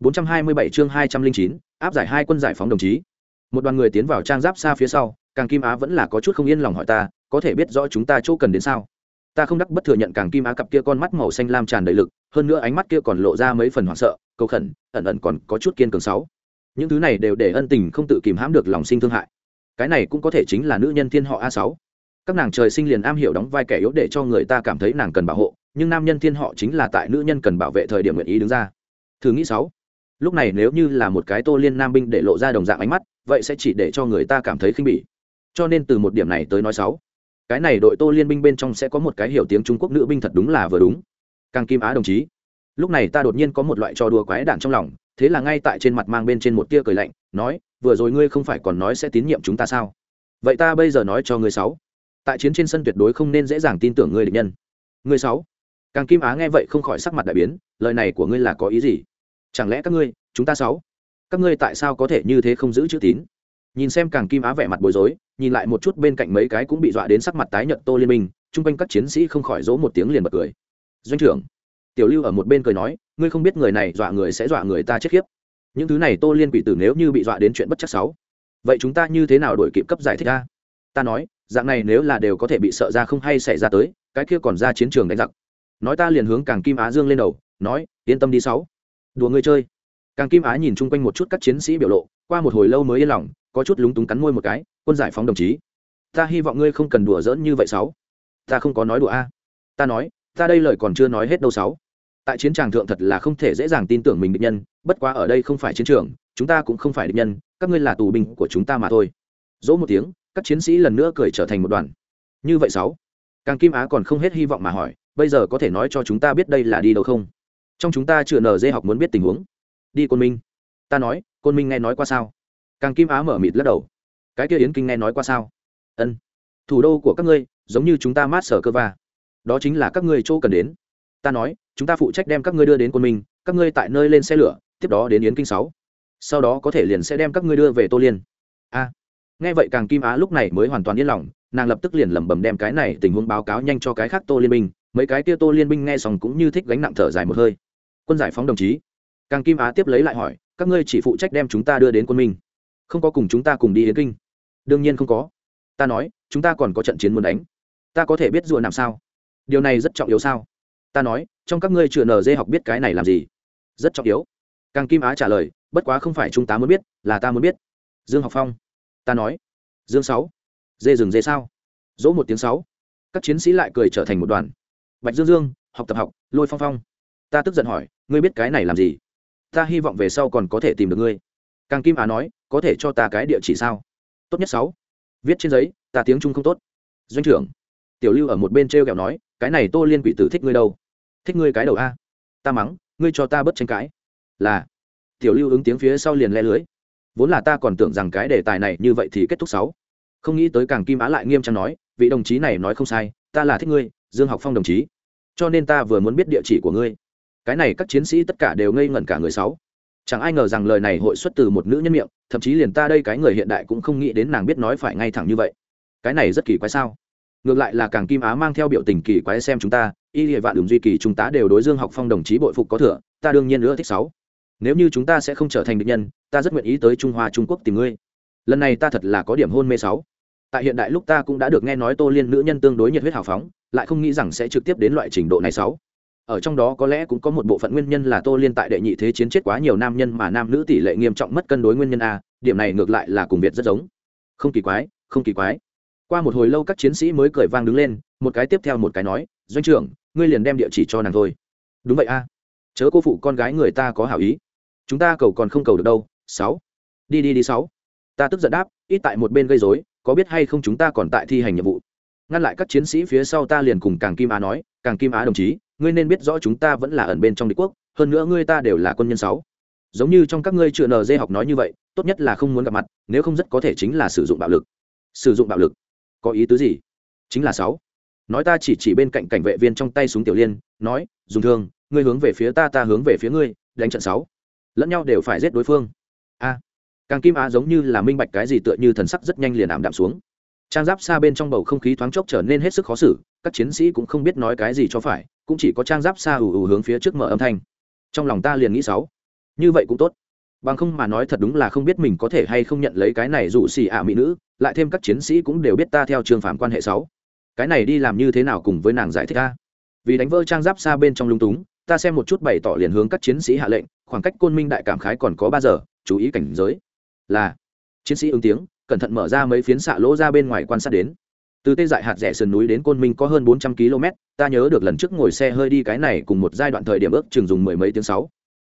427 chương 209, áp giải hai quân giải phóng đồng chí. Một đoàn người tiến vào trang giáp xa phía sau càng kim á vẫn là có chút không yên lòng hỏi ta có thể biết rõ chúng ta chỗ cần đến sao? Ta không đắc bất thừa nhận càng kim á cặp kia con mắt màu xanh lam tràn đầy lực hơn nữa ánh mắt kia còn lộ ra mấy phần hoảng sợ cầu khẩn ẩn ẩn còn có chút kiên cường sáu. Những thứ này đều để ân tình không tự kìm hãm được lòng sinh thương hại. Cái này cũng có thể chính là nữ nhân thiên họ a sáu. Các nàng trời sinh liền am hiểu đóng vai kẻ yếu để cho người ta cảm thấy nàng cần bảo hộ nhưng nam nhân thiên họ chính là tại nữ nhân cần bảo vệ thời điểm nguyện ý đứng ra. Thử nghĩ sáu lúc này nếu như là một cái tô liên nam binh để lộ ra đồng dạng ánh mắt, vậy sẽ chỉ để cho người ta cảm thấy khinh bỉ. Cho nên từ một điểm này tới nói sáu, cái này đội tô liên binh bên trong sẽ có một cái hiểu tiếng trung quốc nữ binh thật đúng là vừa đúng. Càng kim á đồng chí, lúc này ta đột nhiên có một loại trò đùa quái đản trong lòng, thế là ngay tại trên mặt mang bên trên một tia cười lạnh, nói, vừa rồi ngươi không phải còn nói sẽ tín nhiệm chúng ta sao? Vậy ta bây giờ nói cho ngươi sáu, tại chiến trên sân tuyệt đối không nên dễ dàng tin tưởng ngươi địch nhân. Ngươi sáu. Càng kim á nghe vậy không khỏi sắc mặt đại biến, lời này của ngươi là có ý gì? Chẳng lẽ các ngươi, chúng ta sáu, các ngươi tại sao có thể như thế không giữ chữ tín? Nhìn xem càng kim á vẻ mặt bối rối, nhìn lại một chút bên cạnh mấy cái cũng bị dọa đến sắc mặt tái nhợt tô liên minh, chung quanh các chiến sĩ không khỏi dỗ một tiếng liền bật cười. Doanh trưởng, tiểu lưu ở một bên cười nói, ngươi không biết người này dọa người sẽ dọa người ta chết khiếp. Những thứ này tô liên quỷ tử nếu như bị dọa đến chuyện bất chắc sáu, vậy chúng ta như thế nào đổi kịp cấp giải thích ra ta nói, dạng này nếu là đều có thể bị sợ ra không hay xảy ra tới, cái kia còn ra chiến trường đánh giặc. Nói ta liền hướng càng kim á dương lên đầu, nói, yên tâm đi sáu đùa ngươi chơi. Càng kim á nhìn chung quanh một chút các chiến sĩ biểu lộ, qua một hồi lâu mới yên lòng, có chút lúng túng cắn môi một cái, quân giải phóng đồng chí. Ta hy vọng ngươi không cần đùa giỡn như vậy sáu. Ta không có nói đùa a. Ta nói, ta đây lời còn chưa nói hết đâu sáu. Tại chiến trường thượng thật là không thể dễ dàng tin tưởng mình địch nhân, bất quá ở đây không phải chiến trường, chúng ta cũng không phải địch nhân, các ngươi là tù binh của chúng ta mà thôi. Dỗ một tiếng, các chiến sĩ lần nữa cười trở thành một đoàn. Như vậy sáu. Càng kim á còn không hết hy vọng mà hỏi, bây giờ có thể nói cho chúng ta biết đây là đi đâu không? Trong chúng ta chưa nở dê học muốn biết tình huống. Đi, côn minh. Ta nói, côn minh nghe nói qua sao? Càng kim á mở mịt lắc đầu. Cái kia yến kinh nghe nói qua sao? Ân. Thủ đô của các ngươi, giống như chúng ta mát sở cơ va đó chính là các ngươi chỗ cần đến. Ta nói, chúng ta phụ trách đem các ngươi đưa đến côn minh, các ngươi tại nơi lên xe lửa, tiếp đó đến yến kinh sáu. Sau đó có thể liền sẽ đem các ngươi đưa về tô liên. A. Nghe vậy càng kim á lúc này mới hoàn toàn yên lòng, nàng lập tức liền lẩm bẩm đem cái này tình huống báo cáo nhanh cho cái khác tô liên binh. Mấy cái kia tô liên binh nghe xong cũng như thích gánh nặng thở dài một hơi quân giải phóng đồng chí. Càng kim á tiếp lấy lại hỏi, các ngươi chỉ phụ trách đem chúng ta đưa đến quân minh, không có cùng chúng ta cùng đi yến kinh. Đương nhiên không có. Ta nói, chúng ta còn có trận chiến muốn đánh. Ta có thể biết rùa làm sao? Điều này rất trọng yếu sao? Ta nói, trong các ngươi chưa nở dê học biết cái này làm gì? Rất trọng yếu. Càng kim á trả lời, bất quá không phải chúng ta muốn biết, là ta muốn biết. Dương học phong. Ta nói. Dương sáu. Dê rừng dê sao? Dỗ một tiếng sáu. Các chiến sĩ lại cười trở thành một đoàn. Bạch dương dương, học tập học, lôi phong phong ta tức giận hỏi, ngươi biết cái này làm gì? Ta hy vọng về sau còn có thể tìm được ngươi. Càng kim á nói, có thể cho ta cái địa chỉ sao? Tốt nhất sáu. Viết trên giấy, ta tiếng trung không tốt. Doanh trưởng, tiểu lưu ở một bên t r e o kẹo nói, cái này tô liên quỷ tử thích ngươi đâu? Thích ngươi cái đầu a? Ta mắng, ngươi cho ta bớt tranh cãi. Là, tiểu lưu ứng tiếng phía sau liền le lưới. Vốn là ta còn tưởng rằng cái đề tài này như vậy thì kết thúc sáu. Không nghĩ tới càng kim á lại nghiêm trang nói, vị đồng chí này nói không sai, ta là thích ngươi, dương học phong đồng chí. Cho nên ta vừa muốn biết địa chỉ của ngươi cái này các chiến sĩ tất cả đều ngây ngẩn cả người sáu. Chẳng ai ngờ rằng lời này hội xuất từ một nữ nhân miệng, thậm chí liền ta đây cái người hiện đại cũng không nghĩ đến nàng biết nói phải ngay thẳng như vậy. Cái này rất kỳ quái sao? Ngược lại là càng kim á mang theo biểu tình kỳ quái xem chúng ta, y hệ vạn đường duy kỳ chúng ta đều đối dương học phong đồng chí bội phục có thừa, ta đương nhiên nữa thích sáu. Nếu như chúng ta sẽ không trở thành địch nhân, ta rất nguyện ý tới trung hoa trung quốc tìm ngươi. Lần này ta thật là có điểm hôn mê sáu. Tại hiện đại lúc ta cũng đã được nghe nói tô liên nữ nhân tương đối nhiệt huyết hào phóng, lại không nghĩ rằng sẽ trực tiếp đến loại trình độ này sáu ở trong đó có lẽ cũng có một bộ phận nguyên nhân là tô liên tại đệ nhị thế chiến chết quá nhiều nam nhân mà nam nữ tỷ lệ nghiêm trọng mất cân đối nguyên nhân a, điểm này ngược lại là cùng việt rất giống. Không kỳ quái, không kỳ quái. Qua một hồi lâu các chiến sĩ mới cười vang đứng lên, một cái tiếp theo một cái nói, doanh trưởng, ngươi liền đem địa chỉ cho nàng thôi. Đúng vậy a. Chớ cô phụ, con gái người ta có hảo ý. Chúng ta cầu còn không cầu được đâu, sáu. Đi đi đi, sáu. Ta tức giận đáp, ít tại một bên gây dối có biết hay không chúng ta còn tại thi hành nhiệm vụ? Ngăn lại các chiến sĩ phía sau ta liền cùng càng kim á nói, càng kim á đồng chí ngươi nên biết rõ chúng ta vẫn là ẩn bên trong đế quốc, hơn nữa ngươi ta đều là quân nhân sáu. Giống như trong các ngươi chưa nờ dê học nói như vậy, tốt nhất là không muốn gặp mặt, nếu không rất có thể chính là sử dụng bạo lực. Sử dụng bạo lực? Có ý tứ gì? Chính là sáu. Nói ta chỉ chỉ bên cạnh cảnh vệ viên trong tay súng tiểu liên, nói, dùng thương, ngươi hướng về phía ta ta hướng về phía ngươi, đánh trận sáu. Lẫn nhau đều phải giết đối phương. A. Càng kim á giống như là minh bạch cái gì tựa như thần sắc rất nhanh liền ảm đạm xuống trang giáp xa bên trong bầu không khí thoáng chốc trở nên hết sức khó xử, các chiến sĩ cũng không biết nói cái gì cho phải, cũng chỉ có trang giáp xa ù ù hướng phía trước mở âm thanh. Trong lòng ta liền nghĩ sáu, như vậy cũng tốt. Bằng không mà nói thật đúng là không biết mình có thể hay không nhận lấy cái này dù xì ạ mỹ nữ, lại thêm các chiến sĩ cũng đều biết ta theo trường phạm quan hệ sáu. Cái này đi làm như thế nào cùng với nàng giải thích ta? Vì đánh vỡ trang giáp xa bên trong lung túng, ta xem một chút bày tỏ liền hướng các chiến sĩ hạ lệnh, khoảng cách côn minh đại cảm khái còn có ba giờ, chú ý cảnh giới. Là, chiến sĩ ứng tiếng cẩn thận mở ra mấy phiến xạ lỗ ra bên ngoài quan sát đến. Từ tê dại hạt rẻ sườn núi đến côn minh có hơn bốn trăm km, ta nhớ được lần trước ngồi xe hơi đi cái này cùng một giai đoạn thời điểm ước chừng dùng mười mấy tiếng sáu.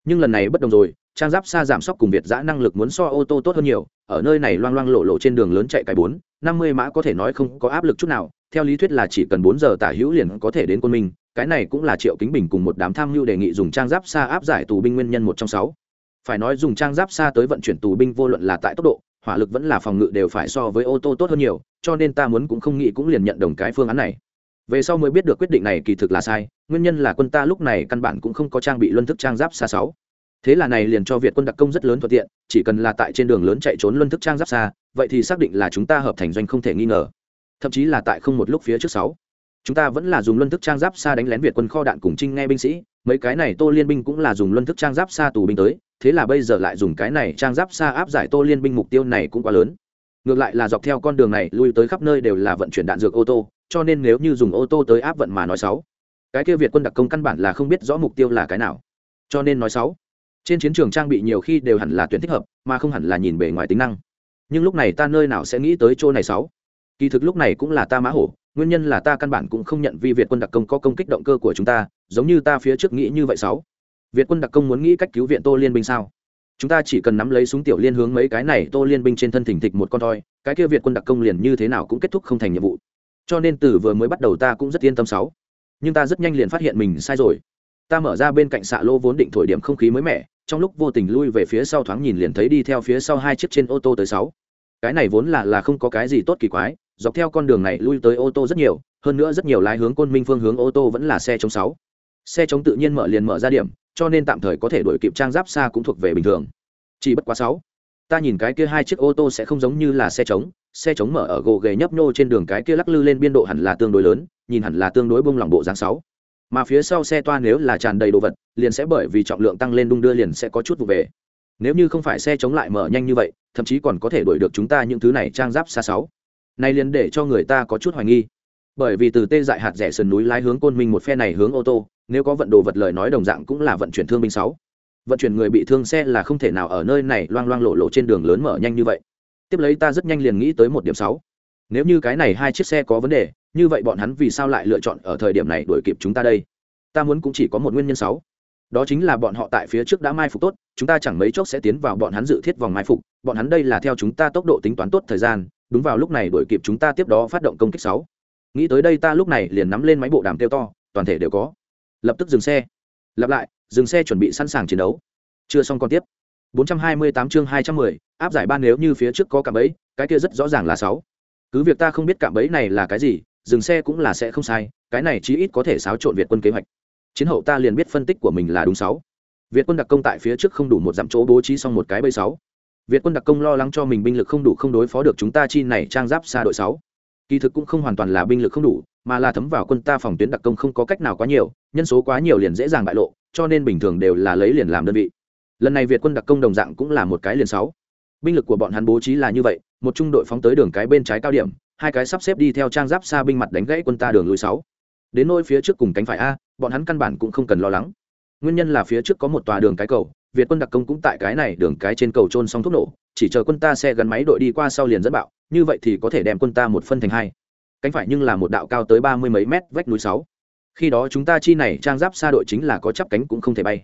Nhưng lần này bất đồng rồi, trang giáp xa giảm sóc cùng việt giã năng lực muốn so ô tô tốt hơn nhiều, ở nơi này loang loang lộ lộ trên đường lớn chạy cái bốn, năm mươi mã có thể nói không có áp lực chút nào, theo lý thuyết là chỉ cần bốn giờ tả hữu liền có thể đến côn minh, cái này cũng là triệu kính bình cùng một đám tham mưu đề nghị dùng trang giáp xa áp giải tù binh nguyên nhân một trong sáu. Phải nói dùng trang giáp xa tới vận chuyển tù binh vô luận là tại tốc độ hỏa lực vẫn là phòng ngự đều phải so với ô tô tốt hơn nhiều, cho nên ta muốn cũng không nghĩ cũng liền nhận đồng cái phương án này. Về sau mới biết được quyết định này kỳ thực là sai, nguyên nhân là quân ta lúc này căn bản cũng không có trang bị luân thức trang giáp xa sáu. Thế là này liền cho việt quân đặc công rất lớn thuận tiện, chỉ cần là tại trên đường lớn chạy trốn luân thức trang giáp xa vậy thì xác định là chúng ta hợp thành doanh không thể nghi ngờ. Thậm chí là tại không một lúc phía trước sáu. Chúng ta vẫn là dùng luân thức trang giáp xa đánh lén việt quân kho đạn cùng trinh nghe binh sĩ, mấy cái này tô liên binh cũng là dùng luân thức trang giáp xa tù binh tới thế là bây giờ lại dùng cái này trang giáp xa áp giải tô liên binh mục tiêu này cũng quá lớn. Ngược lại là dọc theo con đường này, lui tới khắp nơi đều là vận chuyển đạn dược ô tô, cho nên nếu như dùng ô tô tới áp vận mà nói sáu, cái kia việt quân đặc công căn bản là không biết rõ mục tiêu là cái nào. Cho nên nói sáu, trên chiến trường trang bị nhiều khi đều hẳn là tuyển thích hợp, mà không hẳn là nhìn bề ngoài tính năng. Nhưng lúc này ta nơi nào sẽ nghĩ tới chỗ này sáu? Kỳ thực lúc này cũng là ta mã hổ, nguyên nhân là ta căn bản cũng không nhận vi việt quân đặc công có công kích động cơ của chúng ta, giống như ta phía trước nghĩ như vậy sáu việt quân đặc công muốn nghĩ cách cứu viện tô liên binh sao? Chúng ta chỉ cần nắm lấy súng tiểu liên hướng mấy cái này tô liên binh trên thân thỉnh thịch một con thôi. cái kia việt quân đặc công liền như thế nào cũng kết thúc không thành nhiệm vụ. Cho nên từ vừa mới bắt đầu ta cũng rất yên tâm sáu. Nhưng ta rất nhanh liền phát hiện mình sai rồi. Ta mở ra bên cạnh xạ lô vốn định thổi điểm không khí mới mẻ, trong lúc vô tình lui về phía sau thoáng nhìn liền thấy đi theo phía sau hai chiếc trên ô tô tới sáu. Cái này vốn là là không có cái gì tốt kỳ quái, dọc theo con đường này lui tới ô tô rất nhiều, hơn nữa rất nhiều lái hướng côn minh phương hướng ô tô vẫn là xe chống sáu. Xe chống tự nhiên mở liền mở ra điểm cho nên tạm thời có thể đổi kịp trang giáp xa cũng thuộc về bình thường. Chỉ bất quá sáu. Ta nhìn cái kia hai chiếc ô tô sẽ không giống như là xe trống, xe trống mở ở gồ ghề nhấp nhô trên đường cái kia lắc lư lên biên độ hẳn là tương đối lớn nhìn hẳn là tương đối bông lỏng bộ dáng sáu. Mà phía sau xe toa nếu là tràn đầy đồ vật liền sẽ bởi vì trọng lượng tăng lên đung đưa liền sẽ có chút vụ về. Nếu như không phải xe chống lại mở nhanh như vậy thậm chí còn có thể đuổi được chúng ta những thứ này trang giáp xa sáu. Này liền để cho người ta có chút hoài nghi. Bởi vì từ tê dại hạt rẻ sườn núi lái hướng côn minh một phe này hướng ô tô nếu có vận đồ vật lời nói đồng dạng cũng là vận chuyển thương binh sáu. Vận chuyển người bị thương xe là không thể nào ở nơi này loang loang lộ lộ trên đường lớn mở nhanh như vậy. Tiếp lấy ta rất nhanh liền nghĩ tới một điểm sáu. Nếu như cái này hai chiếc xe có vấn đề, như vậy bọn hắn vì sao lại lựa chọn ở thời điểm này đuổi kịp chúng ta đây? Ta muốn cũng chỉ có một nguyên nhân sáu. Đó chính là bọn họ tại phía trước đã mai phục tốt, chúng ta chẳng mấy chốc sẽ tiến vào bọn hắn dự thiết vòng mai phục. Bọn hắn đây là theo chúng ta tốc độ tính toán tốt thời gian, đúng vào lúc này đuổi kịp chúng ta tiếp đó phát động công kích sáu. Nghĩ tới đây ta lúc này liền nắm lên máy bộ đàm tiêu to, toàn thể đều có lập tức dừng xe. Lặp lại dừng xe chuẩn bị sẵn sàng chiến đấu. Chưa xong còn tiếp. 428 chương 210, áp giải ban nếu như phía trước có cạm bẫy cái kia rất rõ ràng là sáu. Cứ việc ta không biết cạm bẫy này là cái gì dừng xe cũng là sẽ không sai cái này chí ít có thể xáo trộn việt quân kế hoạch. Chiến hậu ta liền biết phân tích của mình là đúng sáu. Việt quân đặc công tại phía trước không đủ một dặm chỗ bố trí xong một cái bẫy sáu. Việt quân đặc công lo lắng cho mình binh lực không đủ không đối phó được chúng ta chi này trang giáp xa đội sáu. Kỳ thực cũng không hoàn toàn là binh lực không đủ mà là thấm vào quân ta phòng tuyến đặc công không có cách nào quá nhiều, nhân số quá nhiều liền dễ dàng bại lộ, cho nên bình thường đều là lấy liền làm đơn vị. Lần này việt quân đặc công đồng dạng cũng là một cái liền sáu. Binh lực của bọn hắn bố trí là như vậy, một trung đội phóng tới đường cái bên trái cao điểm, hai cái sắp xếp đi theo trang giáp xa binh mặt đánh gãy quân ta đường lùi sáu. Đến nôi phía trước cùng cánh phải a, bọn hắn căn bản cũng không cần lo lắng. Nguyên nhân là phía trước có một tòa đường cái cầu, việt quân đặc công cũng tại cái này đường cái trên cầu trôn xong thuốc nổ, chỉ chờ quân ta xe gắn máy đội đi qua sau liền dẫn bạo, như vậy thì có thể đem quân ta một phân thành hai cánh phải nhưng là một đạo cao tới ba mươi mấy mét vách núi sáu. Khi đó chúng ta chi này trang giáp xa đội chính là có chắp cánh cũng không thể bay.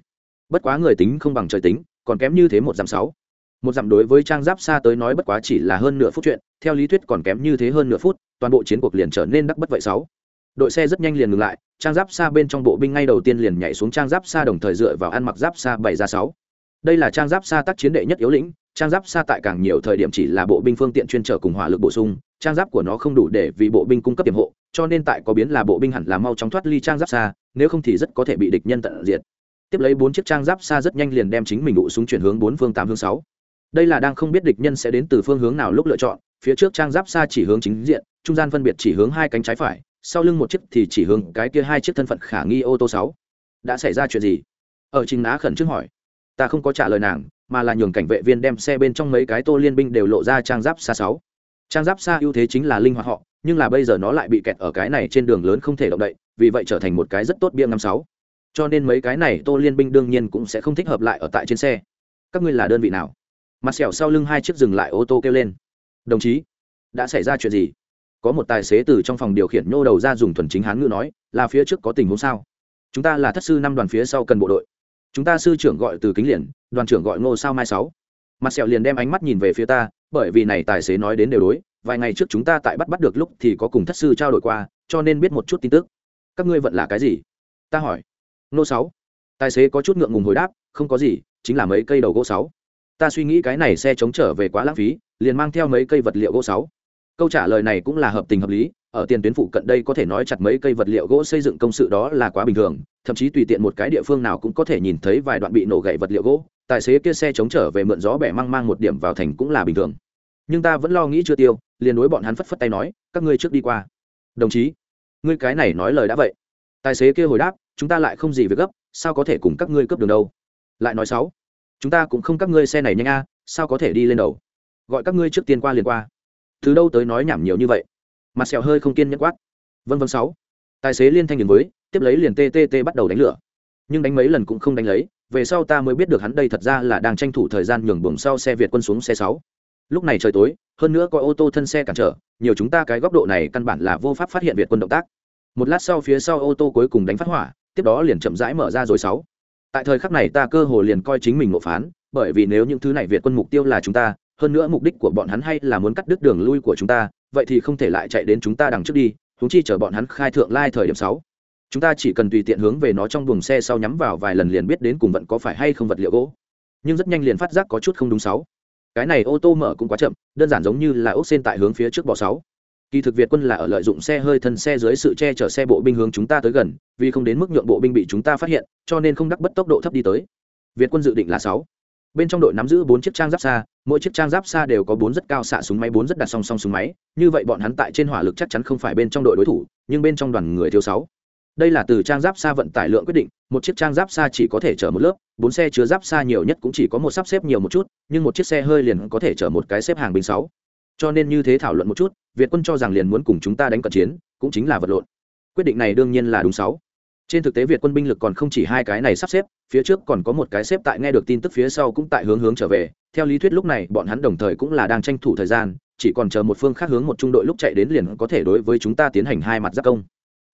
Bất quá người tính không bằng trời tính, còn kém như thế một dặm sáu. Một dặm đối với trang giáp xa tới nói bất quá chỉ là hơn nửa phút chuyện, theo lý thuyết còn kém như thế hơn nửa phút, toàn bộ chiến cuộc liền trở nên đắc bất vậy sáu. Đội xe rất nhanh liền ngừng lại, trang giáp xa bên trong bộ binh ngay đầu tiên liền nhảy xuống trang giáp xa đồng thời dựa vào ăn mặc giáp xa bảy ra sáu. Đây là trang giáp xa tác chiến đệ nhất yếu lĩnh, trang giáp xa tại càng nhiều thời điểm chỉ là bộ binh phương tiện chuyên trở cùng hỏa lực bổ sung trang giáp của nó không đủ để vì bộ binh cung cấp tiềm hộ, cho nên tại có biến là bộ binh hẳn là mau chóng thoát ly trang giáp xa, nếu không thì rất có thể bị địch nhân tận diệt. Tiếp lấy bốn chiếc trang giáp xa rất nhanh liền đem chính mình đụ súng chuyển hướng bốn phương tám hướng sáu. Đây là đang không biết địch nhân sẽ đến từ phương hướng nào lúc lựa chọn, phía trước trang giáp xa chỉ hướng chính diện, trung gian phân biệt chỉ hướng hai cánh trái phải, sau lưng một chiếc thì chỉ hướng cái kia hai chiếc thân phận khả nghi ô tô sáu. Đã xảy ra chuyện gì? Ở trình á khẩn trương hỏi. Ta không có trả lời nàng, mà là nhường cảnh vệ viên đem xe bên trong mấy cái tô liên binh đều lộ ra trang giáp xa sáu trang giáp xa ưu thế chính là linh hoạt họ, nhưng là bây giờ nó lại bị kẹt ở cái này trên đường lớn không thể động đậy, vì vậy trở thành một cái rất tốt bia năm sáu. Cho nên mấy cái này tô liên binh đương nhiên cũng sẽ không thích hợp lại ở tại trên xe. Các ngươi là đơn vị nào? Mặt sẹo sau lưng hai chiếc dừng lại ô tô kêu lên. Đồng chí, đã xảy ra chuyện gì? Có một tài xế từ trong phòng điều khiển nhô đầu ra dùng thuần chính hán ngữ nói, là phía trước có tình huống sao? Chúng ta là thất sư năm đoàn phía sau cần bộ đội. Chúng ta sư trưởng gọi từ kính liền, đoàn trưởng gọi ngô sao mai sáu. Mặt sẹo liền đem ánh mắt nhìn về phía ta bởi vì này tài xế nói đến đều đối, vài ngày trước chúng ta tại bắt bắt được lúc thì có cùng thất sư trao đổi qua, cho nên biết một chút tin tức. Các ngươi vận là cái gì? Ta hỏi. Nô sáu. Tài xế có chút ngượng ngùng hồi đáp, không có gì, chính là mấy cây đầu gỗ sáu. Ta suy nghĩ cái này xe chống trở về quá lãng phí, liền mang theo mấy cây vật liệu gỗ sáu. Câu trả lời này cũng là hợp tình hợp lý, ở tiền tuyến phụ cận đây có thể nói chặt mấy cây vật liệu gỗ xây dựng công sự đó là quá bình thường, thậm chí tùy tiện một cái địa phương nào cũng có thể nhìn thấy vài đoạn bị nổ gậy vật liệu gỗ tài xế kia xe chống trở về mượn gió bẻ mang mang một điểm vào thành cũng là bình thường. Nhưng ta vẫn lo nghĩ chưa tiêu, liền đối bọn hắn phất phất tay nói, các ngươi trước đi qua. Đồng chí, ngươi cái này nói lời đã vậy. Tài xế kia hồi đáp, chúng ta lại không gì việc gấp, sao có thể cùng các ngươi cướp đường đâu? Lại nói sáu, chúng ta cũng không các ngươi xe này nhanh a, sao có thể đi lên đầu? Gọi các ngươi trước tiên qua liền qua. Từ đâu tới nói nhảm nhiều như vậy? Mặt sẹo hơi không kiên nhẫn quát. Vân vân sáu, tài xế liên thanh liền với, tiếp lấy liền tt bắt đầu đánh lửa nhưng đánh mấy lần cũng không đánh lấy, về sau ta mới biết được hắn đây thật ra là đang tranh thủ thời gian nhường buồng sau xe việt quân xuống xe sáu. Lúc này trời tối, hơn nữa có ô tô thân xe cản trở, nhiều chúng ta cái góc độ này căn bản là vô pháp phát hiện việt quân động tác. Một lát sau phía sau ô tô cuối cùng đánh phát hỏa, tiếp đó liền chậm rãi mở ra rồi sáu. Tại thời khắc này ta cơ hồ liền coi chính mình ngộ phán, bởi vì nếu những thứ này việt quân mục tiêu là chúng ta, hơn nữa mục đích của bọn hắn hay là muốn cắt đứt đường lui của chúng ta, vậy thì không thể lại chạy đến chúng ta đằng trước đi chúng chi chở bọn hắn khai thượng lai thời điểm sáu chúng ta chỉ cần tùy tiện hướng về nó trong buồng xe sau nhắm vào vài lần liền biết đến cùng vận có phải hay không vật liệu gỗ. Nhưng rất nhanh liền phát giác có chút không đúng sáu. Cái này ô tô mở cũng quá chậm, đơn giản giống như là ốc xên tại hướng phía trước bò sáu. Kỳ thực việt quân là ở lợi dụng xe hơi thân xe dưới sự che chở xe bộ binh hướng chúng ta tới gần, vì không đến mức nhượng bộ binh bị chúng ta phát hiện, cho nên không đắc bất tốc độ thấp đi tới. Việt quân dự định là sáu. Bên trong đội nắm giữ bốn chiếc trang giáp xa, mỗi chiếc trang giáp xa đều có bốn rất cao xạ súng máy, bốn rất đặt song song súng máy. Như vậy bọn hắn tại trên hỏa lực chắc chắn không phải bên trong đội đối thủ, nhưng bên trong đoàn người thiếu sáu đây là từ trang giáp xa vận tải lượng quyết định, một chiếc trang giáp xa chỉ có thể chở một lớp, bốn xe chứa giáp xa nhiều nhất cũng chỉ có một sắp xếp nhiều một chút, nhưng một chiếc xe hơi liền có thể chở một cái xếp hàng bình sáu. Cho nên như thế thảo luận một chút, việt quân cho rằng liền muốn cùng chúng ta đánh cận chiến, cũng chính là vật lộn. Quyết định này đương nhiên là đúng sáu. Trên thực tế việt quân binh lực còn không chỉ hai cái này sắp xếp, phía trước còn có một cái xếp tại nghe được tin tức phía sau cũng tại hướng hướng trở về. Theo lý thuyết lúc này, bọn hắn đồng thời cũng là đang tranh thủ thời gian, chỉ còn chờ một phương khác hướng một trung đội lúc chạy đến liền có thể đối với chúng ta tiến hành hai mặt giáp công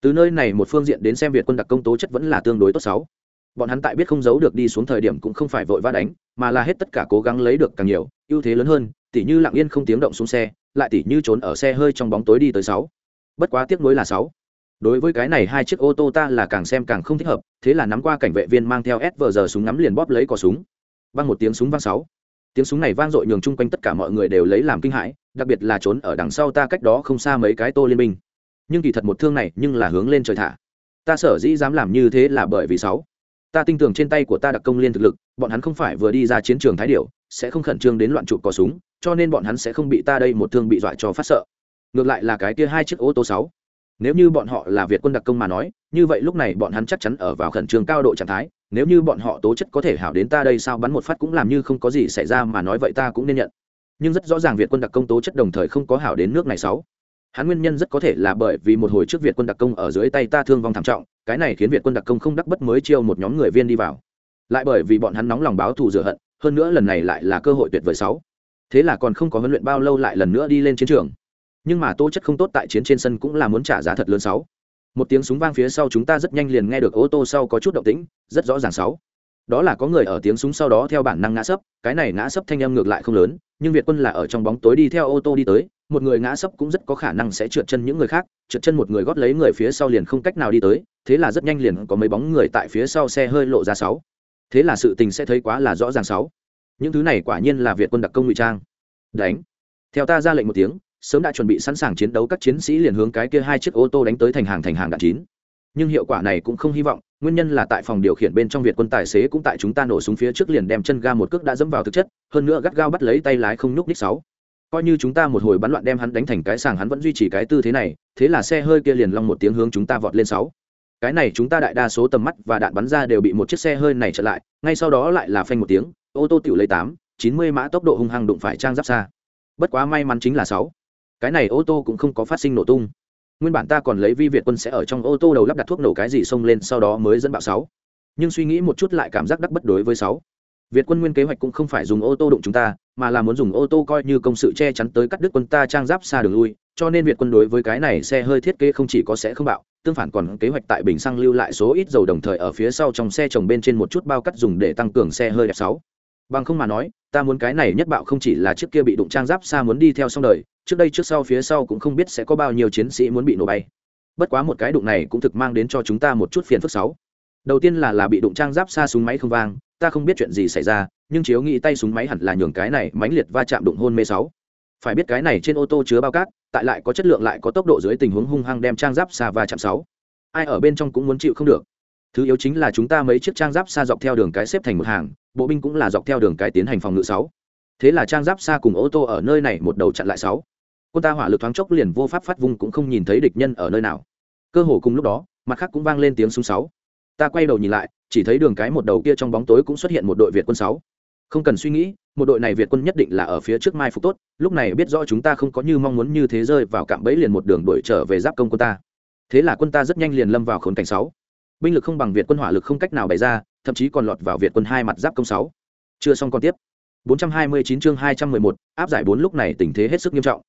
từ nơi này một phương diện đến xem việt quân đặc công tố chất vẫn là tương đối tốt sáu. Bọn hắn tại biết không giấu được đi xuống thời điểm cũng không phải vội vã đánh, mà là hết tất cả cố gắng lấy được càng nhiều, ưu thế lớn hơn, tỉ như lặng yên không tiếng động xuống xe, lại tỉ như trốn ở xe hơi trong bóng tối đi tới sáu. Bất quá tiếc nuối là sáu. Đối với cái này hai chiếc ô tô ta là càng xem càng không thích hợp, thế là nắm qua cảnh vệ viên mang theo s vờ giờ súng ngắm liền bóp lấy cò súng. Văng một tiếng súng vang sáu. Tiếng súng này vang dội nhường chung quanh tất cả mọi người đều lấy làm kinh hãi, đặc biệt là trốn ở đằng sau ta cách đó không xa mấy cái tô liên minh nhưng kỳ thật một thương này nhưng là hướng lên trời thả. Ta sở dĩ dám làm như thế là bởi vì sáu. Ta tin tưởng trên tay của ta đặc công liên thực lực, bọn hắn không phải vừa đi ra chiến trường thái điệu sẽ không khẩn trương đến loạn trụ cò súng, cho nên bọn hắn sẽ không bị ta đây một thương bị dọa cho phát sợ. Ngược lại là cái kia hai chiếc ô tô sáu. Nếu như bọn họ là việt quân đặc công mà nói, như vậy lúc này bọn hắn chắc chắn ở vào khẩn trương cao độ trạng thái, nếu như bọn họ tố chất có thể hảo đến ta đây sao bắn một phát cũng làm như không có gì xảy ra mà nói vậy ta cũng nên nhận. Nhưng rất rõ ràng việt quân đặc công tố chất đồng thời không có hảo đến nước này sáu hắn nguyên nhân rất có thể là bởi vì một hồi trước việt quân đặc công ở dưới tay ta thương vong thảm trọng, cái này khiến việt quân đặc công không đắc bất mới chiêu một nhóm người viên đi vào. Lại bởi vì bọn hắn nóng lòng báo thù rửa hận, hơn nữa lần này lại là cơ hội tuyệt vời sáu. Thế là còn không có huấn luyện bao lâu lại lần nữa đi lên chiến trường. Nhưng mà tố chất không tốt tại chiến trên sân cũng là muốn trả giá thật lớn sáu. Một tiếng súng vang phía sau chúng ta rất nhanh liền nghe được ô tô sau có chút động tĩnh, rất rõ ràng sáu. Đó là có người ở tiếng súng sau đó theo bản năng ngã sấp, cái này ngã sấp thanh âm ngược lại không lớn nhưng việt quân là ở trong bóng tối đi theo ô tô đi tới, một người ngã sấp cũng rất có khả năng sẽ trượt chân những người khác, trượt chân một người gót lấy người phía sau liền không cách nào đi tới, thế là rất nhanh liền có mấy bóng người tại phía sau xe hơi lộ ra sáu. Thế là sự tình sẽ thấy quá là rõ ràng sáu. Những thứ này quả nhiên là việt quân đặc công ngụy trang. Đánh. Theo ta ra lệnh một tiếng, sớm đã chuẩn bị sẵn sàng chiến đấu các chiến sĩ liền hướng cái kia hai chiếc ô tô đánh tới thành hàng thành hàng đạn chín nhưng hiệu quả này cũng không hy vọng, nguyên nhân là tại phòng điều khiển bên trong việt quân tài xế cũng tại chúng ta nổ súng phía trước liền đem chân ga một cước đã dẫm vào thực chất, hơn nữa gắt gao bắt lấy tay lái không nhúc ních sáu. Coi như chúng ta một hồi bắn loạn đem hắn đánh thành cái sàng, hắn vẫn duy trì cái tư thế này, thế là xe hơi kia liền long một tiếng hướng chúng ta vọt lên sáu. Cái này chúng ta đại đa số tầm mắt và đạn bắn ra đều bị một chiếc xe hơi này trở lại, ngay sau đó lại là phanh một tiếng, ô tô tiểu lấy tám, chín mươi mã tốc độ hung hăng đụng phải trang giáp xa. Bất quá may mắn chính là sáu. Cái này ô tô cũng không có phát sinh nổ tung nguyên bản ta còn lấy vi việt quân sẽ ở trong ô tô đầu lắp đặt thuốc nổ cái gì xông lên sau đó mới dẫn bạo sáu. Nhưng suy nghĩ một chút lại cảm giác đắc bất đối với sáu. Việt quân nguyên kế hoạch cũng không phải dùng ô tô đụng chúng ta, mà là muốn dùng ô tô coi như công sự che chắn tới cắt đứt quân ta trang giáp xa đường lui, cho nên việt quân đối với cái này xe hơi thiết kế không chỉ có sẽ không bạo, tương phản còn kế hoạch tại bình xăng lưu lại số ít dầu đồng thời ở phía sau trong xe trồng bên trên một chút bao cắt dùng để tăng cường xe hơi đẹp sáu bằng không mà nói, ta muốn cái này nhất bạo không chỉ là chiếc kia bị đụng trang giáp xa muốn đi theo xong đời, trước đây trước sau phía sau cũng không biết sẽ có bao nhiêu chiến sĩ muốn bị nổ bay. Bất quá một cái đụng này cũng thực mang đến cho chúng ta một chút phiền phức sáu. Đầu tiên là là bị đụng trang giáp xa súng máy không vang, ta không biết chuyện gì xảy ra, nhưng chiếu nghĩ tay súng máy hẳn là nhường cái này mãnh liệt va chạm đụng hôn mê sáu. Phải biết cái này trên ô tô chứa bao cát, tại lại có chất lượng lại có tốc độ dưới tình huống hung hăng đem trang giáp xa va chạm sáu. Ai ở bên trong cũng muốn chịu không được thứ yếu chính là chúng ta mấy chiếc trang giáp xa dọc theo đường cái xếp thành một hàng, bộ binh cũng là dọc theo đường cái tiến hành phòng ngự sáu. Thế là trang giáp xa cùng ô tô ở nơi này một đầu chặn lại sáu. Quân ta hỏa lực thoáng chốc liền vô pháp phát vung cũng không nhìn thấy địch nhân ở nơi nào. Cơ hồ cùng lúc đó, mặt khác cũng vang lên tiếng súng sáu. Ta quay đầu nhìn lại, chỉ thấy đường cái một đầu kia trong bóng tối cũng xuất hiện một đội việt quân sáu. Không cần suy nghĩ, một đội này việt quân nhất định là ở phía trước mai phục tốt, lúc này biết rõ chúng ta không có như mong muốn như thế rơi vào cạm bẫy liền một đường đuổi trở về giáp công quân ta. Thế là quân ta rất nhanh liền lâm vào khốn cảnh sáu binh lực không bằng việt quân hỏa lực không cách nào bày ra thậm chí còn lọt vào việt quân hai mặt giáp công sáu. Chưa xong còn tiếp. 429 chương 211, áp giải bốn lúc này tình thế hết sức nghiêm trọng.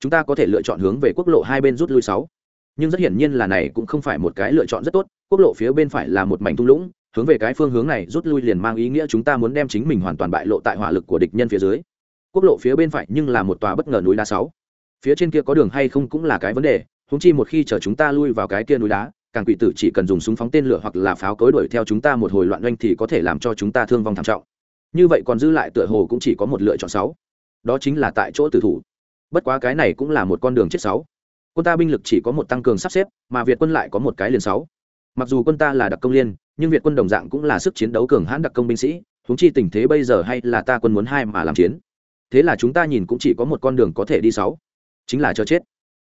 Chúng ta có thể lựa chọn hướng về quốc lộ hai bên rút lui sáu. Nhưng rất hiển nhiên là này cũng không phải một cái lựa chọn rất tốt quốc lộ phía bên phải là một mảnh thung lũng hướng về cái phương hướng này rút lui liền mang ý nghĩa chúng ta muốn đem chính mình hoàn toàn bại lộ tại hỏa lực của địch nhân phía dưới. Quốc lộ phía bên phải nhưng là một tòa bất ngờ núi đá sáu. Phía trên kia có đường hay không cũng là cái vấn đề húng chi một khi chở chúng ta lui vào cái kia núi đá càng quỷ tử chỉ cần dùng súng phóng tên lửa hoặc là pháo cối đuổi theo chúng ta một hồi loạn doanh thì có thể làm cho chúng ta thương vong thảm trọng. Như vậy còn giữ lại tựa hồ cũng chỉ có một lựa chọn sáu. Đó chính là tại chỗ tử thủ. Bất quá cái này cũng là một con đường chết sáu. Quân ta binh lực chỉ có một tăng cường sắp xếp, mà việt quân lại có một cái liền sáu. Mặc dù quân ta là đặc công liên, nhưng việt quân đồng dạng cũng là sức chiến đấu cường hãn đặc công binh sĩ húng chi tình thế bây giờ hay là ta quân muốn hai mà làm chiến. Thế là chúng ta nhìn cũng chỉ có một con đường có thể đi sáu. Chính là cho chết.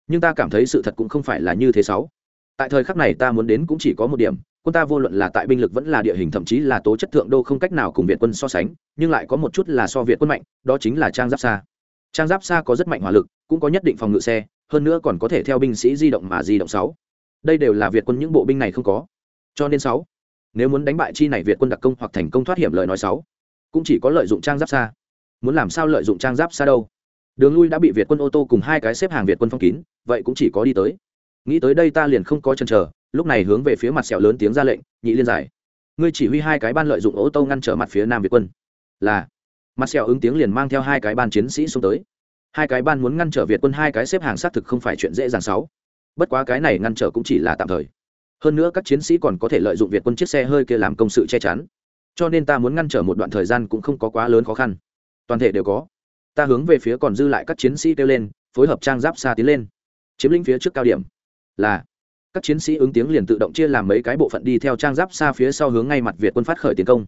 Nhưng ta cảm thấy sự thật cũng không phải là như thế sáu tại thời khắc này ta muốn đến cũng chỉ có một điểm, quân ta vô luận là tại binh lực vẫn là địa hình thậm chí là tố chất thượng đô không cách nào cùng việt quân so sánh, nhưng lại có một chút là so việt quân mạnh, đó chính là trang giáp xa trang giáp xa có rất mạnh hỏa lực, cũng có nhất định phòng ngự xe, hơn nữa còn có thể theo binh sĩ di động mà di động sáu. Đây đều là việt quân những bộ binh này không có. Cho nên sáu, nếu muốn đánh bại chi này việt quân đặc công hoặc thành công thoát hiểm lời nói sáu, cũng chỉ có lợi dụng trang giáp xa muốn làm sao lợi dụng trang giáp xa đâu? Đường lui đã bị việt quân ô tô cùng hai cái xếp hàng việt quân phong kín, vậy cũng chỉ có đi tới nghĩ tới đây ta liền không có chân chờ, lúc này hướng về phía mặt sẹo lớn tiếng ra lệnh, nhị liên giải, ngươi chỉ huy hai cái ban lợi dụng ô tô ngăn trở mặt phía nam việt quân. Là, mặt sẹo ứng tiếng liền mang theo hai cái ban chiến sĩ xuống tới. Hai cái ban muốn ngăn trở việt quân hai cái xếp hàng xác thực không phải chuyện dễ dàng sáu. Bất quá cái này ngăn trở cũng chỉ là tạm thời. Hơn nữa các chiến sĩ còn có thể lợi dụng việt quân chiếc xe hơi kia làm công sự che chắn. Cho nên ta muốn ngăn trở một đoạn thời gian cũng không có quá lớn khó khăn. Toàn thể đều có. Ta hướng về phía còn dư lại các chiến sĩ kêu lên, phối hợp trang giáp xa tiến lên. Chiếm lĩnh phía trước cao điểm là các chiến sĩ ứng tiếng liền tự động chia làm mấy cái bộ phận đi theo trang giáp xa phía sau hướng ngay mặt việt quân phát khởi tiến công.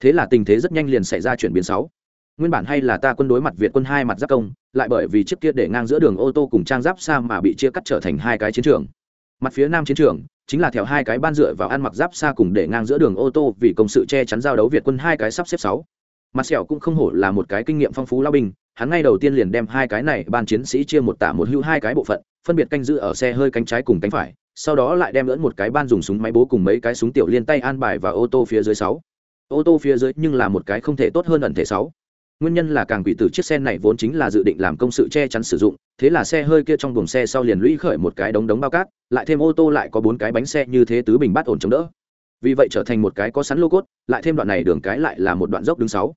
Thế là tình thế rất nhanh liền xảy ra chuyển biến sáu. Nguyên bản hay là ta quân đối mặt việt quân hai mặt giáp công, lại bởi vì chiếc kia để ngang giữa đường ô tô cùng trang giáp xa mà bị chia cắt trở thành hai cái chiến trường. Mặt phía nam chiến trường, chính là theo hai cái ban dựa vào ăn mặc giáp xa cùng để ngang giữa đường ô tô vì công sự che chắn giao đấu việt quân hai cái sắp xếp sáu mặt sẹo cũng không hổ là một cái kinh nghiệm phong phú lao binh, hắn ngay đầu tiên liền đem hai cái này ban chiến sĩ chia một tả một hưu hai cái bộ phận, phân biệt canh giữ ở xe hơi cánh trái cùng cánh phải, sau đó lại đem lẫn một cái ban dùng súng máy bố cùng mấy cái súng tiểu liên tay an bài và ô tô phía dưới sáu. Ô tô phía dưới nhưng là một cái không thể tốt hơn ẩn thể sáu. Nguyên nhân là càng quỷ tử chiếc xe này vốn chính là dự định làm công sự che chắn sử dụng, thế là xe hơi kia trong buồng xe sau liền lũy khởi một cái đống đống bao cát, lại thêm ô tô lại có bốn cái bánh xe như thế tứ bình bát ổn chống đỡ. Vì vậy trở thành một cái có sắn lô cốt, lại thêm đoạn này đường cái lại là một đoạn dốc đứng sáu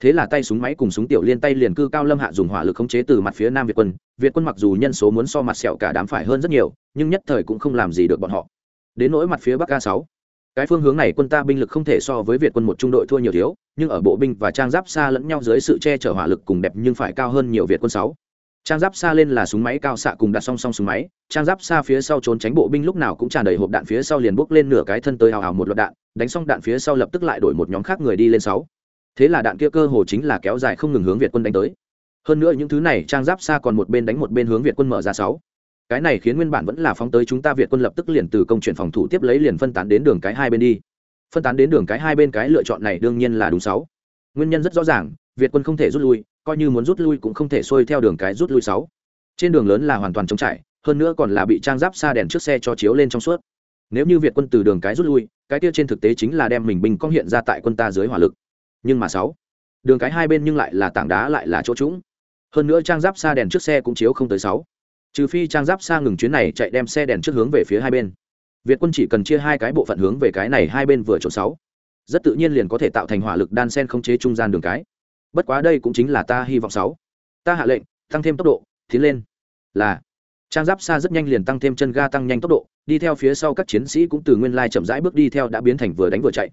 thế là tay súng máy cùng súng tiểu liên tay liền cư cao lâm hạ dùng hỏa lực khống chế từ mặt phía nam việt quân. Việt quân mặc dù nhân số muốn so mặt sẹo cả đám phải hơn rất nhiều, nhưng nhất thời cũng không làm gì được bọn họ. Đến nỗi mặt phía bắc a sáu, cái phương hướng này quân ta binh lực không thể so với việt quân một trung đội thua nhiều thiếu, nhưng ở bộ binh và trang giáp xa lẫn nhau dưới sự che chở hỏa lực cùng đẹp nhưng phải cao hơn nhiều việt quân sáu. Trang giáp xa lên là súng máy cao xạ cùng đặt song song súng máy, trang giáp xa phía sau trốn tránh bộ binh lúc nào cũng tràn đầy hộp đạn phía sau liền bốc lên nửa cái thân tới hào hào một loạt đạn, đánh xong đạn phía sau lập tức lại đổi một nhóm khác người đi lên sáu thế là đạn kia cơ hồ chính là kéo dài không ngừng hướng việt quân đánh tới. Hơn nữa những thứ này trang giáp xa còn một bên đánh một bên hướng việt quân mở ra sáu. Cái này khiến nguyên bản vẫn là phóng tới chúng ta việt quân lập tức liền từ công chuyện phòng thủ tiếp lấy liền phân tán đến đường cái hai bên đi. Phân tán đến đường cái hai bên cái lựa chọn này đương nhiên là đúng sáu. Nguyên nhân rất rõ ràng, việt quân không thể rút lui, coi như muốn rút lui cũng không thể xuôi theo đường cái rút lui sáu. Trên đường lớn là hoàn toàn trống trải, hơn nữa còn là bị trang giáp xa đèn trước xe cho chiếu lên trong suốt. Nếu như việt quân từ đường cái rút lui, cái kia trên thực tế chính là đem mình binh cong hiện ra tại quân ta dưới hỏa lực nhưng mà sáu, đường cái hai bên nhưng lại là tảng đá lại là chỗ trũng. Hơn nữa trang giáp xa đèn trước xe cũng chiếu không tới sáu. Trừ phi trang giáp xa ngừng chuyến này chạy đem xe đèn trước hướng về phía hai bên. Việt quân chỉ cần chia hai cái bộ phận hướng về cái này hai bên vừa chỗ sáu. Rất tự nhiên liền có thể tạo thành hỏa lực đan sen không chế trung gian đường cái. Bất quá đây cũng chính là ta hy vọng sáu. Ta hạ lệnh, tăng thêm tốc độ, tiến lên. Là. Trang giáp xa rất nhanh liền tăng thêm chân ga tăng nhanh tốc độ, đi theo phía sau các chiến sĩ cũng từ nguyên lai chậm rãi bước đi theo đã biến thành vừa đánh vừa chạy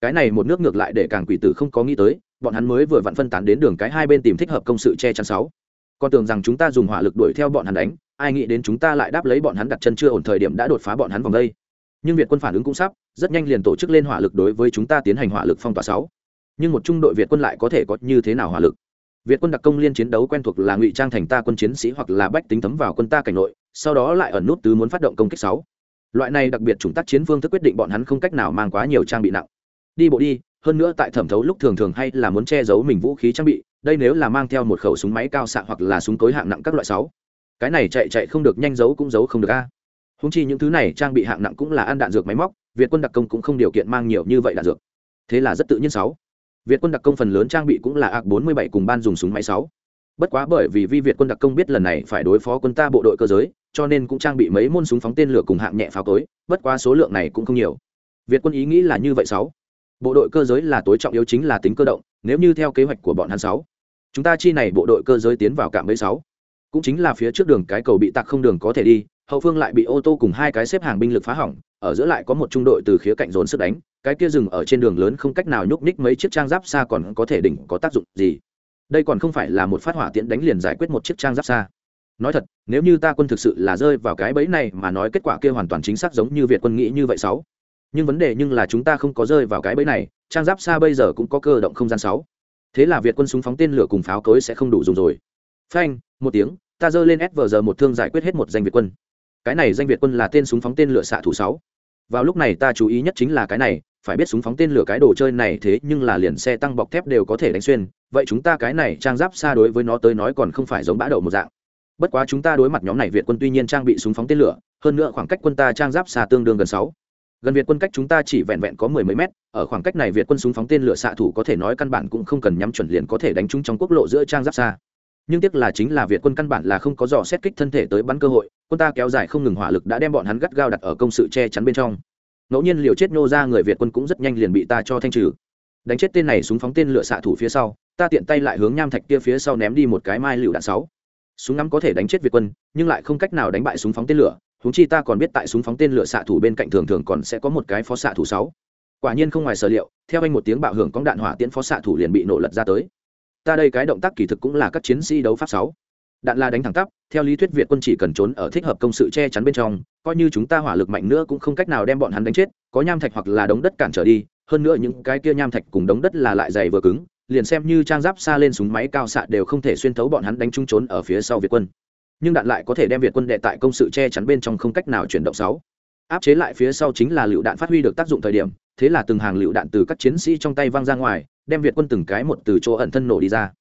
cái này một nước ngược lại để càng quỷ tử không có nghĩ tới, bọn hắn mới vừa vặn phân tán đến đường cái hai bên tìm thích hợp công sự che chắn sáu. Con tưởng rằng chúng ta dùng hỏa lực đuổi theo bọn hắn đánh, ai nghĩ đến chúng ta lại đáp lấy bọn hắn đặt chân chưa ổn thời điểm đã đột phá bọn hắn vòng đây. Nhưng việt quân phản ứng cũng sắp, rất nhanh liền tổ chức lên hỏa lực đối với chúng ta tiến hành hỏa lực phong tỏa sáu. Nhưng một trung đội việt quân lại có thể có như thế nào hỏa lực? Việt quân đặc công liên chiến đấu quen thuộc là ngụy trang thành ta quân chiến sĩ hoặc là bách tính thấm vào quân ta cảnh nội, sau đó lại ẩn nút tứ muốn phát động công kích sáu. Loại này đặc biệt chủng tác chiến phương thức quyết định bọn hắn không cách nào mang quá nhiều trang bị nặng đi bộ đi, hơn nữa tại thẩm thấu lúc thường thường hay là muốn che giấu mình vũ khí trang bị, đây nếu là mang theo một khẩu súng máy cao xạ hoặc là súng cối hạng nặng các loại sáu. Cái này chạy chạy không được, nhanh giấu cũng giấu không được a. Húng chi những thứ này trang bị hạng nặng cũng là ăn đạn dược máy móc, việt quân đặc công cũng không điều kiện mang nhiều như vậy đạn dược. Thế là rất tự nhiên sáu. Việt quân đặc công phần lớn trang bị cũng là ạc bốn mươi bảy cùng ban dùng súng máy sáu. Bất quá bởi vì vi việt quân đặc công biết lần này phải đối phó quân ta bộ đội cơ giới, cho nên cũng trang bị mấy môn súng phóng tên lửa cùng hạng nhẹ pháo tối, bất quá số lượng này cũng không nhiều. Việt quân ý nghĩ là như vậy sáu bộ đội cơ giới là tối trọng yếu chính là tính cơ động, nếu như theo kế hoạch của bọn hắn sáu, chúng ta chi này bộ đội cơ giới tiến vào cạm bẫy sáu, cũng chính là phía trước đường cái cầu bị tạc không đường có thể đi, hậu phương lại bị ô tô cùng hai cái xếp hàng binh lực phá hỏng, ở giữa lại có một trung đội từ khía cạnh dồn sức đánh, cái kia rừng ở trên đường lớn không cách nào nhúc ních mấy chiếc trang giáp xa còn có thể đỉnh có tác dụng gì. Đây còn không phải là một phát hỏa tiễn đánh liền giải quyết một chiếc trang giáp xa. Nói thật, nếu như ta quân thực sự là rơi vào cái bẫy này mà nói kết quả kia hoàn toàn chính xác giống như việt quân nghĩ như vậy sáu nhưng vấn đề nhưng là chúng ta không có rơi vào cái bẫy này, trang giáp xa bây giờ cũng có cơ động không gian sáu. Thế là việt quân súng phóng tên lửa cùng pháo cối sẽ không đủ dùng rồi. Phanh, một tiếng, ta giơ lên s vờ giờ một thương giải quyết hết một danh việt quân. Cái này danh việt quân là tên súng phóng tên lửa xạ thủ sáu. Vào lúc này ta chú ý nhất chính là cái này, phải biết súng phóng tên lửa cái đồ chơi này thế nhưng là liền xe tăng bọc thép đều có thể đánh xuyên, vậy chúng ta cái này trang giáp xa đối với nó tới nói còn không phải giống bã đậu một dạng. Bất quá chúng ta đối mặt nhóm này việt quân tuy nhiên trang bị súng phóng tên lửa, hơn nữa khoảng cách quân ta trang giáp xa tương đương gần sáu gần việt quân cách chúng ta chỉ vẹn vẹn có mười mấy mét, ở khoảng cách này việt quân súng phóng tên lửa xạ thủ có thể nói căn bản cũng không cần nhắm chuẩn liền có thể đánh trúng trong quốc lộ giữa trang giáp xa. Nhưng tiếc là chính là việt quân căn bản là không có dò xét kích thân thể tới bắn cơ hội, quân ta kéo dài không ngừng hỏa lực đã đem bọn hắn gắt gao đặt ở công sự che chắn bên trong. Ngẫu nhiên liều chết nô ra người việt quân cũng rất nhanh liền bị ta cho thanh trừ. Đánh chết tên này súng phóng tên lửa xạ thủ phía sau, ta tiện tay lại hướng nham thạch kia phía sau ném đi một cái mai lựu đạn sáu. Súng ngắm có thể đánh chết việt quân, nhưng lại không cách nào đánh bại súng phóng tên lửa huống chi ta còn biết tại súng phóng tên lửa xạ thủ bên cạnh thường thường còn sẽ có một cái phó xạ thủ sáu. Quả nhiên không ngoài sở liệu, theo anh một tiếng bạo hưởng cong đạn hỏa tiễn phó xạ thủ liền bị nổ lật ra tới. Ta đây cái động tác kỳ thực cũng là các chiến sĩ đấu pháp sáu. Đạn la đánh thẳng tắp, theo lý thuyết việt quân chỉ cần trốn ở thích hợp công sự che chắn bên trong, coi như chúng ta hỏa lực mạnh nữa cũng không cách nào đem bọn hắn đánh chết, có nham thạch hoặc là đống đất cản trở đi, hơn nữa những cái kia nham thạch cùng đống đất là lại dày vừa cứng, liền xem như trang giáp xa lên súng máy cao xạ đều không thể xuyên thấu bọn hắn đánh trung trốn ở phía sau việt quân nhưng đạn lại có thể đem việt quân đệ tại công sự che chắn bên trong không cách nào chuyển động sáu. Áp chế lại phía sau chính là lựu đạn phát huy được tác dụng thời điểm, thế là từng hàng lựu đạn từ các chiến sĩ trong tay văng ra ngoài, đem việt quân từng cái một từ chỗ ẩn thân nổ đi ra.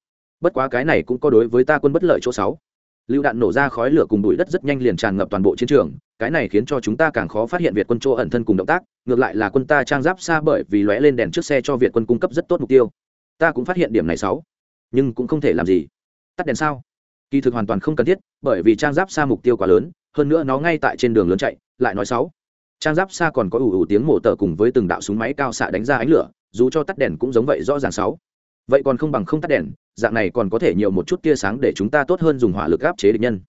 Bất quá cái này cũng có đối với ta quân bất lợi chỗ sáu. Lựu đạn nổ ra khói lửa cùng bụi đất rất nhanh liền tràn ngập toàn bộ chiến trường, cái này khiến cho chúng ta càng khó phát hiện việt quân chỗ ẩn thân cùng động tác, ngược lại là quân ta trang giáp xa bởi vì lóe lên đèn trước xe cho việt quân cung cấp rất tốt mục tiêu. Ta cũng phát hiện điểm này sáu, nhưng cũng không thể làm gì. Tắt đèn sao? Kỳ thực hoàn toàn không cần thiết, bởi vì trang giáp xa mục tiêu quá lớn, hơn nữa nó ngay tại trên đường lớn chạy, lại nói sáu trang giáp xa còn có ủ ủ tiếng mổ tờ cùng với từng đạo súng máy cao xạ đánh ra ánh lửa, dù cho tắt đèn cũng giống vậy rõ ràng sáu vậy còn không bằng không tắt đèn, dạng này còn có thể nhiều một chút tia sáng để chúng ta tốt hơn dùng hỏa lực áp chế địch nhân.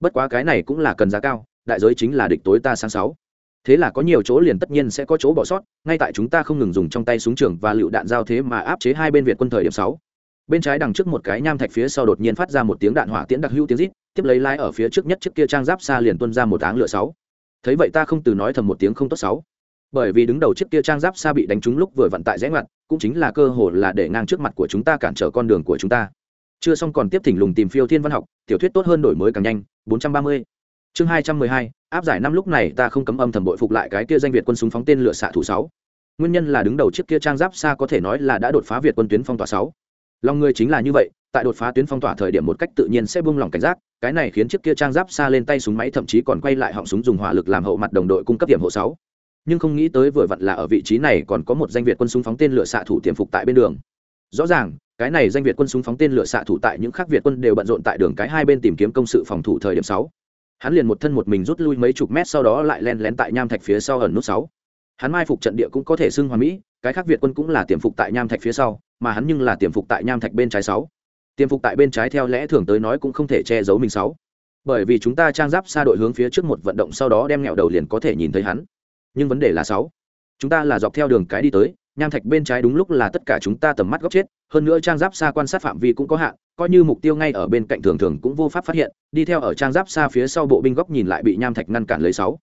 Bất quá cái này cũng là cần giá cao, đại giới chính là địch tối ta sáng sáu thế là có nhiều chỗ liền tất nhiên sẽ có chỗ bỏ sót, ngay tại chúng ta không ngừng dùng trong tay súng trường và lựu đạn giao thế mà áp chế hai bên việt quân thời điểm sáu bên trái đằng trước một cái nham thạch phía sau đột nhiên phát ra một tiếng đạn hỏa tiễn đặc hữu tiếng rít, tiếp lấy lái ở phía trước nhất trước kia trang giáp xa liền tuân ra một áng lửa sáu. Thấy vậy ta không từ nói thầm một tiếng không tốt sáu. Bởi vì đứng đầu chiếc kia trang giáp xa bị đánh trúng lúc vừa vận tại rẽ ngoặt, cũng chính là cơ hội là để ngang trước mặt của chúng ta cản trở con đường của chúng ta. Chưa xong còn tiếp thỉnh lùng tìm phiêu thiên văn học, tiểu thuyết tốt hơn đổi mới càng nhanh 430. chương hai trăm mười hai, áp giải năm lúc này ta không cấm âm thầm bội phục lại cái kia danh việt quân súng phóng tên lửa xạ thủ sáu. Nguyên nhân là đứng đầu chiếc kia trang giáp xa có thể nói là đã đột phá việt quân tuyến phong tỏa sáu lòng người chính là như vậy, tại đột phá tuyến phong tỏa thời điểm một cách tự nhiên sẽ buông lỏng cảnh giác, cái này khiến chiếc kia trang giáp xa lên tay súng máy thậm chí còn quay lại họng súng dùng hỏa lực làm hậu mặt đồng đội cung cấp điểm hộ sáu. Nhưng không nghĩ tới vừa vặn là ở vị trí này còn có một danh việt quân súng phóng tên lửa xạ thủ tiềm phục tại bên đường. Rõ ràng, cái này danh việt quân súng phóng tên lửa xạ thủ tại những khác việt quân đều bận rộn tại đường cái hai bên tìm kiếm công sự phòng thủ thời điểm sáu. Hắn liền một thân một mình rút lui mấy chục mét sau đó lại len lén tại nham thạch phía sau ẩn nút sáu. Hắn mai phục trận địa cũng có thể xưng hoàn mỹ cái khác việt quân cũng là tiềm phục tại nham thạch phía sau, mà hắn nhưng là tiềm phục tại nham thạch bên trái sáu. Tiềm phục tại bên trái theo lẽ thường tới nói cũng không thể che giấu mình sáu. Bởi vì chúng ta trang giáp xa đội hướng phía trước một vận động sau đó đem nghẹo đầu liền có thể nhìn thấy hắn. Nhưng vấn đề là sáu. Chúng ta là dọc theo đường cái đi tới, nham thạch bên trái đúng lúc là tất cả chúng ta tầm mắt góc chết, hơn nữa trang giáp xa quan sát phạm vi cũng có hạn, coi như mục tiêu ngay ở bên cạnh thường thường cũng vô pháp phát hiện, đi theo ở trang giáp xa phía sau bộ binh góc nhìn lại bị nham thạch ngăn cản lấy sáu.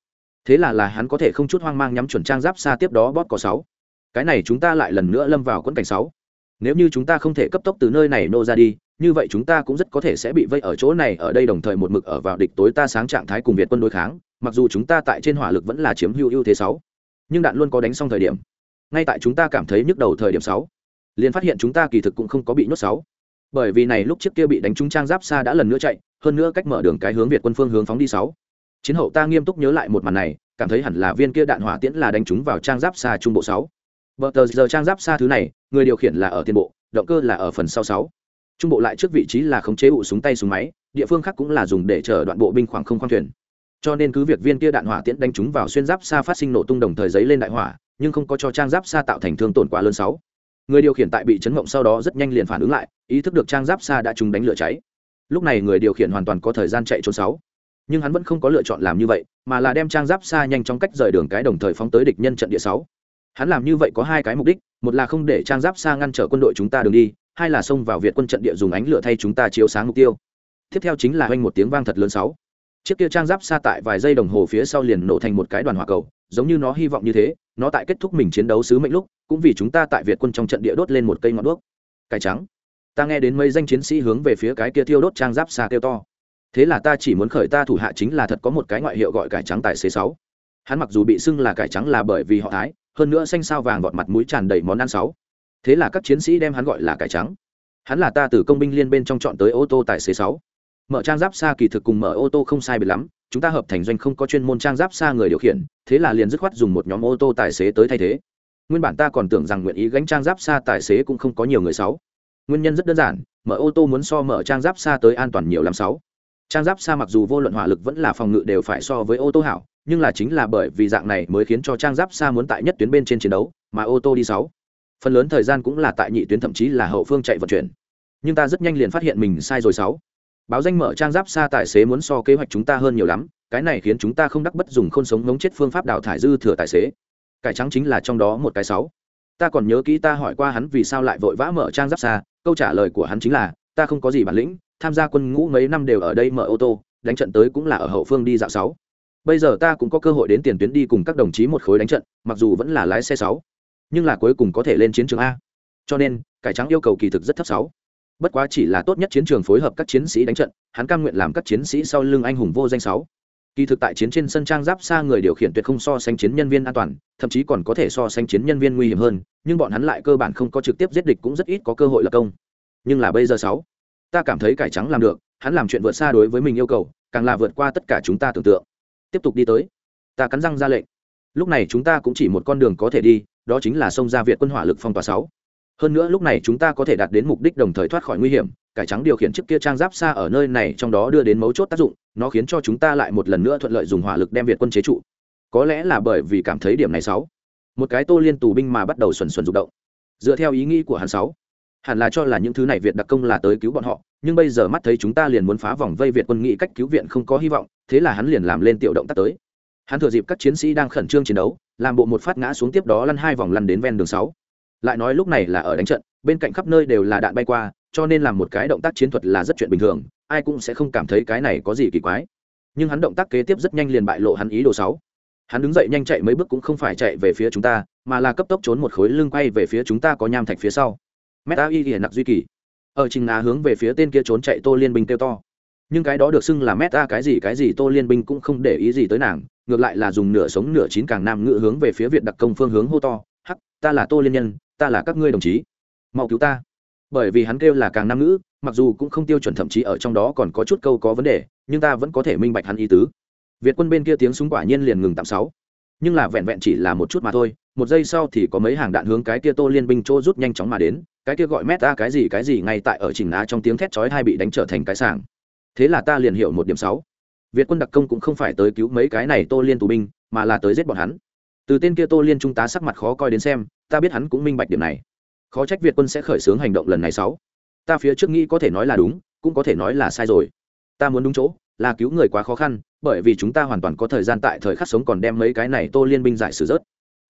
Thế là là hắn có thể không chút hoang mang nhắm chuẩn trang giáp xa tiếp đó bót có sáu cái này chúng ta lại lần nữa lâm vào quẫn cảnh sáu. Nếu như chúng ta không thể cấp tốc từ nơi này nô ra đi, như vậy chúng ta cũng rất có thể sẽ bị vây ở chỗ này ở đây đồng thời một mực ở vào địch tối ta sáng trạng thái cùng việt quân đối kháng, mặc dù chúng ta tại trên hỏa lực vẫn là chiếm hữu ưu thế sáu. Nhưng đạn luôn có đánh xong thời điểm. Ngay tại chúng ta cảm thấy nhức đầu thời điểm sáu, liền phát hiện chúng ta kỳ thực cũng không có bị nhốt sáu. Bởi vì này lúc trước kia bị đánh trúng trang giáp xa đã lần nữa chạy, hơn nữa cách mở đường cái hướng việt quân phương hướng phóng đi sáu. Chiến hậu ta nghiêm túc nhớ lại một màn này, cảm thấy hẳn là viên kia đạn hỏa tiễn là đánh trúng vào trang giáp xa trung bộ sáu bờ tờ giờ trang giáp xa thứ này, người điều khiển là ở tiền bộ, động cơ là ở phần sau sáu. Trung bộ lại trước vị trí là khống chế ụ súng tay súng máy, địa phương khác cũng là dùng để chở đoạn bộ binh khoảng không khoang thuyền. Cho nên cứ việc viên kia đạn hỏa tiễn đánh trúng vào xuyên giáp xa phát sinh nổ tung đồng thời giấy lên đại hỏa, nhưng không có cho trang giáp xa tạo thành thương tổn quá lớn sáu. Người điều khiển tại bị chấn động sau đó rất nhanh liền phản ứng lại, ý thức được trang giáp xa đã trúng đánh lửa cháy. Lúc này người điều khiển hoàn toàn có thời gian chạy trốn sáu. Nhưng hắn vẫn không có lựa chọn làm như vậy, mà là đem trang giáp xa nhanh chóng cách rời đường cái đồng thời phóng tới địch nhân trận địa sáu hắn làm như vậy có hai cái mục đích, một là không để trang giáp xa ngăn trở quân đội chúng ta đường đi, hai là xông vào việt quân trận địa dùng ánh lửa thay chúng ta chiếu sáng mục tiêu. Tiếp theo chính là oanh một tiếng vang thật lớn sáu. Chiếc kia trang giáp xa tại vài giây đồng hồ phía sau liền nổ thành một cái đoàn hỏa cầu, giống như nó hy vọng như thế, nó tại kết thúc mình chiến đấu sứ mệnh lúc, cũng vì chúng ta tại việt quân trong trận địa đốt lên một cây ngọn đuốc. Cải trắng. Ta nghe đến mấy danh chiến sĩ hướng về phía cái kia thiêu đốt trang giáp xa kêu to. Thế là ta chỉ muốn khởi ta thủ hạ chính là thật có một cái ngoại hiệu gọi cải trắng tại c sáu. Hắn mặc dù bị xưng là cải trắng là bởi vì họ thái hơn nữa xanh sao vàng vọt mặt mũi tràn đầy món ăn sáu. Thế là các chiến sĩ đem hắn gọi là cải trắng. Hắn là ta từ công binh liên bên trong chọn tới ô tô tài xế sáu. Mở trang giáp xa kỳ thực cùng mở ô tô không sai biệt lắm, chúng ta hợp thành doanh không có chuyên môn trang giáp xa người điều khiển, thế là liền dứt khoát dùng một nhóm ô tô tài xế tới thay thế. Nguyên bản ta còn tưởng rằng nguyện ý gánh trang giáp xa tài xế cũng không có nhiều người sáu. Nguyên nhân rất đơn giản, mở ô tô muốn so mở trang giáp xa tới an toàn nhiều làm sáu trang giáp xa mặc dù vô luận hỏa lực vẫn là phòng ngự đều phải so với ô tô hảo, nhưng là chính là bởi vì dạng này mới khiến cho trang giáp xa muốn tại nhất tuyến bên trên chiến đấu, mà ô tô đi sáu. Phần lớn thời gian cũng là tại nhị tuyến thậm chí là hậu phương chạy vận chuyển. Nhưng ta rất nhanh liền phát hiện mình sai rồi sáu. Báo danh mở trang giáp xa tài xế muốn so kế hoạch chúng ta hơn nhiều lắm, cái này khiến chúng ta không đắc bất dùng khôn sống ngống chết phương pháp đào thải dư thừa tài xế. Cải trắng chính là trong đó một cái sáu. Ta còn nhớ kỹ ta hỏi qua hắn vì sao lại vội vã mở trang giáp xa câu trả lời của hắn chính là, ta không có gì bản lĩnh tham gia quân ngũ mấy năm đều ở đây mở ô tô, đánh trận tới cũng là ở hậu phương đi dạo sáu. Bây giờ ta cũng có cơ hội đến tiền tuyến đi cùng các đồng chí một khối đánh trận, mặc dù vẫn là lái xe sáu, nhưng là cuối cùng có thể lên chiến trường a. Cho nên, cải trắng yêu cầu kỳ thực rất thấp sáu. Bất quá chỉ là tốt nhất chiến trường phối hợp các chiến sĩ đánh trận, hắn cam nguyện làm các chiến sĩ sau lưng anh hùng vô danh sáu. Kỳ thực tại chiến trên sân trang giáp xa người điều khiển tuyệt không so sánh chiến nhân viên an toàn, thậm chí còn có thể so sánh chiến nhân viên nguy hiểm hơn, nhưng bọn hắn lại cơ bản không có trực tiếp giết địch cũng rất ít có cơ hội lập công. Nhưng là bây giờ sáu ta cảm thấy cải trắng làm được, hắn làm chuyện vượt xa đối với mình yêu cầu, càng là vượt qua tất cả chúng ta tưởng tượng. Tiếp tục đi tới. Ta cắn răng ra lệnh. Lúc này chúng ta cũng chỉ một con đường có thể đi, đó chính là sông ra việt quân hỏa lực phong tỏa sáu. Hơn nữa lúc này chúng ta có thể đạt đến mục đích đồng thời thoát khỏi nguy hiểm, cải trắng điều khiển chiếc kia trang giáp xa ở nơi này trong đó đưa đến mấu chốt tác dụng, nó khiến cho chúng ta lại một lần nữa thuận lợi dùng hỏa lực đem việt quân chế trụ. Có lẽ là bởi vì cảm thấy điểm này sáu. Một cái tô liên tù binh mà bắt đầu xuẩn xuẩn rụng động. Dựa theo ý nghĩ của hắn sáu hẳn là cho là những thứ này việt đặc công là tới cứu bọn họ, nhưng bây giờ mắt thấy chúng ta liền muốn phá vòng vây việt quân nghĩ cách cứu viện không có hy vọng, thế là hắn liền làm lên tiểu động tác tới. Hắn thừa dịp các chiến sĩ đang khẩn trương chiến đấu, làm bộ một phát ngã xuống tiếp đó lăn hai vòng lăn đến ven đường sáu. Lại nói lúc này là ở đánh trận, bên cạnh khắp nơi đều là đạn bay qua, cho nên làm một cái động tác chiến thuật là rất chuyện bình thường, ai cũng sẽ không cảm thấy cái này có gì kỳ quái. Nhưng hắn động tác kế tiếp rất nhanh liền bại lộ hắn ý đồ sáu. Hắn đứng dậy nhanh chạy mấy bước cũng không phải chạy về phía chúng ta, mà là cấp tốc trốn một khối lưng quay về phía chúng ta có nham thạch phía sau meta y hiển nặc duy kỳ. Ở trình ngà hướng về phía tên kia trốn chạy tô liên binh kêu to. Nhưng cái đó được xưng là meta cái gì cái gì tô liên binh cũng không để ý gì tới nàng, ngược lại là dùng nửa sống nửa chín càng nam ngự hướng về phía việt đặc công phương hướng hô to, hắc, ta là tô liên nhân, ta là các ngươi đồng chí. Mau cứu ta. Bởi vì hắn kêu là càng nam ngữ, mặc dù cũng không tiêu chuẩn thậm chí ở trong đó còn có chút câu có vấn đề, nhưng ta vẫn có thể minh bạch hắn ý tứ. Việt quân bên kia tiếng súng quả nhiên liền ngừng tạm sáu. Nhưng là vẹn vẹn chỉ là một chút mà thôi, một giây sau thì có mấy hàng đạn hướng cái kia tô liên binh chỗ rút nhanh chóng mà đến cái kia gọi meta cái gì cái gì ngay tại ở chỉnh ná trong tiếng thét chói hai bị đánh trở thành cái sảng. Thế là ta liền hiểu một điểm sáu. Việt quân đặc công cũng không phải tới cứu mấy cái này tô liên tù binh, mà là tới giết bọn hắn. Từ tên kia tô liên trung tá sắc mặt khó coi đến xem, ta biết hắn cũng minh bạch điểm này. Khó trách việt quân sẽ khởi xướng hành động lần này sáu. Ta phía trước nghĩ có thể nói là đúng, cũng có thể nói là sai rồi. Ta muốn đúng chỗ, là cứu người quá khó khăn, bởi vì chúng ta hoàn toàn có thời gian tại thời khắc sống còn đem mấy cái này tô liên binh giải xử rớt.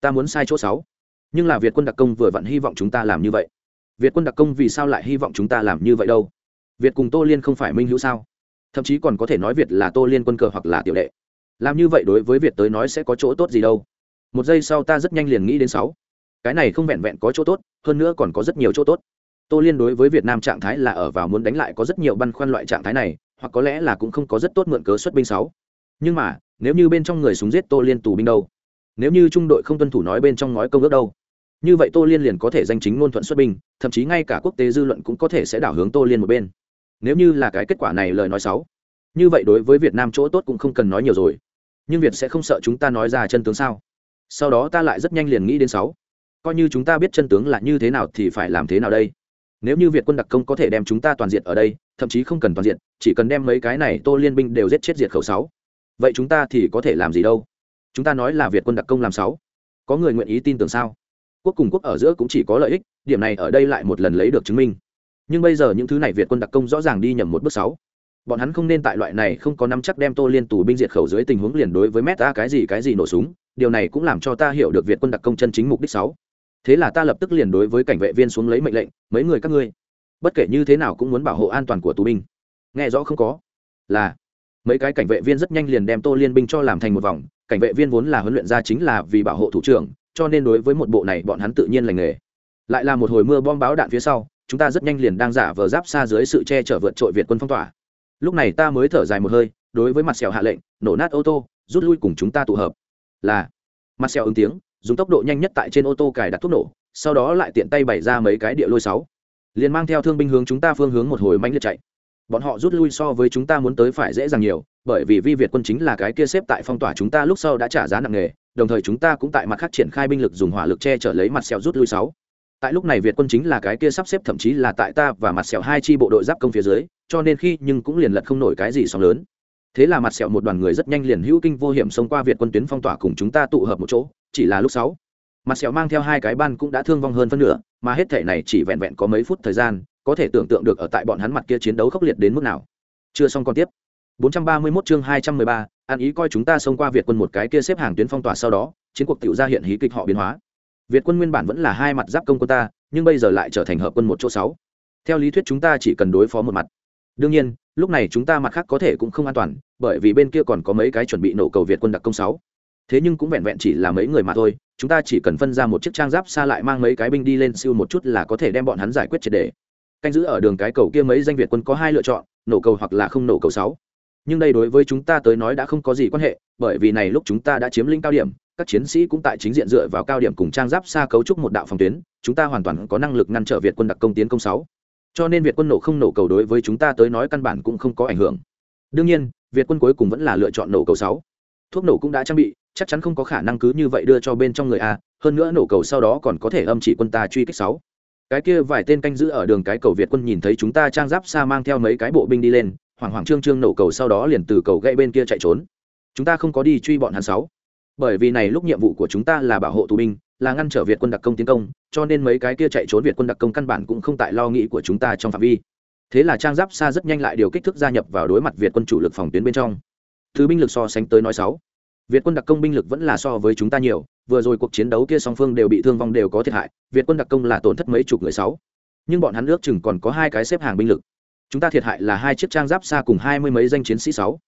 Ta muốn sai chỗ sáu. Nhưng là việt quân đặc công vừa vặn hy vọng chúng ta làm như vậy việt quân đặc công vì sao lại hy vọng chúng ta làm như vậy đâu? Việt cùng tô liên không phải minh hữu sao? Thậm chí còn có thể nói việt là tô liên quân cờ hoặc là tiểu đệ. Làm như vậy đối với việt tới nói sẽ có chỗ tốt gì đâu? Một giây sau ta rất nhanh liền nghĩ đến sáu. Cái này không vẹn vẹn có chỗ tốt, hơn nữa còn có rất nhiều chỗ tốt. Tô liên đối với việt nam trạng thái là ở vào muốn đánh lại có rất nhiều băn khoăn loại trạng thái này, hoặc có lẽ là cũng không có rất tốt mượn cớ xuất binh sáu. Nhưng mà, nếu như bên trong người súng giết tô liên tù binh đâu? Nếu như trung đội không tuân thủ nói bên trong nói công ước đâu? Như vậy tô liên liền có thể danh chính ngôn thuận xuất binh, thậm chí ngay cả quốc tế dư luận cũng có thể sẽ đảo hướng tô liên một bên. Nếu như là cái kết quả này lời nói xấu, như vậy đối với việt nam chỗ tốt cũng không cần nói nhiều rồi. Nhưng việt sẽ không sợ chúng ta nói ra chân tướng sao? Sau đó ta lại rất nhanh liền nghĩ đến sáu. Coi như chúng ta biết chân tướng là như thế nào thì phải làm thế nào đây? Nếu như việt quân đặc công có thể đem chúng ta toàn diện ở đây, thậm chí không cần toàn diện chỉ cần đem mấy cái này tô liên binh đều giết chết diệt khẩu sáu. Vậy chúng ta thì có thể làm gì đâu? Chúng ta nói là việt quân đặc công làm sáu. Có người nguyện ý tin tưởng sao? Quốc cùng quốc ở giữa cũng chỉ có lợi ích, điểm này ở đây lại một lần lấy được chứng minh. Nhưng bây giờ những thứ này việt quân đặc công rõ ràng đi nhầm một bước sáu. Bọn hắn không nên tại loại này không có nắm chắc đem tô liên tù binh diệt khẩu dưới tình huống liền đối với meta cái gì cái gì nổ súng, điều này cũng làm cho ta hiểu được việt quân đặc công chân chính mục đích sáu. Thế là ta lập tức liền đối với cảnh vệ viên xuống lấy mệnh lệnh, mấy người các ngươi, bất kể như thế nào cũng muốn bảo hộ an toàn của tù binh. Nghe rõ không có? Là, mấy cái cảnh vệ viên rất nhanh liền đem tô liên binh cho làm thành một vòng, cảnh vệ viên vốn là huấn luyện ra chính là vì bảo hộ thủ trưởng cho nên đối với một bộ này bọn hắn tự nhiên lành nghề. Lại là một hồi mưa bom báo đạn phía sau, chúng ta rất nhanh liền đang giả vờ giáp xa dưới sự che chở vượt trội việt quân phong tỏa. Lúc này ta mới thở dài một hơi, đối với mặt sẹo hạ lệnh, nổ nát ô tô, rút lui cùng chúng ta tụ hợp. Là, mặt sẹo ứng tiếng, dùng tốc độ nhanh nhất tại trên ô tô cài đặt thuốc nổ, sau đó lại tiện tay bày ra mấy cái địa lôi sáu. Liền mang theo thương binh hướng chúng ta phương hướng một hồi mánh liệt chạy bọn họ rút lui so với chúng ta muốn tới phải dễ dàng nhiều, bởi vì vi việt quân chính là cái kia xếp tại phong tỏa chúng ta lúc sau đã trả giá nặng nề, đồng thời chúng ta cũng tại mặt khác triển khai binh lực dùng hỏa lực che chở lấy mặt sẹo rút lui sáu. Tại lúc này việt quân chính là cái kia sắp xếp thậm chí là tại ta và mặt sẹo hai chi bộ đội giáp công phía dưới, cho nên khi nhưng cũng liền lật không nổi cái gì sóng lớn. Thế là mặt sẹo một đoàn người rất nhanh liền hữu kinh vô hiểm xông qua việt quân tuyến phong tỏa cùng chúng ta tụ hợp một chỗ, chỉ là lúc sáu, mặt sẹo mang theo hai cái ban cũng đã thương vong hơn phân nửa, mà hết thể này chỉ vẹn vẹn có mấy phút thời gian có thể tưởng tượng được ở tại bọn hắn mặt kia chiến đấu khốc liệt đến mức nào. Chưa xong còn tiếp. 431 chương 213, ăn ý coi chúng ta xông qua việt quân một cái kia xếp hàng tuyến phong tỏa sau đó chiến cuộc tiểu ra hiện hí kịch họ biến hóa. Việt quân nguyên bản vẫn là hai mặt giáp công quân ta nhưng bây giờ lại trở thành hợp quân một chỗ sáu. Theo lý thuyết chúng ta chỉ cần đối phó một mặt. Đương nhiên lúc này chúng ta mặt khác có thể cũng không an toàn bởi vì bên kia còn có mấy cái chuẩn bị nổ cầu việt quân đặc công sáu. Thế nhưng cũng vẹn vẹn chỉ là mấy người mà thôi chúng ta chỉ cần phân ra một chiếc trang giáp xa lại mang mấy cái binh đi lên siêu một chút là có thể đem bọn hắn giải quyết triệt để canh giữ ở đường cái cầu kia mấy danh việt quân có hai lựa chọn, nổ cầu hoặc là không nổ cầu sáu. Nhưng đây đối với chúng ta tới nói đã không có gì quan hệ, bởi vì này lúc chúng ta đã chiếm lĩnh cao điểm, các chiến sĩ cũng tại chính diện dựa vào cao điểm cùng trang giáp xa cấu trúc một đạo phòng tuyến, chúng ta hoàn toàn có năng lực ngăn trở việt quân đặc công tiến công sáu. Cho nên việt quân nổ không nổ cầu đối với chúng ta tới nói căn bản cũng không có ảnh hưởng. Đương nhiên, việt quân cuối cùng vẫn là lựa chọn nổ cầu sáu. Thuốc nổ cũng đã trang bị, chắc chắn không có khả năng cứ như vậy đưa cho bên trong người a, hơn nữa nổ cầu sau đó còn có thể âm chỉ quân ta truy kích sáu cái kia vài tên canh giữ ở đường cái cầu việt quân nhìn thấy chúng ta trang giáp xa mang theo mấy cái bộ binh đi lên, hoảng hoảng trương trương nổ cầu sau đó liền từ cầu gãy bên kia chạy trốn. Chúng ta không có đi truy bọn hắn sáu. Bởi vì này lúc nhiệm vụ của chúng ta là bảo hộ tù binh, là ngăn trở việt quân đặc công tiến công, cho nên mấy cái kia chạy trốn việt quân đặc công căn bản cũng không tại lo nghĩ của chúng ta trong phạm vi. Thế là trang giáp xa rất nhanh lại điều kích thước gia nhập vào đối mặt việt quân chủ lực phòng tuyến bên trong. Thứ binh lực so sánh tới nói sáu việt quân đặc công binh lực vẫn là so với chúng ta nhiều, vừa rồi cuộc chiến đấu kia song phương đều bị thương vong đều có thiệt hại, việt quân đặc công là tổn thất mấy chục người sáu. Nhưng bọn hắn ước chừng còn có hai cái xếp hàng binh lực. Chúng ta thiệt hại là hai chiếc trang giáp xa cùng hai mươi mấy danh chiến sĩ sáu.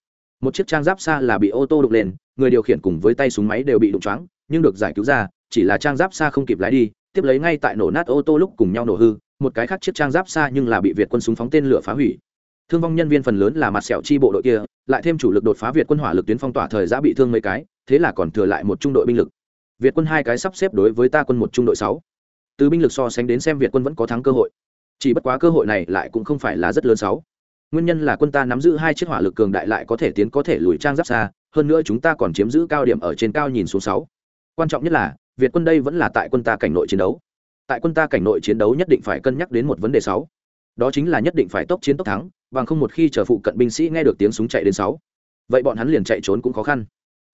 Một chiếc trang giáp xa là bị ô tô đụng lên, người điều khiển cùng với tay súng máy đều bị đụng choáng, nhưng được giải cứu ra, chỉ là trang giáp xa không kịp lái đi, tiếp lấy ngay tại nổ nát ô tô lúc cùng nhau nổ hư, một cái khác chiếc trang giáp xa nhưng là bị việt quân súng phóng tên lửa phá hủy thương vong nhân viên phần lớn là mặt sẹo chi bộ đội kia, lại thêm chủ lực đột phá việt quân hỏa lực tuyến phong tỏa thời giã bị thương mấy cái, thế là còn thừa lại một trung đội binh lực. Việt quân hai cái sắp xếp đối với ta quân một trung đội sáu. Từ binh lực so sánh đến xem việt quân vẫn có thắng cơ hội. Chỉ bất quá cơ hội này lại cũng không phải là rất lớn sáu. Nguyên nhân là quân ta nắm giữ hai chiếc hỏa lực cường đại lại có thể tiến có thể lùi trang giáp xa, hơn nữa chúng ta còn chiếm giữ cao điểm ở trên cao nhìn xuống sáu. Quan trọng nhất là, việt quân đây vẫn là tại quân ta cảnh nội chiến đấu. Tại quân ta cảnh nội chiến đấu nhất định phải cân nhắc đến một vấn đề sáu. Đó chính là nhất định phải tốc chiến tốc thắng bằng không một khi chờ phụ cận binh sĩ nghe được tiếng súng chạy đến sáu, vậy bọn hắn liền chạy trốn cũng khó khăn.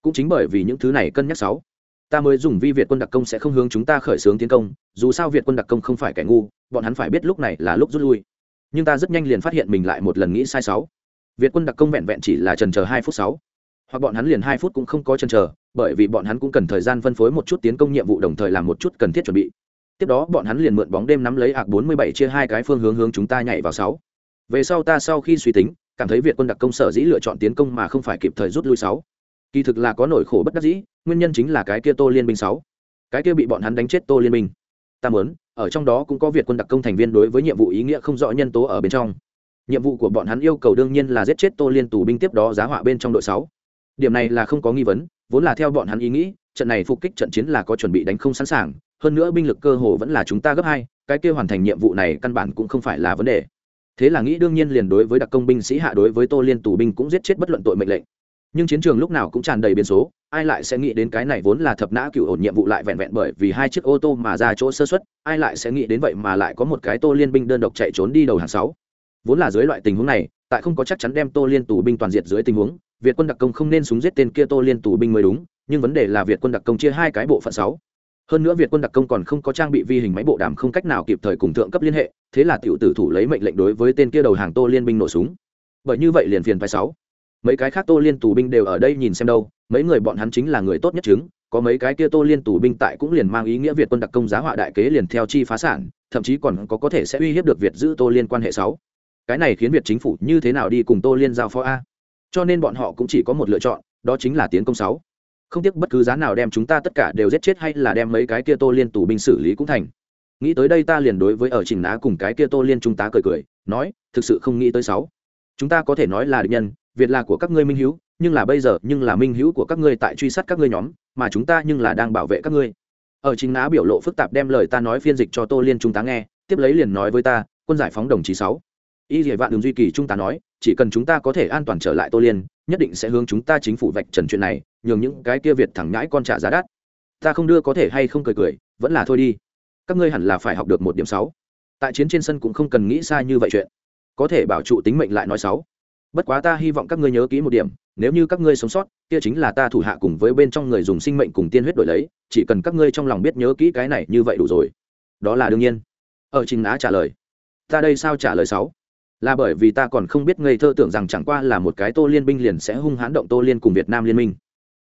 Cũng chính bởi vì những thứ này cân nhắc sáu, ta mới dùng vi việt quân đặc công sẽ không hướng chúng ta khởi xướng tiến công, dù sao việt quân đặc công không phải kẻ ngu, bọn hắn phải biết lúc này là lúc rút lui. Nhưng ta rất nhanh liền phát hiện mình lại một lần nghĩ sai sáu. Việt quân đặc công vẹn vẹn chỉ là trần chờ hai phút sáu, hoặc bọn hắn liền hai phút cũng không có trần chờ, bởi vì bọn hắn cũng cần thời gian phân phối một chút tiến công nhiệm vụ đồng thời làm một chút cần thiết chuẩn bị. Tiếp đó bọn hắn liền mượn bóng đêm nắm lấy ạc bốn mươi bảy chia hai cái phương hướng hướng chúng ta nhảy vào sáu về sau ta sau khi suy tính, cảm thấy việt quân đặc công sở dĩ lựa chọn tiến công mà không phải kịp thời rút lui sáu. Kỳ thực là có nỗi khổ bất đắc dĩ, nguyên nhân chính là cái kia tô liên binh sáu. Cái kia bị bọn hắn đánh chết tô liên binh. Ta muốn, ở trong đó cũng có việt quân đặc công thành viên đối với nhiệm vụ ý nghĩa không rõ nhân tố ở bên trong. Nhiệm vụ của bọn hắn yêu cầu đương nhiên là giết chết tô liên tù binh tiếp đó giá họa bên trong đội sáu. Điểm này là không có nghi vấn, vốn là theo bọn hắn ý nghĩ, trận này phục kích trận chiến là có chuẩn bị đánh không sẵn sàng, hơn nữa binh lực cơ hồ vẫn là chúng ta gấp hai, cái kia hoàn thành nhiệm vụ này căn bản cũng không phải là vấn đề thế là nghĩ đương nhiên liền đối với đặc công binh sĩ hạ đối với tô liên tù binh cũng giết chết bất luận tội mệnh lệnh. Nhưng chiến trường lúc nào cũng tràn đầy biến số, ai lại sẽ nghĩ đến cái này vốn là thập nã cựu ổn nhiệm vụ lại vẹn vẹn bởi vì hai chiếc ô tô mà ra chỗ sơ xuất ai lại sẽ nghĩ đến vậy mà lại có một cái tô liên binh đơn độc chạy trốn đi đầu hàng sáu? Vốn là dưới loại tình huống này, tại không có chắc chắn đem tô liên tù binh toàn diệt dưới tình huống, việt quân đặc công không nên súng giết tên kia tô liên tù binh mới đúng, nhưng vấn đề là việt quân đặc công chia hai cái bộ phận sáu hơn nữa việt quân đặc công còn không có trang bị vi hình máy bộ đàm không cách nào kịp thời cùng thượng cấp liên hệ, thế là tiểu tử thủ lấy mệnh lệnh đối với tên kia đầu hàng tô liên binh nổ súng. Bởi như vậy liền phiền phải sáu. Mấy cái khác tô liên tù binh đều ở đây nhìn xem đâu, mấy người bọn hắn chính là người tốt nhất chứng, có mấy cái kia tô liên tù binh tại cũng liền mang ý nghĩa việt quân đặc công giá họa đại kế liền theo chi phá sản, thậm chí còn có có thể sẽ uy hiếp được việt giữ tô liên quan hệ sáu. Cái này khiến việt chính phủ như thế nào đi cùng tô liên giao phó a? Cho nên bọn họ cũng chỉ có một lựa chọn, đó chính là tiến công sáu không tiếc bất cứ giá nào đem chúng ta tất cả đều giết chết hay là đem mấy cái kia tô liên tù binh xử lý cũng thành. Nghĩ tới đây ta liền đối với ở trình ná cùng cái kia tô liên chúng ta cười cười, nói, thực sự không nghĩ tới sáu. Chúng ta có thể nói là địch nhân, việt là của các ngươi minh hữu nhưng là bây giờ, nhưng là minh hữu của các ngươi tại truy sát các ngươi nhóm, mà chúng ta nhưng là đang bảo vệ các ngươi. Ở chính ná biểu lộ phức tạp đem lời ta nói phiên dịch cho tô liên chúng ta nghe, tiếp lấy liền nói với ta, quân giải phóng đồng chí sáu. Y dỉa vạn đường duy kỳ chúng ta nói, chỉ cần chúng ta có thể an toàn trở lại tô liên, nhất định sẽ hướng chúng ta chính phủ vạch trần chuyện này nhường những cái kia việt thẳng nhãi con trả giá đắt. Ta không đưa có thể hay không cười cười, vẫn là thôi đi. Các ngươi hẳn là phải học được một điểm sáu. Tại chiến trên sân cũng không cần nghĩ xa như vậy chuyện. Có thể bảo trụ tính mệnh lại nói sáu. Bất quá ta hy vọng các ngươi nhớ kỹ một điểm, nếu như các ngươi sống sót, kia chính là ta thủ hạ cùng với bên trong người dùng sinh mệnh cùng tiên huyết đổi lấy, chỉ cần các ngươi trong lòng biết nhớ kỹ cái này như vậy đủ rồi. Đó là đương nhiên. Ở trình á trả lời. Ta đây sao trả lời sáu? Là bởi vì ta còn không biết ngây thơ tưởng rằng chẳng qua là một cái tô liên binh liền sẽ hung hãn động tô liên cùng việt nam liên minh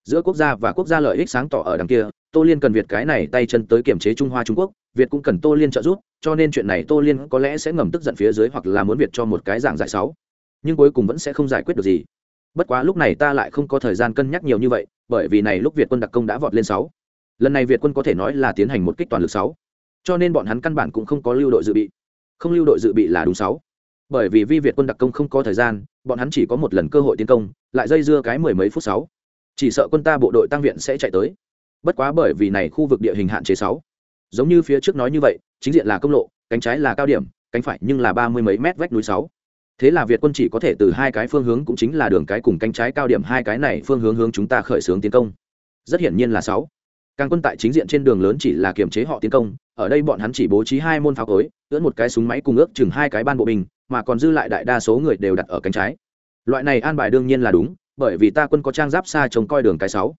giữa quốc gia và quốc gia lợi ích sáng tỏ ở đằng kia, tô liên cần việt cái này tay chân tới kiểm chế trung hoa trung quốc, việt cũng cần tô liên trợ giúp, cho nên chuyện này tô liên có lẽ sẽ ngầm tức giận phía dưới hoặc là muốn việt cho một cái giảng giải sáu. Nhưng cuối cùng vẫn sẽ không giải quyết được gì. Bất quá lúc này ta lại không có thời gian cân nhắc nhiều như vậy, bởi vì này lúc việt quân đặc công đã vọt lên sáu. Lần này việt quân có thể nói là tiến hành một kích toàn lực sáu. Cho nên bọn hắn căn bản cũng không có lưu đội dự bị. Không lưu đội dự bị là đúng sáu. Bởi vì vi việt quân đặc công không có thời gian, bọn hắn chỉ có một lần cơ hội tiến công, lại dây dưa cái mười mấy phút sáu chỉ sợ quân ta bộ đội tăng viện sẽ chạy tới. Bất quá bởi vì này khu vực địa hình hạn chế sáu. Giống như phía trước nói như vậy, chính diện là công lộ, cánh trái là cao điểm, cánh phải nhưng là ba mươi mấy mét vách núi sáu. Thế là việt quân chỉ có thể từ hai cái phương hướng cũng chính là đường cái cùng cánh trái cao điểm hai cái này phương hướng hướng chúng ta khởi xướng tiến công. Rất hiển nhiên là sáu. Càng quân tại chính diện trên đường lớn chỉ là kiềm chế họ tiến công, ở đây bọn hắn chỉ bố trí hai môn pháo cối, ưỡn một cái súng máy cùng ước chừng hai cái ban bộ binh, mà còn dư lại đại đa số người đều đặt ở cánh trái. Loại này an bài đương nhiên là đúng bởi vì ta quân có trang giáp xa trông coi đường cái sáu.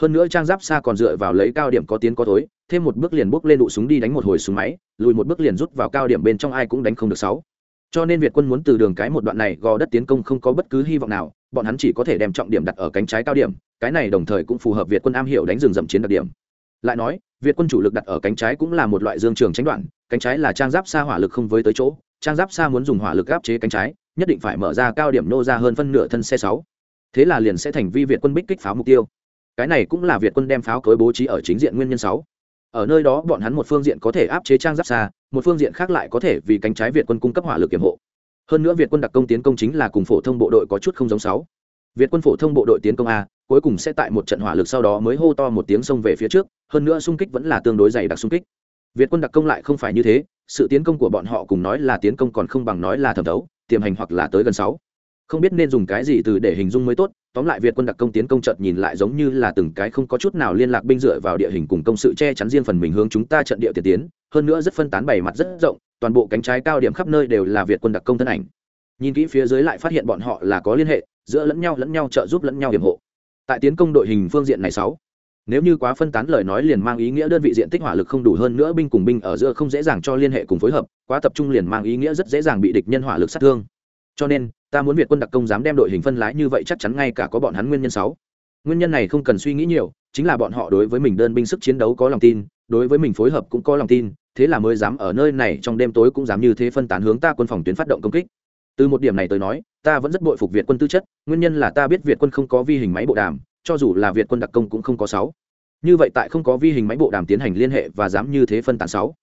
Hơn nữa trang giáp xa còn dựa vào lấy cao điểm có tiến có tối thêm một bước liền bước lên đụ súng đi đánh một hồi súng máy, lùi một bước liền rút vào cao điểm bên trong ai cũng đánh không được sáu. Cho nên việt quân muốn từ đường cái một đoạn này gò đất tiến công không có bất cứ hy vọng nào, bọn hắn chỉ có thể đem trọng điểm đặt ở cánh trái cao điểm, cái này đồng thời cũng phù hợp việt quân am hiểu đánh rừng rậm chiến đặc điểm. Lại nói, việt quân chủ lực đặt ở cánh trái cũng là một loại dương trường tránh đoạn, cánh trái là trang giáp xa hỏa lực không với tới chỗ, trang giáp xa muốn dùng hỏa lực áp chế cánh trái, nhất định phải mở ra cao điểm nô ra hơn phân nửa thân xe sáu thế là liền sẽ thành vi việt quân bích kích pháo mục tiêu. Cái này cũng là việt quân đem pháo cối bố trí ở chính diện nguyên nhân sáu. Ở nơi đó, bọn hắn một phương diện có thể áp chế trang giáp xa, một phương diện khác lại có thể vì cánh trái việt quân cung cấp hỏa lực kiểm hộ. Hơn nữa việt quân đặc công tiến công chính là cùng phổ thông bộ đội có chút không giống sáu. Việt quân phổ thông bộ đội tiến công a, cuối cùng sẽ tại một trận hỏa lực sau đó mới hô to một tiếng xông về phía trước, hơn nữa xung kích vẫn là tương đối dày đặc xung kích. Việt quân đặc công lại không phải như thế, sự tiến công của bọn họ cùng nói là tiến công còn không bằng nói là thẩm thấu, tiềm hành hoặc là tới gần sáu không biết nên dùng cái gì từ để hình dung mới tốt, tóm lại việt quân đặc công tiến công trận nhìn lại giống như là từng cái không có chút nào liên lạc binh dựa vào địa hình cùng công sự che chắn riêng phần mình hướng chúng ta trận địa tiền tiến, hơn nữa rất phân tán bày mặt rất rộng, toàn bộ cánh trái cao điểm khắp nơi đều là việt quân đặc công thân ảnh. Nhìn kỹ phía dưới lại phát hiện bọn họ là có liên hệ, giữa lẫn nhau lẫn nhau trợ giúp lẫn nhau hiểm hộ. Tại tiến công đội hình phương diện này sáu, nếu như quá phân tán lời nói liền mang ý nghĩa đơn vị diện tích hỏa lực không đủ hơn nữa binh cùng binh ở giữa không dễ dàng cho liên hệ cùng phối hợp, quá tập trung liền mang ý nghĩa rất dễ dàng bị địch nhân hỏa lực sát thương. Cho nên ta muốn việt quân đặc công dám đem đội hình phân lái như vậy chắc chắn ngay cả có bọn hắn nguyên nhân sáu. Nguyên nhân này không cần suy nghĩ nhiều, chính là bọn họ đối với mình đơn binh sức chiến đấu có lòng tin, đối với mình phối hợp cũng có lòng tin, thế là mới dám ở nơi này trong đêm tối cũng dám như thế phân tán hướng ta quân phòng tuyến phát động công kích. Từ một điểm này tới nói, ta vẫn rất bội phục việt quân tư chất, nguyên nhân là ta biết việt quân không có vi hình máy bộ đàm, cho dù là việt quân đặc công cũng không có sáu. Như vậy tại không có vi hình máy bộ đàm tiến hành liên hệ và dám như thế phân tán sáu.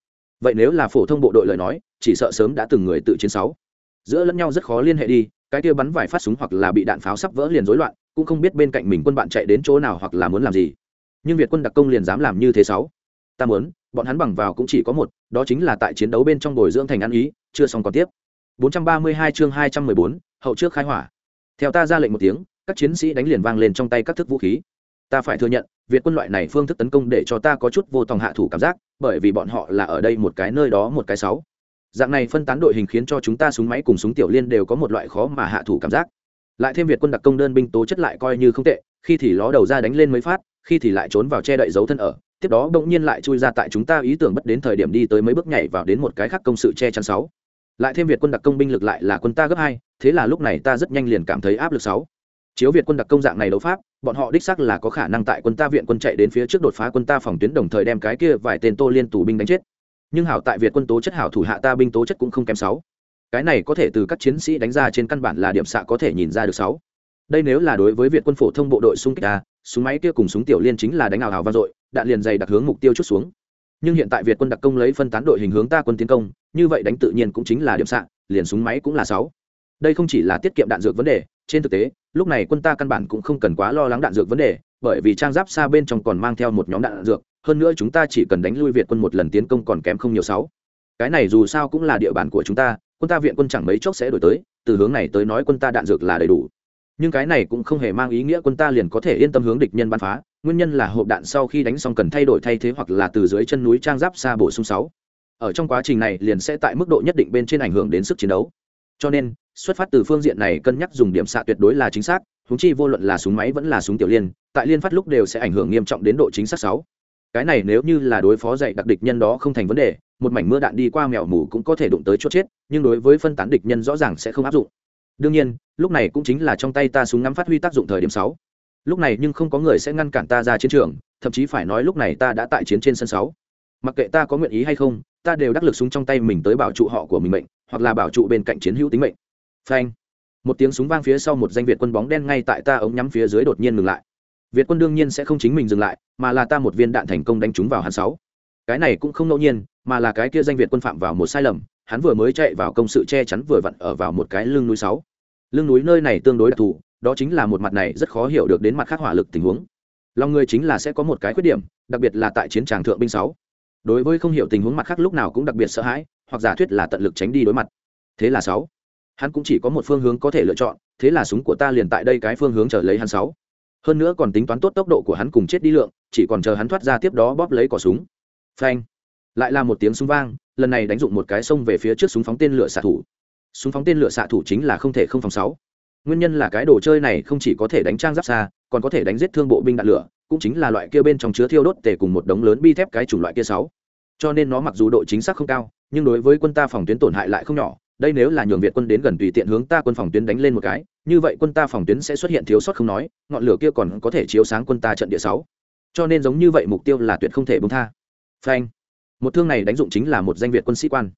Vậy nếu là phổ thông bộ đội lời nói, chỉ sợ sớm đã từng người tự chiến sáu. Giữa lẫn nhau rất khó liên hệ đi cái kia bắn vài phát súng hoặc là bị đạn pháo sắp vỡ liền rối loạn cũng không biết bên cạnh mình quân bạn chạy đến chỗ nào hoặc là muốn làm gì. Nhưng việt quân đặc công liền dám làm như thế sáu. Ta muốn bọn hắn bằng vào cũng chỉ có một đó chính là tại chiến đấu bên trong bồi dưỡng thành ăn ý chưa xong còn tiếp. 432 chương 214, hậu trước khai hỏa. Theo ta ra lệnh một tiếng các chiến sĩ đánh liền vang lên trong tay các thức vũ khí. Ta phải thừa nhận việt quân loại này phương thức tấn công để cho ta có chút vô tòng hạ thủ cảm giác bởi vì bọn họ là ở đây một cái nơi đó một cái sáu dạng này phân tán đội hình khiến cho chúng ta súng máy cùng súng tiểu liên đều có một loại khó mà hạ thủ cảm giác. Lại thêm việt quân đặc công đơn binh tố chất lại coi như không tệ, khi thì ló đầu ra đánh lên mấy phát, khi thì lại trốn vào che đậy dấu thân ở, tiếp đó bỗng nhiên lại chui ra tại chúng ta ý tưởng bất đến thời điểm đi tới mấy bước nhảy vào đến một cái khác công sự che chắn sáu. Lại thêm việt quân đặc công binh lực lại là quân ta gấp hai, thế là lúc này ta rất nhanh liền cảm thấy áp lực sáu. Chiếu việt quân đặc công dạng này đấu pháp, bọn họ đích xác là có khả năng tại quân ta viện quân chạy đến phía trước đột phá quân ta phòng tuyến đồng thời đem cái kia vài tên tô liên tù binh đánh chết nhưng hảo tại việt quân tố chất hảo thủ hạ ta binh tố chất cũng không kém sáu. Cái này có thể từ các chiến sĩ đánh ra trên căn bản là điểm xạ có thể nhìn ra được sáu. Đây nếu là đối với việt quân phổ thông bộ đội xung kích ta, súng máy kia cùng súng tiểu liên chính là đánh ảo hào vang dội, đạn liền dày đặc hướng mục tiêu chút xuống. Nhưng hiện tại việt quân đặc công lấy phân tán đội hình hướng ta quân tiến công, như vậy đánh tự nhiên cũng chính là điểm xạ, liền súng máy cũng là sáu. Đây không chỉ là tiết kiệm đạn dược vấn đề, trên thực tế, lúc này quân ta căn bản cũng không cần quá lo lắng đạn dược vấn đề, bởi vì trang giáp xa bên trong còn mang theo một nhóm đạn dược hơn nữa chúng ta chỉ cần đánh lui việt quân một lần tiến công còn kém không nhiều sáu. Cái này dù sao cũng là địa bàn của chúng ta, quân ta viện quân chẳng mấy chốc sẽ đổi tới, từ hướng này tới nói quân ta đạn dược là đầy đủ. Nhưng cái này cũng không hề mang ý nghĩa quân ta liền có thể yên tâm hướng địch nhân bắn phá, nguyên nhân là hộp đạn sau khi đánh xong cần thay đổi thay thế hoặc là từ dưới chân núi trang giáp xa bổ sung sáu. Ở trong quá trình này liền sẽ tại mức độ nhất định bên trên ảnh hưởng đến sức chiến đấu. Cho nên, xuất phát từ phương diện này cân nhắc dùng điểm xạ tuyệt đối là chính xác, huống chi vô luận là súng máy vẫn là súng tiểu liên, tại liên phát lúc đều sẽ ảnh hưởng nghiêm trọng đến độ chính xác sáu cái này nếu như là đối phó dạy đặc địch nhân đó không thành vấn đề, một mảnh mưa đạn đi qua mèo mù cũng có thể đụng tới chốt chết, nhưng đối với phân tán địch nhân rõ ràng sẽ không áp dụng. Đương nhiên, lúc này cũng chính là trong tay ta súng ngắm phát huy tác dụng thời điểm sáu. Lúc này nhưng không có người sẽ ngăn cản ta ra chiến trường, thậm chí phải nói lúc này ta đã tại chiến trên sân sáu. Mặc kệ ta có nguyện ý hay không, ta đều đắc lực súng trong tay mình tới bảo trụ họ của mình mệnh, hoặc là bảo trụ bên cạnh chiến hữu tính mệnh. Phanh. Một tiếng súng vang phía sau một danh việt quân bóng đen ngay tại ta ống nhắm phía dưới đột nhiên ngừng lại việt quân đương nhiên sẽ không chính mình dừng lại, mà là ta một viên đạn thành công đánh trúng vào hắn sáu. Cái này cũng không ngẫu nhiên, mà là cái kia danh việt quân phạm vào một sai lầm, hắn vừa mới chạy vào công sự che chắn vừa vặn ở vào một cái lưng núi sáu. Lưng núi nơi này tương đối đặc thù, đó chính là một mặt này rất khó hiểu được đến mặt khác hỏa lực tình huống. Lòng người chính là sẽ có một cái khuyết điểm, đặc biệt là tại chiến tràng thượng binh sáu. Đối với không hiểu tình huống mặt khác lúc nào cũng đặc biệt sợ hãi, hoặc giả thuyết là tận lực tránh đi đối mặt. Thế là sáu. Hắn cũng chỉ có một phương hướng có thể lựa chọn, thế là súng của ta liền tại đây cái phương hướng chờ lấy hắn sáu hơn nữa còn tính toán tốt tốc độ của hắn cùng chết đi lượng, chỉ còn chờ hắn thoát ra tiếp đó bóp lấy cỏ súng. Phanh. Lại là một tiếng súng vang, lần này đánh dụng một cái sông về phía trước súng phóng tên lửa xạ thủ. Súng phóng tên lửa xạ thủ chính là không thể không phòng sáu. Nguyên nhân là cái đồ chơi này không chỉ có thể đánh trang giáp xa, còn có thể đánh giết thương bộ binh đạn lửa, cũng chính là loại kia bên trong chứa thiêu đốt tề cùng một đống lớn bi thép cái chủng loại kia sáu. Cho nên nó mặc dù độ chính xác không cao, nhưng đối với quân ta phòng tuyến tổn hại lại không nhỏ, đây nếu là nhường việt quân đến gần tùy tiện hướng ta quân phòng tuyến đánh lên một cái như vậy quân ta phòng tuyến sẽ xuất hiện thiếu sót không nói, ngọn lửa kia còn có thể chiếu sáng quân ta trận địa sáu. Cho nên giống như vậy mục tiêu là tuyệt không thể bông tha. Phanh. Một thương này đánh dụng chính là một danh việt quân sĩ quan.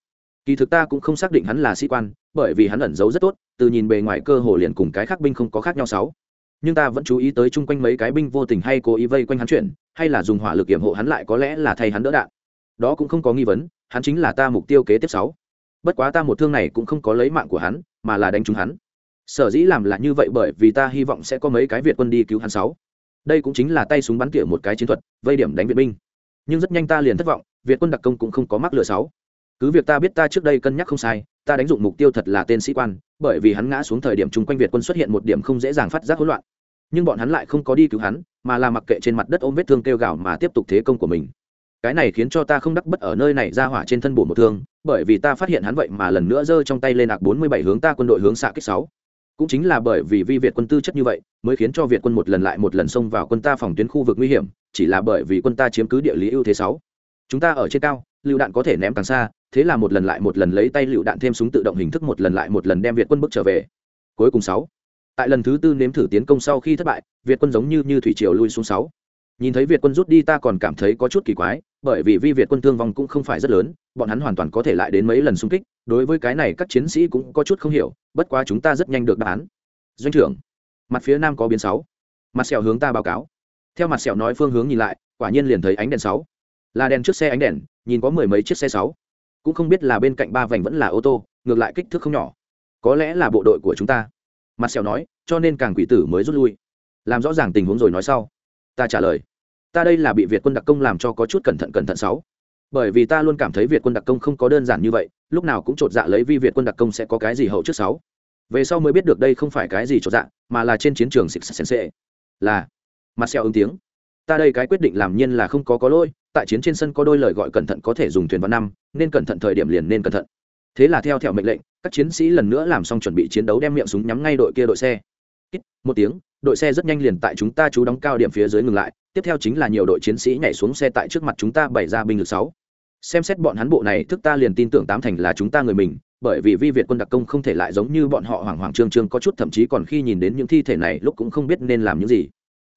Kỳ thực ta cũng không xác định hắn là sĩ quan, bởi vì hắn ẩn giấu rất tốt, từ nhìn bề ngoài cơ hồ liền cùng cái khác binh không có khác nhau sáu. Nhưng ta vẫn chú ý tới chung quanh mấy cái binh vô tình hay cố ý vây quanh hắn chuyển, hay là dùng hỏa lực kiểm hộ hắn lại có lẽ là thay hắn đỡ đạn. Đó cũng không có nghi vấn, hắn chính là ta mục tiêu kế tiếp sáu. Bất quá ta một thương này cũng không có lấy mạng của hắn, mà là đánh trúng hắn sở dĩ làm là như vậy bởi vì ta hy vọng sẽ có mấy cái việt quân đi cứu hắn sáu. Đây cũng chính là tay súng bắn tỉa một cái chiến thuật, vây điểm đánh viện binh. Nhưng rất nhanh ta liền thất vọng, việt quân đặc công cũng không có mắc lừa sáu. Cứ việc ta biết ta trước đây cân nhắc không sai, ta đánh dụng mục tiêu thật là tên sĩ quan, bởi vì hắn ngã xuống thời điểm chung quanh việt quân xuất hiện một điểm không dễ dàng phát giác hỗn loạn. Nhưng bọn hắn lại không có đi cứu hắn, mà là mặc kệ trên mặt đất ôm vết thương kêu gào mà tiếp tục thế công của mình. Cái này khiến cho ta không đắc bất ở nơi này ra hỏa trên thân bổ một thương, bởi vì ta phát hiện hắn vậy mà lần nữa giơ trong tay lên ạc bốn mươi bảy hướng ta quân đội hướng xạ kích sáu cũng chính là bởi vì vi việt quân tư chất như vậy, mới khiến cho việt quân một lần lại một lần xông vào quân ta phòng tuyến khu vực nguy hiểm, chỉ là bởi vì quân ta chiếm cứ địa lý ưu thế sáu. Chúng ta ở trên cao, lựu đạn có thể ném càng xa, thế là một lần lại một lần lấy tay lựu đạn thêm súng tự động hình thức một lần lại một lần đem việt quân bước trở về. Cuối cùng sáu. Tại lần thứ tư nếm thử tiến công sau khi thất bại, việt quân giống như như thủy triều lui xuống sáu. Nhìn thấy việt quân rút đi ta còn cảm thấy có chút kỳ quái bởi vì vi việt quân thương vong cũng không phải rất lớn, bọn hắn hoàn toàn có thể lại đến mấy lần xung kích, đối với cái này các chiến sĩ cũng có chút không hiểu, bất quá chúng ta rất nhanh được đáp án. Doanh trưởng, mặt phía nam có biến sáu. Mặt sẹo hướng ta báo cáo. Theo mặt sẹo nói phương hướng nhìn lại, quả nhiên liền thấy ánh đèn sáu. Là đèn trước xe ánh đèn, nhìn có mười mấy chiếc xe sáu. Cũng không biết là bên cạnh ba vành vẫn là ô tô, ngược lại kích thước không nhỏ. Có lẽ là bộ đội của chúng ta. Mặt sẹo nói, cho nên càng quỷ tử mới rút lui. Làm rõ ràng tình huống rồi nói sau. Ta trả lời ta đây là bị việt quân đặc công làm cho có chút cẩn thận cẩn thận sáu. Bởi vì ta luôn cảm thấy việt quân đặc công không có đơn giản như vậy, lúc nào cũng chột dạ lấy vi việt quân đặc công sẽ có cái gì hậu trước sáu. Về sau mới biết được đây không phải cái gì chột dạ mà là trên chiến trường xịt xèn xệ là, mặt xeo ứng tiếng. Ta đây cái quyết định làm nhiên là không có có lỗi, tại chiến trên sân có đôi lời gọi cẩn thận có thể dùng thuyền vào năm, nên cẩn thận thời điểm liền nên cẩn thận. Thế là theo theo mệnh lệnh, các chiến sĩ lần nữa làm xong chuẩn bị chiến đấu đem miệng súng nhắm ngay đội kia đội xe. Một tiếng, đội xe rất nhanh liền tại chúng ta chú đóng cao điểm phía dưới ngừng lại tiếp theo chính là nhiều đội chiến sĩ nhảy xuống xe tại trước mặt chúng ta bày ra binh lực sáu. Xem xét bọn hắn bộ này, thức ta liền tin tưởng tám thành là chúng ta người mình, bởi vì vi việt quân đặc công không thể lại giống như bọn họ hoảng hoảng trương trương có chút, thậm chí còn khi nhìn đến những thi thể này lúc cũng không biết nên làm những gì.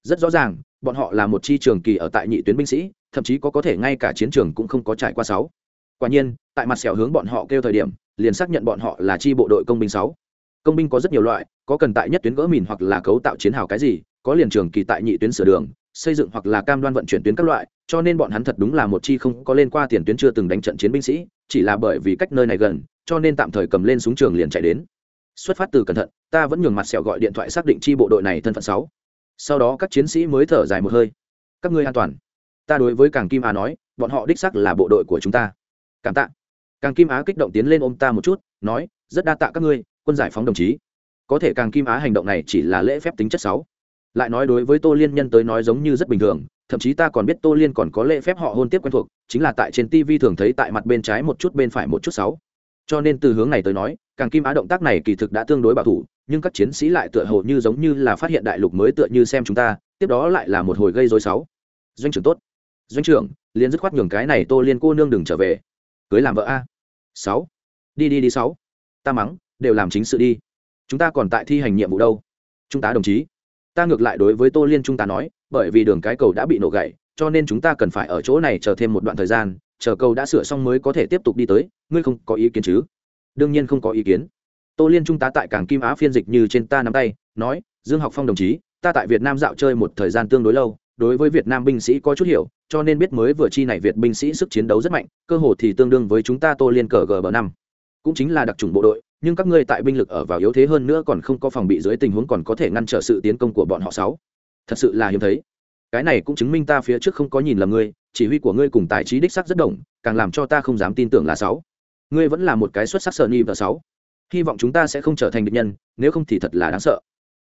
Rất rõ ràng, bọn họ là một chi trường kỳ ở tại nhị tuyến binh sĩ, thậm chí có có thể ngay cả chiến trường cũng không có trải qua sáu. Quả nhiên, tại mặt sẹo hướng bọn họ kêu thời điểm, liền xác nhận bọn họ là chi bộ đội công binh sáu. Công binh có rất nhiều loại, có cần tại nhất tuyến gỡ mìn hoặc là cấu tạo chiến hào cái gì, có liền trường kỳ tại nhị tuyến sửa đường xây dựng hoặc là cam đoan vận chuyển tuyến các loại, cho nên bọn hắn thật đúng là một chi không có lên qua tiền tuyến chưa từng đánh trận chiến binh sĩ, chỉ là bởi vì cách nơi này gần, cho nên tạm thời cầm lên súng trường liền chạy đến. Xuất phát từ cẩn thận, ta vẫn nhường mặt sẹo gọi điện thoại xác định chi bộ đội này thân phận sáu. Sau đó các chiến sĩ mới thở dài một hơi. Các ngươi an toàn. Ta đối với càng kim á nói, bọn họ đích sắc là bộ đội của chúng ta. Cảm tạ. Càng kim á kích động tiến lên ôm ta một chút, nói, rất đa tạ các ngươi, quân giải phóng đồng chí. Có thể càng kim á hành động này chỉ là lễ phép tính chất sáu lại nói đối với tô liên nhân tới nói giống như rất bình thường, thậm chí ta còn biết tô liên còn có lễ phép họ hôn tiếp quen thuộc, chính là tại trên tv thường thấy tại mặt bên trái một chút bên phải một chút sáu. Cho nên từ hướng này tới nói, càng kim á động tác này kỳ thực đã tương đối bảo thủ, nhưng các chiến sĩ lại tựa hồ như giống như là phát hiện đại lục mới tựa như xem chúng ta, tiếp đó lại là một hồi gây dối sáu. Doanh trưởng tốt. Doanh trưởng liên dứt khoát nhường cái này tô liên cô nương đừng trở về. Cưới làm vợ a. Sáu. Đi đi đi, sáu. Ta mắng, đều làm chính sự đi. Chúng ta còn tại thi hành nhiệm vụ đâu. Chúng ta đồng chí ta ngược lại đối với tô liên chúng ta nói, bởi vì đường cái cầu đã bị nổ gãy, cho nên chúng ta cần phải ở chỗ này chờ thêm một đoạn thời gian, chờ cầu đã sửa xong mới có thể tiếp tục đi tới, ngươi không có ý kiến chứ? Đương nhiên không có ý kiến. Tô liên trung tá tại cảng kim á phiên dịch như trên ta nắm tay, nói, dương học phong đồng chí, ta tại việt nam dạo chơi một thời gian tương đối lâu, đối với việt nam binh sĩ có chút hiểu, cho nên biết mới vừa chi này việt binh sĩ sức chiến đấu rất mạnh, cơ hồ thì tương đương với chúng ta tô liên cờ gb năm. Cũng chính là đặc trùng bộ đội nhưng các ngươi tại binh lực ở vào yếu thế hơn nữa còn không có phòng bị dưới tình huống còn có thể ngăn trở sự tiến công của bọn họ sáu. Thật sự là hiếm thấy. Cái này cũng chứng minh ta phía trước không có nhìn lầm ngươi, chỉ huy của ngươi cùng tài trí đích sắc rất đồng, càng làm cho ta không dám tin tưởng là sáu. Ngươi vẫn là một cái xuất sắc sợ ni và sáu. Hy vọng chúng ta sẽ không trở thành địch nhân, nếu không thì thật là đáng sợ.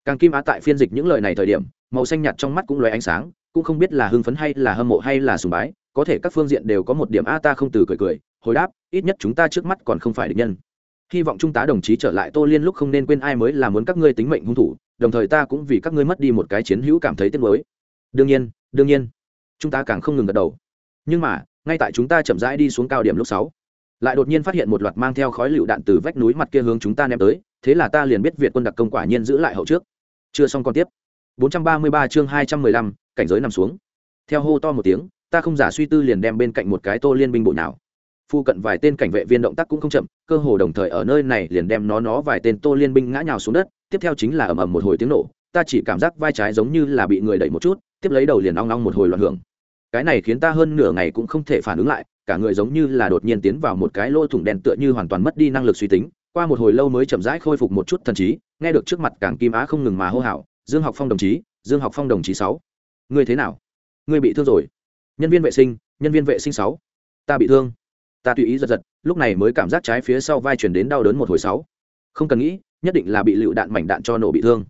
Càng kim á tại phiên dịch những lời này thời điểm, màu xanh nhạt trong mắt cũng lóe ánh sáng, cũng không biết là hưng phấn hay là hâm mộ hay là sùng bái, có thể các phương diện đều có một điểm a ta không từ cười cười, hồi đáp, ít nhất chúng ta trước mắt còn không phải địch nhân hy vọng trung tá đồng chí trở lại tô liên lúc không nên quên ai mới là muốn các ngươi tính mệnh hung thủ đồng thời ta cũng vì các ngươi mất đi một cái chiến hữu cảm thấy tiếc mới đương nhiên đương nhiên. Chúng ta càng không ngừng gật đầu. Nhưng mà ngay tại chúng ta chậm rãi đi xuống cao điểm lúc sáu lại đột nhiên phát hiện một loạt mang theo khói lựu đạn từ vách núi mặt kia hướng chúng ta ném tới thế là ta liền biết việt quân đặc công quả nhiên giữ lại hậu trước. Chưa xong còn tiếp. 433 chương 215, cảnh giới nằm xuống. Theo hô to một tiếng ta không giả suy tư liền đem bên cạnh một cái tô liên binh bộ nào. Phu cận vài tên cảnh vệ viên động tác cũng không chậm cơ hồ đồng thời ở nơi này liền đem nó nó vài tên tô liên binh ngã nhào xuống đất, tiếp theo chính là ầm ầm một hồi tiếng nổ, ta chỉ cảm giác vai trái giống như là bị người đẩy một chút, tiếp lấy đầu liền ong ong một hồi loạn hưởng. Cái này khiến ta hơn nửa ngày cũng không thể phản ứng lại, cả người giống như là đột nhiên tiến vào một cái lỗ thủng đen tựa như hoàn toàn mất đi năng lực suy tính, qua một hồi lâu mới chậm rãi khôi phục một chút thần trí, nghe được trước mặt càng kim á không ngừng mà hô hào, dương học phong đồng chí, dương học phong đồng chí sáu. Ngươi thế nào? Ngươi bị thương rồi. Nhân viên vệ sinh, nhân viên vệ sinh sáu. Ta bị thương ta tùy ý giật giật, lúc này mới cảm giác trái phía sau vai chuyển đến đau đớn một hồi sáu. Không cần nghĩ, nhất định là bị lựu đạn mảnh đạn cho nổ bị thương.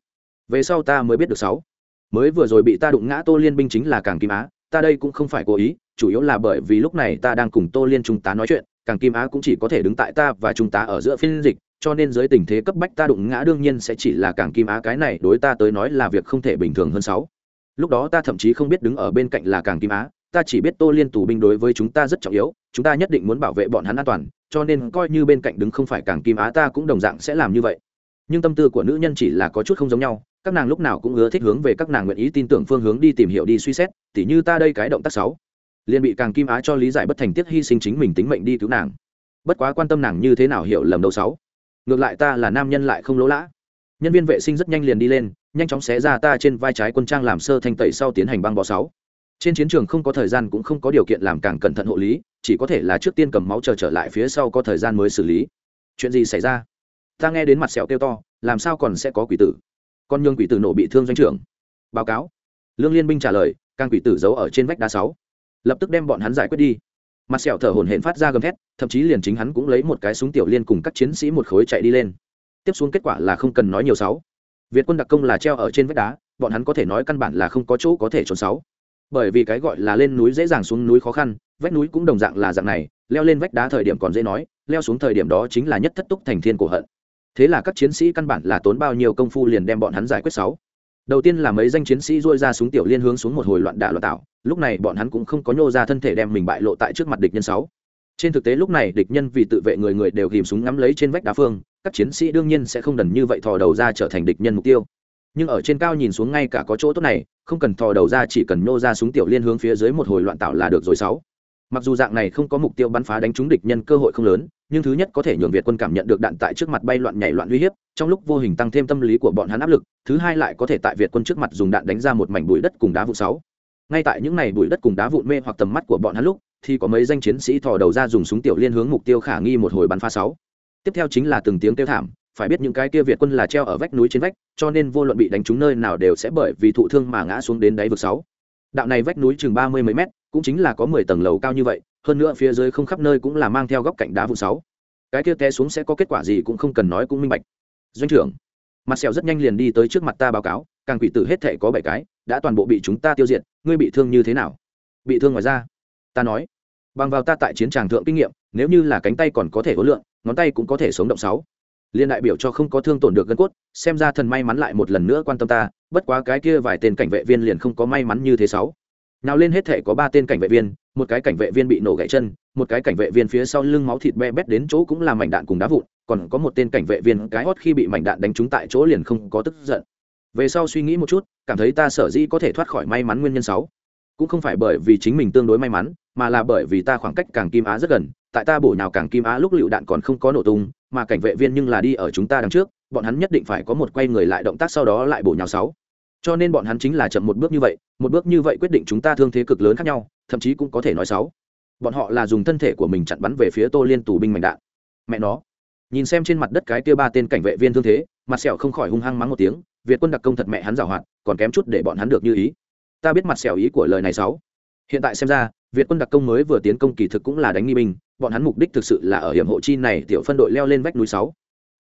Về sau ta mới biết được sáu. Mới vừa rồi bị ta đụng ngã tô liên binh chính là càng kim á, ta đây cũng không phải cố ý, chủ yếu là bởi vì lúc này ta đang cùng tô liên trung tá nói chuyện, càng kim á cũng chỉ có thể đứng tại ta và trung tá ở giữa phiên dịch, cho nên dưới tình thế cấp bách ta đụng ngã đương nhiên sẽ chỉ là càng kim á cái này đối ta tới nói là việc không thể bình thường hơn sáu. Lúc đó ta thậm chí không biết đứng ở bên cạnh là càng kim á, ta chỉ biết tô liên tù binh đối với chúng ta rất trọng yếu chúng ta nhất định muốn bảo vệ bọn hắn an toàn, cho nên coi như bên cạnh đứng không phải càng kim á ta cũng đồng dạng sẽ làm như vậy. Nhưng tâm tư của nữ nhân chỉ là có chút không giống nhau, các nàng lúc nào cũng ưa thích hướng về các nàng nguyện ý tin tưởng phương hướng đi tìm hiểu đi suy xét, tỉ như ta đây cái động tác sáu. Liền bị càng kim á cho lý giải bất thành tiết hy sinh chính mình tính mệnh đi cứu nàng. Bất quá quan tâm nàng như thế nào hiểu lầm đâu sáu. Ngược lại ta là nam nhân lại không lỗ lã. Nhân viên vệ sinh rất nhanh liền đi lên, nhanh chóng xé ra ta trên vai trái quân trang làm sơ thanh tẩy sau tiến hành băng bó sáu. Trên chiến trường không có thời gian cũng không có điều kiện làm càng cẩn thận hộ lý chỉ có thể là trước tiên cầm máu chờ trở lại phía sau có thời gian mới xử lý. Chuyện gì xảy ra? Ta nghe đến mặt sẹo kêu to, làm sao còn sẽ có quỷ tử? Con nhương quỷ tử nổ bị thương doanh trưởng. Báo cáo. Lương liên binh trả lời càng quỷ tử giấu ở trên vách đá sáu. Lập tức đem bọn hắn giải quyết đi. Mặt sẹo thở hổn hển phát ra gầm thét, thậm chí liền chính hắn cũng lấy một cái súng tiểu liên cùng các chiến sĩ một khối chạy đi lên. Tiếp xuống kết quả là không cần nói nhiều sáu. Việt quân đặc công là treo ở trên vách đá, bọn hắn có thể nói căn bản là không có chỗ có thể trốn sáu. Bởi vì cái gọi là lên núi dễ dàng xuống núi khó khăn vách núi cũng đồng dạng là dạng này, leo lên vách đá thời điểm còn dễ nói, leo xuống thời điểm đó chính là nhất thất túc thành thiên cổ hận. Thế là các chiến sĩ căn bản là tốn bao nhiêu công phu liền đem bọn hắn giải quyết sáu. Đầu tiên là mấy danh chiến sĩ dôi ra súng tiểu liên hướng xuống một hồi loạn đạ loạn tạo, lúc này bọn hắn cũng không có nhô ra thân thể đem mình bại lộ tại trước mặt địch nhân sáu. Trên thực tế lúc này địch nhân vì tự vệ người người đều ghìm súng ngắm lấy trên vách đá phương, các chiến sĩ đương nhiên sẽ không đần như vậy thò đầu ra trở thành địch nhân mục tiêu. Nhưng ở trên cao nhìn xuống ngay cả có chỗ tốt này, không cần thò đầu ra chỉ cần nhô ra súng tiểu liên hướng phía dưới một hồi loạn tạo là được rồi sáu mặc dù dạng này không có mục tiêu bắn phá đánh trúng địch nhân cơ hội không lớn, nhưng thứ nhất có thể nhường việt quân cảm nhận được đạn tại trước mặt bay loạn nhảy loạn uy hiếp, trong lúc vô hình tăng thêm tâm lý của bọn hắn áp lực, thứ hai lại có thể tại việt quân trước mặt dùng đạn đánh ra một mảnh bụi đất cùng đá vụ sáu. Ngay tại những này bụi đất cùng đá vụn mê hoặc tầm mắt của bọn hắn lúc, thì có mấy danh chiến sĩ thò đầu ra dùng súng tiểu liên hướng mục tiêu khả nghi một hồi bắn phá sáu. Tiếp theo chính là từng tiếng kêu thảm, phải biết những cái kia việt quân là treo ở vách núi trên vách, cho nên vô luận bị đánh trúng nơi nào đều sẽ bởi vì thụ thương mà ngã xuống đến đáy vực sáu. Đạo này vách núi chừng ba mươi mấy mét cũng chính là có mười tầng lầu cao như vậy, hơn nữa phía dưới không khắp nơi cũng là mang theo góc cạnh đá vụ sáu. Cái kia té xuống sẽ có kết quả gì cũng không cần nói cũng minh bạch. Doanh trưởng, mặt sẹo rất nhanh liền đi tới trước mặt ta báo cáo, càng quỷ tử hết thể có bảy cái, đã toàn bộ bị chúng ta tiêu diệt, ngươi bị thương như thế nào? Bị thương ngoài ra ta nói, bằng vào ta tại chiến tràng thượng kinh nghiệm, nếu như là cánh tay còn có thể hối lượng ngón tay cũng có thể sống động sáu. Liên đại biểu cho không có thương tổn được gân cốt, xem ra thần may mắn lại một lần nữa quan tâm ta, bất quá cái kia vài tên cảnh vệ viên liền không có may mắn như thế sáu nào lên hết thể có ba tên cảnh vệ viên, một cái cảnh vệ viên bị nổ gãy chân, một cái cảnh vệ viên phía sau lưng máu thịt be bét đến chỗ cũng là mảnh đạn cùng đá vụn, còn có một tên cảnh vệ viên cái hót khi bị mảnh đạn đánh trúng tại chỗ liền không có tức giận. Về sau suy nghĩ một chút, cảm thấy ta sở dĩ có thể thoát khỏi may mắn nguyên nhân sáu. Cũng không phải bởi vì chính mình tương đối may mắn, mà là bởi vì ta khoảng cách càng kim á rất gần, tại ta bổ nhào càng kim á lúc lựu đạn còn không có nổ tung, mà cảnh vệ viên nhưng là đi ở chúng ta đằng trước, bọn hắn nhất định phải có một quay người lại động tác sau đó lại bổ nhào sáu cho nên bọn hắn chính là chậm một bước như vậy, một bước như vậy quyết định chúng ta thương thế cực lớn khác nhau, thậm chí cũng có thể nói sáu bọn họ là dùng thân thể của mình chặn bắn về phía tô liên tù binh mảnh đạn. Mẹ nó. Nhìn xem trên mặt đất cái kia ba tên cảnh vệ viên thương thế, mặt sẹo không khỏi hung hăng mắng một tiếng, việt quân đặc công thật mẹ hắn giảo hoạt, còn kém chút để bọn hắn được như ý. Ta biết mặt sẹo ý của lời này sáu hiện tại xem ra, việt quân đặc công mới vừa tiến công kỳ thực cũng là đánh nghi binh, bọn hắn mục đích thực sự là ở hiểm hộ chi này tiểu phân đội leo lên vách núi sáu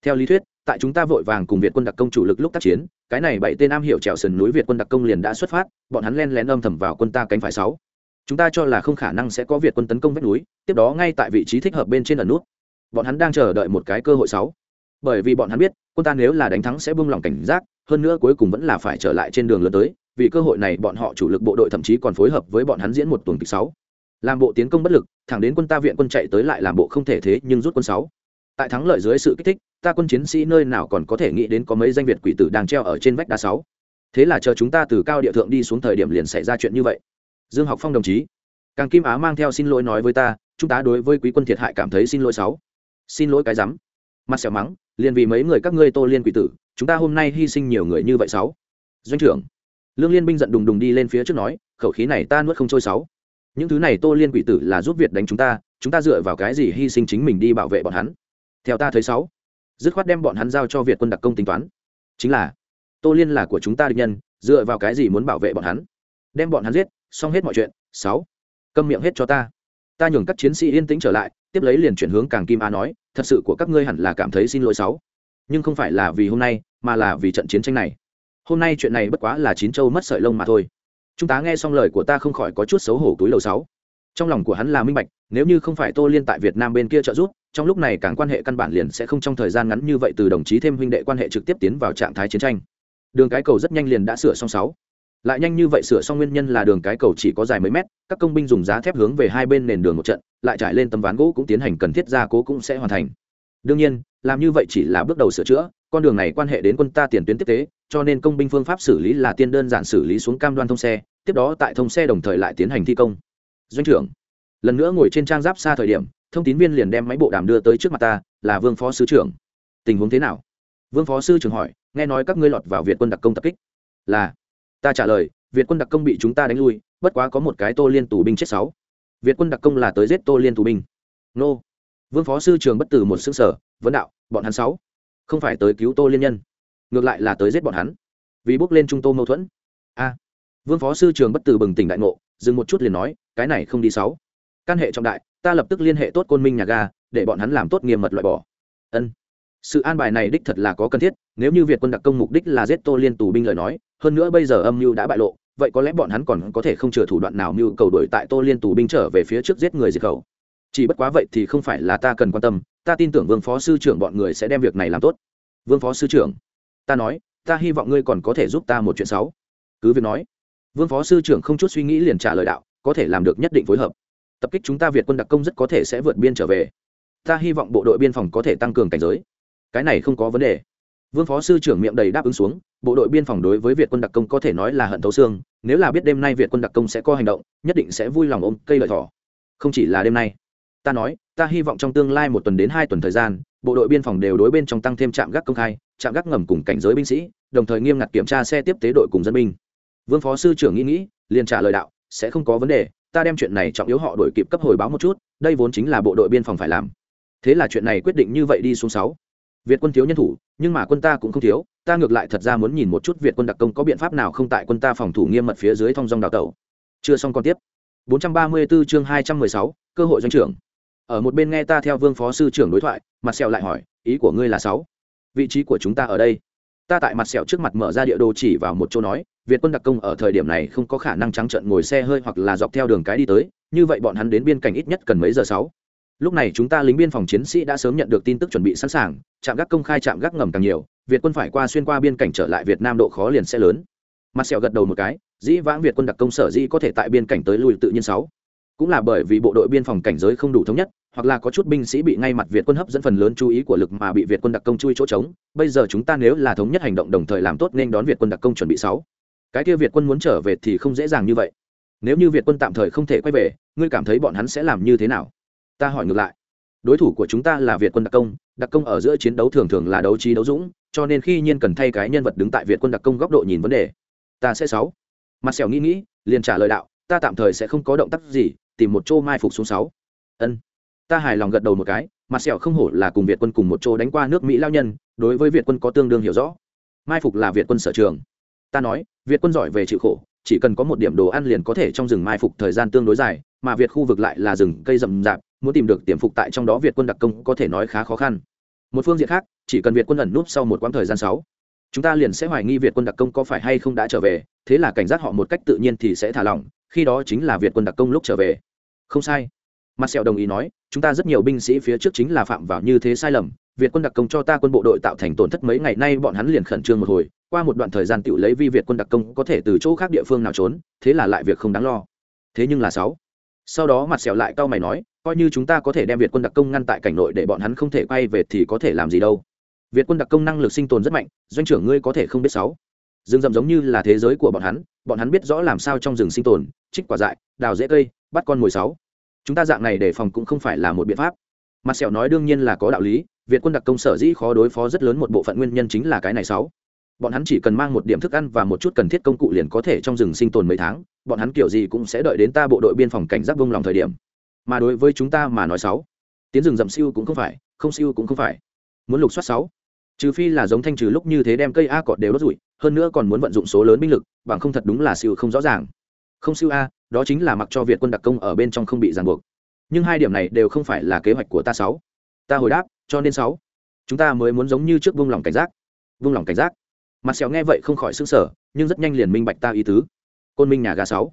theo lý thuyết, tại chúng ta vội vàng cùng việt quân đặc công chủ lực lúc tác chiến, cái này bảy tên am hiểu trèo sườn núi việt quân đặc công liền đã xuất phát, bọn hắn len lén âm thầm vào quân ta cánh phải sáu. Chúng ta cho là không khả năng sẽ có việt quân tấn công vách núi, tiếp đó ngay tại vị trí thích hợp bên trên ẩn nút. Bọn hắn đang chờ đợi một cái cơ hội sáu. Bởi vì bọn hắn biết, quân ta nếu là đánh thắng sẽ buông lỏng cảnh giác, hơn nữa cuối cùng vẫn là phải trở lại trên đường lớn tới, vì cơ hội này bọn họ chủ lực bộ đội thậm chí còn phối hợp với bọn hắn diễn một tuần kịch sáu. Làm bộ tiến công bất lực, thẳng đến quân ta viện quân chạy tới lại làm bộ không thể thế nhưng rút quân sáu tại thắng lợi dưới sự kích thích, ta quân chiến sĩ nơi nào còn có thể nghĩ đến có mấy danh việt quỷ tử đang treo ở trên vách đá sáu. Thế là chờ chúng ta từ cao địa thượng đi xuống thời điểm liền xảy ra chuyện như vậy. Dương học phong đồng chí, càng kim á mang theo xin lỗi nói với ta, chúng ta đối với quý quân thiệt hại cảm thấy xin lỗi sáu. Xin lỗi cái rắm. Mặt xẻo mắng, liền vì mấy người các ngươi tô liên quỷ tử, chúng ta hôm nay hy sinh nhiều người như vậy sáu. Doanh trưởng, lương liên binh giận đùng đùng đi lên phía trước nói, khẩu khí này ta nuốt không trôi sáu. Những thứ này tô liên quỷ tử là giúp việt đánh chúng ta chúng ta dựa vào cái gì hy sinh chính mình đi bảo vệ bọn hắn? Theo ta thấy sáu. Dứt khoát đem bọn hắn giao cho việt quân đặc công tính toán. Chính là, tô liên là của chúng ta địch nhân, dựa vào cái gì muốn bảo vệ bọn hắn? Đem bọn hắn giết, xong hết mọi chuyện, sáu. Câm miệng hết cho ta. Ta nhường các chiến sĩ yên tĩnh trở lại, tiếp lấy liền chuyển hướng càng kim a nói, thật sự của các ngươi hẳn là cảm thấy xin lỗi sáu. Nhưng không phải là vì hôm nay, mà là vì trận chiến tranh này. Hôm nay chuyện này bất quá là chín châu mất sợi lông mà thôi. Chúng ta nghe xong lời của ta không khỏi có chút xấu hổ túi lầu sáu. Trong lòng của hắn là minh bạch, nếu như không phải tô liên tại việt nam bên kia trợ giúp trong lúc này càng quan hệ căn bản liền sẽ không trong thời gian ngắn như vậy từ đồng chí thêm huynh đệ quan hệ trực tiếp tiến vào trạng thái chiến tranh. Đường cái cầu rất nhanh liền đã sửa xong sáu. Lại nhanh như vậy sửa xong nguyên nhân là đường cái cầu chỉ có dài mấy mét, các công binh dùng giá thép hướng về hai bên nền đường một trận, lại trải lên tấm ván gỗ cũng tiến hành cần thiết gia cố cũng sẽ hoàn thành. Đương nhiên, làm như vậy chỉ là bước đầu sửa chữa, con đường này quan hệ đến quân ta tiền tuyến tiếp tế, cho nên công binh phương pháp xử lý là tiên đơn giản xử lý xuống cam đoan thông xe, tiếp đó tại thông xe đồng thời lại tiến hành thi công. Doanh trưởng, lần nữa ngồi trên trang giáp xa thời điểm thông tín viên liền đem máy bộ đàm đưa tới trước mặt ta, là vương phó sứ trưởng. Tình huống thế nào? Vương phó sư trưởng hỏi, nghe nói các ngươi lọt vào việt quân đặc công tập kích. Là. Ta trả lời, việt quân đặc công bị chúng ta đánh lui, bất quá có một cái tô liên tù binh chết sáu. Việt quân đặc công là tới giết tô liên tù binh. Nô. Vương phó sư trường bất tử một xương sở vấn đạo, bọn hắn sáu? Không phải tới cứu tô liên nhân. Ngược lại là tới giết bọn hắn. Vì bước lên trung tô mâu thuẫn. A. Vương phó sư trường bất tử bừng tỉnh đại ngộ, dừng một chút liền nói, cái này không đi sáu căn hệ trọng đại, ta lập tức liên hệ tốt côn minh nhà ga, để bọn hắn làm tốt nghiêm mật loại bỏ. Ân. Sự an bài này đích thật là có cần thiết, nếu như việt quân đặc công mục đích là giết tô liên tù binh lời nói, hơn nữa bây giờ âm mưu đã bại lộ, vậy có lẽ bọn hắn còn có thể không chừa thủ đoạn nào mưu cầu đổi tại tô liên tù binh trở về phía trước giết người diệt khẩu. Chỉ bất quá vậy thì không phải là ta cần quan tâm, ta tin tưởng vương phó sư trưởng bọn người sẽ đem việc này làm tốt. Vương phó sư trưởng, ta nói, ta hy vọng ngươi còn có thể giúp ta một chuyện xấu. Cứ việc nói, vương phó sư trưởng không chút suy nghĩ liền trả lời đạo, có thể làm được nhất định phối hợp tập kích chúng ta việt quân đặc công rất có thể sẽ vượt biên trở về. Ta hy vọng bộ đội biên phòng có thể tăng cường cảnh giới. Cái này không có vấn đề. Vương phó sư trưởng miệng đầy đáp ứng xuống, bộ đội biên phòng đối với việt quân đặc công có thể nói là hận thấu xương, nếu là biết đêm nay việt quân đặc công sẽ có hành động, nhất định sẽ vui lòng ôm cây lợi thỏ. Không chỉ là đêm nay. Ta nói, ta hy vọng trong tương lai một tuần đến hai tuần thời gian, bộ đội biên phòng đều đối bên trong tăng thêm trạm gác công khai, trạm gác ngầm cùng cảnh giới binh sĩ, đồng thời nghiêm ngặt kiểm tra xe tiếp tế đội cùng dân binh. Vương phó sư trưởng nghĩ nghĩ, liền trả lời đạo, sẽ không có vấn đề ta đem chuyện này trọng yếu họ đổi kịp cấp hồi báo một chút đây vốn chính là bộ đội biên phòng phải làm. Thế là chuyện này quyết định như vậy đi xuống sáu. Việt quân thiếu nhân thủ nhưng mà quân ta cũng không thiếu ta ngược lại thật ra muốn nhìn một chút việt quân đặc công có biện pháp nào không tại quân ta phòng thủ nghiêm mật phía dưới thong dong đào tẩu. Chưa xong còn tiếp. 434 chương 216, cơ hội doanh trưởng. Ở một bên nghe ta theo vương phó sư trưởng đối thoại mặt sẹo lại hỏi ý của ngươi là sáu? Vị trí của chúng ta ở đây ta tại mặt sẹo trước mặt mở ra địa đồ chỉ vào một chỗ nói, việt quân đặc công ở thời điểm này không có khả năng trắng trợn ngồi xe hơi hoặc là dọc theo đường cái đi tới, như vậy bọn hắn đến biên cảnh ít nhất cần mấy giờ sáu. Lúc này chúng ta lính biên phòng chiến sĩ đã sớm nhận được tin tức chuẩn bị sẵn sàng, trạm gác công khai trạm gác ngầm càng nhiều, việt quân phải qua xuyên qua biên cảnh trở lại việt nam độ khó liền sẽ lớn. Mặt sẹo gật đầu một cái, dĩ vãng việt quân đặc công sở dĩ có thể tại biên cảnh tới lùi tự nhiên sáu. Cũng là bởi vì bộ đội biên phòng cảnh giới không đủ thống nhất hoặc là có chút binh sĩ bị ngay mặt việt quân hấp dẫn phần lớn chú ý của lực mà bị việt quân đặc công chui chỗ trống, bây giờ chúng ta nếu là thống nhất hành động đồng thời làm tốt nên đón việt quân đặc công chuẩn bị sáu. Cái kia việt quân muốn trở về thì không dễ dàng như vậy. Nếu như việt quân tạm thời không thể quay về, ngươi cảm thấy bọn hắn sẽ làm như thế nào? Ta hỏi ngược lại. Đối thủ của chúng ta là việt quân đặc công đặc công ở giữa chiến đấu thường thường là đấu trí đấu dũng, cho nên khi nhiên cần thay cái nhân vật đứng tại việt quân đặc công góc độ nhìn vấn đề, ta sẽ sáu. Mặt sẹo nghĩ nghĩ, liền trả lời đạo, ta tạm thời sẽ không có động tác gì, tìm một chỗ mai phục xuống sáu. Ân ta hài lòng gật đầu một cái mặt sẹo không hổ là cùng việt quân cùng một chỗ đánh qua nước mỹ lao nhân, đối với việt quân có tương đương hiểu rõ. Mai phục là việt quân sở trường. Ta nói, việt quân giỏi về chịu khổ, chỉ cần có một điểm đồ ăn liền có thể trong rừng mai phục thời gian tương đối dài, mà việt khu vực lại là rừng cây rậm rạp, muốn tìm được tiềm phục tại trong đó việt quân đặc công có thể nói khá khó khăn. Một phương diện khác, chỉ cần việt quân ẩn núp sau một quãng thời gian sáu, chúng ta liền sẽ hoài nghi việt quân đặc công có phải hay không đã trở về, thế là cảnh giác họ một cách tự nhiên thì sẽ thả lỏng, khi đó chính là việt quân đặc công lúc trở về. Không sai mặt sẹo đồng ý nói, chúng ta rất nhiều binh sĩ phía trước chính là phạm vào như thế sai lầm, việt quân đặc công cho ta quân bộ đội tạo thành tổn thất mấy ngày nay bọn hắn liền khẩn trương một hồi, qua một đoạn thời gian tự lấy vi việt quân đặc công có thể từ chỗ khác địa phương nào trốn, thế là lại việc không đáng lo. Thế nhưng là sáu. Sau đó mặt sẹo lại cau mày nói, coi như chúng ta có thể đem việt quân đặc công ngăn tại cảnh nội để bọn hắn không thể quay về thì có thể làm gì đâu. Việt quân đặc công năng lực sinh tồn rất mạnh, doanh trưởng ngươi có thể không biết sáu. Rừng rậm giống như là thế giới của bọn hắn bọn hắn biết rõ làm sao trong rừng sinh tồn, trích quả dại, đào rễ cây, bắt con mồi sáu chúng ta dạng này để phòng cũng không phải là một biện pháp. Mặt sẹo nói đương nhiên là có đạo lý việt quân đặc công sở dĩ khó đối phó rất lớn một bộ phận nguyên nhân chính là cái này sáu. Bọn hắn chỉ cần mang một điểm thức ăn và một chút cần thiết công cụ liền có thể trong rừng sinh tồn mấy tháng bọn hắn kiểu gì cũng sẽ đợi đến ta bộ đội biên phòng cảnh giác bông lòng thời điểm. Mà đối với chúng ta mà nói sáu tiến rừng rậm siêu cũng không phải không siêu cũng không phải. Muốn lục soát sáu trừ phi là giống thanh trừ lúc như thế đem cây a cọt đều đốt rụi, hơn nữa còn muốn vận dụng số lớn binh lực bằng không thật đúng là siêu không rõ ràng. Không siêu a đó chính là mặc cho việt quân đặc công ở bên trong không bị ràng buộc. Nhưng hai điểm này đều không phải là kế hoạch của ta sáu. Ta hồi đáp, cho nên sáu. Chúng ta mới muốn giống như trước vung lòng cảnh giác. Vung lòng cảnh giác. Mặt sẹo nghe vậy không khỏi sững sờ sở nhưng rất nhanh liền minh bạch ta ý tứ. Côn minh nhà ga sáu.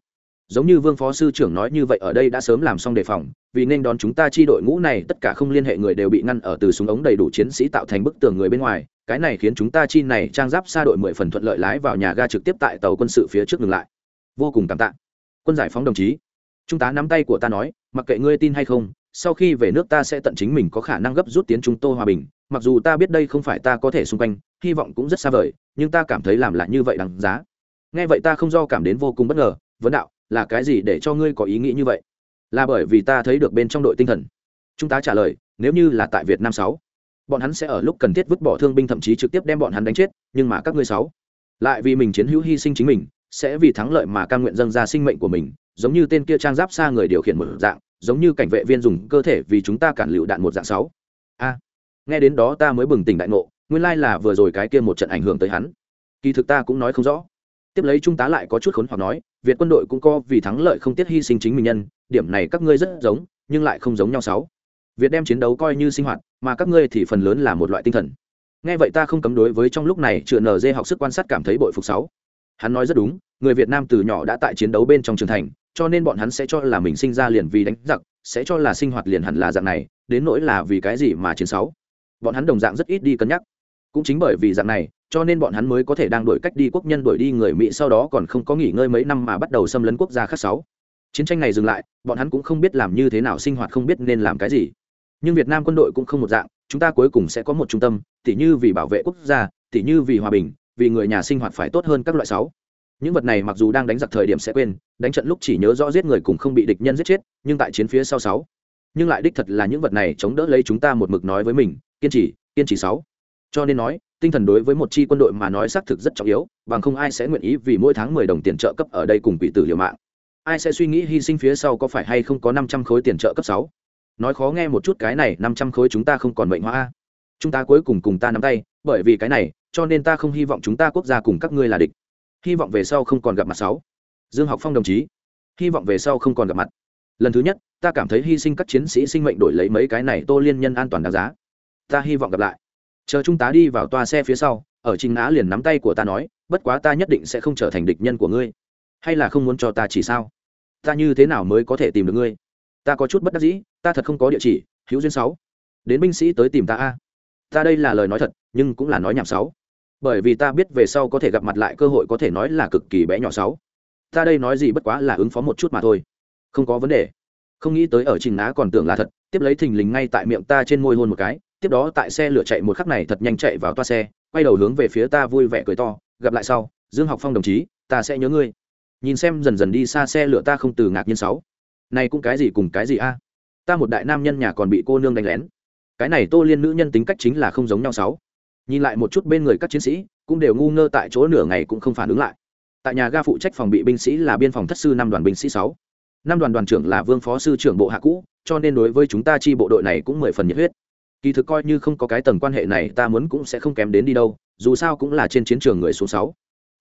Giống như vương phó sư trưởng nói như vậy ở đây đã sớm làm xong đề phòng, vì nên đón chúng ta chi đội ngũ này, tất cả không liên hệ người đều bị ngăn ở từ súng ống đầy đủ chiến sĩ tạo thành bức tường người bên ngoài. Cái này khiến chúng ta chi này trang giáp xa đội mười phần thuận lợi lái vào nhà ga trực tiếp tại tàu quân sự phía trước ngừng lại. Vô cùng cảm tạ quân giải phóng đồng chí. Trung tá nắm tay của ta nói, mặc kệ ngươi tin hay không, sau khi về nước ta sẽ tận chính mình có khả năng gấp rút tiến chúng tô hòa bình. Mặc dù ta biết đây không phải ta có thể xung quanh, hy vọng cũng rất xa vời, nhưng ta cảm thấy làm lại như vậy đáng giá. Nghe vậy ta không do cảm đến vô cùng bất ngờ, vấn đạo, là cái gì để cho ngươi có ý nghĩ như vậy? Là bởi vì ta thấy được bên trong đội tinh thần. Chúng ta trả lời, nếu như là tại việt nam sáu, bọn hắn sẽ ở lúc cần thiết vứt bỏ thương binh thậm chí trực tiếp đem bọn hắn đánh chết, nhưng mà các ngươi sáu, lại vì mình chiến hữu hy sinh chính mình sẽ vì thắng lợi mà cam nguyện dâng ra sinh mệnh của mình, giống như tên kia trang giáp xa người điều khiển một dạng, giống như cảnh vệ viên dùng cơ thể vì chúng ta cản lựu đạn một dạng sáu. A, nghe đến đó ta mới bừng tỉnh đại ngộ, nguyên lai là vừa rồi cái kia một trận ảnh hưởng tới hắn. Kỳ thực ta cũng nói không rõ. Tiếp lấy trung tá lại có chút khốn hoặc nói, việt quân đội cũng có vì thắng lợi không tiếc hy sinh chính mình nhân, điểm này các ngươi rất giống, nhưng lại không giống nhau sáu. Việt đem chiến đấu coi như sinh hoạt, mà các ngươi thì phần lớn là một loại tinh thần. Nghe vậy ta không cấm đối với trong lúc này chữa nd học sức quan sát cảm thấy bội phục sáu hắn nói rất đúng, người việt nam từ nhỏ đã tại chiến đấu bên trong trường thành, cho nên bọn hắn sẽ cho là mình sinh ra liền vì đánh giặc, sẽ cho là sinh hoạt liền hẳn là dạng này, đến nỗi là vì cái gì mà chiến sáu. Bọn hắn đồng dạng rất ít đi cân nhắc. Cũng chính bởi vì dạng này, cho nên bọn hắn mới có thể đang đổi cách đi quốc nhân đổi đi người mỹ sau đó còn không có nghỉ ngơi mấy năm mà bắt đầu xâm lấn quốc gia khác sáu. Chiến tranh này dừng lại, bọn hắn cũng không biết làm như thế nào, sinh hoạt không biết nên làm cái gì. Nhưng việt nam quân đội cũng không một dạng, chúng ta cuối cùng sẽ có một trung tâm, tỉ như vì bảo vệ quốc gia, tỉ như vì hòa bình vì người nhà sinh hoạt phải tốt hơn các loại sáu. Những vật này mặc dù đang đánh giặc thời điểm sẽ quên đánh trận lúc chỉ nhớ rõ giết người cùng không bị địch nhân giết chết nhưng tại chiến phía sau sáu. Nhưng lại đích thật là những vật này chống đỡ lấy chúng ta một mực nói với mình kiên trì kiên trì sáu. Cho nên nói tinh thần đối với một chi quân đội mà nói xác thực rất trọng yếu bằng không ai sẽ nguyện ý vì mỗi tháng mười đồng tiền trợ cấp ở đây cùng quỷ tử liều mạng. Ai sẽ suy nghĩ hy sinh phía sau có phải hay không có năm trăm khối tiền trợ cấp sáu? Nói khó nghe một chút cái này năm trăm khối chúng ta không còn mệnh hoa, chúng ta cuối cùng cùng ta nắm tay bởi vì cái này cho nên ta không hy vọng chúng ta quốc gia cùng các ngươi là địch. Hy vọng về sau không còn gặp mặt sáu. Dương học phong đồng chí. Hy vọng về sau không còn gặp mặt. Lần thứ nhất, ta cảm thấy hy sinh các chiến sĩ sinh mệnh đổi lấy mấy cái này tô liên nhân an toàn đáng giá. Ta hy vọng gặp lại. Chờ trung tá đi vào toa xe phía sau, ở trình nã liền nắm tay của ta nói, bất quá ta nhất định sẽ không trở thành địch nhân của ngươi. Hay là không muốn cho ta chỉ sao? Ta như thế nào mới có thể tìm được ngươi? Ta có chút bất đắc dĩ, ta thật không có địa chỉ, hữu duyên sáu. Đến binh sĩ tới tìm ta a ta đây là lời nói thật, nhưng cũng là nói nhảm sáu. Bởi vì ta biết về sau có thể gặp mặt lại cơ hội có thể nói là cực kỳ bé nhỏ sáu. Ta đây nói gì bất quá là ứng phó một chút mà thôi. Không có vấn đề. Không nghĩ tới ở trình ná còn tưởng là thật, tiếp lấy thình lình ngay tại miệng ta trên môi hôn một cái, tiếp đó tại xe lửa chạy một khắc này thật nhanh chạy vào toa xe, quay đầu hướng về phía ta vui vẻ cười to, gặp lại sau, dương học phong đồng chí, ta sẽ nhớ ngươi. Nhìn xem dần dần đi xa xe lửa ta không từ ngạc nhiên sáu. Này cũng cái gì cùng cái gì a? Ta một đại nam nhân nhà còn bị cô nương đánh lén cái này tô liên nữ nhân tính cách chính là không giống nhau sáu. Nhìn lại một chút bên người các chiến sĩ, cũng đều ngu ngơ tại chỗ nửa ngày cũng không phản ứng lại. Tại nhà ga phụ trách phòng bị binh sĩ là biên phòng thất sư năm đoàn binh sĩ sáu. Năm đoàn đoàn trưởng là vương phó sư trưởng bộ hạ cũ, cho nên đối với chúng ta chi bộ đội này cũng mười phần nhiệt huyết. Kỳ thực coi như không có cái tầng quan hệ này, ta muốn cũng sẽ không kém đến đi đâu, dù sao cũng là trên chiến trường người số sáu.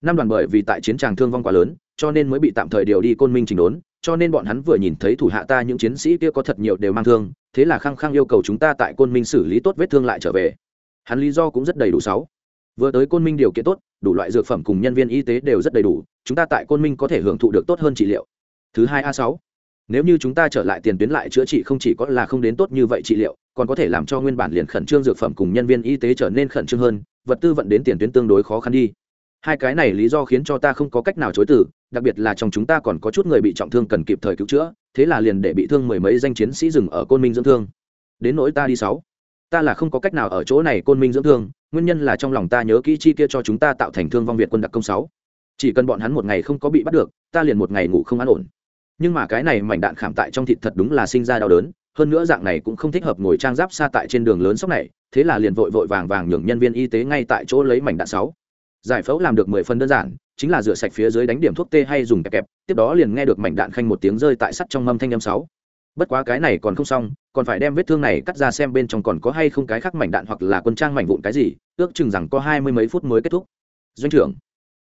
Năm đoàn bởi vì tại chiến tràng thương vong quá lớn, cho nên mới bị tạm thời điều đi côn minh trình đốn cho nên bọn hắn vừa nhìn thấy thủ hạ ta những chiến sĩ kia có thật nhiều đều mang thương, thế là khăng khăng yêu cầu chúng ta tại côn minh xử lý tốt vết thương lại trở về. Hắn lý do cũng rất đầy đủ sáu. Vừa tới côn minh điều kiện tốt, đủ loại dược phẩm cùng nhân viên y tế đều rất đầy đủ, chúng ta tại côn minh có thể hưởng thụ được tốt hơn trị liệu. Thứ hai a sáu. Nếu như chúng ta trở lại tiền tuyến lại chữa trị không chỉ có là không đến tốt như vậy trị liệu, còn có thể làm cho nguyên bản liền khẩn trương dược phẩm cùng nhân viên y tế trở nên khẩn trương hơn, vật tư vận đến tiền tuyến tương đối khó khăn đi hai cái này lý do khiến cho ta không có cách nào chối từ, đặc biệt là trong chúng ta còn có chút người bị trọng thương cần kịp thời cứu chữa, thế là liền để bị thương mười mấy danh chiến sĩ dừng ở côn minh dưỡng thương. Đến nỗi ta đi sáu, ta là không có cách nào ở chỗ này côn minh dưỡng thương, nguyên nhân là trong lòng ta nhớ kỹ chi kia cho chúng ta tạo thành thương vong việt quân đặc công sáu. Chỉ cần bọn hắn một ngày không có bị bắt được, ta liền một ngày ngủ không an ổn. Nhưng mà cái này mảnh đạn khảm tại trong thịt thật đúng là sinh ra đau đớn, hơn nữa dạng này cũng không thích hợp ngồi trang giáp xa tại trên đường lớn sóc này, thế là liền vội vội vàng vàng nhường nhân viên y tế ngay tại chỗ lấy mảnh đạn sáu giải phẫu làm được mười phần đơn giản, chính là rửa sạch phía dưới đánh điểm thuốc tê hay dùng kẹp kẹp, tiếp đó liền nghe được mảnh đạn khanh một tiếng rơi tại sắt trong mâm thanh âm sáu. Bất quá cái này còn không xong, còn phải đem vết thương này cắt ra xem bên trong còn có hay không cái khác mảnh đạn hoặc là quân trang mảnh vụn cái gì, ước chừng rằng có hai mươi mấy phút mới kết thúc. Doanh trưởng,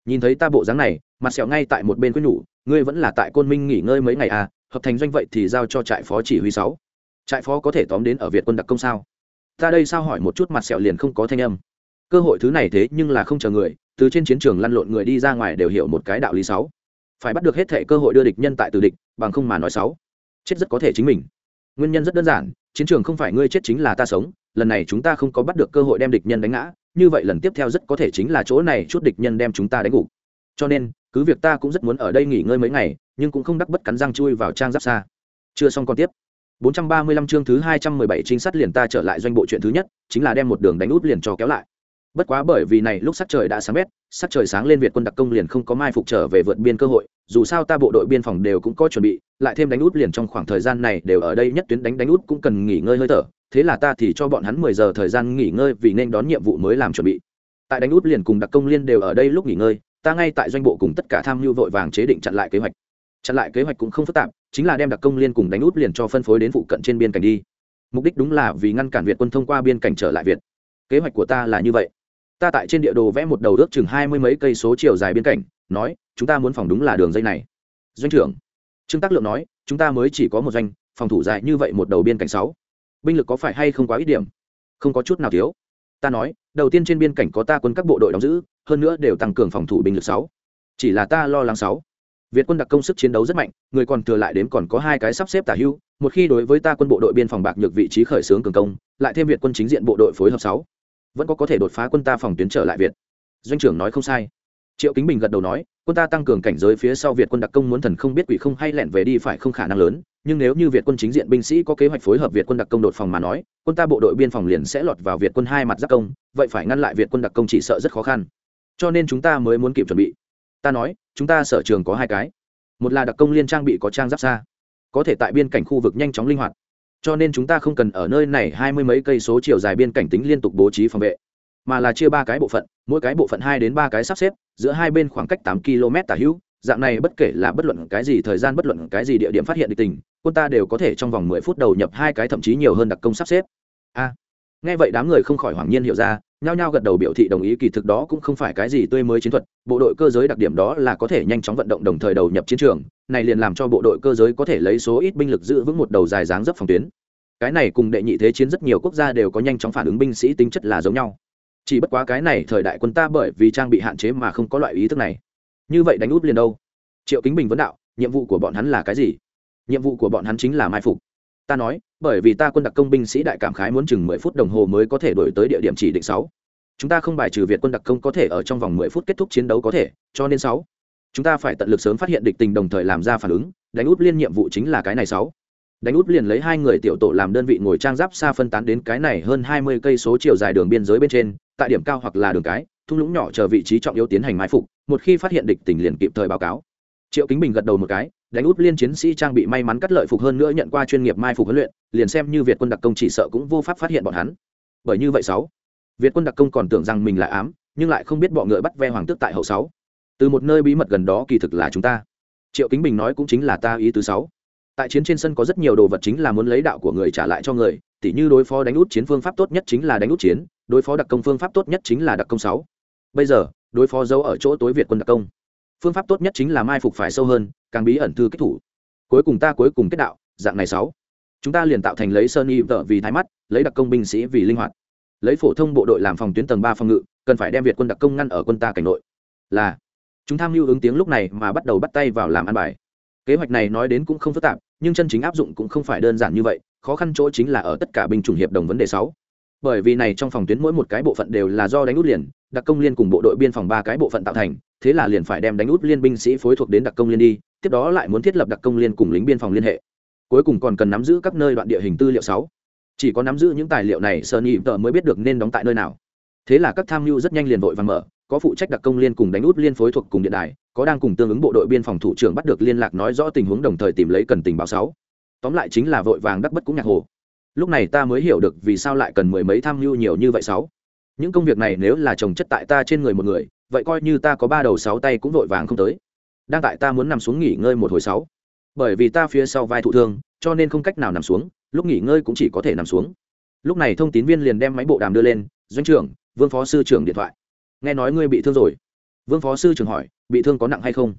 nhìn thấy ta bộ dáng này, mặt sẹo ngay tại một bên quyết nhủ, ngươi vẫn là tại côn minh nghỉ ngơi mấy ngày à hợp thành doanh vậy thì giao cho trại phó chỉ huy sáu. Trại phó có thể tóm đến ở việt quân đặc công sao? Ta đây sao hỏi một chút mặt sẹo liền không có thanh âm. Cơ hội thứ này thế nhưng là không chờ người từ trên chiến trường lăn lộn người đi ra ngoài đều hiểu một cái đạo lý sáu. Phải bắt được hết thể cơ hội đưa địch nhân tại từ địch, bằng không mà nói sáu. Chết rất có thể chính mình. Nguyên nhân rất đơn giản, chiến trường không phải ngươi chết chính là ta sống, lần này chúng ta không có bắt được cơ hội đem địch nhân đánh ngã, như vậy lần tiếp theo rất có thể chính là chỗ này chút địch nhân đem chúng ta đánh gục cho nên, cứ việc ta cũng rất muốn ở đây nghỉ ngơi mấy ngày, nhưng cũng không đắc bất cắn răng chui vào trang giáp xa. Chưa xong còn tiếp. 435 chương thứ 217 trinh sát liền ta trở lại doanh bộ chuyện thứ nhất, chính là đem một đường đánh út liền cho kéo lại bất quá bởi vì này lúc sắc trời đã sáng bét, sắc trời sáng lên việt quân đặc công liền không có mai phục trở về vượt biên cơ hội, dù sao ta bộ đội biên phòng đều cũng có chuẩn bị, lại thêm đánh út liền trong khoảng thời gian này đều ở đây nhất tuyến đánh đánh út cũng cần nghỉ ngơi hơi thở, thế là ta thì cho bọn hắn mười giờ thời gian nghỉ ngơi vì nên đón nhiệm vụ mới làm chuẩn bị. Tại đánh út liền cùng đặc công liên đều ở đây lúc nghỉ ngơi, ta ngay tại doanh bộ cùng tất cả tham mưu vội vàng chế định chặn lại kế hoạch. Chặn lại kế hoạch cũng không phức tạp, chính là đem đặc công liên cùng đánh út liền cho phân phối đến phụ cận trên biên cảnh đi. Mục đích đúng là vì ngăn cản việt quân thông qua biên cảnh trở lại việt. Kế hoạch của ta là như vậy ta tại trên địa đồ vẽ một đầu ước chừng hai mươi mấy cây số chiều dài biên cảnh, nói, chúng ta muốn phòng đúng là đường dây này. Doanh trưởng. Trương tác lượng nói, chúng ta mới chỉ có một doanh, phòng thủ dài như vậy một đầu biên cảnh sáu. Binh lực có phải hay không quá ít điểm? Không có chút nào thiếu. Ta nói, đầu tiên trên biên cảnh có ta quân các bộ đội đóng giữ, hơn nữa đều tăng cường phòng thủ binh lực sáu. Chỉ là ta lo lắng sáu. Việt quân đặc công sức chiến đấu rất mạnh, người còn thừa lại đến còn có hai cái sắp xếp tả hưu, một khi đối với ta quân bộ đội biên phòng bạc nhược vị trí khởi xướng cường công, lại thêm việt quân chính diện bộ đội phối hợp sáu vẫn có có thể đột phá quân ta phòng tuyến trở lại việt. Doanh trưởng nói không sai. Triệu kính bình gật đầu nói, quân ta tăng cường cảnh giới phía sau việt quân đặc công muốn thần không biết quỷ không hay lẹn về đi phải không khả năng lớn, nhưng nếu như việt quân chính diện binh sĩ có kế hoạch phối hợp việt quân đặc công đột phòng mà nói, quân ta bộ đội biên phòng liền sẽ lọt vào việt quân hai mặt giáp công, vậy phải ngăn lại việt quân đặc công chỉ sợ rất khó khăn. Cho nên chúng ta mới muốn kịp chuẩn bị. Ta nói, chúng ta sở trường có hai cái. Một là đặc công liên trang bị có trang giáp xa, có thể tại biên cảnh khu vực nhanh chóng linh hoạt cho nên chúng ta không cần ở nơi này hai mươi mấy cây số chiều dài biên cảnh tính liên tục bố trí phòng vệ, mà là chia ba cái bộ phận, mỗi cái bộ phận hai đến ba cái sắp xếp, giữa hai bên khoảng cách tám km tả hữu, dạng này bất kể là bất luận cái gì thời gian, bất luận cái gì địa điểm phát hiện địch tình, quân ta đều có thể trong vòng mười phút đầu nhập hai cái thậm chí nhiều hơn đặc công sắp xếp. A, nghe vậy đám người không khỏi hoảng nhiên hiểu ra, nhao nhao gật đầu biểu thị đồng ý, kỳ thực đó cũng không phải cái gì tươi mới chiến thuật, bộ đội cơ giới đặc điểm đó là có thể nhanh chóng vận động đồng thời đầu nhập chiến trường này liền làm cho bộ đội cơ giới có thể lấy số ít binh lực giữ vững một đầu dài dáng dấp phòng tuyến. Cái này cùng đệ nhị thế chiến rất nhiều quốc gia đều có nhanh chóng phản ứng binh sĩ tính chất là giống nhau. Chỉ bất quá cái này thời đại quân ta bởi vì trang bị hạn chế mà không có loại ý thức này. Như vậy đánh út liền đâu? Triệu kính bình vấn đạo, nhiệm vụ của bọn hắn là cái gì? Nhiệm vụ của bọn hắn chính là mai phục. Ta nói, bởi vì ta quân đặc công binh sĩ đại cảm khái muốn chừng mười phút đồng hồ mới có thể đổi tới địa điểm chỉ định sáu. Chúng ta không bài trừ việt quân đặc công có thể ở trong vòng mười phút kết thúc chiến đấu có thể, cho nên sáu chúng ta phải tận lực sớm phát hiện địch tình đồng thời làm ra phản ứng, đánh út liên nhiệm vụ chính là cái này sáu. Đánh út liền lấy hai người tiểu tổ làm đơn vị ngồi trang giáp xa phân tán đến cái này hơn hai mươi cây số chiều dài đường biên giới bên trên, tại điểm cao hoặc là đường cái, thung lũng nhỏ chờ vị trí trọng yếu tiến hành mai phục, một khi phát hiện địch tình liền kịp thời báo cáo. Triệu kính bình gật đầu một cái, đánh út liên chiến sĩ trang bị may mắn cắt lợi phục hơn nữa nhận qua chuyên nghiệp mai phục huấn luyện, liền xem như việt quân đặc công chỉ sợ cũng vô pháp phát hiện bọn hắn. Bởi như vậy sáu, việt quân đặc công còn tưởng rằng mình là ám, nhưng lại không biết bọ ngựa bắt ve hoàng tước tại hậu sáu từ một nơi bí mật gần đó kỳ thực là chúng ta. Triệu kính bình nói cũng chính là ta ý thứ sáu. Tại chiến trên sân có rất nhiều đồ vật chính là muốn lấy đạo của người trả lại cho người, tỉ như đối phó đánh út chiến phương pháp tốt nhất chính là đánh út chiến, đối phó đặc công phương pháp tốt nhất chính là đặc công sáu. Bây giờ, đối phó giấu ở chỗ tối việt quân đặc công. Phương pháp tốt nhất chính là mai phục phải sâu hơn, càng bí ẩn thư kết thủ. Cuối cùng ta cuối cùng kết đạo, dạng này sáu. Chúng ta liền tạo thành lấy sơn y vợ vì thái mắt, lấy đặc công binh sĩ vì linh hoạt. Lấy phổ thông bộ đội làm phòng tuyến tầng ba phòng ngự, cần phải đem việt quân đặc công ngăn ở quân ta cảnh nội. Là chúng tham mưu ứng tiếng lúc này mà bắt đầu bắt tay vào làm ăn bài. Kế hoạch này nói đến cũng không phức tạp, nhưng chân chính áp dụng cũng không phải đơn giản như vậy, khó khăn chỗ chính là ở tất cả binh chủng hiệp đồng vấn đề sáu. Bởi vì này trong phòng tuyến mỗi một cái bộ phận đều là do đánh út liền, đặc công liên cùng bộ đội biên phòng ba cái bộ phận tạo thành, thế là liền phải đem đánh út liên binh sĩ phối thuộc đến đặc công liên đi, tiếp đó lại muốn thiết lập đặc công liên cùng lính biên phòng liên hệ. Cuối cùng còn cần nắm giữ các nơi đoạn địa hình tư liệu sáu. Chỉ có nắm giữ những tài liệu này, sơn nhị tờ mới biết được nên đóng tại nơi nào thế là các tham mưu rất nhanh liền vội vàng mở, có phụ trách đặc công liên cùng đánh út liên phối thuộc cùng điện đài, có đang cùng tương ứng bộ đội biên phòng thủ trưởng bắt được liên lạc nói rõ tình huống đồng thời tìm lấy cần tình báo sáu. Tóm lại chính là vội vàng đắc bất cũng nhạc hồ. Lúc này ta mới hiểu được vì sao lại cần mười mấy tham mưu nhiều như vậy sáu. Những công việc này nếu là trồng chất tại ta trên người một người, vậy coi như ta có ba đầu sáu tay cũng vội vàng không tới. Đang tại ta muốn nằm xuống nghỉ ngơi một hồi sáu. Bởi vì ta phía sau vai thụ thương, cho nên không cách nào nằm xuống, lúc nghỉ ngơi cũng chỉ có thể nằm xuống. Lúc này thông tín viên liền đem máy bộ đàm đưa lên, doanh trưởng vương phó sư trưởng điện thoại. Nghe nói ngươi bị thương rồi. Vương phó sư trưởng hỏi, bị thương có nặng hay không?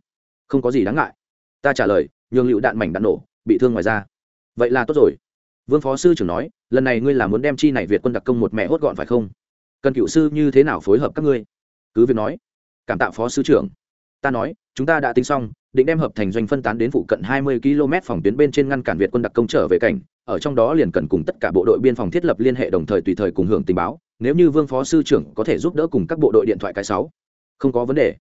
Không có gì đáng ngại. Ta trả lời, nhường lựu đạn mảnh đạn nổ, bị thương ngoài ra vậy là tốt rồi. Vương phó sư trưởng nói, lần này ngươi là muốn đem chi này việt quân đặc công một mẹ hốt gọn phải không? Cần cựu sư như thế nào phối hợp các ngươi? Cứ việc nói. Cảm tạ phó sư trưởng. Ta nói, chúng ta đã tính xong, định đem hợp thành doanh phân tán đến phụ cận 20 km phòng tuyến bên trên ngăn cản việt quân đặc công trở về cảnh, ở trong đó liền cần cùng tất cả bộ đội biên phòng thiết lập liên hệ đồng thời tùy thời cùng hưởng tình báo nếu như vương phó sư trưởng có thể giúp đỡ cùng các bộ đội điện thoại cái sáu, không có vấn đề.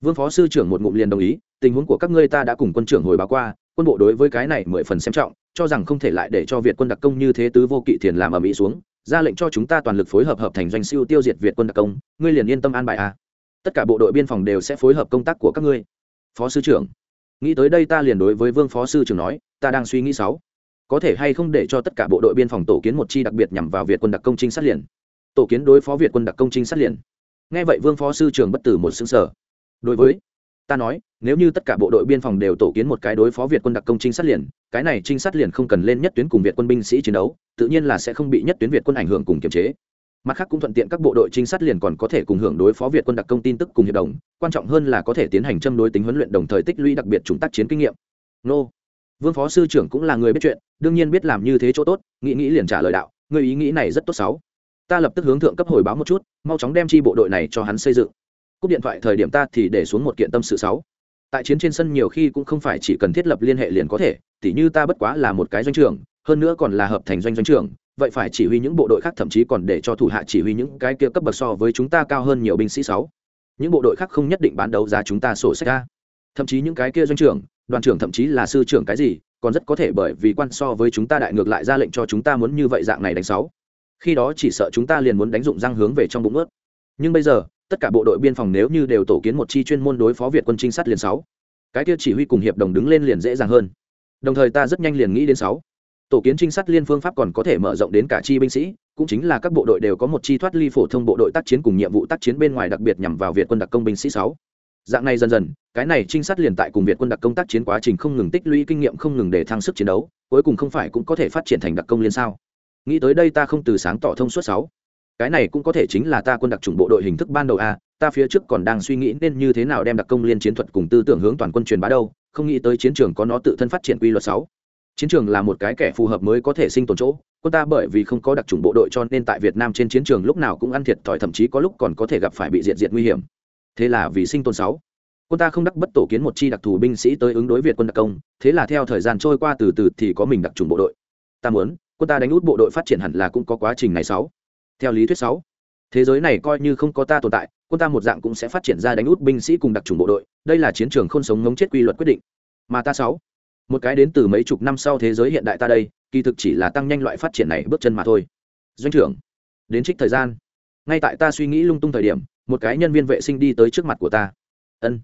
Vương phó sư trưởng một ngụm liền đồng ý, tình huống của các ngươi ta đã cùng quân trưởng hồi báo qua, quân bộ đối với cái này mười phần xem trọng, cho rằng không thể lại để cho việt quân đặc công như thế tứ vô kỵ thiền làm ở mỹ xuống, ra lệnh cho chúng ta toàn lực phối hợp hợp thành doanh siêu tiêu diệt việt quân đặc công, ngươi liền yên tâm an bài a tất cả bộ đội biên phòng đều sẽ phối hợp công tác của các ngươi. Phó sư trưởng, nghĩ tới đây ta liền đối với vương phó sư trưởng nói, ta đang suy nghĩ sáu, có thể hay không để cho tất cả bộ đội biên phòng tổ kiến một chi đặc biệt nhằm vào việt quân đặc công trinh sát liền tổ kiến đối phó việt quân đặc công trinh sát liền. Nghe vậy vương phó sư trưởng bất tử một xứng sở đối với, ta nói, nếu như tất cả bộ đội biên phòng đều tổ kiến một cái đối phó việt quân đặc công trinh sát liền, cái này trinh sát liền không cần lên nhất tuyến cùng việt quân binh sĩ chiến đấu, tự nhiên là sẽ không bị nhất tuyến việt quân ảnh hưởng cùng kiềm chế. Mặt khác cũng thuận tiện các bộ đội trinh sát liền còn có thể cùng hưởng đối phó việt quân đặc công tin tức cùng hiệp đồng, quan trọng hơn là có thể tiến hành châm đối tính huấn luyện đồng thời tích lũy đặc biệt chúng tác chiến kinh nghiệm. Nô. Vương phó sư trưởng cũng là người biết chuyện, đương nhiên biết làm như thế chỗ tốt, nghĩ nghĩ liền trả lời đạo, người ý nghĩ này rất tốt xấu ta lập tức hướng thượng cấp hồi báo một chút mau chóng đem chi bộ đội này cho hắn xây dựng. Cúp điện thoại thời điểm ta thì để xuống một kiện tâm sự sáu. Tại chiến trên sân nhiều khi cũng không phải chỉ cần thiết lập liên hệ liền có thể tỉ như ta bất quá là một cái doanh trường, hơn nữa còn là hợp thành doanh doanh trường. vậy phải chỉ huy những bộ đội khác thậm chí còn để cho thủ hạ chỉ huy những cái kia cấp bậc so với chúng ta cao hơn nhiều binh sĩ sáu. Những bộ đội khác không nhất định bán đấu giá chúng ta sổ sách ra thậm chí những cái kia doanh trưởng đoàn trưởng thậm chí là sư trưởng cái gì còn rất có thể bởi vì quan so với chúng ta đại ngược lại ra lệnh cho chúng ta muốn như vậy dạng này đánh sáu khi đó chỉ sợ chúng ta liền muốn đánh dụng răng hướng về trong bụng ướt. Nhưng bây giờ, tất cả bộ đội biên phòng nếu như đều tổ kiến một chi chuyên môn đối phó việt quân trinh sát liền sáu. Cái kia chỉ huy cùng hiệp đồng đứng lên liền dễ dàng hơn. Đồng thời ta rất nhanh liền nghĩ đến sáu. Tổ kiến trinh sát liên phương pháp còn có thể mở rộng đến cả chi binh sĩ, cũng chính là các bộ đội đều có một chi thoát ly phổ thông bộ đội tác chiến cùng nhiệm vụ tác chiến bên ngoài đặc biệt nhằm vào việt quân đặc công binh sĩ sáu. Dạng này dần dần, cái này trinh sát liền tại cùng việt quân đặc công tác chiến quá trình không ngừng tích lũy kinh nghiệm không ngừng để thăng sức chiến đấu, cuối cùng không phải cũng có thể phát triển thành đặc công liên sao? Nghĩ tới đây ta không từ sáng tỏ thông suốt sáu. Cái này cũng có thể chính là ta quân đặc chủng bộ đội hình thức ban đầu a, ta phía trước còn đang suy nghĩ nên như thế nào đem đặc công liên chiến thuật cùng tư tưởng hướng toàn quân truyền bá đâu, không nghĩ tới chiến trường có nó tự thân phát triển quy luật sáu. Chiến trường là một cái kẻ phù hợp mới có thể sinh tồn chỗ, quân ta bởi vì không có đặc trùng bộ đội cho nên tại việt nam trên chiến trường lúc nào cũng ăn thiệt thòi, thậm chí có lúc còn có thể gặp phải bị diệt diệt nguy hiểm. Thế là vì sinh tồn sáu, quân ta không đắc bất tổ kiến một chi đặc thù binh sĩ tới ứng đối việt quân đặc công, thế là theo thời gian trôi qua từ từ thì có mình đặc trùng bộ đội. Ta muốn quân ta đánh út bộ đội phát triển hẳn là cũng có quá trình này sáu. Theo lý thuyết sáu. Thế giới này coi như không có ta tồn tại, quân ta một dạng cũng sẽ phát triển ra đánh út binh sĩ cùng đặc trùng bộ đội, đây là chiến trường không sống ngống chết quy luật quyết định. Mà ta sáu. Một cái đến từ mấy chục năm sau thế giới hiện đại ta đây, kỳ thực chỉ là tăng nhanh loại phát triển này bước chân mà thôi. Doanh trưởng, đến trích thời gian. Ngay tại ta suy nghĩ lung tung thời điểm, một cái nhân viên vệ sinh đi tới trước mặt của ta. Ân,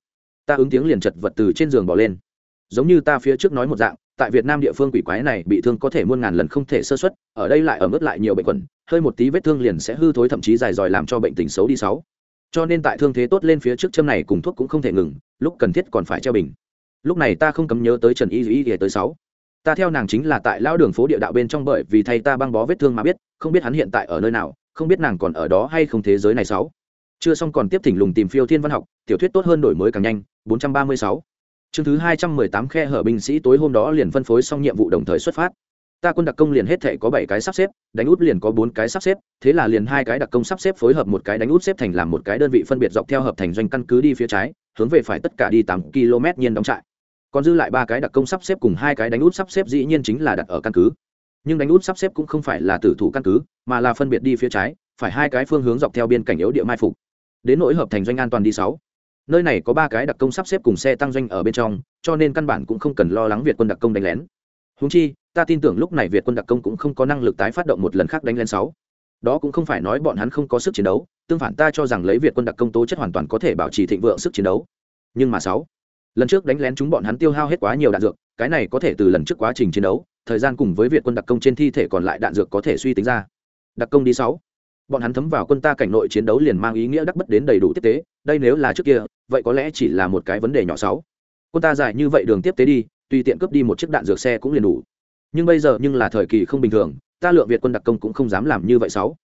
ta ứng tiếng liền chật vật từ trên giường bỏ lên. Giống như ta phía trước nói một dạng tại việt nam địa phương quỷ quái này bị thương có thể muôn ngàn lần không thể sơ suất. ở đây lại ở mức lại nhiều bệnh quẩn, hơi một tí vết thương liền sẽ hư thối thậm chí dài dòi làm cho bệnh tình xấu đi sáu cho nên tại thương thế tốt lên phía trước châm này cùng thuốc cũng không thể ngừng, lúc cần thiết còn phải treo bình. Lúc này ta không cấm nhớ tới trần y y y tới sáu. Ta theo nàng chính là tại lao đường phố địa đạo bên trong bởi vì thay ta băng bó vết thương mà biết, không biết hắn hiện tại ở nơi nào, không biết nàng còn ở đó hay không thế giới này sáu. Chưa xong còn tiếp thỉnh lùng tìm phiêu thiên văn học, tiểu thuyết tốt hơn đổi mới càng nhanh 436 chương thứ 218 khe hở binh sĩ tối hôm đó liền phân phối xong nhiệm vụ đồng thời xuất phát. Ta quân đặc công liền hết thể có bảy cái sắp xếp, đánh út liền có bốn cái sắp xếp, thế là liền hai cái đặc công sắp xếp phối hợp một cái đánh út xếp thành làm một cái đơn vị phân biệt dọc theo hợp thành doanh căn cứ đi phía trái, hướng về phải tất cả đi tám km nhiên đóng trại. Còn dư lại ba cái đặc công sắp xếp cùng hai cái đánh út sắp xếp dĩ nhiên chính là đặt ở căn cứ. Nhưng đánh út sắp xếp cũng không phải là tử thủ căn cứ, mà là phân biệt đi phía trái, phải hai cái phương hướng dọc theo biên cảnh yếu địa mai phục. Đến nỗi hợp thành doanh an toàn đi sáu nơi này có ba cái đặc công sắp xếp cùng xe tăng doanh ở bên trong, cho nên căn bản cũng không cần lo lắng việt quân đặc công đánh lén. Húng chi, ta tin tưởng lúc này việt quân đặc công cũng không có năng lực tái phát động một lần khác đánh lén sáu. Đó cũng không phải nói bọn hắn không có sức chiến đấu, tương phản ta cho rằng lấy việt quân đặc công tố chất hoàn toàn có thể bảo trì thịnh vượng sức chiến đấu. Nhưng mà sáu, lần trước đánh lén chúng bọn hắn tiêu hao hết quá nhiều đạn dược, cái này có thể từ lần trước quá trình chiến đấu, thời gian cùng với việt quân đặc công trên thi thể còn lại đạn dược có thể suy tính ra. Đặc công đi sáu bọn hắn thấm vào quân ta cảnh nội chiến đấu liền mang ý nghĩa đắc bất đến đầy đủ tiếp tế, đây nếu là trước kia, vậy có lẽ chỉ là một cái vấn đề nhỏ sáu quân ta dài như vậy đường tiếp tế đi, tùy tiện cướp đi một chiếc đạn dược xe cũng liền đủ. Nhưng bây giờ nhưng là thời kỳ không bình thường, ta lượng việt quân đặc công cũng không dám làm như vậy sáu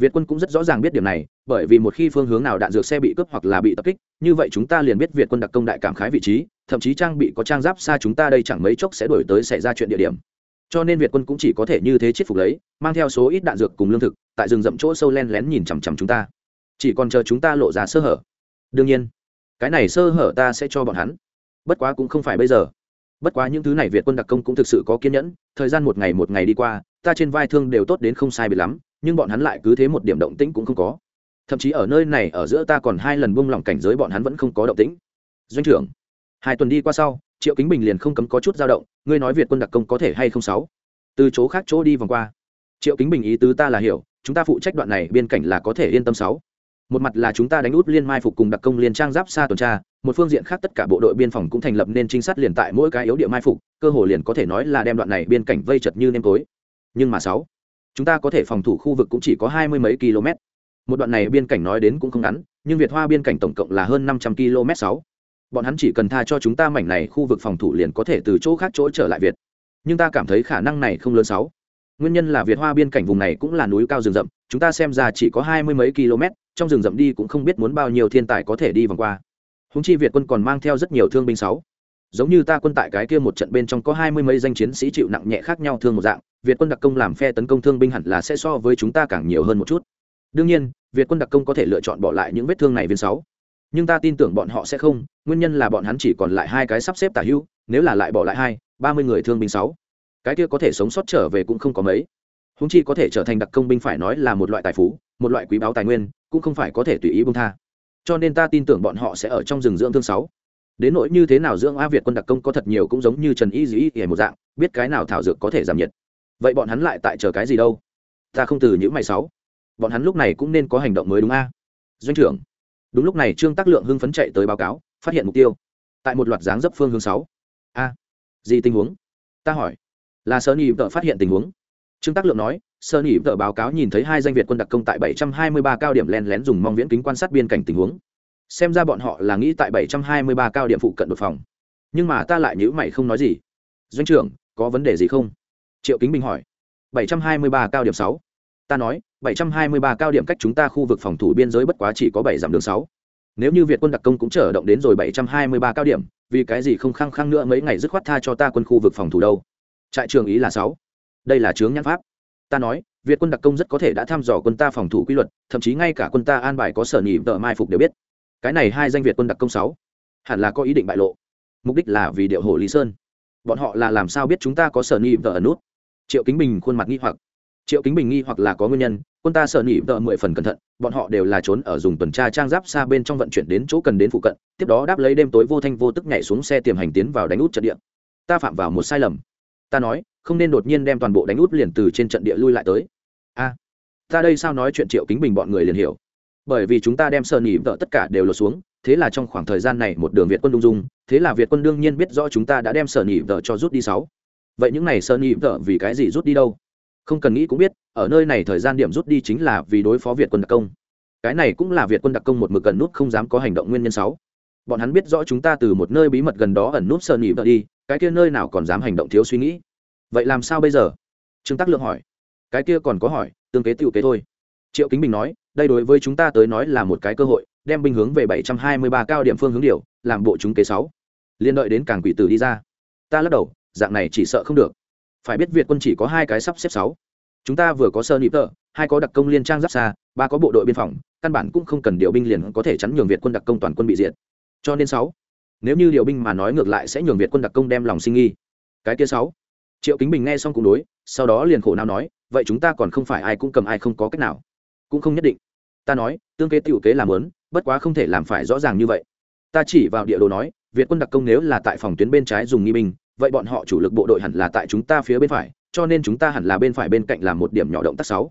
việt quân cũng rất rõ ràng biết điểm này, bởi vì một khi phương hướng nào đạn dược xe bị cướp hoặc là bị tập kích, như vậy chúng ta liền biết việt quân đặc công đại cảm khái vị trí, thậm chí trang bị có trang giáp xa chúng ta đây chẳng mấy chốc sẽ đổi tới xảy ra chuyện địa điểm cho nên việt quân cũng chỉ có thể như thế chiết phục lấy, mang theo số ít đạn dược cùng lương thực, tại rừng rậm chỗ sâu len lén nhìn chằm chằm chúng ta. Chỉ còn chờ chúng ta lộ ra sơ hở. Đương nhiên, cái này sơ hở ta sẽ cho bọn hắn. Bất quá cũng không phải bây giờ. Bất quá những thứ này việt quân đặc công cũng thực sự có kiên nhẫn, thời gian một ngày một ngày đi qua, ta trên vai thương đều tốt đến không sai bị lắm, nhưng bọn hắn lại cứ thế một điểm động tĩnh cũng không có. Thậm chí ở nơi này, ở giữa ta còn hai lần buông lỏng cảnh giới bọn hắn vẫn không có động tĩnh. Doanh trưởng, hai tuần đi qua sau, triệu kính bình liền không cấm có chút dao động ngươi nói việt quân đặc công có thể hay không sáu? Từ chỗ khác chỗ đi vòng qua. Triệu kính bình ý tứ ta là hiểu, chúng ta phụ trách đoạn này, biên cảnh là có thể yên tâm sáu. Một mặt là chúng ta đánh út liên mai phục cùng đặc công liên trang giáp xa tuần tra, một phương diện khác tất cả bộ đội biên phòng cũng thành lập nên trinh sát liền tại mỗi cái yếu địa mai phục, cơ hồ liền có thể nói là đem đoạn này biên cảnh vây chật như nêm tối. Nhưng mà sáu, chúng ta có thể phòng thủ khu vực cũng chỉ có hai mươi mấy km. Một đoạn này biên cảnh nói đến cũng không ngắn, nhưng việt hoa biên cảnh tổng cộng là hơn năm trăm km sáu bọn hắn chỉ cần tha cho chúng ta mảnh này khu vực phòng thủ liền có thể từ chỗ khác chỗ trở lại việt. Nhưng ta cảm thấy khả năng này không lớn sáu. Nguyên nhân là việt hoa biên cảnh vùng này cũng là núi cao rừng rậm, chúng ta xem ra chỉ có hai mươi mấy km, trong rừng rậm đi cũng không biết muốn bao nhiêu thiên tài có thể đi vòng qua. Húng chi việt quân còn mang theo rất nhiều thương binh sáu. Giống như ta quân tại cái kia một trận bên trong có hai mươi mấy danh chiến sĩ chịu nặng nhẹ khác nhau thương một dạng, việt quân đặc công làm phe tấn công thương binh hẳn là sẽ so với chúng ta càng nhiều hơn một chút. Đương nhiên, việt quân đặc công có thể lựa chọn bỏ lại những vết thương này viên sáu nhưng ta tin tưởng bọn họ sẽ không, nguyên nhân là bọn hắn chỉ còn lại hai cái sắp xếp tả hữu, nếu là lại bỏ lại hai, ba mươi người thương binh sáu. Cái kia có thể sống sót trở về cũng không có mấy. Húng chi có thể trở thành đặc công binh phải nói là một loại tài phú, một loại quý báu tài nguyên, cũng không phải có thể tùy ý bông tha. Cho nên ta tin tưởng bọn họ sẽ ở trong rừng dưỡng thương sáu. Đến nỗi như thế nào dưỡng a việt quân đặc công có thật nhiều cũng giống như trần y dĩ ỉa một dạng, biết cái nào thảo dược có thể giảm nhiệt. Vậy bọn hắn lại tại chờ cái gì đâu? Ta không từ những mày sáu. Bọn hắn lúc này cũng nên có hành động mới đúng a. Doanh trưởng đúng lúc này trương tác lượng hưng phấn chạy tới báo cáo, phát hiện mục tiêu. Tại một loạt dáng dấp phương hướng sáu. A, gì tình huống? Ta hỏi. Là sơn nhị vợ phát hiện tình huống. Trương tác lượng nói, sơn nhị vợ báo cáo nhìn thấy hai danh việt quân đặc công tại 723 cao điểm len lén dùng mong viễn kính quan sát biên cảnh tình huống. Xem ra bọn họ là nghĩ tại 723 cao điểm phụ cận đột phòng. Nhưng mà ta lại nhữ mày không nói gì. Doanh trưởng, có vấn đề gì không? Triệu kính bình hỏi. 723 cao điểm sáu ta nói 723 cao điểm cách chúng ta khu vực phòng thủ biên giới bất quá chỉ có bảy dặm đường sáu. Nếu như việt quân đặc công cũng trở động đến rồi 723 cao điểm, vì cái gì không khăng khăng nữa mấy ngày dứt khoát tha cho ta quân khu vực phòng thủ đâu? Trại trường ý là sáu. Đây là chướng nhãn pháp. Ta nói, việt quân đặc công rất có thể đã thăm dò quân ta phòng thủ quy luật, thậm chí ngay cả quân ta an bài có sở nhị vợ mai phục đều biết. Cái này hai danh việt quân đặc công sáu. Hẳn là có ý định bại lộ. Mục đích là vì điệu hồ lý sơn. Bọn họ là làm sao biết chúng ta có sở nhị vợ ở nút? Triệu kính bình khuôn mặt nghi hoặc triệu kính bình nghi hoặc là có nguyên nhân, quân ta sợ nỉ vợ mười phần cẩn thận, bọn họ đều là trốn ở dùng tuần tra trang giáp xa bên trong vận chuyển đến chỗ cần đến phụ cận, tiếp đó đáp lấy đêm tối vô thanh vô tức nhảy xuống xe tiềm hành tiến vào đánh út trận địa. Ta phạm vào một sai lầm. Ta nói, không nên đột nhiên đem toàn bộ đánh út liền từ trên trận địa lui lại tới. A, ta đây sao nói chuyện triệu kính bình bọn người liền hiểu. Bởi vì chúng ta đem sợ nỉ vợ tất cả đều lột xuống, thế là trong khoảng thời gian này một đường việt quân đung dung, thế là việt quân đương nhiên biết rõ chúng ta đã đem sợ nỉ vợ cho rút đi sáu. Vậy những này sợ nỉ vợ vì cái gì rút đi đâu? Không cần nghĩ cũng biết, ở nơi này thời gian điểm rút đi chính là vì đối phó việt quân đặc công. Cái này cũng là việt quân đặc công một mực gần nút không dám có hành động nguyên nhân sáu. Bọn hắn biết rõ chúng ta từ một nơi bí mật gần đó ẩn nút sơn nhị vợ đi, cái kia nơi nào còn dám hành động thiếu suy nghĩ. Vậy làm sao bây giờ? Trương tác lượng hỏi. Cái kia còn có hỏi, tương kế tựu kế thôi. Triệu kính bình nói, đây đối với chúng ta tới nói là một cái cơ hội, đem binh hướng về bảy trăm hai mươi ba cao điểm phương hướng điều, làm bộ chúng kế sáu. Liên đợi đến càng quỷ tử đi ra. Ta lắc đầu, dạng này chỉ sợ không được phải biết việt quân chỉ có hai cái sắp xếp sáu. Chúng ta vừa có sơ nịp tợ, hai có đặc công liên trang giáp xa, ba có bộ đội biên phòng, căn bản cũng không cần điều binh liền có thể chắn nhường việt quân đặc công toàn quân bị diệt. Cho nên sáu, nếu như điều binh mà nói ngược lại sẽ nhường việt quân đặc công đem lòng sinh nghi. Cái kia sáu, triệu kính bình nghe xong cũng đối, sau đó liền khổ nào nói, vậy chúng ta còn không phải ai cũng cầm ai không có cách nào. Cũng không nhất định. Ta nói, tương kế tiểu kế làm lớn, bất quá không thể làm phải rõ ràng như vậy. Ta chỉ vào địa đồ nói, việt quân đặc công nếu là tại phòng tuyến bên trái dùng nghi binh vậy bọn họ chủ lực bộ đội hẳn là tại chúng ta phía bên phải, cho nên chúng ta hẳn là bên phải bên cạnh làm một điểm nhỏ động tác sáu.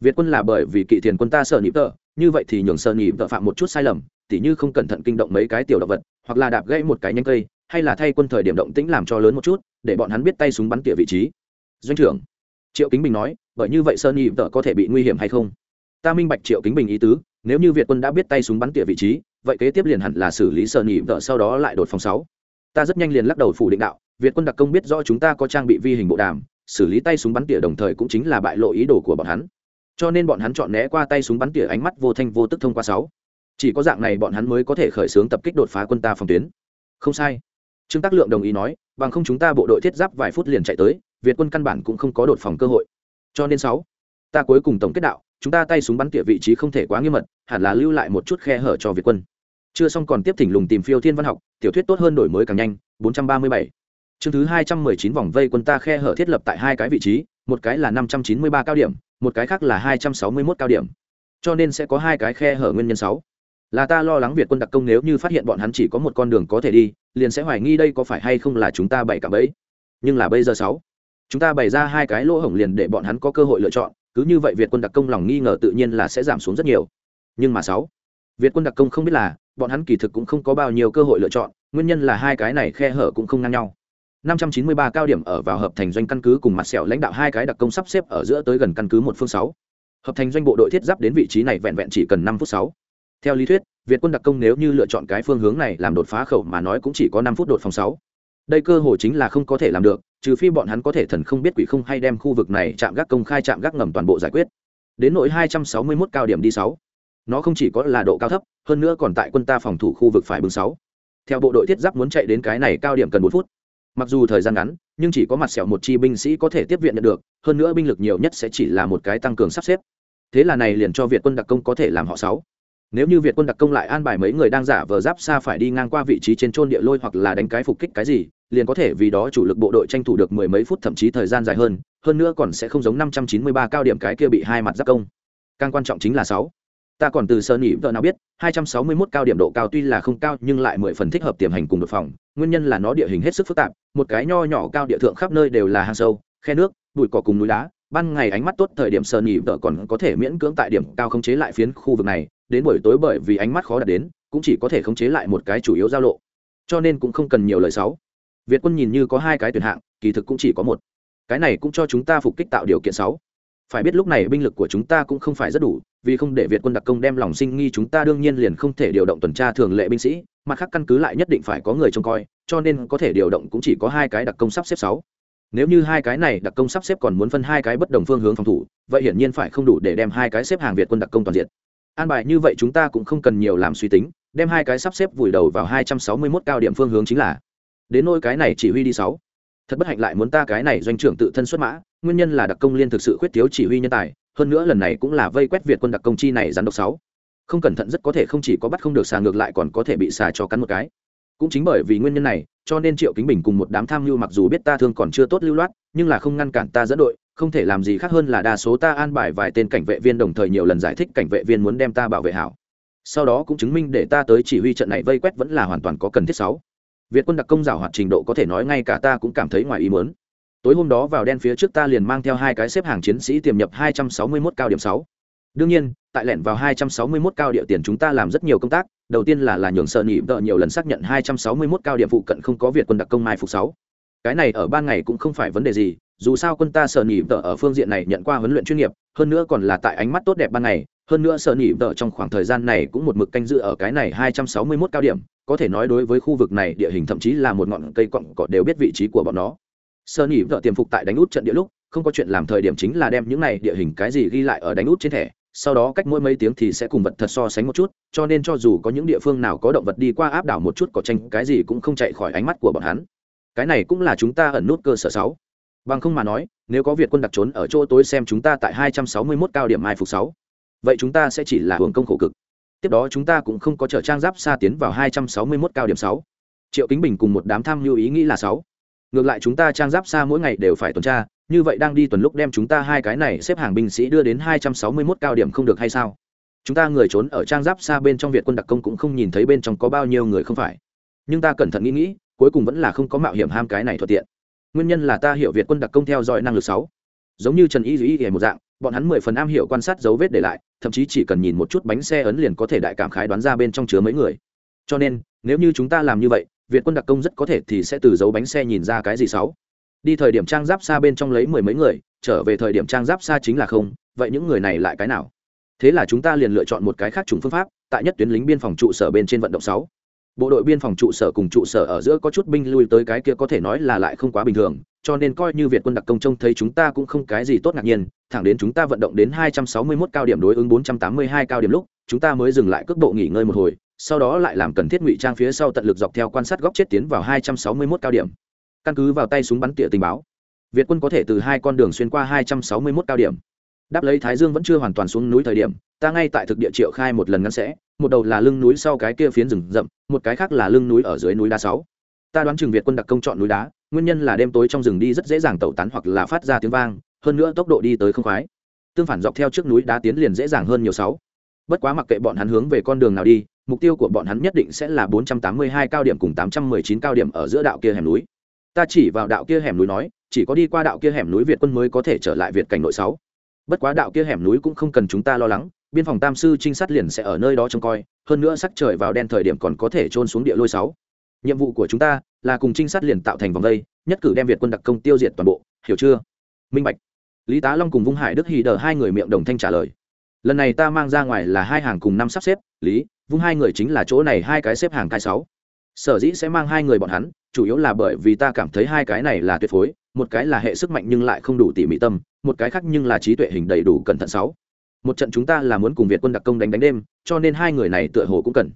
Việt quân là bởi vì kỵ thiền quân ta sợ nhịp tợ, như vậy thì nhường sợ nhịp tợ phạm một chút sai lầm, tỉ như không cẩn thận kinh động mấy cái tiểu động vật, hoặc là đạp gãy một cái nhánh cây, hay là thay quân thời điểm động tĩnh làm cho lớn một chút, để bọn hắn biết tay súng bắn tỉa vị trí. Doanh trưởng, triệu kính bình nói, bởi như vậy sơn nhị tợ có thể bị nguy hiểm hay không? Ta minh bạch triệu kính bình ý tứ, nếu như việt quân đã biết tay súng bắn tỉa vị trí, vậy kế tiếp liền hẳn là xử lý sơn nhị tợ sau đó lại đột phòng sáu. Ta rất nhanh liền lắc đầu phủ định đạo việt quân đặc công biết rõ chúng ta có trang bị vi hình bộ đàm, xử lý tay súng bắn tỉa đồng thời cũng chính là bại lộ ý đồ của bọn hắn. Cho nên bọn hắn chọn né qua tay súng bắn tỉa ánh mắt vô thanh vô tức thông qua sáu. Chỉ có dạng này bọn hắn mới có thể khởi xướng tập kích đột phá quân ta phòng tuyến. Không sai. Trương tác lượng đồng ý nói, bằng không chúng ta bộ đội thiết giáp vài phút liền chạy tới, việt quân căn bản cũng không có đột phòng cơ hội. Cho nên sáu, ta cuối cùng tổng kết đạo, chúng ta tay súng bắn tỉa vị trí không thể quá nghiêm mật, hẳn là lưu lại một chút khe hở cho việt quân. Chưa xong còn tiếp thỉnh lùng tìm phiêu thiên văn học, tiểu thuyết tốt hơn đổi mới càng nhanh 437 chương thứ 219 vòng vây quân ta khe hở thiết lập tại hai cái vị trí, một cái là 593 cao điểm, một cái khác là 261 cao điểm. Cho nên sẽ có hai cái khe hở nguyên nhân sáu. Là ta lo lắng việt quân đặc công nếu như phát hiện bọn hắn chỉ có một con đường có thể đi, liền sẽ hoài nghi đây có phải hay không là chúng ta bày cả bẫy. Nhưng là bây giờ sáu, chúng ta bày ra hai cái lỗ hổng liền để bọn hắn có cơ hội lựa chọn, cứ như vậy việt quân đặc công lòng nghi ngờ tự nhiên là sẽ giảm xuống rất nhiều. Nhưng mà sáu, việt quân đặc công không biết là, bọn hắn kỳ thực cũng không có bao nhiêu cơ hội lựa chọn, nguyên nhân là hai cái này khe hở cũng không ngang nhau. 593 cao điểm ở vào hợp thành doanh căn cứ cùng mặt sẹo lãnh đạo hai cái đặc công sắp xếp ở giữa tới gần căn cứ một phương sáu. Hợp thành doanh bộ đội thiết giáp đến vị trí này vẹn vẹn chỉ cần năm phút sáu. Theo lý thuyết, việt quân đặc công nếu như lựa chọn cái phương hướng này làm đột phá khẩu mà nói cũng chỉ có năm phút đột phòng sáu. Đây cơ hội chính là không có thể làm được, trừ phi bọn hắn có thể thần không biết quỷ không hay đem khu vực này chạm gác công khai chạm gác ngầm toàn bộ giải quyết. Đến nỗi 261 cao điểm đi sáu. Nó không chỉ có là độ cao thấp, hơn nữa còn tại quân ta phòng thủ khu vực phải bưng sáu. Theo bộ đội thiết giáp muốn chạy đến cái này cao điểm cần bốn phút mặc dù thời gian ngắn, nhưng chỉ có mặt sẹo một chi binh sĩ có thể tiếp viện nhận được, hơn nữa binh lực nhiều nhất sẽ chỉ là một cái tăng cường sắp xếp. Thế là này liền cho việt quân đặc công có thể làm họ sáu. Nếu như việt quân đặc công lại an bài mấy người đang giả vờ giáp xa phải đi ngang qua vị trí trên trôn địa lôi hoặc là đánh cái phục kích cái gì, liền có thể vì đó chủ lực bộ đội tranh thủ được mười mấy phút thậm chí thời gian dài hơn hơn nữa còn sẽ không giống năm trăm chín mươi ba cao điểm cái kia bị hai mặt giáp công. Càng quan trọng chính là sáu ta còn từ sơ nhị vợ nào biết 261 cao điểm độ cao tuy là không cao, nhưng lại mười phần thích hợp tiềm hành cùng đột phòng. Nguyên nhân là nó địa hình hết sức phức tạp, một cái nho nhỏ cao địa thượng khắp nơi đều là hang sâu, khe nước, bụi cỏ cùng núi đá. Ban ngày ánh mắt tốt thời điểm sơ nhị vợ còn có thể miễn cưỡng tại điểm cao khống chế lại phiến khu vực này. Đến buổi tối bởi vì ánh mắt khó đạt đến, cũng chỉ có thể khống chế lại một cái chủ yếu giao lộ. Cho nên cũng không cần nhiều lời sáu việt quân nhìn như có hai cái tuyển hạng, kỳ thực cũng chỉ có một. Cái này cũng cho chúng ta phục kích tạo điều kiện sáu phải biết lúc này binh lực của chúng ta cũng không phải rất đủ vì không để việt quân đặc công đem lòng sinh nghi chúng ta đương nhiên liền không thể điều động tuần tra thường lệ binh sĩ mặt khác căn cứ lại nhất định phải có người trông coi, cho nên có thể điều động cũng chỉ có hai cái đặc công sắp xếp sáu. Nếu như hai cái này đặc công sắp xếp còn muốn phân hai cái bất đồng phương hướng phòng thủ, vậy hiển nhiên phải không đủ để đem hai cái xếp hàng việt quân đặc công toàn diện. An bài như vậy chúng ta cũng không cần nhiều làm suy tính, đem hai cái sắp xếp vùi đầu vào hai trăm sáu mươi 261 cao điểm phương hướng chính là, đến nôi cái này chỉ huy đi sáu. Thật bất hạnh lại muốn ta cái này doanh trưởng tự thân xuất mã, nguyên nhân là đặc công liên thực sự khuyết thiếu chỉ huy nhân tài hơn nữa lần này cũng là vây quét việt quân đặc công chi này rắn độc sáu. Không cẩn thận rất có thể không chỉ có bắt không được xà ngược lại còn có thể bị xà cho cắn một cái. Cũng chính bởi vì nguyên nhân này, cho nên triệu kính bình cùng một đám tham mưu mặc dù biết ta thương còn chưa tốt lưu loát, nhưng là không ngăn cản ta dẫn đội, không thể làm gì khác hơn là đa số ta an bài vài tên cảnh vệ viên đồng thời nhiều lần giải thích cảnh vệ viên muốn đem ta bảo vệ hảo. Sau đó cũng chứng minh để ta tới chỉ huy trận này vây quét vẫn là hoàn toàn có cần thiết sáu. Việt quân đặc công giảo hoạt trình độ có thể nói ngay cả ta cũng cảm thấy ngoài ý muốn tối hôm đó vào đen phía trước ta liền mang theo hai cái xếp hàng chiến sĩ tiềm nhập 261 cao điểm 6. đương nhiên, tại lẻn vào 261 cao địa tiền chúng ta làm rất nhiều công tác, đầu tiên là là nhường sợ nhị vợ nhiều lần xác nhận 261 cao điểm phụ cận không có việt quân đặc công mai phục 6. cái này ở ban ngày cũng không phải vấn đề gì, dù sao quân ta sợ nhị vợ ở phương diện này nhận qua huấn luyện chuyên nghiệp, hơn nữa còn là tại ánh mắt tốt đẹp ban ngày, hơn nữa sợ nhị vợ trong khoảng thời gian này cũng một mực canh giữ ở cái này 261 cao điểm, có thể nói đối với khu vực này địa hình thậm chí là một ngọn cây cọng cỏ đều biết vị trí của bọn nó sơ nỉ vợ tiềm phục tại đánh út trận địa lúc, không có chuyện làm thời điểm chính là đem những này địa hình cái gì ghi lại ở đánh út trên thẻ. Sau đó cách mỗi mấy tiếng thì sẽ cùng vật thật so sánh một chút, cho nên cho dù có những địa phương nào có động vật đi qua áp đảo một chút có tranh, cái gì cũng không chạy khỏi ánh mắt của bọn hắn. Cái này cũng là chúng ta ẩn nút cơ sở sáu. Bằng không mà nói, nếu có việt quân đặt trốn ở chỗ tối xem chúng ta tại 261 cao điểm mai phục sáu, vậy chúng ta sẽ chỉ là hưởng công khổ cực. Tiếp đó chúng ta cũng không có trở trang giáp xa tiến vào 261 cao điểm sáu. Triệu kính bình cùng một đám tham lưu ý nghĩ là sáu ngược lại chúng ta trang giáp xa mỗi ngày đều phải tuần tra, như vậy đang đi tuần lúc đem chúng ta hai cái này xếp hàng binh sĩ đưa đến 261 cao điểm không được hay sao? Chúng ta người trốn ở trang giáp xa bên trong việt quân đặc công cũng không nhìn thấy bên trong có bao nhiêu người không phải. Nhưng ta cẩn thận nghĩ nghĩ, cuối cùng vẫn là không có mạo hiểm ham cái này thuận tiện. Nguyên nhân là ta hiểu việt quân đặc công theo dõi năng lực sáu. Giống như trần y duy y một dạng, bọn hắn mười phần am hiểu quan sát dấu vết để lại, thậm chí chỉ cần nhìn một chút bánh xe ấn liền có thể đại cảm khái đoán ra bên trong chứa mấy người. Cho nên, nếu như chúng ta làm như vậy việt quân đặc công rất có thể thì sẽ từ dấu bánh xe nhìn ra cái gì sáu? Đi thời điểm trang giáp xa bên trong lấy mười mấy người, trở về thời điểm trang giáp xa chính là không, vậy những người này lại cái nào? Thế là chúng ta liền lựa chọn một cái khác chủng phương pháp, tại nhất tuyến lính biên phòng trụ sở bên trên vận động sáu. Bộ đội biên phòng trụ sở cùng trụ sở ở giữa có chút binh lui tới cái kia có thể nói là lại không quá bình thường, cho nên coi như việt quân đặc công trông thấy chúng ta cũng không cái gì tốt ngạc nhiên, thẳng đến chúng ta vận động đến 261 cao điểm đối ứng 482 cao điểm lúc, chúng ta mới dừng lại cước bộ nghỉ ngơi một hồi sau đó lại làm cần thiết ngụy trang phía sau tận lực dọc theo quan sát góc chết tiến vào 261 cao điểm. Căn cứ vào tay súng bắn tỉa tình báo, việt quân có thể từ hai con đường xuyên qua 261 cao điểm. Đáp lấy thái dương vẫn chưa hoàn toàn xuống núi thời điểm, ta ngay tại thực địa triệu khai một lần ngắn sẽ, một đầu là lưng núi sau cái kia phiến rừng rậm, một cái khác là lưng núi ở dưới núi đá sáu. Ta đoán chừng việt quân đặc công chọn núi đá, nguyên nhân là đêm tối trong rừng đi rất dễ dàng tẩu tán hoặc là phát ra tiếng vang, hơn nữa tốc độ đi tới không khoái. Tương phản dọc theo trước núi đá tiến liền dễ dàng hơn nhiều sáu. Bất quá mặc kệ bọn hắn hướng về con đường nào đi mục tiêu của bọn hắn nhất định sẽ là 482 cao điểm cùng 819 cao điểm ở giữa đạo kia hẻm núi. Ta chỉ vào đạo kia hẻm núi nói, chỉ có đi qua đạo kia hẻm núi việt quân mới có thể trở lại việt cảnh nội sáu. Bất quá đạo kia hẻm núi cũng không cần chúng ta lo lắng, biên phòng tam sư trinh sát liền sẽ ở nơi đó trông coi, hơn nữa sắc trời vào đen thời điểm còn có thể trôn xuống địa lôi sáu. Nhiệm vụ của chúng ta là cùng trinh sát liền tạo thành vòng vây, nhất cử đem việt quân đặc công tiêu diệt toàn bộ, hiểu chưa? Minh bạch. Lý tá long cùng vung hải đức hì đờ hai người miệng đồng thanh trả lời. Lần này ta mang ra ngoài là hai hàng cùng năm sắp xếp, lý vung hai người chính là chỗ này hai cái xếp hàng cai sáu. Sở dĩ sẽ mang hai người bọn hắn, chủ yếu là bởi vì ta cảm thấy hai cái này là tuyệt phối, một cái là hệ sức mạnh nhưng lại không đủ tỉ mỉ tâm, một cái khác nhưng là trí tuệ hình đầy đủ cẩn thận sáu. Một trận chúng ta là muốn cùng việt quân đặc công đánh đánh đêm, cho nên hai người này tựa hồ cũng cần.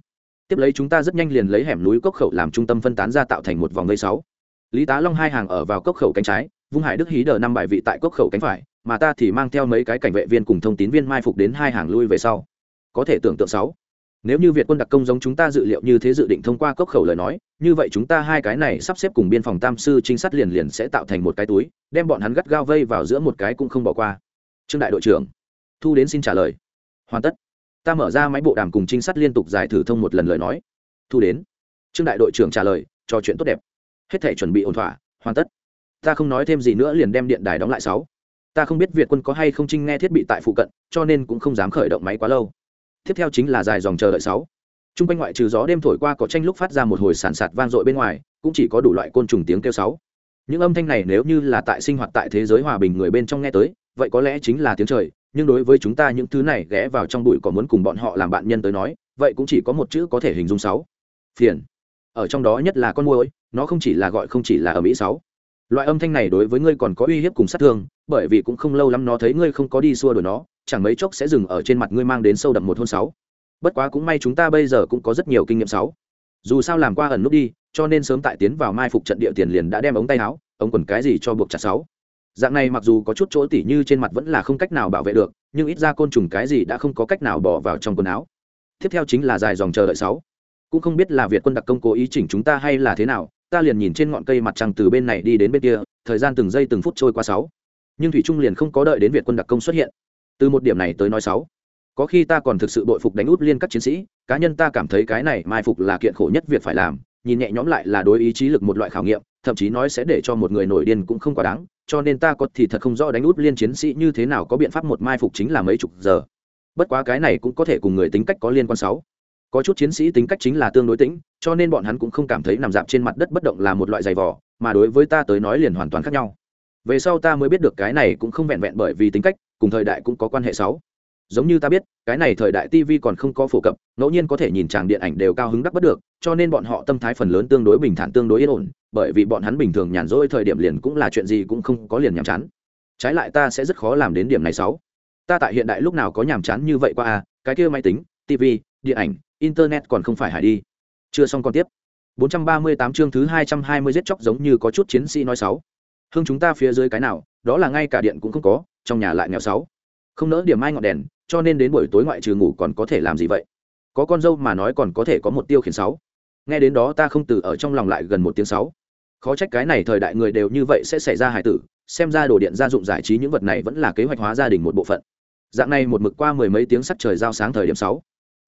Tiếp lấy chúng ta rất nhanh liền lấy hẻm núi cốc khẩu làm trung tâm phân tán ra tạo thành một vòng vây sáu. Lý tá long hai hàng ở vào cốc khẩu cánh trái, vung hải đức hí đờ năm bài vị tại cốc khẩu cánh phải, mà ta thì mang theo mấy cái cảnh vệ viên cùng thông tín viên mai phục đến hai hàng lui về sau. Có thể tưởng tượng sáu nếu như việt quân đặc công giống chúng ta dự liệu như thế dự định thông qua cốc khẩu lời nói, như vậy chúng ta hai cái này sắp xếp cùng biên phòng tam sư trinh sát liền liền sẽ tạo thành một cái túi, đem bọn hắn gắt gao vây vào giữa một cái cũng không bỏ qua. Trương đại đội trưởng, thu đến xin trả lời. Hoàn tất. Ta mở ra máy bộ đàm cùng trinh sát liên tục giải thử thông một lần lời nói. Thu đến. Trương đại đội trưởng trả lời, trò chuyện tốt đẹp. Hết thể chuẩn bị ổn thỏa, hoàn tất. Ta không nói thêm gì nữa liền đem điện đài đóng lại sáu. Ta không biết việt quân có hay không trinh nghe thiết bị tại phụ cận, cho nên cũng không dám khởi động máy quá lâu tiếp theo chính là dài dòng chờ đợi sáu. Chung quanh ngoại trừ gió đêm thổi qua có tranh lúc phát ra một hồi sàn sạt vang dội bên ngoài, cũng chỉ có đủ loại côn trùng tiếng kêu sáu. Những âm thanh này nếu như là tại sinh hoạt tại thế giới hòa bình người bên trong nghe tới, vậy có lẽ chính là tiếng trời, nhưng đối với chúng ta những thứ này ghé vào trong bụi có muốn cùng bọn họ làm bạn nhân tới nói, vậy cũng chỉ có một chữ có thể hình dung sáu. Phiền. Ở trong đó nhất là con môi nó không chỉ là gọi không chỉ là ở mỹ sáu. Loại âm thanh này đối với ngươi còn có uy hiếp cùng sát thương, bởi vì cũng không lâu lắm nó thấy ngươi không có đi xua đuổi nó chẳng mấy chốc sẽ dừng ở trên mặt ngươi mang đến sâu đậm một hôn sáu. Bất quá cũng may chúng ta bây giờ cũng có rất nhiều kinh nghiệm sáu. Dù sao làm qua ẩn nút đi, cho nên sớm tại tiến vào mai phục trận địa tiền liền đã đem ống tay áo, ống quần cái gì cho buộc chặt sáu. Dạng này mặc dù có chút chỗ tỉ như trên mặt vẫn là không cách nào bảo vệ được, nhưng ít ra côn trùng cái gì đã không có cách nào bỏ vào trong quần áo. Tiếp theo chính là dài dòng chờ đợi sáu. Cũng không biết là việt quân đặc công cố ý chỉnh chúng ta hay là thế nào, ta liền nhìn trên ngọn cây mặt trăng từ bên này đi đến bên kia, thời gian từng giây từng phút trôi qua sáu. Nhưng thủy trung liền không có đợi đến việt quân đặc công xuất hiện từ một điểm này tới nói sáu. Có khi ta còn thực sự bội phục đánh út liên các chiến sĩ, cá nhân ta cảm thấy cái này mai phục là kiện khổ nhất việc phải làm, nhìn nhẹ nhõm lại là đối ý chí lực một loại khảo nghiệm, thậm chí nói sẽ để cho một người nổi điên cũng không quá đáng, cho nên ta có thì thật không rõ đánh út liên chiến sĩ như thế nào có biện pháp một mai phục chính là mấy chục giờ. Bất quá cái này cũng có thể cùng người tính cách có liên quan sáu. Có chút chiến sĩ tính cách chính là tương đối tĩnh, cho nên bọn hắn cũng không cảm thấy nằm dạp trên mặt đất bất động là một loại giày vỏ mà đối với ta tới nói liền hoàn toàn khác nhau. Về sau ta mới biết được cái này cũng không vẹn vẹn bởi vì tính cách cùng thời đại cũng có quan hệ sáu. Giống như ta biết, cái này thời đại tv còn không có phổ cập, ngẫu nhiên có thể nhìn tràng điện ảnh đều cao hứng đắc bất được, cho nên bọn họ tâm thái phần lớn tương đối bình thản, tương đối yên ổn, bởi vì bọn hắn bình thường nhàn rỗi thời điểm liền cũng là chuyện gì cũng không có liền nhàm chán. Trái lại ta sẽ rất khó làm đến điểm này sáu. Ta tại hiện đại lúc nào có nhàm chán như vậy qua à cái kia máy tính tv điện ảnh, internet còn không phải hải đi. Chưa xong còn tiếp. 438 chương thứ 220 giết chóc giống như có chút chiến sĩ nói sáu. Hương chúng ta phía dưới cái nào, đó là ngay cả điện cũng không có trong nhà lại nghèo sáu. Không nỡ điểm mai ngọn đèn, cho nên đến buổi tối ngoại trừ ngủ còn có thể làm gì vậy? Có con dâu mà nói còn có thể có một tiêu khiển sáu. Nghe đến đó ta không từ ở trong lòng lại gần một tiếng sáu. Khó trách cái này thời đại người đều như vậy sẽ xảy ra hài tử, xem ra đồ điện gia dụng giải trí những vật này vẫn là kế hoạch hóa gia đình một bộ phận. Dạng này một mực qua mười mấy tiếng sắt trời giao sáng thời điểm sáu.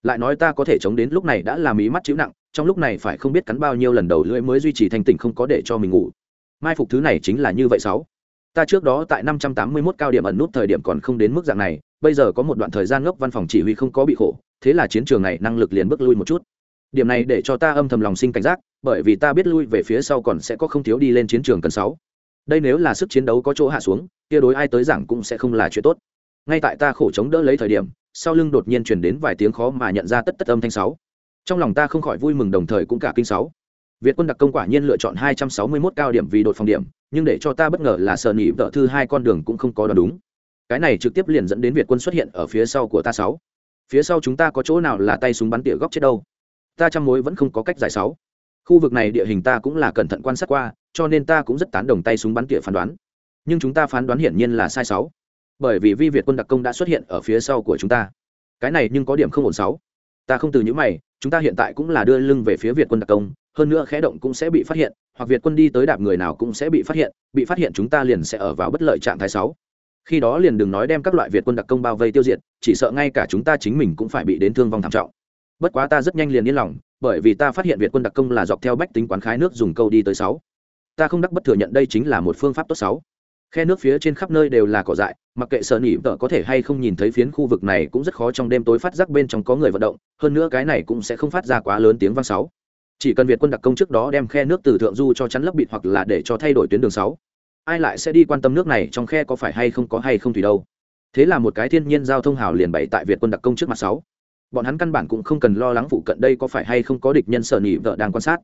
Lại nói ta có thể chống đến lúc này đã làm ý mắt chịu nặng, trong lúc này phải không biết cắn bao nhiêu lần đầu lưỡi mới duy trì thanh tỉnh không có để cho mình ngủ. Mai phục thứ này chính là như vậy sáu ta trước đó tại năm trăm tám mươi 581 cao điểm ẩn nút thời điểm còn không đến mức dạng này, bây giờ có một đoạn thời gian ngốc văn phòng chỉ huy không có bị khổ, thế là chiến trường này năng lực liền bước lui một chút. Điểm này để cho ta âm thầm lòng sinh cảnh giác, bởi vì ta biết lui về phía sau còn sẽ có không thiếu đi lên chiến trường cần sáu. Đây nếu là sức chiến đấu có chỗ hạ xuống, kia đối ai tới giảng cũng sẽ không là chuyện tốt. Ngay tại ta khổ chống đỡ lấy thời điểm, sau lưng đột nhiên truyền đến vài tiếng khó mà nhận ra tất tất âm thanh sáu. Trong lòng ta không khỏi vui mừng đồng thời cũng cả kinh sáu việt quân đặc công quả nhiên lựa chọn 261 cao điểm vì đột phòng điểm, nhưng để cho ta bất ngờ là sở nỉ vợ thư hai con đường cũng không có đoán đúng. Cái này trực tiếp liền dẫn đến việt quân xuất hiện ở phía sau của ta sáu. Phía sau chúng ta có chỗ nào là tay súng bắn tỉa góc chết đâu? Ta trăm mối vẫn không có cách giải sáu. Khu vực này địa hình ta cũng là cẩn thận quan sát qua, cho nên ta cũng rất tán đồng tay súng bắn tỉa phán đoán. Nhưng chúng ta phán đoán hiển nhiên là sai sáu. Bởi vì vi việt quân đặc công đã xuất hiện ở phía sau của chúng ta. Cái này nhưng có điểm không ổn sáu ta không từ những mày, chúng ta hiện tại cũng là đưa lưng về phía việt quân đặc công, hơn nữa khẽ động cũng sẽ bị phát hiện, hoặc việt quân đi tới đạp người nào cũng sẽ bị phát hiện, bị phát hiện chúng ta liền sẽ ở vào bất lợi trạng thái sáu. Khi đó liền đừng nói đem các loại việt quân đặc công bao vây tiêu diệt, chỉ sợ ngay cả chúng ta chính mình cũng phải bị đến thương vong thảm trọng. Bất quá ta rất nhanh liền yên lòng, bởi vì ta phát hiện việt quân đặc công là dọc theo bách tính quán khái nước dùng câu đi tới sáu. Ta không đắc bất thừa nhận đây chính là một phương pháp tốt sáu khe nước phía trên khắp nơi đều là cỏ dại, mặc kệ sợ nỉ vợ có thể hay không nhìn thấy phiến khu vực này cũng rất khó trong đêm tối phát giác bên trong có người vận động, hơn nữa cái này cũng sẽ không phát ra quá lớn tiếng vang sáu. Chỉ cần việt quân đặc công trước đó đem khe nước từ thượng du cho chắn lấp bịt hoặc là để cho thay đổi tuyến đường sáu, ai lại sẽ đi quan tâm nước này trong khe có phải hay không có hay không thủy đâu. Thế là một cái thiên nhiên giao thông hào liền bày tại việt quân đặc công trước mặt sáu. Bọn hắn căn bản cũng không cần lo lắng phụ cận đây có phải hay không có địch nhân sở nhị vợ đang quan sát.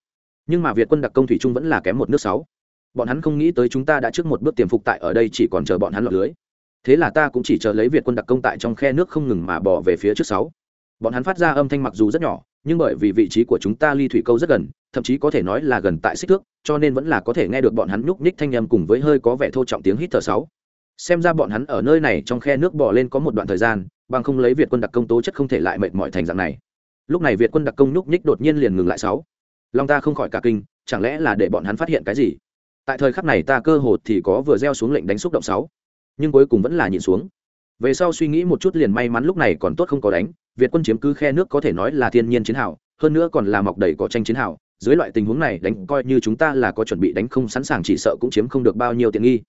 Nhưng mà việt quân đặc công thủy trung vẫn là kém một nước sáu bọn hắn không nghĩ tới chúng ta đã trước một bước tiềm phục tại ở đây chỉ còn chờ bọn hắn lọt lưới. Thế là ta cũng chỉ chờ lấy việt quân đặc công tại trong khe nước không ngừng mà bỏ về phía trước sáu. Bọn hắn phát ra âm thanh mặc dù rất nhỏ, nhưng bởi vì vị trí của chúng ta ly thủy câu rất gần, thậm chí có thể nói là gần tại xích thước, cho nên vẫn là có thể nghe được bọn hắn nhúc nhích thanh â m cùng với hơi có vẻ thô trọng tiếng hít thở sáu. Xem ra bọn hắn ở nơi này trong khe nước bỏ lên có một đoạn thời gian, bằng không lấy việt quân đặc công tố chất không thể lại mệt mỏi thành dạng này. Lúc này việt quân đặc công nhúc nhích đột nhiên liền ngừng lại sáu. Long ta không khỏi cả kinh, chẳng lẽ là để bọn hắn phát hiện cái gì? Tại thời khắc này ta cơ hồ thì có vừa gieo xuống lệnh đánh xúc động sáu, nhưng cuối cùng vẫn là nhịn xuống. Về sau suy nghĩ một chút liền may mắn lúc này còn tốt không có đánh, việt quân chiếm cứ khe nước có thể nói là thiên nhiên chiến hào, hơn nữa còn là mọc đầy có tranh chiến hào, dưới loại tình huống này đánh coi như chúng ta là có chuẩn bị đánh không sẵn sàng chỉ sợ cũng chiếm không được bao nhiêu tiện nghi.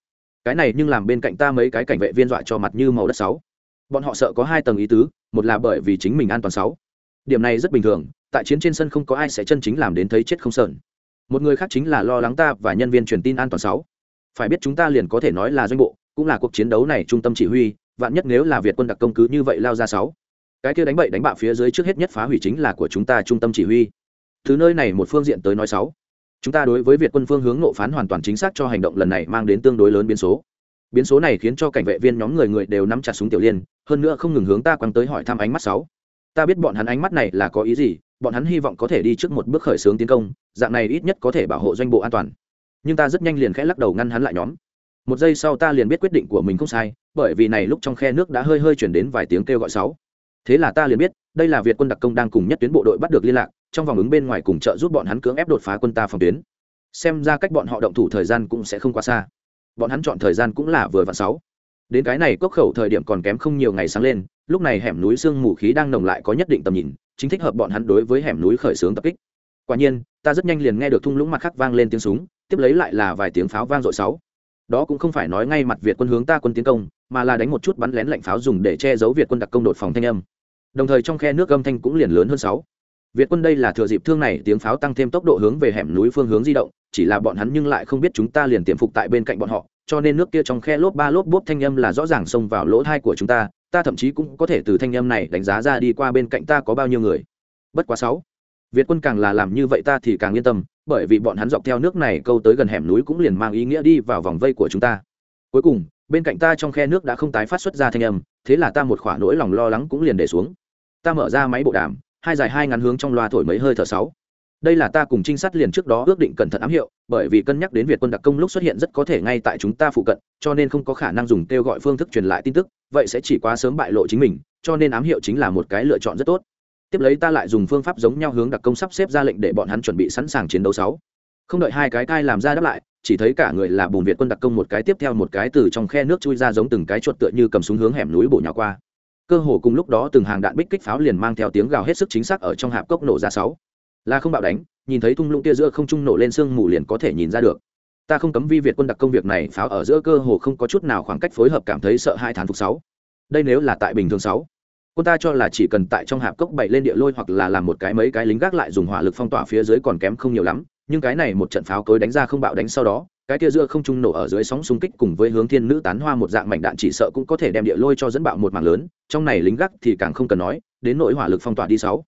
Cái này nhưng làm bên cạnh ta mấy cái cảnh vệ viên dọa cho mặt như màu đất sáu. Bọn họ sợ có hai tầng ý tứ, một là bởi vì chính mình an toàn sáu. Điểm này rất bình thường, tại chiến trên sân không có ai sẽ chân chính làm đến thấy chết không sờn một người khác chính là lo lắng ta và nhân viên truyền tin an toàn sáu. Phải biết chúng ta liền có thể nói là doanh bộ, cũng là cuộc chiến đấu này trung tâm chỉ huy, vạn nhất nếu là việt quân đặc công cứ như vậy lao ra sáu. Cái kia đánh bậy đánh bạ phía dưới trước hết nhất phá hủy chính là của chúng ta trung tâm chỉ huy. Thứ nơi này một phương diện tới nói sáu. Chúng ta đối với việt quân phương hướng nộ phán hoàn toàn chính xác cho hành động lần này mang đến tương đối lớn biến số. Biến số này khiến cho cảnh vệ viên nhóm người người đều nắm chặt súng tiểu liên, hơn nữa không ngừng hướng ta quăng tới hỏi thăm ánh mắt sáu. Ta biết bọn hắn ánh mắt này là có ý gì bọn hắn hy vọng có thể đi trước một bước khởi xướng tiến công, dạng này ít nhất có thể bảo hộ doanh bộ an toàn. Nhưng ta rất nhanh liền khẽ lắc đầu ngăn hắn lại nhóm. Một giây sau ta liền biết quyết định của mình không sai, bởi vì này lúc trong khe nước đã hơi hơi chuyển đến vài tiếng kêu gọi sáu. Thế là ta liền biết, đây là việt quân đặc công đang cùng nhất tuyến bộ đội bắt được liên lạc, trong vòng ứng bên ngoài cùng trợ giúp bọn hắn cưỡng ép đột phá quân ta phòng tuyến. Xem ra cách bọn họ động thủ thời gian cũng sẽ không quá xa. Bọn hắn chọn thời gian cũng là vừa vặn sáu. Đến cái này cốc khẩu thời điểm còn kém không nhiều ngày sáng lên, lúc này hẻm núi sương mù khí đang nồng lại có nhất định tầm nhìn chính thích hợp bọn hắn đối với hẻm núi khởi xướng tập kích. Quả nhiên, ta rất nhanh liền nghe được thung lũng mặt khác vang lên tiếng súng, tiếp lấy lại là vài tiếng pháo vang dội sáu. Đó cũng không phải nói ngay mặt việt quân hướng ta quân tiến công, mà là đánh một chút bắn lén lạnh pháo dùng để che giấu việt quân đặc công đột phòng thanh âm. Đồng thời trong khe nước âm thanh cũng liền lớn hơn sáu. Việt quân đây là thừa dịp thương này, tiếng pháo tăng thêm tốc độ hướng về hẻm núi phương hướng di động, chỉ là bọn hắn nhưng lại không biết chúng ta liền tiềm phục tại bên cạnh bọn họ, cho nên nước kia trong khe lốp ba lốp bốp thanh âm là rõ ràng xông vào lỗ thai của chúng ta ta thậm chí cũng có thể từ thanh âm này đánh giá ra đi qua bên cạnh ta có bao nhiêu người. Bất quá sáu, việt quân càng là làm như vậy ta thì càng yên tâm, bởi vì bọn hắn dọc theo nước này câu tới gần hẻm núi cũng liền mang ý nghĩa đi vào vòng vây của chúng ta. Cuối cùng, bên cạnh ta trong khe nước đã không tái phát xuất ra thanh âm, thế là ta một khoả nỗi lòng lo lắng cũng liền để xuống. Ta mở ra máy bộ đàm, hai dài hai ngắn hướng trong loa thổi mấy hơi thở sáu đây là ta cùng trinh sát liền trước đó ước định cẩn thận ám hiệu, bởi vì cân nhắc đến việc quân đặc công lúc xuất hiện rất có thể ngay tại chúng ta phụ cận, cho nên không có khả năng dùng kêu gọi phương thức truyền lại tin tức, vậy sẽ chỉ quá sớm bại lộ chính mình, cho nên ám hiệu chính là một cái lựa chọn rất tốt. Tiếp lấy ta lại dùng phương pháp giống nhau hướng đặc công sắp xếp ra lệnh để bọn hắn chuẩn bị sẵn sàng chiến đấu sáu. Không đợi hai cái cai làm ra đáp lại, chỉ thấy cả người là bùn việt quân đặc công một cái tiếp theo một cái từ trong khe nước chui ra giống từng cái chuột tựa như cầm súng hướng hẻm núi bổ nhào qua. Cơ hồ cùng lúc đó từng hàng đạn bích kích pháo liền mang theo tiếng gào hết sức chính xác ở trong hạp cốc nổ ra sáu là không bạo đánh, nhìn thấy thung lũng tia giữa không trung nổ lên sương mù liền có thể nhìn ra được. Ta không cấm vi việt quân đặc công việc này pháo ở giữa cơ hồ không có chút nào khoảng cách phối hợp cảm thấy sợ hai thán phục sáu. Đây nếu là tại bình thường sáu, quân ta cho là chỉ cần tại trong hạp cốc bậy lên địa lôi hoặc là làm một cái mấy cái lính gác lại dùng hỏa lực phong tỏa phía dưới còn kém không nhiều lắm, nhưng cái này một trận pháo cối đánh ra không bạo đánh sau đó, cái kia giữa không trung nổ ở dưới sóng xung kích cùng với hướng thiên nữ tán hoa một dạng mảnh đạn chỉ sợ cũng có thể đem địa lôi cho dẫn bạo một mảng lớn, trong này lính gác thì càng không cần nói, đến nỗi hỏa lực phong tỏa đi sáu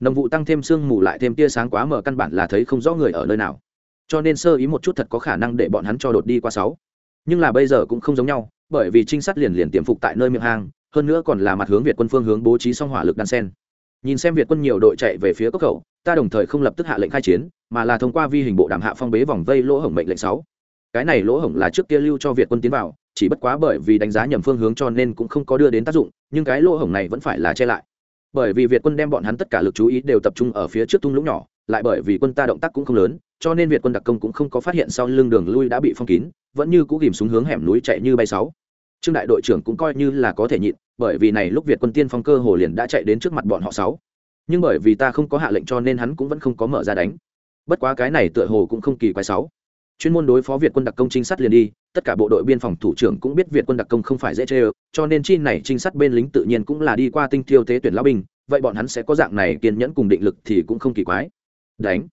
nồng vụ tăng thêm sương mù lại thêm tia sáng quá mở căn bản là thấy không rõ người ở nơi nào. Cho nên sơ ý một chút thật có khả năng để bọn hắn cho đột đi qua sáu. Nhưng là bây giờ cũng không giống nhau, bởi vì trinh sát liền liền tiềm phục tại nơi miệng hang, hơn nữa còn là mặt hướng việt quân phương hướng bố trí song hỏa lực đan sen. Nhìn xem việt quân nhiều đội chạy về phía cốc khẩu ta đồng thời không lập tức hạ lệnh khai chiến, mà là thông qua vi hình bộ đàm hạ phong bế vòng vây lỗ hổng mệnh lệnh sáu. Cái này lỗ hổng là trước kia lưu cho việt quân tiến vào, chỉ bất quá bởi vì đánh giá nhầm phương hướng cho nên cũng không có đưa đến tác dụng, nhưng cái lỗ hổng này vẫn phải là che lại bởi vì việt quân đem bọn hắn tất cả lực chú ý đều tập trung ở phía trước thung lũng nhỏ, lại bởi vì quân ta động tác cũng không lớn, cho nên việt quân đặc công cũng không có phát hiện sau lưng đường lui đã bị phong kín, vẫn như cũ ghìm xuống hướng hẻm núi chạy như bay sáu. Trương đại đội trưởng cũng coi như là có thể nhịn, bởi vì này lúc việt quân tiên phong cơ hồ liền đã chạy đến trước mặt bọn họ sáu. Nhưng bởi vì ta không có hạ lệnh cho nên hắn cũng vẫn không có mở ra đánh. Bất quá cái này tựa hồ cũng không kỳ quái sáu chuyên môn đối phó việt quân đặc công trinh sát liền đi, tất cả bộ đội biên phòng thủ trưởng cũng biết việt quân đặc công không phải dễ chơi cho nên chi này trinh sát bên lính tự nhiên cũng là đi qua tinh thiêu tế tuyển lão binh, vậy bọn hắn sẽ có dạng này kiên nhẫn cùng định lực thì cũng không kỳ quái. Đánh.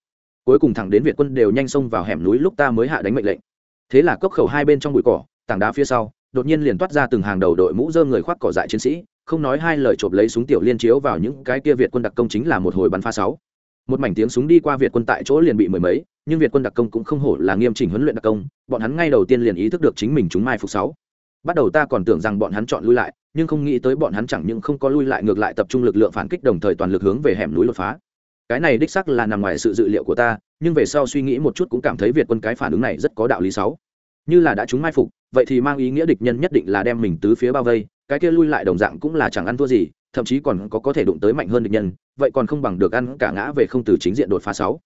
Cuối cùng thẳng đến việt quân đều nhanh xông vào hẻm núi lúc ta mới hạ đánh mệnh lệnh. Thế là cốc khẩu hai bên trong bụi cỏ, tảng đá phía sau, đột nhiên liền toát ra từng hàng đầu đội mũ dơ người khoác cỏ dại chiến sĩ, không nói hai lời chộp lấy súng tiểu liên chiếu vào những cái kia việt quân đặc công chính là một hồi bắn pha sáu một mảnh tiếng súng đi qua việt quân tại chỗ liền bị mười mấy, nhưng việt quân đặc công cũng không hổ là nghiêm chỉnh huấn luyện đặc công, bọn hắn ngay đầu tiên liền ý thức được chính mình chúng mai phục sáu. Bắt đầu ta còn tưởng rằng bọn hắn chọn lui lại, nhưng không nghĩ tới bọn hắn chẳng những không có lui lại ngược lại tập trung lực lượng phản kích đồng thời toàn lực hướng về hẻm núi đột phá. Cái này đích sắc là nằm ngoài sự dự liệu của ta, nhưng về sau suy nghĩ một chút cũng cảm thấy việt quân cái phản ứng này rất có đạo lý sáu. Như là đã chúng mai phục, vậy thì mang ý nghĩa địch nhân nhất định là đem mình tứ phía bao vây, cái kia lui lại đồng dạng cũng là chẳng ăn thua gì thậm chí còn có có thể đụng tới mạnh hơn địch nhân vậy còn không bằng được ăn cả ngã về không từ chính diện đột phá sáu.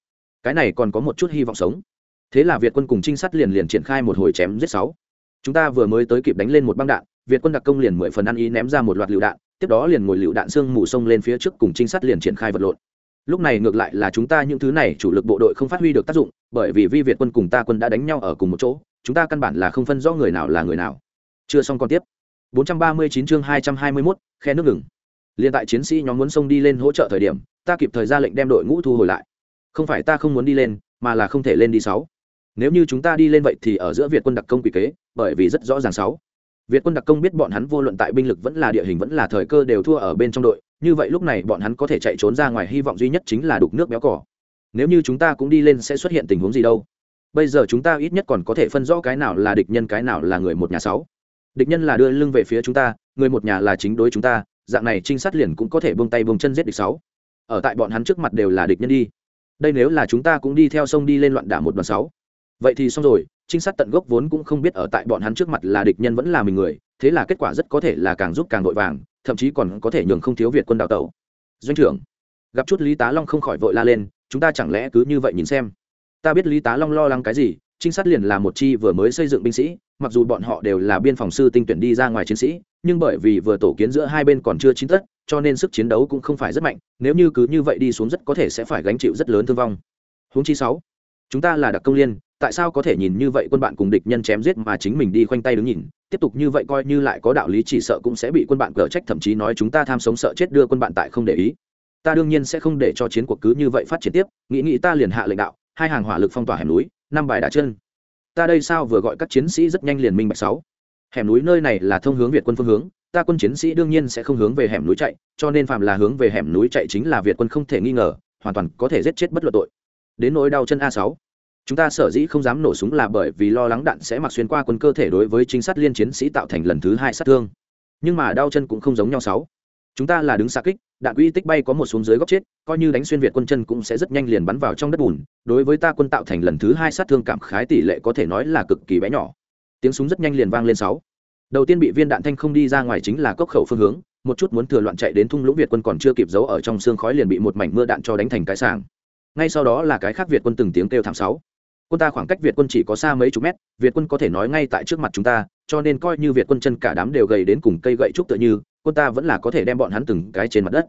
Cái này còn có một chút hy vọng sống. Thế là việt quân cùng trinh sát liền liền triển khai một hồi chém giết sáu. Chúng ta vừa mới tới kịp đánh lên một băng đạn việt quân đặc công liền mười phần ăn ý ném ra một loạt lựu đạn tiếp đó liền ngồi lựu đạn xương mù sông lên phía trước cùng trinh sát liền triển khai vật lộn. Lúc này ngược lại là chúng ta những thứ này chủ lực bộ đội không phát huy được tác dụng bởi vì vi việt quân cùng ta quân đã đánh nhau ở cùng một chỗ chúng ta căn bản là không phân rõ người nào là người nào. Chưa xong còn tiếp. 439 chương 221, khe nước ngừng liên tại chiến sĩ nhóm muốn xông đi lên hỗ trợ thời điểm, ta kịp thời ra lệnh đem đội ngũ thu hồi lại. Không phải ta không muốn đi lên, mà là không thể lên đi sáu. Nếu như chúng ta đi lên vậy thì ở giữa việt quân đặc công quỷ kế, bởi vì rất rõ ràng sáu. Việt quân đặc công biết bọn hắn vô luận tại binh lực vẫn là địa hình vẫn là thời cơ đều thua ở bên trong đội, như vậy lúc này bọn hắn có thể chạy trốn ra ngoài, hy vọng duy nhất chính là đục nước béo cỏ. Nếu như chúng ta cũng đi lên sẽ xuất hiện tình huống gì đâu? Bây giờ chúng ta ít nhất còn có thể phân rõ cái nào là địch nhân, cái nào là người một nhà sáu. Địch nhân là đưa lưng về phía chúng ta, người một nhà là chính đối chúng ta dạng này trinh sát liền cũng có thể buông tay buông chân giết địch sáu. Ở tại bọn hắn trước mặt đều là địch nhân đi. Đây nếu là chúng ta cũng đi theo sông đi lên loạn đả một đoàn sáu. Vậy thì xong rồi, trinh sát tận gốc vốn cũng không biết ở tại bọn hắn trước mặt là địch nhân vẫn là mình người, thế là kết quả rất có thể là càng giúp càng vội vàng, thậm chí còn có thể nhường không thiếu việt quân đào tẩu. Doanh trưởng, gặp chút lý tá long không khỏi vội la lên, chúng ta chẳng lẽ cứ như vậy nhìn xem? Ta biết lý tá long lo lắng cái gì, trinh sát liền là một chi vừa mới xây dựng binh sĩ, mặc dù bọn họ đều là biên phòng sư tinh tuyển đi ra ngoài chiến sĩ nhưng bởi vì vừa tổ kiến giữa hai bên còn chưa chín tất, cho nên sức chiến đấu cũng không phải rất mạnh, nếu như cứ như vậy đi xuống rất có thể sẽ phải gánh chịu rất lớn thương vong. Huống chi sáu, chúng ta là đặc công liên, tại sao có thể nhìn như vậy quân bạn cùng địch nhân chém giết mà chính mình đi khoanh tay đứng nhìn, tiếp tục như vậy coi như lại có đạo lý chỉ sợ cũng sẽ bị quân bạn cờ trách, thậm chí nói chúng ta tham sống sợ chết đưa quân bạn tại không để ý. Ta đương nhiên sẽ không để cho chiến cuộc cứ như vậy phát triển tiếp, nghĩ nghĩ ta liền hạ lệnh đạo, hai hàng hỏa lực phong tỏa hẻm núi, năm bài đá chân. Ta đây sao vừa gọi các chiến sĩ rất nhanh liền minh bạch sáu hẻm núi nơi này là thông hướng việt quân phương hướng, ta quân chiến sĩ đương nhiên sẽ không hướng về hẻm núi chạy, cho nên phạm là hướng về hẻm núi chạy chính là việt quân không thể nghi ngờ, hoàn toàn có thể giết chết bất luận tội. Đến nỗi đau chân a sáu, chúng ta sở dĩ không dám nổ súng là bởi vì lo lắng đạn sẽ mặc xuyên qua quân cơ thể đối với chính sát liên chiến sĩ tạo thành lần thứ hai sát thương. Nhưng mà đau chân cũng không giống nhau sáu. Chúng ta là đứng xa kích, đạn quỹ tích bay có một xuống dưới góc chết, coi như đánh xuyên việt quân chân cũng sẽ rất nhanh liền bắn vào trong đất bùn, đối với ta quân tạo thành lần thứ hai sát thương cảm khái tỷ lệ có thể nói là cực kỳ bé nhỏ tiếng súng rất nhanh liền vang lên sáu. Đầu tiên bị viên đạn thanh không đi ra ngoài chính là cốc khẩu phương hướng, một chút muốn thừa loạn chạy đến thung lũng việt quân còn chưa kịp giấu ở trong xương khói liền bị một mảnh mưa đạn cho đánh thành cái sàng ngay sau đó là cái khác việt quân từng tiếng kêu thảm sáu. Quân ta khoảng cách việt quân chỉ có xa mấy chục mét, việt quân có thể nói ngay tại trước mặt chúng ta, cho nên coi như việt quân chân cả đám đều gầy đến cùng cây gậy trúc tựa như, quân ta vẫn là có thể đem bọn hắn từng cái trên mặt đất.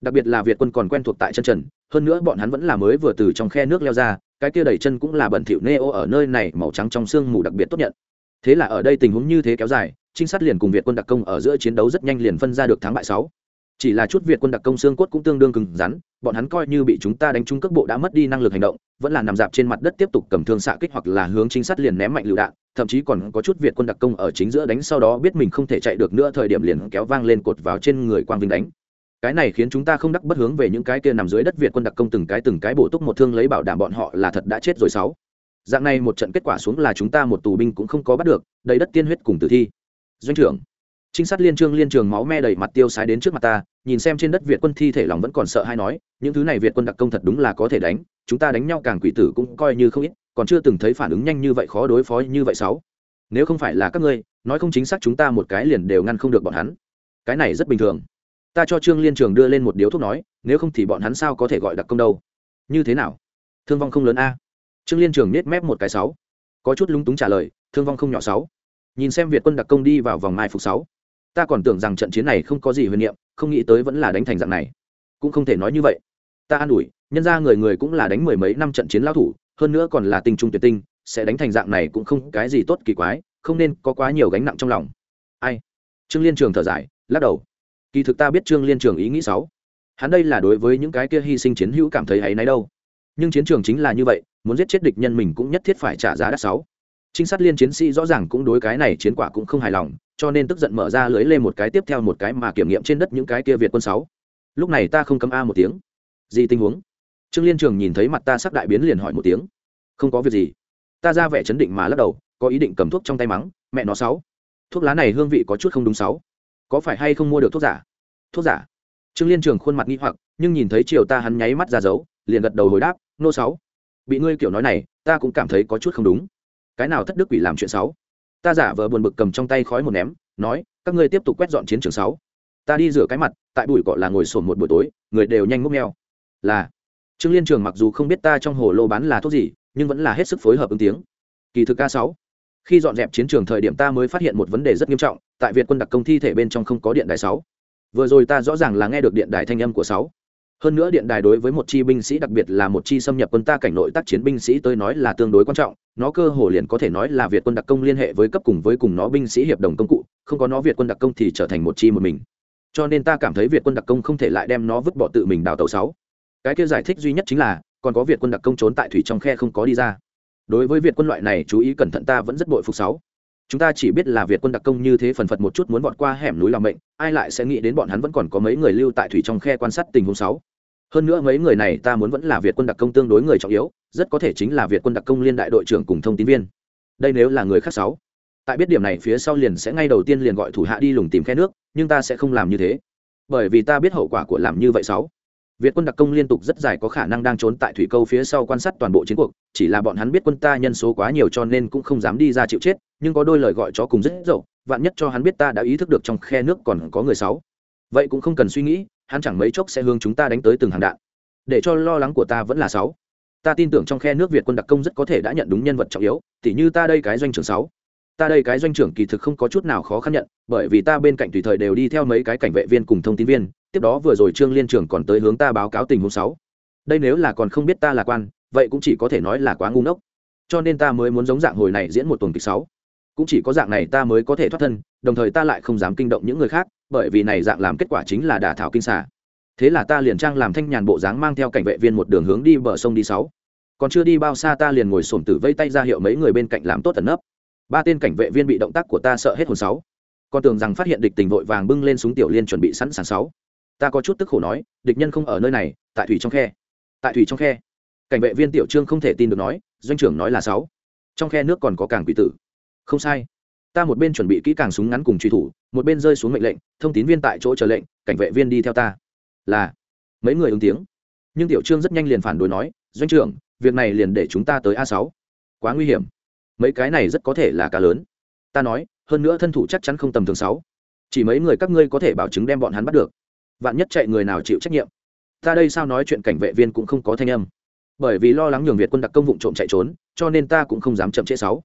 Đặc biệt là việt quân còn quen thuộc tại chân trần, hơn nữa bọn hắn vẫn là mới vừa từ trong khe nước leo ra, cái kia đẩy chân cũng là bẩn thỉu neo ở nơi này màu trắng trong xương mù đặc biệt tốt nhận thế là ở đây tình huống như thế kéo dài, trinh sát liền cùng việt quân đặc công ở giữa chiến đấu rất nhanh liền phân ra được thắng bại sáu. Chỉ là chút việt quân đặc công xương cốt cũng tương đương cứng rắn, bọn hắn coi như bị chúng ta đánh trúng cước bộ đã mất đi năng lực hành động, vẫn là nằm dạp trên mặt đất tiếp tục cầm thương xạ kích hoặc là hướng trinh sát liền ném mạnh lựu đạn, thậm chí còn có chút việt quân đặc công ở chính giữa đánh sau đó biết mình không thể chạy được nữa thời điểm liền kéo vang lên cột vào trên người quang vinh đánh. Cái này khiến chúng ta không đắc bất hướng về những cái kia nằm dưới đất việt quân đặc công từng cái từng cái bổ túc một thương lấy bảo đảm bọn họ là thật đã chết rồi sáu dạng này một trận kết quả xuống là chúng ta một tù binh cũng không có bắt được, đầy đất tiên huyết cùng tử thi. Doanh trưởng, trinh sát liên trương liên trường máu me đầy mặt tiêu sái đến trước mặt ta, nhìn xem trên đất việt quân thi thể lòng vẫn còn sợ hay nói, những thứ này việt quân đặc công thật đúng là có thể đánh, chúng ta đánh nhau càng quỷ tử cũng coi như không ít, còn chưa từng thấy phản ứng nhanh như vậy khó đối phó như vậy sáu. Nếu không phải là các ngươi, nói không chính xác chúng ta một cái liền đều ngăn không được bọn hắn. Cái này rất bình thường. Ta cho trương liên trường đưa lên một điếu thuốc nói, nếu không thì bọn hắn sao có thể gọi đặc công đâu? Như thế nào? Thương vong không lớn a trương liên trường nết mép một cái sáu. Có chút lúng túng trả lời, thương vong không nhỏ sáu. Nhìn xem việt quân đặc công đi vào vòng mai phục sáu. Ta còn tưởng rằng trận chiến này không có gì huyền niệm, không nghĩ tới vẫn là đánh thành dạng này. Cũng không thể nói như vậy. Ta an ủi, nhân ra người người cũng là đánh mười mấy năm trận chiến lao thủ, hơn nữa còn là tinh trung tuyệt tinh, sẽ đánh thành dạng này cũng không cái gì tốt kỳ quái, không nên có quá nhiều gánh nặng trong lòng. Ai? Trương liên trường thở dài, lắc đầu. Kỳ thực ta biết trương liên trường ý nghĩ sáu. Hắn đây là đối với những cái kia hy sinh chiến hữu cảm thấy hay náy đâu nhưng chiến trường chính là như vậy, muốn giết chết địch nhân mình cũng nhất thiết phải trả giá đắt sáu. Trinh sát liên chiến sĩ rõ ràng cũng đối cái này chiến quả cũng không hài lòng, cho nên tức giận mở ra lưới lên một cái tiếp theo một cái mà kiểm nghiệm trên đất những cái kia việt quân sáu. Lúc này ta không cấm a một tiếng. Gì tình huống? Trương liên trường nhìn thấy mặt ta sắc đại biến liền hỏi một tiếng. Không có việc gì. Ta ra vẻ chấn định mà lắc đầu, có ý định cầm thuốc trong tay mắng, mẹ nó sáu. Thuốc lá này hương vị có chút không đúng sáu. Có phải hay không mua được thuốc giả? Thuốc giả? Trương liên trường khuôn mặt nghi hoặc, nhưng nhìn thấy chiều ta hắn nháy mắt ra dấu liền gật đầu hồi đáp, nô sáu, bị ngươi kiểu nói này, ta cũng cảm thấy có chút không đúng. Cái nào thất đức quỷ làm chuyện sáu ta giả vờ buồn bực cầm trong tay khói một ném, nói, các ngươi tiếp tục quét dọn chiến trường sáu. Ta đi rửa cái mặt, tại bụi cọ là ngồi sồn một buổi tối, người đều nhanh ngốc nghèo. Là, trương liên trường mặc dù không biết ta trong hồ lô bán là thuốc gì, nhưng vẫn là hết sức phối hợp ứng tiếng. Kỳ thực ca sáu, khi dọn dẹp chiến trường thời điểm ta mới phát hiện một vấn đề rất nghiêm trọng, tại việt quân đặc công thi thể bên trong không có điện đài sáu. Vừa rồi ta rõ ràng là nghe được điện đài thanh âm của sáu hơn nữa điện đài đối với một chi binh sĩ, đặc biệt là một chi xâm nhập quân ta cảnh nội tác chiến binh sĩ tôi nói là tương đối quan trọng. Nó cơ hồ liền có thể nói là việt quân đặc công liên hệ với cấp cùng với cùng nó binh sĩ hiệp đồng công cụ, không có nó việt quân đặc công thì trở thành một chi một mình. Cho nên ta cảm thấy việt quân đặc công không thể lại đem nó vứt bỏ tự mình đào tàu sáu. Cái kia giải thích duy nhất chính là, còn có việt quân đặc công trốn tại thủy trong khe không có đi ra. Đối với việt quân loại này, chú ý cẩn thận ta vẫn rất bội phục sáu. Chúng ta chỉ biết là việt quân đặc công như thế phần phật một chút muốn vọt qua hẻm núi làm mệnh, ai lại sẽ nghĩ đến bọn hắn vẫn còn có mấy người lưu tại thủy trong khe quan sát tình huống sáu hơn nữa mấy người này ta muốn vẫn là việt quân đặc công tương đối người trọng yếu rất có thể chính là việt quân đặc công liên đại đội trưởng cùng thông tin viên. Đây nếu là người khác sáu. Tại biết điểm này phía sau liền sẽ ngay đầu tiên liền gọi thủ hạ đi lùng tìm khe nước nhưng ta sẽ không làm như thế. Bởi vì ta biết hậu quả của làm như vậy sáu. Việt quân đặc công liên tục rất dài có khả năng đang trốn tại thủy câu phía sau quan sát toàn bộ chiến cuộc, chỉ là bọn hắn biết quân ta nhân số quá nhiều cho nên cũng không dám đi ra chịu chết, nhưng có đôi lời gọi chó cùng rất dậu, vạn nhất cho hắn biết ta đã ý thức được trong khe nước còn có người sáu. Vậy cũng không cần suy nghĩ, hắn chẳng mấy chốc sẽ hướng chúng ta đánh tới từng hàng đạn. Để cho lo lắng của ta vẫn là sáu. Ta tin tưởng trong khe nước Việt quân đặc công rất có thể đã nhận đúng nhân vật trọng yếu, tỉ như ta đây cái doanh trưởng sáu ta đây cái doanh trưởng kỳ thực không có chút nào khó khăn nhận bởi vì ta bên cạnh tùy thời đều đi theo mấy cái cảnh vệ viên cùng thông tin viên tiếp đó vừa rồi trương liên trưởng còn tới hướng ta báo cáo tình huống sáu đây nếu là còn không biết ta là quan vậy cũng chỉ có thể nói là quá ngu ngốc cho nên ta mới muốn giống dạng hồi này diễn một tuần kịch sáu cũng chỉ có dạng này ta mới có thể thoát thân, đồng thời ta lại không dám kinh động những người khác, bởi vì này dạng làm kết quả chính là đả thảo kinh xả thế là ta liền trang làm thanh nhàn bộ dáng mang theo cảnh vệ viên một đường hướng đi bờ sông đi sáu. Còn chưa đi bao xa ta liền ngồi sổm tử vây tay ra hiệu mấy người bên cạnh làm tốt tận nấp. Ba tên cảnh vệ viên bị động tác của ta sợ hết hồn sáu. Còn tưởng rằng phát hiện địch tình vội vàng bưng lên súng tiểu liên chuẩn bị sẵn sàng sáu. Ta có chút tức khổ nói, địch nhân không ở nơi này, tại thủy trong khe. Tại thủy trong khe. Cảnh vệ viên tiểu trương không thể tin được nói, doanh trưởng nói là sáu. Trong khe nước còn có càng quỷ tử không sai. Ta một bên chuẩn bị kỹ càng súng ngắn cùng truy thủ, một bên rơi xuống mệnh lệnh, thông tín viên tại chỗ chờ lệnh, cảnh vệ viên đi theo ta. Là, mấy người ứng tiếng. Nhưng tiểu trương rất nhanh liền phản đối nói, doanh trưởng, việc này liền để chúng ta tới a sáu. Quá nguy hiểm. Mấy cái này rất có thể là cá lớn. Ta nói, hơn nữa thân thủ chắc chắn không tầm thường sáu. Chỉ mấy người các ngươi có thể bảo chứng đem bọn hắn bắt được. Vạn nhất chạy người nào chịu trách nhiệm. Ta đây sao nói chuyện cảnh vệ viên cũng không có thanh âm. Bởi vì lo lắng nhường việt quân đặc công vụ trộm chạy trốn, cho nên ta cũng không dám chậm trễ sáu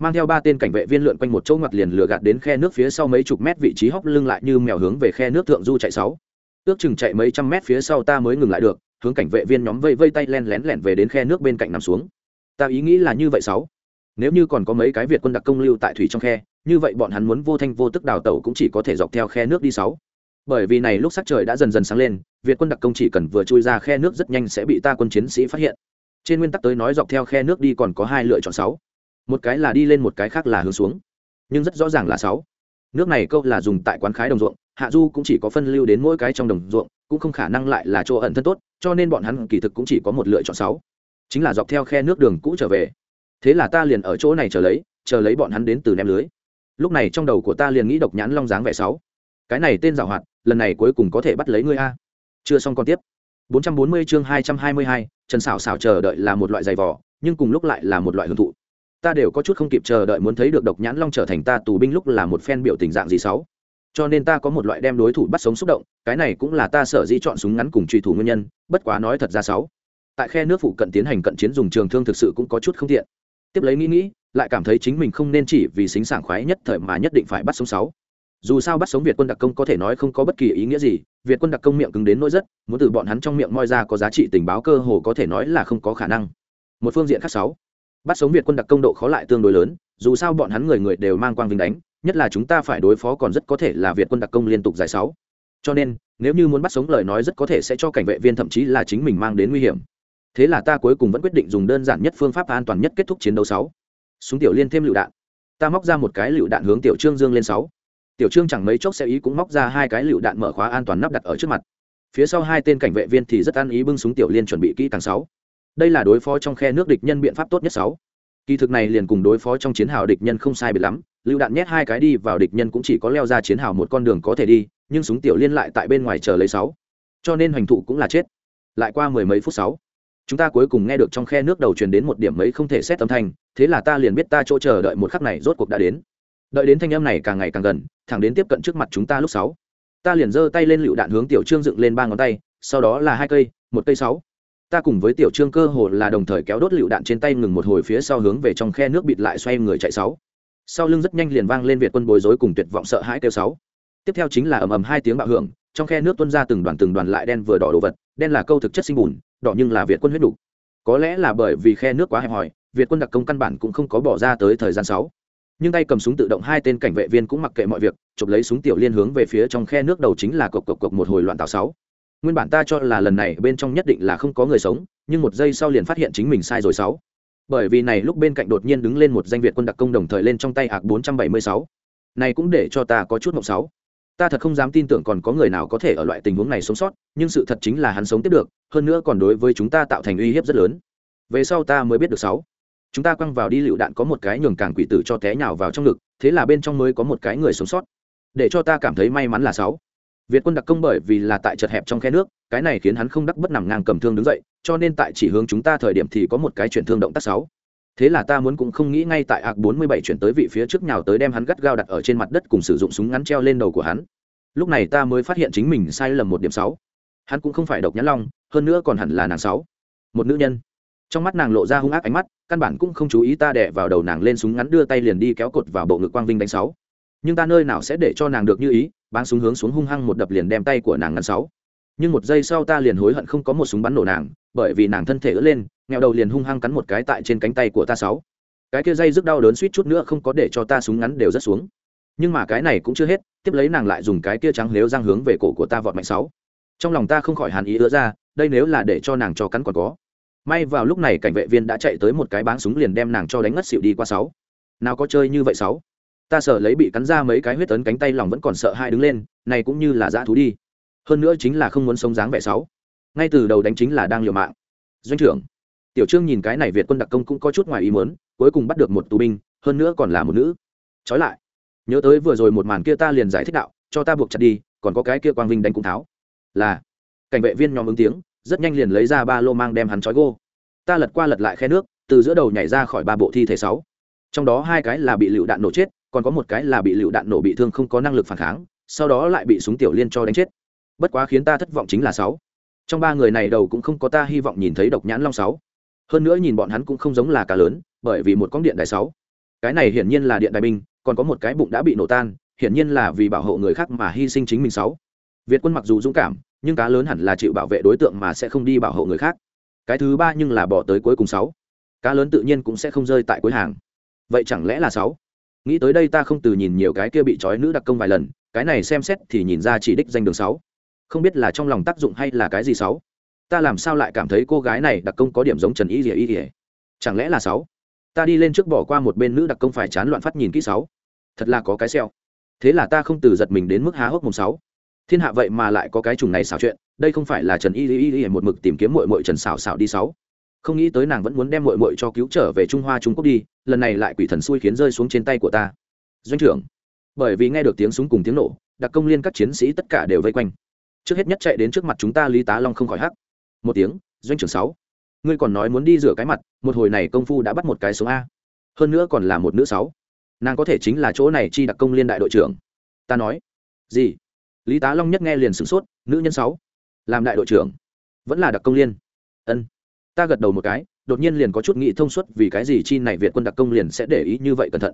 mang theo ba tên cảnh vệ viên lượn quanh một chỗ ngoặt liền lừa gạt đến khe nước phía sau mấy chục mét vị trí hóc lưng lại như mèo hướng về khe nước thượng du chạy sáu. Ước chừng chạy mấy trăm mét phía sau ta mới ngừng lại được, hướng cảnh vệ viên nhóm vây vây tay len lén lẻn về đến khe nước bên cạnh nằm xuống. Ta ý nghĩ là như vậy sáu. Nếu như còn có mấy cái việt quân đặc công lưu tại thủy trong khe, như vậy bọn hắn muốn vô thanh vô tức đào tẩu cũng chỉ có thể dọc theo khe nước đi sáu. Bởi vì này lúc sắc trời đã dần dần sáng lên, việt quân đặc công chỉ cần vừa chui ra khe nước rất nhanh sẽ bị ta quân chiến sĩ phát hiện. Trên nguyên tắc tới nói dọc theo khe nước đi còn có hai lựa chọn sáu một cái là đi lên một cái khác là hướng xuống. Nhưng rất rõ ràng là sáu. Nước này câu là dùng tại quán khái đồng ruộng hạ du cũng chỉ có phân lưu đến mỗi cái trong đồng ruộng cũng không khả năng lại là chỗ ẩn thân tốt cho nên bọn hắn kỳ thực cũng chỉ có một lựa chọn sáu. Chính là dọc theo khe nước đường cũ trở về. Thế là ta liền ở chỗ này chờ lấy chờ lấy bọn hắn đến từ ném lưới. Lúc này trong đầu của ta liền nghĩ độc nhãn long dáng vẻ sáu. Cái này tên giảo hoạt lần này cuối cùng có thể bắt lấy ngươi a. Chưa xong còn tiếp. 440 chương 222, Trần Sảo Sảo chờ đợi là một loại dày vò, nhưng cùng lúc lại là một loại hưởng thụ. Ta đều có chút không kịp chờ đợi muốn thấy được độc nhãn long trở thành ta tù binh lúc là một phen biểu tình dạng gì sáu. Cho nên ta có một loại đem đối thủ bắt sống xúc động, cái này cũng là ta sở dĩ chọn súng ngắn cùng truy thủ nguyên nhân, bất quá nói thật ra sáu. Tại khe nước phụ cận tiến hành cận chiến dùng trường thương thực sự cũng có chút không tiện. Tiếp lấy nghĩ nghĩ, lại cảm thấy chính mình không nên chỉ vì xính sảng khoái nhất thời mà nhất định phải bắt sống sáu dù sao bắt sống việt quân đặc công có thể nói không có bất kỳ ý nghĩa gì việt quân đặc công miệng cứng đến nỗi rất muốn từ bọn hắn trong miệng moi ra có giá trị tình báo cơ hồ có thể nói là không có khả năng một phương diện khác sáu bắt sống việt quân đặc công độ khó lại tương đối lớn, dù sao bọn hắn người người đều mang quang vinh đánh, nhất là chúng ta phải đối phó còn rất có thể là việt quân đặc công liên tục giải sáu. Cho nên, nếu như muốn bắt sống lời nói rất có thể sẽ cho cảnh vệ viên thậm chí là chính mình mang đến nguy hiểm. Thế là ta cuối cùng vẫn quyết định dùng đơn giản nhất phương pháp an toàn nhất kết thúc chiến đấu sáu. Súng tiểu liên thêm lựu đạn. Ta móc ra một cái lựu đạn hướng tiểu trương dương lên sáu. Tiểu trương chẳng mấy chốc sẽ ý cũng móc ra hai cái lựu đạn mở khóa an toàn nắp đặt ở trước mặt. Phía sau hai tên cảnh vệ viên thì rất ăn ý bưng súng tiểu liên chuẩn bị kỹ càng sáu đây là đối phó trong khe nước địch nhân biện pháp tốt nhất sáu. Kỳ thực này liền cùng đối phó trong chiến hào địch nhân không sai biệt lắm, lựu đạn nhét hai cái đi vào địch nhân cũng chỉ có leo ra chiến hào một con đường có thể đi, nhưng súng tiểu liên lại tại bên ngoài chờ lấy sáu. Cho nên hoành thụ cũng là chết. Lại qua mười mấy phút sáu, chúng ta cuối cùng nghe được trong khe nước đầu truyền đến một điểm mấy không thể xét âm thanh, thế là ta liền biết ta chỗ chờ đợi một khắc này rốt cuộc đã đến. Đợi đến thanh âm này càng ngày càng gần, thẳng đến tiếp cận trước mặt chúng ta lúc sáu. Ta liền giơ tay lên lựu đạn hướng tiểu trương dựng lên ba ngón tay, sau đó là hai cây, một cây sáu ta cùng với tiểu trương cơ hồ là đồng thời kéo đốt lựu đạn trên tay ngừng một hồi phía sau hướng về trong khe nước bịt lại xoay người chạy sáu. Sau lưng rất nhanh liền vang lên việt quân bối rối cùng tuyệt vọng sợ hãi kêu sáu. Tiếp theo chính là ầm ầm hai tiếng bạo hưởng, trong khe nước tuôn ra từng đoàn từng đoàn lại đen vừa đỏ đồ vật, đen là câu thực chất sinh bùn, đỏ nhưng là việt quân huyết đủ. Có lẽ là bởi vì khe nước quá hẹp hòi, việt quân đặc công căn bản cũng không có bỏ ra tới thời gian sáu. Nhưng tay cầm súng tự động hai tên cảnh vệ viên cũng mặc kệ mọi việc, chụp lấy súng tiểu liên hướng về phía trong khe nước đầu chính là cộc cộc cộc một hồi loạn tào sáu nguyên bản ta cho là lần này bên trong nhất định là không có người sống, nhưng một giây sau liền phát hiện chính mình sai rồi sáu. Bởi vì này lúc bên cạnh đột nhiên đứng lên một danh việt quân đặc công đồng thời lên trong tay hạc 476. này cũng để cho ta có chút mộng sáu. Ta thật không dám tin tưởng còn có người nào có thể ở loại tình huống này sống sót, nhưng sự thật chính là hắn sống tiếp được, hơn nữa còn đối với chúng ta tạo thành uy hiếp rất lớn. Về sau ta mới biết được sáu. Chúng ta quăng vào đi lựu đạn có một cái nhường càng quỷ tử cho té nhào vào trong ngực, thế là bên trong mới có một cái người sống sót. Để cho ta cảm thấy may mắn là sáu việt quân đặc công bởi vì là tại chật hẹp trong khe nước, cái này khiến hắn không đắc bất nằm ngang cầm thương đứng dậy, cho nên tại chỉ hướng chúng ta thời điểm thì có một cái chuyển thương động tác sáu. Thế là ta muốn cũng không nghĩ ngay tại ạc 47 chuyển tới vị phía trước nhào tới đem hắn gắt gao đặt ở trên mặt đất cùng sử dụng súng ngắn treo lên đầu của hắn. Lúc này ta mới phát hiện chính mình sai lầm một điểm sáu. Hắn cũng không phải độc nhãn long, hơn nữa còn hẳn là nàng sáu. Một nữ nhân. Trong mắt nàng lộ ra hung ác ánh mắt, căn bản cũng không chú ý ta đè vào đầu nàng lên súng ngắn đưa tay liền đi kéo cột vào bộ ngực quang vinh đánh sáu. Nhưng ta nơi nào sẽ để cho nàng được như ý báng súng hướng xuống hung hăng một đập liền đem tay của nàng ngăn sáu. Nhưng một giây sau ta liền hối hận không có một súng bắn nổ nàng, bởi vì nàng thân thể ướt lên, nghèo đầu liền hung hăng cắn một cái tại trên cánh tay của ta sáu. Cái kia dây rất đau đớn suýt chút nữa không có để cho ta súng ngắn đều rất xuống. Nhưng mà cái này cũng chưa hết, tiếp lấy nàng lại dùng cái kia trắng nếu răng hướng về cổ của ta vọt mạnh sáu. Trong lòng ta không khỏi hàn ý ứa ra, đây nếu là để cho nàng cho cắn còn có. May vào lúc này cảnh vệ viên đã chạy tới một cái báng súng liền đem nàng cho đánh ngất xịu đi qua sáu. Nào có chơi như vậy sáu? Ta sợ lấy bị cắn ra mấy cái huyết tấn cánh tay lòng vẫn còn sợ hai đứng lên, này cũng như là dã thú đi. Hơn nữa chính là không muốn sống dáng vẻ sáu. Ngay từ đầu đánh chính là đang liều mạng. Doanh trưởng, tiểu trương nhìn cái này việt quân đặc công cũng có chút ngoài ý muốn, cuối cùng bắt được một tù binh, hơn nữa còn là một nữ. Trói lại. Nhớ tới vừa rồi một màn kia ta liền giải thích đạo, cho ta buộc chặt đi, còn có cái kia quang vinh đánh cũng tháo. Là, cảnh vệ viên nhóm ứng tiếng, rất nhanh liền lấy ra ba lô mang đem hắn trói gô. Ta lật qua lật lại khe nước, từ giữa đầu nhảy ra khỏi ba bộ thi thể sáu. Trong đó hai cái là bị lựu đạn nổ chết còn có một cái là bị lựu đạn nổ bị thương không có năng lực phản kháng, sau đó lại bị súng tiểu liên cho đánh chết. Bất quá khiến ta thất vọng chính là sáu. Trong ba người này đầu cũng không có ta hy vọng nhìn thấy độc nhãn long sáu. Hơn nữa nhìn bọn hắn cũng không giống là cá lớn, bởi vì một con điện đài sáu. Cái này hiển nhiên là điện đài binh, còn có một cái bụng đã bị nổ tan, hiển nhiên là vì bảo hộ người khác mà hy sinh chính mình sáu. Việt quân mặc dù dũng cảm, nhưng cá lớn hẳn là chịu bảo vệ đối tượng mà sẽ không đi bảo hộ người khác. Cái thứ ba nhưng là bỏ tới cuối cùng sáu. Cá lớn tự nhiên cũng sẽ không rơi tại cuối hàng. Vậy chẳng lẽ là sáu? Nghĩ tới đây ta không từ nhìn nhiều cái kia bị trói nữ đặc công vài lần, cái này xem xét thì nhìn ra chỉ đích danh đường sáu. Không biết là trong lòng tác dụng hay là cái gì sáu. Ta làm sao lại cảm thấy cô gái này đặc công có điểm giống trần y rỉa y rỉa chẳng lẽ là sáu? Ta đi lên trước bỏ qua một bên nữ đặc công phải chán loạn phát nhìn kỹ sáu. Thật là có cái xeo thế là ta không từ giật mình đến mức há hốc mồm sáu. Thiên hạ vậy mà lại có cái trùng này xảo chuyện, đây không phải là trần y y y một mực tìm kiếm mội mội trần xảo xảo đi sáu không nghĩ tới nàng vẫn muốn đem mội mội cho cứu trở về trung hoa trung quốc đi, lần này lại quỷ thần xui khiến rơi xuống trên tay của ta. Doanh trưởng. Bởi vì nghe được tiếng súng cùng tiếng nổ, đặc công liên các chiến sĩ tất cả đều vây quanh. Trước hết nhất chạy đến trước mặt chúng ta lý tá long không khỏi hắc. Một tiếng, doanh trưởng sáu. Ngươi còn nói muốn đi rửa cái mặt, một hồi này công phu đã bắt một cái số a. Hơn nữa còn là một nữ sáu. Nàng có thể chính là chỗ này chi đặc công liên đại đội trưởng. Ta nói. Gì? Lý tá long nhất nghe liền sửng sốt, nữ nhân sáu. Làm đại đội trưởng. Vẫn là đặc công liên. Ân ta gật đầu một cái, đột nhiên liền có chút nghĩ thông suốt vì cái gì chi này việt quân đặc công liền sẽ để ý như vậy cẩn thận.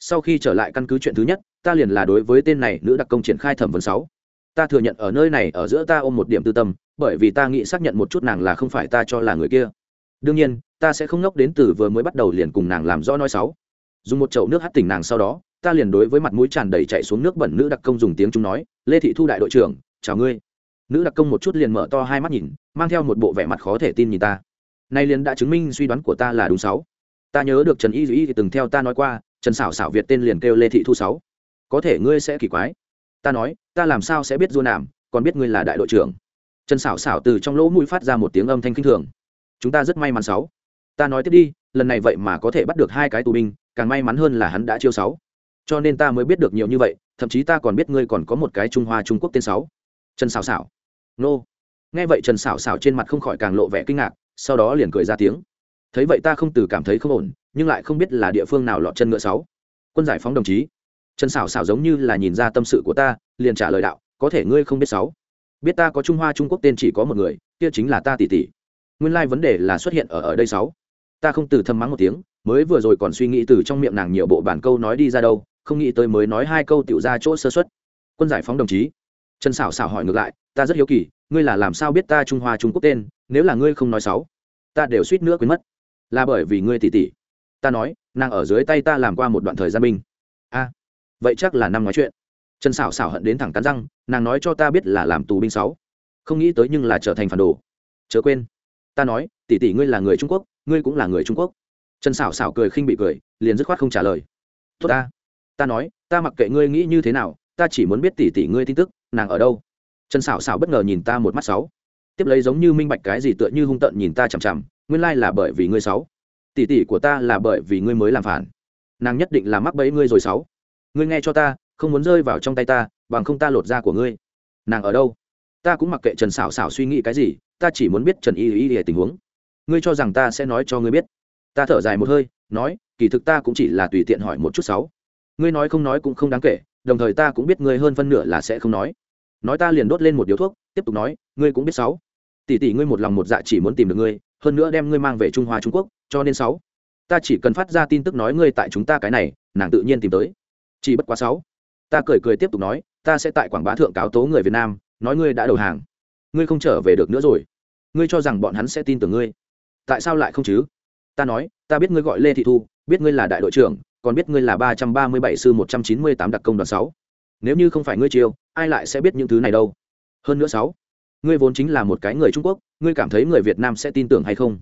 Sau khi trở lại căn cứ chuyện thứ nhất, ta liền là đối với tên này nữ đặc công triển khai thẩm vấn sáu. Ta thừa nhận ở nơi này, ở giữa ta ôm một điểm tư tâm, bởi vì ta nghĩ xác nhận một chút nàng là không phải ta cho là người kia. Đương nhiên, ta sẽ không ngốc đến từ vừa mới bắt đầu liền cùng nàng làm rõ nói sáu. Dùng một chậu nước hắt tỉnh nàng sau đó, ta liền đối với mặt mũi tràn đầy chạy xuống nước bẩn nữ đặc công dùng tiếng chúng nói, lê thị thu đại đội trưởng, chào ngươi. Nữ đặc công một chút liền mở to hai mắt nhìn, mang theo một bộ vẻ mặt khó thể tin nhìn ta nay liền đã chứng minh suy đoán của ta là đúng sáu. Ta nhớ được trần y duy từng theo ta nói qua, trần xảo xảo việt tên liền kêu lê thị thu sáu. Có thể ngươi sẽ kỳ quái. Ta nói, ta làm sao sẽ biết du nàm còn biết ngươi là đại đội trưởng. Trần xảo xảo từ trong lỗ mũi phát ra một tiếng âm thanh k i n h thường. Chúng ta rất may mắn sáu. Ta nói tiếp đi, lần này vậy mà có thể bắt được hai cái tù binh, càng may mắn hơn là hắn đã chiêu sáu. Cho nên ta mới biết được nhiều như vậy, thậm chí ta còn biết ngươi còn có một cái trung hoa trung quốc tên sáu. Trần xảo xảo nô nghe vậy trần xảo xảo trên mặt không khỏi càng lộ vẻ kinh ngạc, sau đó liền cười ra tiếng. Thấy vậy ta không từ cảm thấy không ổn, nhưng lại không biết là địa phương nào lọt chân ngựa sáu. Quân giải phóng đồng chí. Trần xảo xảo giống như là nhìn ra tâm sự của ta, liền trả lời đạo, có thể ngươi không biết sáu. Biết ta có trung hoa trung quốc tên chỉ có một người, kia chính là ta tỷ tỷ. Nguyên lai vấn đề là xuất hiện ở ở đây sáu. Ta không từ thầm mắng một tiếng, mới vừa rồi còn suy nghĩ từ trong miệng nàng nhiều bộ bản câu nói đi ra đâu, không nghĩ tới mới nói hai câu tiểu ra chỗ sơ xuất quân giải phóng đồng chí. Trần xảo xảo hỏi ngược lại, ta rất hiếu kỳ ngươi là làm sao biết ta trung hoa trung quốc tên, nếu là ngươi không nói sáu ta đều suýt nữa quên mất. Là bởi vì ngươi tỷ tỷ ta nói, nàng ở dưới tay ta làm qua một đoạn thời gian binh. A, vậy chắc là năm nói chuyện. Trần xảo xảo hận đến thẳng cắn răng, nàng nói cho ta biết là làm tù binh sáu không nghĩ tới nhưng là trở thành phản đồ. Chớ quên. Ta nói tỷ tỷ ngươi là người trung quốc, ngươi cũng là người trung quốc. Trần xảo xảo cười khinh bị cười, liền dứt khoát không trả lời. Tốt ta. Ta nói, ta mặc kệ ngươi nghĩ như thế nào, ta chỉ muốn biết tỷ tỷ ngươi tin tức, nàng ở đâu trần xảo xảo bất ngờ nhìn ta một mắt sáu. Tiếp lấy giống như minh bạch cái gì tựa như hung tợn nhìn ta chằm chằm, nguyên lai là bởi vì ngươi sáu. Tỷ tỷ của ta là bởi vì ngươi mới làm phản. Nàng nhất định là mắc bẫy ngươi rồi sáu. Ngươi nghe cho ta, không muốn rơi vào trong tay ta, bằng không ta lột da của ngươi. Nàng ở đâu? Ta cũng mặc kệ trần xảo xảo suy nghĩ cái gì, ta chỉ muốn biết trần y y y tình huống. Ngươi cho rằng ta sẽ nói cho ngươi biết. Ta thở dài một hơi, nói, kỳ thực ta cũng chỉ là tùy tiện hỏi một chút sáu. Ngươi nói không nói cũng không đáng kể, đồng thời ta cũng biết ngươi hơn phân nửa là sẽ không nói nói ta liền đốt lên một điếu thuốc, tiếp tục nói, ngươi cũng biết sáu. Tỷ tỷ ngươi một lòng một dạ chỉ muốn tìm được ngươi, hơn nữa đem ngươi mang về trung hoa trung quốc, cho nên sáu. Ta chỉ cần phát ra tin tức nói ngươi tại chúng ta cái này, nàng tự nhiên tìm tới. Chỉ bất quá sáu. Ta cười cười tiếp tục nói, ta sẽ tại quảng bá thượng cáo tố người việt nam, nói ngươi đã đầu hàng. Ngươi không trở về được nữa rồi. Ngươi cho rằng bọn hắn sẽ tin tưởng ngươi. Tại sao lại không chứ? Ta nói, ta biết ngươi gọi lê thị thu, biết ngươi là đại đội trưởng, còn biết ngươi là ba trăm ba mươi bảy sư một trăm chín mươi tám đặc công đoàn sáu nếu như không phải ngươi chiêu ai lại sẽ biết những thứ này đâu? Hơn nữa sáu ngươi vốn chính là một cái người trung quốc ngươi cảm thấy người việt nam sẽ tin tưởng hay không?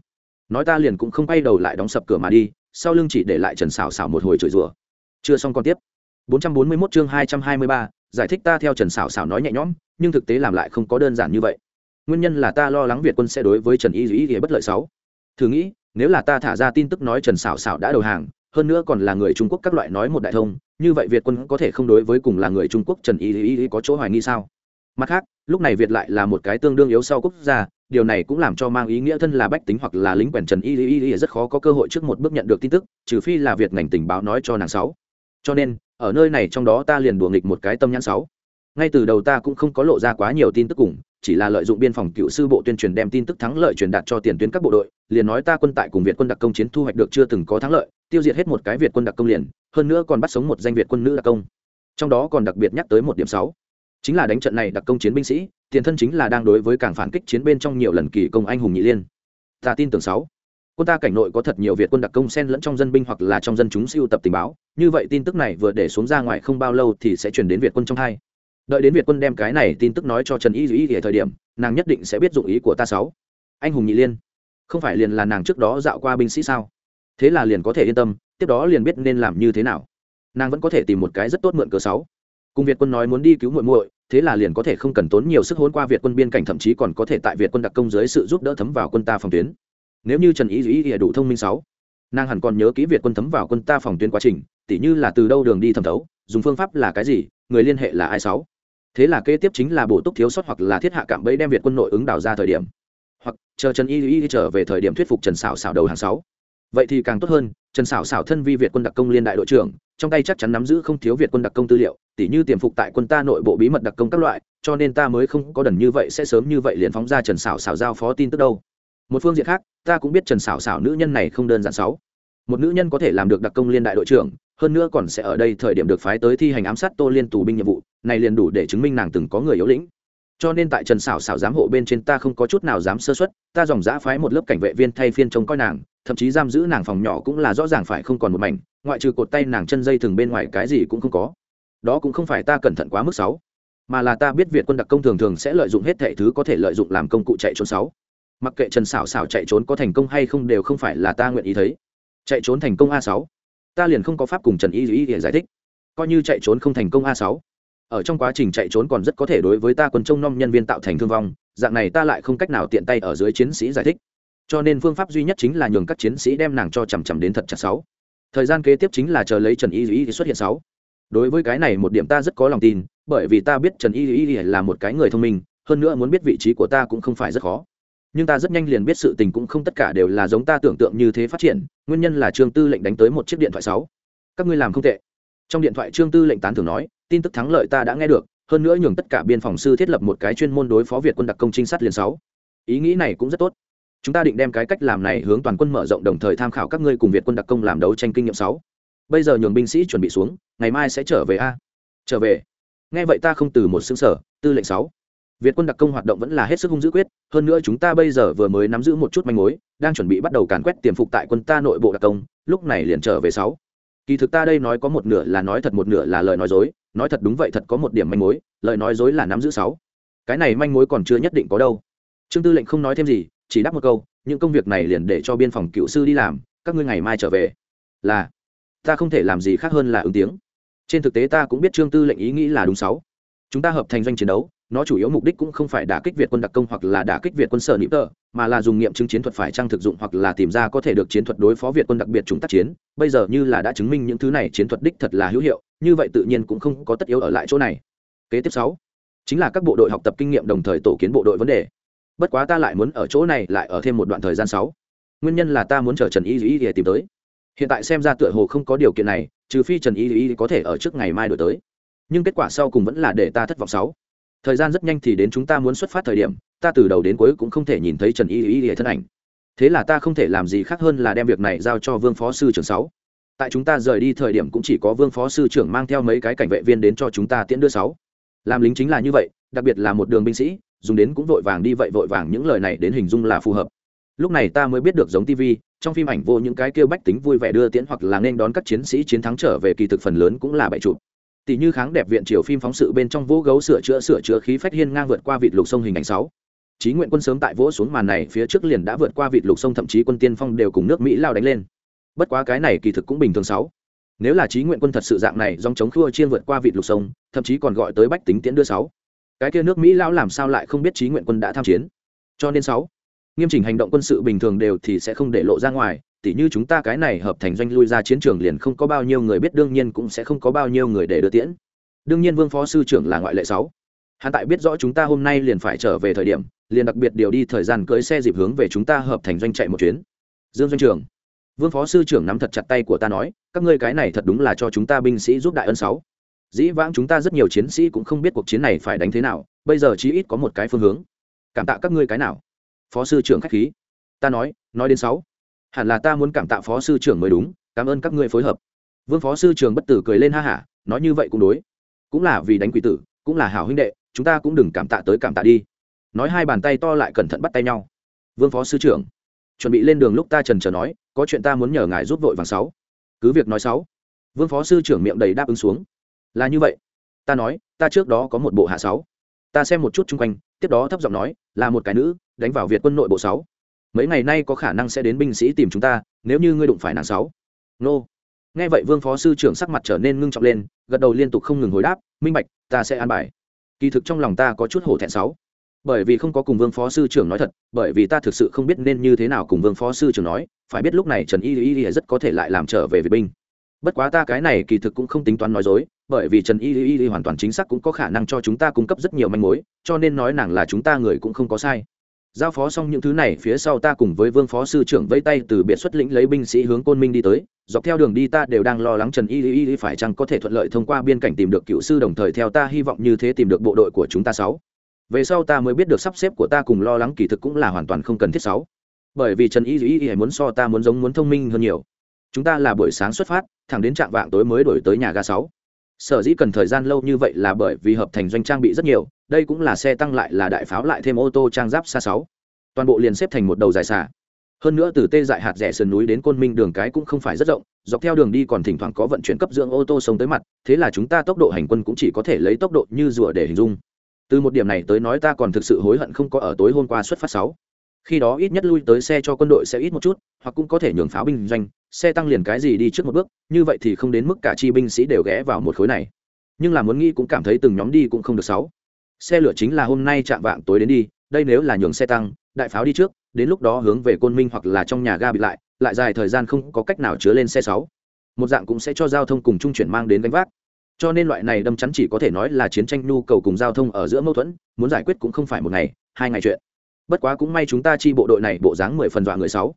Nói ta liền cũng không quay đầu lại đóng sập cửa mà đi sau lưng chỉ để lại trần xảo xảo một hồi chửi rủa. Chưa xong còn tiếp. 441 chương 223, giải thích ta theo trần xảo xảo nói nhẹ nhõm nhưng thực tế làm lại không có đơn giản như vậy. Nguyên nhân là ta lo lắng việt quân sẽ đối với trần y dĩ bất lợi sáu. Thử nghĩ nếu là ta thả ra tin tức nói trần xảo xảo đã đầu hàng hơn nữa còn là người trung quốc, các loại nói một đại thông, như vậy việt quân có thể không đối với cùng là người trung quốc trần y dĩ có chỗ hoài nghi sao? Mặt khác, lúc này việt lại là một cái tương đương yếu sau quốc gia, điều này cũng làm cho mang ý nghĩa thân là bách tính hoặc là lính quèn trần y y y rất khó có cơ hội trước một bước nhận được tin tức, trừ phi là Việt ngành tình báo nói cho nàng sáu. Cho nên, ở nơi này trong đó ta liền đùa nghịch một cái tâm nhãn sáu. Ngay từ đầu ta cũng không có lộ ra quá nhiều tin tức cùng chỉ là lợi dụng biên phòng cựu sư bộ tuyên truyền đem tin tức thắng lợi truyền đạt cho tiền tuyến các bộ đội, liền nói ta quân tại cùng việt quân đặc công chiến thu hoạch được chưa từng có thắng lợi, tiêu diệt hết một cái việt quân đặc công liền, hơn nữa còn bắt sống một danh việt quân nữ đặc công. Trong đó còn đặc biệt nhắc tới một điểm sáu. Chính là đánh trận này đặc công chiến binh sĩ, tiền thân chính là đang đối với cảng phản kích chiến bên trong nhiều lần kỳ công anh hùng nhị liên. Ta tin tưởng sáu. Quân ta cảnh nội có thật nhiều việt quân đặc công xen lẫn trong dân binh hoặc là trong dân chúng siêu tập tình báo, như vậy tin tức này vừa để xuống ra ngoài không bao lâu thì sẽ chuyển đến việt quân trong hai đợi đến việt quân đem cái này tin tức nói cho trần y dĩ ở thời điểm, nàng nhất định sẽ biết dụng ý của ta sáu. Anh hùng nhị liên, không phải liền là nàng trước đó dạo qua binh sĩ sao? Thế là liền có thể yên tâm, tiếp đó liền biết nên làm như thế nào. Nàng vẫn có thể tìm một cái rất tốt mượn cớ sáu. Cùng việt quân nói muốn đi cứu muội muội, thế là liền có thể không cần tốn nhiều sức hôn qua việt quân biên cảnh, thậm chí còn có thể tại việt quân đặc công dưới sự giúp đỡ thấm vào quân ta phòng tuyến. Nếu như trần ý dĩ ý đủ thông minh sáu, nàng hẳn còn nhớ kỹ việt quân thấm vào quân ta phòng tuyến quá trình, tỉ như là từ đâu đường đi thẩm thấu, dùng phương pháp là cái gì, người liên hệ là ai sáu? Thế là kế tiếp chính là bổ túc thiếu sót hoặc là thiết hạ cảm bẫy đem việt quân nội ứng đào ra thời điểm. Hoặc, chờ trần y y trở về thời điểm thuyết phục trần xảo xảo đầu hàng sáu. Vậy thì càng tốt hơn, trần xảo xảo thân vi việt quân đặc công liên đại đội trưởng, trong tay chắc chắn nắm giữ không thiếu việt quân đặc công tư liệu, tỉ như tiềm phục tại quân ta nội bộ bí mật đặc công các loại, cho nên ta mới không có đần như vậy sẽ sớm như vậy liền phóng ra trần xảo xảo giao phó tin tức đâu. Một phương diện khác, ta cũng biết trần xảo xảo nữ nhân này không đơn giản sáu. Một nữ nhân có thể làm được đặc công liên đại đội trưởng hơn nữa còn sẽ ở đây thời điểm được phái tới thi hành ám sát tô liên tù binh nhiệm vụ, này liền đủ để chứng minh nàng từng có người yếu lĩnh. Cho nên tại trần xảo xảo giám hộ bên trên ta không có chút nào dám sơ xuất ta dòng giã phái một lớp cảnh vệ viên thay phiên trông coi nàng, thậm chí giam giữ nàng phòng nhỏ cũng là rõ ràng phải không còn một mảnh, ngoại trừ cột tay nàng chân dây thừng bên ngoài cái gì cũng không có. Đó cũng không phải ta cẩn thận quá mức sáu mà là ta biết việt quân đặc công thường thường sẽ lợi dụng hết thệ thứ có thể lợi dụng làm công cụ chạy trốn sáu mặc kệ trần xảo xảo chạy trốn có thành công hay không đều không phải là ta nguyện ý thấy. Chạy trốn thành công a sáu ta liền không có pháp cùng trần y duy để giải thích. Coi như chạy trốn không thành công a sáu. Ở trong quá trình chạy trốn còn rất có thể đối với ta quân trông nom nhân viên tạo thành thương vong, dạng này ta lại không cách nào tiện tay ở dưới chiến sĩ giải thích. Cho nên phương pháp duy nhất chính là nhường các chiến sĩ đem nàng cho chằm chằm đến thật chặt sáu. Thời gian kế tiếp chính là chờ lấy trần y duy xuất hiện sáu. Đối với cái này một điểm ta rất có lòng tin, bởi vì ta biết trần y duy là một cái người thông minh, hơn nữa muốn biết vị trí của ta cũng không phải rất khó nhưng ta rất nhanh liền biết sự tình cũng không tất cả đều là giống ta tưởng tượng như thế phát triển, nguyên nhân là trương tư lệnh đánh tới một chiếc điện thoại sáu. Các ngươi làm không tệ. Trong điện thoại trương tư lệnh tán thưởng nói, tin tức thắng lợi ta đã nghe được, hơn nữa nhường tất cả biên phòng sư thiết lập một cái chuyên môn đối phó việt quân đặc công trinh sát liền sáu. Ý nghĩ này cũng rất tốt. Chúng ta định đem cái cách làm này hướng toàn quân mở rộng đồng thời tham khảo các ngươi cùng việt quân đặc công làm đấu tranh kinh nghiệm sáu. Bây giờ nhường binh sĩ chuẩn bị xuống, ngày mai sẽ trở về a. Trở về. Nghe vậy ta không từ một xứng sở tư lệnh sáu việt quân đặc công hoạt động vẫn là hết sức hung dữ quyết, hơn nữa chúng ta bây giờ vừa mới nắm giữ một chút manh mối, đang chuẩn bị bắt đầu càn quét tiềm phục tại quân ta nội bộ đặc công, lúc này liền trở về sáu. Kỳ thực ta đây nói có một nửa là nói thật, một nửa là lời nói dối, nói thật đúng vậy thật có một điểm manh mối, lời nói dối là nắm giữ sáu. Cái này manh mối còn chưa nhất định có đâu. Trương tư lệnh không nói thêm gì, chỉ đáp một câu, những công việc này liền để cho biên phòng cựu sư đi làm, các ngươi ngày mai trở về. Là, ta không thể làm gì khác hơn là ứng tiếng. Trên thực tế ta cũng biết trương tư lệnh ý nghĩ là đúng sáu. Chúng ta hợp thành doanh chiến đấu nó chủ yếu mục đích cũng không phải đả kích việt quân đặc công hoặc là đả kích việt quân sở nịp tờ, mà là dùng nghiệm chứng chiến thuật phải trang thực dụng hoặc là tìm ra có thể được chiến thuật đối phó việt quân đặc biệt chúng tác chiến. Bây giờ như là đã chứng minh những thứ này chiến thuật đích thật là hữu hiệu, như vậy tự nhiên cũng không có tất yếu ở lại chỗ này. Kế tiếp sáu, chính là các bộ đội học tập kinh nghiệm đồng thời tổ kiến bộ đội vấn đề. Bất quá ta lại muốn ở chỗ này lại ở thêm một đoạn thời gian sáu. Nguyên nhân là ta muốn chờ trần y dĩ để tìm tới. Hiện tại xem ra tựa hồ không có điều kiện này, trừ phi trần y dĩ có thể ở trước ngày mai đổi tới. Nhưng kết quả sau cùng vẫn là để ta thất vọng sáu thời gian rất nhanh thì đến chúng ta muốn xuất phát thời điểm, ta từ đầu đến cuối cũng không thể nhìn thấy trần y y y thân ảnh. Thế là ta không thể làm gì khác hơn là đem việc này giao cho vương phó sư trưởng sáu. Tại chúng ta rời đi thời điểm cũng chỉ có vương phó sư trưởng mang theo mấy cái cảnh vệ viên đến cho chúng ta tiễn đưa sáu. Làm lính chính là như vậy, đặc biệt là một đường binh sĩ, dùng đến cũng vội vàng đi vậy vội vàng những lời này đến hình dung là phù hợp. Lúc này ta mới biết được giống tv trong phim ảnh vô những cái kêu bách tính vui vẻ đưa tiễn hoặc là nên đón các chiến sĩ chiến thắng trở về kỳ thực phần lớn cũng là bại chụp tỷ như kháng đẹp viện triều phim phóng sự bên trong vỗ gấu sửa chữa sửa chữa khí phách hiên ngang vượt qua vịt lục sông hình ảnh sáu Chí Nguyện quân sớm tại vỗ xuống màn này phía trước liền đã vượt qua vịt lục sông thậm chí quân tiên phong đều cùng nước Mỹ lao đánh lên. Bất quá cái này kỳ thực cũng bình thường sáu. Nếu là Chí Nguyện quân thật sự dạng này dòng chống khua chiên vượt qua vịt lục sông, thậm chí còn gọi tới bách tính tiễn đưa sáu. Cái kia nước Mỹ lao làm sao lại không biết Chí Nguyện quân đã tham chiến? Cho nên sáu, nghiêm chỉnh hành động quân sự bình thường đều thì sẽ không để lộ ra ngoài, tỉ như chúng ta cái này hợp thành doanh lui ra chiến trường liền không có bao nhiêu người biết, đương nhiên cũng sẽ không có bao nhiêu người để đưa tiễn. Đương nhiên vương phó sư trưởng là ngoại lệ sáu. Hắn tại biết rõ chúng ta hôm nay liền phải trở về thời điểm, liền đặc biệt điều đi thời gian cưới xe dịp hướng về chúng ta hợp thành doanh chạy một chuyến. Dương doanh trưởng. Vương phó sư trưởng nắm thật chặt tay của ta nói, các ngươi cái này thật đúng là cho chúng ta binh sĩ giúp đại ân sáu. Dĩ vãng chúng ta rất nhiều chiến sĩ cũng không biết cuộc chiến này phải đánh thế nào, bây giờ chí ít có một cái phương hướng. Cảm tạ các ngươi cái nào. Phó sư trưởng khách khí. Ta nói nói đến sáu hẳn là ta muốn cảm tạ phó sư trưởng mới đúng, cảm ơn các ngươi phối hợp. Vương phó sư trưởng bất tử cười lên ha hả, nói như vậy cũng đối. Cũng là vì đánh quỷ tử, cũng là hảo huynh đệ, chúng ta cũng đừng cảm tạ tới cảm tạ đi. Nói hai bàn tay to lại cẩn thận bắt tay nhau. Vương phó sư trưởng, chuẩn bị lên đường lúc ta trần trờ nói, có chuyện ta muốn nhờ ngài giúp vội vàng sáu. Cứ việc nói sáu. Vương phó sư trưởng miệng đầy đáp ứng xuống. Là như vậy. Ta nói, ta trước đó có một bộ hạ sáu. Ta xem một chút chung quanh, tiếp đó thấp giọng nói, là một cái nữ, đánh vào việt quân nội bộ sáu mấy ngày nay có khả năng sẽ đến binh sĩ tìm chúng ta, nếu như ngươi đụng phải nàng sáu. Nô. Nghe vậy vương phó sư trưởng sắc mặt trở nên ngưng trọng lên, gật đầu liên tục không ngừng hồi đáp, minh bạch, ta sẽ an bài. Kỳ thực trong lòng ta có chút hổ thẹn sáu. Bởi vì không có cùng vương phó sư trưởng nói thật, bởi vì ta thực sự không biết nên như thế nào cùng vương phó sư trưởng nói, phải biết lúc này trần y y y rất có thể lại làm trở về vệ binh. Bất quá ta cái này kỳ thực cũng không tính toán nói dối, bởi vì trần y y y hoàn toàn chính xác cũng có khả năng cho chúng ta cung cấp rất nhiều manh mối, cho nên nói nàng là chúng ta người cũng không có sai giao phó xong những thứ này, phía sau ta cùng với vương phó sư trưởng vẫy tay từ biệt xuất lĩnh lấy binh sĩ hướng côn minh đi tới. Dọc theo đường đi ta đều đang lo lắng trần y y y phải chăng có thể thuận lợi thông qua biên cảnh tìm được cựu sư đồng thời theo ta hy vọng như thế tìm được bộ đội của chúng ta sáu. Về sau ta mới biết được sắp xếp của ta cùng lo lắng kỳ thực cũng là hoàn toàn không cần thiết sáu. Bởi vì trần y y y muốn so ta muốn giống muốn thông minh hơn nhiều. Chúng ta là buổi sáng xuất phát, thẳng đến trạng vạng tối mới đổi tới nhà ga sáu. Sở dĩ cần thời gian lâu như vậy là bởi vì hợp thành doanh trang bị rất nhiều đây cũng là xe tăng lại là đại pháo lại thêm ô tô trang giáp xa sáu. Toàn bộ liền xếp thành một đầu dài xả hơn nữa từ tê dại hạt rẻ sườn núi đến côn minh đường cái cũng không phải rất rộng, dọc theo đường đi còn thỉnh thoảng có vận chuyển cấp dưỡng ô tô sống tới mặt, thế là chúng ta tốc độ hành quân cũng chỉ có thể lấy tốc độ như rùa để hình dung. Từ một điểm này tới nói ta còn thực sự hối hận không có ở tối hôm qua xuất phát sáu. Khi đó ít nhất lui tới xe cho quân đội sẽ ít một chút, hoặc cũng có thể nhường pháo binh doanh, xe tăng liền cái gì đi trước một bước, như vậy thì không đến mức cả chi binh sĩ đều ghé vào một khối này. Nhưng là muốn nghĩ cũng cảm thấy từng nhóm đi cũng không được sáu xe lửa chính là hôm nay chạm vạng tối đến đi, đây nếu là nhường xe tăng, đại pháo đi trước, đến lúc đó hướng về côn minh hoặc là trong nhà ga bị lại lại dài thời gian không có cách nào chứa lên xe sáu. Một dạng cũng sẽ cho giao thông cùng trung chuyển mang đến gánh vác. Cho nên loại này đâm chắn chỉ có thể nói là chiến tranh nhu cầu cùng giao thông ở giữa mâu thuẫn, muốn giải quyết cũng không phải một ngày, hai ngày chuyện. Bất quá cũng may chúng ta chi bộ đội này bộ dáng mười phần dọa người sáu.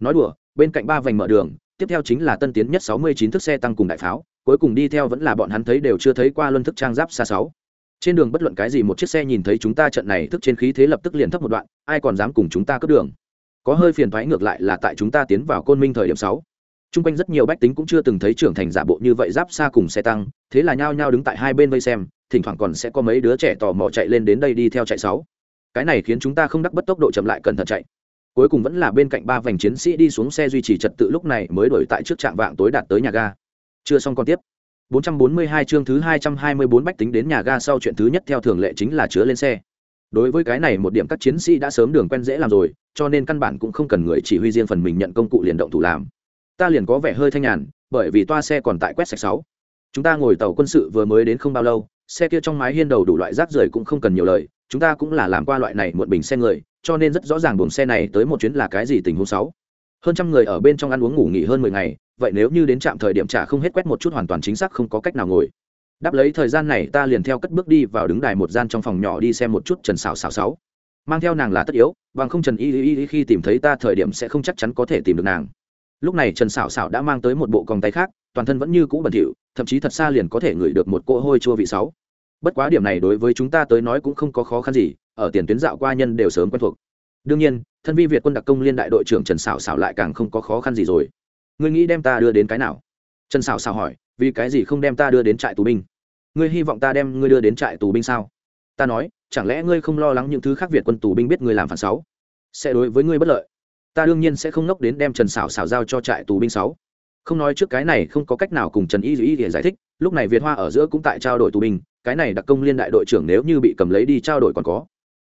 Nói đùa, bên cạnh ba vành mở đường, tiếp theo chính là tân tiến nhất sáu mươi chín thức xe tăng cùng đại pháo, cuối cùng đi theo vẫn là bọn hắn thấy đều chưa thấy qua luân thức trang giáp xa sáu trên đường bất luận cái gì một chiếc xe nhìn thấy chúng ta trận này thức trên khí thế lập tức liền thấp một đoạn ai còn dám cùng chúng ta cướp đường có hơi phiền thoái ngược lại là tại chúng ta tiến vào côn minh thời điểm sáu Trung quanh rất nhiều bách tính cũng chưa từng thấy trưởng thành giả bộ như vậy giáp xa cùng xe tăng, thế là nhao nhao đứng tại hai bên vây xem, thỉnh thoảng còn sẽ có mấy đứa trẻ tò mò chạy lên đến đây đi theo chạy sáu. Cái này khiến chúng ta không đắc bất tốc độ chậm lại cẩn thận chạy. Cuối cùng vẫn là bên cạnh ba vành chiến sĩ đi xuống xe duy trì trật tự lúc này mới đuổi tại trước trạm vạng tối đạt tới nhà ga. Chưa xong con tiếp. 442 chương thứ 224 bách tính đến nhà ga sau chuyện thứ nhất theo thường lệ chính là chứa lên xe. Đối với cái này một điểm các chiến sĩ đã sớm đường quen dễ làm rồi, cho nên căn bản cũng không cần người chỉ huy riêng phần mình nhận công cụ liền động thủ làm. Ta liền có vẻ hơi thanh nhàn bởi vì toa xe còn tại quét sạch sáu. Chúng ta ngồi tàu quân sự vừa mới đến không bao lâu xe kia trong mái hiên đầu đủ loại rác rưởi cũng không cần nhiều lời chúng ta cũng là làm qua loại này muộn bình xe người cho nên rất rõ ràng buồng xe này tới một chuyến là cái gì tình huống sáu. Hơn trăm người ở bên trong ăn uống ngủ nghỉ hơn mười ngày vậy nếu như đến trạm thời điểm trả không hết quét một chút hoàn toàn chính xác không có cách nào ngồi. Đáp lấy thời gian này, ta liền theo cất bước đi vào đứng đài một gian trong phòng nhỏ đi xem một chút trần xào xào sáu. Mang theo nàng là tất yếu, bằng không trần y y y khi tìm thấy ta thời điểm sẽ không chắc chắn có thể tìm được nàng. Lúc này trần xảo xảo đã mang tới một bộ còng tay khác, toàn thân vẫn như cũ bẩn thỉu, thậm chí thật xa liền có thể ngửi được một cỗ hôi chua vị sáu. Bất quá điểm này đối với chúng ta tới nói cũng không có khó khăn gì, ở tiền tuyến dạo qua nhân đều sớm quen thuộc. Đương nhiên, thân vi việt quân đặc công liên đại đội trưởng trần xảo xảo lại càng không có khó khăn gì rồi ngươi nghĩ đem ta đưa đến cái nào? Trần xảo xảo hỏi, vì cái gì không đem ta đưa đến trại tù binh? Ngươi hy vọng ta đem ngươi đưa đến trại tù binh sao? Ta nói, chẳng lẽ ngươi không lo lắng những thứ khác việt quân tù binh biết ngươi làm phản sáu sẽ đối với ngươi bất lợi. Ta đương nhiên sẽ không nốc đến đem trần xảo xảo giao cho trại tù binh sáu không nói trước cái này không có cách nào cùng trần y dù y để giải thích, lúc này việt hoa ở giữa cũng tại trao đổi tù binh, cái này đặc công liên đại đội trưởng nếu như bị cầm lấy đi trao đổi còn có.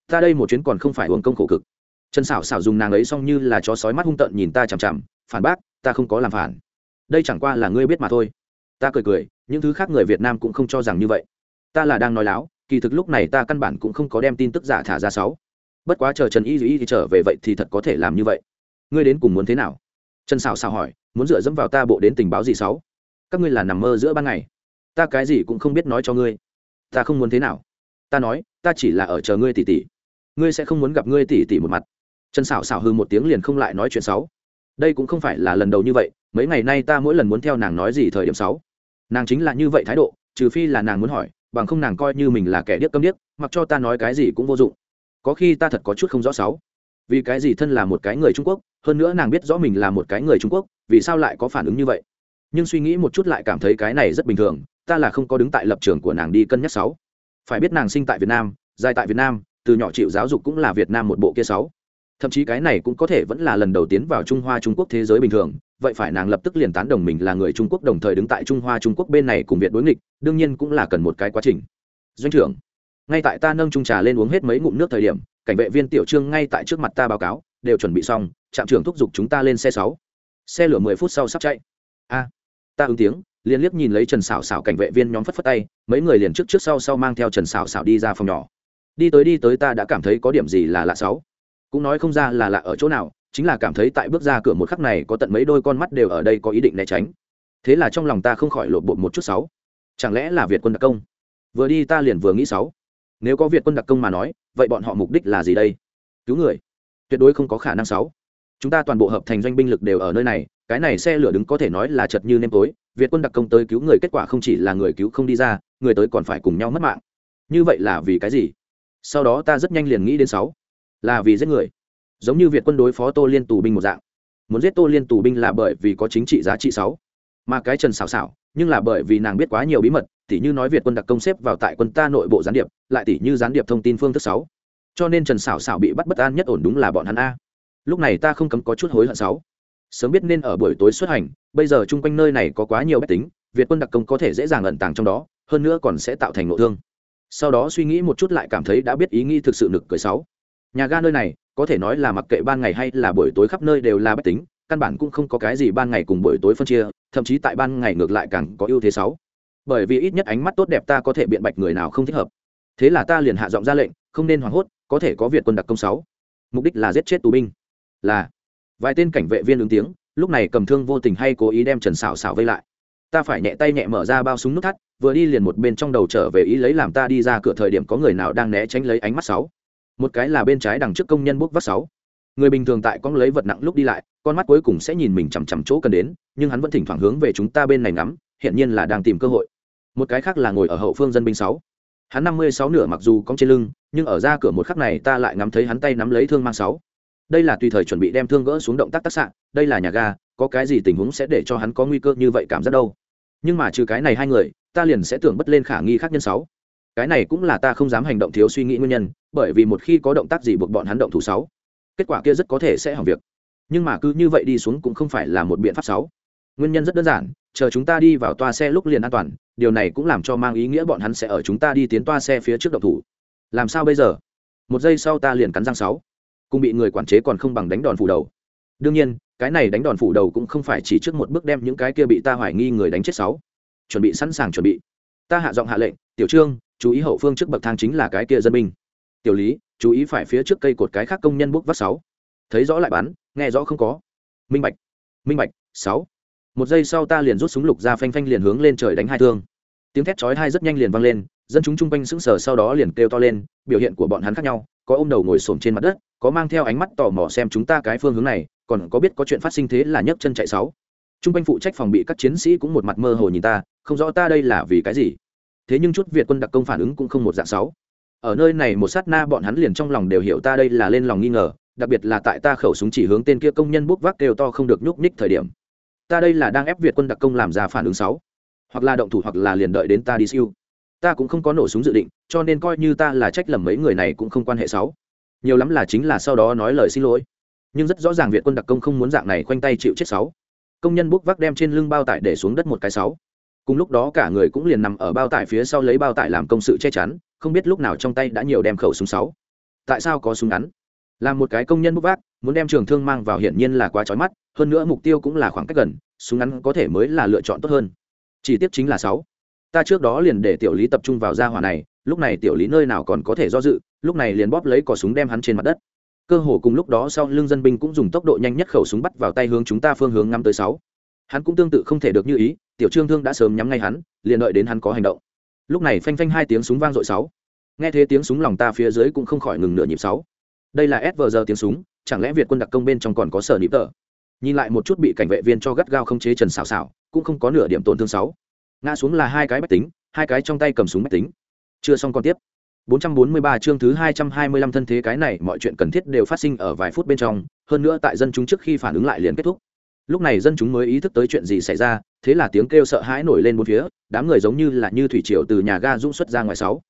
Ta đây một chuyến còn không phải uống công khổ cực. Trần xảo xảo dùng nàng ấy xong như là chó sói mắt hung tợn nhìn ta chằm chằm, phản bác ta không có làm phản. Đây chẳng qua là ngươi biết mà thôi. Ta cười cười, những thứ khác người việt nam cũng không cho rằng như vậy. Ta là đang nói láo, kỳ thực lúc này ta căn bản cũng không có đem tin tức giả thả ra sáu. Bất quá chờ trần y y thì trở về vậy thì thật có thể làm như vậy. Ngươi đến cùng muốn thế nào? Trần xào xào hỏi, muốn dựa dẫm vào ta bộ đến tình báo gì sáu? Các ngươi là nằm mơ giữa ban ngày. Ta cái gì cũng không biết nói cho ngươi. Ta không muốn thế nào. Ta nói, ta chỉ là ở chờ ngươi tỉ tỉ. Ngươi sẽ không muốn gặp ngươi tỉ tỉ một mặt. Trần xảo xảo hư một tiếng liền không lại nói chuyện sáu đây cũng không phải là lần đầu như vậy, mấy ngày nay ta mỗi lần muốn theo nàng nói gì thời điểm sáu. Nàng chính là như vậy thái độ, trừ phi là nàng muốn hỏi, bằng không nàng coi như mình là kẻ điếc câm điếc, mặc cho ta nói cái gì cũng vô dụng. Có khi ta thật có chút không rõ sáu. Vì cái gì thân là một cái người trung quốc, hơn nữa nàng biết rõ mình là một cái người trung quốc, vì sao lại có phản ứng như vậy? Nhưng suy nghĩ một chút lại cảm thấy cái này rất bình thường, ta là không có đứng tại lập trường của nàng đi cân nhắc sáu. Phải biết nàng sinh tại việt nam, dài tại việt nam, từ nhỏ chịu giáo dục cũng là việt nam một bộ kia sáu thậm chí cái này cũng có thể vẫn là lần đầu tiến vào trung hoa trung quốc thế giới bình thường, vậy phải nàng lập tức liền tán đồng mình là người trung quốc đồng thời đứng tại trung hoa trung quốc bên này cùng việt đối nghịch, đương nhiên cũng là cần một cái quá trình. Doanh trưởng, ngay tại ta nâng trung trà lên uống hết mấy ngụm nước thời điểm, cảnh vệ viên tiểu trương ngay tại trước mặt ta báo cáo, đều chuẩn bị xong, trạm trưởng thúc giục chúng ta lên xe sáu. Xe lửa mười phút sau sắp chạy. A, ta ứng tiếng liên liếc nhìn lấy trần xảo xảo cảnh vệ viên nhóm phất phất tay, mấy người liền trước trước sau sau mang theo trần xảo xảo đi ra phòng nhỏ. Đi tới đi tới ta đã cảm thấy có điểm gì là lạ sáu cũng nói không ra là lạ ở chỗ nào, chính là cảm thấy tại bước ra cửa một khắc này có tận mấy đôi con mắt đều ở đây có ý định né tránh. Thế là trong lòng ta không khỏi lộ bột một chút sáu. Chẳng lẽ là việt quân đặc công? Vừa đi ta liền vừa nghĩ sáu. Nếu có việt quân đặc công mà nói, vậy bọn họ mục đích là gì đây? Cứu người. Tuyệt đối không có khả năng sáu. Chúng ta toàn bộ hợp thành doanh binh lực đều ở nơi này, cái này xe lửa đứng có thể nói là chật như nêm tối. Việt quân đặc công tới cứu người kết quả không chỉ là người cứu không đi ra, người tới còn phải cùng nhau mất mạng. Như vậy là vì cái gì? Sau đó ta rất nhanh liền nghĩ đến sáu là vì giết người. Giống như việt quân đối phó tô liên tù binh một dạng. Muốn giết tô liên tù binh là bởi vì có chính trị giá trị sáu. Mà cái trần xảo xảo nhưng là bởi vì nàng biết quá nhiều bí mật, tỉ như nói việt quân đặc công xếp vào tại quân ta nội bộ gián điệp, lại tỉ như gián điệp thông tin phương thức sáu. Cho nên trần xảo xảo bị bắt bất an nhất ổn đúng là bọn hắn a. Lúc này ta không cấm có chút hối hận sáu. Sớm biết nên ở buổi tối xuất hành, bây giờ chung quanh nơi này có quá nhiều bách tính, việt quân đặc công có thể dễ dàng ẩn tàng trong đó, hơn nữa còn sẽ tạo thành nội thương. Sau đó suy nghĩ một chút lại cảm thấy đã biết ý nghĩ thực sự nực cười sáu nhà ga nơi này, có thể nói là mặc kệ ban ngày hay là buổi tối khắp nơi đều là bách tính, căn bản cũng không có cái gì ban ngày cùng buổi tối phân chia, thậm chí tại ban ngày ngược lại càng có ưu thế sáu. Bởi vì ít nhất ánh mắt tốt đẹp ta có thể biện bạch người nào không thích hợp. Thế là ta liền hạ giọng ra lệnh, không nên hoảng hốt, có thể có việt quân đặc công sáu. Mục đích là giết chết tù binh. Là. Vài tên cảnh vệ viên ứng tiếng, lúc này cầm thương vô tình hay cố ý đem trần xảo xảo vây lại. Ta phải nhẹ tay nhẹ mở ra bao súng nút thắt, vừa đi liền một bên trong đầu trở về ý lấy làm ta đi ra cửa thời điểm có người nào đang né tránh lấy ánh mắt sáu một cái là bên trái đằng trước công nhân bốc vác sáu. Người bình thường tại con lấy vật nặng lúc đi lại, con mắt cuối cùng sẽ nhìn mình chằm chằm chỗ cần đến, nhưng hắn vẫn thỉnh thoảng hướng về chúng ta bên này ngắm hiện nhiên là đang tìm cơ hội. Một cái khác là ngồi ở hậu phương dân binh sáu. Hắn năm mươi sáu nửa mặc dù cong trên lưng, nhưng ở ra cửa một khắc này ta lại ngắm thấy hắn tay nắm lấy thương mang sáu. Đây là tùy thời chuẩn bị đem thương gỡ xuống động tác tác xạ, đây là nhà ga, có cái gì tình huống sẽ để cho hắn có nguy cơ như vậy cảm giác đâu. Nhưng mà trừ cái này hai người, ta liền sẽ tưởng bất lên khả nghi khác nhân sáu cái này cũng là ta không dám hành động thiếu suy nghĩ nguyên nhân, bởi vì một khi có động tác gì buộc bọn hắn động thủ sáu, kết quả kia rất có thể sẽ hỏng việc. Nhưng mà cứ như vậy đi xuống cũng không phải là một biện pháp sáu. Nguyên nhân rất đơn giản, chờ chúng ta đi vào toa xe lúc liền an toàn, điều này cũng làm cho mang ý nghĩa bọn hắn sẽ ở chúng ta đi tiến toa xe phía trước động thủ. Làm sao bây giờ? Một giây sau ta liền cắn răng sáu. Cùng bị người quản chế còn không bằng đánh đòn phủ đầu. Đương nhiên, cái này đánh đòn phủ đầu cũng không phải chỉ trước một bước đem những cái kia bị ta hoài nghi người đánh chết sáu. Chuẩn bị sẵn sàng chuẩn bị. Ta hạ giọng hạ lệnh, tiểu trương chú ý hậu phương trước bậc thang chính là cái kia dân binh. Tiểu lý, chú ý phải phía trước cây cột cái khác công nhân bốc vác sáu. Thấy rõ lại bắn, nghe rõ không có. Minh bạch minh bạch, sáu. Một giây sau ta liền rút súng lục ra phanh phanh liền hướng lên trời đánh hai thương. Tiếng thét chói hai rất nhanh liền vang lên, dân chúng chung quanh sững sờ sau đó liền kêu to lên, biểu hiện của bọn hắn khác nhau, có ôm đầu ngồi xổm trên mặt đất, có mang theo ánh mắt tò mò xem chúng ta cái phương hướng này, còn có biết có chuyện phát sinh thế là nhấc chân chạy sáu. Chung quanh phụ trách phòng bị các chiến sĩ cũng một mặt mơ hồ nhìn ta, không rõ ta đây là vì cái gì thế nhưng chút việt quân đặc công phản ứng cũng không một dạng sáu. Ở nơi này một sát na bọn hắn liền trong lòng đều hiểu ta đây là lên lòng nghi ngờ, đặc biệt là tại ta khẩu súng chỉ hướng tên kia công nhân bốc vác kêu to không được nhúc nhích thời điểm. Ta đây là đang ép việt quân đặc công làm ra phản ứng sáu. Hoặc là động thủ hoặc là liền đợi đến ta đi siêu. Ta cũng không có nổ súng dự định, cho nên coi như ta là trách lầm mấy người này cũng không quan hệ sáu. Nhiều lắm là chính là sau đó nói lời xin lỗi. Nhưng rất rõ ràng việt quân đặc công không muốn dạng này khoanh tay chịu chết sáu. Công nhân bốc vác đem trên lưng bao tải để xuống đất một cái sáu cùng lúc đó cả người cũng liền nằm ở bao tải phía sau lấy bao tải làm công sự che chắn, không biết lúc nào trong tay đã nhiều đem khẩu súng sáu. Tại sao có súng ngắn? Làm một cái công nhân bốc vác, muốn đem trường thương mang vào hiển nhiên là quá trói mắt, hơn nữa mục tiêu cũng là khoảng cách gần, súng ngắn có thể mới là lựa chọn tốt hơn. Chỉ tiếp chính là sáu. Ta trước đó liền để tiểu lý tập trung vào gia hỏa này, lúc này tiểu lý nơi nào còn có thể do dự, lúc này liền bóp lấy cò súng đem hắn trên mặt đất. Cơ hồ cùng lúc đó sau lưng dân binh cũng dùng tốc độ nhanh nhất khẩu súng bắt vào tay hướng chúng ta phương hướng năm tới sáu hắn cũng tương tự không thể được như ý tiểu trương thương đã sớm nhắm ngay hắn liền đợi đến hắn có hành động. Lúc này phanh phanh hai tiếng súng vang dội sáu. Nghe thế tiếng súng lòng ta phía dưới cũng không khỏi ngừng nửa nhịp sáu. Đây là s giờ tiếng súng chẳng lẽ việt quân đặc công bên trong còn có sở nịp tờ? Nhìn lại một chút bị cảnh vệ viên cho gắt gao không chế trần xảo xảo cũng không có nửa điểm tổn thương sáu. Ngã xuống là hai cái máy tính hai cái trong tay cầm súng máy tính. Chưa xong còn tiếp. 443 chương thứ 225 thân thế cái này mọi chuyện cần thiết đều phát sinh ở vài phút bên trong, hơn nữa tại dân chúng trước khi phản ứng lại liền kết thúc. Lúc này dân chúng mới ý thức tới chuyện gì xảy ra, thế là tiếng kêu sợ hãi nổi lên bốn phía, đám người giống như là như thủy triều từ nhà ga dũng xuất ra ngoài sáu.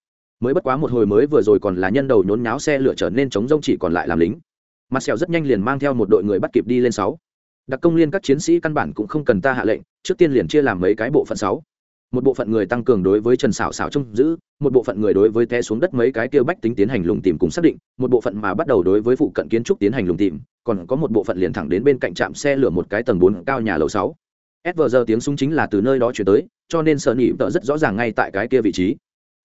Mới bất quá một hồi mới vừa rồi còn là nhân đầu nhốn nháo xe lửa trở nên chống rông chỉ còn lại làm lính. Mặt sẹo rất nhanh liền mang theo một đội người bắt kịp đi lên sáu. Đặc công liên các chiến sĩ căn bản cũng không cần ta hạ lệnh, trước tiên liền chia làm mấy cái bộ phận sáu một bộ phận người tăng cường đối với trần xảo xảo trông giữ, một bộ phận người đối với té xuống đất mấy cái kia bách tính tiến hành lùng tìm cùng xác định, một bộ phận mà bắt đầu đối với phụ cận kiến trúc tiến hành lùng tìm, còn có một bộ phận liền thẳng đến bên cạnh trạm xe lửa một cái tầng bốn cao nhà lầu sáu. Sv giờ tiếng súng chính là từ nơi đó chuyển tới, cho nên sợ nhị tợ rất rõ ràng ngay tại cái kia vị trí.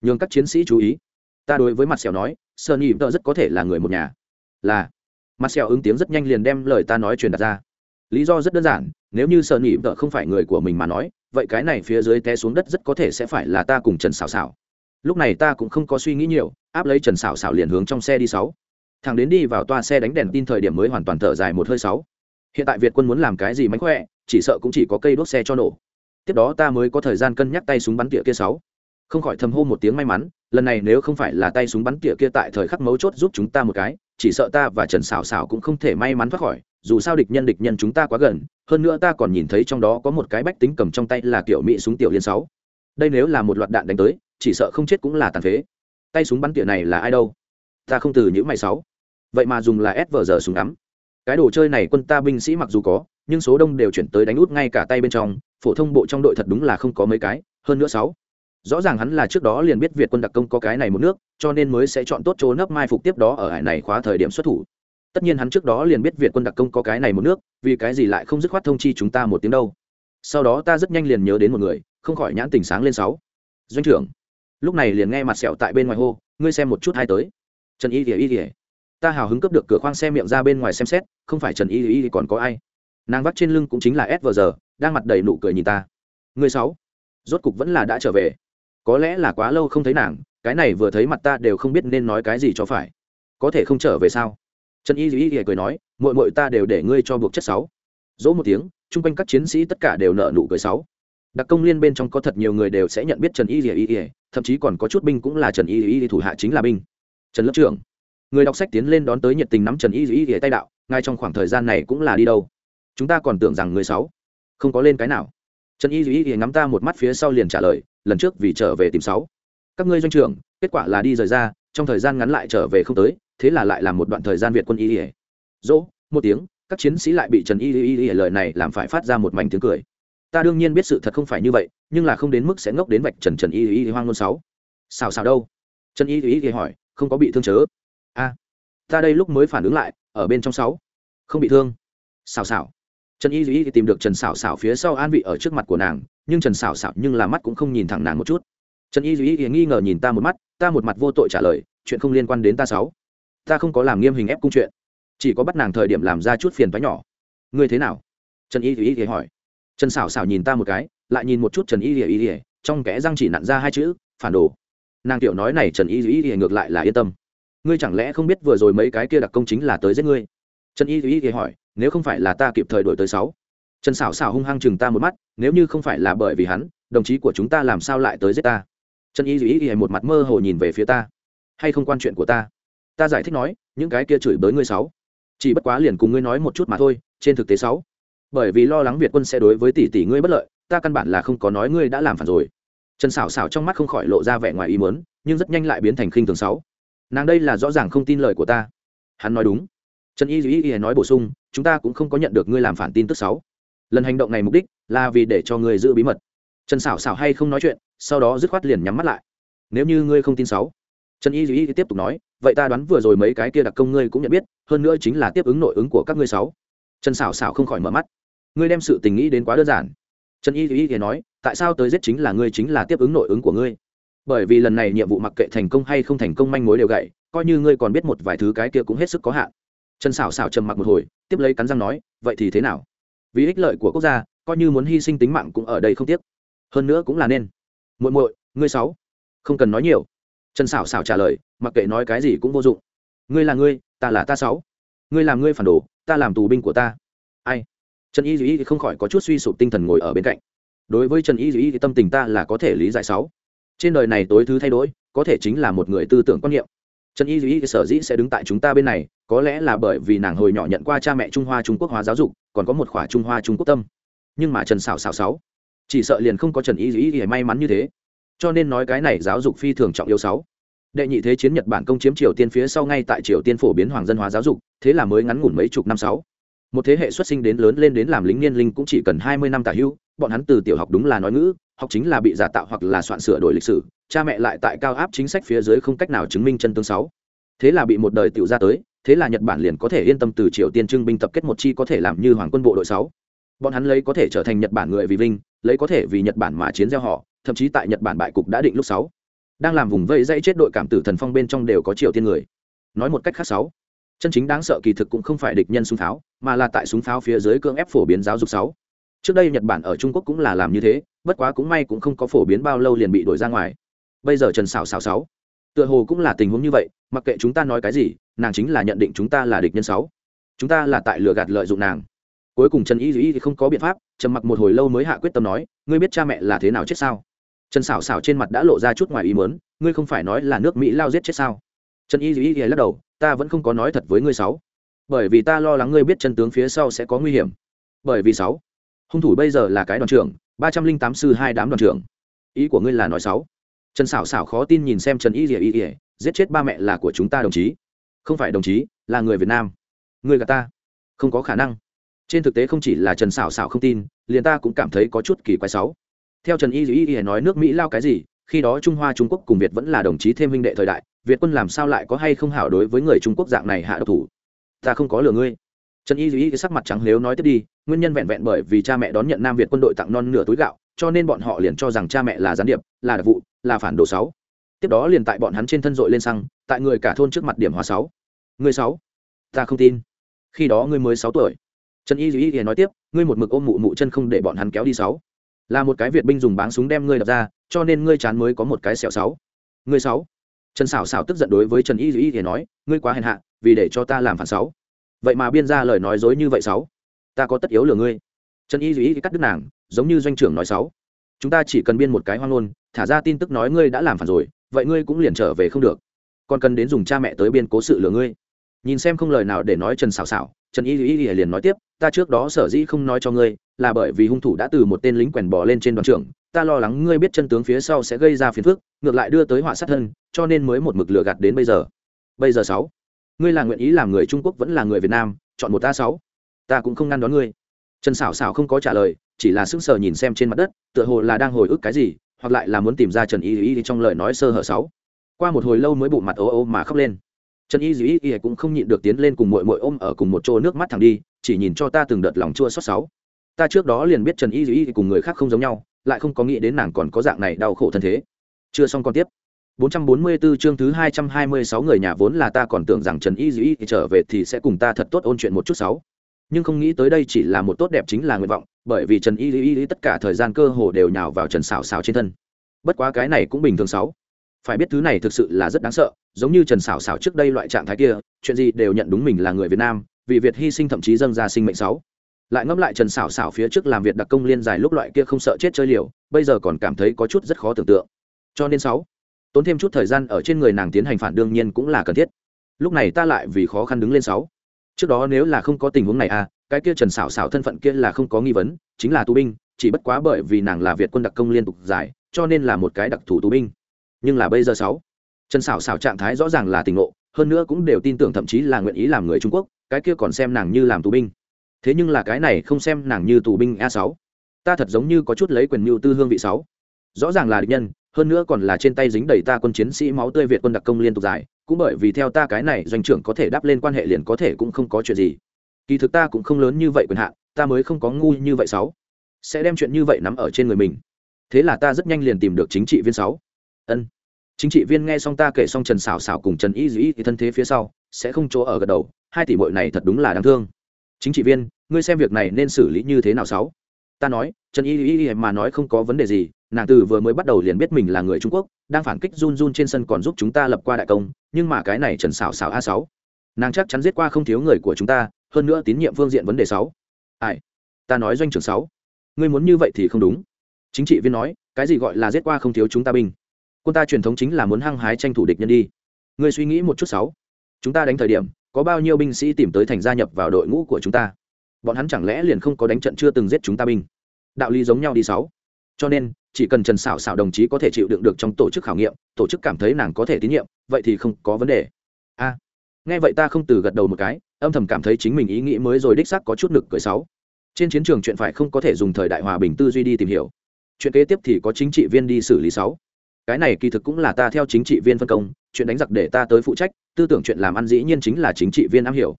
Nhường các chiến sĩ chú ý. Ta đối với mặt sẹo nói sợ nhị tợ rất có thể là người một nhà. Là. Mặt sẹo ứng tiếng rất nhanh liền đem lời ta nói truyền đặt ra. Lý do rất đơn giản, nếu như sợ nhị tợ không phải người của mình mà nói vậy cái này phía dưới té xuống đất rất có thể sẽ phải là ta cùng trần xảo xảo lúc này ta cũng không có suy nghĩ nhiều, áp lấy trần xảo xảo liền hướng trong xe đi sáu. Thằng đến đi vào toa xe đánh đèn tin thời điểm mới hoàn toàn thở dài một hơi sáu. Hiện tại việt quân muốn làm cái gì mánh khỏe, chỉ sợ cũng chỉ có cây đốt xe cho nổ. Tiếp đó ta mới có thời gian cân nhắc tay súng bắn tỉa kia sáu. Không khỏi thầm hô một tiếng may mắn, lần này nếu không phải là tay súng bắn tỉa kia tại thời khắc mấu chốt giúp chúng ta một cái, chỉ sợ ta và trần xảo xảo cũng không thể may mắn thoát khỏi dù sao địch nhân địch nhân chúng ta quá gần, hơn nữa ta còn nhìn thấy trong đó có một cái bách tính cầm trong tay là kiểu mỹ súng tiểu liên sáu. Đây nếu là một loạt đạn đánh tới, chỉ sợ không chết cũng là tàn phế. Tay súng bắn tỉa này là ai đâu? Ta không từ những mày sáu. Vậy mà dùng là s vờ giờ súng ngắm. Cái đồ chơi này quân ta binh sĩ mặc dù có, nhưng số đông đều chuyển tới đánh út ngay cả tay bên trong, phổ thông bộ trong đội thật đúng là không có mấy cái, hơn nữa sáu. Rõ ràng hắn là trước đó liền biết việt quân đặc công có cái này một nước, cho nên mới sẽ chọn tốt chỗ nấp mai phục tiếp đó ở hải này khóa thời điểm xuất thủ tất nhiên hắn trước đó liền biết việt quân đặc công có cái này một nước, vì cái gì lại không dứt khoát thông chi chúng ta một tiếng đâu. Sau đó ta rất nhanh liền nhớ đến một người, không khỏi nhãn tình sáng lên sáu. Doanh trưởng. Lúc này liền nghe mặt sẹo tại bên ngoài hô, ngươi xem một chút hai tới. Trần y kỉa y kỉa ta hào hứng cấp được cửa khoang xe miệng ra bên ngoài xem xét, không phải trần y y còn có ai? Nàng vắt trên lưng cũng chính là s vờ giờ đang mặt đầy nụ cười nhìn ta. Người sáu. Rốt cục vẫn là đã trở về. Có lẽ là quá lâu không thấy nàng, cái này vừa thấy mặt ta đều không biết nên nói cái gì cho phải. Có thể không trở về sao? Trần y y cười nói mội mội ta đều để ngươi cho buộc chất sáu. Dỗ một tiếng, chung quanh các chiến sĩ tất cả đều nợ nụ cười sáu. Đặc công liên bên trong có thật nhiều người đều sẽ nhận biết trần y y thậm chí còn có chút binh cũng là trần y y thủ hạ chính là binh. Trần lớp trưởng, người đọc sách tiến lên đón tới nhiệt tình nắm trần y y tay đạo ngay trong khoảng thời gian này cũng là đi đâu? Chúng ta còn tưởng rằng người sáu không có lên cái nào. Trần y y ngắm ta một mắt phía sau liền trả lời, lần trước vì trở về tìm sáu. Các ngươi doanh trưởng, kết quả là đi rời ra, trong thời gian ngắn lại trở về không tới thế là lại làm một đoạn thời gian việt quân y y dỗ một tiếng các chiến sĩ lại bị trần y y y lời này làm phải phát ra một mảnh tiếng cười ta đương nhiên biết sự thật không phải như vậy nhưng là không đến mức sẽ ngốc đến vạch trần trần y y hoang ngôn sáu sao sao đâu trần y y y hỏi không có bị thương chớ a ta đây lúc mới phản ứng lại ở bên trong sáu không bị thương xào xào trần y y tìm được trần sảo sảo phía sau an vị ở trước mặt của nàng nhưng trần sảo sảo nhưng là mắt cũng không nhìn thẳng nàng một chút trần y y nghi ngờ nhìn ta một mắt ta một mặt vô tội trả lời chuyện không liên quan đến ta sáu ta không có làm nghiêm hình ép cung chuyện chỉ có bắt nàng thời điểm làm ra chút phiền toái nhỏ ngươi thế nào trần y duy hỏi trần xảo xảo nhìn ta một cái lại nhìn một chút trần y duy trong kẽ răng chỉ nặn ra hai chữ phản đồ nàng tiểu nói này trần y duy ngược lại là yên tâm ngươi chẳng lẽ không biết vừa rồi mấy cái kia đặc công chính là tới giết ngươi trần y duy hỏi nếu không phải là ta kịp thời đổi tới sáu trần xảo xảo hung hăng chừng ta một mắt nếu như không phải là bởi vì hắn đồng chí của chúng ta làm sao lại tới giết ta trần y duy y một mặt mơ hồ nhìn về phía ta hay không quan chuyện của ta ta giải thích nói, những cái kia chửi bới ngươi sáu. Chỉ bất quá liền cùng ngươi nói một chút mà thôi, trên thực tế sáu. Bởi vì lo lắng việt quân sẽ đối với tỷ tỷ ngươi bất lợi, ta căn bản là không có nói ngươi đã làm phản rồi. Trần xảo xảo trong mắt không khỏi lộ ra vẻ ngoài ý mớn nhưng rất nhanh lại biến thành khinh thường sáu. Nàng đây là rõ ràng không tin lời của ta. Hắn nói đúng. Trần y duy y nói bổ sung, chúng ta cũng không có nhận được ngươi làm phản tin tức sáu. Lần hành động này mục đích là vì để cho ngươi giữ bí mật. Trần xảo xảo hay không nói chuyện, sau đó dứt khoát liền nhắm mắt lại. Nếu như ngươi không tin sáu. Trần y duy tiếp tục nói vậy ta đoán vừa rồi mấy cái kia đặc công ngươi cũng nhận biết, hơn nữa chính là tiếp ứng nội ứng của các ngươi sáu. Trần xảo xảo không khỏi mở mắt. Ngươi đem sự tình nghĩ đến quá đơn giản. Trần y thì y thì nói, tại sao tới giết chính là ngươi chính là tiếp ứng nội ứng của ngươi? Bởi vì lần này nhiệm vụ mặc kệ thành công hay không thành công manh mối đều gậy coi như ngươi còn biết một vài thứ cái kia cũng hết sức có hạn. Trần xảo xảo trầm mặc một hồi, tiếp lấy cắn răng nói, vậy thì thế nào? Vì ích lợi của quốc gia, coi như muốn hy sinh tính mạng cũng ở đây không tiếc. Hơn nữa cũng là nên. Muội muội, ngươi sáu, không cần nói nhiều trần xảo xảo trả lời, mặc kệ nói cái gì cũng vô dụng. Ngươi là ngươi, ta là ta sáu. Ngươi làm ngươi phản đồ, ta làm tù binh của ta. Ai? Trần y duy không khỏi có chút suy sụp tinh thần ngồi ở bên cạnh. Đối với trần y duy thì tâm tình ta là có thể lý giải sáu. Trên đời này tối thứ thay đổi, có thể chính là một người tư tưởng quan niệm. Trần y duy sở dĩ sẽ đứng tại chúng ta bên này, có lẽ là bởi vì nàng hồi nhỏ nhận qua cha mẹ trung hoa trung quốc hóa giáo dục, còn có một khỏa trung hoa trung quốc tâm. Nhưng mà trần xảo xảo sáu, chỉ sợ liền không có trần y duy may mắn như thế cho nên nói cái này giáo dục phi thường trọng yếu sáu. Đệ nhị thế chiến nhật bản công chiếm triều tiên phía sau ngay tại triều tiên phổ biến hoàng dân hóa giáo dục, thế là mới ngắn ngủn mấy chục năm sáu. Một thế hệ xuất sinh đến lớn lên đến làm lính niên linh cũng chỉ cần hai mươi năm tả hữu bọn hắn từ tiểu học đúng là nói ngữ, học chính là bị giả tạo hoặc là soạn sửa đổi lịch sử, cha mẹ lại tại cao áp chính sách phía dưới không cách nào chứng minh chân tương sáu. Thế là bị một đời tiểu ra tới, thế là nhật bản liền có thể yên tâm từ triều tiên trưng binh tập kết một chi có thể làm như hoàng quân bộ đội sáu. Bọn hắn lấy có thể trở thành nhật bản người vì vinh, lấy có thể vì nhật bản mà chiến gieo họ thậm chí tại nhật bản bại cục đã định lúc sáu. Đang làm vùng vây dãy chết đội cảm tử thần phong bên trong đều có triều tiên người. Nói một cách khác sáu. Chân chính đáng sợ kỳ thực cũng không phải địch nhân súng pháo, mà là tại súng pháo phía dưới cưỡng ép phổ biến giáo dục sáu. Trước đây nhật bản ở trung quốc cũng là làm như thế, bất quá cũng may cũng không có phổ biến bao lâu liền bị đổi ra ngoài. Bây giờ trần xảo xảo sáu. Tựa hồ cũng là tình huống như vậy, mặc kệ chúng ta nói cái gì, nàng chính là nhận định chúng ta là địch nhân sáu. Chúng ta là tại lừa gạt lợi dụng nàng. Cuối cùng trần y Dĩ thì không có biện pháp, trầm mặc một hồi lâu mới hạ quyết tâm nói, ngươi biết cha mẹ là thế nào chết sao? Trần xảo xảo trên mặt đã lộ ra chút ngoài ý mớn ngươi không phải nói là nước mỹ lao giết chết sao? Trần y y lắc đầu, ta vẫn không có nói thật với ngươi sáu. Bởi vì ta lo lắng ngươi biết chân tướng phía sau sẽ có nguy hiểm. Bởi vì sáu. Hung thủ bây giờ là cái đoàn trưởng, ba trăm linh tám sư hai đám đoàn trưởng. Ý của ngươi là nói sáu. Trần xảo xảo khó tin nhìn xem trần y duy y giết chết ba mẹ là của chúng ta đồng chí. Không phải đồng chí, là người việt nam. Người gà ta. Không có khả năng. Trên thực tế không chỉ là trần xảo xảo không tin, liền ta cũng cảm thấy có chút kỳ quái sáu theo trần y dĩ y nói nước mỹ lao cái gì, khi đó trung hoa, trung quốc cùng việt vẫn là đồng chí thêm huynh đệ thời đại, việt quân làm sao lại có hay không hảo đối với người trung quốc dạng này hạ độc thủ? Ta không có lừa ngươi. Trần y y sắc mặt trắng nếu nói tiếp đi, nguyên nhân vẹn vẹn bởi vì cha mẹ đón nhận nam việt quân đội tặng non nửa túi gạo, cho nên bọn họ liền cho rằng cha mẹ là gián điệp, là đặc vụ, là phản đồ sáu tiếp đó liền tại bọn hắn trên thân dội lên xăng, tại người cả thôn trước mặt điểm hòa sáu. Người sáu? Ta không tin. Khi đó ngươi mới sáu tuổi. Trần y dĩ y nói tiếp, ngươi một mực ôm mụ mụ chân không để bọn hắn kéo đi sáu là một cái việt binh dùng báng súng đem ngươi đập ra, cho nên ngươi chán mới có một cái sẹo sáu. Ngươi sáu. Trần xảo xảo tức giận đối với trần y dĩ thì nói, ngươi quá hèn hạ, vì để cho ta làm phản sáu. Vậy mà biên ra lời nói dối như vậy sáu. Ta có tất yếu lừa ngươi. Trần y Dĩ y cắt đứt nàng, giống như doanh trưởng nói sáu. Chúng ta chỉ cần biên một cái hoang ngôn, thả ra tin tức nói ngươi đã làm phản rồi, vậy ngươi cũng liền trở về không được. Còn cần đến dùng cha mẹ tới biên cố sự lừa ngươi nhìn xem không lời nào để nói trần xảo xảo trần y y y liền nói tiếp, ta trước đó sở dĩ không nói cho ngươi, là bởi vì hung thủ đã từ một tên lính quèn bò lên trên đoàn trưởng, ta lo lắng ngươi biết chân tướng phía sau sẽ gây ra phiền phức, ngược lại đưa tới họa sát thân, cho nên mới một mực lừa gạt đến bây giờ. Bây giờ sáu, ngươi là nguyện ý làm người trung quốc vẫn là người việt nam, chọn một ta sáu? Ta cũng không ngăn đón ngươi. Trần xảo xảo không có trả lời, chỉ là sững sờ nhìn xem trên mặt đất, tựa hồ là đang hồi ức cái gì, hoặc lại là muốn tìm ra trần y y trong lời nói sơ hở sáu. Qua một hồi lâu mới bụng mặt ố ô mà khóc lên trần y Dĩ y cũng không nhịn được tiến lên cùng mội mội ôm ở cùng một chỗ nước mắt thẳng đi chỉ nhìn cho ta từng đợt lòng chua xót sáu ta trước đó liền biết trần y y cùng người khác không giống nhau lại không có nghĩ đến nàng còn có dạng này đau khổ thân thế chưa xong còn tiếp 444 chương thứ 226 người nhà vốn là ta còn tưởng rằng Trần Y Dĩ trở về thì sẽ cùng ta thật tốt ôn chuyện một chút sáu. Nhưng không nghĩ tới đây chỉ là một tốt đẹp chính là nguyện vọng, bởi vì Trần Y Dĩ tất cả thời gian cơ hồ đều nhào vào Trần Sảo Sảo trên thân. Bất quá cái này cũng bình thường sáu. Phải biết thứ này thực sự là rất đáng sợ, giống như Trần Sảo Sảo trước đây loại trạng thái kia, chuyện gì đều nhận đúng mình là người Việt Nam, vì Việt hy sinh thậm chí dâng ra sinh mệnh sáu. Lại ngẫm lại Trần Sảo Sảo phía trước làm việc đặc công liên dài lúc loại kia không sợ chết chơi liều, bây giờ còn cảm thấy có chút rất khó tưởng tượng. Cho nên sáu tốn thêm chút thời gian ở trên người nàng tiến hành phản đương nhiên cũng là cần thiết lúc này ta lại vì khó khăn đứng lên sáu trước đó nếu là không có tình huống này à cái kia trần xảo xảo thân phận kia là không có nghi vấn chính là tù binh chỉ bất quá bởi vì nàng là việt quân đặc công liên tục giải cho nên là một cái đặc thù tù binh nhưng là bây giờ sáu. Trần xảo xảo trạng thái rõ ràng là tình ngộ, hơn nữa cũng đều tin tưởng thậm chí là nguyện ý làm người trung quốc, cái kia còn xem nàng như làm tù binh. Thế nhưng là cái này không xem nàng như tù binh a sáu. Ta thật giống như có chút lấy quyền mưu tư hương vị sáu. Rõ ràng là địch nhân, hơn nữa còn là trên tay dính đầy ta quân chiến sĩ máu tươi việt quân đặc công liên tục dài cũng bởi vì theo ta cái này, doanh trưởng có thể đáp lên quan hệ liền có thể cũng không có chuyện gì. Kỳ thực ta cũng không lớn như vậy quyền hạn, ta mới không có ngu như vậy sáu. Sẽ đem chuyện như vậy nắm ở trên người mình. Thế là ta rất nhanh liền tìm được chính trị viên sáu. Ân chính trị viên nghe xong ta kể xong trần xảo xảo cùng trần y dĩ thì thân thế phía sau, sẽ không chỗ ở gật đầu, hai tỷ bội này thật đúng là đáng thương. Chính trị viên, ngươi xem việc này nên xử lý như thế nào sáu? Ta nói, trần y y mà nói không có vấn đề gì, nàng từ vừa mới bắt đầu liền biết mình là người trung quốc, đang phản kích run run trên sân còn giúp chúng ta lập qua đại công, nhưng mà cái này trần xảo xảo a sáu, nàng chắc chắn giết qua không thiếu người của chúng ta, hơn nữa tín nhiệm phương diện vấn đề sáu. Ai? Ta nói doanh trưởng sáu. Ngươi muốn như vậy thì không đúng. Chính trị viên nói, cái gì gọi là giết qua không thiếu chúng ta binh? Quân ta truyền thống chính là muốn hăng hái tranh thủ địch nhân đi. Ngươi suy nghĩ một chút sáu. Chúng ta đánh thời điểm, có bao nhiêu binh sĩ tìm tới thành gia nhập vào đội ngũ của chúng ta? Bọn hắn chẳng lẽ liền không có đánh trận chưa từng giết chúng ta binh? Đạo lý giống nhau đi sáu. Cho nên, chỉ cần trần xảo xảo đồng chí có thể chịu đựng được trong tổ chức khảo nghiệm, tổ chức cảm thấy nàng có thể tín nhiệm, vậy thì không có vấn đề. A. Nghe vậy ta không từ gật đầu một cái, âm thầm cảm thấy chính mình ý nghĩ mới rồi đích xác có chút nực cười sáu. Trên chiến trường chuyện phải không có thể dùng thời đại hòa bình tư duy đi tìm hiểu. Chuyện kế tiếp thì có chính trị viên đi xử lý sáu cái này kỳ thực cũng là ta theo chính trị viên phân công, chuyện đánh giặc để ta tới phụ trách, tư tưởng chuyện làm ăn dĩ nhiên chính là chính trị viên am hiểu.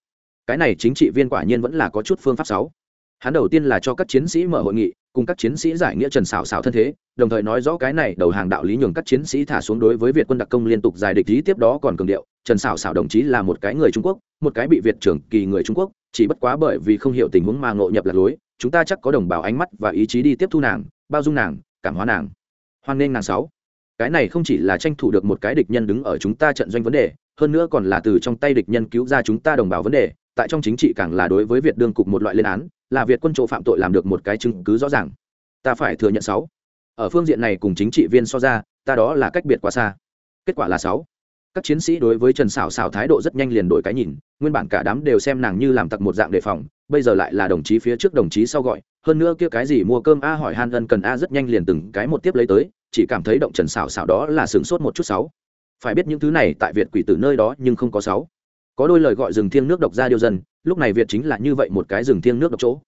Cái này chính trị viên quả nhiên vẫn là có chút phương pháp sáu. Hắn đầu tiên là cho các chiến sĩ mở hội nghị, cùng các chiến sĩ giải nghĩa trần xảo xảo thân thế, đồng thời nói rõ cái này đầu hàng đạo lý nhường các chiến sĩ thả xuống đối với việt quân đặc công liên tục giải địch lý tiếp đó còn cường điệu. Trần xảo xảo đồng chí là một cái người trung quốc, một cái bị việt trưởng kỳ người trung quốc, chỉ bất quá bởi vì không hiểu tình huống mà ngộ nhập lạc lối, chúng ta chắc có đồng bào ánh mắt và ý chí đi tiếp thu nàng, bao dung nàng, cảm hóa nàng. Hoan nghênh nàng sáu cái này không chỉ là tranh thủ được một cái địch nhân đứng ở chúng ta trận doanh vấn đề, hơn nữa còn là từ trong tay địch nhân cứu ra chúng ta đồng bào vấn đề, tại trong chính trị càng là đối với việt đương cục một loại lên án, là việt quân chỗ phạm tội làm được một cái chứng cứ rõ ràng. Ta phải thừa nhận sáu. Ở phương diện này cùng chính trị viên so ra, ta đó là cách biệt quá xa. Kết quả là sáu. Các chiến sĩ đối với trần xảo xảo thái độ rất nhanh liền đổi cái nhìn, nguyên bản cả đám đều xem nàng như làm tặc một dạng đề phòng, bây giờ lại là đồng chí phía trước đồng chí sau gọi, hơn nữa kia cái gì mua cơm a hỏi han ân cần a rất nhanh liền từng cái một tiếp lấy tới chỉ cảm thấy động trần xảo xảo đó là sửng sốt một chút sáu. Phải biết những thứ này tại việt quỷ tử nơi đó nhưng không có sáu. Có đôi lời gọi rừng thiêng nước độc ra điêu dân, lúc này việt chính là như vậy một cái rừng thiêng nước độc chỗ.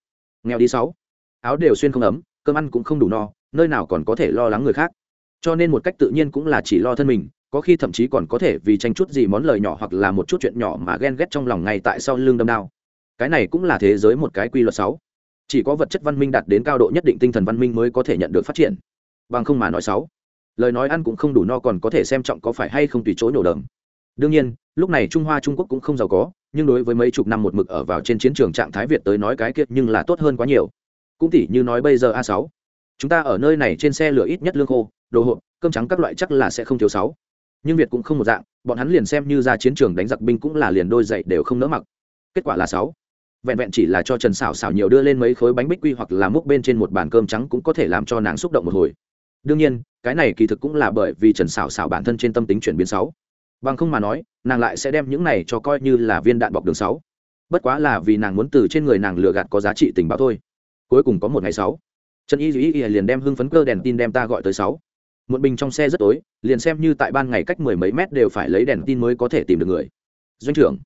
Nghèo đi sáu. Áo đều xuyên không ấm, cơm ăn cũng không đủ no, nơi nào còn có thể lo lắng người khác. Cho nên một cách tự nhiên cũng là chỉ lo thân mình, có khi thậm chí còn có thể vì tranh chút gì món lời nhỏ hoặc là một chút chuyện nhỏ mà ghen ghét trong lòng ngay tại sau lưng đâm đao. Cái này cũng là thế giới một cái quy luật sáu. Chỉ có vật chất văn minh đạt đến cao độ nhất định tinh thần văn minh mới có thể nhận được phát triển bằng không mà nói sáu. Lời nói ăn cũng không đủ no còn có thể xem trọng có phải hay không tùy chỗ nhổ đờm đương nhiên, lúc này trung hoa trung quốc cũng không giàu có, nhưng đối với mấy chục năm một mực ở vào trên chiến trường trạng thái việt tới nói cái kiệt nhưng là tốt hơn quá nhiều. Cũng tỉ như nói bây giờ a sáu. Chúng ta ở nơi này trên xe lửa ít nhất lương khô, đồ hộp, cơm trắng các loại chắc là sẽ không thiếu sáu. Nhưng việt cũng không một dạng, bọn hắn liền xem như ra chiến trường đánh giặc binh cũng là liền đôi dậy đều không nỡ mặc. Kết quả là sáu. Vẹn vẹn chỉ là cho trần xảo xảo nhiều đưa lên mấy khối bánh bích quy hoặc là múc bên trên một bàn cơm trắng cũng có thể làm cho nàng xúc động một hồi đương nhiên, cái này kỳ thực cũng là bởi vì trần xảo xảo bản thân trên tâm tính chuyển biến sáu bằng không mà nói, nàng lại sẽ đem những này cho coi như là viên đạn bọc đường sáu. Bất quá là vì nàng muốn từ trên người nàng lừa gạt có giá trị tình báo thôi. Cuối cùng có một ngày sáu, trần y duy liền đem hưng phấn cơ đèn tin đem ta gọi tới sáu. Một bình trong xe rất tối, liền xem như tại ban ngày cách mười mấy mét đều phải lấy đèn tin mới có thể tìm được người. Doanh trưởng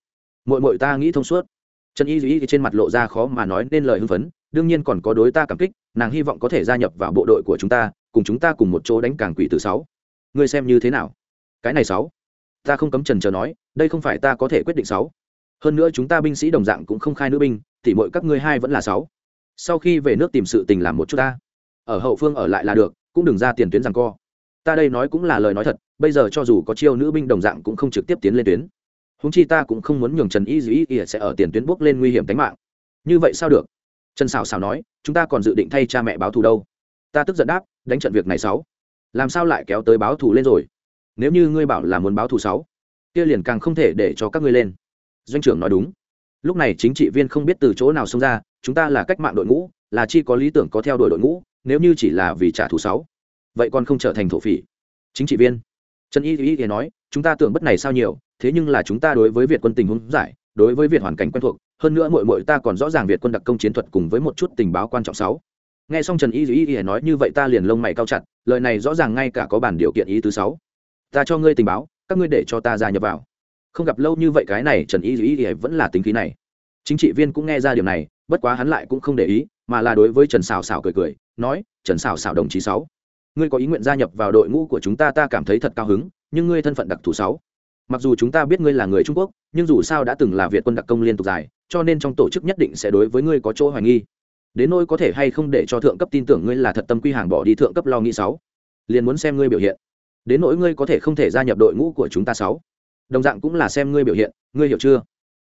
mội mội ta nghĩ thông suốt. Trần y duy trên mặt lộ ra khó mà nói nên lời hưng phấn, đương nhiên còn có đối ta cảm kích, nàng hy vọng có thể gia nhập vào bộ đội của chúng ta cùng chúng ta cùng một chỗ đánh càng quỷ tử sáu. Ngươi xem như thế nào? Cái này sáu. Ta không cấm trần chờ nói, đây không phải ta có thể quyết định sáu. Hơn nữa chúng ta binh sĩ đồng dạng cũng không khai nữ binh thì mỗi các ngươi hai vẫn là sáu. Sau khi về nước tìm sự tình làm một chút ta. Ở hậu phương ở lại là được, cũng đừng ra tiền tuyến rằng co. Ta đây nói cũng là lời nói thật, bây giờ cho dù có chiêu nữ binh đồng dạng cũng không trực tiếp tiến lên tuyến. Húng chi ta cũng không muốn nhường trần y dĩ ỉa sẽ ở tiền tuyến bốc lên nguy hiểm tính mạng. Như vậy sao được? Trần xào xào nói, chúng ta còn dự định thay cha mẹ báo thù đâu? Ta tức giận đáp đánh trận việc này sáu. Làm sao lại kéo tới báo thù lên rồi? Nếu như ngươi bảo là muốn báo thù sáu, kia liền càng không thể để cho các ngươi lên. Doanh trưởng nói đúng. Lúc này chính trị viên không biết từ chỗ nào xông ra, chúng ta là cách mạng đội ngũ, là chi có lý tưởng có theo đuổi đội ngũ, nếu như chỉ là vì trả thù sáu, vậy còn không trở thành thổ phỉ. Chính trị viên. Trần y y thì nói, chúng ta tưởng bất này sao nhiều, thế nhưng là chúng ta đối với việt quân tình huống giải, đối với việt hoàn cảnh quen thuộc, hơn nữa mội mội ta còn rõ ràng việt quân đặc công chiến thuật cùng với một chút tình báo quan trọng sáu nghe xong trần y y y nói như vậy ta liền lông mày cao chặt, lời này rõ ràng ngay cả có bản điều kiện ý thứ sáu. Ta cho ngươi tình báo, các ngươi để cho ta gia nhập vào. Không gặp lâu như vậy cái này trần y y y vẫn là tính khí này. Chính trị viên cũng nghe ra điều này, bất quá hắn lại cũng không để ý, mà là đối với trần xào xào cười cười, nói, trần xào xào đồng chí sáu, ngươi có ý nguyện gia nhập vào đội ngũ của chúng ta ta cảm thấy thật cao hứng, nhưng ngươi thân phận đặc thù sáu. Mặc dù chúng ta biết ngươi là người trung quốc, nhưng dù sao đã từng là việt quân đặc công liên tục dài, cho nên trong tổ chức nhất định sẽ đối với ngươi có chỗ hoài nghi đến nỗi có thể hay không để cho thượng cấp tin tưởng ngươi là thật tâm quy hàng bỏ đi thượng cấp lo nghĩ sáu. Liền muốn xem ngươi biểu hiện. Đến nỗi ngươi có thể không thể gia nhập đội ngũ của chúng ta sáu. Đồng dạng cũng là xem ngươi biểu hiện, ngươi hiểu chưa?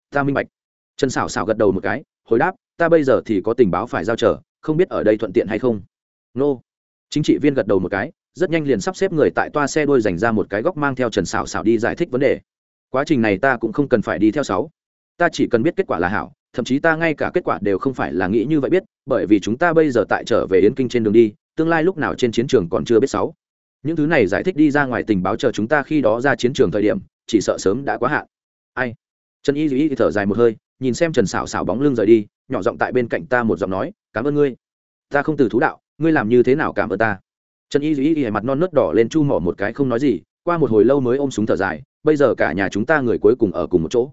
Ta minh bạch. Trần xảo xảo gật đầu một cái, hồi đáp, ta bây giờ thì có tình báo phải giao trở không biết ở đây thuận tiện hay không. Nô. Chính trị viên gật đầu một cái, rất nhanh liền sắp xếp người tại toa xe đôi dành ra một cái góc mang theo trần xảo xảo đi giải thích vấn đề. Quá trình này ta cũng không cần phải đi theo sáu. Ta chỉ cần biết kết quả là hảo thậm chí ta ngay cả kết quả đều không phải là nghĩ như vậy biết, bởi vì chúng ta bây giờ tại trở về yến kinh trên đường đi, tương lai lúc nào trên chiến trường còn chưa biết sáu. Những thứ này giải thích đi ra ngoài tình báo chờ chúng ta khi đó ra chiến trường thời điểm, chỉ sợ sớm đã quá hạn. Ai? Trần y duy thở dài một hơi, nhìn xem trần xảo xảo bóng lưng rời đi, nhỏ giọng tại bên cạnh ta một giọng nói, cảm ơn ngươi. Ta không từ thú đạo, ngươi làm như thế nào cảm ơn ta? Trần y duy hề mặt non nớt đỏ lên chu mỏ một cái không nói gì, qua một hồi lâu mới ôm súng thở dài, bây giờ cả nhà chúng ta người cuối cùng ở cùng một chỗ.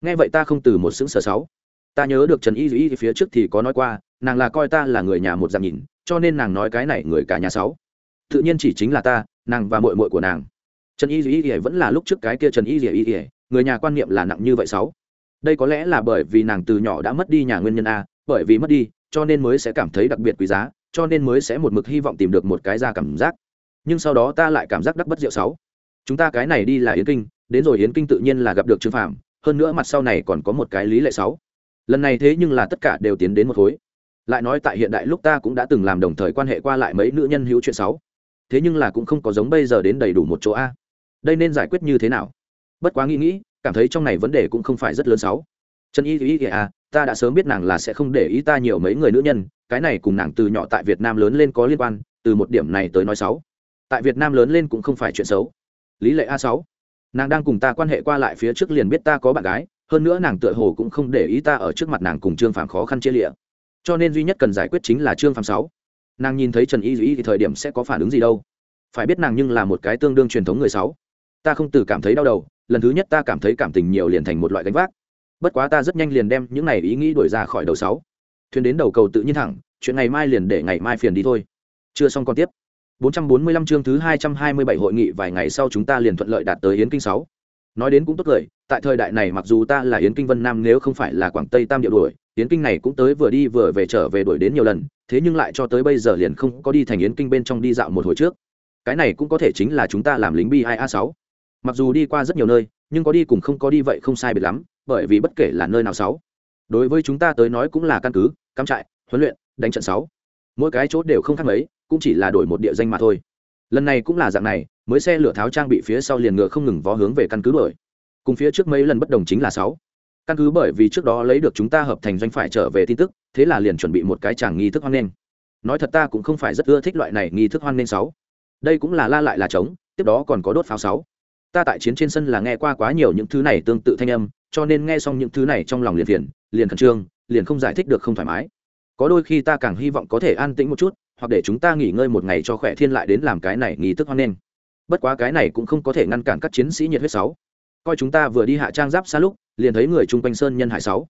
Nghe vậy ta không từ một xứng sở sáu ta nhớ được trần y Dĩ phía trước thì có nói qua, nàng là coi ta là người nhà một dạng nhìn, cho nên nàng nói cái này người cả nhà sáu. Tự nhiên chỉ chính là ta, nàng và mội mội của nàng. Trần y Dĩ y vẫn là lúc trước cái kia trần y Dĩ y người nhà quan niệm là nặng như vậy sáu. Đây có lẽ là bởi vì nàng từ nhỏ đã mất đi nhà nguyên nhân a, bởi vì mất đi, cho nên mới sẽ cảm thấy đặc biệt quý giá, cho nên mới sẽ một mực hy vọng tìm được một cái ra cảm giác. Nhưng sau đó ta lại cảm giác đắc bất diệu sáu. Chúng ta cái này đi là yến kinh, đến rồi yến kinh tự nhiên là gặp được trương phạm hơn nữa mặt sau này còn có một cái lý lệ sáu lần này thế nhưng là tất cả đều tiến đến một khối. Lại nói tại hiện đại lúc ta cũng đã từng làm đồng thời quan hệ qua lại mấy nữ nhân hữu chuyện sáu thế nhưng là cũng không có giống bây giờ đến đầy đủ một chỗ a. Đây nên giải quyết như thế nào? Bất quá nghĩ nghĩ, cảm thấy trong này vấn đề cũng không phải rất lớn sáu trần y ý à ta đã sớm biết nàng là sẽ không để ý ta nhiều mấy người nữ nhân, cái này cùng nàng từ nhỏ tại việt nam lớn lên có liên quan, từ một điểm này tới nói sáu tại việt nam lớn lên cũng không phải chuyện xấu. Lý lệ a sáu, nàng đang cùng ta quan hệ qua lại phía trước liền biết ta có bạn gái hơn nữa nàng tựa hồ cũng không để ý ta ở trước mặt nàng cùng trương phàm khó khăn chia lịa cho nên duy nhất cần giải quyết chính là trương phàm sáu. Nàng nhìn thấy trần y duy thì thời điểm sẽ có phản ứng gì đâu. Phải biết nàng nhưng là một cái tương đương truyền thống người sáu. Ta không từ cảm thấy đau đầu, lần thứ nhất ta cảm thấy cảm tình nhiều liền thành một loại gánh vác. Bất quá ta rất nhanh liền đem những này ý nghĩ đuổi ra khỏi đầu sáu. Thuyền đến đầu cầu tự nhiên thẳng, chuyện ngày mai liền để ngày mai phiền đi thôi. Chưa xong còn tiếp. 445 chương thứ 227 hội nghị vài ngày sau chúng ta liền thuận lợi đạt tới Yến Kinh 6. Nói đến cũng tốt cười, tại thời đại này mặc dù ta là Yến Kinh Vân Nam nếu không phải là Quảng Tây Tam điệu đuổi, Yến Kinh này cũng tới vừa đi vừa về trở về đuổi đến nhiều lần, thế nhưng lại cho tới bây giờ liền không có đi thành Yến Kinh bên trong đi dạo một hồi trước. Cái này cũng có thể chính là chúng ta làm lính bi hai a sáu Mặc dù đi qua rất nhiều nơi, nhưng có đi cùng không có đi vậy không sai biệt lắm, bởi vì bất kể là nơi nào sáu. Đối với chúng ta tới nói cũng là căn cứ, cắm trại, huấn luyện, đánh trận sáu. Mỗi cái chốt đều không khác mấy, cũng chỉ là đổi một địa danh mà thôi lần này cũng là dạng này, mới xe lửa tháo trang bị phía sau liền ngựa không ngừng vó hướng về căn cứ đuổi. Cùng phía trước mấy lần bất đồng chính là sáu. Căn cứ bởi vì trước đó lấy được chúng ta hợp thành doanh phải trở về tin tức, thế là liền chuẩn bị một cái chàng nghi thức hoan nghênh. Nói thật ta cũng không phải rất ưa thích loại này nghi thức hoan nghênh sáu. Đây cũng là la lại là trống, tiếp đó còn có đốt pháo sáu. Ta tại chiến trên sân là nghe qua quá nhiều những thứ này tương tự thanh âm, cho nên nghe xong những thứ này trong lòng liền phiền, liền khẩn trương, liền không giải thích được không thoải mái. Có đôi khi ta càng hy vọng có thể an tĩnh một chút hoặc để chúng ta nghỉ ngơi một ngày cho khỏe thiên lại đến làm cái này nghi thức hoan nghênh. Bất quá cái này cũng không có thể ngăn cản các chiến sĩ nhiệt huyết sáu. Coi chúng ta vừa đi hạ trang giáp xa lúc, liền thấy người chung quanh sơn nhân hải sáu.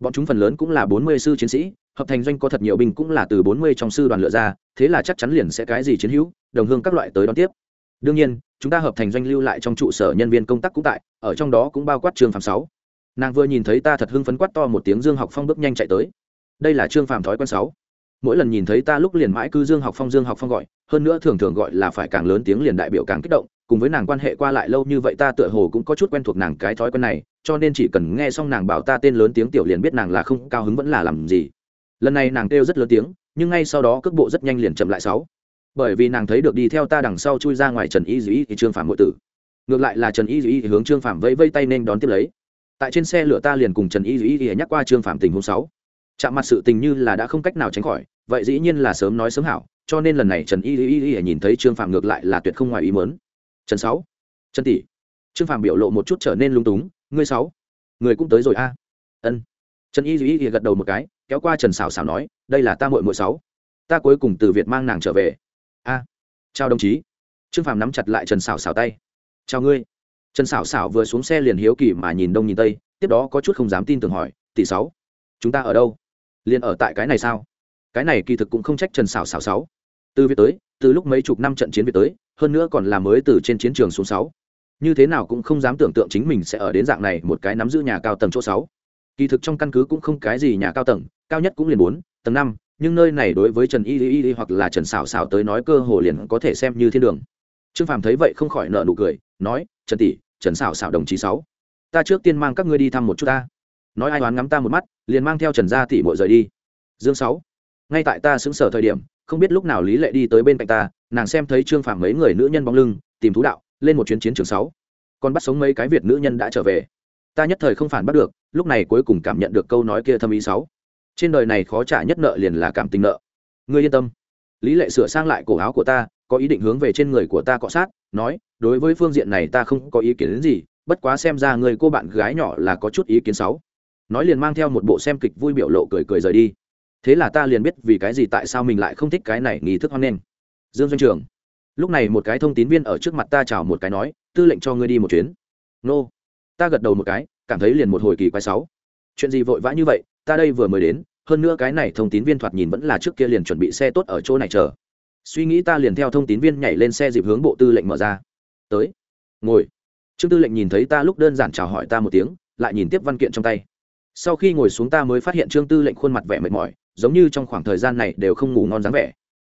Bọn chúng phần lớn cũng là bốn mươi sư chiến sĩ, hợp thành doanh có thật nhiều binh cũng là từ bốn mươi trong sư đoàn lựa ra, thế là chắc chắn liền sẽ cái gì chiến hữu, đồng hương các loại tới đón tiếp. Đương nhiên, chúng ta hợp thành doanh lưu lại trong trụ sở nhân viên công tác cũng tại, ở trong đó cũng bao quát trương phạm sáu. Nàng vừa nhìn thấy ta thật hưng phấn quát to một tiếng dương học phong bước nhanh chạy tới. Đây là trương phạm thói quen sáu mỗi lần nhìn thấy ta lúc liền mãi cứ dương học phong, dương học phong gọi, hơn nữa thường thường gọi là phải càng lớn tiếng liền đại biểu càng kích động, cùng với nàng quan hệ qua lại lâu như vậy ta tựa hồ cũng có chút quen thuộc nàng cái thói quen này, cho nên chỉ cần nghe xong nàng bảo ta tên lớn tiếng tiểu liền biết nàng là không, cao hứng vẫn là làm gì. Lần này nàng kêu rất lớn tiếng, nhưng ngay sau đó cước bộ rất nhanh liền chậm lại sáu. Bởi vì nàng thấy được đi theo ta đằng sau chui ra ngoài trần y dĩ thì trương phạm ngội tử. Ngược lại là trần y dĩ thì hướng trương phạm vẫy vây tay nên đón tiếp lấy. Tại trên xe lửa ta liền cùng trần y dĩ thì nhắc qua trương phạm tình huống sáu chạm mặt sự tình như là đã không cách nào tránh khỏi, vậy dĩ nhiên là sớm nói sớm hảo, cho nên lần này trần y y y nhìn thấy trương phạm ngược lại là tuyệt không ngoài ý mớn trần sáu, trần tỷ, trương phạm biểu lộ một chút trở nên lung túng, ngươi sáu, người cũng tới rồi a ân. Trần y y y gật đầu một cái, kéo qua trần xảo xảo nói, đây là ta muội muội sáu. Ta cuối cùng từ việt mang nàng trở về. A chào đồng chí. Trương phạm nắm chặt lại trần xảo xảo tay. Chào ngươi. Trần xảo xảo vừa xuống xe liền hiếu kỳ mà nhìn đông nhìn tây, tiếp đó có chút không dám tin tưởng hỏi, tỷ sáu, chúng ta ở đâu? Liền ở tại cái này sao? Cái này kỳ thực cũng không trách trần xảo xảo sáu từ việc tới, từ lúc mấy chục năm trận chiến việc tới, hơn nữa còn là mới từ trên chiến trường xuống sáu. Như thế nào cũng không dám tưởng tượng chính mình sẽ ở đến dạng này một cái nắm giữ nhà cao tầng chỗ sáu. Kỳ thực trong căn cứ cũng không cái gì nhà cao tầng, cao nhất cũng liền bốn, tầng năm, nhưng nơi này đối với trần y y y hoặc là trần xảo xảo tới nói cơ hồ liền có thể xem như thiên đường. Trương phàm thấy vậy không khỏi nợ nụ cười, nói, trần tỷ, trần xảo xảo đồng chí sáu, ta trước tiên mang các ngươi đi thăm một chút ta nói ai đoán ngắm ta một mắt, liền mang theo trần gia tỷ mội rời đi. Dương sáu, ngay tại ta xứng sở thời điểm, không biết lúc nào lý lệ đi tới bên cạnh ta, nàng xem thấy trương phạm mấy người nữ nhân bóng lưng, tìm thú đạo, lên một chuyến chiến trường sáu. Còn bắt sống mấy cái việt nữ nhân đã trở về. Ta nhất thời không phản bắt được, lúc này cuối cùng cảm nhận được câu nói kia thâm ý sáu. Trên đời này khó trả nhất nợ liền là cảm tình nợ. Ngươi yên tâm. Lý lệ sửa sang lại cổ áo của ta, có ý định hướng về trên người của ta cọ sát, nói, đối với phương diện này ta không có ý kiến gì, bất quá xem ra người cô bạn gái nhỏ là có chút ý kiến sáu nói liền mang theo một bộ xem kịch vui biểu lộ cười cười rời đi. Thế là ta liền biết vì cái gì tại sao mình lại không thích cái này nghi thức hoan nghênh. Dương doanh trường. Lúc này một cái thông tín viên ở trước mặt ta chào một cái nói, tư lệnh cho ngươi đi một chuyến. Nô. Ta gật đầu một cái, cảm thấy liền một hồi kỳ quái sáu. Chuyện gì vội vã như vậy, ta đây vừa mới đến, hơn nữa cái này thông tín viên thoạt nhìn vẫn là trước kia liền chuẩn bị xe tốt ở chỗ này chờ. Suy nghĩ ta liền theo thông tín viên nhảy lên xe dịp hướng bộ tư lệnh mở ra. Tới. Ngồi. Trương tư lệnh nhìn thấy ta lúc đơn giản chào hỏi ta một tiếng, lại nhìn tiếp văn kiện trong tay sau khi ngồi xuống ta mới phát hiện trương tư lệnh khuôn mặt vẻ mệt mỏi, giống như trong khoảng thời gian này đều không ngủ ngon dáng vẻ.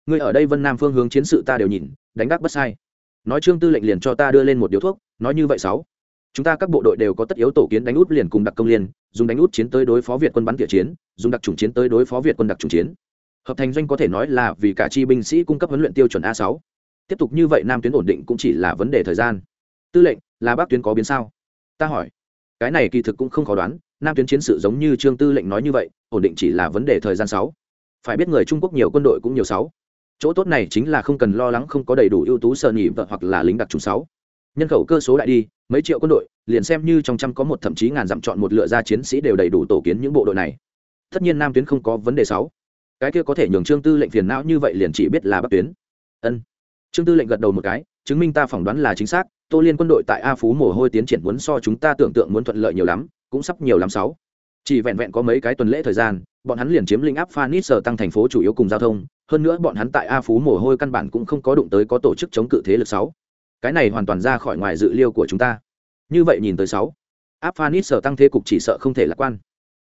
Người ở đây vân nam phương hướng chiến sự ta đều nhìn, đánh đắc bất sai. Nói trương tư lệnh liền cho ta đưa lên một điếu thuốc, nói như vậy sáu. Chúng ta các bộ đội đều có tất yếu tổ kiến đánh út liền cùng đặc công liên dùng đánh út chiến tới đối phó việt quân bắn tỉa chiến, dùng đặc trùng chiến tới đối phó việt quân đặc trùng chiến. Hợp thành doanh có thể nói là vì cả chi binh sĩ cung cấp huấn luyện tiêu chuẩn a sáu. Tiếp tục như vậy nam tuyến ổn định cũng chỉ là vấn đề thời gian. Tư lệnh, là bắc tuyến có biến sao? Ta hỏi. Cái này kỳ thực cũng không khó đoán nam tuyến chiến sự giống như trương tư lệnh nói như vậy, ổn định chỉ là vấn đề thời gian sáu. Phải biết người trung quốc nhiều quân đội cũng nhiều sáu. Chỗ tốt này chính là không cần lo lắng không có đầy đủ ưu tú sợ nhị vợ hoặc là lính đặc trùng sáu. Nhân khẩu cơ số đại đi, mấy triệu quân đội, liền xem như trong trăm có một thậm chí ngàn dặm chọn một lựa ra chiến sĩ đều đầy đủ tổ kiến những bộ đội này. Tất nhiên nam tuyến không có vấn đề sáu. Cái kia có thể nhường trương tư lệnh phiền não như vậy liền chỉ biết là bắc tuyến. Ân. Trương tư lệnh gật đầu một cái, chứng minh ta phỏng đoán là chính xác, tô liên quân đội tại a phú mồ hôi tiến triển muốn so chúng ta tưởng tượng muốn thuận lợi nhiều lắm cũng sắp nhiều lắm sáu. Chỉ vẹn vẹn có mấy cái tuần lễ thời gian, bọn hắn liền chiếm lĩnh áp phanis sở tăng thành phố chủ yếu cùng giao thông, hơn nữa bọn hắn tại a phú mồ hôi căn bản cũng không có đụng tới có tổ chức chống cự thế lực sáu. Cái này hoàn toàn ra khỏi ngoài dự liêu của chúng ta. Như vậy nhìn tới sáu, áp phanis sở tăng thế cục chỉ sợ không thể lạc quan.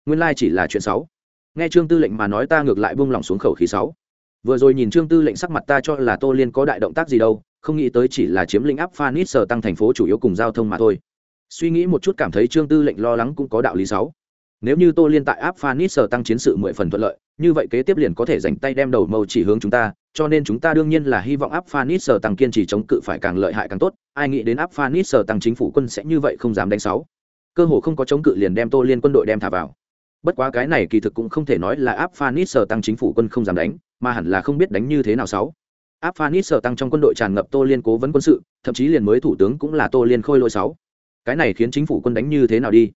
Nguyên lai chỉ là chuyện sáu. Nghe trương tư lệnh mà nói ta ngược lại buông lỏng xuống khẩu khí sáu. Vừa rồi nhìn trương tư lệnh sắc mặt ta cho là tô liên có đại động tác gì đâu, không nghĩ tới chỉ là chiếm lĩnh áp phanis sở tăng thành phố chủ yếu cùng giao thông mà thôi suy nghĩ một chút cảm thấy trương tư lệnh lo lắng cũng có đạo lý sáu. Nếu như tô liên tại áp phanis sở tăng chiến sự mười phần thuận lợi, như vậy kế tiếp liền có thể dành tay đem đầu mâu chỉ hướng chúng ta, cho nên chúng ta đương nhiên là hy vọng áp phanis sở tăng kiên trì chống cự phải càng lợi hại càng tốt. Ai nghĩ đến áp phanis sở tăng chính phủ quân sẽ như vậy không dám đánh sáu. Cơ hồ không có chống cự liền đem tô liên quân đội đem thả vào. Bất quá cái này kỳ thực cũng không thể nói là áp phanis sở tăng chính phủ quân không dám đánh, mà hẳn là không biết đánh như thế nào sáu. Áp phanis sở tăng trong quân đội tràn ngập tô liên cố vấn quân sự, thậm chí liền mới thủ tướng cũng là tô liên khôi lỗi sáu cái này khiến chính phủ quân đánh như thế nào đi?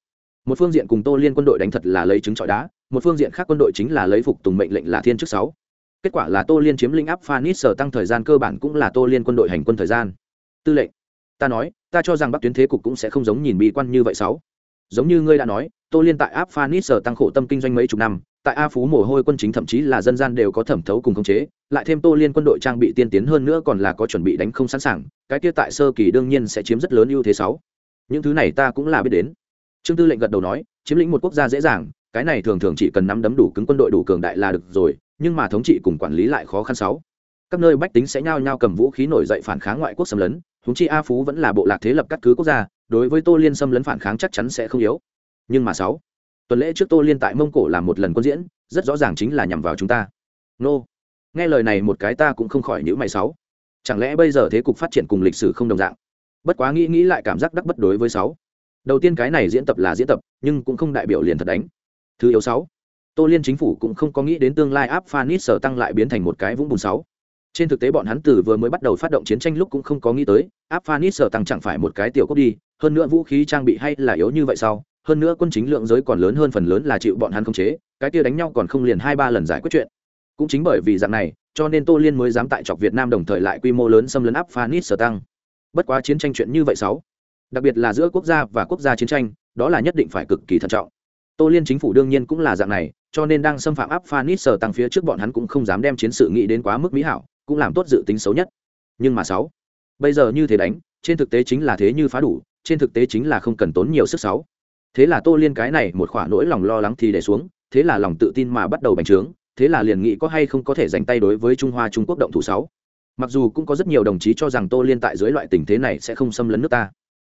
Một phương diện cùng tô liên quân đội đánh thật là lấy trứng trọi đá, một phương diện khác quân đội chính là lấy phục tùng mệnh lệnh là thiên chức sáu. Kết quả là tô liên chiếm lĩnh áp phanis sở tăng thời gian cơ bản cũng là tô liên quân đội hành quân thời gian. Tư lệnh, ta nói, ta cho rằng bắc tuyến thế cục cũng sẽ không giống nhìn bi quan như vậy sáu. Giống như ngươi đã nói, tô liên tại áp phanis sở tăng khổ tâm kinh doanh mấy chục năm, tại a phú mồ hôi quân chính thậm chí là dân gian đều có thẩm thấu cùng khống chế, lại thêm tô liên quân đội trang bị tiên tiến hơn nữa còn là có chuẩn bị đánh không sẵn sàng, cái kia tại sơ kỳ đương nhiên sẽ chiếm rất lớn ưu thế sáu những thứ này ta cũng là biết đến. Trương tư lệnh gật đầu nói, chiếm lĩnh một quốc gia dễ dàng, cái này thường thường chỉ cần nắm đấm đủ cứng quân đội đủ cường đại là được rồi, nhưng mà thống trị cùng quản lý lại khó khăn sáu. Các nơi bách tính sẽ nhao nhao cầm vũ khí nổi dậy phản kháng ngoại quốc xâm lấn húng chi a phú vẫn là bộ lạc thế lập cắt cứ quốc gia, đối với tô liên xâm lấn phản kháng chắc chắn sẽ không yếu. Nhưng mà sáu, tuần lễ trước tô liên tại mông cổ làm một lần quân diễn, rất rõ ràng chính là nhằm vào chúng ta. Nô. Nghe lời này một cái ta cũng không khỏi nhữ mày sáu. Chẳng lẽ bây giờ thế cục phát triển cùng lịch sử không đồng dạng? Bất quá nghĩ nghĩ lại cảm giác đắc bất đối với sáu. Đầu tiên cái này diễn tập là diễn tập, nhưng cũng không đại biểu liền thật đánh. Thứ yếu sáu, tô liên chính phủ cũng không có nghĩ đến tương lai áp phanit sở tăng lại biến thành một cái vũng bùn sáu. Trên thực tế bọn hắn từ vừa mới bắt đầu phát động chiến tranh lúc cũng không có nghĩ tới, áp phanit sở tăng chẳng phải một cái tiểu cốc đi, hơn nữa vũ khí trang bị hay là yếu như vậy sau hơn nữa quân chính lượng giới còn lớn hơn phần lớn là chịu bọn hắn khống chế, cái kia đánh nhau còn không liền hai ba lần giải quyết chuyện. Cũng chính bởi vì dạng này, cho nên tô liên mới dám tại chọc việt nam đồng thời lại quy mô lớn xâm lấn áp phanit sở tăng bất quá chiến tranh chuyện như vậy sáu. Đặc biệt là giữa quốc gia và quốc gia chiến tranh, đó là nhất định phải cực kỳ thận trọng. Tô liên chính phủ đương nhiên cũng là dạng này, cho nên đang xâm phạm áp phanis sở tăng phía trước bọn hắn cũng không dám đem chiến sự nghĩ đến quá mức mỹ hảo, cũng làm tốt dự tính xấu nhất. Nhưng mà sáu, bây giờ như thế đánh, trên thực tế chính là thế như phá đủ, trên thực tế chính là không cần tốn nhiều sức sáu. Thế là tô liên cái này một khoả nỗi lòng lo lắng thì để xuống, thế là lòng tự tin mà bắt đầu bành trướng, thế là liền nghĩ có hay không có thể dành tay đối với trung hoa trung quốc động thủ sáu mặc dù cũng có rất nhiều đồng chí cho rằng tô liên tại dưới loại tình thế này sẽ không xâm lấn nước ta.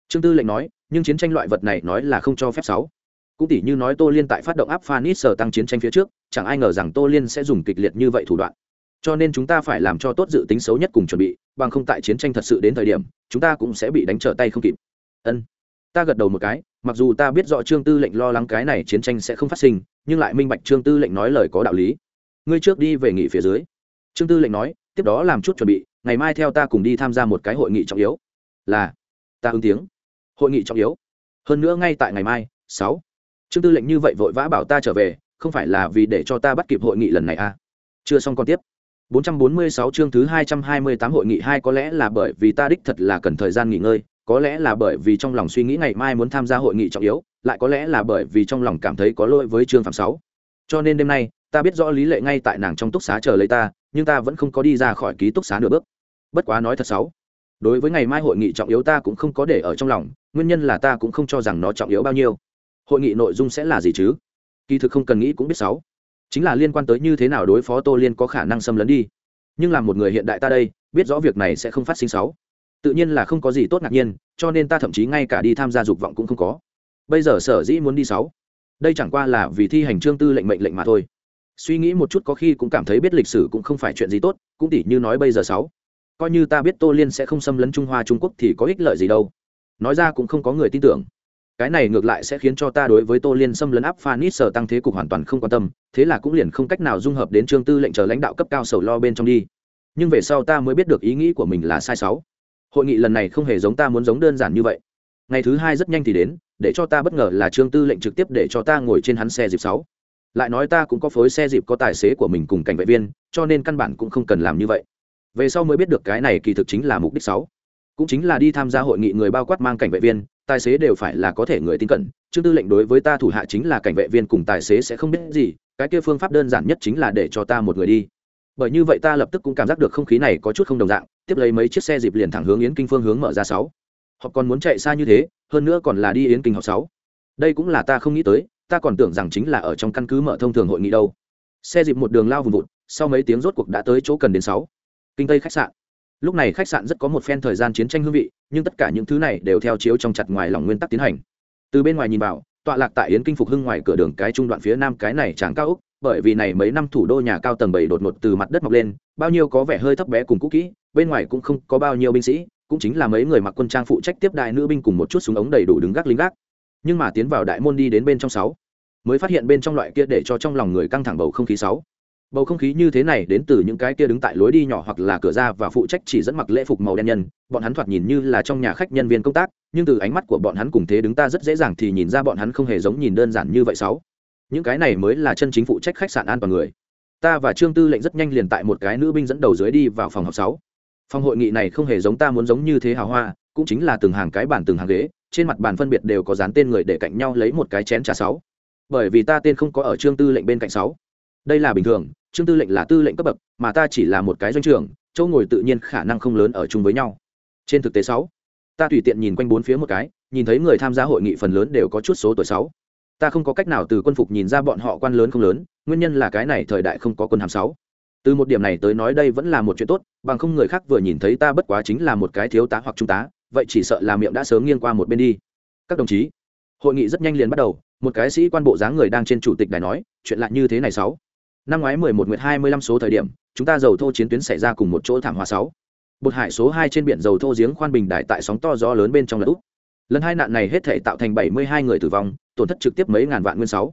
Trương tư lệnh nói, nhưng chiến tranh loại vật này nói là không cho phép sáu. Cũng tỷ như nói tô liên tại phát động áp phanis sở tăng chiến tranh phía trước, chẳng ai ngờ rằng tô liên sẽ dùng kịch liệt như vậy thủ đoạn. Cho nên chúng ta phải làm cho tốt dự tính xấu nhất cùng chuẩn bị, bằng không tại chiến tranh thật sự đến thời điểm, chúng ta cũng sẽ bị đánh trở tay không kịp. Ân. Ta gật đầu một cái, mặc dù ta biết rõ trương tư lệnh lo lắng cái này chiến tranh sẽ không phát sinh, nhưng lại minh bạch trương tư lệnh nói lời có đạo lý. Ngươi trước đi về nghỉ phía dưới. Trương tư lệnh nói tiếp đó làm chút chuẩn bị, ngày mai theo ta cùng đi tham gia một cái hội nghị trọng yếu. Là, ta ứng tiếng. Hội nghị trọng yếu. Hơn nữa ngay tại ngày mai, sáu. Trương tư lệnh như vậy vội vã bảo ta trở về, không phải là vì để cho ta bắt kịp hội nghị lần này à? Chưa xong còn tiếp. 446 chương thứ 228 hội nghị hai có lẽ là bởi vì ta đích thật là cần thời gian nghỉ ngơi, có lẽ là bởi vì trong lòng suy nghĩ ngày mai muốn tham gia hội nghị trọng yếu, lại có lẽ là bởi vì trong lòng cảm thấy có lỗi với trương phạm sáu. Cho nên đêm nay ta biết rõ lý lệ ngay tại nàng trong túc xá chờ lấy ta, nhưng ta vẫn không có đi ra khỏi ký túc xá nửa bước. Bất quá nói thật sáu, đối với ngày mai hội nghị trọng yếu ta cũng không có để ở trong lòng, nguyên nhân là ta cũng không cho rằng nó trọng yếu bao nhiêu. Hội nghị nội dung sẽ là gì chứ? Kỳ thực không cần nghĩ cũng biết sáu, chính là liên quan tới như thế nào đối phó tô liên có khả năng xâm lấn đi. Nhưng làm một người hiện đại ta đây, biết rõ việc này sẽ không phát sinh sáu. Tự nhiên là không có gì tốt ngạc nhiên, cho nên ta thậm chí ngay cả đi tham gia dục vọng cũng không có. Bây giờ sở dĩ muốn đi sáu, đây chẳng qua là vì thi hành trương tư lệnh mệnh lệnh mà thôi suy nghĩ một chút có khi cũng cảm thấy biết lịch sử cũng không phải chuyện gì tốt, cũng tỉ như nói bây giờ sáu. Coi như ta biết tô liên sẽ không xâm lấn trung hoa trung quốc thì có ích lợi gì đâu. Nói ra cũng không có người tin tưởng. Cái này ngược lại sẽ khiến cho ta đối với tô liên xâm lấn áp phanis sở tăng thế cục hoàn toàn không quan tâm, thế là cũng liền không cách nào dung hợp đến trương tư lệnh chờ lãnh đạo cấp cao sầu lo bên trong đi. Nhưng về sau ta mới biết được ý nghĩ của mình là sai sáu. Hội nghị lần này không hề giống ta muốn giống đơn giản như vậy. Ngày thứ hai rất nhanh thì đến, để cho ta bất ngờ là trương tư lệnh trực tiếp để cho ta ngồi trên hắn xe dịp sáu lại nói ta cũng có phối xe dịp có tài xế của mình cùng cảnh vệ viên, cho nên căn bản cũng không cần làm như vậy. Về sau mới biết được cái này kỳ thực chính là mục đích sáu. Cũng chính là đi tham gia hội nghị người bao quát mang cảnh vệ viên, tài xế đều phải là có thể người tin cẩn trương tư lệnh đối với ta thủ hạ chính là cảnh vệ viên cùng tài xế sẽ không biết gì, cái kia phương pháp đơn giản nhất chính là để cho ta một người đi. Bởi như vậy ta lập tức cũng cảm giác được không khí này có chút không đồng dạng, tiếp lấy mấy chiếc xe dịp liền thẳng hướng yến kinh phương hướng mở ra sáu. Họ còn muốn chạy xa như thế, hơn nữa còn là đi yến kinh học sáu. Đây cũng là ta không nghĩ tới ta còn tưởng rằng chính là ở trong căn cứ mở thông thường hội nghị đâu. Xe dịp một đường lao vùng vụt, sau mấy tiếng rốt cuộc đã tới chỗ cần đến sáu. Kinh tây khách sạn. Lúc này khách sạn rất có một phen thời gian chiến tranh hương vị, nhưng tất cả những thứ này đều theo chiếu trong chặt ngoài lòng nguyên tắc tiến hành. Từ bên ngoài nhìn vào, tọa lạc tại yến kinh phục hưng ngoài cửa đường cái trung đoạn phía nam cái này chẳng cao úc, bởi vì này mấy năm thủ đô nhà cao tầng bảy đột ngột từ mặt đất mọc lên, bao nhiêu có vẻ hơi thấp bé cùng cũ kỹ, bên ngoài cũng không có bao nhiêu binh sĩ, cũng chính là mấy người mặc quân trang phụ trách tiếp đại nữ binh cùng một chút súng ống đầy đủ đứng gác lính gác nhưng mà tiến vào đại môn đi đến bên trong sáu, mới phát hiện bên trong loại kia để cho trong lòng người căng thẳng bầu không khí sáu. Bầu không khí như thế này đến từ những cái kia đứng tại lối đi nhỏ hoặc là cửa ra và phụ trách chỉ dẫn mặc lễ phục màu đen nhân, bọn hắn thoạt nhìn như là trong nhà khách nhân viên công tác, nhưng từ ánh mắt của bọn hắn cùng thế đứng ta rất dễ dàng thì nhìn ra bọn hắn không hề giống nhìn đơn giản như vậy sáu. Những cái này mới là chân chính phụ trách khách sạn an toàn người. Ta và trương tư lệnh rất nhanh liền tại một cái nữ binh dẫn đầu dưới đi vào phòng họp sáu. Phòng hội nghị này không hề giống ta muốn giống như thế hào hoa, cũng chính là từng hàng cái bàn từng hàng ghế trên mặt bàn phân biệt đều có dán tên người để cạnh nhau lấy một cái chén trà sáu. Bởi vì ta tên không có ở trương tư lệnh bên cạnh sáu. Đây là bình thường, trương tư lệnh là tư lệnh cấp bậc, mà ta chỉ là một cái doanh trưởng, chỗ ngồi tự nhiên khả năng không lớn ở chung với nhau. Trên thực tế sáu, ta tùy tiện nhìn quanh bốn phía một cái, nhìn thấy người tham gia hội nghị phần lớn đều có chút số tuổi sáu. Ta không có cách nào từ quân phục nhìn ra bọn họ quan lớn không lớn, nguyên nhân là cái này thời đại không có quân hàm sáu. Từ một điểm này tới nói đây vẫn là một chuyện tốt, bằng không người khác vừa nhìn thấy ta bất quá chính là một cái thiếu tá hoặc trung tá vậy chỉ sợ là miệng đã sớm nghiêng qua một bên đi. Các đồng chí, hội nghị rất nhanh liền bắt đầu, một cái sĩ quan bộ dáng người đang trên chủ tịch đài nói, chuyện lại như thế này sáu. Năm ngoái mười một nguyệt hai mươi lăm số thời điểm, chúng ta dầu thô chiến tuyến xảy ra cùng một chỗ thảm họa sáu. Bột hải số hai trên biển dầu thô giếng khoan bình đại tại sóng to gió lớn bên trong lật úp. Lần hai nạn này hết thể tạo thành bảy mươi hai người tử vong, tổn thất trực tiếp mấy ngàn vạn nguyên sáu.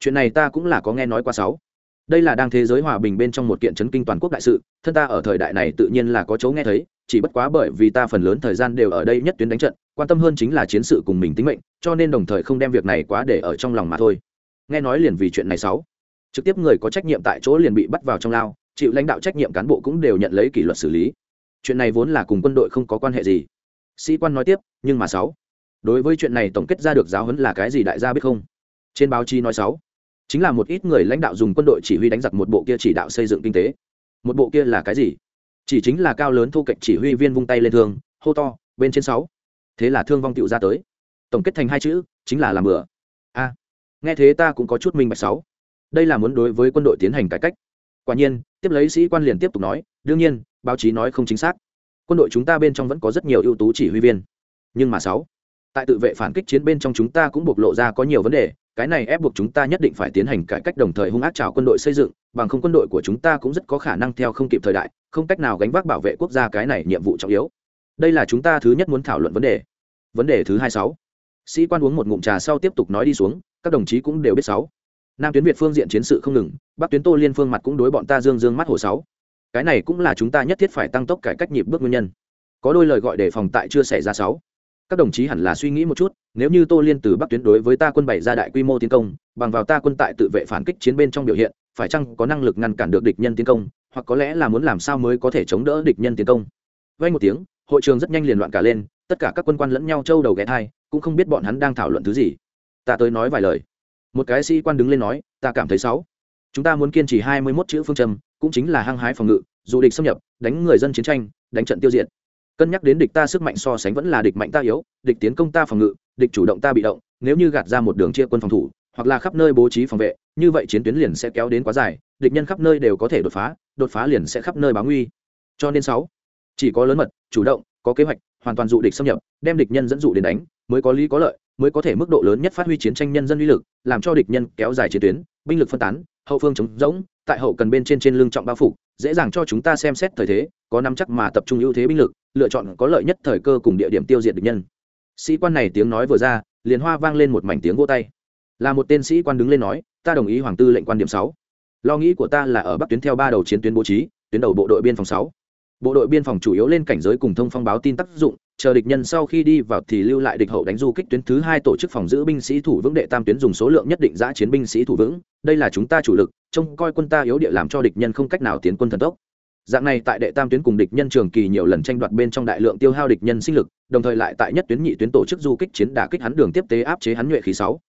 Chuyện này ta cũng là có nghe nói qua sáu đây là đang thế giới hòa bình bên trong một kiện chấn kinh toàn quốc đại sự, thân ta ở thời đại này tự nhiên là có chỗ nghe thấy, chỉ bất quá bởi vì ta phần lớn thời gian đều ở đây nhất tuyến đánh trận, quan tâm hơn chính là chiến sự cùng mình tính mệnh, cho nên đồng thời không đem việc này quá để ở trong lòng mà thôi. Nghe nói liền vì chuyện này sáu. Trực tiếp người có trách nhiệm tại chỗ liền bị bắt vào trong lao, chịu lãnh đạo trách nhiệm cán bộ cũng đều nhận lấy kỷ luật xử lý. Chuyện này vốn là cùng quân đội không có quan hệ gì. Sĩ quan nói tiếp, nhưng mà sáu. Đối với chuyện này tổng kết ra được giáo huấn là cái gì đại gia biết không? Trên báo chí nói sáu chính là một ít người lãnh đạo dùng quân đội chỉ huy đánh giặc một bộ kia chỉ đạo xây dựng kinh tế. Một bộ kia là cái gì? Chỉ chính là cao lớn thu kệch chỉ huy viên vung tay lên thương, hô to, bên trên sáu. Thế là thương vong tựu ra tới. Tổng kết thành hai chữ, chính là làm bừa. A. Nghe thế ta cũng có chút minh bạch sáu. Đây là muốn đối với quân đội tiến hành cải cách. Quả nhiên, tiếp lấy sĩ quan liền tiếp tục nói, đương nhiên, báo chí nói không chính xác. Quân đội chúng ta bên trong vẫn có rất nhiều ưu tú chỉ huy viên. Nhưng mà sáu tại tự vệ phản kích chiến bên trong chúng ta cũng bộc lộ ra có nhiều vấn đề, cái này ép buộc chúng ta nhất định phải tiến hành cải cách đồng thời hung ác trào quân đội xây dựng, bằng không quân đội của chúng ta cũng rất có khả năng theo không kịp thời đại, không cách nào gánh vác bảo vệ quốc gia cái này nhiệm vụ trọng yếu. Đây là chúng ta thứ nhất muốn thảo luận vấn đề. Vấn đề thứ hai sáu. Sĩ quan uống một ngụm trà sau tiếp tục nói đi xuống, các đồng chí cũng đều biết sáu. Nam tuyến việt phương diện chiến sự không ngừng, bắc tuyến tô liên phương mặt cũng đối bọn ta dương dương mắt hồ sáu. Cái này cũng là chúng ta nhất thiết phải tăng tốc cải cách nhịp bước nguyên nhân. Có đôi lời gọi đề phòng tại chưa xảy ra sáu các đồng chí hẳn là suy nghĩ một chút, nếu như tô liên từ bắc tuyến đối với ta quân bảy ra đại quy mô tiến công, bằng vào ta quân tại tự vệ phản kích chiến bên trong biểu hiện, phải chăng có năng lực ngăn cản được địch nhân tiến công, hoặc có lẽ là muốn làm sao mới có thể chống đỡ địch nhân tiến công? Vay một tiếng, hội trường rất nhanh liền loạn cả lên, tất cả các quân quan lẫn nhau trâu đầu ghé thai, cũng không biết bọn hắn đang thảo luận thứ gì. Ta tới nói vài lời. Một cái sĩ quan đứng lên nói, ta cảm thấy sáu. Chúng ta muốn kiên trì hai mươi 21 chữ phương châm, cũng chính là hăng hái phòng ngự, dù địch xâm nhập, đánh người dân chiến tranh, đánh trận tiêu diệt cân nhắc đến địch ta sức mạnh so sánh vẫn là địch mạnh ta yếu, địch tiến công ta phòng ngự, địch chủ động ta bị động, nếu như gạt ra một đường chia quân phòng thủ, hoặc là khắp nơi bố trí phòng vệ, như vậy chiến tuyến liền sẽ kéo đến quá dài, địch nhân khắp nơi đều có thể đột phá đột phá liền sẽ khắp nơi báo nguy. Cho nên sáu, chỉ có lớn mật, chủ động, có kế hoạch, hoàn toàn dụ địch xâm nhập, đem địch nhân dẫn dụ đến đánh, mới có lý có lợi, mới có thể mức độ lớn nhất phát huy chiến tranh nhân dân uy lực, làm cho địch nhân kéo dài chiến tuyến, binh lực phân tán, hậu phương chống rỗng tại hậu cần bên trên trên lưng trọng bao phủ, dễ dàng cho chúng ta xem xét thời thế, có nắm chắc mà tập trung ưu thế binh lực, lựa chọn có lợi nhất thời cơ cùng địa điểm tiêu diệt địch nhân. Sĩ quan này tiếng nói vừa ra, liền hoa vang lên một mảnh tiếng vô tay. Là một tên sĩ quan đứng lên nói, ta đồng ý hoàng tư lệnh quan điểm sáu. Lo nghĩ của ta là ở bắc tuyến theo ba đầu chiến tuyến bố trí, tuyến đầu bộ đội biên phòng sáu. Bộ đội biên phòng chủ yếu lên cảnh giới cùng thông phong báo tin tác dụng chờ địch nhân sau khi đi vào thì lưu lại địch hậu đánh du kích tuyến thứ hai tổ chức phòng giữ binh sĩ thủ vững đệ tam tuyến dùng số lượng nhất định giã chiến binh sĩ thủ vững. Đây là chúng ta chủ lực, trông coi quân ta yếu địa làm cho địch nhân không cách nào tiến quân thần tốc. Dạng này tại đệ tam tuyến cùng địch nhân trường kỳ nhiều lần tranh đoạt bên trong đại lượng tiêu hao địch nhân sinh lực, đồng thời lại tại nhất tuyến nhị tuyến tổ chức du kích chiến đả kích hắn đường tiếp tế áp chế hắn nhuệ khí sáu.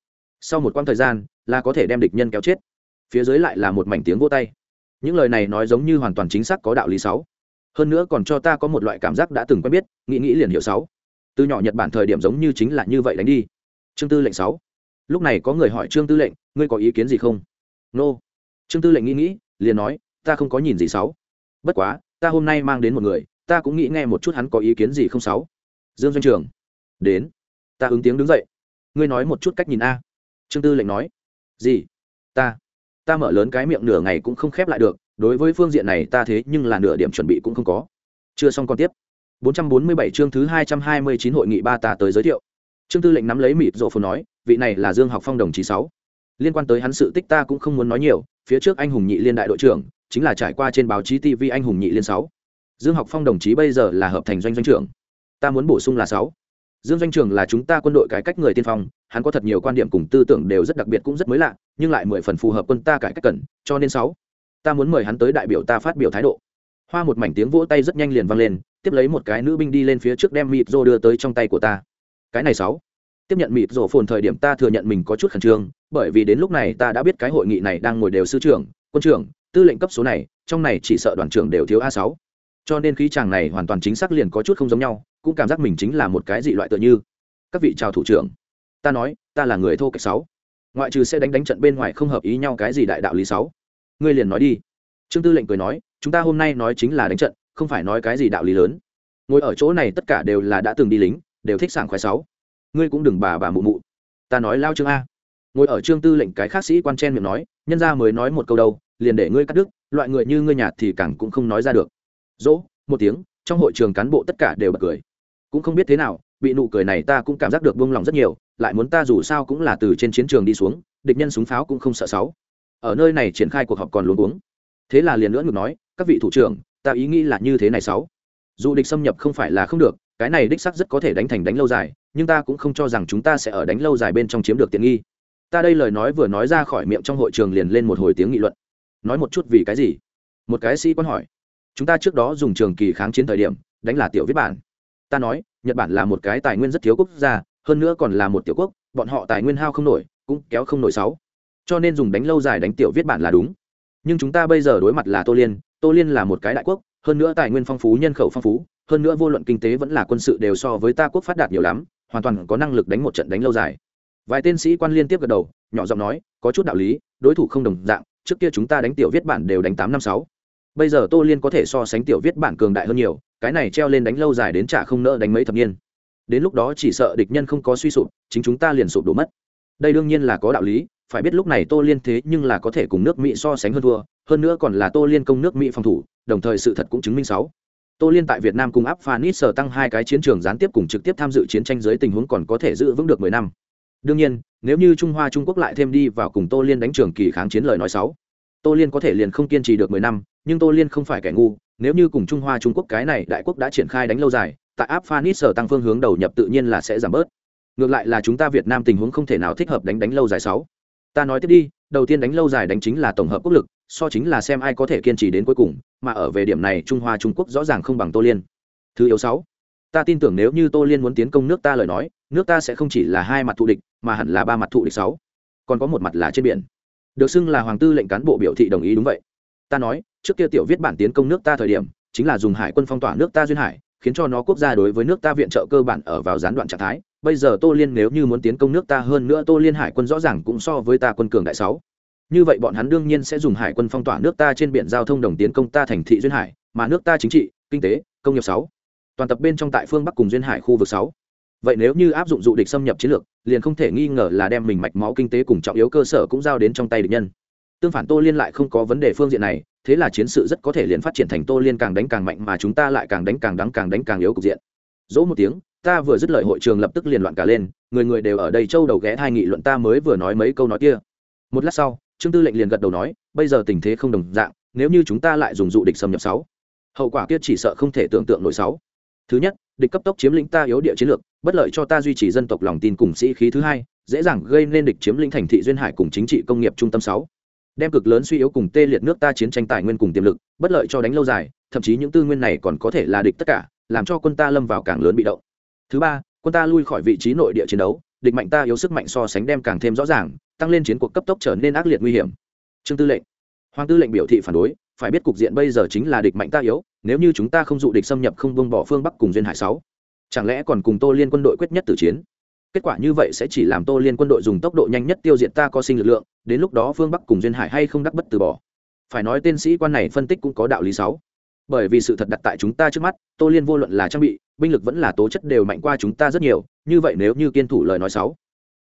Sau một quãng thời gian, là có thể đem địch nhân kéo chết. Phía dưới lại là một mảnh tiếng vô tay. Những lời này nói giống như hoàn toàn chính xác có đạo lý sáu hơn nữa còn cho ta có một loại cảm giác đã từng quen biết, nghĩ nghĩ liền hiểu sáu. Từ nhỏ nhật bản thời điểm giống như chính là như vậy đánh đi. Trương tư lệnh sáu. Lúc này có người hỏi trương tư lệnh, ngươi có ý kiến gì không? Nô. Trương tư lệnh nghĩ nghĩ, liền nói, ta không có nhìn gì sáu. Bất quá, ta hôm nay mang đến một người, ta cũng nghĩ nghe một chút hắn có ý kiến gì không sáu. Dương doanh trường. Đến. Ta ứng tiếng đứng dậy. Ngươi nói một chút cách nhìn a. Trương tư lệnh nói. Gì? Ta. Ta mở lớn cái miệng nửa ngày cũng không khép lại được đối với phương diện này ta thế nhưng là nửa điểm chuẩn bị cũng không có. Chưa xong còn tiếp. 447 chương thứ 229 hội nghị ba ta tới giới thiệu. Trương tư lệnh nắm lấy mịt rộ phù nói, vị này là dương học phong đồng chí sáu. Liên quan tới hắn sự tích ta cũng không muốn nói nhiều, phía trước anh hùng nhị liên đại đội trưởng, chính là trải qua trên báo chí tv anh hùng nhị liên sáu. Dương học phong đồng chí bây giờ là hợp thành doanh doanh trưởng. Ta muốn bổ sung là sáu. Dương doanh trường là chúng ta quân đội cải cách người tiên phong, hắn có thật nhiều quan điểm cùng tư tưởng đều rất đặc biệt cũng rất mới lạ, nhưng lại mười phần phù hợp quân ta cải cách cần, cho nên sáu ta muốn mời hắn tới đại biểu ta phát biểu thái độ. Hoa một mảnh tiếng vỗ tay rất nhanh liền vang lên, tiếp lấy một cái nữ binh đi lên phía trước đem mịt rô đưa tới trong tay của ta. Cái này sáu. Tiếp nhận mịt rổ phồn thời điểm ta thừa nhận mình có chút khẩn trương, bởi vì đến lúc này ta đã biết cái hội nghị này đang ngồi đều sư trưởng, quân trưởng, tư lệnh cấp số này, trong này chỉ sợ đoàn trưởng đều thiếu a sáu. Cho nên khí chàng này hoàn toàn chính xác liền có chút không giống nhau, cũng cảm giác mình chính là một cái dị loại tựa như. Các vị chào thủ trưởng. Ta nói, ta là người thô kệch sáu. Ngoại trừ sẽ đánh đánh trận bên ngoài không hợp ý nhau cái gì đại đạo lý sáu ngươi liền nói đi. Trương tư lệnh cười nói, chúng ta hôm nay nói chính là đánh trận, không phải nói cái gì đạo lý lớn. Ngồi ở chỗ này tất cả đều là đã từng đi lính, đều thích sảng khoái sáu. Ngươi cũng đừng bà bà mụ mụ. Ta nói lao trương a. Ngồi ở trương tư lệnh cái khác sĩ quan chen miệng nói, nhân ra mới nói một câu đâu, liền để ngươi cắt đứt, loại người như ngươi nhạt thì càng cũng không nói ra được. Dỗ, một tiếng, trong hội trường cán bộ tất cả đều bật cười. Cũng không biết thế nào, bị nụ cười này ta cũng cảm giác được buông lòng rất nhiều, lại muốn ta dù sao cũng là từ trên chiến trường đi xuống, địch nhân súng pháo cũng không sợ sáu ở nơi này triển khai cuộc họp còn luống cuống. Thế là liền nữa ngược nói, các vị thủ trưởng, ta ý nghĩ là như thế này sáu. Dù địch xâm nhập không phải là không được, cái này đích sắc rất có thể đánh thành đánh lâu dài, nhưng ta cũng không cho rằng chúng ta sẽ ở đánh lâu dài bên trong chiếm được tiện nghi. Ta đây lời nói vừa nói ra khỏi miệng trong hội trường liền lên một hồi tiếng nghị luận. Nói một chút vì cái gì? Một cái sĩ quan hỏi. Chúng ta trước đó dùng trường kỳ kháng chiến thời điểm, đánh là tiểu viết bản. Ta nói, nhật bản là một cái tài nguyên rất thiếu quốc gia, hơn nữa còn là một tiểu quốc, bọn họ tài nguyên hao không nổi, cũng kéo không nổi sáu cho nên dùng đánh lâu dài đánh tiểu viết bản là đúng. Nhưng chúng ta bây giờ đối mặt là tô liên tô liên là một cái đại quốc, hơn nữa tài nguyên phong phú, nhân khẩu phong phú, hơn nữa vô luận kinh tế vẫn là quân sự đều so với ta quốc phát đạt nhiều lắm, hoàn toàn có năng lực đánh một trận đánh lâu dài. Vài tên sĩ quan liên tiếp gật đầu, nhỏ giọng nói, có chút đạo lý, đối thủ không đồng dạng, trước kia chúng ta đánh tiểu viết bản đều đánh tám năm sáu. Bây giờ tô liên có thể so sánh tiểu viết bản cường đại hơn nhiều, cái này treo lên đánh lâu dài đến trả không nỡ đánh mấy thập niên. Đến lúc đó chỉ sợ địch nhân không có suy sụp, chính chúng ta liền sụp đổ mất. Đây đương nhiên là có đạo lý phải biết lúc này tô liên thế nhưng là có thể cùng nước mỹ so sánh hơn thua, hơn nữa còn là tô liên công nước mỹ phòng thủ, đồng thời sự thật cũng chứng minh sáu. Tô liên tại việt nam cùng áp phanit sở tăng hai cái chiến trường gián tiếp cùng trực tiếp tham dự chiến tranh dưới tình huống còn có thể giữ vững được mười năm. Đương nhiên, nếu như trung hoa trung quốc lại thêm đi vào cùng tô liên đánh trường kỳ kháng chiến lời nói sáu, tô liên có thể liền không kiên trì được mười năm, nhưng tô liên không phải kẻ ngu, nếu như cùng trung hoa trung quốc cái này đại quốc đã triển khai đánh lâu dài, tại áp phanit sở tăng phương hướng đầu nhập tự nhiên là sẽ giảm bớt. Ngược lại là chúng ta việt nam tình huống không thể nào thích hợp đánh đánh lâu dài sáu ta nói tiếp đi, đầu tiên đánh lâu dài đánh chính là tổng hợp quốc lực, so chính là xem ai có thể kiên trì đến cuối cùng, mà ở về điểm này trung hoa trung quốc rõ ràng không bằng tô liên. Thứ yếu sáu, ta tin tưởng nếu như tô liên muốn tiến công nước ta lời nói, nước ta sẽ không chỉ là hai mặt thù địch, mà hẳn là ba mặt thù địch sáu. Còn có một mặt là trên biển. Được xưng là hoàng tư lệnh cán bộ biểu thị đồng ý đúng vậy. Ta nói, trước kia tiểu viết bản tiến công nước ta thời điểm, chính là dùng hải quân phong tỏa nước ta duyên hải, khiến cho nó quốc gia đối với nước ta viện trợ cơ bản ở vào gián đoạn trạng thái bây giờ tô liên nếu như muốn tiến công nước ta hơn nữa, tô liên hải quân rõ ràng cũng so với ta quân cường đại sáu. Như vậy bọn hắn đương nhiên sẽ dùng hải quân phong tỏa nước ta trên biển giao thông đồng tiến công ta thành thị duyên hải, mà nước ta chính trị, kinh tế, công nghiệp sáu. Toàn tập bên trong tại phương bắc cùng duyên hải khu vực sáu. Vậy nếu như áp dụng dụ địch xâm nhập chiến lược, liền không thể nghi ngờ là đem mình mạch máu kinh tế cùng trọng yếu cơ sở cũng giao đến trong tay địch nhân. Tương phản tô liên lại không có vấn đề phương diện này, thế là chiến sự rất có thể liền phát triển thành tô liên càng đánh càng mạnh mà chúng ta lại càng đánh càng đắng càng đánh càng yếu cục diện. Dỗ một tiếng ta vừa dứt lời hội trường lập tức liền loạn cả lên, người người đều ở đây châu đầu ghé hai nghị luận ta mới vừa nói mấy câu nói kia. Một lát sau, trương tư lệnh liền gật đầu nói, bây giờ tình thế không đồng dạng, nếu như chúng ta lại dùng dụ địch xâm nhập sáu, hậu quả kia chỉ sợ không thể tưởng tượng nổi sáu. Thứ nhất, địch cấp tốc chiếm lĩnh ta yếu địa chiến lược, bất lợi cho ta duy trì dân tộc lòng tin cùng sĩ khí. Thứ hai, dễ dàng gây nên địch chiếm lĩnh thành thị duyên hải cùng chính trị công nghiệp trung tâm sáu. Đem cực lớn suy yếu cùng tê liệt nước ta chiến tranh tài nguyên cùng tiềm lực, bất lợi cho đánh lâu dài, thậm chí những tư nguyên này còn có thể là địch tất cả, làm cho quân ta lâm vào càng lớn bị động thứ ba, quân ta lui khỏi vị trí nội địa chiến đấu, địch mạnh ta yếu sức mạnh so sánh đem càng thêm rõ ràng, tăng lên chiến cuộc cấp tốc trở nên ác liệt nguy hiểm. Trương tư lệnh. Hoàng tư lệnh biểu thị phản đối, phải biết cục diện bây giờ chính là địch mạnh ta yếu, nếu như chúng ta không dụ địch xâm nhập không buông bỏ phương bắc cùng duyên hải sáu, chẳng lẽ còn cùng tô liên quân đội quyết nhất tử chiến? Kết quả như vậy sẽ chỉ làm tô liên quân đội dùng tốc độ nhanh nhất tiêu diệt ta có sinh lực lượng, đến lúc đó phương bắc cùng duyên hải hay không đắc bất từ bỏ. Phải nói tên sĩ quan này phân tích cũng có đạo lý sáu bởi vì sự thật đặt tại chúng ta trước mắt, tô liên vô luận là trang bị, binh lực vẫn là tố chất đều mạnh qua chúng ta rất nhiều, như vậy nếu như kiên thủ lời nói sáu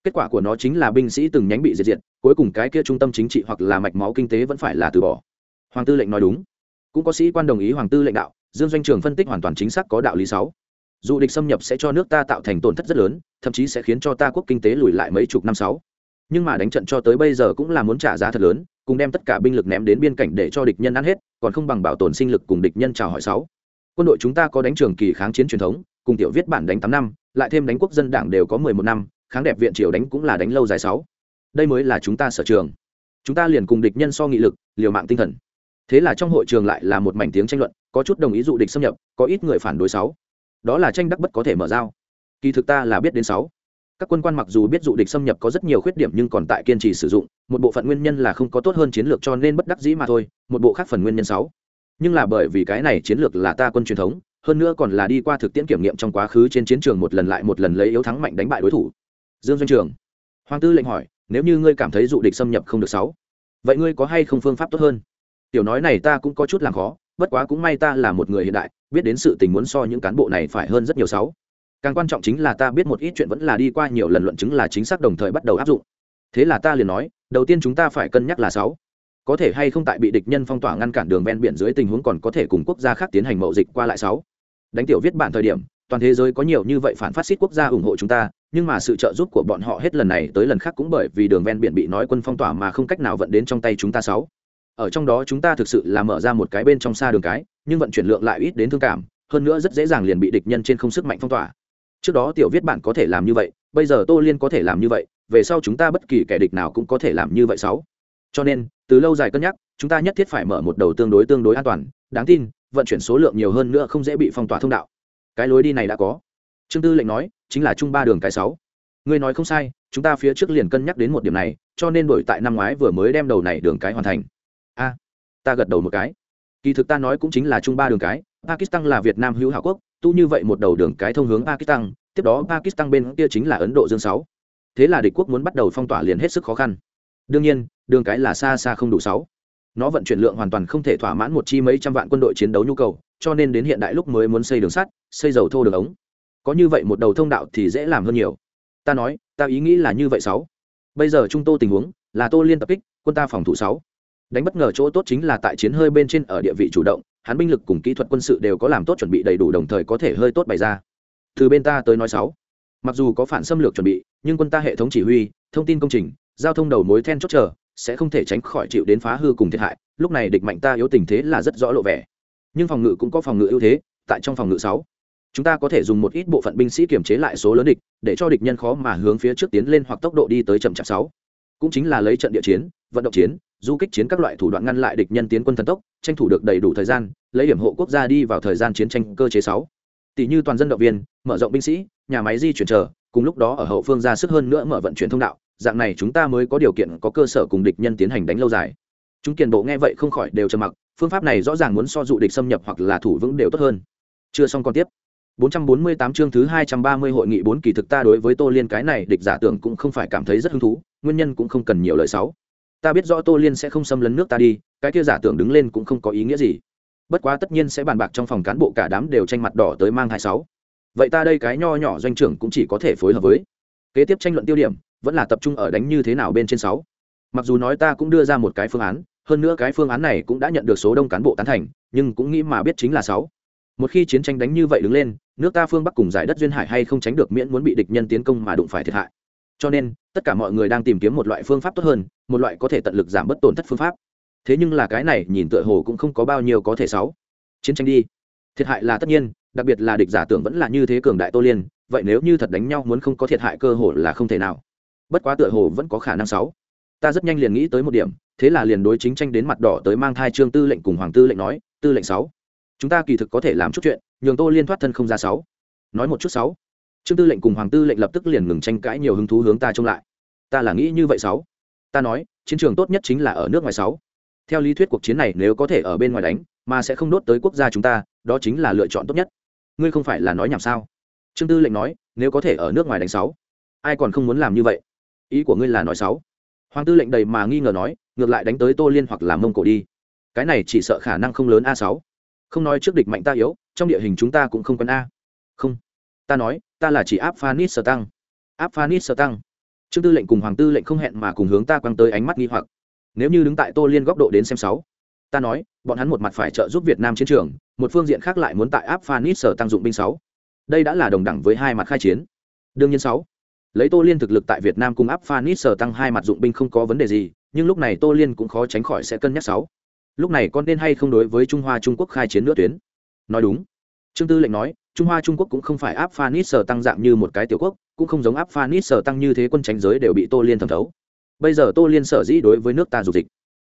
kết quả của nó chính là binh sĩ từng nhánh bị diệt diệt, cuối cùng cái kia trung tâm chính trị hoặc là mạch máu kinh tế vẫn phải là từ bỏ. Hoàng tư lệnh nói đúng. Cũng có sĩ quan đồng ý hoàng tư lệnh đạo, dương doanh trường phân tích hoàn toàn chính xác có đạo lý sáu dù địch xâm nhập sẽ cho nước ta tạo thành tổn thất rất lớn, thậm chí sẽ khiến cho ta quốc kinh tế lùi lại mấy chục năm sáu nhưng mà đánh trận cho tới bây giờ cũng là muốn trả giá thật lớn cùng đem tất cả binh lực ném đến biên cảnh để cho địch nhân ăn hết, còn không bằng bảo tồn sinh lực cùng địch nhân chào hỏi sáu. Quân đội chúng ta có đánh trường kỳ kháng chiến truyền thống, cùng tiểu viết bản đánh tám năm, lại thêm đánh quốc dân đảng đều có mười một năm, kháng đẹp viện triều đánh cũng là đánh lâu dài sáu. Đây mới là chúng ta sở trường. Chúng ta liền cùng địch nhân so nghị lực, liều mạng tinh thần. Thế là trong hội trường lại là một mảnh tiếng tranh luận, có chút đồng ý dụ địch xâm nhập, có ít người phản đối sáu. Đó là tranh đắc bất có thể mở giao. Kỳ thực ta là biết đến sáu các quân quan mặc dù biết dụ địch xâm nhập có rất nhiều khuyết điểm nhưng còn tại kiên trì sử dụng, một bộ phận nguyên nhân là không có tốt hơn chiến lược cho nên bất đắc dĩ mà thôi, một bộ khác phần nguyên nhân sáu. Nhưng là bởi vì cái này chiến lược là ta quân truyền thống, hơn nữa còn là đi qua thực tiễn kiểm nghiệm trong quá khứ trên chiến trường một lần lại một lần lấy yếu thắng mạnh đánh bại đối thủ. Dương doanh trường. Hoàng tư lệnh hỏi, nếu như ngươi cảm thấy dụ địch xâm nhập không được sáu, vậy ngươi có hay không phương pháp tốt hơn? Tiểu nói này ta cũng có chút làm khó, bất quá cũng may ta là một người hiện đại, biết đến sự tình muốn so những cán bộ này phải hơn rất nhiều sáu càng quan trọng chính là ta biết một ít chuyện vẫn là đi qua nhiều lần luận chứng là chính xác đồng thời bắt đầu áp dụng. Thế là ta liền nói, đầu tiên chúng ta phải cân nhắc là sáu. Có thể hay không tại bị địch nhân phong tỏa ngăn cản đường ven biển dưới tình huống còn có thể cùng quốc gia khác tiến hành mậu dịch qua lại sáu. Đánh tiểu viết bản thời điểm, toàn thế giới có nhiều như vậy phản phát xít quốc gia ủng hộ chúng ta, nhưng mà sự trợ giúp của bọn họ hết lần này tới lần khác cũng bởi vì đường ven biển bị nói quân phong tỏa mà không cách nào vận đến trong tay chúng ta sáu. Ở trong đó chúng ta thực sự là mở ra một cái bên trong xa đường cái, nhưng vận chuyển lượng lại ít đến thương cảm, hơn nữa rất dễ dàng liền bị địch nhân trên không sức mạnh phong tỏa trước đó tiểu viết bạn có thể làm như vậy, bây giờ tô liên có thể làm như vậy, về sau chúng ta bất kỳ kẻ địch nào cũng có thể làm như vậy sáu. Cho nên, từ lâu dài cân nhắc, chúng ta nhất thiết phải mở một đầu tương đối tương đối an toàn. Đáng tin, vận chuyển số lượng nhiều hơn nữa không dễ bị phong tỏa thông đạo. Cái lối đi này đã có. Trương tư lệnh nói, chính là chung ba đường cái sáu. Ngươi nói không sai, chúng ta phía trước liền cân nhắc đến một điểm này, cho nên đổi tại năm ngoái vừa mới đem đầu này đường cái hoàn thành. A, ta gật đầu một cái. Kỳ thực ta nói cũng chính là chung ba đường cái, pakistan là việt nam hữu hảo quốc tu như vậy một đầu đường cái thông hướng pakistan, tiếp đó pakistan bên kia chính là ấn độ dương sáu. Thế là địch quốc muốn bắt đầu phong tỏa liền hết sức khó khăn. Đương nhiên, đường cái là xa xa không đủ sáu. Nó vận chuyển lượng hoàn toàn không thể thỏa mãn một chi mấy trăm vạn quân đội chiến đấu nhu cầu, cho nên đến hiện đại lúc mới muốn xây đường sắt, xây dầu thô đường ống. Có như vậy một đầu thông đạo thì dễ làm hơn nhiều. Ta nói, ta ý nghĩ là như vậy sáu. Bây giờ trung tô tình huống là tô liên tập kích, quân ta phòng thủ sáu. Đánh bất ngờ chỗ tốt chính là tại chiến hơi bên trên ở địa vị chủ động hắn binh lực cùng kỹ thuật quân sự đều có làm tốt chuẩn bị đầy đủ đồng thời có thể hơi tốt bày ra. Từ bên ta tới nói sáu. Mặc dù có phản xâm lược chuẩn bị, nhưng quân ta hệ thống chỉ huy, thông tin công trình, giao thông đầu mối then chốt chờ, sẽ không thể tránh khỏi chịu đến phá hư cùng thiệt hại, lúc này địch mạnh ta yếu tình thế là rất rõ lộ vẻ. Nhưng phòng ngự cũng có phòng ngự ưu thế, tại trong phòng ngự sáu, chúng ta có thể dùng một ít bộ phận binh sĩ kiểm chế lại số lớn địch, để cho địch nhân khó mà hướng phía trước tiến lên hoặc tốc độ đi tới chậm chạp sáu. Cũng chính là lấy trận địa chiến, vận động chiến du kích chiến các loại thủ đoạn ngăn lại địch nhân tiến quân thần tốc tranh thủ được đầy đủ thời gian lấy điểm hộ quốc gia đi vào thời gian chiến tranh cơ chế sáu. Tỷ như toàn dân động viên mở rộng binh sĩ nhà máy di chuyển chờ cùng lúc đó ở hậu phương ra sức hơn nữa mở vận chuyển thông đạo dạng này chúng ta mới có điều kiện có cơ sở cùng địch nhân tiến hành đánh lâu dài. Chúng kiền bộ nghe vậy không khỏi đều trầm mặc phương pháp này rõ ràng muốn so dụ địch xâm nhập hoặc là thủ vững đều tốt hơn. Chưa xong còn tiếp. 448 chương thứ 230 hội nghị 4 kỳ thực ta đối với Tô Liên cái này địch giả tưởng cũng không phải cảm thấy rất hứng thú, nguyên nhân cũng không cần nhiều lời sáu. Ta biết rõ Tô Liên sẽ không xâm lấn nước ta đi, cái kia giả tưởng đứng lên cũng không có ý nghĩa gì. Bất quá tất nhiên sẽ bàn bạc trong phòng cán bộ cả đám đều tranh mặt đỏ tới mang hai sáu. Vậy ta đây cái nho nhỏ doanh trưởng cũng chỉ có thể phối hợp với. Kế tiếp tranh luận tiêu điểm vẫn là tập trung ở đánh như thế nào bên trên sáu. Mặc dù nói ta cũng đưa ra một cái phương án, hơn nữa cái phương án này cũng đã nhận được số đông cán bộ tán thành, nhưng cũng nghĩ mà biết chính là sáu một khi chiến tranh đánh như vậy đứng lên nước ta phương bắc cùng giải đất duyên hải hay không tránh được miễn muốn bị địch nhân tiến công mà đụng phải thiệt hại cho nên, tất cả mọi người đang tìm kiếm một loại phương pháp tốt hơn, một loại có thể tận lực giảm bất tổn thất phương pháp. Thế nhưng là cái này nhìn tựa hồ cũng không có bao nhiêu có thể sáu chiến tranh đi. Thiệt hại là tất nhiên, đặc biệt là địch giả tưởng vẫn là như thế cường đại tô liên, vậy nếu như thật đánh nhau muốn không có thiệt hại cơ hồ là không thể nào. Bất quá tựa hồ vẫn có khả năng sáu ta rất nhanh liền nghĩ tới một điểm, thế là liền đối chính tranh đến mặt đỏ tới mang thai trương tư lệnh cùng hoàng tư lệnh nói, tư lệnh sáu, chúng ta kỳ thực có thể làm chút chuyện, nhường tô liên thoát thân không ra sáu. Nói một chút sáu trương tư lệnh cùng hoàng tư lệnh lập tức liền ngừng tranh cãi nhiều hứng thú hướng ta trông lại. Ta là nghĩ như vậy sáu. Ta nói, chiến trường tốt nhất chính là ở nước ngoài sáu. Theo lý thuyết cuộc chiến này nếu có thể ở bên ngoài đánh, mà sẽ không đốt tới quốc gia chúng ta, đó chính là lựa chọn tốt nhất. Ngươi không phải là nói nhảm sao? Trương tư lệnh nói, nếu có thể ở nước ngoài đánh sáu, ai còn không muốn làm như vậy? Ý của ngươi là nói sáu. Hoàng tư lệnh đầy mà nghi ngờ nói, ngược lại đánh tới tô liên hoặc là mông cổ đi. Cái này chỉ sợ khả năng không lớn a sáu. Không nói trước địch mạnh ta yếu, trong địa hình chúng ta cũng không quen a. Không. Ta nói ta là chỉ áp phanit sở tăng. Áp phanit sở tăng. Trương tư lệnh cùng hoàng tư lệnh không hẹn mà cùng hướng ta quăng tới ánh mắt nghi hoặc. Nếu như đứng tại tô liên góc độ đến xem sáu, ta nói, bọn hắn một mặt phải trợ giúp việt nam chiến trường, một phương diện khác lại muốn tại áp phanit sở tăng dụng binh sáu. Đây đã là đồng đẳng với hai mặt khai chiến. Đương nhiên sáu, lấy tô liên thực lực tại việt nam cùng áp phanit sở tăng hai mặt dụng binh không có vấn đề gì, nhưng lúc này tô liên cũng khó tránh khỏi sẽ cân nhắc sáu. Lúc này con nên hay không đối với trung hoa trung quốc khai chiến nữa tuyến? Nói đúng trương tư lệnh nói, trung hoa trung quốc cũng không phải áp phanis sở tăng dạng như một cái tiểu quốc, cũng không giống áp phanis sở tăng như thế quân tránh giới đều bị tô liên thẩm thấu. Bây giờ tô liên sở dĩ đối với nước ta dục dịch.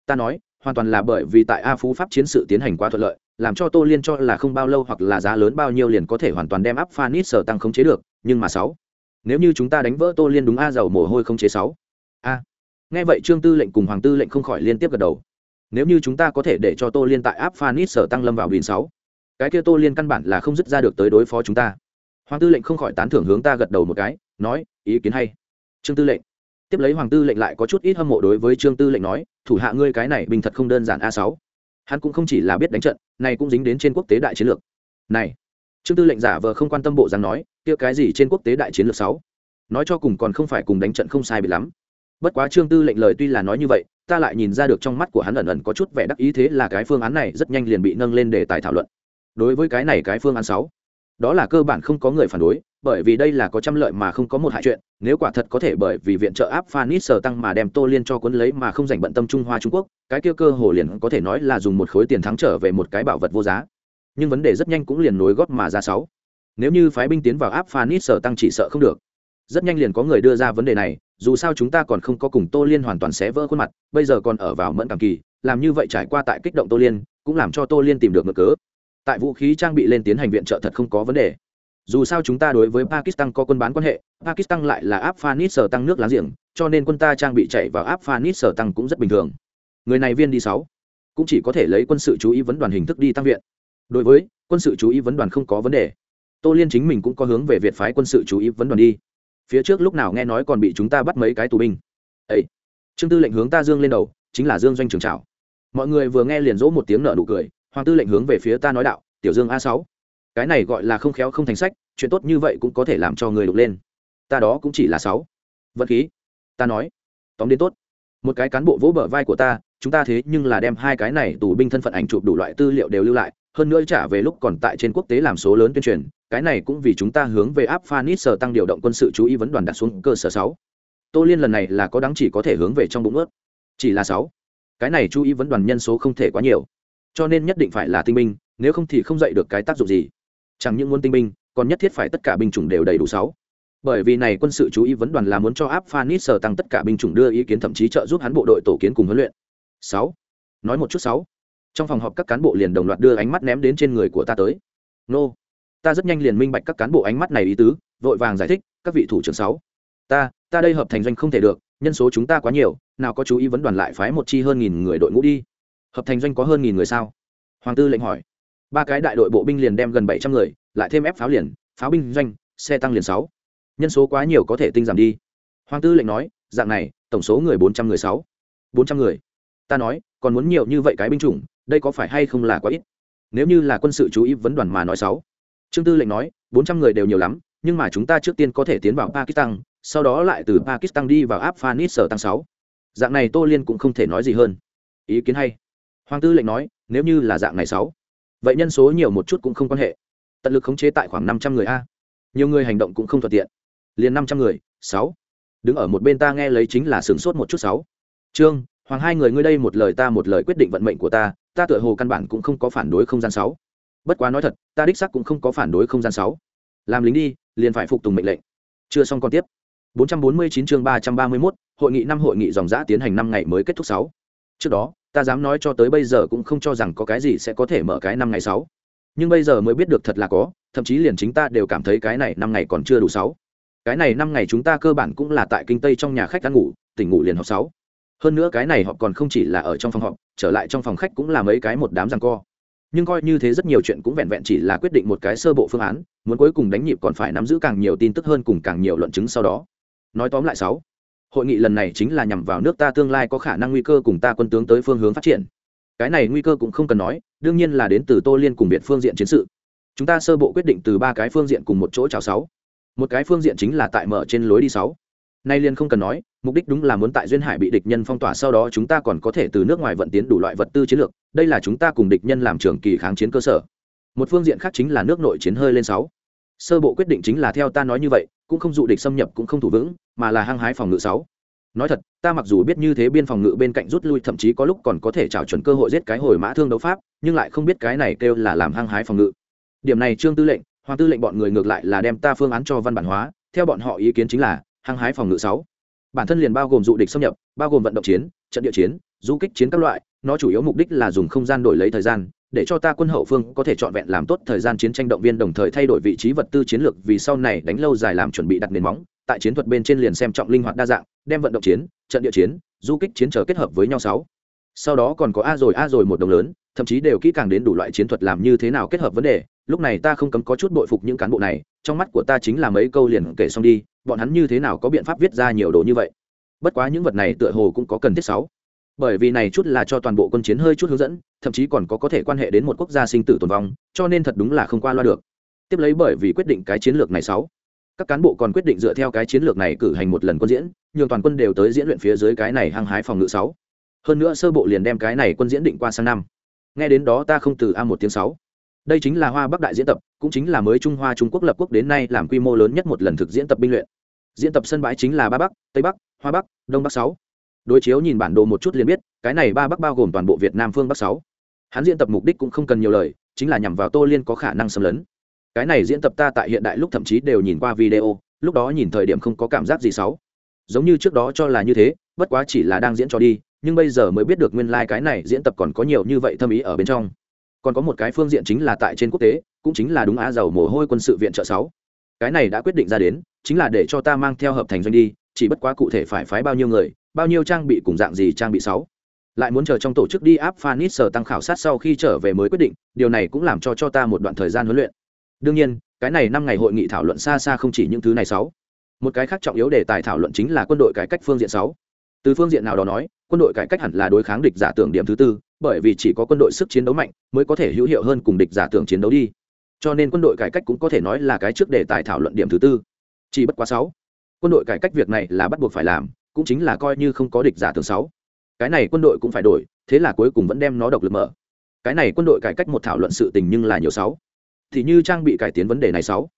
Ta nói, hoàn toàn là bởi vì tại a phú pháp chiến sự tiến hành quá thuận lợi, làm cho tô liên cho là không bao lâu hoặc là giá lớn bao nhiêu liền có thể hoàn toàn đem áp phanis sở tăng khống chế được, nhưng mà sáu, nếu như chúng ta đánh vỡ tô liên đúng a giàu mồ hôi không chế sáu, a. Nghe vậy trương tư lệnh cùng hoàng tư lệnh không khỏi liên tiếp gật đầu. Nếu như chúng ta có thể để cho tô liên tại áp phanis sở tăng lâm vào bình sáu cái kia tô liên căn bản là không dứt ra được tới đối phó chúng ta. Hoàng tư lệnh không khỏi tán thưởng hướng ta gật đầu một cái, nói, ý kiến hay. Trương tư lệnh. Tiếp lấy hoàng tư lệnh lại có chút ít hâm mộ đối với trương tư lệnh nói, thủ hạ ngươi cái này bình thật không đơn giản a sáu. Hắn cũng không chỉ là biết đánh trận, này cũng dính đến trên quốc tế đại chiến lược. Này, trương tư lệnh giả vờ không quan tâm bộ dáng nói, kia cái gì trên quốc tế đại chiến lược sáu? Nói cho cùng còn không phải cùng đánh trận không sai bị lắm. Bất quá trương tư lệnh lời tuy là nói như vậy, ta lại nhìn ra được trong mắt của hắn ẩn ẩn có chút vẻ đắc ý thế là cái phương án này rất nhanh liền bị nâng lên để tài thảo luận đối với cái này cái phương án sáu. Đó là cơ bản không có người phản đối, bởi vì đây là có trăm lợi mà không có một hại chuyện, nếu quả thật có thể bởi vì viện trợ áp phanit sở tăng mà đem tô liên cho cuốn lấy mà không dành bận tâm trung hoa trung quốc, cái kia cơ hồ liền có thể nói là dùng một khối tiền thắng trở về một cái bảo vật vô giá. Nhưng vấn đề rất nhanh cũng liền nối gót mà ra sáu. Nếu như phái binh tiến vào áp phanit sở tăng chỉ sợ không được. Rất nhanh liền có người đưa ra vấn đề này, dù sao chúng ta còn không có cùng tô liên hoàn toàn xé vỡ khuôn mặt, bây giờ còn ở vào mẫn cảm kỳ, làm như vậy trải qua tại kích động tô liên, cũng làm cho tô liên tìm được ngược cớ tại vũ khí trang bị lên tiến hành viện trợ thật không có vấn đề. Dù sao chúng ta đối với pakistan có quân bán quan hệ, pakistan lại là áp phanit sở tăng nước láng giềng, cho nên quân ta trang bị chạy vào áp phanit sở tăng cũng rất bình thường. Người này viên đi sáu, cũng chỉ có thể lấy quân sự chú ý vấn đoàn hình thức đi tăng viện. Đối với quân sự chú ý vấn đoàn không có vấn đề. Tô liên chính mình cũng có hướng về việt phái quân sự chú ý vấn đoàn đi. Phía trước lúc nào nghe nói còn bị chúng ta bắt mấy cái tù binh. Ấy trương tư lệnh hướng ta dương lên đầu, chính là dương doanh trường trào mọi người vừa nghe liền dỗ một tiếng nợ nụ cười hoàng tư lệnh hướng về phía ta nói đạo, tiểu dương a sáu, cái này gọi là không khéo không thành sách, chuyện tốt như vậy cũng có thể làm cho người đục lên. Ta đó cũng chỉ là sáu. Vật khí. Ta nói, tóm đến tốt. Một cái cán bộ vỗ bờ vai của ta, chúng ta thế nhưng là đem hai cái này tù binh thân phận ảnh chụp đủ loại tư liệu đều lưu lại, hơn nữa trả về lúc còn tại trên quốc tế làm số lớn tuyên truyền, cái này cũng vì chúng ta hướng về áp phanit sở tăng điều động quân sự chú ý vấn đoàn đặt xuống cơ sở sáu. Tô liên lần này là có đáng chỉ có thể hướng về trong bụng ướt. Chỉ là sáu. Cái này chú ý vấn đoàn nhân số không thể quá nhiều cho nên nhất định phải là tinh binh, nếu không thì không dạy được cái tác dụng gì. Chẳng những muốn tinh binh, còn nhất thiết phải tất cả binh chủng đều đầy đủ sáu. Bởi vì này quân sự chú ý vấn đoàn là muốn cho áp phanit sở tăng tất cả binh chủng đưa ý kiến thậm chí trợ giúp hắn bộ đội tổ kiến cùng huấn luyện. Sáu. Nói một chút sáu. Trong phòng họp các cán bộ liền đồng loạt đưa ánh mắt ném đến trên người của ta tới. Nô. Ta rất nhanh liền minh bạch các cán bộ ánh mắt này ý tứ, vội vàng giải thích, các vị thủ trưởng sáu. Ta ta đây hợp thành doanh không thể được, nhân số chúng ta quá nhiều, nào có chú ý vấn đoàn lại phái một chi hơn nghìn người đội ngũ đi hợp thành doanh có hơn nghìn người sao? Hoàng tư lệnh hỏi. Ba cái đại đội bộ binh liền đem gần bảy trăm người, lại thêm ép pháo liền, pháo binh doanh, xe tăng liền sáu. Nhân số quá nhiều có thể tinh giảm đi. Hoàng tư lệnh nói, dạng này, tổng số người bốn trăm người sáu. Bốn trăm người. Ta nói, còn muốn nhiều như vậy cái binh chủng, đây có phải hay không là quá ít? Nếu như là quân sự chú ý vấn đoàn mà nói sáu. Trương tư lệnh nói, bốn trăm người đều nhiều lắm, nhưng mà chúng ta trước tiên có thể tiến vào pakistan, sau đó lại từ pakistan đi vào afghanistan tăng sáu. Dạng này tô liên cũng không thể nói gì hơn. Ý kiến hay hoàng tư lệnh nói nếu như là dạng ngày sáu vậy nhân số nhiều một chút cũng không quan hệ. Tận lực khống chế tại khoảng năm trăm người a. Nhiều người hành động cũng không thuận tiện. Liền năm trăm người sáu. Đứng ở một bên ta nghe lấy chính là sửng sốt một chút sáu. Trương hoàng hai người ngươi đây một lời ta một lời quyết định vận mệnh của ta ta tựa hồ căn bản cũng không có phản đối không gian sáu. Bất quá nói thật ta đích sắc cũng không có phản đối không gian sáu. Làm lính đi liền phải phục tùng mệnh lệnh. Chưa xong còn tiếp. 449 chương 331, hội nghị năm hội nghị dòng dã tiến hành năm ngày mới kết thúc sáu. Trước đó ta dám nói cho tới bây giờ cũng không cho rằng có cái gì sẽ có thể mở cái năm ngày sáu. Nhưng bây giờ mới biết được thật là có, thậm chí liền chính ta đều cảm thấy cái này năm ngày còn chưa đủ sáu. Cái này năm ngày chúng ta cơ bản cũng là tại kinh tây trong nhà khách ăn ngủ, tỉnh ngủ liền họp sáu. Hơn nữa cái này họ còn không chỉ là ở trong phòng họp, trở lại trong phòng khách cũng là mấy cái một đám răng co. Nhưng coi như thế rất nhiều chuyện cũng vẹn vẹn chỉ là quyết định một cái sơ bộ phương án, muốn cuối cùng đánh nhịp còn phải nắm giữ càng nhiều tin tức hơn cùng càng nhiều luận chứng sau đó. Nói tóm lại sáu hội nghị lần này chính là nhằm vào nước ta tương lai có khả năng nguy cơ cùng ta quân tướng tới phương hướng phát triển. Cái này nguy cơ cũng không cần nói, đương nhiên là đến từ tô liên cùng biệt phương diện chiến sự. Chúng ta sơ bộ quyết định từ ba cái phương diện cùng một chỗ chào sáu. Một cái phương diện chính là tại mở trên lối đi sáu. Nay liên không cần nói, mục đích đúng là muốn tại duyên hải bị địch nhân phong tỏa, sau đó chúng ta còn có thể từ nước ngoài vận tiến đủ loại vật tư chiến lược. Đây là chúng ta cùng địch nhân làm trường kỳ kháng chiến cơ sở. Một phương diện khác chính là nước nội chiến hơi lên sáu. Sơ bộ quyết định chính là theo ta nói như vậy cũng không dụ địch xâm nhập cũng không thủ vững, mà là hăng hái phòng ngự sáu. Nói thật, ta mặc dù biết như thế biên phòng ngự bên cạnh rút lui thậm chí có lúc còn có thể trào chuẩn cơ hội giết cái hồi mã thương đấu pháp, nhưng lại không biết cái này kêu là làm hăng hái phòng ngự. Điểm này trương tư lệnh, hoàng tư lệnh bọn người ngược lại là đem ta phương án cho văn bản hóa, theo bọn họ ý kiến chính là hăng hái phòng ngự sáu. Bản thân liền bao gồm dụ địch xâm nhập, bao gồm vận động chiến, trận địa chiến, du kích chiến các loại, nó chủ yếu mục đích là dùng không gian đổi lấy thời gian để cho ta quân hậu phương có thể trọn vẹn làm tốt thời gian chiến tranh động viên đồng thời thay đổi vị trí vật tư chiến lược vì sau này đánh lâu dài làm chuẩn bị đặt nền móng, tại chiến thuật bên trên liền xem trọng linh hoạt đa dạng, đem vận động chiến, trận địa chiến, du kích chiến trở kết hợp với nhau sáu. Sau đó còn có a rồi a rồi một đồng lớn, thậm chí đều kỹ càng đến đủ loại chiến thuật làm như thế nào kết hợp vấn đề, lúc này ta không cấm có chút bội phục những cán bộ này, trong mắt của ta chính là mấy câu liền kể xong đi, bọn hắn như thế nào có biện pháp viết ra nhiều đồ như vậy. Bất quá những vật này tựa hồ cũng có cần thiết sáu bởi vì này chút là cho toàn bộ quân chiến hơi chút hướng dẫn, thậm chí còn có có thể quan hệ đến một quốc gia sinh tử tồn vong, cho nên thật đúng là không qua loa được. Tiếp lấy bởi vì quyết định cái chiến lược này sáu, các cán bộ còn quyết định dựa theo cái chiến lược này cử hành một lần quân diễn, nhường toàn quân đều tới diễn luyện phía dưới cái này hăng hái phòng ngự sáu. Hơn nữa sơ bộ liền đem cái này quân diễn định qua sang năm. Nghe đến đó ta không từ a một tiếng sáu. Đây chính là hoa bắc đại diễn tập, cũng chính là mới trung hoa trung quốc lập quốc đến nay làm quy mô lớn nhất một lần thực diễn tập binh luyện. Diễn tập sân bãi chính là ba bắc, tây bắc, hoa bắc, đông bắc sáu đối chiếu nhìn bản đồ một chút liền biết, cái này ba bắc bao gồm toàn bộ việt nam phương bắc sáu. Hắn diễn tập mục đích cũng không cần nhiều lời, chính là nhằm vào tô liên có khả năng xâm lấn. Cái này diễn tập ta tại hiện đại lúc thậm chí đều nhìn qua video, lúc đó nhìn thời điểm không có cảm giác gì xấu giống như trước đó cho là như thế, bất quá chỉ là đang diễn cho đi, nhưng bây giờ mới biết được nguyên lai cái này diễn tập còn có nhiều như vậy thâm ý ở bên trong. Còn có một cái phương diện chính là tại trên quốc tế, cũng chính là đúng á giàu mồ hôi quân sự viện trợ sáu. Cái này đã quyết định ra đến, chính là để cho ta mang theo hợp thành doanh đi, chỉ bất quá cụ thể phải phái bao nhiêu người bao nhiêu trang bị cùng dạng gì trang bị sáu? Lại muốn chờ trong tổ chức đi áp phanit sở tăng khảo sát sau khi trở về mới quyết định, điều này cũng làm cho cho ta một đoạn thời gian huấn luyện. Đương nhiên, cái này năm ngày hội nghị thảo luận xa xa không chỉ những thứ này sáu. Một cái khác trọng yếu đề tài thảo luận chính là quân đội cải cách phương diện sáu. Từ phương diện nào đó nói, quân đội cải cách hẳn là đối kháng địch giả tưởng điểm thứ tư, bởi vì chỉ có quân đội sức chiến đấu mạnh mới có thể hữu hiệu hơn cùng địch giả tưởng chiến đấu đi. Cho nên quân đội cải cách cũng có thể nói là cái trước đề tài thảo luận điểm thứ tư. Chỉ bất quá sáu. Quân đội cải cách việc này là bắt buộc phải làm cũng chính là coi như không có địch giả tường sáu. Cái này quân đội cũng phải đổi, thế là cuối cùng vẫn đem nó độc lực mở. Cái này quân đội cải cách một thảo luận sự tình nhưng là nhiều sáu. Thì như trang bị cải tiến vấn đề này sáu.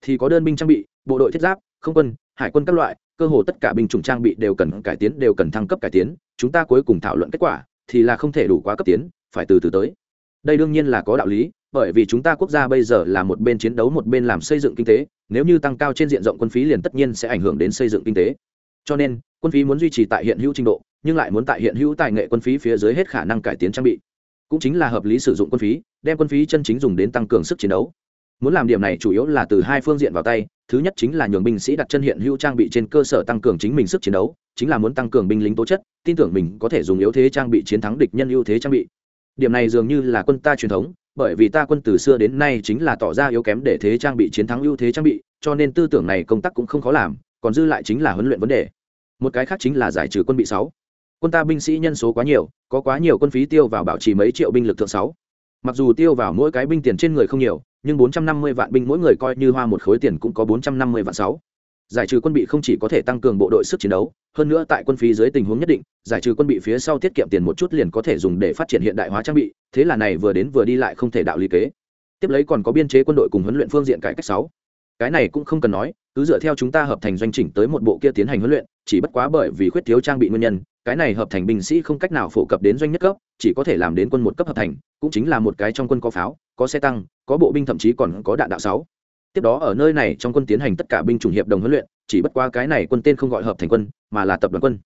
Thì có đơn binh trang bị, bộ đội thiết giáp, không quân, hải quân các loại, cơ hồ tất cả binh chủng trang bị đều cần cải tiến, đều cần thăng cấp cải tiến. Chúng ta cuối cùng thảo luận kết quả thì là không thể đủ quá cấp tiến, phải từ từ tới. Đây đương nhiên là có đạo lý, bởi vì chúng ta quốc gia bây giờ là một bên chiến đấu, một bên làm xây dựng kinh tế. Nếu như tăng cao trên diện rộng quân phí liền tất nhiên sẽ ảnh hưởng đến xây dựng kinh tế cho nên, quân phí muốn duy trì tại hiện hữu trình độ, nhưng lại muốn tại hiện hữu tài nghệ quân phí phía dưới hết khả năng cải tiến trang bị. Cũng chính là hợp lý sử dụng quân phí, đem quân phí chân chính dùng đến tăng cường sức chiến đấu. Muốn làm điểm này chủ yếu là từ hai phương diện vào tay, thứ nhất chính là nhường binh sĩ đặt chân hiện hữu trang bị trên cơ sở tăng cường chính mình sức chiến đấu, chính là muốn tăng cường binh lính tố chất, tin tưởng mình có thể dùng yếu thế trang bị chiến thắng địch nhân ưu thế trang bị. Điểm này dường như là quân ta truyền thống, bởi vì ta quân từ xưa đến nay chính là tỏ ra yếu kém để thế trang bị chiến thắng ưu thế trang bị, cho nên tư tưởng này công tác cũng không khó làm, còn dư lại chính là huấn luyện vấn đề một cái khác chính là giải trừ quân bị sáu. Quân ta binh sĩ nhân số quá nhiều, có quá nhiều quân phí tiêu vào bảo trì mấy triệu binh lực thượng sáu. Mặc dù tiêu vào mỗi cái binh tiền trên người không nhiều, nhưng bốn trăm năm mươi vạn binh mỗi người coi như hoa một khối tiền cũng có bốn trăm năm mươi vạn sáu. Giải trừ quân bị không chỉ có thể tăng cường bộ đội sức chiến đấu, hơn nữa tại quân phí dưới tình huống nhất định, giải trừ quân bị phía sau tiết kiệm tiền một chút liền có thể dùng để phát triển hiện đại hóa trang bị, thế là này vừa đến vừa đi lại không thể đạo lý kế. Tiếp lấy còn có biên chế quân đội cùng huấn luyện phương diện cải cách sáu. Cái này cũng không cần nói, cứ dựa theo chúng ta hợp thành doanh chỉnh tới một bộ kia tiến hành huấn luyện chỉ bất quá bởi vì khuyết thiếu trang bị nguyên nhân, cái này hợp thành binh sĩ không cách nào phổ cập đến doanh nhất cấp, chỉ có thể làm đến quân một cấp hợp thành, cũng chính là một cái trong quân có pháo, có xe tăng, có bộ binh thậm chí còn có đạn đạo sáu. Tiếp đó ở nơi này trong quân tiến hành tất cả binh chủng hiệp đồng huấn luyện, chỉ bất qua cái này quân tên không gọi hợp thành quân, mà là tập đoàn quân.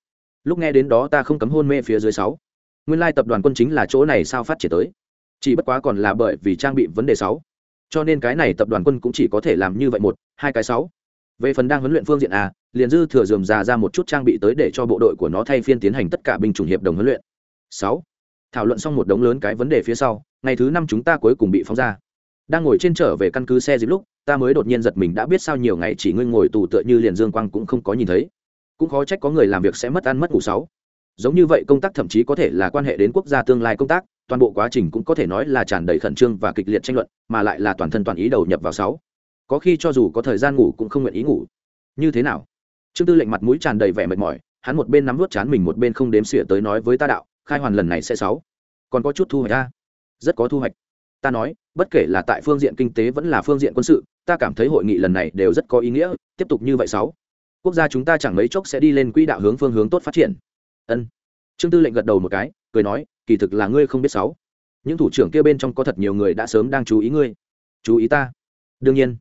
Lúc nghe đến đó ta không cấm hôn mê phía dưới sáu. Nguyên lai tập đoàn quân chính là chỗ này sao phát triển tới. Chỉ bất quá còn là bởi vì trang bị vấn đề sáu. Cho nên cái này tập đoàn quân cũng chỉ có thể làm như vậy một, hai cái sáu. Về phần đang huấn luyện phương diện a liền dư thừa dườm già ra một chút trang bị tới để cho bộ đội của nó thay phiên tiến hành tất cả binh chủng hiệp đồng huấn luyện. Sáu, thảo luận xong một đống lớn cái vấn đề phía sau, ngày thứ năm chúng ta cuối cùng bị phóng ra. Đang ngồi trên trở về căn cứ xe dịp lúc, ta mới đột nhiên giật mình đã biết sao nhiều ngày chỉ ngươi ngồi tù tựa như liền dương quang cũng không có nhìn thấy. Cũng khó trách có người làm việc sẽ mất ăn mất ngủ sáu. Giống như vậy công tác thậm chí có thể là quan hệ đến quốc gia tương lai công tác, toàn bộ quá trình cũng có thể nói là tràn đầy khẩn trương và kịch liệt tranh luận, mà lại là toàn thân toàn ý đầu nhập vào sáu. Có khi cho dù có thời gian ngủ cũng không nguyện ý ngủ. Như thế nào? Trương tư lệnh mặt mũi tràn đầy vẻ mệt mỏi, hắn một bên nắm vút chán mình một bên không đếm xỉa tới nói với ta đạo, khai hoàn lần này sẽ sáu. Còn có chút thu hoạch ta rất có thu hoạch. Ta nói, bất kể là tại phương diện kinh tế vẫn là phương diện quân sự, ta cảm thấy hội nghị lần này đều rất có ý nghĩa, tiếp tục như vậy sáu. Quốc gia chúng ta chẳng mấy chốc sẽ đi lên quỹ đạo hướng phương hướng tốt phát triển. Ân. Trương tư lệnh gật đầu một cái, cười nói, kỳ thực là ngươi không biết sáu. Những thủ trưởng kia bên trong có thật nhiều người đã sớm đang chú ý ngươi. Chú ý ta. Đương nhiên.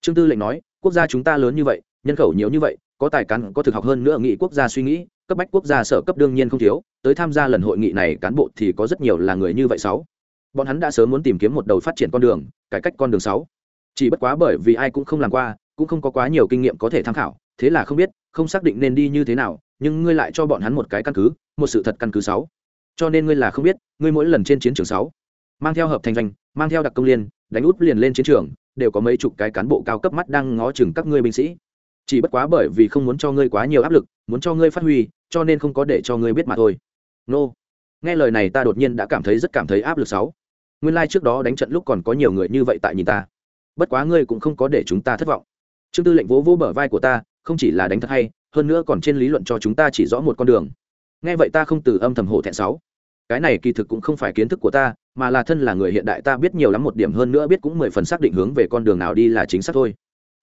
Trương tư lệnh nói, quốc gia chúng ta lớn như vậy, nhân khẩu nhiều như vậy có tài cán có thực học hơn nữa nghị quốc gia suy nghĩ, cấp bách quốc gia sở cấp đương nhiên không thiếu, tới tham gia lần hội nghị này cán bộ thì có rất nhiều là người như vậy sáu. Bọn hắn đã sớm muốn tìm kiếm một đầu phát triển con đường, cải cách con đường sáu. Chỉ bất quá bởi vì ai cũng không làm qua, cũng không có quá nhiều kinh nghiệm có thể tham khảo, thế là không biết, không xác định nên đi như thế nào, nhưng ngươi lại cho bọn hắn một cái căn cứ, một sự thật căn cứ sáu. Cho nên ngươi là không biết, ngươi mỗi lần trên chiến trường sáu, mang theo hợp thành doanh, mang theo đặc công liên, đánh út liền lên chiến trường, đều có mấy chục cái cán bộ cao cấp mắt đang ngó chừng các ngươi binh sĩ chỉ bất quá bởi vì không muốn cho ngươi quá nhiều áp lực, muốn cho ngươi phát huy, cho nên không có để cho ngươi biết mà thôi. Nô. Nghe lời này ta đột nhiên đã cảm thấy rất cảm thấy áp lực sáu. Nguyên lai、like、trước đó đánh trận lúc còn có nhiều người như vậy tại nhìn ta. Bất quá ngươi cũng không có để chúng ta thất vọng. Trương tư lệnh vỗ vỗ bờ vai của ta, không chỉ là đánh thật hay, hơn nữa còn trên lý luận cho chúng ta chỉ rõ một con đường. Nghe vậy ta không từ âm thầm hổ thẹn sáu. Cái này kỳ thực cũng không phải kiến thức của ta, mà là thân là người hiện đại ta biết nhiều lắm một điểm hơn nữa biết cũng mười phần xác định hướng về con đường nào đi là chính xác thôi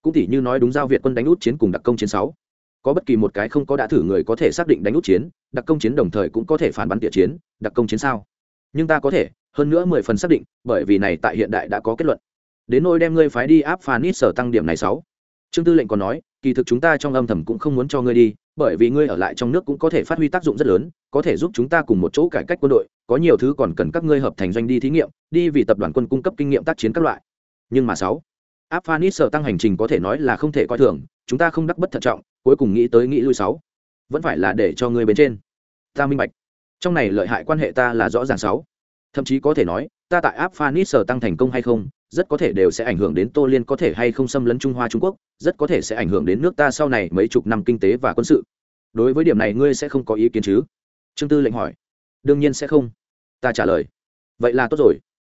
cũng tỉ như nói đúng giao việt quân đánh út chiến cùng đặc công chiến sáu. Có bất kỳ một cái không có đã thử người có thể xác định đánh út chiến, đặc công chiến đồng thời cũng có thể phản bắn địa chiến, đặc công chiến sao? Nhưng ta có thể, hơn nữa mười phần xác định, bởi vì này tại hiện đại đã có kết luận. Đến nỗi đem ngươi phái đi áp phan ít sở tăng điểm này sáu. Trương tư lệnh còn nói, kỳ thực chúng ta trong âm thầm cũng không muốn cho ngươi đi, bởi vì ngươi ở lại trong nước cũng có thể phát huy tác dụng rất lớn, có thể giúp chúng ta cùng một chỗ cải cách quân đội, có nhiều thứ còn cần các ngươi hợp thành doanh đi thí nghiệm, đi vì tập đoàn quân cung cấp kinh nghiệm tác chiến các loại. Nhưng mà sáu áp phanis sở tăng hành trình có thể nói là không thể coi thường, chúng ta không đắc bất thận trọng, cuối cùng nghĩ tới nghĩ lui sáu. Vẫn phải là để cho người bên trên. Ta minh bạch. Trong này lợi hại quan hệ ta là rõ ràng sáu. Thậm chí có thể nói, ta tại áp phanis sở tăng thành công hay không, rất có thể đều sẽ ảnh hưởng đến tô liên có thể hay không xâm lấn trung hoa trung quốc, rất có thể sẽ ảnh hưởng đến nước ta sau này mấy chục năm kinh tế và quân sự. Đối với điểm này ngươi sẽ không có ý kiến chứ? Trương tư lệnh hỏi. Đương nhiên sẽ không. Ta trả lời. Vậy là tốt rồi.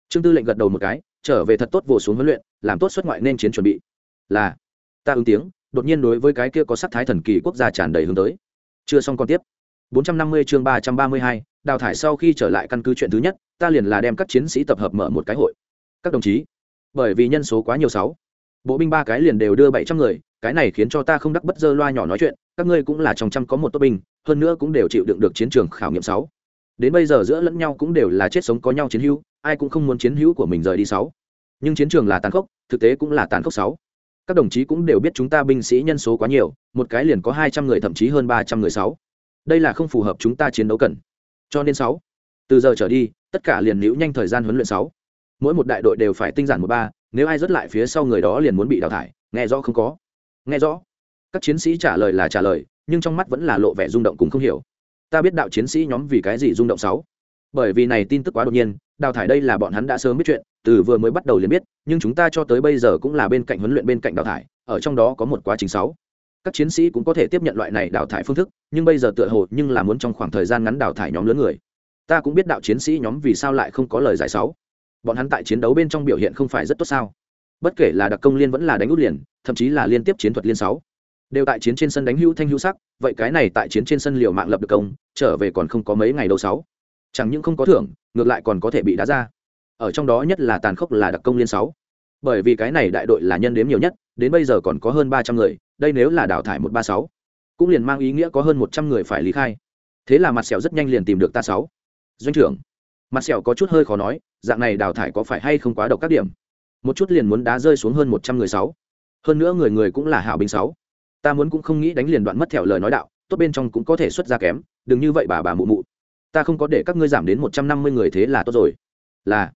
Trương tư lệnh gật đầu một cái trở về thật tốt vồ xuống huấn luyện làm tốt xuất ngoại nên chiến chuẩn bị. Là ta ứng tiếng đột nhiên đối với cái kia có sắc thái thần kỳ quốc gia tràn đầy hướng tới. Chưa xong còn tiếp. 450 chương 332, đào thải sau khi trở lại căn cứ chuyện thứ nhất ta liền là đem các chiến sĩ tập hợp mở một cái hội. Các đồng chí bởi vì nhân số quá nhiều sáu bộ binh ba cái liền đều đưa bảy trăm người cái này khiến cho ta không đắc bất dơ loa nhỏ nói chuyện các ngươi cũng là trong trăm có một tốt binh hơn nữa cũng đều chịu đựng được chiến trường khảo nghiệm sáu. Đến bây giờ giữa lẫn nhau cũng đều là chết sống có nhau chiến hữu ai cũng không muốn chiến hữu của mình rời đi sáu. Nhưng chiến trường là tàn khốc, thực tế cũng là tàn khốc sáu. Các đồng chí cũng đều biết chúng ta binh sĩ nhân số quá nhiều, một cái liền có hai trăm người, thậm chí hơn ba trăm người sáu. Đây là không phù hợp chúng ta chiến đấu cần. Cho nên sáu, từ giờ trở đi, tất cả liền liễu nhanh thời gian huấn luyện sáu. Mỗi một đại đội đều phải tinh giản một ba, nếu ai rớt lại phía sau người đó liền muốn bị đào thải, nghe rõ không có? Nghe rõ. Các chiến sĩ trả lời là trả lời, nhưng trong mắt vẫn là lộ vẻ rung động cũng không hiểu. Ta biết đạo chiến sĩ nhóm vì cái gì rung động sáu bởi vì này tin tức quá đột nhiên, đào thải đây là bọn hắn đã sớm biết chuyện, từ vừa mới bắt đầu liền biết, nhưng chúng ta cho tới bây giờ cũng là bên cạnh huấn luyện bên cạnh đào thải, ở trong đó có một quá trình sáu. Các chiến sĩ cũng có thể tiếp nhận loại này đào thải phương thức, nhưng bây giờ tựa hồ nhưng là muốn trong khoảng thời gian ngắn đào thải nhóm lớn người. Ta cũng biết đạo chiến sĩ nhóm vì sao lại không có lời giải sáu. Bọn hắn tại chiến đấu bên trong biểu hiện không phải rất tốt sao? Bất kể là đặc công liên vẫn là đánh út liền, thậm chí là liên tiếp chiến thuật liên sáu. Đều tại chiến trên sân đánh hữu thanh hữu sắc, vậy cái này tại chiến trên sân liều mạng lập được công, trở về còn không có mấy ngày đâu sáu chẳng những không có thưởng, ngược lại còn có thể bị đá ra. Ở trong đó nhất là tàn khốc là đặc công liên sáu. Bởi vì cái này đại đội là nhân đếm nhiều nhất, đến bây giờ còn có hơn ba trăm người, đây nếu là đào thải một ba sáu, cũng liền mang ý nghĩa có hơn một trăm người phải lý khai. Thế là mặt sẹo rất nhanh liền tìm được ta sáu. Doanh trưởng mặt sẹo có chút hơi khó nói, dạng này đào thải có phải hay không quá độc các điểm? Một chút liền muốn đá rơi xuống hơn một trăm người sáu. Hơn nữa người người cũng là hảo binh sáu. Ta muốn cũng không nghĩ đánh liền đoạn mất thẹo lời nói đạo, tốt bên trong cũng có thể xuất ra kém, đừng như vậy bà bà mụ mụ ta không có để các ngươi giảm đến một trăm năm mươi người thế là tốt rồi. Là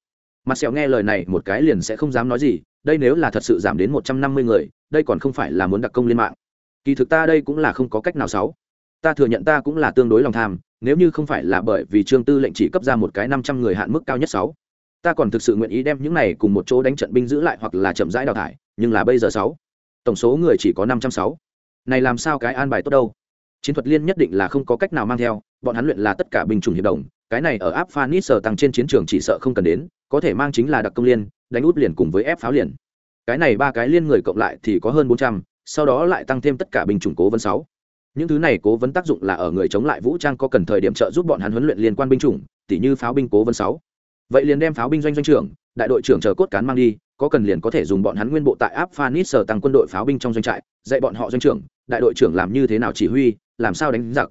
mặt sẹo nghe lời này một cái liền sẽ không dám nói gì, đây nếu là thật sự giảm đến một trăm năm mươi người, đây còn không phải là muốn đặc công lên mạng. Kỳ thực ta đây cũng là không có cách nào sáu ta thừa nhận ta cũng là tương đối lòng tham, nếu như không phải là bởi vì trương tư lệnh chỉ cấp ra một cái năm trăm người hạn mức cao nhất sáu ta còn thực sự nguyện ý đem những này cùng một chỗ đánh trận binh giữ lại hoặc là chậm rãi đào thải, nhưng là bây giờ sáu tổng số người chỉ có năm trăm sáu. Này làm sao cái an bài tốt đâu? Chiến thuật liên nhất định là không có cách nào mang theo, bọn hắn luyện là tất cả binh chủng hiệp đồng, cái này ở áp phanis sở tăng trên chiến trường chỉ sợ không cần đến, có thể mang chính là đặc công liên, đánh út liền cùng với ép pháo liền. Cái này ba cái liên người cộng lại thì có hơn bốn trăm, sau đó lại tăng thêm tất cả binh chủng cố vấn sáu. Những thứ này cố vấn tác dụng là ở người chống lại vũ trang có cần thời điểm trợ giúp bọn hắn huấn luyện liên quan binh chủng tỷ như pháo binh cố vấn sáu. Vậy liền đem pháo binh doanh doanh trưởng, đại đội trưởng chờ cốt cán mang đi, có cần liền có thể dùng bọn hắn nguyên bộ tại áp phanis sở tăng quân đội pháo binh trong doanh trại, dạy bọn họ doanh trưởng, đại đội trưởng làm như thế nào chỉ huy làm sao đánh giặc?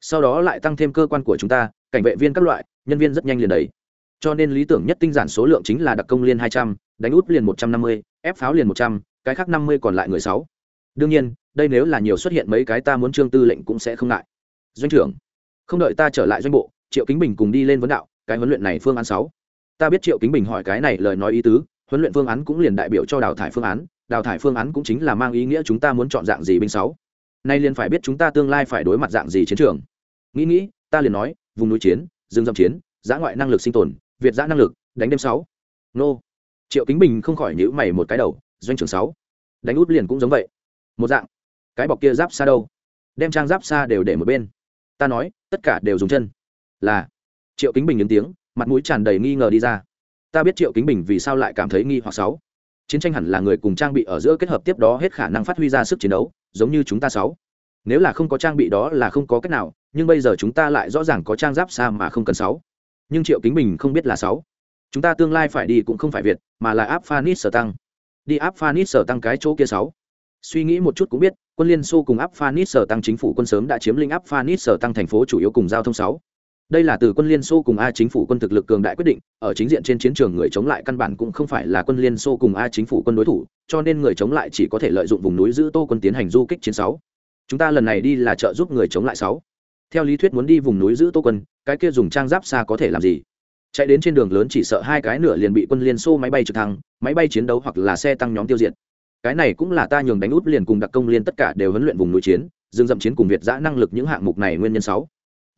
Sau đó lại tăng thêm cơ quan của chúng ta, cảnh vệ viên các loại, nhân viên rất nhanh liền đầy cho nên lý tưởng nhất tinh giản số lượng chính là đặc công liên hai trăm, đánh út liền một trăm năm mươi, ép pháo liền một trăm, cái khác năm mươi còn lại người sáu. Đương nhiên, đây nếu là nhiều xuất hiện mấy cái ta muốn trương tư lệnh cũng sẽ không ngại. Doanh trưởng, không đợi ta trở lại doanh bộ, triệu kính bình cùng đi lên vấn đạo, cái huấn luyện này phương án sáu. Ta biết triệu kính bình hỏi cái này lời nói ý tứ, huấn luyện phương án cũng liền đại biểu cho đào thải phương án, đào thải phương án cũng chính là mang ý nghĩa chúng ta muốn chọn dạng gì binh sáu nay liền phải biết chúng ta tương lai phải đối mặt dạng gì chiến trường. Nghĩ nghĩ, ta liền nói, vùng núi chiến, rừng rậm chiến, giã ngoại năng lực sinh tồn, việt giã năng lực, đánh đêm sáu. Nô. Triệu kính bình không khỏi nhữ mày một cái đầu, doanh trường sáu. Đánh út liền cũng giống vậy. Một dạng. Cái bọc kia giáp xa đâu? Đem trang giáp xa đều để một bên. Ta nói, tất cả đều dùng chân. Là. Triệu kính bình những tiếng, mặt mũi tràn đầy nghi ngờ đi ra. Ta biết triệu kính bình vì sao lại cảm thấy nghi hoặc sáu. Chiến tranh hẳn là người cùng trang bị ở giữa kết hợp tiếp đó hết khả năng phát huy ra sức chiến đấu giống như chúng ta sáu. Nếu là không có trang bị đó là không có cách nào, nhưng bây giờ chúng ta lại rõ ràng có trang giáp xa mà không cần sáu. Nhưng triệu kính bình không biết là sáu. Chúng ta tương lai phải đi cũng không phải việt, mà là áp phanis sở tăng. Đi áp phanis sở tăng cái chỗ kia sáu. Suy nghĩ một chút cũng biết, quân liên xô cùng áp phanis sở tăng chính phủ quân sớm đã chiếm lĩnh áp phanis sở tăng thành phố chủ yếu cùng giao thông sáu đây là từ quân liên xô cùng a chính phủ quân thực lực cường đại quyết định, ở chính diện trên chiến trường người chống lại căn bản cũng không phải là quân liên xô cùng a chính phủ quân đối thủ, cho nên người chống lại chỉ có thể lợi dụng vùng núi giữ tô quân tiến hành du kích chiến sáu. Chúng ta lần này đi là trợ giúp người chống lại sáu. Theo lý thuyết muốn đi vùng núi giữ tô quân, cái kia dùng trang giáp xa có thể làm gì? Chạy đến trên đường lớn chỉ sợ hai cái nửa liền bị quân liên xô máy bay trực thăng, máy bay chiến đấu hoặc là xe tăng nhóm tiêu diệt. Cái này cũng là ta nhường đánh út liền cùng đặc công liên tất cả đều huấn luyện vùng núi chiến dương dậm chiến cùng việt giã năng lực những hạng mục này nguyên nhân sáu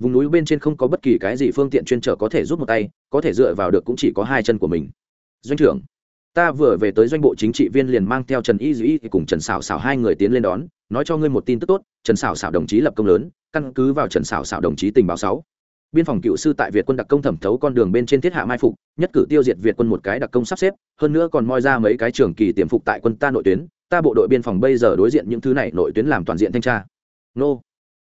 vùng núi bên trên không có bất kỳ cái gì phương tiện chuyên trở có thể giúp một tay, có thể dựa vào được cũng chỉ có hai chân của mình. Doanh trưởng, ta vừa về tới doanh bộ chính trị viên liền mang theo trần y dĩ cùng trần xảo xảo hai người tiến lên đón, nói cho ngươi một tin tức tốt, trần xảo xảo đồng chí lập công lớn, căn cứ vào trần xảo xảo đồng chí tình báo sáu. Biên phòng cựu sư tại việt quân đặc công thẩm thấu con đường bên trên thiết hạ mai phục, nhất cử tiêu diệt việt quân một cái đặc công sắp xếp, hơn nữa còn moi ra mấy cái trường kỳ tiềm phục tại quân ta nội tuyến, ta bộ đội biên phòng bây giờ đối diện những thứ này nội tuyến làm toàn diện thanh tra. Nô,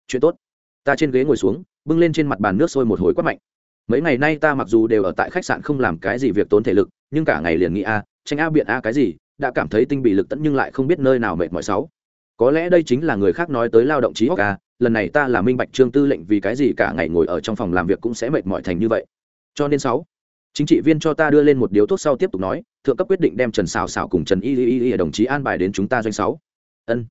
chuyện tốt. Ta trên ghế ngồi xuống bưng lên trên mặt bàn nước sôi một hồi quát mạnh. Mấy ngày nay ta mặc dù đều ở tại khách sạn không làm cái gì việc tốn thể lực, nhưng cả ngày liền nghĩ a, tranh a biện a cái gì, đã cảm thấy tinh bị lực tẫn nhưng lại không biết nơi nào mệt mỏi sáu. Có lẽ đây chính là người khác nói tới lao động trí óc a, lần này ta là minh bạch trương tư lệnh vì cái gì cả ngày ngồi ở trong phòng làm việc cũng sẽ mệt mỏi thành như vậy. Cho nên sáu, chính trị viên cho ta đưa lên một điếu thuốc sau tiếp tục nói, thượng cấp quyết định đem trần xào xào cùng trần y y y đồng chí an bài đến chúng ta doanh sáu. Ân,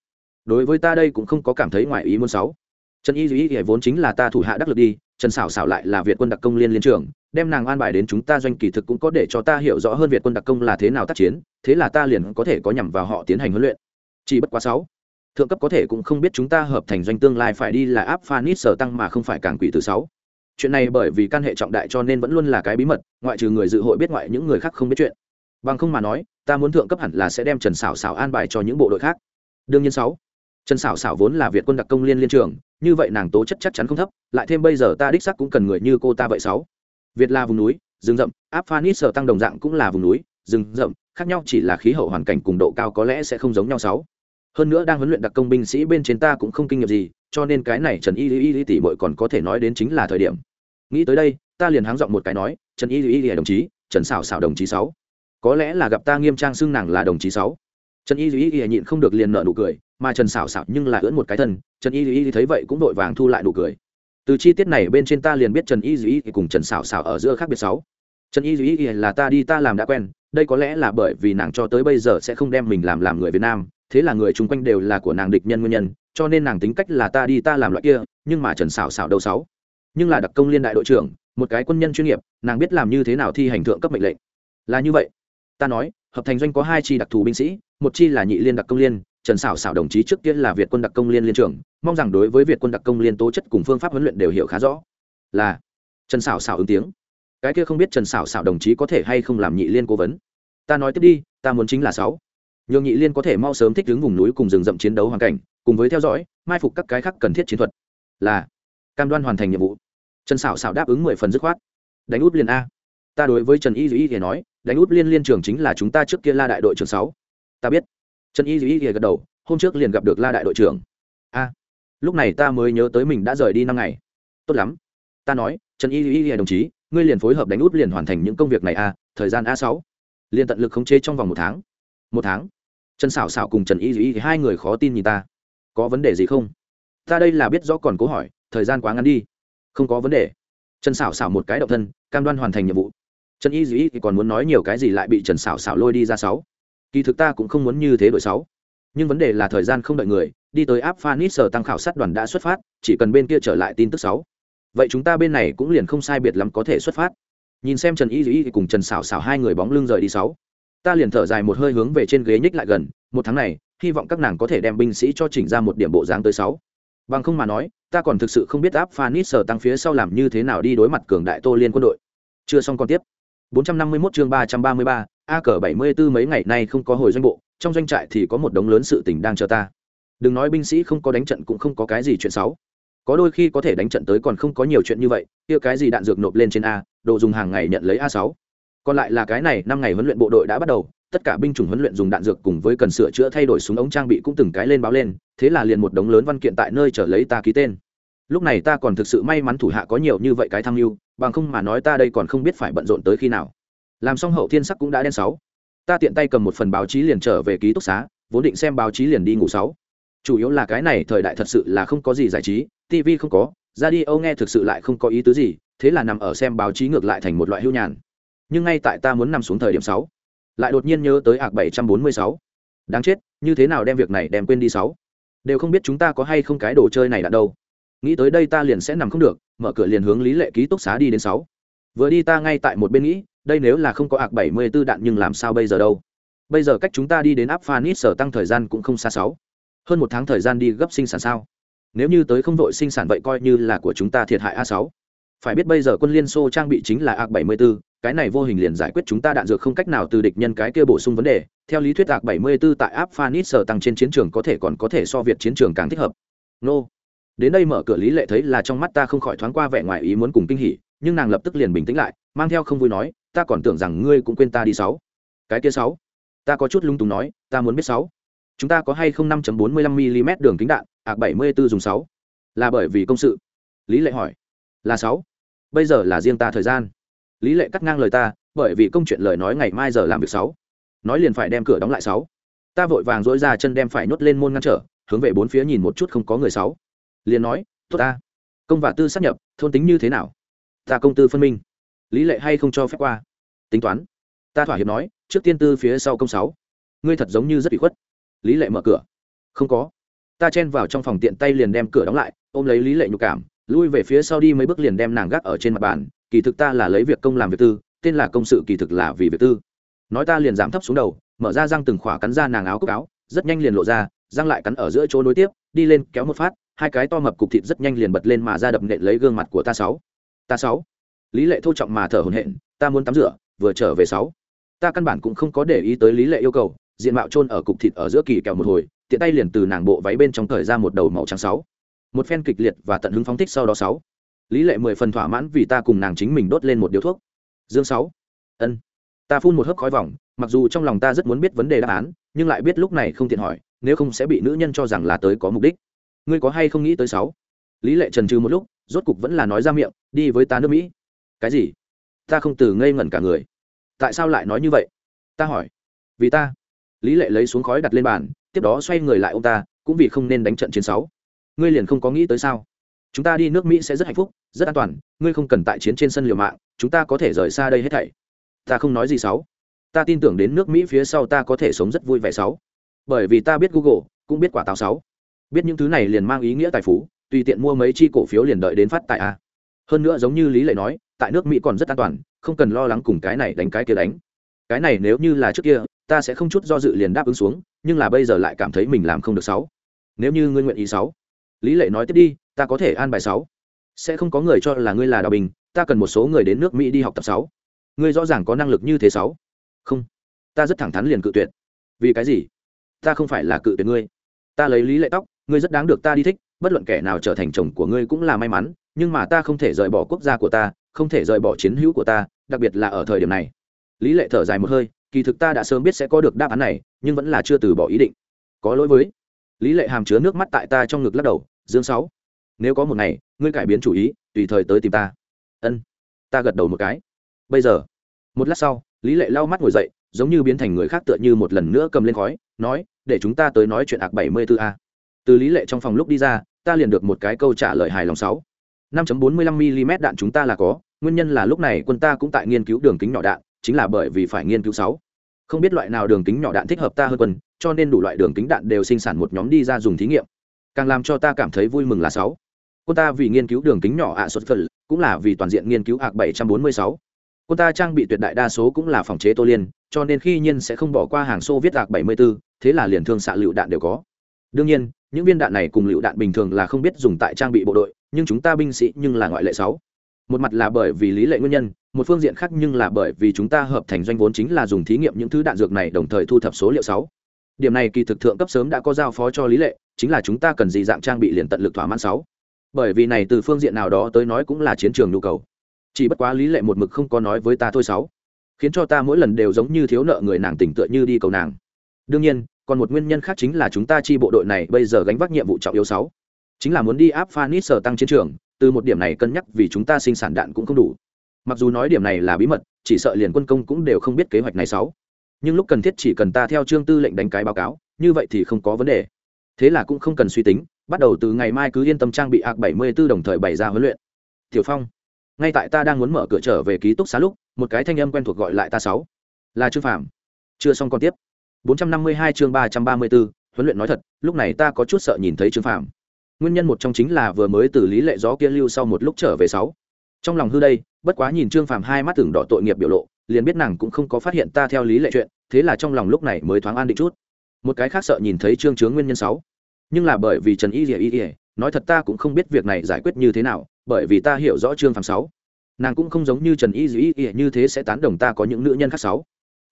đối với ta đây cũng không có cảm thấy ngoài ý muốn sáu trần y y vốn chính là ta thủ hạ đắc lực đi, trần xảo xảo lại là việt quân đặc công liên liên trường đem nàng an bài đến chúng ta doanh kỳ thực cũng có để cho ta hiểu rõ hơn việt quân đặc công là thế nào tác chiến, thế là ta liền có thể có nhằm vào họ tiến hành huấn luyện. Chỉ bất quá sáu, thượng cấp có thể cũng không biết chúng ta hợp thành doanh tương lai phải đi là áp phanit sở tăng mà không phải càng quỷ từ sáu. Chuyện này bởi vì căn hệ trọng đại cho nên vẫn luôn là cái bí mật, ngoại trừ người dự hội biết ngoại những người khác không biết chuyện. Bằng không mà nói, ta muốn thượng cấp hẳn là sẽ đem trần xảo xảo an bài cho những bộ đội khác. Đương nhiên sáu, trần xảo xảo vốn là việt quân đặc công liên liên trường như vậy nàng tố chất chắc chắn không thấp, lại thêm bây giờ ta đích sắc cũng cần người như cô ta vậy sáu. Việt là vùng núi, rừng rậm, áp phanis sở tăng đồng dạng cũng là vùng núi, rừng rậm, khác nhau chỉ là khí hậu hoàn cảnh cùng độ cao có lẽ sẽ không giống nhau sáu. Hơn nữa đang huấn luyện đặc công binh sĩ bên trên ta cũng không kinh nghiệm gì, cho nên cái này trần y y y tỷ bội còn có thể nói đến chính là thời điểm. Nghĩ tới đây, ta liền háng giọng một cái nói, trần y y y đồng chí, trần xảo xảo đồng chí sáu. Có lẽ là gặp ta nghiêm trang xưng nàng là đồng chí sáu trần y duy y nhịn không được liền nợ nụ cười, mà trần xảo xảo nhưng lại ưỡn một cái thân, trần y y thấy vậy cũng vội vàng thu lại nụ cười. Từ chi tiết này bên trên ta liền biết trần y y cùng trần xảo xảo ở giữa khác biệt sáu. Trần y y là ta đi ta làm đã quen, đây có lẽ là bởi vì nàng cho tới bây giờ sẽ không đem mình làm làm người việt nam, thế là người chung quanh đều là của nàng địch nhân nguyên nhân, cho nên nàng tính cách là ta đi ta làm loại kia, nhưng mà trần xảo xảo đâu sáu. Nhưng là đặc công liên đại đội trưởng, một cái quân nhân chuyên nghiệp, nàng biết làm như thế nào thi hành thượng cấp mệnh lệnh. Là như vậy. Ta nói hợp thành doanh có hai chi đặc thù binh sĩ, một chi là nhị liên đặc công liên, trần xảo xảo đồng chí trước tiên là việt quân đặc công liên liên trưởng, mong rằng đối với việt quân đặc công liên tố chất cùng phương pháp huấn luyện đều hiểu khá rõ. Là, trần xảo xảo ứng tiếng. Cái kia không biết trần xảo xảo đồng chí có thể hay không làm nhị liên cố vấn. Ta nói tiếp đi, ta muốn chính là sáu. Nhường nhị liên có thể mau sớm thích ứng vùng núi cùng rừng rậm chiến đấu hoàn cảnh, cùng với theo dõi, mai phục các cái khác cần thiết chiến thuật. Là, cam đoan hoàn thành nhiệm vụ. Trần xảo xảo đáp ứng mười phần dứt khoát. Đánh út liền a. Ta đối với trần y dĩ thì nói đánh út liên liên trường chính là chúng ta trước kia la đại đội trưởng sáu. Ta biết. Trần y dĩ thì gật đầu, hôm trước liền gặp được la đại đội trưởng. A, lúc này ta mới nhớ tới mình đã rời đi năm ngày. Tốt lắm. Ta nói, trần y dĩ đồng chí, ngươi liền phối hợp đánh út liền hoàn thành những công việc này a, thời gian a sáu. Liền tận lực khống chế trong vòng một tháng. Một tháng. Trần xảo xảo cùng trần y dĩ hai người khó tin nhìn ta. Có vấn đề gì không? Ta đây là biết rõ còn cố hỏi, thời gian quá ngắn đi. Không có vấn đề. Trần xảo xảo một cái động thân, cam đoan hoàn thành nhiệm vụ trần y dĩ thì còn muốn nói nhiều cái gì lại bị trần xảo xảo lôi đi ra sáu. Kỳ thực ta cũng không muốn như thế đội sáu. Nhưng vấn đề là thời gian không đợi người, đi tới áp phanis sở tăng khảo sát đoàn đã xuất phát, chỉ cần bên kia trở lại tin tức sáu. Vậy chúng ta bên này cũng liền không sai biệt lắm có thể xuất phát. Nhìn xem trần y dĩ cùng trần xảo xảo hai người bóng lưng rời đi sáu. Ta liền thở dài một hơi hướng về trên ghế nhích lại gần, một tháng này, hy vọng các nàng có thể đem binh sĩ cho chỉnh ra một điểm bộ dáng tới sáu. Bằng không mà nói, ta còn thực sự không biết áp phanis sở tăng phía sau làm như thế nào đi đối mặt cường đại tô liên quân đội. Chưa xong còn tiếp. 451 chương 333, A cờ 74 mấy ngày nay không có hồi doanh bộ, trong doanh trại thì có một đống lớn sự tình đang chờ ta. Đừng nói binh sĩ không có đánh trận cũng không có cái gì chuyện xấu. Có đôi khi có thể đánh trận tới còn không có nhiều chuyện như vậy, kia cái gì đạn dược nộp lên trên A, đồ dùng hàng ngày nhận lấy A6. Còn lại là cái này, năm ngày huấn luyện bộ đội đã bắt đầu, tất cả binh chủng huấn luyện dùng đạn dược cùng với cần sửa chữa thay đổi súng ống trang bị cũng từng cái lên báo lên, thế là liền một đống lớn văn kiện tại nơi chờ lấy ta ký tên. Lúc này ta còn thực sự may mắn thủ hạ có nhiều như vậy cái tham mưu, bằng không mà nói ta đây còn không biết phải bận rộn tới khi nào. Làm xong hậu thiên sắc cũng đã đen sáu. Ta tiện tay cầm một phần báo chí liền trở về ký túc xá, vốn định xem báo chí liền đi ngủ sáu. Chủ yếu là cái này thời đại thật sự là không có gì giải trí tv không có ra đi âu nghe thực sự lại không có ý tứ gì, thế là nằm ở xem báo chí ngược lại thành một loại hưu nhàn. Nhưng ngay tại ta muốn nằm xuống thời điểm sáu, lại đột nhiên nhớ tới ạc bảy trăm bốn mươi sáu. Đáng chết, như thế nào đem việc này đem quên đi sáu? Đều không biết chúng ta có hay không cái đồ chơi này đã đâu nghĩ tới đây ta liền sẽ nằm không được mở cửa liền hướng lý lệ ký túc xá đi đến sáu. Vừa đi ta ngay tại một bên nghĩ đây nếu là không có ạc bảy mươi 74 đạn nhưng làm sao bây giờ đâu? Bây giờ cách chúng ta đi đến áp phanit sở tăng thời gian cũng không xa sáu. Hơn một tháng thời gian đi gấp sinh sản sao? Nếu như tới không vội sinh sản vậy coi như là của chúng ta thiệt hại a sáu. Phải biết bây giờ quân liên xô trang bị chính là ạc bảy mươi 74, cái này vô hình liền giải quyết chúng ta đạn dược không cách nào từ địch nhân cái kia bổ sung vấn đề. Theo lý thuyết ạc bảy mươi 74 tại áp phanit sở tăng trên chiến trường có thể còn có thể so việt chiến trường càng thích hợp. Nô đến đây mở cửa lý lệ thấy là trong mắt ta không khỏi thoáng qua vẻ ngoài ý muốn cùng kinh hỉ, nhưng nàng lập tức liền bình tĩnh lại, mang theo không vui nói, ta còn tưởng rằng ngươi cũng quên ta đi sáu. Cái kia sáu? Ta có chút lung túng nói, ta muốn biết sáu. Chúng ta có hay không năm bốn mươi lăm mm đường kính đạn, ạc bảy mươi 74 dùng sáu? Là bởi vì công sự. Lý lệ hỏi. Là sáu. Bây giờ là riêng ta thời gian. Lý lệ cắt ngang lời ta, bởi vì công chuyện lời nói ngày mai giờ làm việc sáu. Nói liền phải đem cửa đóng lại sáu. Ta vội vàng dỗi ra chân đem phải nhốt lên môn ngăn trở, hướng về bốn phía nhìn một chút không có người sáu liền nói, tốt ta, công và tư sát nhập, thôn tính như thế nào? Ta công tư phân minh, lý lệ hay không cho phép qua? Tính toán. Ta thỏa hiệp nói, trước tiên tư phía sau công sáu. Ngươi thật giống như rất bị khuất. Lý lệ mở cửa. Không có. Ta chen vào trong phòng tiện tay liền đem cửa đóng lại, ôm lấy lý lệ nhục cảm, lui về phía sau đi mấy bước liền đem nàng gác ở trên mặt bàn. Kỳ thực ta là lấy việc công làm việc tư, tên là công sự kỳ thực là vì việc tư. Nói ta liền giảm thấp xuống đầu, mở ra răng từng khỏa cắn ra nàng áo cốc áo, rất nhanh liền lộ ra, răng lại cắn ở giữa chỗ nối tiếp, đi lên kéo một phát hai cái to mập cục thịt rất nhanh liền bật lên mà ra đập nện lấy gương mặt của ta sáu. Ta sáu. Lý lệ thô trọng mà thở hổn hển, ta muốn tắm rửa, vừa trở về sáu. Ta căn bản cũng không có để ý tới lý lệ yêu cầu, diện mạo trôn ở cục thịt ở giữa kỳ kẹo một hồi, tiện tay liền từ nàng bộ váy bên trong thời ra một đầu màu trắng sáu. Một phen kịch liệt và tận hứng phóng thích sau đó sáu. Lý lệ mười phần thỏa mãn vì ta cùng nàng chính mình đốt lên một điếu thuốc. Dương sáu. Ân. Ta phun một hớp khói vòng, mặc dù trong lòng ta rất muốn biết vấn đề đáp án, nhưng lại biết lúc này không tiện hỏi, nếu không sẽ bị nữ nhân cho rằng là tới có mục đích ngươi có hay không nghĩ tới sáu? Lý lệ trần trừ một lúc, rốt cục vẫn là nói ra miệng, đi với ta nước mỹ. Cái gì? Ta không từ ngây ngẩn cả người. Tại sao lại nói như vậy? Ta hỏi. Vì ta. Lý lệ lấy xuống khói đặt lên bàn, tiếp đó xoay người lại ông ta, cũng vì không nên đánh trận chiến sáu. Ngươi liền không có nghĩ tới sao? Chúng ta đi nước mỹ sẽ rất hạnh phúc, rất an toàn, ngươi không cần tại chiến trên sân liều mạng, chúng ta có thể rời xa đây hết thảy. Ta không nói gì sáu. Ta tin tưởng đến nước mỹ phía sau ta có thể sống rất vui vẻ sáu. Bởi vì ta biết google, cũng biết quả táo sáu biết những thứ này liền mang ý nghĩa tài phú, tùy tiện mua mấy chi cổ phiếu liền đợi đến phát tại a. Hơn nữa giống như lý lệ nói, tại nước mỹ còn rất an toàn, không cần lo lắng cùng cái này đánh cái kia đánh. Cái này nếu như là trước kia, ta sẽ không chút do dự liền đáp ứng xuống, nhưng là bây giờ lại cảm thấy mình làm không được sáu. Nếu như ngươi nguyện ý sáu. Lý lệ nói tiếp đi, ta có thể an bài sáu. Sẽ không có người cho là ngươi là đào bình, ta cần một số người đến nước mỹ đi học tập sáu. Ngươi rõ ràng có năng lực như thế sáu. Không. Ta rất thẳng thắn liền cự tuyệt. Vì cái gì? Ta không phải là cự tuyệt ngươi. Ta lấy lý lệ tóc ngươi rất đáng được ta đi thích, bất luận kẻ nào trở thành chồng của ngươi cũng là may mắn, nhưng mà ta không thể rời bỏ quốc gia của ta, không thể rời bỏ chiến hữu của ta, đặc biệt là ở thời điểm này. Lý lệ thở dài một hơi, kỳ thực ta đã sớm biết sẽ có được đáp án này, nhưng vẫn là chưa từ bỏ ý định. Có lỗi với. Lý lệ hàm chứa nước mắt tại ta trong ngực lắc đầu, dương sáu, nếu có một ngày, ngươi cải biến chủ ý, tùy thời tới tìm ta. Ân. Ta gật đầu một cái. Bây giờ. Một lát sau, lý lệ lau mắt ngồi dậy, giống như biến thành người khác tựa như một lần nữa cầm lên khói, nói, để chúng ta tới nói chuyện ạc bảy mươi 74 a từ lý lệ trong phòng lúc đi ra, ta liền được một cái câu trả lời hài lòng sáu. 5.45 mm đạn chúng ta là có, nguyên nhân là lúc này quân ta cũng tại nghiên cứu đường kính nhỏ đạn, chính là bởi vì phải nghiên cứu sáu. Không biết loại nào đường kính nhỏ đạn thích hợp ta hơn quân, cho nên đủ loại đường kính đạn đều sinh sản một nhóm đi ra dùng thí nghiệm. Càng làm cho ta cảm thấy vui mừng là sáu. Quân ta vì nghiên cứu đường kính nhỏ ạ xuất phần cũng là vì toàn diện nghiên cứu ạc 746 quân ta trang bị tuyệt đại đa số cũng là phòng chế tô liên, cho nên khi nhiên sẽ không bỏ qua hàng xô viết ạc 74 thế là liền thương xạ lựu đạn đều có đương nhiên, những viên đạn này cùng lựu đạn bình thường là không biết dùng tại trang bị bộ đội, nhưng chúng ta binh sĩ nhưng là ngoại lệ sáu. Một mặt là bởi vì lý lệ nguyên nhân, một phương diện khác nhưng là bởi vì chúng ta hợp thành doanh vốn chính là dùng thí nghiệm những thứ đạn dược này đồng thời thu thập số liệu sáu. Điểm này kỳ thực thượng cấp sớm đã có giao phó cho lý lệ, chính là chúng ta cần gì dạng trang bị liền tận lực thỏa mãn sáu. Bởi vì này từ phương diện nào đó tới nói cũng là chiến trường nhu cầu. Chỉ bất quá lý lệ một mực không có nói với ta thôi sáu. Khiến cho ta mỗi lần đều giống như thiếu nợ người nàng tỉnh tựa như đi cầu nàng. Đương nhiên còn một nguyên nhân khác chính là chúng ta chi bộ đội này bây giờ gánh vác nhiệm vụ trọng yếu sáu. Chính là muốn đi áp phanit sở tăng chiến trường, từ một điểm này cân nhắc vì chúng ta sinh sản đạn cũng không đủ. Mặc dù nói điểm này là bí mật, chỉ sợ liền quân công cũng đều không biết kế hoạch này sáu. Nhưng lúc cần thiết chỉ cần ta theo trương tư lệnh đánh cái báo cáo, như vậy thì không có vấn đề. Thế là cũng không cần suy tính, bắt đầu từ ngày mai cứ yên tâm trang bị ạc 74 đồng thời bày ra huấn luyện. Tiểu phong, ngay tại ta đang muốn mở cửa trở về ký túc xá lúc, một cái thanh âm quen thuộc gọi lại ta sáu. Là trương phạm chưa xong còn tiếp. 452 chương 334, huấn luyện nói thật lúc này ta có chút sợ nhìn thấy trương phạm nguyên nhân một trong chính là vừa mới từ lý lệ gió kia lưu sau một lúc trở về sáu. Trong lòng hư đây bất quá nhìn trương phạm hai mắt tưởng đỏ tội nghiệp biểu lộ liền biết nàng cũng không có phát hiện ta theo lý lệ chuyện thế là trong lòng lúc này mới thoáng an định chút. Một cái khác sợ nhìn thấy trương chướng nguyên nhân sáu. Nhưng là bởi vì trần y Liễu y nói thật ta cũng không biết việc này giải quyết như thế nào bởi vì ta hiểu rõ trương phạm sáu. Nàng cũng không giống như trần y dĩ như thế sẽ tán đồng ta có những nữ nhân khác sáu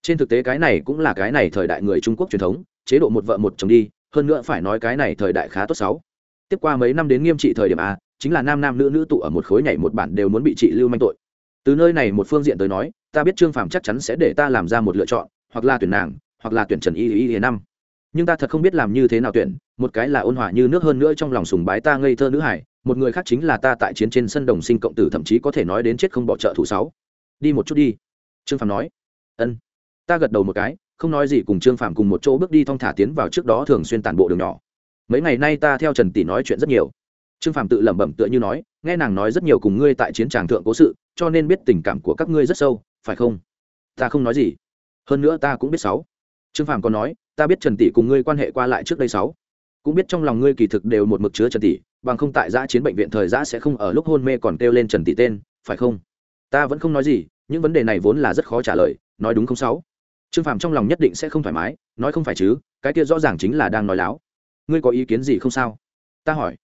trên thực tế cái này cũng là cái này thời đại người trung quốc truyền thống, chế độ một vợ một chồng đi, hơn nữa phải nói cái này thời đại khá tốt sáu tiếp qua mấy năm đến nghiêm trị thời điểm a, chính là nam nam nữ nữ tụ ở một khối nhảy một bản đều muốn bị trị lưu manh tội. Từ nơi này một phương diện tới nói, ta biết trương phàm chắc chắn sẽ để ta làm ra một lựa chọn, hoặc là tuyển nàng, hoặc là tuyển trần y y y năm. Nhưng ta thật không biết làm như thế nào tuyển, một cái là ôn hòa như nước hơn nữa trong lòng sùng bái ta ngây thơ nữ hải, một người khác chính là ta tại chiến trên sân đồng sinh cộng tử thậm chí có thể nói đến chết không bỏ trợ thủ sáu. Đi một chút đi, trương phàm nói. Ân ta gật đầu một cái, không nói gì cùng trương Phạm cùng một chỗ bước đi thong thả tiến vào trước đó thường xuyên tản bộ đường nhỏ. Mấy ngày nay ta theo trần tỷ nói chuyện rất nhiều. Trương Phạm tự lẩm bẩm tựa như nói, nghe nàng nói rất nhiều cùng ngươi tại chiến tràng thượng cố sự, cho nên biết tình cảm của các ngươi rất sâu, phải không? Ta không nói gì. Hơn nữa ta cũng biết sáu. Trương Phạm còn nói, ta biết trần tỷ cùng ngươi quan hệ qua lại trước đây sáu. Cũng biết trong lòng ngươi kỳ thực đều một mực chứa trần tỷ, bằng không tại giã chiến bệnh viện thời giã sẽ không ở lúc hôn mê còn kêu lên trần tỷ tên, phải không? Ta vẫn không nói gì, những vấn đề này vốn là rất khó trả lời, nói đúng không sáu? Trương phàm trong lòng nhất định sẽ không thoải mái, nói không phải chứ, cái kia rõ ràng chính là đang nói láo. Ngươi có ý kiến gì không sao? Ta hỏi.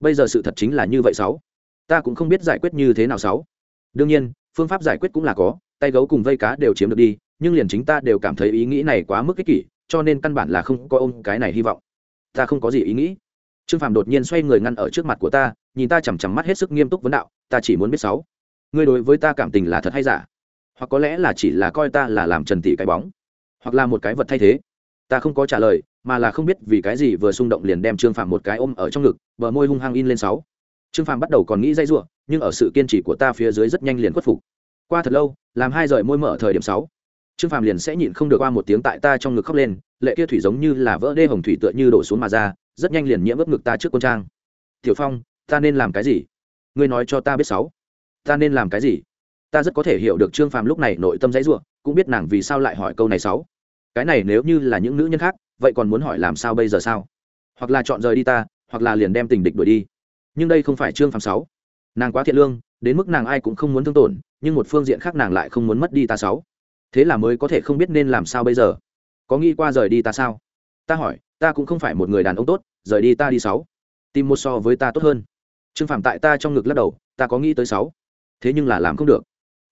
Bây giờ sự thật chính là như vậy sáu. Ta cũng không biết giải quyết như thế nào sáu. Đương nhiên, phương pháp giải quyết cũng là có, tay gấu cùng vây cá đều chiếm được đi, nhưng liền chính ta đều cảm thấy ý nghĩ này quá mức ích kỷ, cho nên căn bản là không có ôm cái này hy vọng. Ta không có gì ý nghĩ. Trương phàm đột nhiên xoay người ngăn ở trước mặt của ta, nhìn ta chằm chằm mắt hết sức nghiêm túc vấn đạo, ta chỉ muốn biết sáu. Ngươi đối với ta cảm tình là thật hay giả? Hoặc có lẽ là chỉ là coi ta là làm trần tỷ cái bóng? Hoặc là một cái vật thay thế. Ta không có trả lời, mà là không biết vì cái gì vừa xung động liền đem trương phàm một cái ôm ở trong ngực, bờ môi hung hăng in lên sáu. Trương phàm bắt đầu còn nghĩ dây giụa nhưng ở sự kiên trì của ta phía dưới rất nhanh liền khuất phục. Qua thật lâu, làm hai rời môi mở thời điểm sáu. Trương phàm liền sẽ nhịn không được qua một tiếng tại ta trong ngực khóc lên, lệ kia thủy giống như là vỡ đê hồng thủy tựa như đổ xuống mà ra, rất nhanh liền nhiễm ướp ngực ta trước quân trang. Tiểu phong, ta nên làm cái gì? Ngươi nói cho ta biết sáu. Ta nên làm cái gì? Ta rất có thể hiểu được trương phàm lúc này nội tâm dãy ruộng cũng biết nàng vì sao lại hỏi câu này sáu cái này nếu như là những nữ nhân khác, vậy còn muốn hỏi làm sao bây giờ sao? Hoặc là chọn rời đi ta, hoặc là liền đem tình địch đuổi đi. Nhưng đây không phải trương phàm sáu. Nàng quá thiện lương, đến mức nàng ai cũng không muốn thương tổn, nhưng một phương diện khác nàng lại không muốn mất đi ta sáu. Thế là mới có thể không biết nên làm sao bây giờ. Có nghĩ qua rời đi ta sao? Ta hỏi, ta cũng không phải một người đàn ông tốt, rời đi ta đi sáu. Tìm một so với ta tốt hơn. Trương phạm tại ta trong ngực lắc đầu, ta có nghĩ tới sáu. Thế nhưng là làm không được.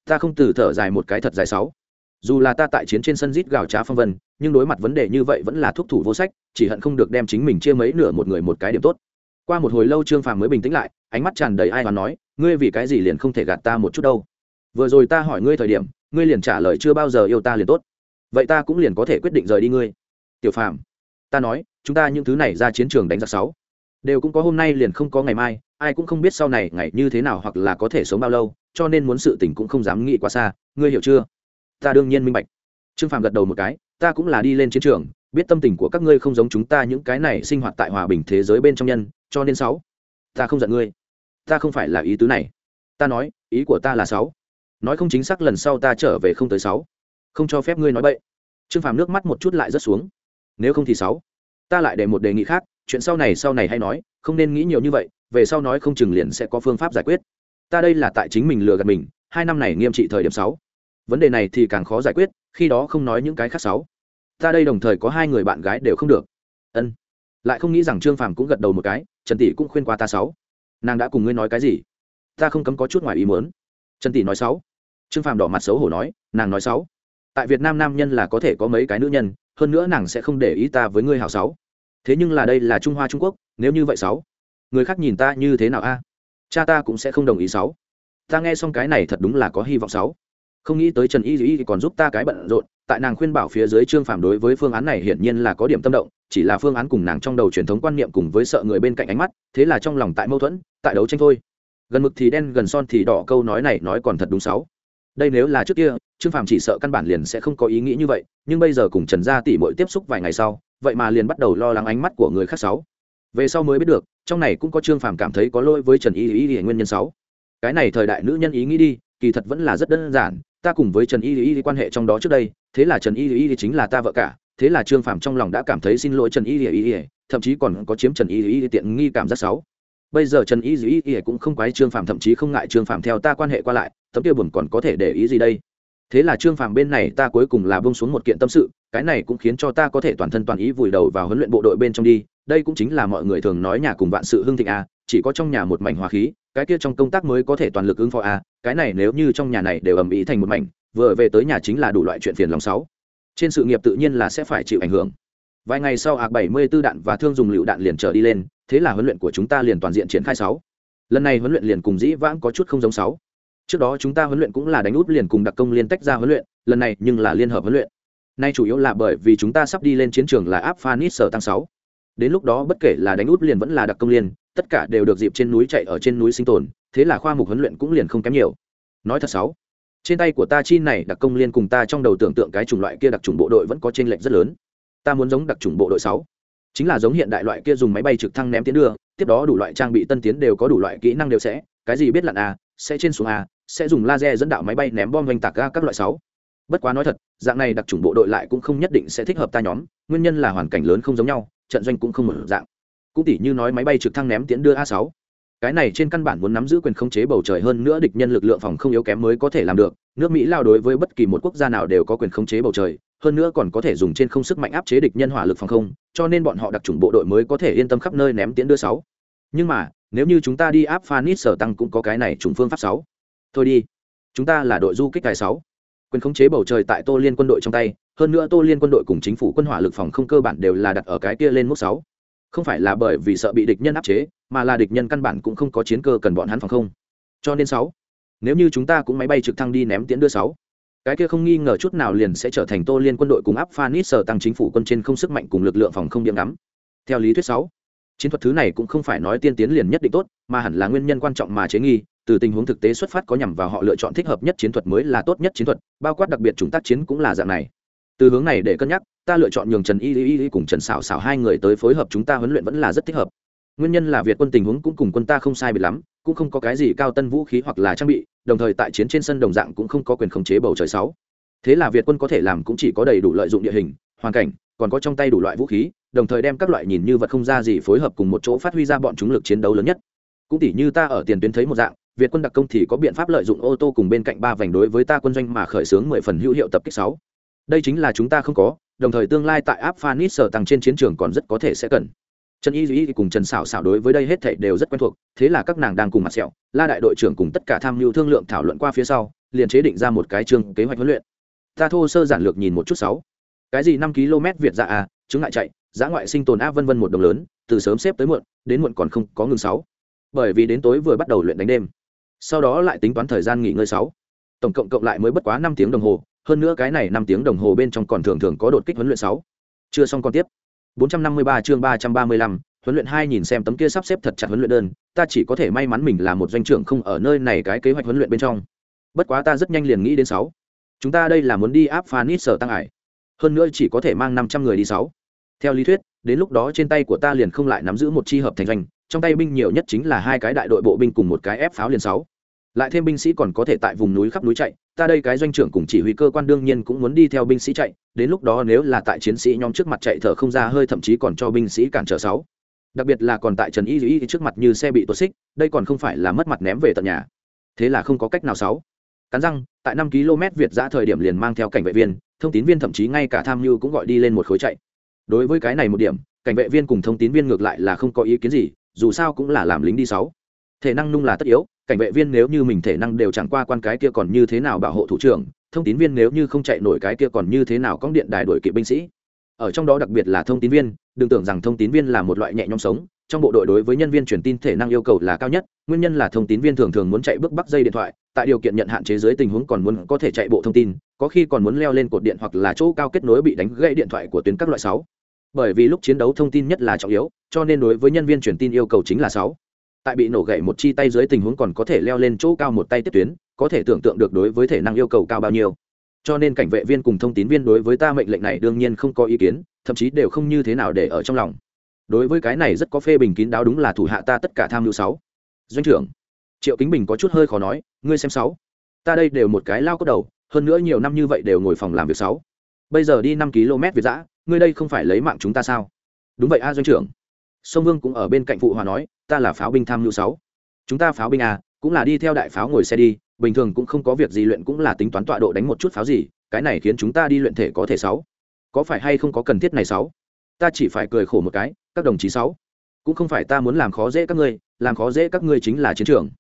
Ta không từ thở dài một cái thật dài sáu dù là ta tại chiến trên sân rít gào trá phong vân, nhưng đối mặt vấn đề như vậy vẫn là thuốc thủ vô sách, chỉ hận không được đem chính mình chia mấy nửa một người một cái điểm tốt. Qua một hồi lâu trương phàm mới bình tĩnh lại, ánh mắt tràn đầy ai mà nói, ngươi vì cái gì liền không thể gạt ta một chút đâu? Vừa rồi ta hỏi ngươi thời điểm, ngươi liền trả lời chưa bao giờ yêu ta liền tốt. Vậy ta cũng liền có thể quyết định rời đi ngươi. Tiểu phàm, ta nói, chúng ta những thứ này ra chiến trường đánh giặc sáu, đều cũng có hôm nay liền không có ngày mai, ai cũng không biết sau này ngày như thế nào hoặc là có thể sống bao lâu, cho nên muốn sự tình cũng không dám nghĩ quá xa. Ngươi hiểu chưa? Ta đương nhiên minh bạch. Trương phàm gật đầu một cái, ta cũng là đi lên chiến trường, biết tâm tình của các ngươi không giống chúng ta những cái này sinh hoạt tại hòa bình thế giới bên trong nhân, cho nên sáu, ta không giận ngươi. Ta không phải là ý tứ này. Ta nói, ý của ta là sáu. Nói không chính xác lần sau ta trở về không tới sáu. Không cho phép ngươi nói bậy. Trương phàm nước mắt một chút lại rất xuống. Nếu không thì sáu. Ta lại để một đề nghị khác, chuyện sau này sau này hay nói, không nên nghĩ nhiều như vậy, về sau nói không chừng liền sẽ có phương pháp giải quyết. Ta đây là tại chính mình lừa gạt mình, hai năm này nghiêm trị thời điểm sáu vấn đề này thì càng khó giải quyết, khi đó không nói những cái khác sáu. Ta đây đồng thời có hai người bạn gái đều không được. Ân. Lại không nghĩ rằng trương phàm cũng gật đầu một cái, trần tỷ cũng khuyên qua ta sáu. Nàng đã cùng ngươi nói cái gì? Ta không cấm có chút ngoài ý muốn. Trần tỷ nói sáu. Trương phàm đỏ mặt xấu hổ nói, nàng nói sáu. Tại việt nam nam nhân là có thể có mấy cái nữ nhân, hơn nữa nàng sẽ không để ý ta với ngươi hảo sáu. Thế nhưng là đây là trung hoa trung quốc, nếu như vậy sáu. Người khác nhìn ta như thế nào a? Cha ta cũng sẽ không đồng ý sáu. Ta nghe xong cái này thật đúng là có hy vọng sáu không nghĩ tới trần y Dĩ còn giúp ta cái bận rộn tại nàng khuyên bảo phía dưới trương phàm đối với phương án này hiển nhiên là có điểm tâm động chỉ là phương án cùng nàng trong đầu truyền thống quan niệm cùng với sợ người bên cạnh ánh mắt thế là trong lòng tại mâu thuẫn tại đấu tranh thôi gần mực thì đen gần son thì đỏ câu nói này nói còn thật đúng sáu đây nếu là trước kia trương phàm chỉ sợ căn bản liền sẽ không có ý nghĩ như vậy nhưng bây giờ cùng trần gia tỷ mỗi tiếp xúc vài ngày sau vậy mà liền bắt đầu lo lắng ánh mắt của người khác sáu về sau mới biết được trong này cũng có trương phàm cảm thấy có lỗi với trần y ý y nguyên nhân sáu cái này thời đại nữ nhân ý nghĩ đi kỳ thật vẫn là rất đơn giản ta cùng với trần y y quan hệ trong đó trước đây thế là trần y y chính là ta vợ cả thế là trương Phạm trong lòng đã cảm thấy xin lỗi trần y y thậm chí còn có chiếm trần y y tiện nghi cảm giác xấu bây giờ trần y y y cũng không quái trương Phạm thậm chí không ngại trương Phạm theo ta quan hệ qua lại tấm kia buồn còn có thể để ý gì đây thế là trương Phạm bên này ta cuối cùng là bông xuống một kiện tâm sự cái này cũng khiến cho ta có thể toàn thân toàn ý vùi đầu vào huấn luyện bộ đội bên trong đi đây cũng chính là mọi người thường nói nhà cùng vạn sự hưng thịnh a chỉ có trong nhà một mảnh hòa khí cái kia trong công tác mới có thể toàn lực ứng phó a cái này nếu như trong nhà này đều ầm ĩ thành một mảnh, vừa về tới nhà chính là đủ loại chuyện phiền lòng sáu. Trên sự nghiệp tự nhiên là sẽ phải chịu ảnh hưởng. Vài ngày sau ạc bảy mươi 74 đạn và thương dùng lựu đạn liền trở đi lên, thế là huấn luyện của chúng ta liền toàn diện triển khai sáu. Lần này huấn luyện liền cùng dĩ vãng có chút không giống sáu. Trước đó chúng ta huấn luyện cũng là đánh út liền cùng đặc công liên tách ra huấn luyện, lần này nhưng là liên hợp huấn luyện. Nay chủ yếu là bởi vì chúng ta sắp đi lên chiến trường là áp phanis sở tăng sáu. Đến lúc đó bất kể là đánh út liền vẫn là đặc công liên tất cả đều được dịp trên núi chạy ở trên núi sinh tồn, thế là khoa mục huấn luyện cũng liền không kém nhiều. Nói thật sáu, trên tay của ta chi này đặc công liên cùng ta trong đầu tưởng tượng cái chủng loại kia đặc chủng bộ đội vẫn có chênh lệch rất lớn. Ta muốn giống đặc chủng bộ đội sáu, chính là giống hiện đại loại kia dùng máy bay trực thăng ném tiến đưa, tiếp đó đủ loại trang bị tân tiến đều có đủ loại kỹ năng đều sẽ, cái gì biết lặn a sẽ trên xuống a sẽ dùng laser dẫn đạo máy bay ném bom oanh tạc ga các loại sáu. Bất quá nói thật, dạng này đặc trùng bộ đội lại cũng không nhất định sẽ thích hợp ta nhóm, nguyên nhân là hoàn cảnh lớn không giống nhau, trận doanh cũng không một dạng cũng tỉ như nói máy bay trực thăng ném tiến đưa a sáu. Cái này trên căn bản muốn nắm giữ quyền khống chế bầu trời hơn nữa địch nhân lực lượng phòng không yếu kém mới có thể làm được. Nước mỹ lao đối với bất kỳ một quốc gia nào đều có quyền khống chế bầu trời, hơn nữa còn có thể dùng trên không sức mạnh áp chế địch nhân hỏa lực phòng không, cho nên bọn họ đặc trùng bộ đội mới có thể yên tâm khắp nơi ném tiến đưa sáu. Nhưng mà, nếu như chúng ta đi áp phanit sở tăng cũng có cái này trùng phương pháp sáu. Thôi đi, chúng ta là đội du kích tài sáu. Quyền khống chế bầu trời tại tô liên quân đội trong tay, hơn nữa tô liên quân đội cùng chính phủ quân hỏa lực phòng không cơ bản đều là đặt ở cái kia lên mức sáu không phải là bởi vì sợ bị địch nhân áp chế, mà là địch nhân căn bản cũng không có chiến cơ cần bọn hắn phòng không. Cho nên sáu, nếu như chúng ta cũng máy bay trực thăng đi ném tiễn đưa sáu, cái kia không nghi ngờ chút nào liền sẽ trở thành tô liên quân đội cùng áp phanit sở tăng chính phủ quân trên không sức mạnh cùng lực lượng phòng không điểm ngắm. Theo lý thuyết sáu, chiến thuật thứ này cũng không phải nói tiên tiến liền nhất định tốt, mà hẳn là nguyên nhân quan trọng mà chế nghi, từ tình huống thực tế xuất phát có nhằm vào họ lựa chọn thích hợp nhất chiến thuật mới là tốt nhất chiến thuật, bao quát đặc biệt chúng tác chiến cũng là dạng này từ hướng này để cân nhắc, ta lựa chọn nhường trần y y y cùng trần xảo xảo hai người tới phối hợp chúng ta huấn luyện vẫn là rất thích hợp. Nguyên nhân là việt quân tình huống cũng cùng quân ta không sai biệt lắm, cũng không có cái gì cao tân vũ khí hoặc là trang bị, đồng thời tại chiến trên sân đồng dạng cũng không có quyền khống chế bầu trời sáu. Thế là việt quân có thể làm cũng chỉ có đầy đủ lợi dụng địa hình, hoàn cảnh, còn có trong tay đủ loại vũ khí, đồng thời đem các loại nhìn như vật không ra gì phối hợp cùng một chỗ phát huy ra bọn chúng lực chiến đấu lớn nhất. Cũng tỉ như ta ở tiền tuyến thấy một dạng, việt quân đặc công thì có biện pháp lợi dụng ô tô cùng bên cạnh ba vành đối với ta quân doanh mà khởi xướng mười phần hữu hiệu tập kích sáu đây chính là chúng ta không có, đồng thời tương lai tại áp phanis sở tăng trên chiến trường còn rất có thể sẽ cần. Trần y duy cùng trần xảo xảo đối với đây hết thảy đều rất quen thuộc, thế là các nàng đang cùng mặt sẹo, la đại đội trưởng cùng tất cả tham mưu thương lượng thảo luận qua phía sau, liền chế định ra một cái chương kế hoạch huấn luyện. Ta thô sơ giản lược nhìn một chút sáu. Cái gì năm km việt dạ à? chứng ngại chạy, giã ngoại sinh tồn a vân vân một đồng lớn, từ sớm xếp tới muộn, đến muộn còn không có ngừng sáu. Bởi vì đến tối vừa bắt đầu luyện đánh đêm. Sau đó lại tính toán thời gian nghỉ ngơi sáu. Tổng cộng cộng lại mới bất quá năm tiếng đồng hồ hơn nữa cái này năm tiếng đồng hồ bên trong còn thường thường có đột kích huấn luyện sáu. Chưa xong còn tiếp. 453 chương 335, huấn luyện hai nhìn xem tấm kia sắp xếp thật chặt huấn luyện đơn ta chỉ có thể may mắn mình là một doanh trưởng không ở nơi này cái kế hoạch huấn luyện bên trong. Bất quá ta rất nhanh liền nghĩ đến sáu. Chúng ta đây là muốn đi áp phanit sở tăng ải. Hơn nữa chỉ có thể mang năm trăm người đi sáu. Theo lý thuyết đến lúc đó trên tay của ta liền không lại nắm giữ một chi hợp thành doanh trong tay binh nhiều nhất chính là hai cái đại đội bộ binh cùng một cái ép pháo liền sáu lại thêm binh sĩ còn có thể tại vùng núi khắp núi chạy, ta đây cái doanh trưởng cùng chỉ huy cơ quan đương nhiên cũng muốn đi theo binh sĩ chạy, đến lúc đó nếu là tại chiến sĩ nhóm trước mặt chạy thở không ra hơi thậm chí còn cho binh sĩ cản trở sáu. Đặc biệt là còn tại trần y dĩ trước mặt như xe bị tuột xích, đây còn không phải là mất mặt ném về tận nhà. Thế là không có cách nào sáu. Cắn răng, tại năm km việt giã thời điểm liền mang theo cảnh vệ viên, thông tín viên thậm chí ngay cả tham mưu cũng gọi đi lên một khối chạy. Đối với cái này một điểm, cảnh vệ viên cùng thông tín viên ngược lại là không có ý kiến gì, dù sao cũng là làm lính đi sáu thể năng nung là tất yếu, cảnh vệ viên nếu như mình thể năng đều chẳng qua quan cái kia còn như thế nào bảo hộ thủ trưởng, thông tín viên nếu như không chạy nổi cái kia còn như thế nào có điện đài đổi kỵ binh sĩ. Ở trong đó đặc biệt là thông tín viên, đừng tưởng rằng thông tín viên là một loại nhẹ nhõm sống, trong bộ đội đối với nhân viên truyền tin thể năng yêu cầu là cao nhất, nguyên nhân là thông tín viên thường thường muốn chạy bước bắc dây điện thoại, tại điều kiện nhận hạn chế dưới tình huống còn muốn có thể chạy bộ thông tin, có khi còn muốn leo lên cột điện hoặc là chỗ cao kết nối bị đánh gãy điện thoại của tuyến các loại sáu. Bởi vì lúc chiến đấu thông tin nhất là trọng yếu, cho nên đối với nhân viên truyền tin yêu cầu chính là sáu tại bị nổ gãy một chi tay dưới tình huống còn có thể leo lên chỗ cao một tay tiếp tuyến, có thể tưởng tượng được đối với thể năng yêu cầu cao bao nhiêu. Cho nên cảnh vệ viên cùng thông tín viên đối với ta mệnh lệnh này đương nhiên không có ý kiến, thậm chí đều không như thế nào để ở trong lòng. Đối với cái này rất có phê bình kín đáo đúng là thủ hạ ta tất cả tham mưu sáu. Doanh trưởng, triệu kính bình có chút hơi khó nói, ngươi xem sáu. Ta đây đều một cái lao cốt đầu, hơn nữa nhiều năm như vậy đều ngồi phòng làm việc sáu. Bây giờ đi năm km việt giã ngươi đây không phải lấy mạng chúng ta sao? Đúng vậy a, doanh trưởng sông vương cũng ở bên cạnh phụ hòa nói, ta là pháo binh tham mưu sáu. Chúng ta pháo binh à cũng là đi theo đại pháo ngồi xe đi, bình thường cũng không có việc gì luyện cũng là tính toán tọa độ đánh một chút pháo gì, cái này khiến chúng ta đi luyện thể có thể sáu. Có phải hay không có cần thiết này sáu? Ta chỉ phải cười khổ một cái, các đồng chí sáu. Cũng không phải ta muốn làm khó dễ các ngươi, làm khó dễ các ngươi chính là chiến trường.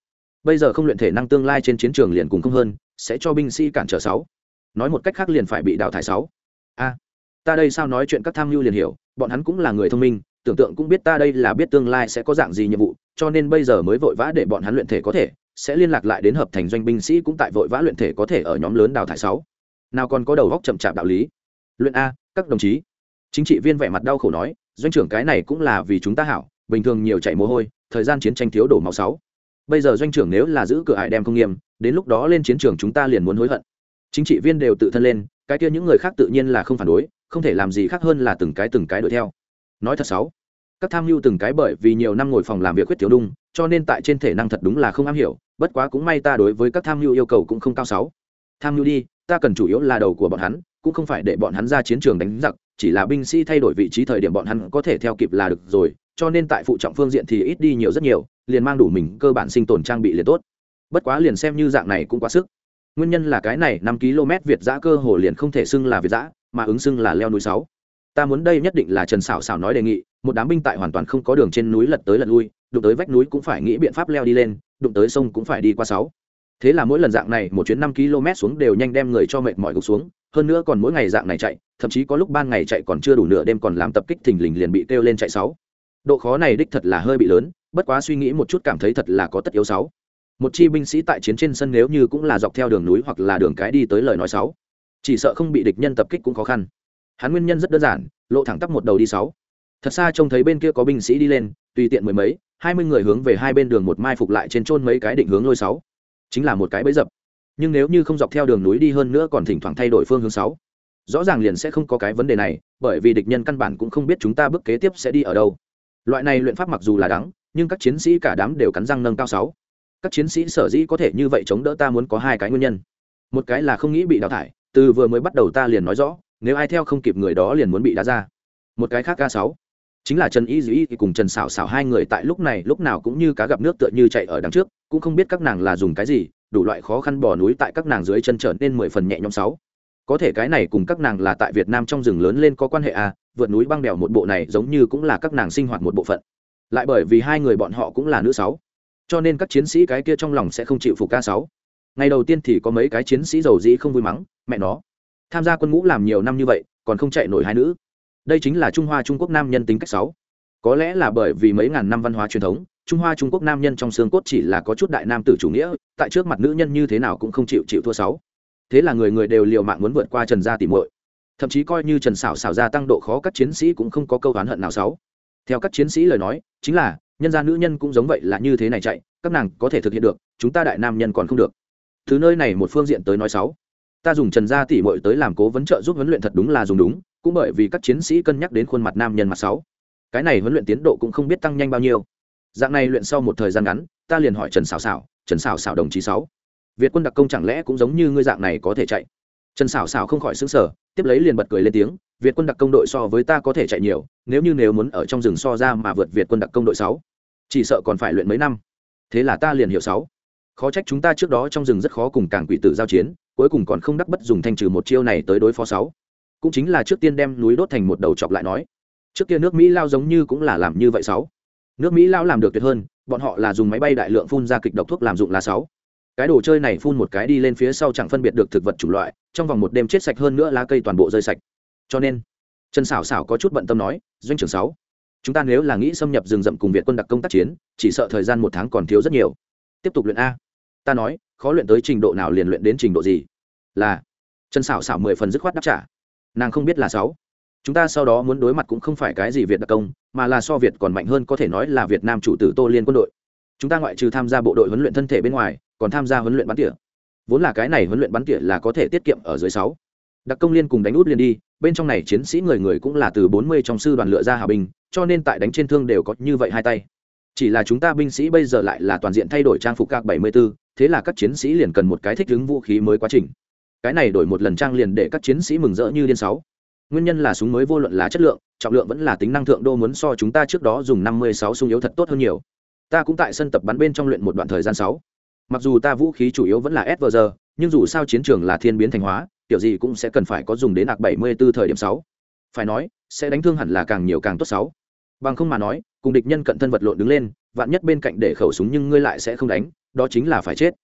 Bây giờ không luyện thể năng tương lai trên chiến trường liền cùng không hơn, sẽ cho binh sĩ cản trở sáu. Nói một cách khác liền phải bị đào thải sáu. A ta đây sao nói chuyện các tham mưu liền hiểu, bọn hắn cũng là người thông minh tưởng tượng cũng biết ta đây là biết tương lai sẽ có dạng gì nhiệm vụ, cho nên bây giờ mới vội vã để bọn hắn luyện thể có thể, sẽ liên lạc lại đến hợp thành doanh binh sĩ cũng tại vội vã luyện thể có thể ở nhóm lớn đào thải sáu. Nào còn có đầu góc chậm chạp đạo lý. Luyện a, các đồng chí. Chính trị viên vẻ mặt đau khổ nói, doanh trưởng cái này cũng là vì chúng ta hảo, bình thường nhiều chạy mồ hôi, thời gian chiến tranh thiếu đổ máu sáu. Bây giờ doanh trưởng nếu là giữ cửa hải đem không nghiêm, đến lúc đó lên chiến trường chúng ta liền muốn hối hận. Chính trị viên đều tự thân lên, cái kia những người khác tự nhiên là không phản đối, không thể làm gì khác hơn là từng cái từng cái đuổi theo. Nói thật sáu các tham mưu từng cái bởi vì nhiều năm ngồi phòng làm việc quyết thiếu đung cho nên tại trên thể năng thật đúng là không am hiểu, bất quá cũng may ta đối với các tham mưu yêu cầu cũng không cao sáu. Tham mưu đi, ta cần chủ yếu là đầu của bọn hắn, cũng không phải để bọn hắn ra chiến trường đánh giặc, chỉ là binh sĩ thay đổi vị trí thời điểm bọn hắn có thể theo kịp là được rồi, cho nên tại phụ trọng phương diện thì ít đi nhiều rất nhiều, liền mang đủ mình cơ bản sinh tồn trang bị liền tốt. Bất quá liền xem như dạng này cũng quá sức. Nguyên nhân là cái này, năm km việt giã cơ hồ liền không thể xưng là việt giã, mà ứng xưng là leo núi sáu. Ta muốn đây nhất định là trần xảo xảo nói đề nghị một đám binh tại hoàn toàn không có đường trên núi lật tới lật lui, đụng tới vách núi cũng phải nghĩ biện pháp leo đi lên, đụng tới sông cũng phải đi qua sáu. Thế là mỗi lần dạng này, một chuyến năm km xuống đều nhanh đem người cho mệt mỏi gục xuống, hơn nữa còn mỗi ngày dạng này chạy, thậm chí có lúc ban ngày chạy còn chưa đủ nửa đêm còn làm tập kích thình lình liền bị kêu lên chạy sáu. Độ khó này đích thật là hơi bị lớn, bất quá suy nghĩ một chút cảm thấy thật là có tất yếu sáu. Một chi binh sĩ tại chiến trên sân nếu như cũng là dọc theo đường núi hoặc là đường cái đi tới lời nói sáu. Chỉ sợ không bị địch nhân tập kích cũng khó khăn. Hắn nguyên nhân rất đơn giản, lộ thẳng tắp một đầu đi sáu thật xa trông thấy bên kia có binh sĩ đi lên, tùy tiện mười mấy, hai mươi người hướng về hai bên đường một mai phục lại trên trôn mấy cái định hướng lôi sáu. Chính là một cái bẫy dập. Nhưng nếu như không dọc theo đường núi đi hơn nữa còn thỉnh thoảng thay đổi phương hướng sáu. Rõ ràng liền sẽ không có cái vấn đề này, bởi vì địch nhân căn bản cũng không biết chúng ta bước kế tiếp sẽ đi ở đâu. Loại này luyện pháp mặc dù là đắng, nhưng các chiến sĩ cả đám đều cắn răng nâng cao sáu. Các chiến sĩ sở dĩ có thể như vậy chống đỡ ta muốn có hai cái nguyên nhân. Một cái là không nghĩ bị đào thải, từ vừa mới bắt đầu ta liền nói rõ, nếu ai theo không kịp người đó liền muốn bị đá ra. Một cái khác ca sáu chính là trần y dĩ cùng trần xảo xảo hai người tại lúc này lúc nào cũng như cá gặp nước tựa như chạy ở đằng trước, cũng không biết các nàng là dùng cái gì, đủ loại khó khăn bỏ núi tại các nàng dưới chân trở nên mười phần nhẹ nhõm sáu. Có thể cái này cùng các nàng là tại việt nam trong rừng lớn lên có quan hệ à vượt núi băng đèo một bộ này giống như cũng là các nàng sinh hoạt một bộ phận. Lại bởi vì hai người bọn họ cũng là nữ sáu, cho nên các chiến sĩ cái kia trong lòng sẽ không chịu phục ca sáu. Ngày đầu tiên thì có mấy cái chiến sĩ giàu dĩ không vui mắng, mẹ nó, tham gia quân ngũ làm nhiều năm như vậy, còn không chạy nổi hai nữ đây chính là trung hoa trung quốc nam nhân tính cách sáu. Có lẽ là bởi vì mấy ngàn năm văn hóa truyền thống, trung hoa trung quốc nam nhân trong xương cốt chỉ là có chút đại nam tử chủ nghĩa, tại trước mặt nữ nhân như thế nào cũng không chịu chịu thua sáu. Thế là người người đều liều mạng muốn vượt qua trần gia tìm muội. Thậm chí coi như trần xảo xảo gia tăng độ khó, các chiến sĩ cũng không có câu oán hận nào sáu. Theo các chiến sĩ lời nói, chính là, nhân gia nữ nhân cũng giống vậy là như thế này chạy, các nàng có thể thực hiện được, chúng ta đại nam nhân còn không được. Thứ nơi này một phương diện tới nói sáu. Ta dùng trần gia tỷ muội tới làm cố vấn trợ giúp huấn luyện thật đúng là dùng đúng cũng bởi vì các chiến sĩ cân nhắc đến khuôn mặt nam nhân mặt sáu. Cái này huấn luyện tiến độ cũng không biết tăng nhanh bao nhiêu. Dạng này luyện sau một thời gian ngắn, ta liền hỏi trần xảo xảo trần xảo xảo đồng chí sáu, việt quân đặc công chẳng lẽ cũng giống như ngươi dạng này có thể chạy? Trần xảo xảo không khỏi xứng sở tiếp lấy liền bật cười lên tiếng, việt quân đặc công đội so với ta có thể chạy nhiều, nếu như nếu muốn ở trong rừng so ra mà vượt việt quân đặc công đội sáu, chỉ sợ còn phải luyện mấy năm. Thế là ta liền hiểu sáu. Khó trách chúng ta trước đó trong rừng rất khó cùng càng quỷ tử giao chiến, cuối cùng còn không đắc bất dùng thanh trừ một chiêu này tới đối phó sáu cũng chính là trước tiên đem núi đốt thành một đầu chọc lại nói. Trước kia nước mỹ lao giống như cũng là làm như vậy sáu. Nước mỹ lao làm được tuyệt hơn, bọn họ là dùng máy bay đại lượng phun ra kịch độc thuốc làm dụng là sáu. Cái đồ chơi này phun một cái đi lên phía sau chẳng phân biệt được thực vật chủng loại, trong vòng một đêm chết sạch hơn nữa lá cây toàn bộ rơi sạch. Cho nên, trần xảo xảo có chút bận tâm nói, doanh trưởng sáu, chúng ta nếu là nghĩ xâm nhập rừng rậm cùng việt quân đặc công tác chiến, chỉ sợ thời gian một tháng còn thiếu rất nhiều. Tiếp tục luyện a. Ta nói, khó luyện tới trình độ nào liền luyện đến trình độ gì? Là, trần xảo xảo mười phần dứt khoát đáp trả nàng không biết là sáu. Chúng ta sau đó muốn đối mặt cũng không phải cái gì việt đặc công mà là so việt còn mạnh hơn có thể nói là việt nam chủ tử tô liên quân đội. Chúng ta ngoại trừ tham gia bộ đội huấn luyện thân thể bên ngoài còn tham gia huấn luyện bắn tỉa. Vốn là cái này huấn luyện bắn tỉa là có thể tiết kiệm ở dưới sáu. Đặc công liên cùng đánh út liên đi bên trong này chiến sĩ người người cũng là từ bốn mươi trong sư đoàn lựa ra hà binh cho nên tại đánh trên thương đều có như vậy hai tay. Chỉ là chúng ta binh sĩ bây giờ lại là toàn diện thay đổi trang phục các 74, thế là các chiến sĩ liền cần một cái thích ứng vũ khí mới quá trình cái này đổi một lần trang liền để các chiến sĩ mừng rỡ như điên sáu. Nguyên nhân là súng mới vô luận là chất lượng, trọng lượng vẫn là tính năng thượng đô muốn so chúng ta trước đó dùng 56 súng yếu thật tốt hơn nhiều. Ta cũng tại sân tập bắn bên trong luyện một đoạn thời gian sáu. Mặc dù ta vũ khí chủ yếu vẫn là svg nhưng dù sao chiến trường là thiên biến thành hóa, kiểu gì cũng sẽ cần phải có dùng đến ạc 74 thời điểm sáu. Phải nói, sẽ đánh thương hẳn là càng nhiều càng tốt sáu. Bằng không mà nói, cùng địch nhân cận thân vật lộn đứng lên, vạn nhất bên cạnh để khẩu súng nhưng ngươi lại sẽ không đánh, đó chính là phải chết.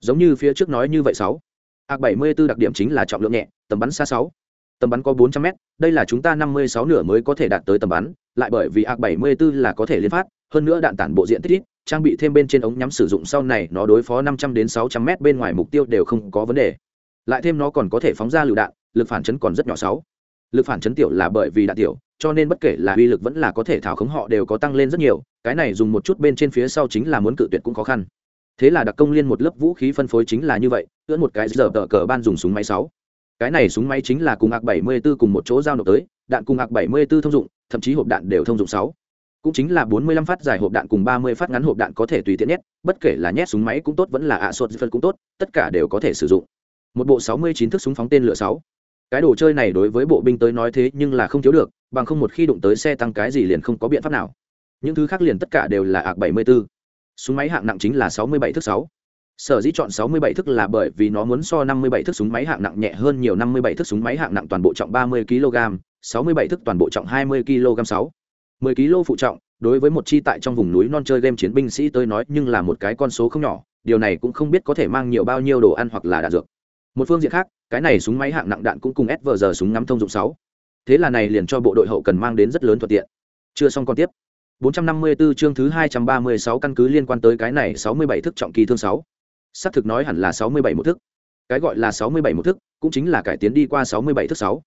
Giống như phía trước nói như vậy sáu ạc 74 đặc điểm chính là trọng lượng nhẹ, tầm bắn xa sáu. Tầm bắn có 400 m đây là chúng ta 56 nửa mới có thể đạt tới tầm bắn, lại bởi vì ạc 74 là có thể liên phát, hơn nữa đạn tản bộ diện tích ít, trang bị thêm bên trên ống nhắm sử dụng sau này nó đối phó 500 đến 600 m bên ngoài mục tiêu đều không có vấn đề. Lại thêm nó còn có thể phóng ra lựu đạn, lực phản chấn còn rất nhỏ sáu. Lực phản chấn tiểu là bởi vì đạn tiểu, cho nên bất kể là uy lực vẫn là có thể thảo khống họ đều có tăng lên rất nhiều, cái này dùng một chút bên trên phía sau chính là muốn cự tuyệt cũng khó khăn thế là đặc công liên một lớp vũ khí phân phối chính là như vậy, ưỡn một cái giờ tờ cờ ban dùng súng máy sáu. Cái này súng máy chính là cùng ạc 74 cùng một chỗ giao nộp tới, đạn cùng ạc 74 thông dụng, thậm chí hộp đạn đều thông dụng sáu. Cũng chính là 45 phát dài hộp đạn cùng 30 phát ngắn hộp đạn có thể tùy tiện nhét, bất kể là nhét súng máy cũng tốt, vẫn là ạ sột phân cũng tốt, tất cả đều có thể sử dụng. Một bộ 69 thước súng phóng tên lửa sáu. Cái đồ chơi này đối với bộ binh tới nói thế nhưng là không thiếu được, bằng không một khi đụng tới xe tăng cái gì liền không có biện pháp nào. Những thứ khác liền tất cả đều là ạc 74 súng máy hạng nặng chính là 67 thước sáu. Sở dĩ chọn 67 thức là bởi vì nó muốn so 57 thức súng máy hạng nặng nhẹ hơn nhiều. 57 thức súng máy hạng nặng toàn bộ trọng 30 kg 67 thức toàn bộ trọng 20 kg 6 10 kg phụ trọng, đối với một chi tại trong vùng núi non chơi game chiến binh sĩ tới nói nhưng là một cái con số không nhỏ, điều này cũng không biết có thể mang nhiều bao nhiêu đồ ăn hoặc là đạn dược. Một phương diện khác, cái này súng máy hạng nặng đạn cũng cùng SVR súng ngắm thông dụng sáu. Thế là này liền cho bộ đội hậu cần mang đến rất lớn thuận tiện. Chưa xong còn tiếp. 454 chương thứ 236 căn cứ liên quan tới cái này 67 thức trọng kỳ thương 6. Xác thực nói hẳn là 67 một thức. Cái gọi là 67 một thức, cũng chính là cải tiến đi qua 67 thức 6.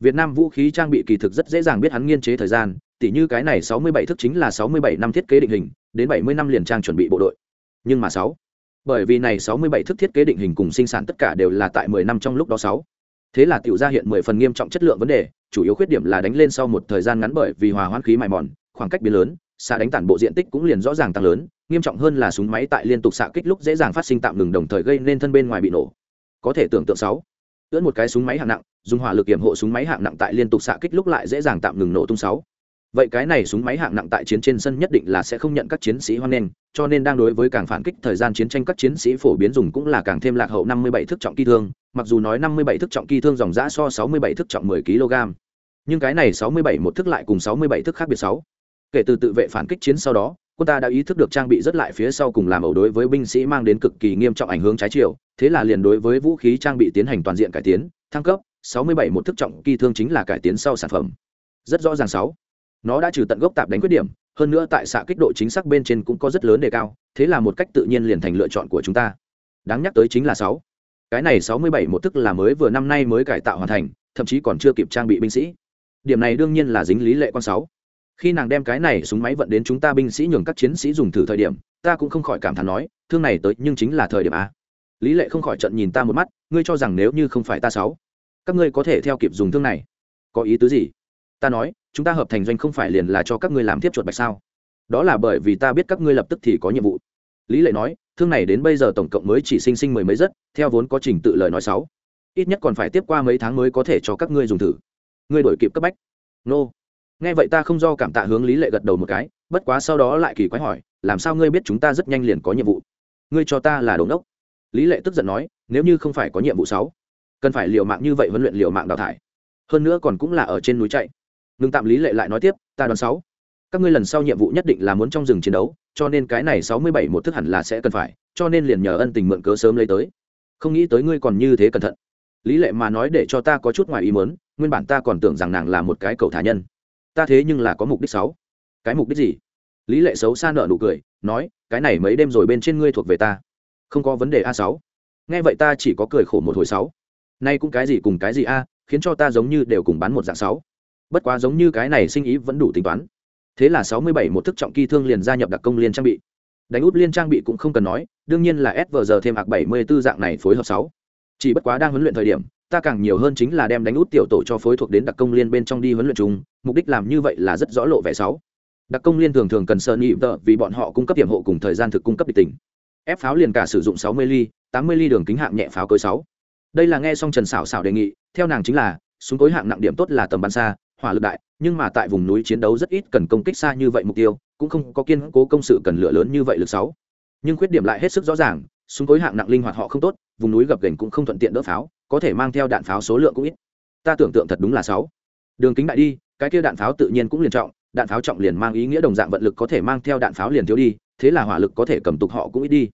Việt Nam vũ khí trang bị kỳ thực rất dễ dàng biết hắn nghiên chế thời gian, tỉ như cái này 67 thức chính là 67 năm thiết kế định hình, đến 70 năm liền trang chuẩn bị bộ đội. Nhưng mà 6. Bởi vì này 67 thức thiết kế định hình cùng sinh sản tất cả đều là tại 10 năm trong lúc đó 6. Thế là tiểu ra hiện 10 phần nghiêm trọng chất lượng vấn đề, chủ yếu khuyết điểm là đánh lên sau một thời gian ngắn bởi vì hòa hoãn khí mài mòn, khoảng cách biến lớn, xạ đánh tản bộ diện tích cũng liền rõ ràng tăng lớn, nghiêm trọng hơn là súng máy tại liên tục xạ kích lúc dễ dàng phát sinh tạm ngừng đồng thời gây nên thân bên ngoài bị nổ. Có thể tưởng tượng sáu, Ưỡn một cái súng máy hạng nặng, dùng hỏa lực kiểm hộ súng máy hạng nặng tại liên tục xạ kích lúc lại dễ dàng tạm ngừng nổ tung sáu. vậy cái này súng máy hạng nặng tại chiến trên sân nhất định là sẽ không nhận các chiến sĩ hoan nghênh cho nên đang đối với càng phản kích thời gian chiến tranh các chiến sĩ phổ biến dùng cũng là càng thêm lạc hậu 57 thức trọng kỳ thương mặc dù nói 57 thức trọng kỳ thương dòng giã so 67 thức trọng 10 kg nhưng cái này 67 một thức lại cùng 67 thức khác biệt 6 kể từ tự vệ phản kích chiến sau đó quân ta đã ý thức được trang bị rất lại phía sau cùng làm ẩu đối với binh sĩ mang đến cực kỳ nghiêm trọng ảnh hưởng trái chiều thế là liền đối với vũ khí trang bị tiến hành toàn diện cải tiến thăng cấp 67 một thức trọng kỳ thương chính là cải tiến sau sản phẩm. Rất rõ ràng sáu, nó đã trừ tận gốc tạp đánh quyết điểm hơn nữa tại xạ kích độ chính xác bên trên cũng có rất lớn đề cao thế là một cách tự nhiên liền thành lựa chọn của chúng ta. Đáng nhắc tới chính là sáu cái này sáu mươi bảy một thức là mới vừa năm nay mới cải tạo hoàn thành thậm chí còn chưa kịp trang bị binh sĩ. Điểm này đương nhiên là dính lý lệ quan sáu khi nàng đem cái này súng máy vận đến chúng ta binh sĩ nhường các chiến sĩ dùng thử thời điểm, ta cũng không khỏi cảm thán nói, thương này tới nhưng chính là thời điểm a. Lý lệ không khỏi trận nhìn ta một mắt, ngươi cho rằng nếu như không phải ta sáu, các ngươi có thể theo kịp dùng thương này? Có ý tứ gì? Ta nói, chúng ta hợp thành doanh không phải liền là cho các ngươi làm tiếp chuột bạch sao? Đó là bởi vì ta biết các ngươi lập tức thì có nhiệm vụ. Lý lệ nói, thương này đến bây giờ tổng cộng mới chỉ sinh sinh mười mấy giấc theo vốn có trình tự lời nói sáu. Ít nhất còn phải tiếp qua mấy tháng mới có thể cho các ngươi dùng thử. Ngươi đổi kịp cấp bách. Nô nghe vậy ta không do cảm tạ hướng lý lệ gật đầu một cái, bất quá sau đó lại kỳ quái hỏi, làm sao ngươi biết chúng ta rất nhanh liền có nhiệm vụ? Ngươi cho ta là đồn đốc. Lý lệ tức giận nói, nếu như không phải có nhiệm vụ sáu, cần phải liều mạng như vậy huấn luyện liều mạng đào thải. Hơn nữa còn cũng là ở trên núi chạy. Ngừng tạm lý lệ lại nói tiếp, ta đoán sáu, các ngươi lần sau nhiệm vụ nhất định là muốn trong rừng chiến đấu, cho nên cái này sáu mươi bảy một thức hẳn là sẽ cần phải, cho nên liền nhờ ân tình mượn cớ sớm lấy tới. Không nghĩ tới ngươi còn như thế cẩn thận. Lý lệ mà nói để cho ta có chút ngoài ý mớn nguyên bản ta còn tưởng rằng nàng là một cái cầu thả nhân ta thế nhưng là có mục đích sáu. Cái mục đích gì? Lý lệ xấu xa nợ nụ cười, nói, cái này mấy đêm rồi bên trên ngươi thuộc về ta. Không có vấn đề a sáu. Nghe vậy ta chỉ có cười khổ một hồi sáu. Nay cũng cái gì cùng cái gì a, khiến cho ta giống như đều cùng bán một dạng sáu. Bất quá giống như cái này sinh ý vẫn đủ tính toán. Thế là sáu mươi bảy một thức trọng kỳ thương liền gia nhập đặc công liên trang bị. Đánh út liên trang bị cũng không cần nói, đương nhiên là s vờ giờ thêm hạc bảy mươi b ố dạng này phối hợp sáu. Chỉ bất quá đang huấn luyện thời điểm ta càng nhiều hơn chính là đem đánh út tiểu tổ cho phối thuộc đến đặc công liên bên trong đi huấn luyện chúng mục đích làm như vậy là rất rõ lộ vẻ sáu. Đặc công liên thường thường cần sợ nhị tợ, vì bọn họ cung cấp tiềm hộ cùng thời gian thực cung cấp địch tỉnh ép pháo liền cả sử dụng sáu mươi ly, tám mươi ly đường kính hạng nhẹ pháo cối sáu. Đây là nghe xong trần xảo xảo đề nghị, theo nàng chính là súng cối hạng nặng điểm tốt là tầm bắn xa, hỏa lực đại, nhưng mà tại vùng núi chiến đấu rất ít cần công kích xa như vậy mục tiêu, cũng không có kiên cố công sự cần lửa lớn như vậy lực sáu. Nhưng khuyết điểm lại hết sức rõ ràng súng cối hạng nặng linh hoạt họ không tốt, vùng núi gập ghềnh cũng không thuận tiện đỡ pháo có thể mang theo đạn pháo số lượng cũng ít. Ta tưởng tượng thật đúng là sáu. Đường kính đại đi, cái kia đạn pháo tự nhiên cũng liền trọng, đạn pháo trọng liền mang ý nghĩa đồng dạng vận lực có thể mang theo đạn pháo liền thiếu đi, thế là hỏa lực có thể cầm tục họ cũng ít đi.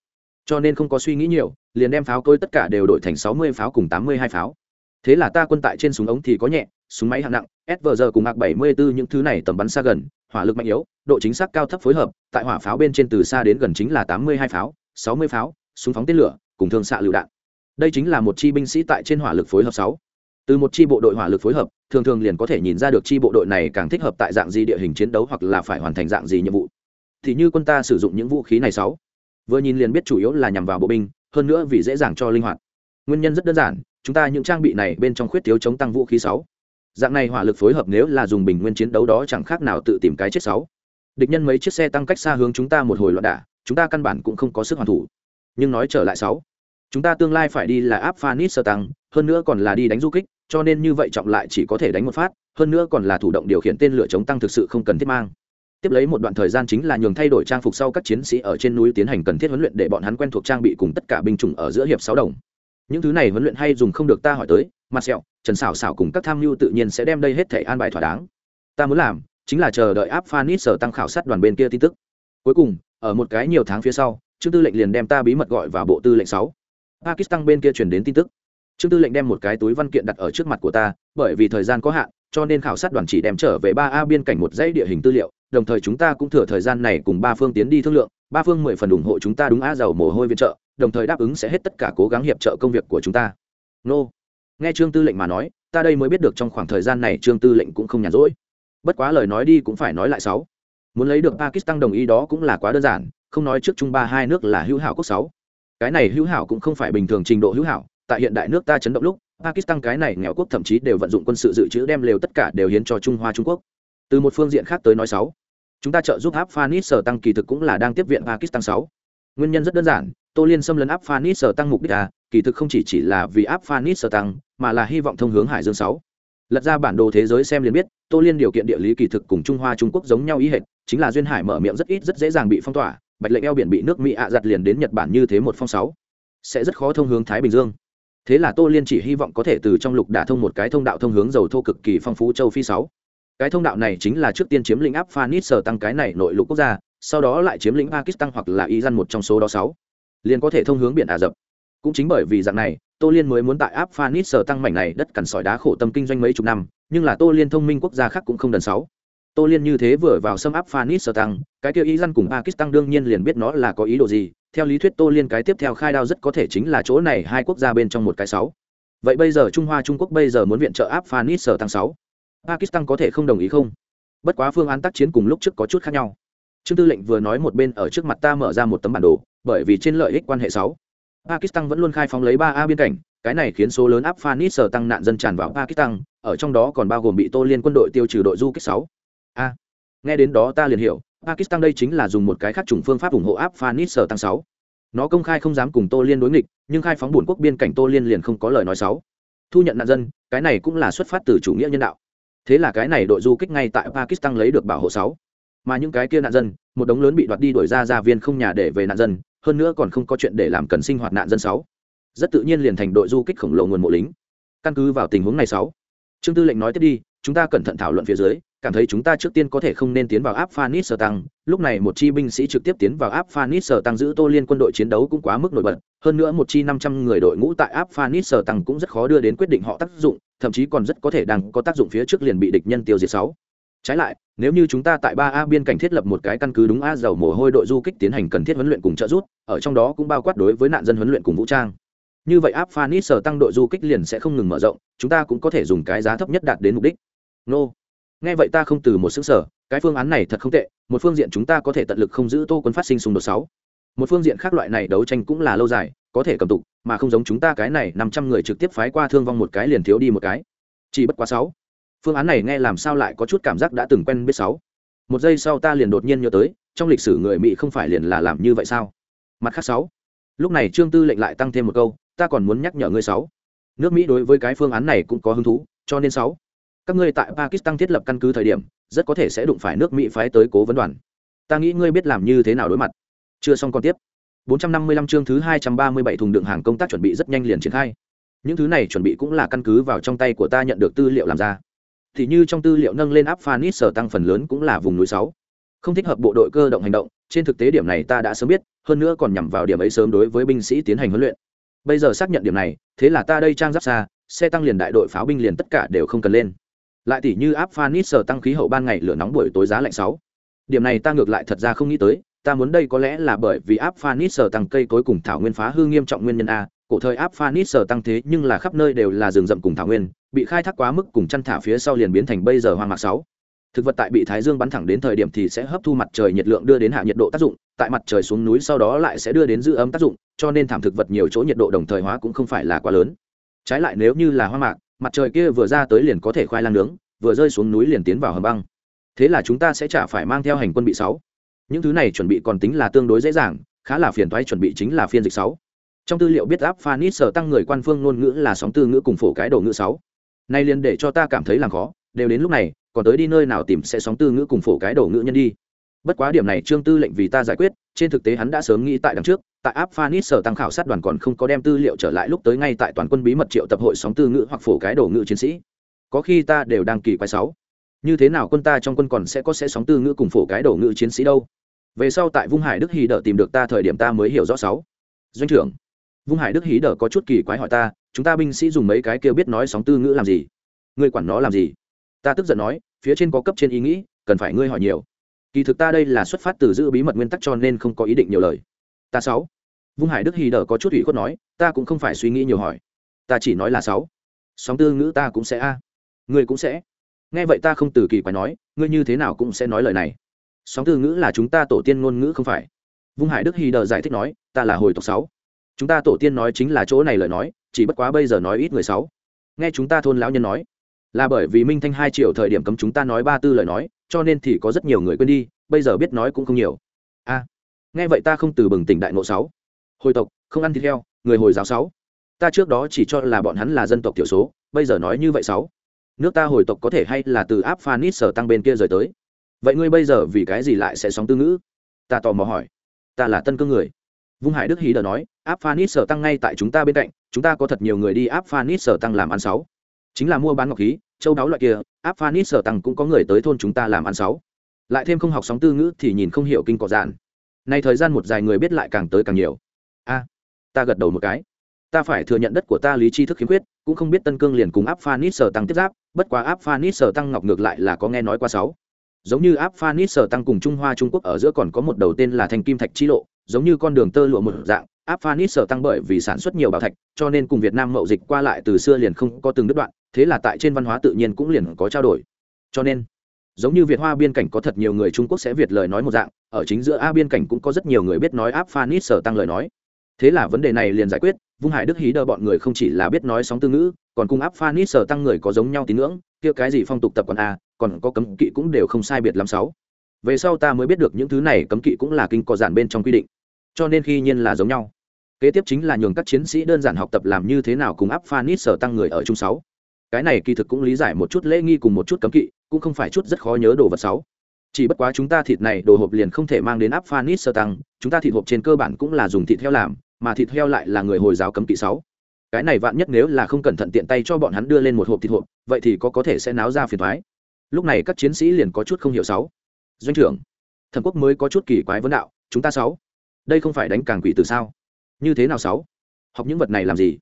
Cho nên không có suy nghĩ nhiều, liền đem pháo cối tất cả đều đổi thành sáu mươi pháo cùng tám mươi hai pháo. Thế là ta quân tại trên súng ống thì có nhẹ, súng máy hạng nặng svg cùng mạc 74 những thứ này tầm bắn xa gần, hỏa lực mạnh yếu, độ chính xác cao thấp phối hợp, tại hỏa pháo bên trên từ xa đến gần chính là 82 pháo 60 pháo, súng phóng tên lửa, cùng thương xạ lựu đạn đây chính là một chi binh sĩ tại trên hỏa lực phối hợp 6. từ một chi bộ đội hỏa lực phối hợp, thường thường liền có thể nhìn ra được chi bộ đội này càng thích hợp tại dạng gì địa hình chiến đấu hoặc là phải hoàn thành dạng gì nhiệm vụ. Thì như quân ta sử dụng những vũ khí này 6. vừa nhìn liền biết chủ yếu là nhằm vào bộ binh, hơn nữa vì dễ dàng cho linh hoạt. Nguyên nhân rất đơn giản, chúng ta những trang bị này bên trong khuyết thiếu chống tăng vũ khí 6 dạng này hỏa lực phối hợp nếu là dùng bình nguyên chiến đấu đó chẳng khác nào tự tìm cái chết sáu. Địch nhân mấy chiếc xe tăng cách xa hướng chúng ta một hồi loạn đả, chúng ta căn bản cũng không có sức hoàn thủ. Nhưng nói trở lại sáu chúng ta tương lai phải đi là áp phanit sơ tăng hơn nữa còn là đi đánh du kích, cho nên như vậy trọng lại chỉ có thể đánh một phát, hơn nữa còn là thủ động điều khiển tên lửa chống tăng thực sự không cần thiết mang. Tiếp lấy một đoạn thời gian chính là nhường thay đổi trang phục sau các chiến sĩ ở trên núi tiến hành cần thiết huấn luyện để bọn hắn quen thuộc trang bị cùng tất cả binh chủng ở giữa hiệp sáu đồng. Những thứ này huấn luyện hay dùng không được ta hỏi tới, mặt sẹo, trần xảo xảo cùng các tham mưu tự nhiên sẽ đem đây hết thể an bài thỏa đáng. Ta muốn làm chính là chờ đợi áp phanit sở tăng khảo sát đoàn bên kia tin tức. Cuối cùng, ở một cái nhiều tháng phía sau, trương tư lệnh liền đem ta bí mật gọi vào bộ tư lệnh sáu pakistan bên kia truyền đến tin tức. Trương tư lệnh đem một cái túi văn kiện đặt ở trước mặt của ta, bởi vì thời gian có hạn, cho nên khảo sát đoàn chỉ đem trở về ba a biên cảnh một dãy địa hình tư liệu, đồng thời chúng ta cũng thừa thời gian này cùng ba phương tiến đi thương lượng, ba phương mười phần ủng hộ chúng ta đúng a giàu mồ hôi viện trợ, đồng thời đáp ứng sẽ hết tất cả cố gắng hiệp trợ công việc của chúng ta. Nô. Nghe trương tư lệnh mà nói, ta đây mới biết được trong khoảng thời gian này trương tư lệnh cũng không nhàn rỗi. Bất quá lời nói đi cũng phải nói lại sáu. Muốn lấy được pakistan đồng ý đó cũng là quá đơn giản, không nói trước trung ba hai nước là hữu hảo quốc sáu cái này hữu hảo cũng không phải bình thường trình độ hữu hảo, tại hiện đại nước ta chấn động lúc, pakistan cái này nghèo quốc thậm chí đều vận dụng quân sự dự trữ đem lều tất cả đều hiến cho trung hoa trung quốc. Từ một phương diện khác tới nói sáu, chúng ta trợ giúp áp phanis sở tăng kỳ thực cũng là đang tiếp viện pakistan sáu. Nguyên nhân rất đơn giản, tô liên xâm lấn áp phanis sở tăng mục đích à kỳ thực không chỉ chỉ là vì áp phanis sở tăng, mà là hy vọng thông hướng hải dương sáu. Lật ra bản đồ thế giới xem liền biết, tô liên điều kiện địa lý kỳ thực cùng trung hoa trung quốc giống nhau ý hệt, chính là duyên hải mở miệng rất ít rất dễ dàng bị phong tỏa bạch lệnh eo biển bị nước mỹ ạ giặt liền đến nhật bản như thế một phong sáu sẽ rất khó thông hướng thái bình dương thế là tô liên chỉ hy vọng có thể từ trong lục đả thông một cái thông đạo thông hướng dầu thô cực kỳ phong phú châu phi sáu cái thông đạo này chính là trước tiên chiếm lĩnh áp phanis sở tăng cái này nội lục quốc gia sau đó lại chiếm lĩnh pakistan hoặc là iran một trong số đó sáu liền có thể thông hướng biển ả rập cũng chính bởi vì dạng này tô liên mới muốn tại áp phanis sở tăng mảnh này đất cằn sỏi đá khổ tâm kinh doanh mấy chục năm nhưng là tô liên thông minh quốc gia khác cũng không đần sáu tô liên như thế vừa vào xâm áp phanis sở tăng, cái kia ý dân cùng pakistan đương nhiên liền biết nó là có ý đồ gì. Theo lý thuyết tô liên cái tiếp theo khai đao rất có thể chính là chỗ này, hai quốc gia bên trong một cái sáu. Vậy bây giờ trung hoa trung quốc bây giờ muốn viện trợ áp phanis sở tăng sáu. Pakistan có thể không đồng ý không? Bất quá phương án tác chiến cùng lúc trước có chút khác nhau. Trương tư lệnh vừa nói một bên ở trước mặt ta mở ra một tấm bản đồ, bởi vì trên lợi ích quan hệ sáu. Pakistan vẫn luôn khai phóng lấy ba a biên cảnh, cái này khiến số lớn áp phanis sở tăng nạn dân tràn vào pakistan, ở trong đó còn bao gồm bị tô liên quân đội tiêu trừ đội du kích sáu a nghe đến đó ta liền hiểu, pakistan đây chính là dùng một cái khác chủng phương pháp ủng hộ áp phanis sở tăng sáu. Nó công khai không dám cùng tô liên đối nghịch, nhưng khai phóng bổn quốc biên cảnh tô liên liền không có lời nói sáu thu nhận nạn dân, cái này cũng là xuất phát từ chủ nghĩa nhân đạo. Thế là cái này đội du kích ngay tại pakistan lấy được bảo hộ sáu. Mà những cái kia nạn dân, một đống lớn bị đoạt đi đổi ra gia viên không nhà để về nạn dân, hơn nữa còn không có chuyện để làm cần sinh hoạt nạn dân sáu. Rất tự nhiên liền thành đội du kích khổng lồ nguồn mộ lính. Căn cứ vào tình huống này sáu. Trương tư lệnh nói tiếp đi, chúng ta cẩn thận thảo luận phía dưới cảm thấy chúng ta trước tiên có thể không nên tiến vào áp phanis sở tăng. Lúc này một chi binh sĩ trực tiếp tiến vào áp phanis sở tăng giữ tô liên quân đội chiến đấu cũng quá mức nổi bật. Hơn nữa một chi năm trăm người đội ngũ tại áp phanis sở tăng cũng rất khó đưa đến quyết định họ tác dụng, thậm chí còn rất có thể đang có tác dụng phía trước liền bị địch nhân tiêu diệt sáu. Trái lại, nếu như chúng ta tại ba a biên cảnh thiết lập một cái căn cứ đúng a dầu mồ hôi đội du kích tiến hành cần thiết huấn luyện cùng trợ giúp, ở trong đó cũng bao quát đối với nạn dân huấn luyện cùng vũ trang. Như vậy áp phanis sở tăng đội du kích liền sẽ không ngừng mở rộng, chúng ta cũng có thể dùng cái giá thấp nhất đạt đến mục đích. Nô nghe vậy ta không từ một xứng sở cái phương án này thật không tệ, một phương diện chúng ta có thể tận lực không giữ tô quân phát sinh xung đột sáu. Một phương diện khác loại này đấu tranh cũng là lâu dài, có thể cầm tục, mà không giống chúng ta cái này năm trăm người trực tiếp phái qua thương vong một cái liền thiếu đi một cái. Chỉ bất quá sáu. Phương án này nghe làm sao lại có chút cảm giác đã từng quen biết sáu. Một giây sau ta liền đột nhiên nhớ tới, trong lịch sử người mỹ không phải liền là làm như vậy sao? Mặt khác sáu. Lúc này trương tư lệnh lại tăng thêm một câu, ta còn muốn nhắc nhở ngươi sáu. Nước mỹ đối với cái phương án này cũng có hứng thú, cho nên sáu các ngươi tại pakistan thiết lập căn cứ thời điểm, rất có thể sẽ đụng phải nước mỹ phái tới cố vấn đoàn. Ta nghĩ ngươi biết làm như thế nào đối mặt. Chưa xong còn tiếp. 455 chương thứ 237 thùng đựng hàng công tác chuẩn bị rất nhanh liền triển khai. Những thứ này chuẩn bị cũng là căn cứ vào trong tay của ta nhận được tư liệu làm ra. Thì như trong tư liệu nâng lên áp phanis sở tăng phần lớn cũng là vùng núi sáu. Không thích hợp bộ đội cơ động hành động, trên thực tế điểm này ta đã sớm biết, hơn nữa còn nhằm vào điểm ấy sớm đối với binh sĩ tiến hành huấn luyện. Bây giờ xác nhận điểm này, thế là ta đây trang giáp xa, xe tăng liền đại đội pháo binh liền tất cả đều không cần lên lại tỉ như áp phanis sở tăng khí hậu ban ngày lửa nóng buổi tối giá lạnh sáu. Điểm này ta ngược lại thật ra không nghĩ tới, ta muốn đây có lẽ là bởi vì áp phanis sở tăng cây cối cùng thảo nguyên phá hư nghiêm trọng nguyên nhân a, cổ thời áp phanis sở tăng thế nhưng là khắp nơi đều là rừng rậm cùng thảo nguyên, bị khai thác quá mức cùng chăn thả phía sau liền biến thành bây giờ hoang mạc sáu. Thực vật tại bị thái dương bắn thẳng đến thời điểm thì sẽ hấp thu mặt trời nhiệt lượng đưa đến hạ nhiệt độ tác dụng, tại mặt trời xuống núi sau đó lại sẽ đưa đến giữ ấm tác dụng, cho nên thảm thực vật nhiều chỗ nhiệt độ đồng thời hóa cũng không phải là quá lớn. Trái lại nếu như là hoang mạc mặt trời kia vừa ra tới liền có thể khoai lang nướng, vừa rơi xuống núi liền tiến vào hầm băng. Thế là chúng ta sẽ chả phải mang theo hành quân bị sáu. Những thứ này chuẩn bị còn tính là tương đối dễ dàng, khá là phiền thoái chuẩn bị chính là phiên dịch sáu. Trong tư liệu biết áp phanit sở tăng người quan phương ngôn ngữ là sóng tư ngữ cùng phổ cái đồ ngữ sáu. Nay liền để cho ta cảm thấy làm khó, đều đến lúc này, còn tới đi nơi nào tìm sẽ sóng tư ngữ cùng phổ cái đồ ngữ nhân đi bất quá điểm này trương tư lệnh vì ta giải quyết, trên thực tế hắn đã sớm nghĩ tại đằng trước, tại áp phanis sở tăng khảo sát đoàn còn không có đem tư liệu trở lại lúc tới ngay tại toàn quân bí mật triệu tập hội sóng tư ngữ hoặc phổ cái đổ ngữ chiến sĩ. Có khi ta đều đang kỳ quái sáu. Như thế nào quân ta trong quân còn sẽ có sẽ sóng tư ngữ cùng phổ cái đổ ngữ chiến sĩ đâu? Về sau tại vung hải đức hí đờ tìm được ta thời điểm ta mới hiểu rõ sáu. Doanh trưởng, vung hải đức hí đờ có chút kỳ quái hỏi ta, chúng ta binh sĩ dùng mấy cái kêu biết nói sóng tư ngữ làm gì? Ngươi quản nó làm gì? Ta tức giận nói, phía trên có cấp trên ý nghĩ, cần phải ngươi hỏi nhiều kỳ thực ta đây là xuất phát từ giữ bí mật nguyên tắc cho nên không có ý định nhiều lời. Ta sáu. Vung hải đức hí đờ có chút ủy khuất nói, ta cũng không phải suy nghĩ nhiều hỏi. Ta chỉ nói là sáu. Sóng tư ngữ ta cũng sẽ a. Ngươi cũng sẽ. Nghe vậy ta không từ kỳ quái nói, ngươi như thế nào cũng sẽ nói lời này. Sóng tư ngữ là chúng ta tổ tiên ngôn ngữ không phải. Vung hải đức hy đờ giải thích nói, ta là hồi tộc sáu. Chúng ta tổ tiên nói chính là chỗ này lời nói, chỉ bất quá bây giờ nói ít người sáu. Nghe chúng ta thôn lão nhân nói, là bởi vì minh thanh hai triệu thời điểm cấm chúng ta nói ba tư lời nói cho nên thì có rất nhiều người quên đi, bây giờ biết nói cũng không nhiều. A nghe vậy ta không từ bừng tỉnh đại ngộ sáu. Hồi tộc, không ăn thịt heo, người hồi giáo sáu. Ta trước đó chỉ cho là bọn hắn là dân tộc thiểu số, bây giờ nói như vậy sáu. Nước ta hồi tộc có thể hay là từ áp phanit sở tăng bên kia rời tới? Vậy ngươi bây giờ vì cái gì lại sẽ sóng tư ngữ? Ta tò mò hỏi. Ta là tân cương người. Vung hải đức hí đờ nói, áp phanit sở tăng ngay tại chúng ta bên cạnh, chúng ta có thật nhiều người đi áp phanit sở tăng làm ăn sáu. Chính là mua bán ngọc khí châu đáo loại kia, áp phanis sở tăng cũng có người tới thôn chúng ta làm ăn sáu. Lại thêm không học sóng tư ngữ thì nhìn không hiểu kinh cỏ dạn. Nay thời gian một dài người biết lại càng tới càng nhiều. A, ta gật đầu một cái. Ta phải thừa nhận đất của ta lý tri thức khiếm khuyết, cũng không biết tân cương liền cùng áp phanit sở tăng tiếp giáp, bất quá áp phanit sở tăng ngọc ngược lại là có nghe nói qua sáu. Giống như áp phanit sở tăng cùng trung hoa trung quốc ở giữa còn có một đầu tên là thành kim thạch chi lộ, giống như con đường tơ lụa một dạng áp phanit sở tăng bởi vì sản xuất nhiều bảo thạch, cho nên cùng việt nam mậu dịch qua lại từ xưa liền không có từng đứt đoạn, thế là tại trên văn hóa tự nhiên cũng liền có trao đổi. Cho nên, giống như việt hoa biên cảnh có thật nhiều người trung quốc sẽ việt lời nói một dạng, ở chính giữa a biên cảnh cũng có rất nhiều người biết nói áp phanit sở tăng lời nói. Thế là vấn đề này liền giải quyết, vung hải đức hí đờ bọn người không chỉ là biết nói sóng tư ngữ, còn cung áp phanit sở tăng người có giống nhau tín ngưỡng, kia cái gì phong tục tập còn a, còn có cấm kỵ cũng đều không sai biệt lắm sáu. Về sau ta mới biết được những thứ này cấm kỵ cũng là kinh có giản bên trong quy định. Cho nên khi nhiên là giống nhau kế tiếp chính là nhường các chiến sĩ đơn giản học tập làm như thế nào cùng áp phanit sở tăng người ở chung sáu. Cái này kỳ thực cũng lý giải một chút lễ nghi cùng một chút cấm kỵ, cũng không phải chút rất khó nhớ đồ vật sáu. Chỉ bất quá chúng ta thịt này đồ hộp liền không thể mang đến áp phanit sở tăng, chúng ta thịt hộp trên cơ bản cũng là dùng thịt heo làm, mà thịt heo lại là người hồi giáo cấm kỵ sáu. Cái này vạn nhất nếu là không cẩn thận tiện tay cho bọn hắn đưa lên một hộp thịt hộp, vậy thì có có thể sẽ náo ra phiền thoái lúc này các chiến sĩ liền có chút không hiểu sáu. Doanh trưởng thần quốc mới có chút kỳ quái vấn đạo, chúng ta sáu, đây không phải đánh càng quỷ từ sao? Như thế nào sáu? Học những vật này làm gì?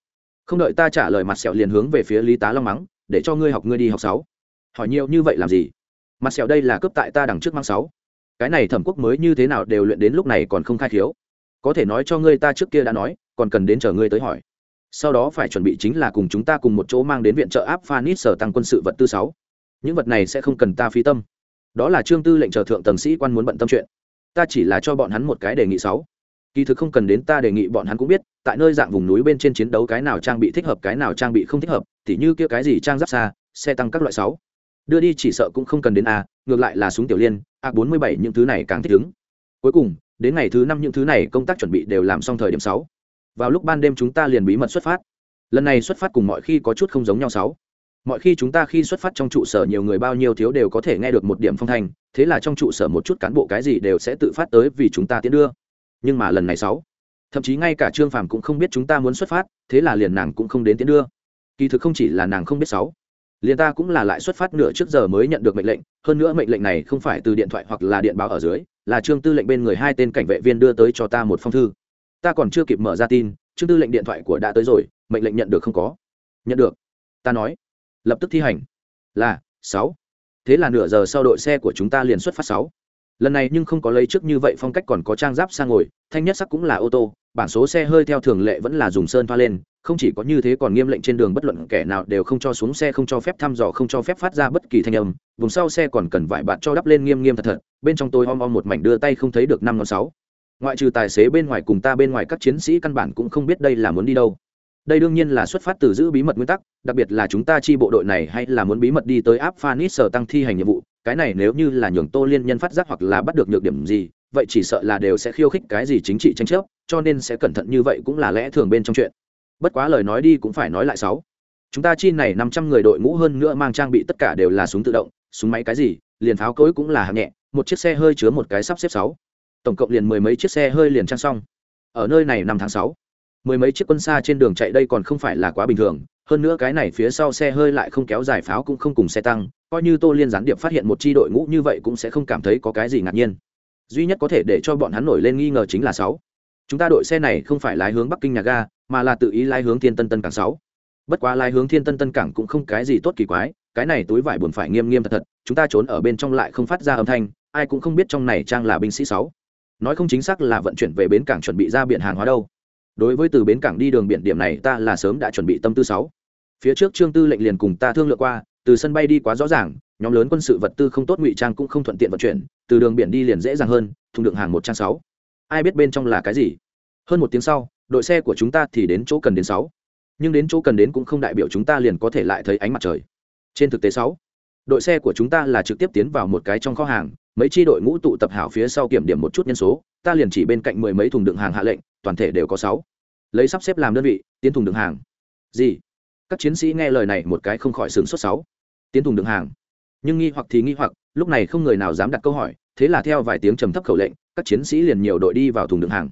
Không đợi ta trả lời mặt sẹo liền hướng về phía lý tá long mắng, để cho ngươi học ngươi đi học sáu. Hỏi nhiều như vậy làm gì? Mặt sẹo đây là cướp tại ta đằng trước mang sáu. Cái này thẩm quốc mới như thế nào đều luyện đến lúc này còn không khai khiếu. Có thể nói cho ngươi ta trước kia đã nói, còn cần đến chờ ngươi tới hỏi. Sau đó phải chuẩn bị chính là cùng chúng ta cùng một chỗ mang đến viện trợ áp phanit sở tăng quân sự vật tư sáu. Những vật này sẽ không cần ta phí tâm. Đó là trương tư lệnh chờ thượng tầng sĩ quan muốn bận tâm chuyện. Ta chỉ là cho bọn hắn một cái đề nghị sáu kỳ thực không cần đến ta đề nghị, bọn hắn cũng biết, tại nơi dạng vùng núi bên trên chiến đấu cái nào trang bị thích hợp, cái nào trang bị không thích hợp thì như kia cái gì trang giáp xa, xe tăng các loại sáu. Đưa đi chỉ sợ cũng không cần đến a, ngược lại là súng tiểu liên, a bốn mươi bảy những thứ này càng thích ứng. Cuối cùng, đến ngày thứ năm những thứ này công tác chuẩn bị đều làm xong thời điểm sáu. Vào lúc ban đêm chúng ta liền bí mật xuất phát. Lần này xuất phát cùng mọi khi có chút không giống nhau sáu. Mọi khi chúng ta khi xuất phát trong trụ sở nhiều người bao nhiêu thiếu đều có thể nghe được một điểm phong thanh, thế là trong trụ sở một chút cán bộ cái gì đều sẽ tự phát tới vì chúng ta tiến đưa nhưng mà lần này sáu. Thậm chí ngay cả trương phàm cũng không biết chúng ta muốn xuất phát, thế là liền nàng cũng không đến tiến đưa. Kỳ thực không chỉ là nàng không biết sáu, liền ta cũng là lại xuất phát nửa trước giờ mới nhận được mệnh lệnh, hơn nữa mệnh lệnh này không phải từ điện thoại hoặc là điện báo ở dưới, là trương tư lệnh bên người hai tên cảnh vệ viên đưa tới cho ta một phong thư. Ta còn chưa kịp mở ra tin, trương tư lệnh điện thoại của đã tới rồi, mệnh lệnh nhận được không có. Nhận được. Ta nói. Lập tức thi hành. Là, sáu. Thế là nửa giờ sau đội xe của chúng ta liền xuất phát sáu lần này nhưng không có lấy trước như vậy phong cách còn có trang giáp sang ngồi, thanh nhất sắc cũng là ô tô, bản số xe hơi theo thường lệ vẫn là dùng sơn thoa lên, không chỉ có như thế còn nghiêm lệnh trên đường bất luận kẻ nào đều không cho xuống xe, không cho phép thăm dò, không cho phép phát ra bất kỳ thanh âm, vùng sau xe còn cần vải bạt cho đắp lên nghiêm nghiêm thật thật, bên trong tôi om om một mảnh đưa tay không thấy được năm ngón sáu. Ngoại trừ tài xế bên ngoài cùng ta bên ngoài các chiến sĩ căn bản cũng không biết đây là muốn đi đâu. Đây đương nhiên là xuất phát từ giữ bí mật nguyên tắc, đặc biệt là chúng ta chi bộ đội này hay là muốn bí mật đi tới áp phanis sở tăng thi hành nhiệm vụ cái này nếu như là nhường tô liên nhân phát giác hoặc là bắt được nhược điểm gì, vậy chỉ sợ là đều sẽ khiêu khích cái gì chính trị tranh chấp, cho nên sẽ cẩn thận như vậy cũng là lẽ thường bên trong chuyện. Bất quá lời nói đi cũng phải nói lại sáu. Chúng ta chi này năm trăm người đội ngũ hơn nữa mang trang bị tất cả đều là súng tự động, súng máy cái gì, liền pháo cối cũng là hạng nhẹ, một chiếc xe hơi chứa một cái sắp xếp sáu. Tổng cộng liền mười mấy chiếc xe hơi liền trang xong. Ở nơi này năm tháng sáu, mười mấy chiếc quân xa trên đường chạy đây còn không phải là quá bình thường hơn nữa cái này phía sau xe hơi lại không kéo dài pháo cũng không cùng xe tăng, coi như tô liên gián điệp phát hiện một chi đội ngũ như vậy cũng sẽ không cảm thấy có cái gì ngạc nhiên. Duy nhất có thể để cho bọn hắn nổi lên nghi ngờ chính là sáu. Chúng ta đội xe này không phải lái hướng bắc kinh nhà ga, mà là tự ý lái hướng thiên tân tân cảng sáu. Bất quá lái hướng thiên tân tân cảng cũng không cái gì tốt kỳ quái, cái này túi vải buồn phải nghiêm nghiêm thật thật, chúng ta trốn ở bên trong lại không phát ra âm thanh, ai cũng không biết trong này trang là binh sĩ sáu. Nói không chính xác là vận chuyển về bến cảng chuẩn bị ra biển hàng hóa đâu đối với từ bến cảng đi đường biển điểm này, ta là sớm đã chuẩn bị tâm tư sáu. Phía trước trương tư lệnh liền cùng ta thương lượng qua, từ sân bay đi quá rõ ràng, nhóm lớn quân sự vật tư không tốt, ngụy trang cũng không thuận tiện vận chuyển, từ đường biển đi liền dễ dàng hơn, thùng đựng hàng một trang sáu. Ai biết bên trong là cái gì? Hơn một tiếng sau, đội xe của chúng ta thì đến chỗ cần đến sáu. Nhưng đến chỗ cần đến cũng không đại biểu chúng ta liền có thể lại thấy ánh mặt trời. Trên thực tế sáu, đội xe của chúng ta là trực tiếp tiến vào một cái trong kho hàng, mấy chi đội ngũ tụ tập hảo phía sau kiểm điểm một chút nhân số, ta liền chỉ bên cạnh mười mấy thùng đựng hàng hạ lệnh toàn thể đều có sáu. Lấy sắp xếp làm đơn vị, tiến thùng đựng hàng. Gì? Các chiến sĩ nghe lời này một cái không khỏi sướng xuất sáu. Tiến thùng đựng hàng. Nhưng nghi hoặc thì nghi hoặc, lúc này không người nào dám đặt câu hỏi, thế là theo vài tiếng trầm thấp khẩu lệnh, các chiến sĩ liền nhiều đội đi vào thùng đựng hàng.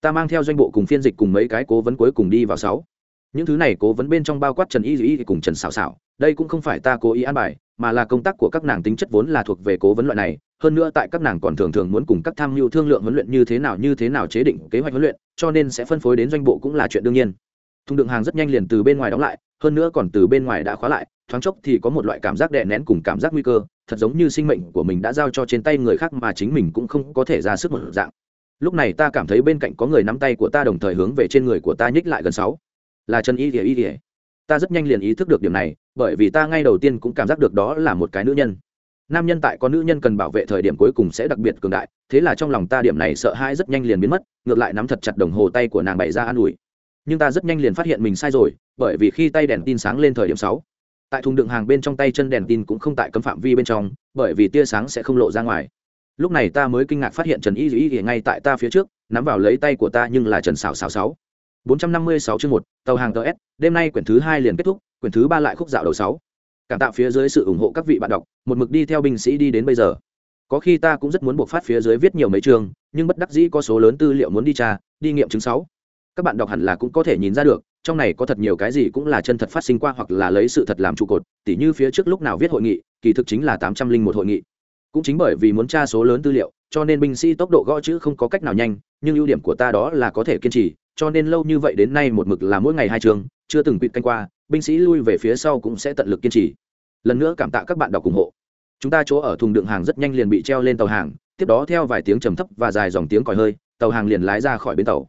Ta mang theo doanh bộ cùng phiên dịch cùng mấy cái cố vấn cuối cùng đi vào sáu. Những thứ này cố vấn bên trong bao quát trần y y cùng trần xảo xảo đây cũng không phải ta cố ý an bài mà là công tác của các nàng tính chất vốn là thuộc về cố vấn loại này, hơn nữa tại các nàng còn thường thường muốn cùng các tham mưu thương lượng huấn luyện như thế nào, như thế nào chế định kế hoạch huấn luyện, cho nên sẽ phân phối đến doanh bộ cũng là chuyện đương nhiên. Thùng đựng hàng rất nhanh liền từ bên ngoài đóng lại, hơn nữa còn từ bên ngoài đã khóa lại, thoáng chốc thì có một loại cảm giác đè nén cùng cảm giác nguy cơ, thật giống như sinh mệnh của mình đã giao cho trên tay người khác mà chính mình cũng không có thể ra sức một dạng. Lúc này ta cảm thấy bên cạnh có người nắm tay của ta đồng thời hướng về trên người của ta nhích lại gần sáu. Là chân y ỉa y ỉa ta rất nhanh liền ý thức được điểm này bởi vì ta ngay đầu tiên cũng cảm giác được đó là một cái nữ nhân. Nam nhân tại có nữ nhân cần bảo vệ thời điểm cuối cùng sẽ đặc biệt cường đại, thế là trong lòng ta điểm này sợ hãi rất nhanh liền biến mất, ngược lại nắm thật chặt đồng hồ tay của nàng bày ra an ủi. Nhưng ta rất nhanh liền phát hiện mình sai rồi, bởi vì khi tay đèn tin sáng lên thời điểm sáu, tại thùng đựng hàng bên trong tay chân đèn tin cũng không tại cấm phạm vi bên trong, bởi vì tia sáng sẽ không lộ ra ngoài. Lúc này ta mới kinh ngạc phát hiện trần y dù y ngay tại ta phía trước, nắm vào lấy tay của ta nhưng là trần xào xào sáu. Bốn trăm năm mươi sáu chương một, tàu hàng ts đêm nay quyển thứ hai liền kết thúc quyển thứ ba lại khúc dạo đầu sáu. Cảm tạ phía dưới sự ủng hộ các vị bạn đọc, một mực đi theo binh sĩ đi đến bây giờ. Có khi ta cũng rất muốn buộc phát phía dưới viết nhiều mấy chương, nhưng bất đắc dĩ có số lớn tư liệu muốn đi tra, đi nghiệm chứng sáu. Các bạn đọc hẳn là cũng có thể nhìn ra được, trong này có thật nhiều cái gì cũng là chân thật phát sinh qua hoặc là lấy sự thật làm trụ cột, tỉ như phía trước lúc nào viết hội nghị, kỳ thực chính là tám trăm linh một hội nghị. Cũng chính bởi vì muốn tra số lớn tư liệu, cho nên binh sĩ tốc độ gõ chữ không có cách nào nhanh, nhưng ưu điểm của ta đó là có thể kiên trì, cho nên lâu như vậy đến nay một mực là mỗi ngày hai trường chưa từng quỵt canh qua binh sĩ lui về phía sau cũng sẽ tận lực kiên trì. Lần nữa cảm tạ các bạn đọc ủng hộ. Chúng ta chỗ ở thùng đựng hàng rất nhanh liền bị treo lên tàu hàng, tiếp đó theo vài tiếng trầm thấp và dài dòng tiếng còi hơi, tàu hàng liền lái ra khỏi bến tàu.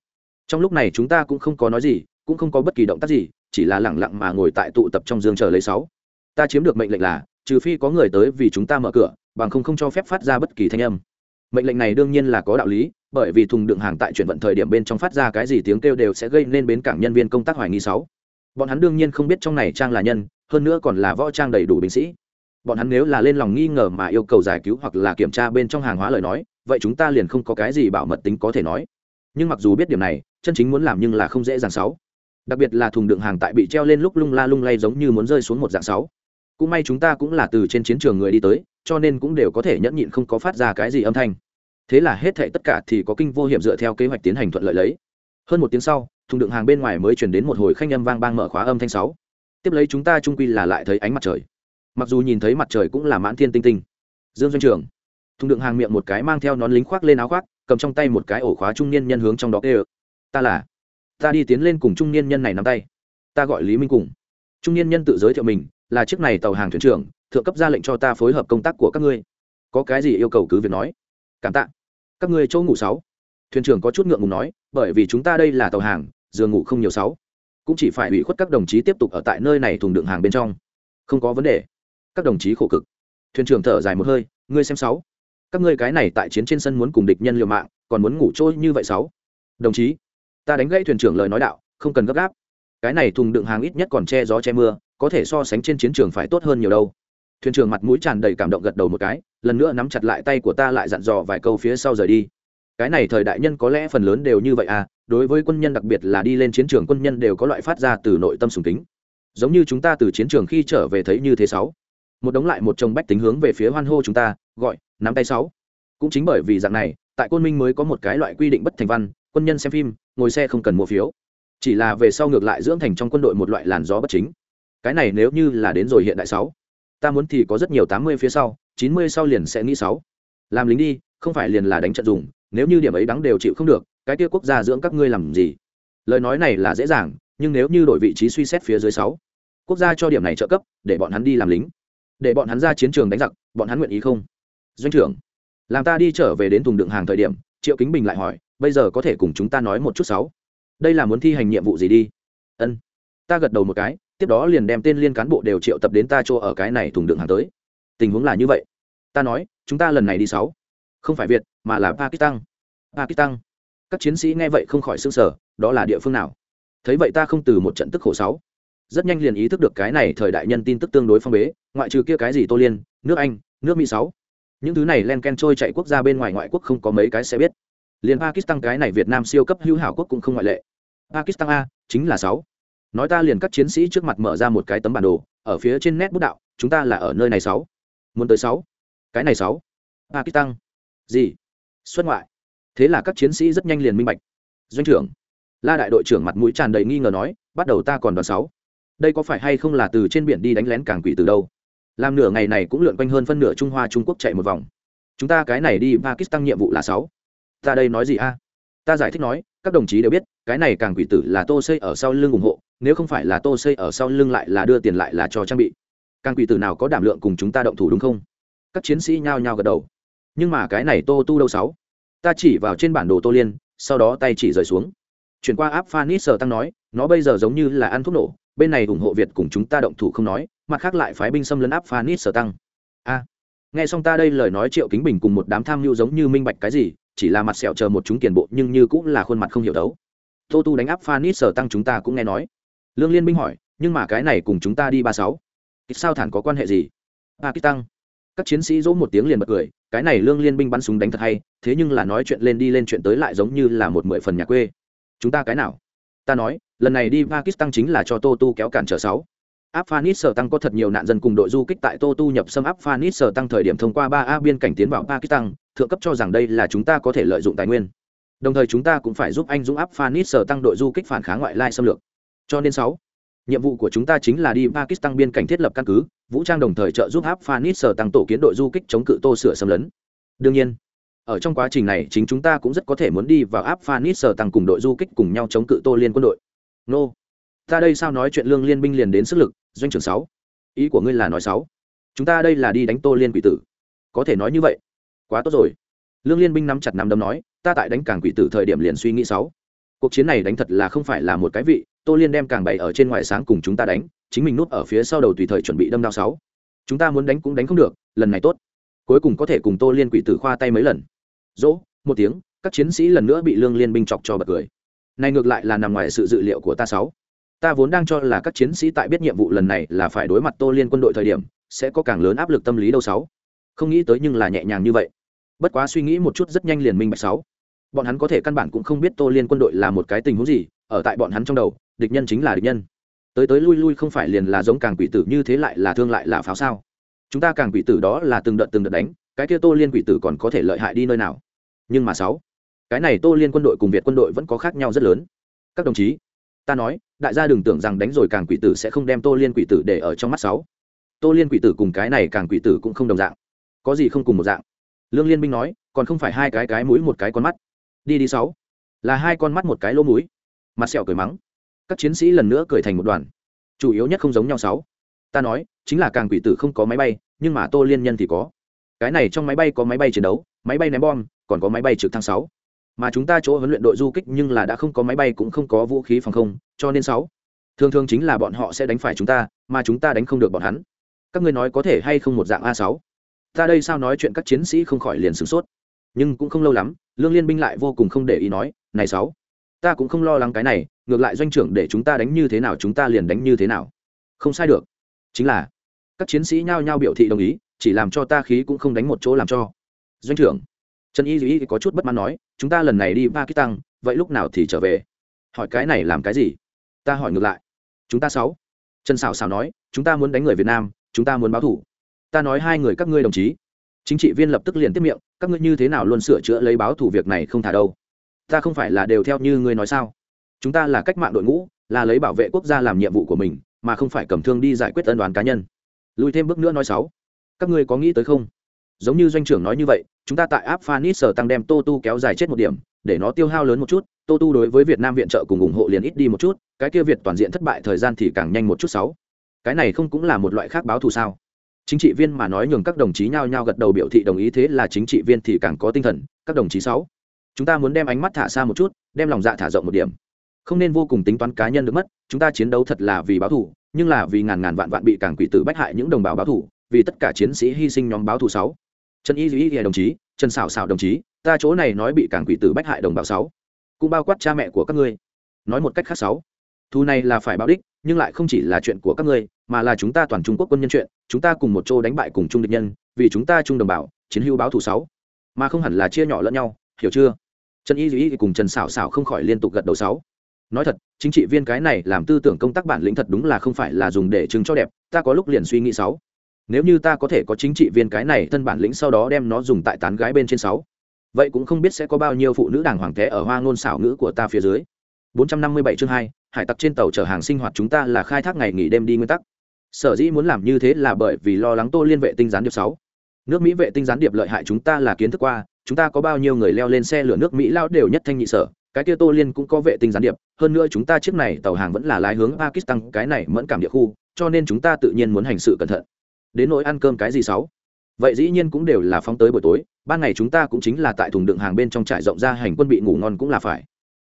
Trong lúc này chúng ta cũng không có nói gì, cũng không có bất kỳ động tác gì, chỉ là lẳng lặng mà ngồi tại tụ tập trong giường chờ lấy sáu. Ta chiếm được mệnh lệnh là, trừ phi có người tới vì chúng ta mở cửa, bằng không không cho phép phát ra bất kỳ thanh âm. Mệnh lệnh này đương nhiên là có đạo lý, bởi vì thùng đựng hàng tại chuyển vận thời điểm bên trong phát ra cái gì tiếng kêu đều sẽ gây nên bến cảng nhân viên công tác hoài nghi sáu bọn hắn đương nhiên không biết trong này trang là nhân, hơn nữa còn là võ trang đầy đủ binh sĩ. Bọn hắn nếu là lên lòng nghi ngờ mà yêu cầu giải cứu hoặc là kiểm tra bên trong hàng hóa lời nói, vậy chúng ta liền không có cái gì bảo mật tính có thể nói. Nhưng mặc dù biết điểm này, chân chính muốn làm nhưng là không dễ dàng sáu. Đặc biệt là thùng đựng hàng tại bị treo lên lúc lung la lung lay giống như muốn rơi xuống một dạng sáu. Cũng may chúng ta cũng là từ trên chiến trường người đi tới, cho nên cũng đều có thể nhẫn nhịn không có phát ra cái gì âm thanh. Thế là hết thệ tất cả thì có kinh vô hiểm dựa theo kế hoạch tiến hành thuận lợi lấy. Hơn một tiếng sau thùng đựng hàng bên ngoài mới chuyển đến một hồi khanh âm vang bang mở khóa âm thanh sáu. Tiếp lấy chúng ta trung quy là lại thấy ánh mặt trời. Mặc dù nhìn thấy mặt trời cũng là mãn thiên tinh tinh. Dương doanh trưởng thùng đựng hàng miệng một cái mang theo nón lính khoác lên áo khoác, cầm trong tay một cái ổ khóa trung niên nhân hướng trong đó kêu, ta là, ta đi tiến lên cùng trung niên nhân này nắm tay. Ta gọi lý minh cùng. Trung niên nhân tự giới thiệu mình, là chiếc này tàu hàng thuyền trưởng, thượng cấp ra lệnh cho ta phối hợp công tác của các ngươi. Có cái gì yêu cầu cứ việc nói. Cảm tạ. Các ngươi chỗ ngủ sáu thuyền trưởng có chút ngượng ngùng nói, bởi vì chúng ta đây là tàu hàng giường ngủ không nhiều sáu. Cũng chỉ phải ủy khuất các đồng chí tiếp tục ở tại nơi này thùng đựng hàng bên trong. Không có vấn đề. Các đồng chí khổ cực. Thuyền trưởng thở dài một hơi, ngươi xem sáu. Các ngươi cái này tại chiến trên sân muốn cùng địch nhân liều mạng, còn muốn ngủ trôi như vậy sáu? Đồng chí, ta đánh gãy thuyền trưởng lời nói đạo, không cần gấp gáp. Cái này thùng đựng hàng ít nhất còn che gió che mưa, có thể so sánh trên chiến trường phải tốt hơn nhiều đâu. Thuyền trưởng mặt mũi tràn đầy cảm động gật đầu một cái, lần nữa nắm chặt lại tay của ta lại dặn dò vài câu phía sau rời đi cái này thời đại nhân có lẽ phần lớn đều như vậy à đối với quân nhân đặc biệt là đi lên chiến trường quân nhân đều có loại phát ra từ nội tâm sùng kính. Giống như chúng ta từ chiến trường khi trở về thấy như thế sáu. Một đống lại một chồng bách tính hướng về phía hoan hô chúng ta, gọi, nắm tay sáu. Cũng chính bởi vì dạng này, tại côn minh mới có một cái loại quy định bất thành văn, quân nhân xem phim, ngồi xe không cần mua phiếu. Chỉ là về sau ngược lại dưỡng thành trong quân đội một loại làn gió bất chính. Cái này nếu như là đến rồi hiện đại sáu, ta muốn thì có rất nhiều tám mươi phía sau, chín mươi sau liền sẽ nghĩ sáu. Làm lính đi, không phải liền là đánh trận dùng nếu như điểm ấy đắng đều chịu không được, cái kia quốc gia dưỡng các ngươi làm gì? Lời nói này là dễ dàng, nhưng nếu như đổi vị trí suy xét phía dưới sáu, quốc gia cho điểm này trợ cấp, để bọn hắn đi làm lính. Để bọn hắn ra chiến trường đánh giặc, bọn hắn nguyện ý không? Doanh trưởng, làm ta đi trở về đến thùng đựng hàng thời điểm, triệu kính bình lại hỏi, bây giờ có thể cùng chúng ta nói một chút sáu? Đây là muốn thi hành nhiệm vụ gì đi? Ân. Ta gật đầu một cái, tiếp đó liền đem tên liên cán bộ đều triệu tập đến ta chỗ ở cái này thùng đựng hàng tới. Tình huống là như vậy. Ta nói, chúng ta lần này đi sáu không phải việt, mà là pakistan. Pakistan. Các chiến sĩ nghe vậy không khỏi s ư n g sở đó là địa phương nào? Thấy vậy ta không từ một trận tức khổ sáu. Rất nhanh liền ý thức được cái này thời đại nhân tin tức tương đối phong bế, ngoại trừ kia cái gì tô liên, nước anh, nước mỹ sáu. Những thứ này len ken trôi chạy quốc gia bên ngoài ngoại quốc không có mấy cái sẽ biết. Liền pakistan cái này việt nam siêu cấp hữu hảo quốc cũng không ngoại lệ. Pakistan a, chính là sáu. Nói ta liền các chiến sĩ trước mặt mở ra một cái tấm bản đồ, ở phía trên nét bút đạo, chúng ta là ở nơi này sáu. Muốn tới sáu. Cái này sáu. Pakistan gì? Xuất ngoại. Thế là các chiến sĩ rất nhanh liền minh bạch. Doanh trưởng. La đại đội trưởng mặt mũi tràn đầy nghi ngờ nói, bắt đầu ta còn đoàn sáu. Đây có phải hay không là từ trên biển đi đánh lén cảng quỷ từ đâu? Làm nửa ngày này cũng lượn quanh hơn phân nửa trung hoa trung quốc chạy một vòng. Chúng ta cái này đi, pakistan nhiệm vụ là sáu. Ta đây nói gì a? Ta giải thích nói, các đồng chí đều biết, cái này càng quỷ tử là tô xây ở sau lưng ủng hộ, nếu không phải là tô xây ở sau lưng lại là đưa tiền lại là cho trang bị. Càng quỷ tử nào có đảm lượng cùng chúng ta động thủ đúng không? Các chiến sĩ nhao nhao gật đầu nhưng mà cái này tô tu đâu sáu? Ta chỉ vào trên bản đồ tô liên, sau đó tay chỉ rời xuống. Chuyển qua áp phanis sờ tăng nói, nó bây giờ giống như là ăn thuốc nổ, bên này ủng hộ việt cùng chúng ta động thủ không nói, mặt khác lại phái binh xâm lấn áp phanis sờ tăng. A, nghe xong ta đây lời nói triệu kính bình cùng một đám tham mưu giống như minh bạch cái gì, chỉ là mặt sẹo chờ một chúng tiền bộ nhưng như cũng là khuôn mặt không hiểu đấu. Tô tu đánh áp phanis sờ tăng chúng ta cũng nghe nói. Lương liên binh hỏi, nhưng mà cái này cùng chúng ta đi ba sáu. Sao thản có quan hệ gì? Pakistan các chiến sĩ dỗ một tiếng liền bật cười, cái này lương liên binh bắn súng đánh thật hay, thế nhưng là nói chuyện lên đi lên chuyện tới lại giống như là một mười phần nhà quê. Chúng ta cái nào? Ta nói, lần này đi pakistan chính là cho tô tu kéo cản trở sáu. Áp phanis sở tăng có thật nhiều nạn dân cùng đội du kích tại tô tu nhập xâm áp phanis sở tăng thời điểm thông qua ba a biên cảnh tiến vào pakistan, thượng cấp cho rằng đây là chúng ta có thể lợi dụng tài nguyên. Đồng thời chúng ta cũng phải giúp anh dũng áp phanis sở tăng đội du kích phản kháng ngoại lai xâm lược. Cho nên sáu, nhiệm vụ của chúng ta chính là đi pakistan biên cảnh thiết lập căn cứ vũ trang đồng thời trợ giúp áp phanit sở tăng tổ kiến đội du kích chống cự tô sửa xâm lấn. Đương nhiên, ở trong quá trình này, chính chúng ta cũng rất có thể muốn đi vào áp phanit sở tăng cùng đội du kích cùng nhau chống cự tô liên quân đội. Nô, ta đây sao nói chuyện lương liên binh liền đến sức lực, doanh trưởng sáu. Ý của ngươi là nói sáu. Chúng ta đây là đi đánh tô liên quỷ tử. Có thể nói như vậy. Quá tốt rồi. Lương liên binh nắm chặt nắm đấm nói, ta tại đánh cảng quỷ tử thời điểm liền suy nghĩ sáu. Cuộc chiến này đánh thật là không phải là một cái vị, tô liên đem càng bày ở trên ngoài sáng cùng chúng ta đánh chính mình núp ở phía sau đầu tùy thời chuẩn bị đâm đao sáu. Chúng ta muốn đánh cũng đánh không được, lần này tốt. Cuối cùng có thể cùng tô liên quỷ tử khoa tay mấy lần. Dỗ, một tiếng, các chiến sĩ lần nữa bị lương liên binh chọc cho bật cười. Này ngược lại là nằm ngoài sự dự liệu của ta sáu. Ta vốn đang cho là các chiến sĩ tại biết nhiệm vụ lần này là phải đối mặt tô liên quân đội thời điểm, sẽ có càng lớn áp lực tâm lý đâu sáu. Không nghĩ tới nhưng là nhẹ nhàng như vậy. Bất quá suy nghĩ một chút rất nhanh liền minh bạch sáu. Bọn hắn có thể căn bản cũng không biết tô liên quân đội là một cái tình huống gì, ở tại bọn hắn trong đầu, địch nhân chính là địch nhân tới tới lui lui không phải liền là giống càng quỷ tử như thế lại là thương lại là pháo sao? Chúng ta càng quỷ tử đó là từng đợt từng đợt đánh, cái kia tô liên quỷ tử còn có thể lợi hại đi nơi nào? Nhưng mà sáu, cái này tô liên quân đội cùng việt quân đội vẫn có khác nhau rất lớn. Các đồng chí, ta nói, đại gia đừng tưởng rằng đánh rồi càng quỷ tử sẽ không đem tô liên quỷ tử để ở trong mắt sáu. Tô liên quỷ tử cùng cái này càng quỷ tử cũng không đồng dạng. Có gì không cùng một dạng? Lương liên minh nói, còn không phải hai cái cái mũi một cái con mắt. Đi đi sáu. Là hai con mắt một cái lỗ mũi. Mặt sẹo cười mắng các chiến sĩ lần nữa cười thành một đoàn. Chủ yếu nhất không giống nhau sáu. Ta nói, chính là càng quỷ tử không có máy bay, nhưng mà tô liên nhân thì có. Cái này trong máy bay có máy bay chiến đấu, máy bay ném bom, còn có máy bay trực thăng sáu. Mà chúng ta chỗ huấn luyện đội du kích nhưng là đã không có máy bay cũng không có vũ khí phòng không, cho nên sáu. Thường thường chính là bọn họ sẽ đánh phải chúng ta, mà chúng ta đánh không được bọn hắn. Các ngươi nói có thể hay không một dạng a sáu? Ta đây sao nói chuyện các chiến sĩ không khỏi liền sửng sốt. Nhưng cũng không lâu lắm, lương liên binh lại vô cùng không để ý nói, này sáu ta cũng không lo lắng cái này, ngược lại doanh trưởng để chúng ta đánh như thế nào chúng ta liền đánh như thế nào. Không sai được. Chính là, các chiến sĩ nhao nhao biểu thị đồng ý, chỉ làm cho ta khí cũng không đánh một chỗ làm cho. Doanh trưởng, trần y dĩ có chút bất mãn nói, chúng ta lần này đi pakistan, vậy lúc nào thì trở về? Hỏi cái này làm cái gì? Ta hỏi ngược lại. Chúng ta sáu. Trần xảo xảo nói, chúng ta muốn đánh người việt nam, chúng ta muốn báo thủ. Ta nói hai người các ngươi đồng chí. Chính trị viên lập tức liền tiếp miệng, các ngươi như thế nào luôn sửa chữa lấy báo thủ việc này không thả đâu? Ta không phải là đều theo như ngươi nói sao? Chúng ta là cách mạng đội ngũ, là lấy bảo vệ quốc gia làm nhiệm vụ của mình, mà không phải cầm thương đi giải quyết ân đoàn cá nhân. Lùi thêm bước nữa nói sáu. Các ngươi có nghĩ tới không? Giống như doanh trưởng nói như vậy, chúng ta tại áp phanis sở tăng đem tô tu kéo dài chết một điểm, để nó tiêu hao lớn một chút, tô tu đối với việt nam viện trợ cùng ủng hộ liền ít đi một chút, cái kia việt toàn diện thất bại thời gian thì càng nhanh một chút sáu. Cái này không cũng là một loại khác báo thù sao? Chính trị viên mà nói nhường các đồng chí nhao nhao gật đầu biểu thị đồng ý, thế là chính trị viên thì càng có tinh thần, các đồng chí sáu chúng ta muốn đem ánh mắt thả xa một chút, đem lòng dạ thả rộng một điểm. Không nên vô cùng tính toán cá nhân được mất, chúng ta chiến đấu thật là vì báo thù, nhưng là vì ngàn ngàn vạn vạn bị càng quỷ tử bách hại những đồng bào báo thù, vì tất cả chiến sĩ hy sinh nhóm báo thù sáu. Trần y duy đồng chí, trần xảo xảo đồng chí, ta chỗ này nói bị càng quỷ tử bách hại đồng bào sáu. Cũng bao quát cha mẹ của các ngươi. Nói một cách khác sáu. Thù này là phải báo đích, nhưng lại không chỉ là chuyện của các ngươi, mà là chúng ta toàn trung quốc quân nhân chuyện, chúng ta cùng một chỗ đánh bại cùng chung địch nhân, vì chúng ta chung đồng bào, chiến hữu báo thù sáu. Mà không hẳn là chia nhỏ lẫn nhau, hiểu chưa? Trần y duy cùng trần xảo xảo không khỏi liên tục gật đầu sáu. Nói thật chính trị viên cái này làm tư tưởng công tác bản lĩnh thật đúng là không phải là dùng để chứng cho đẹp ta có lúc liền suy nghĩ sáu. Nếu như ta có thể có chính trị viên cái này thân bản lĩnh sau đó đem nó dùng tại tán gái bên trên sáu vậy cũng không biết sẽ có bao nhiêu phụ nữ đảng hoàng thế ở hoa ngôn xảo ngữ của ta phía dưới. 457 chương 2, hải tặc trên tàu chở hàng sinh hoạt chúng ta là khai thác ngày nghỉ đêm đi nguyên tắc. Sở dĩ muốn làm như thế là bởi vì lo lắng tô liên vệ tinh gián điệp sáu. Nước mỹ vệ tinh gián điệp lợi hại chúng ta là kiến thức qua chúng ta có bao nhiêu người leo lên xe lửa nước mỹ lao đều nhất thanh nhị sở, cái kia tô liên cũng có vệ tinh gián điệp, hơn nữa chúng ta chiếc này tàu hàng vẫn là lái hướng pakistan, cái này mẫn cảm địa khu, cho nên chúng ta tự nhiên muốn hành sự cẩn thận. Đến nỗi ăn cơm cái gì sáu? Vậy dĩ nhiên cũng đều là phóng tới buổi tối, ban ngày chúng ta cũng chính là tại thùng đựng hàng bên trong trại rộng ra hành quân bị ngủ ngon cũng là phải.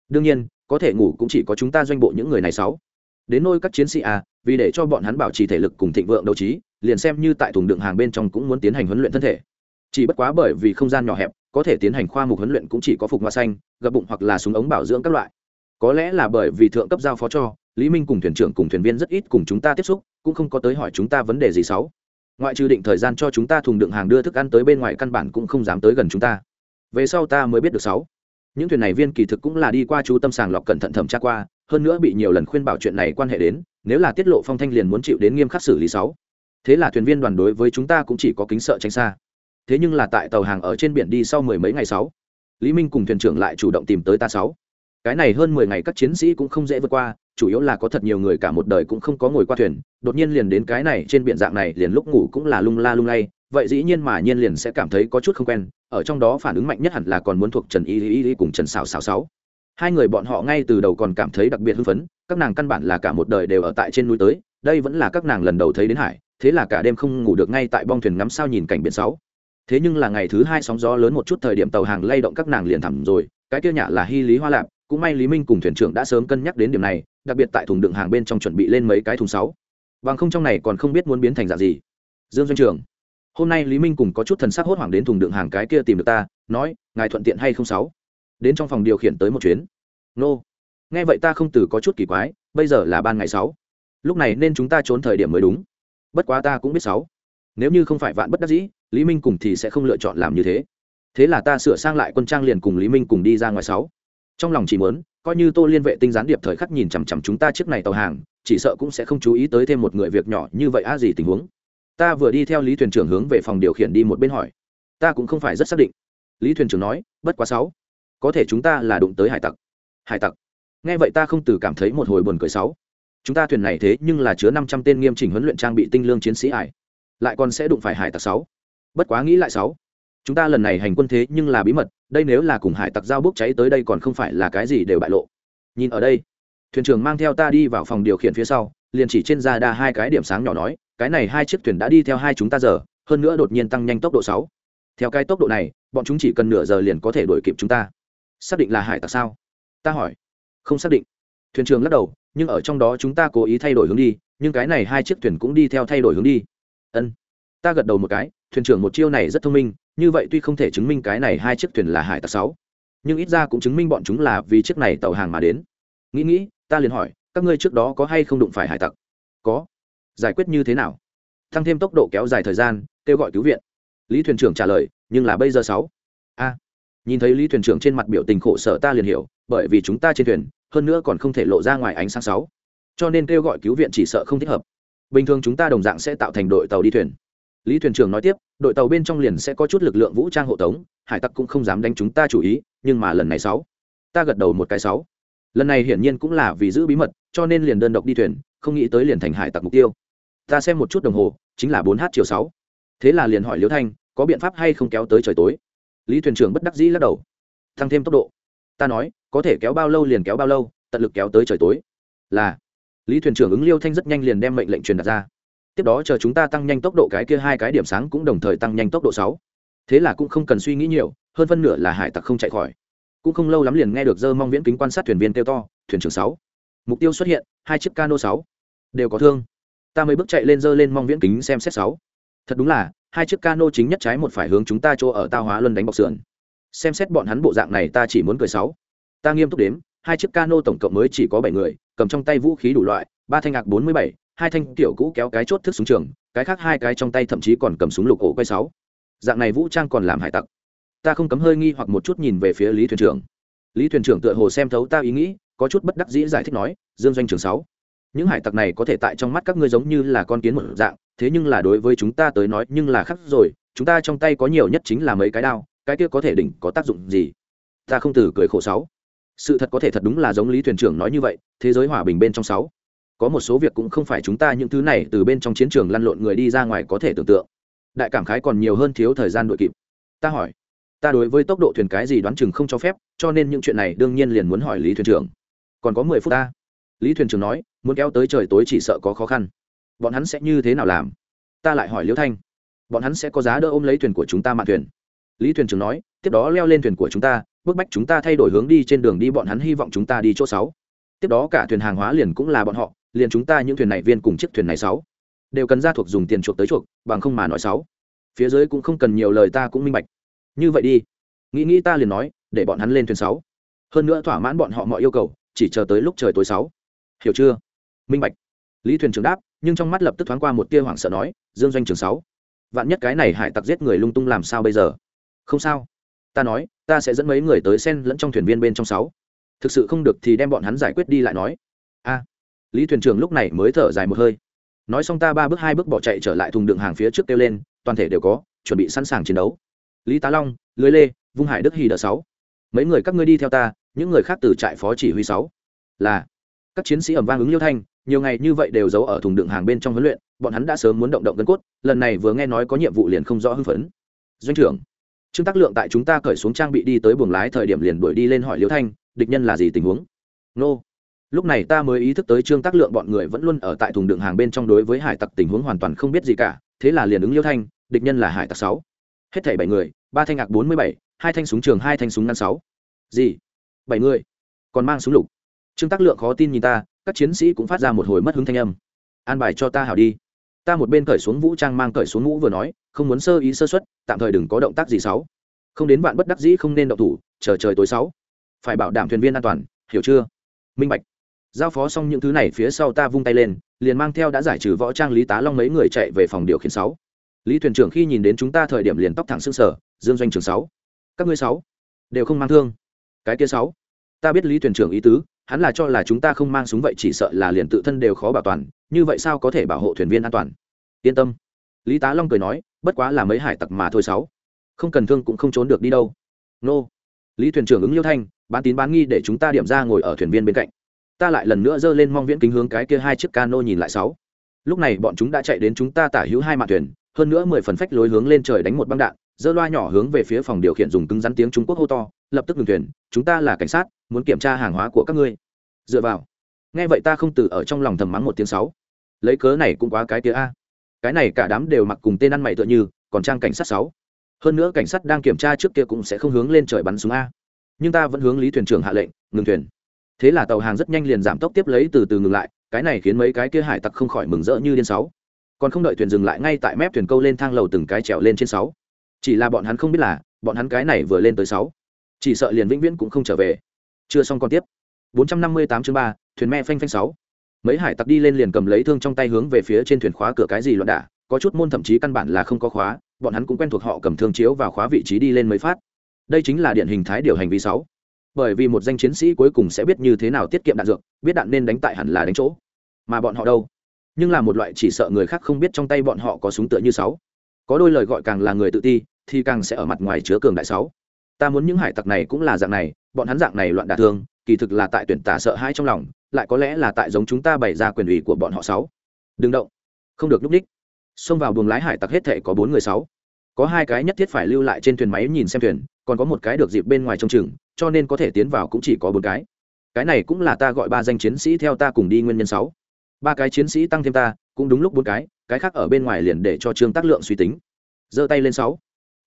Đương nhiên, có thể ngủ cũng chỉ có chúng ta doanh bộ những người này sáu. Đến nôi các chiến sĩ à vì để cho bọn hắn bảo trì thể lực cùng thịnh vượng đấu trí, liền xem như tại thùng đựng hàng bên trong cũng muốn tiến hành huấn luyện thân thể chỉ bất quá bởi vì không gian nhỏ hẹp, có thể tiến hành khoa mục huấn luyện cũng chỉ có phục hoa xanh, gập bụng hoặc là súng ống bảo dưỡng các loại. Có lẽ là bởi vì thượng cấp giao phó cho, lý minh cùng thuyền trưởng cùng thuyền viên rất ít cùng chúng ta tiếp xúc, cũng không có tới hỏi chúng ta vấn đề gì xấu. Ngoại trừ định thời gian cho chúng ta thùng đựng hàng đưa thức ăn tới bên ngoài căn bản cũng không dám tới gần chúng ta. Về sau ta mới biết được sáu những thuyền này viên kỳ thực cũng là đi qua chú tâm sàng lọc cẩn thận thẩm tra qua, hơn nữa bị nhiều lần khuyên bảo chuyện này quan hệ đến, nếu là tiết lộ phong thanh liền muốn chịu đến nghiêm khắc xử lý sáu thế là thuyền viên đoàn đối với chúng ta cũng chỉ có kính sợ tránh xa thế nhưng là tại tàu hàng ở trên biển đi sau mười mấy ngày sáu, lý minh cùng thuyền trưởng lại chủ động tìm tới ta sáu. Cái này hơn mười ngày các chiến sĩ cũng không dễ vượt qua, chủ yếu là có thật nhiều người cả một đời cũng không có ngồi qua thuyền, đột nhiên liền đến cái này trên biển dạng này liền lúc ngủ cũng là lung la lung lay, vậy dĩ nhiên mà nhiên liền sẽ cảm thấy có chút không quen, ở trong đó phản ứng mạnh nhất hẳn là còn muốn thuộc trần y y y cùng trần xào xào sáu. Hai người bọn họ ngay từ đầu còn cảm thấy đặc biệt hưng phấn, các nàng căn bản là cả một đời đều ở tại trên núi tới, đây vẫn là các nàng lần đầu thấy đến hải, thế là cả đêm không ngủ được ngay tại bong thuyền ngắm sao nhìn cảnh biển sáu thế nhưng là ngày thứ hai sóng gió lớn một chút thời điểm tàu hàng lay động các nàng liền thẳm rồi, cái kia nhả là hy lý hoa lạp, cũng may lý minh cùng thuyền trưởng đã sớm cân nhắc đến điểm này, đặc biệt tại thùng đựng hàng bên trong chuẩn bị lên mấy cái thùng sáu. Bằng không trong này còn không biết muốn biến thành dạng gì. Dương doanh trưởng hôm nay lý minh cùng có chút thần sắc hốt hoảng đến thùng đựng hàng cái kia tìm được ta, nói, ngài thuận tiện hay không sáu? Đến trong phòng điều khiển tới một chuyến. Nô. Nghe vậy ta không từ có chút kỳ quái, bây giờ là ban ngày sáu. Lúc này nên chúng ta trốn thời điểm mới đúng. Bất quá ta cũng biết sáu. Nếu như không phải vạn bất đắc dĩ lý minh cùng thì sẽ không lựa chọn làm như thế. Thế là ta sửa sang lại quân trang liền cùng lý minh cùng đi ra ngoài sáu. Trong lòng chỉ muốn, coi như tô liên vệ tinh gián điệp thời khắc nhìn chằm chằm chúng ta chiếc này tàu hàng, chỉ sợ cũng sẽ không chú ý tới thêm một người việc nhỏ như vậy a gì tình huống. Ta vừa đi theo lý thuyền trưởng hướng về phòng điều khiển đi một bên hỏi. Ta cũng không phải rất xác định. Lý thuyền trưởng nói, bất quá sáu. Có thể chúng ta là đụng tới hải tặc. Hải tặc? Nghe vậy ta không từ cảm thấy một hồi buồn cười sáu. Chúng ta thuyền này thế nhưng là chứa năm trăm tên nghiêm chỉnh huấn luyện trang bị tinh lương chiến sĩ ải. Lại còn sẽ đụng phải hải tặc sáu bất quá nghĩ lại sáu. Chúng ta lần này hành quân thế nhưng là bí mật, đây nếu là cùng hải tặc giao bốc cháy tới đây còn không phải là cái gì đều bại lộ. Nhìn ở đây, thuyền trưởng mang theo ta đi vào phòng điều khiển phía sau, liền chỉ trên ra đa hai cái điểm sáng nhỏ nói, cái này hai chiếc thuyền đã đi theo hai chúng ta giờ, hơn nữa đột nhiên tăng nhanh tốc độ sáu. Theo cái tốc độ này, bọn chúng chỉ cần nửa giờ liền có thể đuổi kịp chúng ta. Xác định là hải tặc sao? Ta hỏi. Không xác định. Thuyền trưởng lắc đầu, nhưng ở trong đó chúng ta cố ý thay đổi hướng đi, nhưng cái này hai chiếc thuyền cũng đi theo thay đổi hướng đi. Ân ta gật đầu một cái, thuyền trưởng một chiêu này rất thông minh, như vậy tuy không thể chứng minh cái này hai chiếc thuyền là hải tặc sáu, nhưng ít ra cũng chứng minh bọn chúng là vì chiếc này tàu hàng mà đến. Nghĩ nghĩ, ta liền hỏi, các ngươi trước đó có hay không đụng phải hải tặc? Có. Giải quyết như thế nào? Tăng thêm tốc độ kéo dài thời gian, kêu gọi cứu viện. Lý thuyền trưởng trả lời, nhưng là bây giờ sáu. A. Nhìn thấy lý thuyền trưởng trên mặt biểu tình khổ sở ta liền hiểu, bởi vì chúng ta trên thuyền, hơn nữa còn không thể lộ ra ngoài ánh sáng sáu. Cho nên kêu gọi cứu viện chỉ sợ không thích hợp. Bình thường chúng ta đồng dạng sẽ tạo thành đội tàu đi thuyền lý thuyền trưởng nói tiếp, đội tàu bên trong liền sẽ có chút lực lượng vũ trang hộ tống, hải tặc cũng không dám đánh chúng ta chủ ý, nhưng mà lần này sáu, ta gật đầu một cái sáu. Lần này hiển nhiên cũng là vì giữ bí mật, cho nên liền đơn độc đi thuyền, không nghĩ tới liền thành hải tặc mục tiêu. Ta xem một chút đồng hồ, chính là bốn h chiều sáu. Thế là liền hỏi liễu thanh, có biện pháp hay không kéo tới trời tối? Lý thuyền trưởng bất đắc dĩ lắc đầu. Tăng thêm tốc độ. Ta nói, có thể kéo bao lâu liền kéo bao lâu, tận lực kéo tới trời tối. Là. Lý thuyền trưởng ứng liêu thanh rất nhanh liền đem mệnh lệnh truyền đặt ra tiếp đó chờ chúng ta tăng nhanh tốc độ cái kia hai cái điểm sáng cũng đồng thời tăng nhanh tốc độ sáu. Thế là cũng không cần suy nghĩ nhiều, hơn phân nửa là hải tặc không chạy khỏi. Cũng không lâu lắm liền nghe được dơ mong viễn kính quan sát thuyền viên kêu to, thuyền trưởng sáu, mục tiêu xuất hiện, hai chiếc cano sáu, đều có thương. Ta mới bước chạy lên dơ lên mong viễn kính xem xét sáu. Thật đúng là, hai chiếc cano chính nhất trái một phải hướng chúng ta chỗ ở tao hóa luân đánh bọc sườn. Xem xét bọn hắn bộ dạng này ta chỉ muốn cười sáu. Ta nghiêm túc đếm, hai chiếc cano tổng cộng mới chỉ có bảy người, cầm trong tay vũ khí đủ loại, ba thanh ngạc bốn mươi bảy hai thanh tiểu cũ kéo cái chốt thức súng trường, cái khác hai cái trong tay thậm chí còn cầm súng lục ổ quay sáu. Dạng này vũ trang còn làm hải tặc. Ta không cấm hơi nghi hoặc một chút nhìn về phía lý thuyền trưởng. Lý thuyền trưởng tựa hồ xem thấu ta ý nghĩ, có chút bất đắc dĩ giải thích nói, dương doanh trường sáu, những hải tặc này có thể tại trong mắt các ngươi giống như là con kiến một dạng, thế nhưng là đối với chúng ta tới nói nhưng là khác rồi, chúng ta trong tay có nhiều nhất chính là mấy cái đao, cái kia có thể đỉnh có tác dụng gì? Ta không từ cười khổ sáu. Sự thật có thể thật đúng là giống lý thuyền trưởng nói như vậy, thế giới hòa bình bên trong sáu có một số việc cũng không phải chúng ta những thứ này từ bên trong chiến trường lăn lộn người đi ra ngoài có thể tưởng tượng. Đại cảm khái còn nhiều hơn thiếu thời gian đội kịp. Ta hỏi, ta đối với tốc độ thuyền cái gì đoán chừng không cho phép, cho nên những chuyện này đương nhiên liền muốn hỏi lý thuyền trưởng. Còn có mười phút ta. Lý thuyền trưởng nói, muốn kéo tới trời tối chỉ sợ có khó khăn. Bọn hắn sẽ như thế nào làm? Ta lại hỏi liễu thanh. Bọn hắn sẽ có giá đỡ ôm lấy thuyền của chúng ta mạn thuyền. Lý thuyền trưởng nói, tiếp đó leo lên thuyền của chúng ta, bức bách chúng ta thay đổi hướng đi trên đường đi, bọn hắn hy vọng chúng ta đi chỗ sáu. Tiếp đó cả thuyền hàng hóa liền cũng là bọn họ liền chúng ta những thuyền này viên cùng chiếc thuyền này sáu đều cần ra thuộc dùng tiền chuộc tới chuộc, bằng không mà nói sáu phía dưới cũng không cần nhiều lời ta cũng minh bạch. Như vậy đi. Nghĩ nghĩ ta liền nói, để bọn hắn lên thuyền sáu hơn nữa thỏa mãn bọn họ mọi yêu cầu, chỉ chờ tới lúc trời tối sáu hiểu chưa? Minh bạch. Lý thuyền trưởng đáp, nhưng trong mắt lập tức thoáng qua một tia hoảng sợ nói, dương doanh trường sáu vạn nhất cái này hải tặc giết người lung tung làm sao bây giờ? Không sao. Ta nói, ta sẽ dẫn mấy người tới sen lẫn trong thuyền viên bên trong sáu thực sự không được thì đem bọn hắn giải quyết đi lại nói. A lý thuyền trưởng lúc này mới thở dài một hơi. Nói xong ta ba bước, hai bước bỏ chạy trở lại thùng đựng hàng phía trước kêu lên, toàn thể đều có, chuẩn bị sẵn sàng chiến đấu. Lý tá long, lưới lê, vung hải đức hy đỡ sáu. Mấy người các ngươi đi theo ta, những người khác từ trại phó chỉ huy sáu. Là, các chiến sĩ ẩm vang ứng liêu thanh, nhiều ngày như vậy đều giấu ở thùng đựng hàng bên trong huấn luyện, bọn hắn đã sớm muốn động động gân cốt, lần này vừa nghe nói có nhiệm vụ liền không rõ hưng phấn. Doanh trưởng, trương tác lượng tại chúng ta cởi xuống trang bị đi tới buồng lái thời điểm liền đuổi đi lên hỏi liêu thanh, địch nhân là gì tình huống? Nô lúc này ta mới ý thức tới trương tác lượng bọn người vẫn luôn ở tại thùng đựng hàng bên trong đối với hải tặc tình huống hoàn toàn không biết gì cả, thế là liền ứng liêu thanh, địch nhân là hải tặc sáu. Hết thảy bảy người, ba thanh ngạc bốn mươi bảy, hai thanh súng trường, hai thanh súng ngăn sáu. Gì? Bảy người? Còn mang súng lục. Trương tác lượng khó tin nhìn ta, các chiến sĩ cũng phát ra một hồi mất hứng thanh âm. An bài cho ta hảo đi. Ta một bên cởi xuống vũ trang mang cởi xuống mũ vừa nói, không muốn sơ ý sơ xuất tạm thời đừng có động tác gì sáu. Không đến bạn bất đắc dĩ không nên động thủ, chờ trời tối sáu. Phải bảo đảm thuyền viên an toàn, hiểu chưa? Minh bạch giao phó xong những thứ này, phía sau ta vung tay lên, liền mang theo đã giải trừ võ trang lý tá long mấy người chạy về phòng điều khiển sáu. Lý thuyền trưởng khi nhìn đến chúng ta thời điểm liền tóc thẳng xương sở dương doanh trường sáu. Các ngươi sáu đều không mang thương. Cái kia sáu, ta biết lý thuyền trưởng ý tứ, hắn là cho là chúng ta không mang súng vậy chỉ sợ là liền tự thân đều khó bảo toàn, như vậy sao có thể bảo hộ thuyền viên an toàn? Yên tâm. Lý tá long cười nói, bất quá là mấy hải tặc mà thôi sáu. Không cần thương cũng không trốn được đi đâu. Nô. Lý thuyền trưởng ứng liêu thanh, bán tín bán nghi để chúng ta điểm ra ngồi ở thuyền viên bên cạnh ta lại lần nữa giơ lên mong viễn kính hướng cái kia hai chiếc cano nhìn lại sáu. Lúc này bọn chúng đã chạy đến chúng ta tả hữu hai mạn thuyền, hơn nữa mười phần phách lối hướng lên trời đánh một băng đạn giơ loa nhỏ hướng về phía phòng điều khiển dùng cứng rắn tiếng trung quốc hô to, lập tức ngừng thuyền, chúng ta là cảnh sát, muốn kiểm tra hàng hóa của các ngươi. Dựa vào. Nghe vậy ta không từ ở trong lòng thầm mắng một tiếng sáu. Lấy cớ này cũng quá cái kia a. Cái này cả đám đều mặc cùng tên ăn mày tựa như, còn trang cảnh sát sáu. Hơn nữa cảnh sát đang kiểm tra trước kia cũng sẽ không hướng lên trời bắn súng a. Nhưng ta vẫn hướng lý thuyền trưởng hạ lệnh, ngừng thuyền thế là tàu hàng rất nhanh liền giảm tốc tiếp lấy từ từ ngừng lại cái này khiến mấy cái kia hải tặc không khỏi mừng rỡ như điên sáu. Còn không đợi thuyền dừng lại ngay tại mép thuyền câu lên thang lầu từng cái trèo lên trên sáu. Chỉ là bọn hắn không biết là bọn hắn cái này vừa lên tới sáu. Chỉ sợ liền vĩnh viễn cũng không trở về. Chưa xong còn tiếp. 458 chương 3, thuyền me phanh phanh sáu. Mấy hải tặc đi lên liền cầm lấy thương trong tay hướng về phía trên thuyền khóa cửa cái gì loạn đả có chút môn thậm chí căn bản là không có khóa bọn hắn cũng quen thuộc họ cầm thương chiếu vào khóa vị trí đi lên mới phát. Đây chính là điển hình thái điều hành vi sáu bởi vì một danh chiến sĩ cuối cùng sẽ biết như thế nào tiết kiệm đạn dược, biết đạn nên đánh tại hẳn là đánh chỗ. Mà bọn họ đâu? Nhưng là một loại chỉ sợ người khác không biết trong tay bọn họ có súng tựa như sáu. Có đôi lời gọi càng là người tự ti, thì càng sẽ ở mặt ngoài chứa cường đại sáu. Ta muốn những hải tặc này cũng là dạng này, bọn hắn dạng này loạn đả thương, kỳ thực là tại tuyển tả sợ hãi trong lòng, lại có lẽ là tại giống chúng ta bày ra quyền ủy của bọn họ sáu. Đừng động. Không được núp đích. Xông vào buồng lái hải tặc hết thể có bốn người sáu. Có hai cái nhất thiết phải lưu lại trên thuyền máy nhìn xem thuyền, còn có một cái được dịp bên ngoài trông chừng cho nên có thể tiến vào cũng chỉ có bốn cái. Cái này cũng là ta gọi ba danh chiến sĩ theo ta cùng đi nguyên nhân sáu. Ba cái chiến sĩ tăng thêm ta, cũng đúng lúc bốn cái cái khác ở bên ngoài liền để cho trương tác lượng suy tính. Giơ tay lên sáu.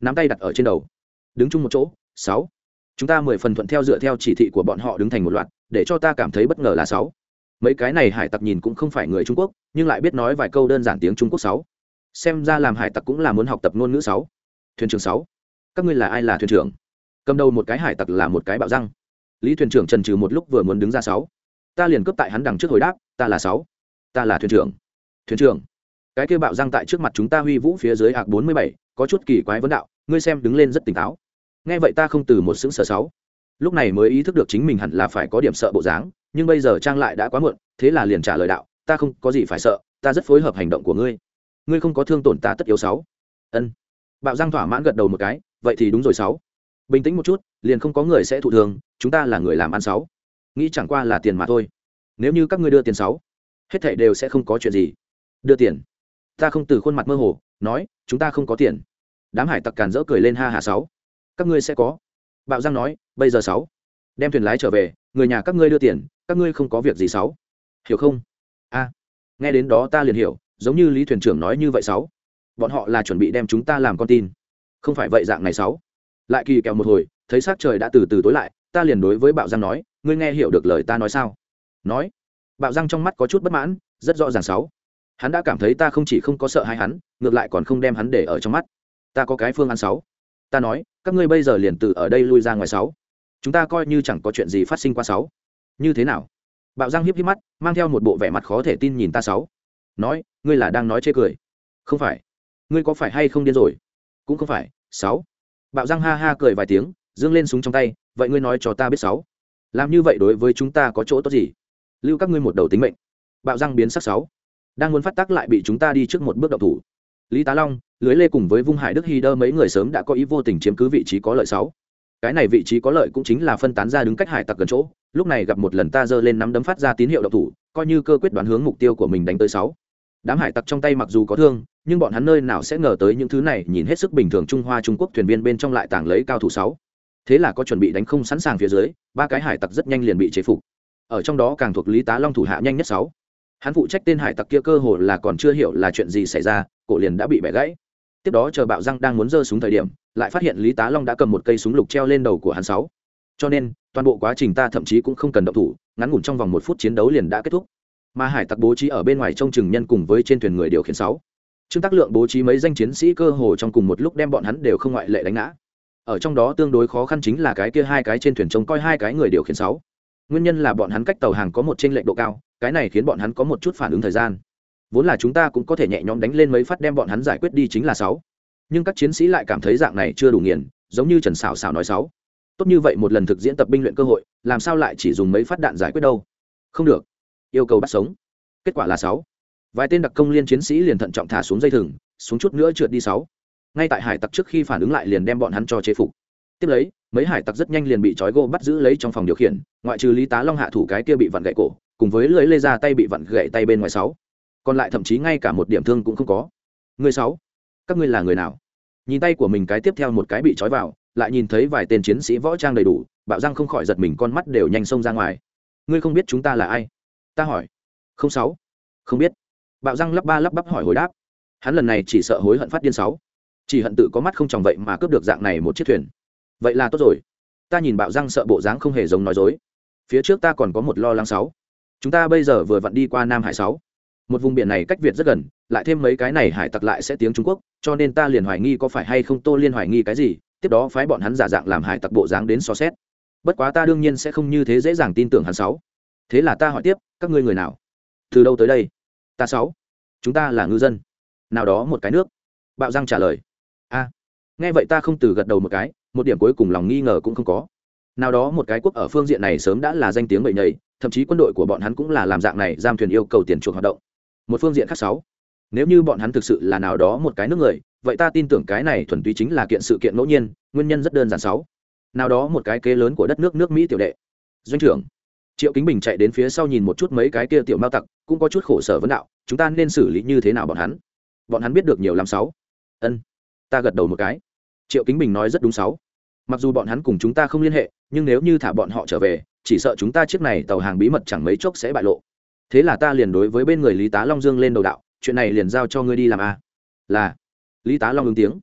Nắm tay đặt ở trên đầu. Đứng chung một chỗ, sáu. Chúng ta mười phần thuận theo dựa theo chỉ thị của bọn họ đứng thành một loạt, để cho ta cảm thấy bất ngờ là sáu. Mấy cái này hải tặc nhìn cũng không phải người trung quốc, nhưng lại biết nói vài câu đơn giản tiếng trung quốc sáu. Xem ra làm hải tặc cũng là muốn học tập ngôn ngữ sáu. Thuyền trưởng sáu. Các ngươi là ai là thuyền trưởng? Cầm đầu một cái hải tặc là một cái bạo răng. Lý thuyền trưởng trần trừ một lúc vừa muốn đứng ra sáu. Ta liền cướp tại hắn đằng trước hồi đáp, ta là sáu. Ta là thuyền trưởng. Thuyền trưởng, cái kia bạo răng tại trước mặt chúng ta huy vũ phía dưới hạc bốn mươi bảy, có chút kỳ quái vấn đạo, ngươi xem đứng lên rất tỉnh táo. Nghe vậy ta không từ một xứng sở sáu. Lúc này mới ý thức được chính mình hẳn là phải có điểm sợ bộ dáng, nhưng bây giờ trang lại đã quá muộn, thế là liền trả lời đạo, ta không có gì phải sợ, ta rất phối hợp hành động của ngươi. Ngươi không có thương tổn ta tất yếu sáu. Ân. Bạo giang thỏa mãn gật đầu một cái, vậy thì đúng rồi sáu bình tĩnh một chút, liền không có người sẽ thụ thường chúng ta là người làm ăn sáu. Nghĩ chẳng qua là tiền mà thôi. Nếu như các ngươi đưa tiền sáu, hết thảy đều sẽ không có chuyện gì. Đưa tiền. Ta không từ khuôn mặt mơ hồ, nói, chúng ta không có tiền. Đám hải tặc càn rỡ cười lên ha hà sáu. Các ngươi sẽ có. Bạo giang nói, bây giờ sáu. Đem thuyền lái trở về, người nhà các ngươi đưa tiền, các ngươi không có việc gì sáu. Hiểu không? A. Nghe đến đó ta liền hiểu, giống như lý thuyền trưởng nói như vậy sáu. Bọn họ là chuẩn bị đem chúng ta làm con tin. Không phải vậy dạng này sáu lại kỳ kèo một hồi, thấy s á c trời đã từ từ tối lại, ta liền đối với bạo giang nói, ngươi nghe hiểu được lời ta nói sao? Nói. Bạo giang trong mắt có chút bất mãn, rất rõ ràng sáu. Hắn đã cảm thấy ta không chỉ không có sợ hai hắn, ngược lại còn không đem hắn để ở trong mắt. Ta có cái phương án sáu. Ta nói, các ngươi bây giờ liền từ ở đây lui ra ngoài sáu. Chúng ta coi như chẳng có chuyện gì phát sinh qua sáu. Như thế nào? Bạo giang hiếp hiếp mắt, mang theo một bộ vẻ mặt khó thể tin nhìn ta sáu. Nói, ngươi là đang nói chê cười. Không phải. Ngươi có phải hay không điên rồi? Cũng không phải. Sáu bạo giang ha ha cười vài tiếng, dương lên súng trong tay, vậy ngươi nói cho ta biết sáu. Làm như vậy đối với chúng ta có chỗ tốt gì? Lưu các ngươi một đầu tính mệnh. Bạo giang biến sắc sáu. Đang muốn phát tác lại bị chúng ta đi trước một bước động thủ. Lý tá long, lưới lê cùng với vung hải đức hy đơ mấy người sớm đã có ý vô tình chiếm cứ vị trí có lợi sáu. Cái này vị trí có lợi cũng chính là phân tán ra đứng cách hải tặc gần chỗ. Lúc này gặp một lần ta giơ lên nắm đấm phát ra tín hiệu động thủ, coi như cơ quyết đoán hướng mục tiêu của mình đánh tới sáu đám hải tặc trong tay mặc dù có thương, nhưng bọn hắn nơi nào sẽ ngờ tới những thứ này, nhìn hết sức bình thường trung hoa trung quốc thuyền viên bên trong lại tàng lấy cao thủ sáu. Thế là có chuẩn bị đánh không sẵn sàng phía dưới, ba cái hải tặc rất nhanh liền bị chế phục. Ở trong đó càng thuộc lý tá long thủ hạ nhanh nhất sáu. Hắn phụ trách tên hải tặc kia cơ hồ là còn chưa hiểu là chuyện gì xảy ra, cổ liền đã bị bẻ gãy. Tiếp đó chờ bạo răng đang muốn giơ súng thời điểm, lại phát hiện lý tá long đã cầm một cây súng lục treo lên đầu của hắn sáu. Cho nên, toàn bộ quá trình ta thậm chí cũng không cần động thủ, ngắn ngủn trong vòng một phút chiến đấu liền đã kết thúc mà hải tặc bố trí ở bên ngoài trông chừng nhân cùng với trên thuyền người điều khiển sáu. Trương tác lượng bố trí mấy danh chiến sĩ cơ hồ trong cùng một lúc đem bọn hắn đều không ngoại lệ đánh ngã. Ở trong đó tương đối khó khăn chính là cái kia hai cái trên thuyền trông coi hai cái người điều khiển sáu. Nguyên nhân là bọn hắn cách tàu hàng có một trên lệnh độ cao, cái này khiến bọn hắn có một chút phản ứng thời gian. Vốn là chúng ta cũng có thể nhẹ nhõm đánh lên mấy phát đem bọn hắn giải quyết đi chính là sáu. Nhưng các chiến sĩ lại cảm thấy dạng này chưa đủ nghiền, giống như trần xảo xảo nói sáu. Tốt như vậy một lần thực diễn tập binh luyện cơ hội, làm sao lại chỉ dùng mấy phát đạn giải quyết đâu? Không được yêu cầu bắt sống. Kết quả là sáu. Vài tên đặc công liên chiến sĩ liền thận trọng thả xuống dây thừng, xuống chút nữa trượt đi sáu. Ngay tại hải tặc trước khi phản ứng lại liền đem bọn hắn cho chế phục. Tiếp lấy, mấy hải tặc rất nhanh liền bị trói gô bắt giữ lấy trong phòng điều khiển, ngoại trừ lý tá long hạ thủ cái kia bị vặn gãy cổ, cùng với lưỡi lê ra tay bị vặn gãy tay bên ngoài sáu. Còn lại thậm chí ngay cả một điểm thương cũng không có. Người sáu, các ngươi là người nào? Nhìn tay của mình cái tiếp theo một cái bị trói vào, lại nhìn thấy vài tên chiến sĩ võ trang đầy đủ, bạo răng không khỏi giật mình, con mắt đều nhanh xông ra ngoài. Ngươi không biết chúng ta là ai? Ta hỏi. Không sáu. Không biết. Bạo răng lắp ba lắp bắp hỏi hồi đáp. Hắn lần này chỉ sợ hối hận phát điên sáu. Chỉ hận tự có mắt không tròng vậy mà cướp được dạng này một chiếc thuyền. Vậy là tốt rồi. Ta nhìn bạo răng sợ bộ dáng không hề giống nói dối. Phía trước ta còn có một lo lắng sáu. Chúng ta bây giờ vừa vặn đi qua nam hải sáu. Một vùng biển này cách việt rất gần, lại thêm mấy cái này hải tặc lại sẽ tiếng trung quốc, cho nên ta liền hoài nghi có phải hay không tô liên hoài nghi cái gì, tiếp đó phái bọn hắn giả dạng làm hải tặc bộ dáng đến so xét. Bất quá ta đương nhiên sẽ không như thế dễ dàng tin tưởng hắn sáu thế là ta hỏi tiếp, các ngươi người nào? Từ đâu tới đây? Ta sáu. Chúng ta là ngư dân. Nào đó một cái nước. Bạo răng trả lời. A. Nghe vậy ta không từ gật đầu một cái, một điểm cuối cùng lòng nghi ngờ cũng không có. Nào đó một cái quốc ở phương diện này sớm đã là danh tiếng bậy nhầy thậm chí quân đội của bọn hắn cũng là làm dạng này giam thuyền yêu cầu tiền chuộc hoạt động. Một phương diện khác sáu. Nếu như bọn hắn thực sự là nào đó một cái nước người, vậy ta tin tưởng cái này thuần túy chính là kiện sự kiện ngẫu nhiên, nguyên nhân rất đơn giản sáu. Nào đó một cái kế lớn của đất nước nước mỹ tiểu đệ. Doanh trưởng triệu kính bình chạy đến phía sau nhìn một chút mấy cái kia tiểu mao tặc, cũng có chút khổ sở vấn đạo, chúng ta nên xử lý như thế nào bọn hắn? Bọn hắn biết được nhiều làm sáu. Ân, ta gật đầu một cái. Triệu kính bình nói rất đúng sáu. Mặc dù bọn hắn cùng chúng ta không liên hệ, nhưng nếu như thả bọn họ trở về, chỉ sợ chúng ta chiếc này tàu hàng bí mật chẳng mấy chốc sẽ bại lộ. Thế là ta liền đối với bên người lý tá long dương lên đầu đạo, chuyện này liền giao cho ngươi đi làm a là, lý tá long ứng tiếng.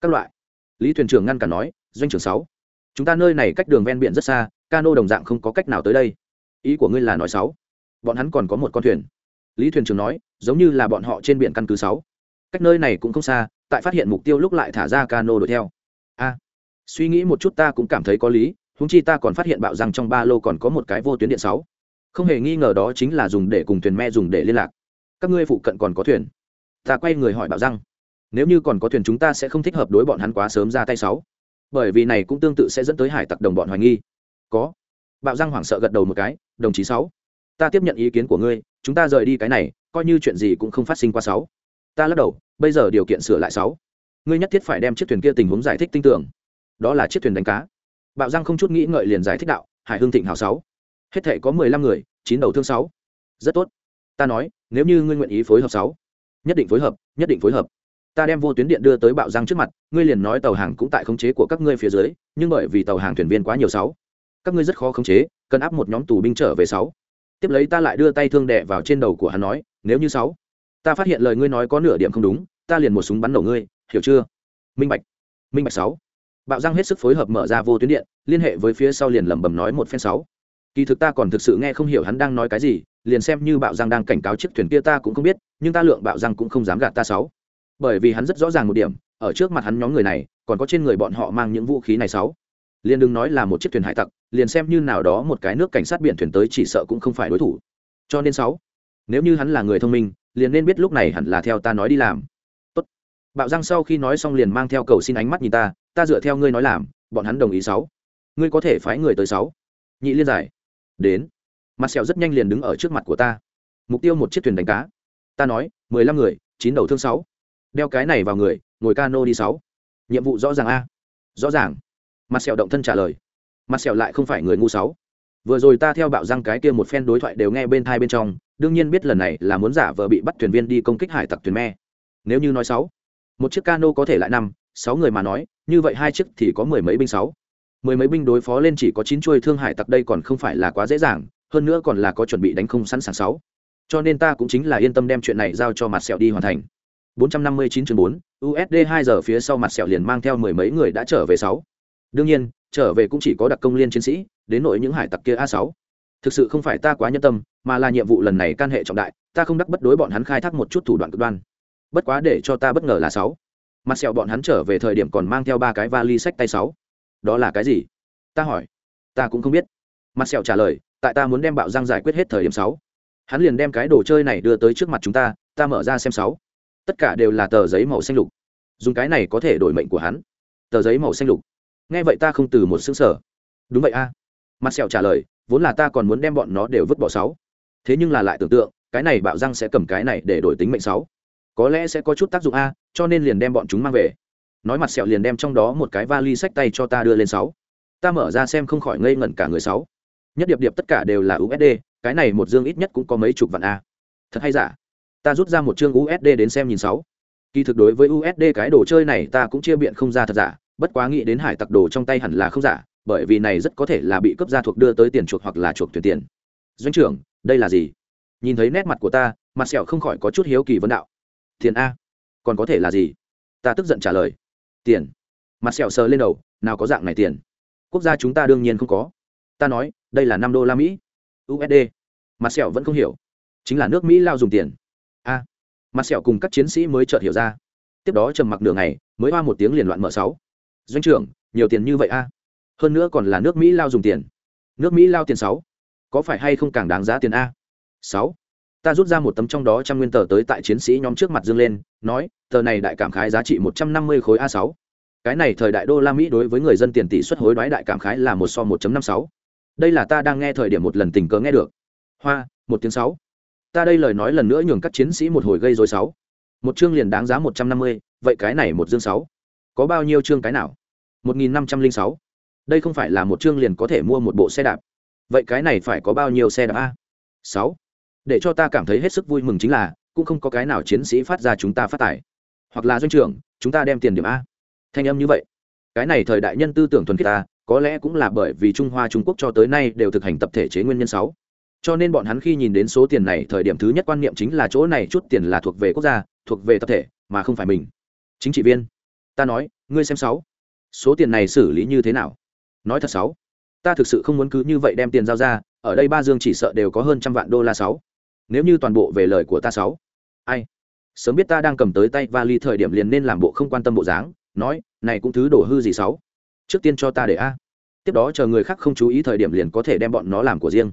Các loại. Lý thuyền trưởng ngăn cản nói, doanh trưởng sáu, chúng ta nơi này cách đường ven biển rất xa, cano đồng dạng không có cách nào tới đây ý của ngươi là nói sáu. Bọn hắn còn có một con thuyền. Lý thuyền trưởng nói, giống như là bọn họ trên biển căn cứ sáu. Cách nơi này cũng không xa, tại phát hiện mục tiêu lúc lại thả ra cano đuổi theo. A, suy nghĩ một chút ta cũng cảm thấy có lý húng chi ta còn phát hiện bạo rằng trong ba lô còn có một cái vô tuyến điện sáu. Không hề nghi ngờ đó chính là dùng để cùng thuyền me dùng để liên lạc. Các ngươi phụ cận còn có thuyền. Ta quay người hỏi bạo răng. Nếu như còn có thuyền chúng ta sẽ không thích hợp đối bọn hắn quá sớm ra tay sáu. Bởi vì này cũng tương tự sẽ dẫn tới hải tặc đồng bọn hoài nghi. Có bạo răng hoảng sợ gật đầu một cái, đồng chí sáu, ta tiếp nhận ý kiến của ngươi, chúng ta rời đi cái này, coi như chuyện gì cũng không phát sinh qua sáu. Ta lắc đầu, bây giờ điều kiện sửa lại sáu. Ngươi nhất thiết phải đem chiếc thuyền kia tình huống giải thích tin tưởng. Đó là chiếc thuyền đánh cá. Bạo răng không chút nghĩ ngợi liền giải thích đạo, hải hương thịnh hào sáu. Hết thể có mười lăm người, chín đầu thương sáu. Rất tốt. Ta nói, nếu như ngươi nguyện ý phối hợp sáu, nhất định phối hợp, nhất định phối hợp. Ta đem vô tuyến điện đưa tới bạo răng trước mặt, ngươi liền nói tàu hàng cũng tại khống chế của các ngươi phía dưới, nhưng bởi vì tàu hàng thuyền viên quá nhiều sáu các ngươi rất khó khống chế cần áp một nhóm tù binh trở về sáu. Tiếp lấy ta lại đưa tay thương đẻ vào trên đầu của hắn nói, nếu như sáu, ta phát hiện lời ngươi nói có nửa điểm không đúng, ta liền một súng bắn nổ ngươi, hiểu chưa? Minh bạch minh bạch sáu. Bạo răng hết sức phối hợp mở ra vô tuyến điện, liên hệ với phía sau liền lẩm bẩm nói một phen sáu. Kỳ thực ta còn thực sự nghe không hiểu hắn đang nói cái gì, liền xem như bạo răng đang cảnh cáo chiếc thuyền kia ta cũng không biết, nhưng ta lượng bạo răng cũng không dám gạt ta sáu. Bởi vì hắn rất rõ ràng một điểm, ở trước mặt hắn nhóm người này, còn có trên người bọn họ mang những vũ khí này sáu liền đừng nói là một chiếc thuyền hải tặc, liền xem như nào đó một cái nước cảnh sát biển thuyền tới chỉ sợ cũng không phải đối thủ. Cho nên sáu, nếu như hắn là người thông minh, liền nên biết lúc này hẳn là theo ta nói đi làm. Tốt. bạo răng sau khi nói xong liền mang theo cầu xin ánh mắt nhìn ta ta dựa theo ngươi nói làm, bọn hắn đồng ý sáu. Ngươi có thể phái người tới sáu. Nhị liên giải. Đến. Mặt sẹo rất nhanh liền đứng ở trước mặt của ta. Mục tiêu một chiếc thuyền đánh cá. Ta nói, mười lăm người, chín đầu thương sáu. Đeo cái này vào người, ngồi cano đi sáu. Nhiệm vụ rõ ràng a. Rõ ràng mặt sẹo động thân trả lời. Mặt sẹo lại không phải người ngu sáu. Vừa rồi ta theo bạo răng cái kia một phen đối thoại đều nghe bên thai bên trong đương nhiên biết lần này là muốn giả vờ bị bắt thuyền viên đi công kích hải tặc thuyền me. Nếu như nói sáu một chiếc cano có thể lại năm sáu người mà nói như vậy hai chiếc thì có mười mấy binh sáu. Mười mấy binh đối phó lên chỉ có chín chuôi thương hải tặc đây còn không phải là quá dễ dàng hơn nữa còn là có chuẩn bị đánh không sẵn sàng sáu. Cho nên ta cũng chính là yên tâm đem chuyện này giao cho mặt sẹo đi hoàn thành. 459 chương 4, USD 2 giờ phía sau mặt sẹo liền mang theo mười mấy người đã trở về 6. Đương nhiên, trở về cũng chỉ có đặc công liên chiến sĩ, đến nội những hải tặc kia A6. Thực sự không phải ta quá nhân tâm, mà là nhiệm vụ lần này can hệ trọng đại, ta không đắc bất đối bọn hắn khai thác một chút thủ đoạn cực đoan. Bất quá để cho ta bất ngờ là sáu Mặt sẹo bọn hắn trở về thời điểm còn mang theo ba cái vali sách tay sáu Đó là cái gì? Ta hỏi. Ta cũng không biết. Mặt sẹo trả lời, tại ta muốn đem bạo giang giải quyết hết thời điểm sáu Hắn liền đem cái đồ chơi này đưa tới trước mặt chúng ta, ta mở ra xem sáu tất cả đều là tờ giấy màu xanh lục dùng cái này có thể đổi mệnh của hắn tờ giấy màu xanh lục nghe vậy ta không từ một xứng sở đúng vậy a. Mặt sẹo trả lời, vốn là ta còn muốn đem bọn nó đều vứt bỏ sáu. Thế nhưng là lại tưởng tượng, cái này bạo răng sẽ cầm cái này để đổi tính mệnh sáu. Có lẽ sẽ có chút tác dụng a, cho nên liền đem bọn chúng mang về. Nói mặt sẹo liền đem trong đó một cái vali sách tay cho ta đưa lên sáu. Ta mở ra xem không khỏi ngây ngẩn cả người sáu. Nhất điệp điệp tất cả đều là usd cái này một dương ít nhất cũng có mấy chục vạn a. Thật hay giả? Ta rút ra một chương usd đến xem nhìn sáu. Kỳ thực đối với usd cái đồ chơi này ta cũng chia biện không ra thật giả bất quá nghĩ đến hải tặc đồ trong tay hẳn là không giả bởi vì này rất có thể là bị cấp gia thuộc đưa tới tiền chuộc hoặc là chuộc tuyển tiền. Doanh trưởng đây là gì? Nhìn thấy nét mặt của ta mặt sẹo không khỏi có chút hiếu kỳ vấn đạo. Tiền a. Còn có thể là gì? Ta tức giận trả lời. Tiền. Mặt sẹo sờ lên đầu nào có dạng này tiền? Quốc gia chúng ta đương nhiên không có. Ta nói đây là năm đô la mỹ. Usd mặt sẹo vẫn không hiểu. Chính là nước mỹ lao dùng tiền. A. Mặt sẹo cùng các chiến sĩ mới chợt hiểu ra. Tiếp đó trầm mặc nửa ngày, mới hoa một tiếng liền loạn mở sáu doanh trưởng, nhiều tiền như vậy a? Hơn nữa còn là nước mỹ lao dùng tiền. Nước mỹ lao tiền sáu. Có phải hay không càng đáng giá tiền a? Sáu. Ta rút ra một tấm trong đó trăm nguyên tờ tới tại chiến sĩ nhóm trước mặt dương lên, nói, tờ này đại cảm khái giá trị một trăm năm mươi khối a sáu. Cái này thời đại đô la mỹ đối với người dân tiền tỷ suất hối đoái đại cảm khái là một so một năm sáu. Đây là ta đang nghe thời điểm một lần tình cờ nghe được. Hoa, một tiếng sáu. Ta đây lời nói lần nữa nhường các chiến sĩ một hồi gây dối sáu. Một chương liền đáng giá một trăm năm mươi, vậy cái này một dương sáu có bao nhiêu chương cái nào? Một nghìn năm trăm linh sáu. Đây không phải là một chương liền có thể mua một bộ xe đạp. Vậy cái này phải có bao nhiêu xe đạp a? Sáu. Để cho ta cảm thấy hết sức vui mừng chính là, cũng không có cái nào chiến sĩ phát ra chúng ta phát tài. Hoặc là doanh trưởng, chúng ta đem tiền điểm a? Thanh âm như vậy. Cái này thời đại nhân tư tưởng thuần khiết ta, có lẽ cũng là bởi vì trung hoa trung quốc cho tới nay đều thực hành tập thể chế nguyên nhân sáu. Cho nên bọn hắn khi nhìn đến số tiền này, thời điểm thứ nhất quan niệm chính là chỗ này chút tiền là thuộc về quốc gia, thuộc về tập thể, mà không phải mình. Chính trị viên ta nói, ngươi xem sáu. Số tiền này xử lý như thế nào? Nói thật sáu. Ta thực sự không muốn cứ như vậy đem tiền giao ra, ở đây ba dương chỉ sợ đều có hơn trăm vạn đô la sáu. Nếu như toàn bộ về lời của ta sáu. Ai? Sớm biết ta đang cầm tới tay vali thời điểm liền nên làm bộ không quan tâm bộ dáng, nói, này cũng thứ đổ hư gì sáu? Trước tiên cho ta để a. Tiếp đó chờ người khác không chú ý thời điểm liền có thể đem bọn nó làm của riêng.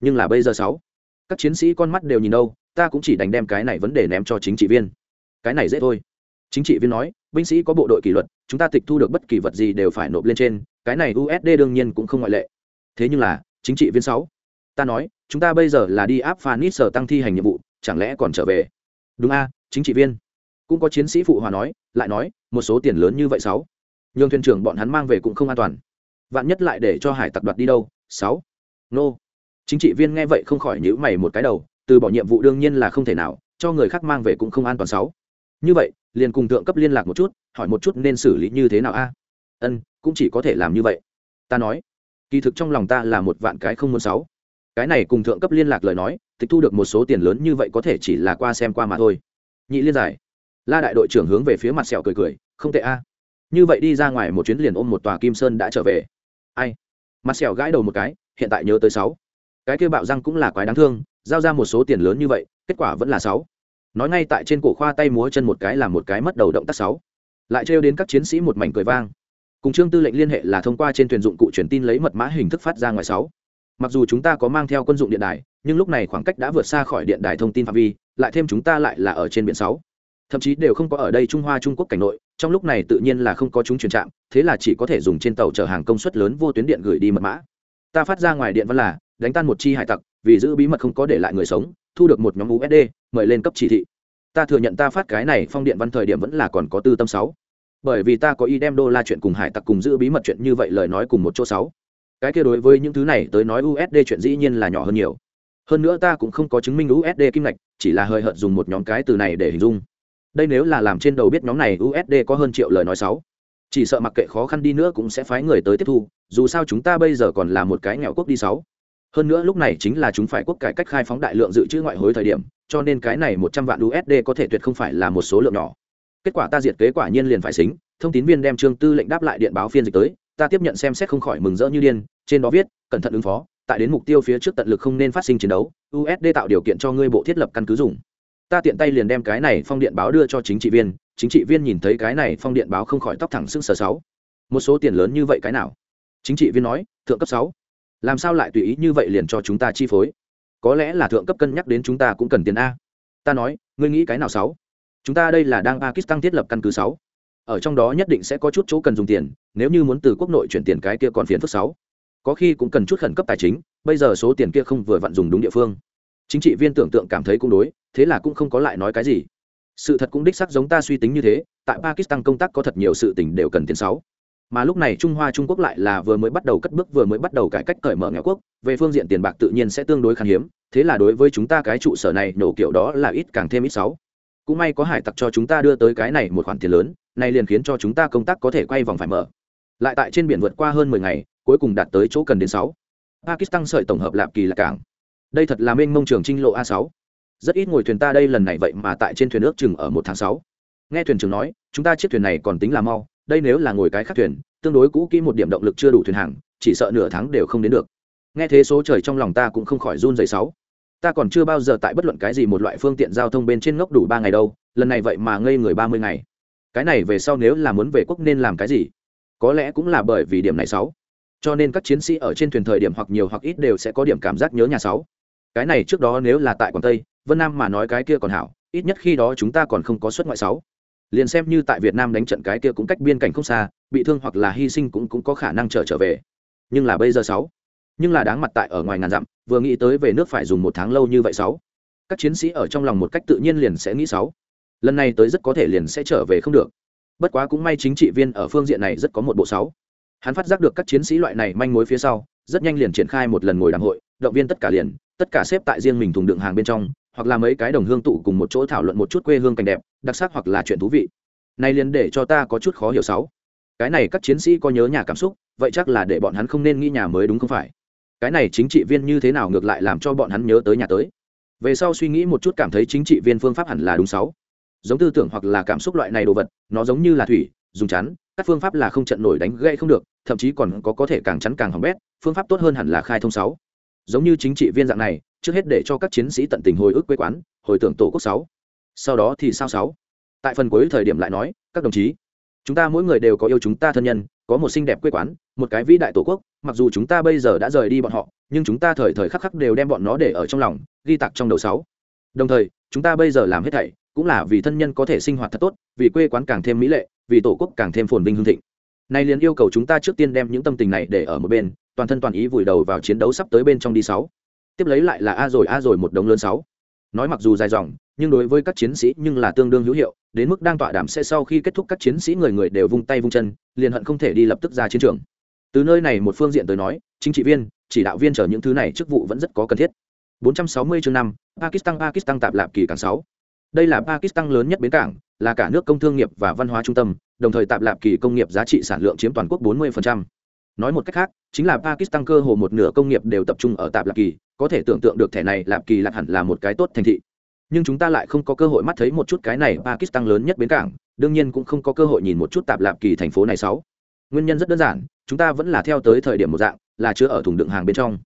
Nhưng là bây giờ sáu, các chiến sĩ con mắt đều nhìn đâu, ta cũng chỉ đành đem cái này vấn đề ném cho chính trị viên. Cái này dễ thôi. Chính trị viên nói binh sĩ có bộ đội kỷ luật, chúng ta tịch thu được bất kỳ vật gì đều phải nộp lên trên, cái này usd đương nhiên cũng không ngoại lệ. Thế nhưng là, chính trị viên sáu, ta nói, chúng ta bây giờ là đi áp phanit sở tăng thi hành nhiệm vụ, chẳng lẽ còn trở về? Đúng a, chính trị viên. Cũng có chiến sĩ phụ hòa nói, lại nói, một số tiền lớn như vậy sáu. Nhường thuyền trưởng bọn hắn mang về cũng không an toàn. Vạn nhất lại để cho hải tặc đoạt đi đâu, sáu. Nô. Chính trị viên nghe vậy không khỏi nhữ mày một cái đầu, từ bỏ nhiệm vụ đương nhiên là không thể nào, cho người khác mang về cũng không an toàn sáu. Như vậy liền cùng thượng cấp liên lạc một chút, hỏi một chút nên xử lý như thế nào a? Ân, cũng chỉ có thể làm như vậy. Ta nói, kỳ thực trong lòng ta là một vạn cái không muốn sáu. Cái này cùng thượng cấp liên lạc lời nói, tịch thu được một số tiền lớn như vậy có thể chỉ là qua xem qua mà thôi. Nhị liên giải, la đại đội trưởng hướng về phía mặt sẹo cười cười, không tệ a. Như vậy đi ra ngoài một chuyến liền ôm một tòa kim sơn đã trở về. Ai? Mặt sẹo gãi đầu một cái, hiện tại nhớ tới sáu. Cái kia bạo răng cũng là quái đáng thương, giao ra một số tiền lớn như vậy, kết quả vẫn là sáu nói ngay tại trên cổ khoa tay múa chân một cái là một cái mất đầu động tác sáu. Lại trêu đến các chiến sĩ một mảnh cười vang. Cùng trương tư lệnh liên hệ là thông qua trên thuyền dụng cụ truyền tin lấy mật mã hình thức phát ra ngoài sáu. Mặc dù chúng ta có mang theo quân dụng điện đài, nhưng lúc này khoảng cách đã vượt xa khỏi điện đài thông tin phạm vi, lại thêm chúng ta lại là ở trên biển sáu. Thậm chí đều không có ở đây trung hoa trung quốc cảnh nội, trong lúc này tự nhiên là không có chúng truyền trạm, thế là chỉ có thể dùng trên tàu chở hàng công suất lớn vô tuyến điện gửi đi mật mã. Ta phát ra ngoài điện văn là, đánh tan một chi hải tặc, vì giữ bí mật không có để lại người sống, thu được một nhóm usd mời lên cấp chỉ thị. Ta thừa nhận ta phát cái này phong điện văn thời điểm vẫn là còn có tư tâm sáu. Bởi vì ta có ý đem đô la chuyện cùng hải tặc cùng giữ bí mật chuyện như vậy lời nói cùng một chỗ sáu. Cái kia đối với những thứ này tới nói usd chuyện dĩ nhiên là nhỏ hơn nhiều. Hơn nữa ta cũng không có chứng minh usd kim ngạch, chỉ là hơi hợt dùng một nhóm cái từ này để hình dung. Đây nếu là làm trên đầu biết nhóm này usd có hơn triệu lời nói sáu. Chỉ sợ mặc kệ khó khăn đi nữa cũng sẽ phái người tới tiếp thu, dù sao chúng ta bây giờ còn là một cái nghèo quốc đi sáu. Hơn nữa lúc này chính là chúng phải quốc cải cách khai phóng đại lượng dự trữ ngoại hối thời điểm cho nên cái này một trăm vạn usd có thể tuyệt không phải là một số lượng nhỏ. Kết quả ta diệt kế quả nhiên liền phải xính, thông tín viên đem trương tư lệnh đáp lại điện báo phiên dịch tới, ta tiếp nhận xem xét không khỏi mừng rỡ như điên, trên đó viết, cẩn thận ứng phó, tại đến mục tiêu phía trước tận lực không nên phát sinh chiến đấu usd tạo điều kiện cho ngươi bộ thiết lập căn cứ dùng. Ta tiện tay liền đem cái này phong điện báo đưa cho chính trị viên, chính trị viên nhìn thấy cái này phong điện báo không khỏi tóc thẳng sưng sờ sáu. Một số tiền lớn như vậy cái nào? Chính trị viên nói, thượng cấp sáu. Làm sao lại tùy ý như vậy liền cho chúng ta chi phối? Có lẽ là thượng cấp cân nhắc đến chúng ta cũng cần tiền a. Ta nói, ngươi nghĩ cái nào sáu? Chúng ta đây là đang pakistan thiết lập căn cứ sáu. Ở trong đó nhất định sẽ có chút chỗ cần dùng tiền, nếu như muốn từ quốc nội chuyển tiền cái kia còn phiền phức sáu. Có khi cũng cần chút khẩn cấp tài chính, bây giờ số tiền kia không vừa vặn dùng đúng địa phương. Chính trị viên tưởng tượng cảm thấy cũng đối, thế là cũng không có lại nói cái gì. Sự thật cũng đích sắc giống ta suy tính như thế, tại pakistan công tác có thật nhiều sự tình đều cần tiền sáu mà lúc này trung hoa trung quốc lại là vừa mới bắt đầu cất bước, vừa mới bắt đầu cải cách cởi mở nghèo quốc, về phương diện tiền bạc tự nhiên sẽ tương đối khan hiếm, thế là đối với chúng ta cái trụ sở này nổ kiểu đó là ít càng thêm ít sáu cũng may có hải tặc cho chúng ta đưa tới cái này một khoản tiền lớn này liền khiến cho chúng ta công tác có thể quay vòng phải mở. Lại tại trên biển vượt qua hơn mười ngày, cuối cùng đạt tới chỗ cần đến sáu. Pakistan sợi tổng hợp lạp kỳ là cảng. Đây thật là mênh mông trường trinh lộ a sáu. Rất ít ngồi thuyền ta đây lần này vậy mà tại trên thuyền ước chừng ở một tháng sáu. Nghe thuyền trưởng nói, chúng ta chiếc thuyền này còn tính là mau đây nếu là ngồi cái khác thuyền, tương đối cũ kỹ một điểm động lực chưa đủ thuyền hàng, chỉ sợ nửa tháng đều không đến được. Nghe thế số trời trong lòng ta cũng không khỏi run dày sáu. Ta còn chưa bao giờ tại bất luận cái gì một loại phương tiện giao thông bên trên ngốc đủ ba ngày đâu, lần này vậy mà ngây người ba mươi ngày. Cái này về sau nếu là muốn về quốc nên làm cái gì? Có lẽ cũng là bởi vì điểm này sáu. Cho nên các chiến sĩ ở trên thuyền thời điểm hoặc nhiều hoặc ít đều sẽ có điểm cảm giác nhớ nhà sáu. Cái này trước đó nếu là tại quảng tây, vân nam mà nói cái kia còn hảo, ít nhất khi đó chúng ta còn không có xuất ngoại sáu liền xem như tại việt nam đánh trận cái kia cũng cách biên cảnh không xa, bị thương hoặc là hy sinh cũng cũng có khả năng trở trở về. Nhưng là bây giờ sáu, nhưng là đáng mặt tại ở ngoài ngàn dặm, vừa nghĩ tới về nước phải dùng một tháng lâu như vậy sáu. Các chiến sĩ ở trong lòng một cách tự nhiên liền sẽ nghĩ sáu. Lần này tới rất có thể liền sẽ trở về không được. Bất quá cũng may chính trị viên ở phương diện này rất có một bộ sáu. Hắn phát giác được các chiến sĩ loại này manh mối phía sau, rất nhanh liền triển khai một lần ngồi đàm hội, động viên tất cả liền, tất cả xếp tại riêng mình thùng đựng hàng bên trong hoặc là mấy cái đồng hương tụ cùng một chỗ thảo luận một chút quê hương cảnh đẹp, đặc sắc hoặc là chuyện thú vị. Nay liền để cho ta có chút khó hiểu sáu. Cái này các chiến sĩ có nhớ nhà cảm xúc, vậy chắc là để bọn hắn không nên nghĩ nhà mới đúng không phải? Cái này chính trị viên như thế nào ngược lại làm cho bọn hắn nhớ tới nhà tới? Về sau suy nghĩ một chút cảm thấy chính trị viên phương pháp hẳn là đúng sáu. Giống tư tưởng hoặc là cảm xúc loại này đồ vật, nó giống như là thủy, dùng chắn, các phương pháp là không trận nổi đánh gây không được, thậm chí còn có có thể càng chắn càng hỏng bét, phương pháp tốt hơn hẳn là khai thông sáu giống như chính trị viên dạng này, trước hết để cho các chiến sĩ tận tình hồi ức quê quán, hồi tưởng tổ quốc sáu. Sau đó thì sao sáu? Tại phần cuối thời điểm lại nói, các đồng chí, chúng ta mỗi người đều có yêu chúng ta thân nhân, có một xinh đẹp quê quán, một cái vĩ đại tổ quốc, mặc dù chúng ta bây giờ đã rời đi bọn họ, nhưng chúng ta thời thời khắc khắc đều đem bọn nó để ở trong lòng, ghi tặc trong đầu sáu. Đồng thời, chúng ta bây giờ làm hết thảy, cũng là vì thân nhân có thể sinh hoạt thật tốt, vì quê quán càng thêm mỹ lệ, vì tổ quốc càng thêm phồn vinh hương thịnh. Nay liền yêu cầu chúng ta trước tiên đem những tâm tình này để ở một bên toàn thân toàn ý vùi đầu vào chiến đấu sắp tới bên trong đi sáu tiếp lấy lại là a rồi a rồi một đống lớn sáu nói mặc dù dài dòng nhưng đối với các chiến sĩ nhưng là tương đương hữu hiệu đến mức đang tọa đảm sẽ sau khi kết thúc các chiến sĩ người người đều vung tay vung chân liền hận không thể đi lập tức ra chiến trường từ nơi này một phương diện tới nói chính trị viên chỉ đạo viên trở những thứ này chức vụ vẫn rất có cần thiết 460 chương năm Pakistan Pakistan tạp lạp kỳ cảng 6. Đây là Pakistan lớn nhất bến cảng, là cả nước công thương nghiệp và văn hóa trung tâm, đồng thời tạp lạp kỳ công nghiệp giá trị sản lượng chiếm toàn quốc 40%. Nói một cách khác, chính là Pakistan cơ hồ một nửa công nghiệp đều tập trung ở tạp lạp kỳ, có thể tưởng tượng được thẻ này lạp kỳ lạc hẳn là một cái tốt thành thị. Nhưng chúng ta lại không có cơ hội mắt thấy một chút cái này Pakistan lớn nhất bến cảng, đương nhiên cũng không có cơ hội nhìn một chút tạp lạp kỳ thành phố này sáu. Nguyên nhân rất đơn giản, chúng ta vẫn là theo tới thời điểm một dạng, là chưa ở thùng đựng hàng bên trong.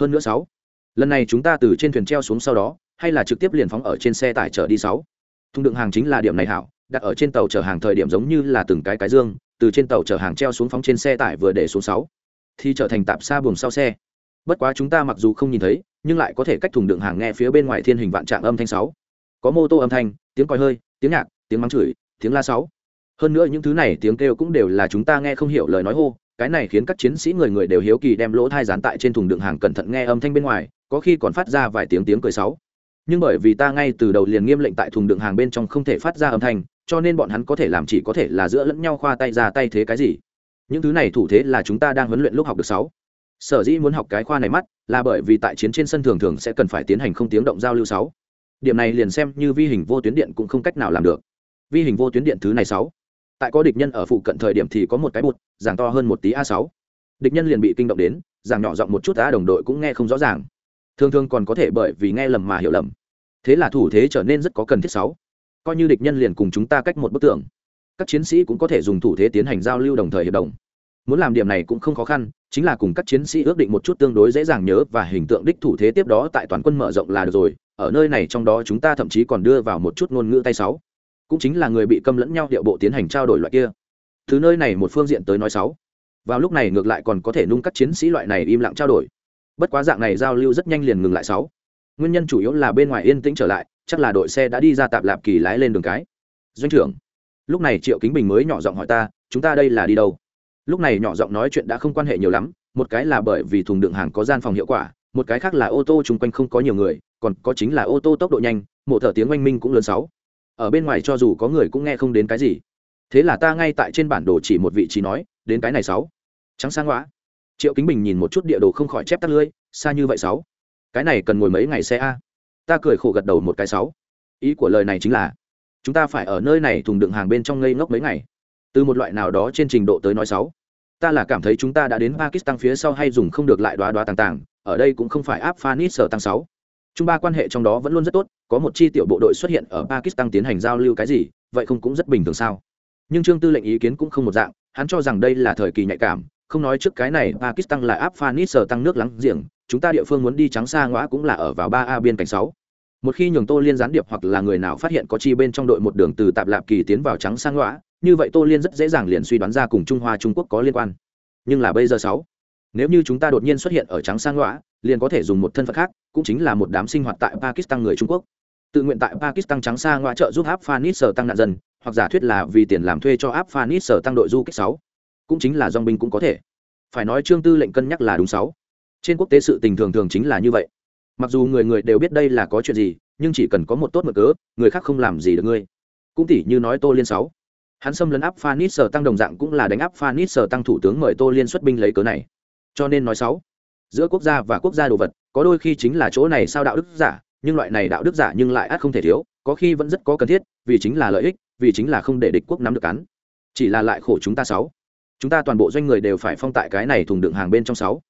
Hơn nữa sáu, lần này chúng ta từ trên thuyền treo xuống sau đó, hay là trực tiếp liền phóng ở trên xe tải chở đi sáu. Thùng đựng hàng chính là điểm này hảo, đặt ở trên tàu chở hàng thời điểm giống như là từng cái cái dương, từ trên tàu chở hàng treo xuống phóng trên xe tải vừa để xuống sáu, thì trở thành tạp xa buồng sau xe. Bất quá chúng ta mặc dù không nhìn thấy, nhưng lại có thể cách thùng đựng hàng nghe phía bên ngoài thiên hình vạn trạng âm thanh sáu. Có mô tô âm thanh, tiếng còi hơi, tiếng nhạc, tiếng mắng chửi, tiếng la sáu. Hơn nữa những thứ này tiếng kêu cũng đều là chúng ta nghe không hiểu lời nói hô, cái này khiến các chiến sĩ người người đều hiếu kỳ đem lỗ thai dán tại trên thùng đựng hàng cẩn thận nghe âm thanh bên ngoài, có khi còn phát ra vài tiếng tiếng cười sáu. Nhưng bởi vì ta ngay từ đầu liền nghiêm lệnh tại thùng đựng hàng bên trong không thể phát ra âm thanh, cho nên bọn hắn có thể làm chỉ có thể là giữa lẫn nhau khoa tay ra tay thế cái gì. Những thứ này thủ thế là chúng ta đang huấn luyện lúc học được sáu. Sở dĩ muốn học cái khoa này mắt, là bởi vì tại chiến trên sân thường thường sẽ cần phải tiến hành không tiếng động giao lưu sáu. Điểm này liền xem như vi hình vô tuyến điện cũng không cách nào làm được. Vi hình vô tuyến điện thứ này sáu. Tại có địch nhân ở phụ cận thời điểm thì có một cái bụt, giảng to hơn một tí a sáu. Địch nhân liền bị kinh động đến, giảng nhỏ giọng một chút a đồng đội cũng nghe không rõ ràng. Thường thường còn có thể bởi vì nghe lầm mà hiểu lầm. Thế là thủ thế trở nên rất có cần thiết sáu coi như địch nhân liền cùng chúng ta cách một bức tường. Các chiến sĩ cũng có thể dùng thủ thế tiến hành giao lưu đồng thời hiệp đồng. Muốn làm điểm này cũng không khó khăn, chính là cùng các chiến sĩ ước định một chút tương đối dễ dàng nhớ và hình tượng đích thủ thế tiếp đó tại toàn quân mở rộng là được rồi, ở nơi này trong đó chúng ta thậm chí còn đưa vào một chút ngôn ngữ tay sáu. Cũng chính là người bị câm lẫn nhau điệu bộ tiến hành trao đổi loại kia. Thứ nơi này một phương diện tới nói sáu. Vào lúc này ngược lại còn có thể nung các chiến sĩ loại này im lặng trao đổi. Bất quá dạng này giao lưu rất nhanh liền ngừng lại sáu nguyên nhân chủ yếu là bên ngoài yên tĩnh trở lại, chắc là đội xe đã đi ra tạp lạp kỳ lái lên đường cái. Doanh trưởng, lúc này triệu kính bình mới nhỏ giọng hỏi ta, chúng ta đây là đi đâu? Lúc này nhỏ giọng nói chuyện đã không quan hệ nhiều lắm, một cái là bởi vì thùng đựng hàng có gian phòng hiệu quả, một cái khác là ô tô chung quanh không có nhiều người, còn có chính là ô tô tốc độ nhanh mộ thở tiếng oanh minh cũng lớn sáu. Ở bên ngoài cho dù có người cũng nghe không đến cái gì. Thế là ta ngay tại trên bản đồ chỉ một vị trí nói, đến cái này sáu. Trắng sang ngoã triệu kính bình nhìn một chút địa đồ không khỏi chép tắt lưỡi, xa như vậy sáu cái này cần ngồi mấy ngày xe a? Ta cười khổ gật đầu một cái sáu. Ý của lời này chính là, chúng ta phải ở nơi này thùng đựng hàng bên trong ngây ngốc mấy ngày. Từ một loại nào đó trên trình độ tới nói sáu. Ta là cảm thấy chúng ta đã đến pakistan phía sau hay dùng không được lại đoá đoá tàng tàng, ở đây cũng không phải áp phanit sở tăng sáu. Chúng ba quan hệ trong đó vẫn luôn rất tốt, có một chi tiểu bộ đội xuất hiện ở pakistan tiến hành giao lưu cái gì, vậy không cũng rất bình thường sao? Nhưng trương tư lệnh ý kiến cũng không một dạng, hắn cho rằng đây là thời kỳ nhạy cảm, không nói trước cái này pakistan là áp phanit sở tăng nước lắng giềng chúng ta địa phương muốn đi trắng xa ngõ cũng là ở vào ba a biên cảnh sáu. Một khi nhường tô liên gián điệp hoặc là người nào phát hiện có chi bên trong đội một đường từ tạp lạp kỳ tiến vào trắng sang ngõ, như vậy tô liên rất dễ dàng liền suy đoán ra cùng trung hoa trung quốc có liên quan. Nhưng là bây giờ sáu, nếu như chúng ta đột nhiên xuất hiện ở trắng sang ngõ, liền có thể dùng một thân phận khác, cũng chính là một đám sinh hoạt tại pakistan người trung quốc. Tự nguyện tại pakistan trắng sang ngõ trợ giúp áp phanis sở tăng nạn dân, hoặc giả thuyết là vì tiền làm thuê cho áp phanis sở tăng đội du kích sáu, cũng chính là dòng binh cũng có thể. Phải nói trương tư lệnh cân nhắc là đúng sáu trên quốc tế sự tình thường thường chính là như vậy. Mặc dù người người đều biết đây là có chuyện gì, nhưng chỉ cần có một tốt mực cớ, người khác không làm gì được ngươi. Cũng tỉ như nói tô liên sáu. Hắn xâm lấn áp phanit sở tăng đồng dạng cũng là đánh áp phanit sở tăng thủ tướng mời tô liên xuất binh lấy cớ này. Cho nên nói sáu, giữa quốc gia và quốc gia đồ vật, có đôi khi chính là chỗ này sao đạo đức giả, nhưng loại này đạo đức giả nhưng lại ắt không thể thiếu, có khi vẫn rất có cần thiết, vì chính là lợi ích, vì chính là không để địch quốc nắm được cắn. Chỉ là lại khổ chúng ta sáu. Chúng ta toàn bộ doanh người đều phải phong tại cái này thùng đựng hàng bên trong sáu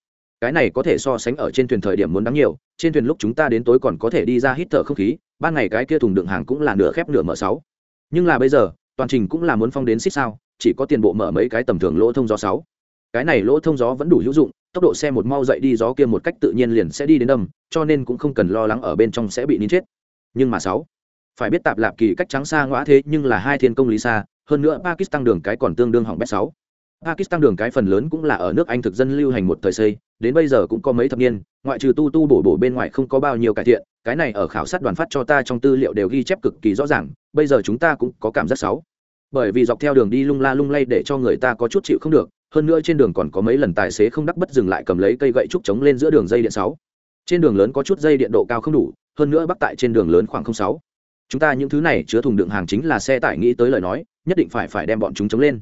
cái này có thể so sánh ở trên thuyền thời điểm muốn đáng nhiều, trên thuyền lúc chúng ta đến tối còn có thể đi ra hít thở không khí, ban ngày cái kia thùng đựng hàng cũng là nửa khép nửa mở sáu. Nhưng là bây giờ, toàn trình cũng là muốn phong đến xích sao, chỉ có tiền bộ mở mấy cái tầm thường lỗ thông gió sáu. Cái này lỗ thông gió vẫn đủ hữu dụng, tốc độ xe một mau dậy đi gió kia một cách tự nhiên liền sẽ đi đến đâm, cho nên cũng không cần lo lắng ở bên trong sẽ bị nín chết. Nhưng mà sáu, phải biết tạp lạp kỳ cách trắng xa ngõa thế nhưng là hai thiên công lý xa, hơn nữa pakistan đường cái còn tương đương hỏng bét sáu. Pakistan đường cái phần lớn cũng là ở nước anh thực dân lưu hành một thời xây đến bây giờ cũng có mấy thập niên, ngoại trừ tu tu bổ bổ bên ngoài không có bao nhiêu cải thiện, cái này ở khảo sát đoàn phát cho ta trong tư liệu đều ghi chép cực kỳ rõ ràng, bây giờ chúng ta cũng có cảm giác xấu. Bởi vì dọc theo đường đi lung la lung lay để cho người ta có chút chịu không được, hơn nữa trên đường còn có mấy lần tài xế không đắc bất dừng lại cầm lấy cây gậy trúc chống lên giữa đường dây điện sáu. Trên đường lớn có chút dây điện độ cao không đủ, hơn nữa bắc tại trên đường lớn khoảng không sáu. Chúng ta những thứ này chứa thùng đựng hàng chính là xe tải nghĩ tới lời nói, nhất định phải phải đem bọn chúng chống lên.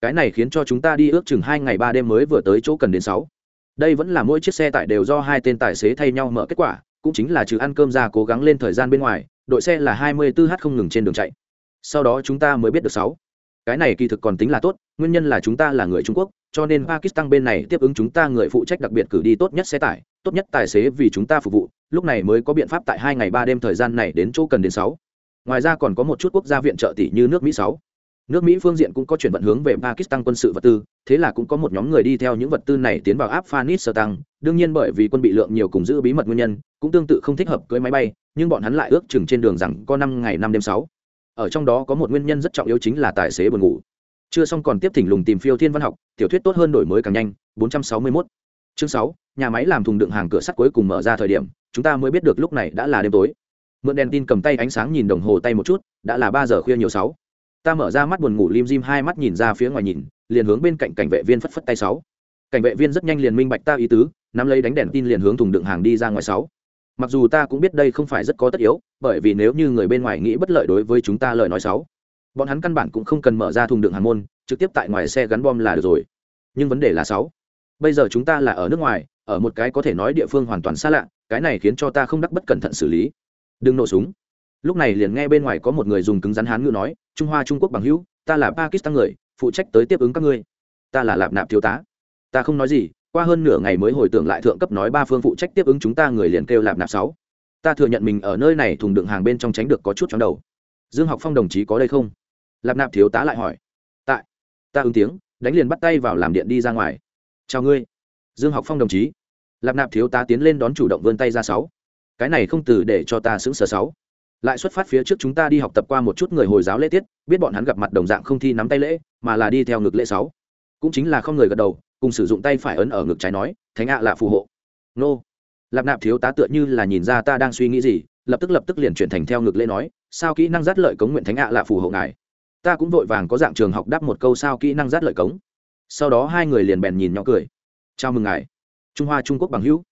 Cái này khiến cho chúng ta đi ước chừng hai ngày ba đêm mới vừa tới chỗ cần đến sáu đây vẫn là mỗi chiếc xe tải đều do hai tên tài xế thay nhau mở kết quả, cũng chính là trừ ăn cơm ra cố gắng lên thời gian bên ngoài, đội xe là hai mươi 24h không ngừng trên đường chạy. Sau đó chúng ta mới biết được sáu. Cái này kỳ thực còn tính là tốt, nguyên nhân là chúng ta là người trung quốc, cho nên pakistan bên này tiếp ứng chúng ta người phụ trách đặc biệt cử đi tốt nhất xe tải, tốt nhất tài xế vì chúng ta phục vụ, lúc này mới có biện pháp tại hai ngày ba đêm thời gian này đến chỗ cần đến sáu. Ngoài ra còn có một chút quốc gia viện trợ tỷ như nước mỹ sáu nước mỹ phương diện cũng có chuyển vận hướng về pakistan quân sự vật tư thế là cũng có một nhóm người đi theo những vật tư này tiến vào afghanistan. Đương nhiên bởi vì quân bị lượng nhiều cùng giữ bí mật nguyên nhân cũng tương tự không thích hợp cưới máy bay nhưng bọn hắn lại ước chừng trên đường rằng có năm ngày năm đêm sáu. Ở trong đó có một nguyên nhân rất trọng yếu chính là tài xế buồn ngủ. Chưa xong còn tiếp thỉnh lùng tìm phiêu thiên văn học tiểu thuyết tốt hơn đổi mới càng nhanh 461. chương 6, nhà máy làm thùng đựng hàng cửa sắt cuối cùng mở ra thời điểm chúng ta mới biết được lúc này đã là đêm tối. Mượn đèn tin cầm tay ánh sáng nhìn đồng hồ tay một chút đã là ba giờ khuya nhiều sáu ta mở ra mắt buồn ngủ lim dim hai mắt nhìn ra phía ngoài nhìn, liền hướng bên cạnh cảnh vệ viên phất phất tay sáu. Cảnh vệ viên rất nhanh liền minh bạch ta ý tứ, nắm lấy đánh đèn tin liền hướng thùng đựng hàng đi ra ngoài sáu. Mặc dù ta cũng biết đây không phải rất có tất yếu, bởi vì nếu như người bên ngoài nghĩ bất lợi đối với chúng ta lời nói sáu. Bọn hắn căn bản cũng không cần mở ra thùng đựng hàng môn, trực tiếp tại ngoài xe gắn bom là được rồi. Nhưng vấn đề là sáu. Bây giờ chúng ta là ở nước ngoài, ở một cái có thể nói địa phương hoàn toàn xa lạ, cái này khiến cho ta không đắc bất cẩn thận xử lý. Đừng nổ súng lúc này liền nghe bên ngoài có một người dùng cứng rắn hán ngữ nói, trung hoa trung quốc bằng hữu, ta là pakistan người, phụ trách tới tiếp ứng các ngươi. Ta là lạp nạp thiếu tá. Ta không nói gì, qua hơn nửa ngày mới hồi tưởng lại thượng cấp nói ba phương phụ trách tiếp ứng chúng ta người liền kêu lạp nạp sáu. Ta thừa nhận mình ở nơi này thùng đựng hàng bên trong tránh được có chút chóng đầu. Dương học phong đồng chí có đây không? Lạp nạp thiếu tá lại hỏi. Tại. Ta ứng tiếng, đánh liền bắt tay vào làm điện đi ra ngoài. Chào ngươi. Dương học phong đồng chí. Lạp nạp thiếu tá tiến lên đón chủ động vươn tay ra sáu. Cái này không từ để cho ta xứng sở sáu lại xuất phát phía trước chúng ta đi học tập qua một chút người hồi giáo lễ tiết, biết bọn hắn gặp mặt đồng dạng không thi nắm tay lễ, mà là đi theo ngực lễ sáu. Cũng chính là không người gật đầu, cùng sử dụng tay phải ấn ở ngực trái nói, thánh ạ, là phù hộ. Nô. Lạp nạp thiếu tá tựa như là nhìn ra ta đang suy nghĩ gì, lập tức lập tức liền chuyển thành theo ngực lễ nói, sao kỹ năng dắt lợi cống nguyện thánh ạ, là phù hộ ngài? Ta cũng vội vàng có dạng trường học đáp một câu, sao kỹ năng dắt lợi cống? Sau đó hai người liền bèn nhìn nhỏ cười. Chào mừng ngài. Trung hoa trung quốc bằng hữu.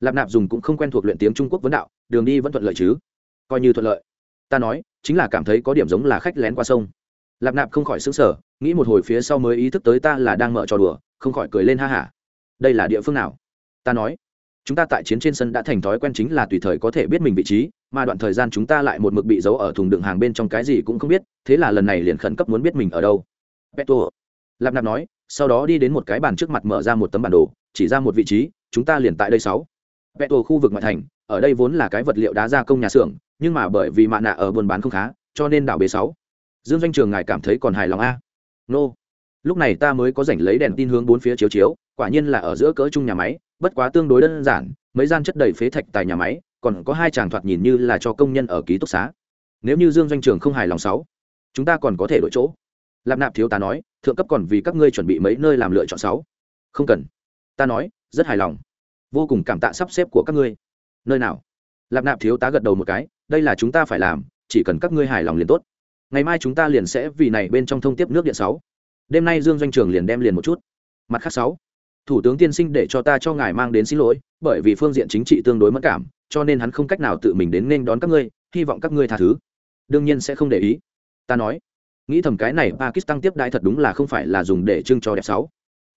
Lạp nạp dùng cũng không quen thuộc luyện tiếng trung quốc vấn đạo, đường đi vẫn thuận lợi chứ? Coi như thuận lợi. Ta nói, chính là cảm thấy có điểm giống là khách lén qua sông. Lạp nạp không khỏi xứng sở nghĩ một hồi phía sau mới ý thức tới ta là đang mở trò đùa, không khỏi cười lên ha hả. Đây là địa phương nào? Ta nói, chúng ta tại chiến trên sân đã thành thói quen chính là tùy thời có thể biết mình vị trí, mà đoạn thời gian chúng ta lại một mực bị giấu ở thùng đựng hàng bên trong cái gì cũng không biết, thế là lần này liền khẩn cấp muốn biết mình ở đâu. Petto lạp nạp nói, sau đó đi đến một cái bàn trước mặt mở ra một tấm bản đồ, chỉ ra một vị trí, chúng ta liền tại đây sáu. Petto khu vực ngoại thành, ở đây vốn là cái vật liệu đá gia công nhà xưởng nhưng mà bởi vì mạ nạ ở buôn bán không khá, cho nên đảo b sáu. Dương doanh trường ngài cảm thấy còn hài lòng a? Nô. Lúc này ta mới có rảnh lấy đèn tin hướng bốn phía chiếu chiếu, quả nhiên là ở giữa cỡ chung nhà máy, bất quá tương đối đơn giản, mấy gian chất đầy phế thạch tại nhà máy, còn có hai chàng thoạt nhìn như là cho công nhân ở ký túc xá. Nếu như dương doanh trường không hài lòng sáu, chúng ta còn có thể đổi chỗ. Lạp nạp thiếu tá nói, thượng cấp còn vì các ngươi chuẩn bị mấy nơi làm lựa chọn sáu. Không cần. Ta nói, rất hài lòng. Vô cùng cảm tạ sắp xếp của các ngươi. Nơi nào? Lạp nạp thiếu tá gật đầu một cái đây là chúng ta phải làm, chỉ cần các ngươi hài lòng liền tốt. Ngày mai chúng ta liền sẽ vì này bên trong thông tiếp nước điện sáu. Đêm nay dương doanh trường liền đem liền một chút. Mặt khác sáu. Thủ tướng tiên sinh để cho ta cho ngài mang đến xin lỗi, bởi vì phương diện chính trị tương đối mất cảm, cho nên hắn không cách nào tự mình đến nên đón các ngươi, hy vọng các ngươi tha thứ. Đương nhiên sẽ không để ý. Ta nói, nghĩ thầm cái này, pakistan tiếp đại thật đúng là không phải là dùng để trưng cho đẹp sáu.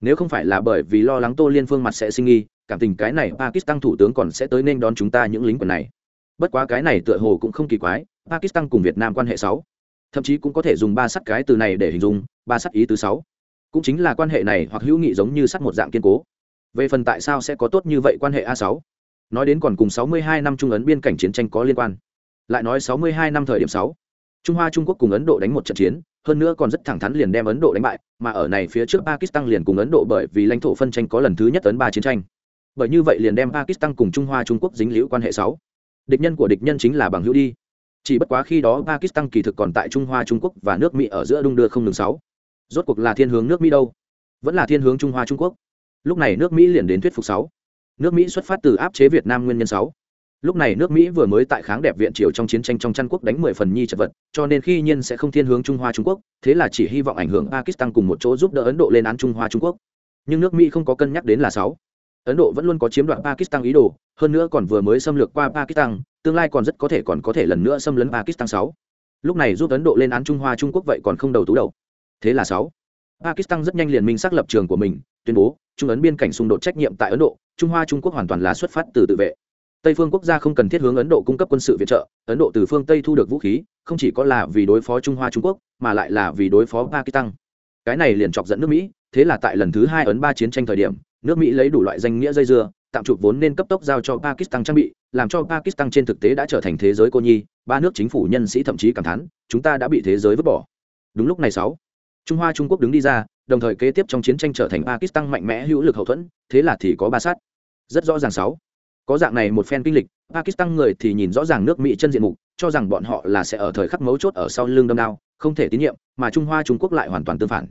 Nếu không phải là bởi vì lo lắng tô liên phương mặt sẽ sinh nghi, cảm tình cái này, pakistan thủ tướng còn sẽ tới nên đón chúng ta những lính quần này bất quá cái này tựa hồ cũng không kỳ quái, pakistan cùng việt nam quan hệ sáu. Thậm chí cũng có thể dùng ba sắt cái từ này để hình dung, ba sắt ý thứ sáu. Cũng chính là quan hệ này hoặc hữu nghị giống như sắt một dạng kiên cố. Về phần tại sao sẽ có tốt như vậy quan hệ a sáu? Nói đến còn cùng 62 năm trung ấn biên cảnh chiến tranh có liên quan. Lại nói 62 năm thời điểm 6. trung hoa trung quốc cùng ấn độ đánh một trận chiến, hơn nữa còn rất thẳng thắn liền đem ấn độ đánh bại, mà ở này phía trước pakistan liền cùng ấn độ bởi vì lãnh thổ phân tranh có lần thứ nhất ấn ba chiến tranh. Bởi như vậy liền đem pakistan cùng trung hoa trung quốc dính liễu quan hệ sáu địch nhân của địch nhân chính là bằng hữu đi. Chỉ bất quá khi đó pakistan kỳ thực còn tại trung hoa trung quốc và nước mỹ ở giữa đung đưa không ngừng sáu. Rốt cuộc là thiên hướng nước mỹ đâu? Vẫn là thiên hướng trung hoa trung quốc. Lúc này nước mỹ liền đến thuyết phục sáu. Nước mỹ xuất phát từ áp chế việt nam nguyên nhân sáu. Lúc này nước mỹ vừa mới tại kháng đẹp viện triều trong chiến tranh trong chăn quốc đánh mười phần nhi chật vật, cho nên khi nhiên sẽ không thiên hướng trung hoa trung quốc, thế là chỉ hy vọng ảnh hưởng pakistan cùng một chỗ giúp đỡ ấn độ lên án trung hoa trung quốc. Nhưng nước mỹ không có cân nhắc đến là sáu ấn độ vẫn luôn có chiếm đoạt pakistan ý đồ, hơn nữa còn vừa mới xâm lược qua pakistan, tương lai còn rất có thể còn có thể lần nữa xâm lấn pakistan sáu. Lúc này giúp ấn độ lên án trung hoa trung quốc vậy còn không đầu tú đầu. Thế là sáu. Pakistan rất nhanh liền minh xác lập trường của mình, tuyên bố, trung ấn biên cảnh xung đột trách nhiệm tại ấn độ, trung hoa trung quốc hoàn toàn là xuất phát từ tự vệ. Tây phương quốc gia không cần thiết hướng ấn độ cung cấp quân sự viện trợ, ấn độ từ phương tây thu được vũ khí, không chỉ có là vì đối phó trung hoa trung quốc, mà lại là vì đối phó pakistan. Cái này liền chọc dẫn nước mỹ, thế là tại lần thứ hai ấn ba chiến tranh thời điểm nước mỹ lấy đủ loại danh nghĩa dây dưa, tạm chụp vốn nên cấp tốc giao cho pakistan trang bị, làm cho pakistan trên thực tế đã trở thành thế giới cô nhi, ba nước chính phủ nhân sĩ thậm chí cảm thán, chúng ta đã bị thế giới vứt bỏ. Đúng lúc này sáu, trung hoa trung quốc đứng đi ra, đồng thời kế tiếp trong chiến tranh trở thành pakistan mạnh mẽ hữu lực hậu thuẫn, thế là thì có ba sát. Rất rõ ràng sáu, có dạng này một phen kinh lịch, pakistan người thì nhìn rõ ràng nước mỹ chân diện mục, cho rằng bọn họ là sẽ ở thời khắc mấu chốt ở sau lưng đâm đao, không thể tín nhiệm, mà trung hoa trung quốc lại hoàn toàn tương phản.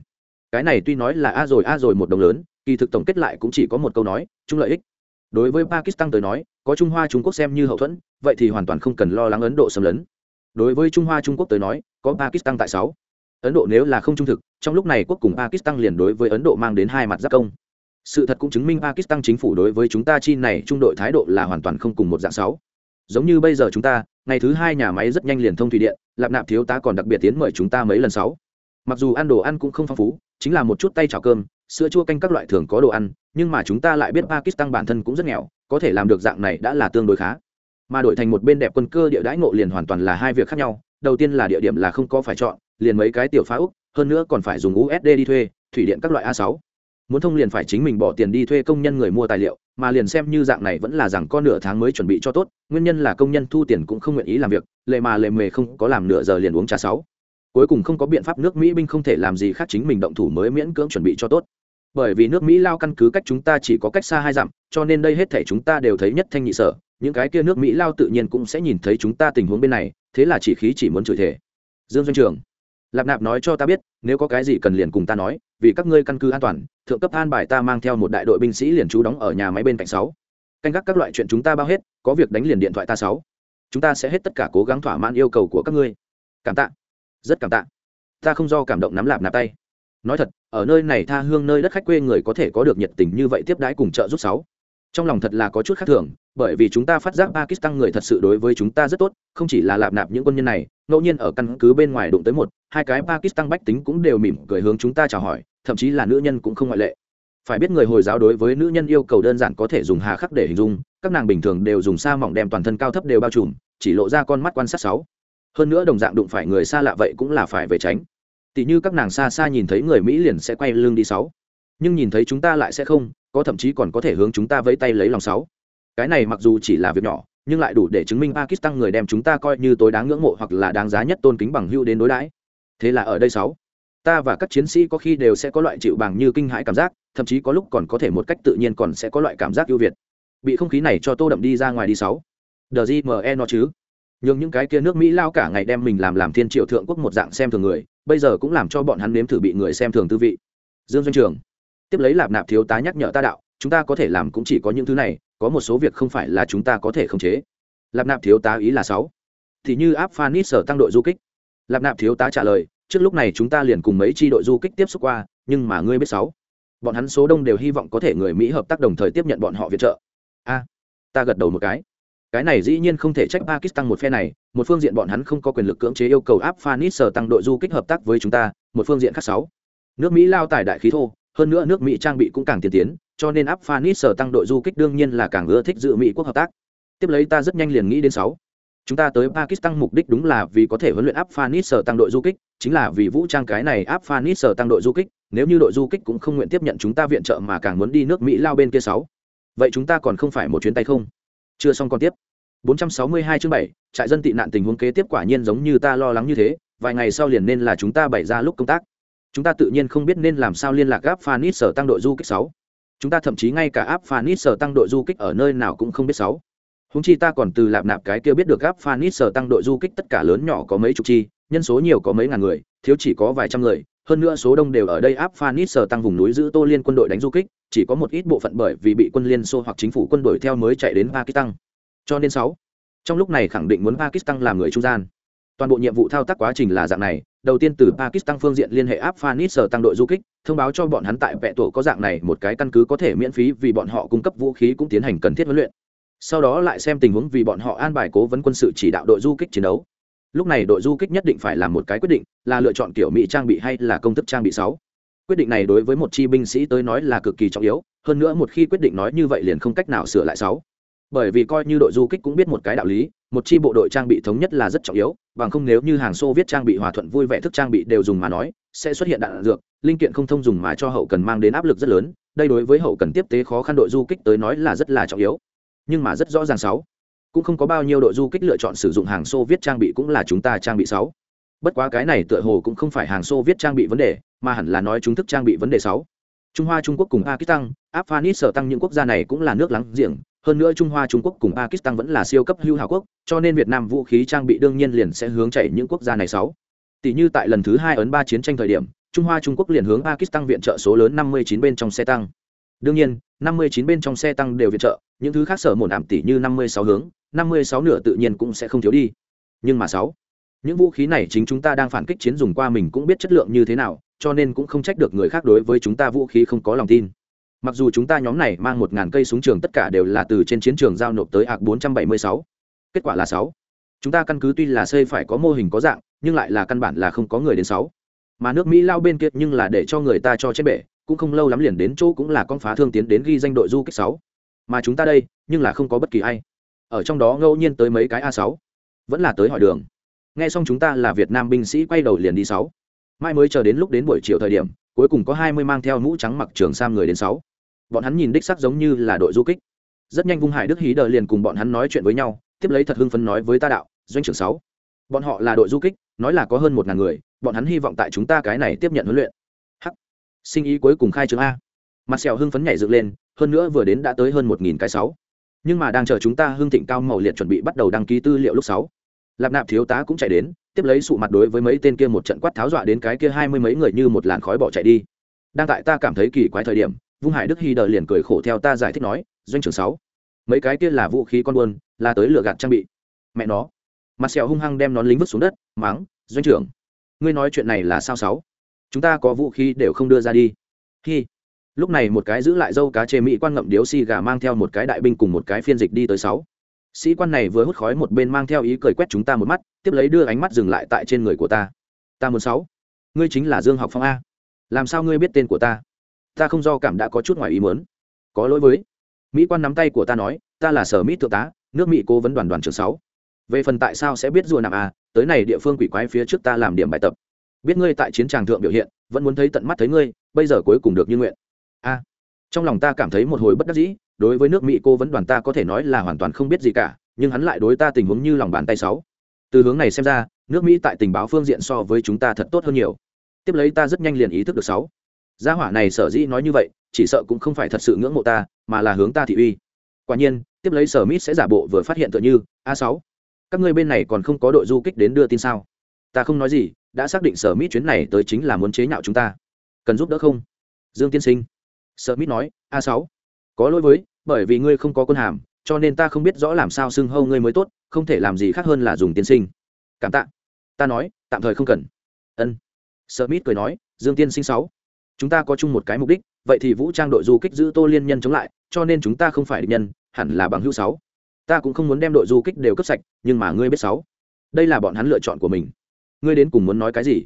Cái này tuy nói là a rồi a rồi một đồng lớn kỳ thực tổng kết lại cũng chỉ có một câu nói, chung lợi ích. Đối với pakistan tới nói, có trung hoa trung quốc xem như hậu thuẫn, vậy thì hoàn toàn không cần lo lắng ấn độ xâm lấn. Đối với trung hoa trung quốc tới nói, có pakistan tại sáu. Ấn độ nếu là không trung thực, trong lúc này quốc cùng pakistan liền đối với ấn độ mang đến hai mặt giác công. Sự thật cũng chứng minh pakistan chính phủ đối với chúng ta chi này trung đội thái độ là hoàn toàn không cùng một dạng sáu. Giống như bây giờ chúng ta, ngày thứ hai nhà máy rất nhanh liền thông thủy điện, lạp nạp thiếu tá còn đặc biệt tiến mời chúng ta mấy lần sáu. Mặc dù ăn đồ ăn cũng không phong phú, chính là một chút tay chảo cơm sữa chua canh các loại thường có đồ ăn, nhưng mà chúng ta lại biết pakistan bản thân cũng rất nghèo, có thể làm được dạng này đã là tương đối khá. Mà đổi thành một bên đẹp quân cơ địa đãi ngộ liền hoàn toàn là hai việc khác nhau, đầu tiên là địa điểm là không có phải chọn, liền mấy cái tiểu phá úc, hơn nữa còn phải dùng usd đi thuê, thủy điện các loại a 6 muốn thông liền phải chính mình bỏ tiền đi thuê công nhân người mua tài liệu, mà liền xem như dạng này vẫn là rằng con nửa tháng mới chuẩn bị cho tốt, nguyên nhân là công nhân thu tiền cũng không nguyện ý làm việc, lệ mà lệ mề không có làm nửa giờ liền uống trà sáu cuối cùng không có biện pháp nước mỹ binh không thể làm gì khác chính mình động thủ mới miễn cưỡng chuẩn bị cho tốt. Bởi vì nước mỹ lao căn cứ cách chúng ta chỉ có cách xa hai dặm, cho nên đây hết thể chúng ta đều thấy nhất thanh nhị sở. Những cái kia nước mỹ lao tự nhiên cũng sẽ nhìn thấy chúng ta tình huống bên này, thế là chỉ khí chỉ muốn chửi thể dương doanh trường, lạp nạp nói cho ta biết, nếu có cái gì cần liền cùng ta nói, vì các ngươi căn cứ an toàn, thượng cấp an bài ta mang theo một đại đội binh sĩ liền trú đóng ở nhà máy bên cạnh sáu. Canh gác các loại chuyện chúng ta bao hết, có việc đánh liền điện thoại ta sáu. Chúng ta sẽ hết tất cả cố gắng thỏa mãn yêu cầu của các ngươi. Cảm tạ rất cảm tạ. Ta không do cảm động nắm lạp nạp tay. Nói thật, ở nơi này tha hương nơi đất khách quê người có thể có được nhiệt tình như vậy tiếp đãi cùng trợ giúp sáu. Trong lòng thật là có chút khác thường, bởi vì chúng ta phát giác pakistan người thật sự đối với chúng ta rất tốt, không chỉ là lạp nạp những quân nhân này, ngẫu nhiên ở căn cứ bên ngoài đụng tới một, hai cái pakistan bách tính cũng đều mỉm cười hướng chúng ta chào hỏi, thậm chí là nữ nhân cũng không ngoại lệ. Phải biết người hồi giáo đối với nữ nhân yêu cầu đơn giản có thể dùng hà khắc để hình dung, các nàng bình thường đều dùng sa mỏng đem toàn thân cao thấp đều bao trùm, chỉ lộ ra con mắt quan sát sáu hơn nữa đồng dạng đụng phải người xa lạ vậy cũng là phải về tránh. Tỷ như các nàng xa xa nhìn thấy người mỹ liền sẽ quay lưng đi sáu. Nhưng nhìn thấy chúng ta lại sẽ không, có thậm chí còn có thể hướng chúng ta vẫy tay lấy lòng sáu. Cái này mặc dù chỉ là việc nhỏ, nhưng lại đủ để chứng minh pakistan người đem chúng ta coi như tối đáng ngưỡng mộ hoặc là đáng giá nhất tôn kính bằng hưu đến đối đãi. Thế là ở đây sáu, ta và các chiến sĩ có khi đều sẽ có loại chịu bằng như kinh hãi cảm giác, thậm chí có lúc còn có thể một cách tự nhiên còn sẽ có loại cảm giác ưu việt. Bị không khí này cho tô đậm đi ra ngoài đi sáu. Đờ me nó chứ? Nhưng những cái kia nước mỹ lao cả ngày đem mình làm làm thiên triệu thượng quốc một dạng xem thường người, bây giờ cũng làm cho bọn hắn nếm thử bị người xem thường tư vị. Dương doanh trường, tiếp lấy lạp nạp thiếu tá nhắc nhở ta đạo, chúng ta có thể làm cũng chỉ có những thứ này, có một số việc không phải là chúng ta có thể khống chế. Lạp nạp thiếu tá ý là sáu. Thì như áp phanit sở tăng đội du kích. Lạp nạp thiếu tá trả lời, trước lúc này chúng ta liền cùng mấy tri đội du kích tiếp xúc qua, nhưng mà ngươi biết sáu. Bọn hắn số đông đều hy vọng có thể người mỹ hợp tác đồng thời tiếp nhận bọn họ viện trợ. A, ta gật đầu một cái cái này dĩ nhiên không thể trách pakistan một phe này, một phương diện bọn hắn không có quyền lực cưỡng chế yêu cầu áp phanis sở tăng đội du kích hợp tác với chúng ta, một phương diện khác sáu. Nước mỹ lao tài đại khí thô, hơn nữa nước mỹ trang bị cũng càng tiên tiến, cho nên áp phanis sở tăng đội du kích đương nhiên là càng ưa thích dự mỹ quốc hợp tác. Tiếp lấy ta rất nhanh liền nghĩ đến sáu. Chúng ta tới pakistan mục đích đúng là vì có thể huấn luyện áp phanis sở tăng đội du kích, chính là vì vũ trang cái này áp phanis sở tăng đội du kích, nếu như đội du kích cũng không nguyện tiếp nhận chúng ta viện trợ mà càng muốn đi nước mỹ lao bên kia sáu. Vậy chúng ta còn không phải một chuyến tay không? Chưa xong còn tiếp 462 chương 7, trại dân tị nạn tình huống kế tiếp quả nhiên giống như ta lo lắng như thế vài ngày sau liền nên là chúng ta bày ra lúc công tác chúng ta tự nhiên không biết nên làm sao liên lạc gáp phanit sở tăng đội du kích 6. chúng ta thậm chí ngay cả áp phanit sở tăng đội du kích ở nơi nào cũng không biết 6. húng chi ta còn từ lạp nạp cái kia biết được gáp phanit sở tăng đội du kích tất cả lớn nhỏ có mấy chục chi nhân số nhiều có mấy ngàn người thiếu chỉ có vài trăm người hơn nữa số đông đều ở đây áp phanit sở tăng vùng núi giữ tô liên quân đội đánh du kích chỉ có một ít bộ phận bởi vì bị quân liên xô hoặc chính phủ quân đội theo mới chạy đến pakistan. Cho nên sáu, trong lúc này khẳng định muốn pakistan làm người trung gian. Toàn bộ nhiệm vụ thao tác quá trình là dạng này, đầu tiên từ pakistan phương diện liên hệ áp phanit sở tăng đội du kích, thông báo cho bọn hắn tại vẹ tổ có dạng này một cái căn cứ có thể miễn phí vì bọn họ cung cấp vũ khí cũng tiến hành cần thiết huấn luyện. Sau đó lại xem tình huống vì bọn họ an bài cố vấn quân sự chỉ đạo đội du kích chiến đấu. Lúc này đội du kích nhất định phải làm một cái quyết định, là lựa chọn kiểu mỹ trang bị hay là công thức trang bị sáu quyết định này đối với một chi binh sĩ tới nói là cực kỳ trọng yếu, hơn nữa một khi quyết định nói như vậy liền không cách nào sửa lại sáu. Bởi vì coi như đội du kích cũng biết một cái đạo lý, một chi bộ đội trang bị thống nhất là rất trọng yếu, bằng không nếu như hàng xô viết trang bị hòa thuận vui vẻ thức trang bị đều dùng mà nói, sẽ xuất hiện đạn dược, linh kiện không thông dùng mà cho hậu cần mang đến áp lực rất lớn, đây đối với hậu cần tiếp tế khó khăn đội du kích tới nói là rất là trọng yếu. Nhưng mà rất rõ ràng sáu, cũng không có bao nhiêu đội du kích lựa chọn sử dụng hàng xô viết trang bị cũng là chúng ta trang bị sáu. Bất quá cái này tựa hồ cũng không phải hàng xô viết trang bị vấn đề mà hẳn là nói chúng thức trang bị vấn đề sáu. Trung hoa, trung quốc cùng pakistan, afghanistan tăng những quốc gia này cũng là nước láng giềng. Hơn nữa trung hoa, trung quốc cùng pakistan vẫn là siêu cấp hưu hào quốc, cho nên việt nam vũ khí trang bị đương nhiên liền sẽ hướng chạy những quốc gia này sáu. Tỷ như tại lần thứ hai ấn ba chiến tranh thời điểm, trung hoa, trung quốc liền hướng pakistan viện trợ số lớn năm mươi chín bên trong xe tăng. Đương nhiên, năm mươi chín bên trong xe tăng đều viện trợ, những thứ khác sở một ảm tỷ như năm mươi sáu hướng, năm mươi sáu nửa tự nhiên cũng sẽ không thiếu đi. Nhưng mà sáu, những vũ khí này chính chúng ta đang phản kích chiến dùng qua mình cũng biết chất lượng như thế nào cho nên cũng không trách được người khác đối với chúng ta vũ khí không có lòng tin. Mặc dù chúng ta nhóm này mang một ngàn cây súng trường tất cả đều là từ trên chiến trường giao nộp tới ạc bốn trăm bảy mươi sáu. Kết quả là sáu. Chúng ta căn cứ tuy là xây phải có mô hình có dạng, nhưng lại là căn bản là không có người đến sáu. Mà nước mỹ lao bên kia nhưng là để cho người ta cho chết bể, cũng không lâu lắm liền đến chỗ cũng là con phá thương tiến đến ghi danh đội du kích sáu. Mà chúng ta đây, nhưng là không có bất kỳ ai. Ở trong đó ngẫu nhiên tới mấy cái a sáu. Vẫn là tới hỏi đường. Nghe xong chúng ta là việt nam binh sĩ quay đầu liền đi sáu mai mới chờ đến lúc đến buổi chiều thời điểm, cuối cùng có hai mươi mang theo mũ trắng mặc trường sam người đến sáu. Bọn hắn nhìn đích sắc giống như là đội du kích. Rất nhanh vung hải, đức hí đờ liền cùng bọn hắn nói chuyện với nhau, tiếp lấy thật hưng phấn nói với ta đạo, doanh trưởng sáu, bọn họ là đội du kích, nói là có hơn một ngàn người, bọn hắn hy vọng tại chúng ta cái này tiếp nhận huấn luyện. Hắc. Sinh ý cuối cùng khai trường a. Mặt sẹo hưng phấn nhảy dựng lên, hơn nữa vừa đến đã tới hơn một nghìn cái sáu. Nhưng mà đang chờ chúng ta hưng thịnh cao màu liệt chuẩn bị bắt đầu đăng ký tư liệu lúc sáu. Lạp nạp thiếu tá cũng chạy đến tiếp lấy sụ mặt đối với mấy tên kia một trận quát tháo dọa đến cái kia hai mươi mấy người như một làn khói bỏ chạy đi. Đang tại ta cảm thấy kỳ quái thời điểm, vung hải đức hy đợi liền cười khổ theo ta giải thích nói, doanh trưởng sáu, mấy cái kia là vũ khí con buôn, là tới lựa gạt trang bị. Mẹ nó. Mặt sẹo hung hăng đem nón lính vứt xuống đất, mắng, doanh trưởng, ngươi nói chuyện này là sao sáu? Chúng ta có vũ khí đều không đưa ra đi. Hi. Lúc này một cái giữ lại dâu cá chê mỹ quan ngậm điếu xì gà mang theo một cái đại binh cùng một cái phiên dịch đi tới sáu sĩ quan này vừa hút khói một bên mang theo ý cười quét chúng ta một mắt, tiếp lấy đưa ánh mắt dừng lại tại trên người của ta. Ta muốn sáu. Ngươi chính là dương học phong a. Làm sao ngươi biết tên của ta? Ta không do cảm đã có chút ngoài ý muốn. Có lỗi với. Mỹ quan nắm tay của ta nói, ta là sở mỹ thượng tá, nước mỹ cố vấn đoàn đoàn trưởng sáu. Về phần tại sao sẽ biết rùa nằm a, tới này địa phương quỷ quái phía trước ta làm điểm bài tập. Biết ngươi tại chiến tràng thượng biểu hiện, vẫn muốn thấy tận mắt thấy ngươi, bây giờ cuối cùng được như nguyện. A. Trong lòng ta cảm thấy một hồi bất đắc dĩ đối với nước mỹ cô vẫn đoàn ta có thể nói là hoàn toàn không biết gì cả, nhưng hắn lại đối ta tình huống như lòng bàn tay sáu. Từ hướng này xem ra, nước mỹ tại tình báo phương diện so với chúng ta thật tốt hơn nhiều. Tiếp lấy ta rất nhanh liền ý thức được sáu. Gia hỏa này sở dĩ nói như vậy, chỉ sợ cũng không phải thật sự ngưỡng mộ ta, mà là hướng ta thị uy. Quả nhiên, tiếp lấy sở mít sẽ giả bộ vừa phát hiện tựa như, a sáu, các ngươi bên này còn không có đội du kích đến đưa tin sao? Ta không nói gì, đã xác định sở mít chuyến này tới chính là muốn chế nhạo chúng ta. Cần giúp đỡ không? Dương tiên sinh. Sở mít nói, a sáu, có lỗi với bởi vì ngươi không có quân hàm, cho nên ta không biết rõ làm sao xưng hâu ngươi mới tốt, không thể làm gì khác hơn là dùng tiên sinh. Cảm tạ. Ta nói, tạm thời không cần. Ân. Smith cười nói, dương tiên sinh sáu. Chúng ta có chung một cái mục đích, vậy thì vũ trang đội du kích giữ tô liên nhân chống lại, cho nên chúng ta không phải địch nhân, hẳn là bằng hữu sáu. Ta cũng không muốn đem đội du kích đều cấp sạch, nhưng mà ngươi biết sáu. Đây là bọn hắn lựa chọn của mình. Ngươi đến cùng muốn nói cái gì?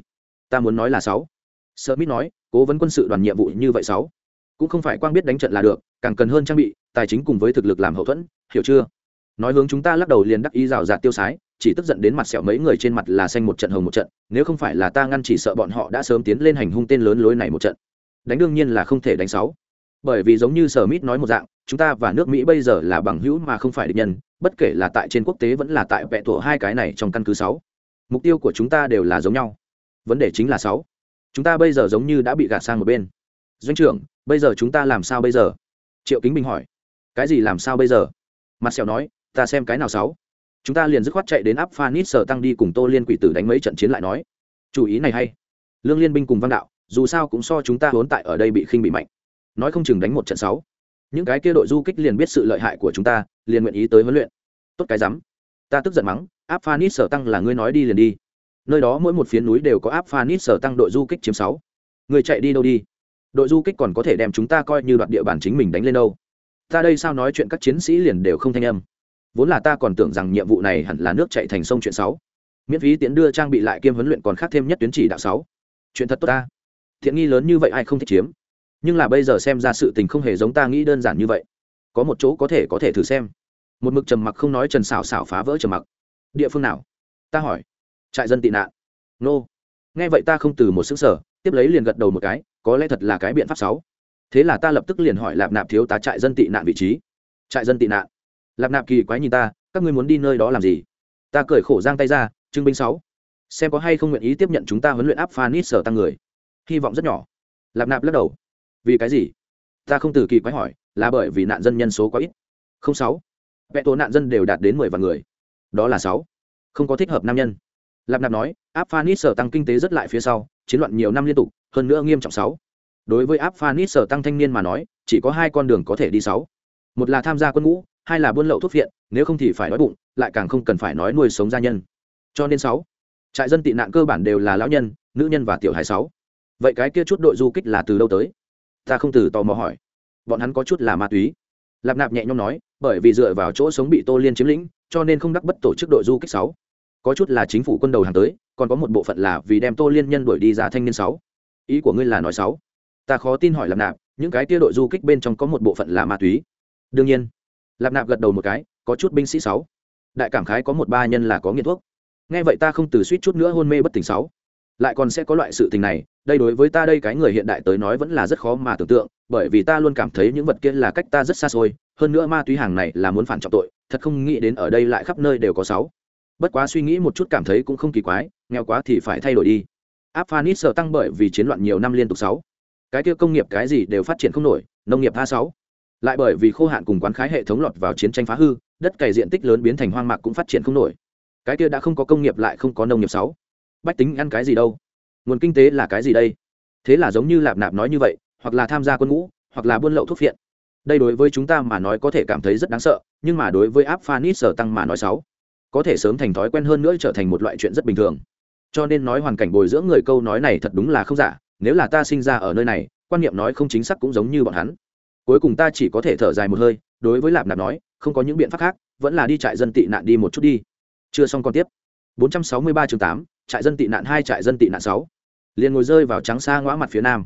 Ta muốn nói là sáu. Smith nói, cố vấn quân sự đoàn nhiệm vụ như vậy sáu. Cũng không phải quang biết đánh trận là được, càng cần hơn trang bị tài chính cùng với thực lực làm hậu thuẫn, hiểu chưa? Nói hướng chúng ta lắc đầu liền đắc ý rào rạt tiêu sái, chỉ tức giận đến mặt sẹo mấy người trên mặt là xanh một trận hồng một trận, nếu không phải là ta ngăn chỉ sợ bọn họ đã sớm tiến lên hành hung tên lớn lối này một trận. Đánh đương nhiên là không thể đánh sáu. Bởi vì giống như sở mít nói một dạng, chúng ta và nước mỹ bây giờ là bằng hữu mà không phải địch nhân, bất kể là tại trên quốc tế vẫn là tại vẹ tổ hai cái này trong căn cứ sáu. Mục tiêu của chúng ta đều là giống nhau. Vấn đề chính là sáu. Chúng ta bây giờ giống như đã bị gạt sang một bên. Doanh trưởng, bây giờ chúng ta làm sao bây giờ? Triệu kính bình hỏi cái gì làm sao bây giờ? Mặt sẹo nói, ta xem cái nào sáu. Chúng ta liền dứt khoát chạy đến áp phanit sở tăng đi cùng tô liên quỷ tử đánh mấy trận chiến lại nói. Chủ ý này hay. Lương liên binh cùng văn đạo, dù sao cũng so chúng ta vốn tại ở đây bị khinh bị mạnh. Nói không chừng đánh một trận sáu. Những cái kia đội du kích liền biết sự lợi hại của chúng ta, liền nguyện ý tới huấn luyện. Tốt cái rắm. Ta tức giận mắng, áp phanit sở tăng là ngươi nói đi liền đi. Nơi đó mỗi một phiến núi đều có áp phanit sở tăng đội du kích chiếm sáu. Người chạy đi đâu đi? Đội du kích còn có thể đem chúng ta coi như đoạt địa bàn chính mình đánh lên đâu ta đây sao nói chuyện các chiến sĩ liền đều không thanh âm? Vốn là ta còn tưởng rằng nhiệm vụ này hẳn là nước chạy thành sông chuyện sáu miễn phí tiễn đưa trang bị lại kiêm huấn luyện còn khác thêm nhất tuyến chỉ đạo sáu chuyện thật tốt ta. Thiện nghi lớn như vậy ai không thích chiếm? Nhưng là bây giờ xem ra sự tình không hề giống ta nghĩ đơn giản như vậy. Có một chỗ có thể có thể thử xem. Một mực trầm mặc không nói trần xảo xảo phá vỡ trầm mặc. Địa phương nào? Ta hỏi. Trại dân tị nạn. Nô. Nghe vậy ta không từ một xứng sở tiếp lấy liền gật đầu một cái, có lẽ thật là cái biện pháp sáu thế là ta lập tức liền hỏi lạp nạp thiếu tá trại dân tị nạn vị trí. Trại dân tị nạn? Lạp nạp kỳ quái nhìn ta, các ngươi muốn đi nơi đó làm gì? Ta cởi khổ giang tay ra trưng binh sáu, xem có hay không nguyện ý tiếp nhận chúng ta huấn luyện áp phanit sở tăng người. Hy vọng rất nhỏ. Lạp nạp lắc đầu. Vì cái gì? Ta không từ kỳ quái hỏi, là bởi vì nạn dân nhân số quá ít. Không sáu. Vẽ tố nạn dân đều đạt đến mười vạn người. Đó là sáu. Không có thích hợp nam nhân. Lạp nạp nói áp phanit sở tăng kinh tế rất lại phía sau, chiến loạn nhiều năm liên tục, hơn nữa nghiêm trọng sáu đối với áp phanit sở tăng thanh niên mà nói, chỉ có hai con đường có thể đi sáu. Một là tham gia quân ngũ, hai là buôn lậu thuốc viện, nếu không thì phải đói bụng, lại càng không cần phải nói nuôi sống gia nhân. Cho nên sáu. Trại dân tị nạn cơ bản đều là lão nhân, nữ nhân và tiểu hài sáu. Vậy cái kia chút đội du kích là từ đâu tới? Ta không từ tò mò hỏi. Bọn hắn có chút là ma túy. Lạp nạp nhẹ nhõm nói, bởi vì dựa vào chỗ sống bị tô liên chiếm lĩnh, cho nên không đắc bất tổ chức đội du kích sáu. Có chút là chính phủ quân đầu hàng tới, còn có một bộ phận là vì đem tô liên nhân đuổi đi ra thanh niên sáu. Ý của ngươi là nói sáu ta khó tin hỏi lạp nạp, những cái tia đội du kích bên trong có một bộ phận là ma túy. Đương nhiên. Lạp nạp gật đầu một cái, có chút binh sĩ sáu. Đại cảm khái có một ba nhân là có nghiện thuốc. Nghe vậy ta không từ suýt chút nữa hôn mê bất tỉnh sáu. Lại còn sẽ có loại sự tình này, đây đối với ta đây cái người hiện đại tới nói vẫn là rất khó mà tưởng tượng, bởi vì ta luôn cảm thấy những vật kia là cách ta rất xa xôi, hơn nữa ma túy hàng này là muốn phản trọng tội, thật không nghĩ đến ở đây lại khắp nơi đều có sáu. Bất quá suy nghĩ một chút cảm thấy cũng không kỳ quái, nghèo quá thì phải thay đổi đi. Áp phanis sợ tăng bởi vì chiến loạn nhiều năm liên tục sáu cái kia công nghiệp cái gì đều phát triển không nổi, nông nghiệp a sáu. Lại bởi vì khô hạn cùng quán khái hệ thống lọt vào chiến tranh phá hư, đất cày diện tích lớn biến thành hoang mạc cũng phát triển không nổi. Cái kia đã không có công nghiệp lại không có nông nghiệp sáu. Bách tính ăn cái gì đâu? Nguồn kinh tế là cái gì đây? Thế là giống như lạp nạp nói như vậy, hoặc là tham gia quân ngũ, hoặc là buôn lậu thuốc phiện. Đây đối với chúng ta mà nói có thể cảm thấy rất đáng sợ, nhưng mà đối với áp phanit sở tăng mà nói sáu, có thể sớm thành thói quen hơn nữa trở thành một loại chuyện rất bình thường. Cho nên nói hoàn cảnh bồi dưỡng người câu nói này thật đúng là không giả nếu là ta sinh ra ở nơi này quan niệm nói không chính xác cũng giống như bọn hắn. Cuối cùng ta chỉ có thể thở dài một hơi đối với lạp nạp nói không có những biện pháp khác vẫn là đi trại dân tị nạn đi một chút đi. Chưa xong còn tiếp. 463 chương 8, trại dân tị nạn hai trại dân tị nạn sáu. Liền ngồi rơi vào trắng xa ngõ mặt phía nam.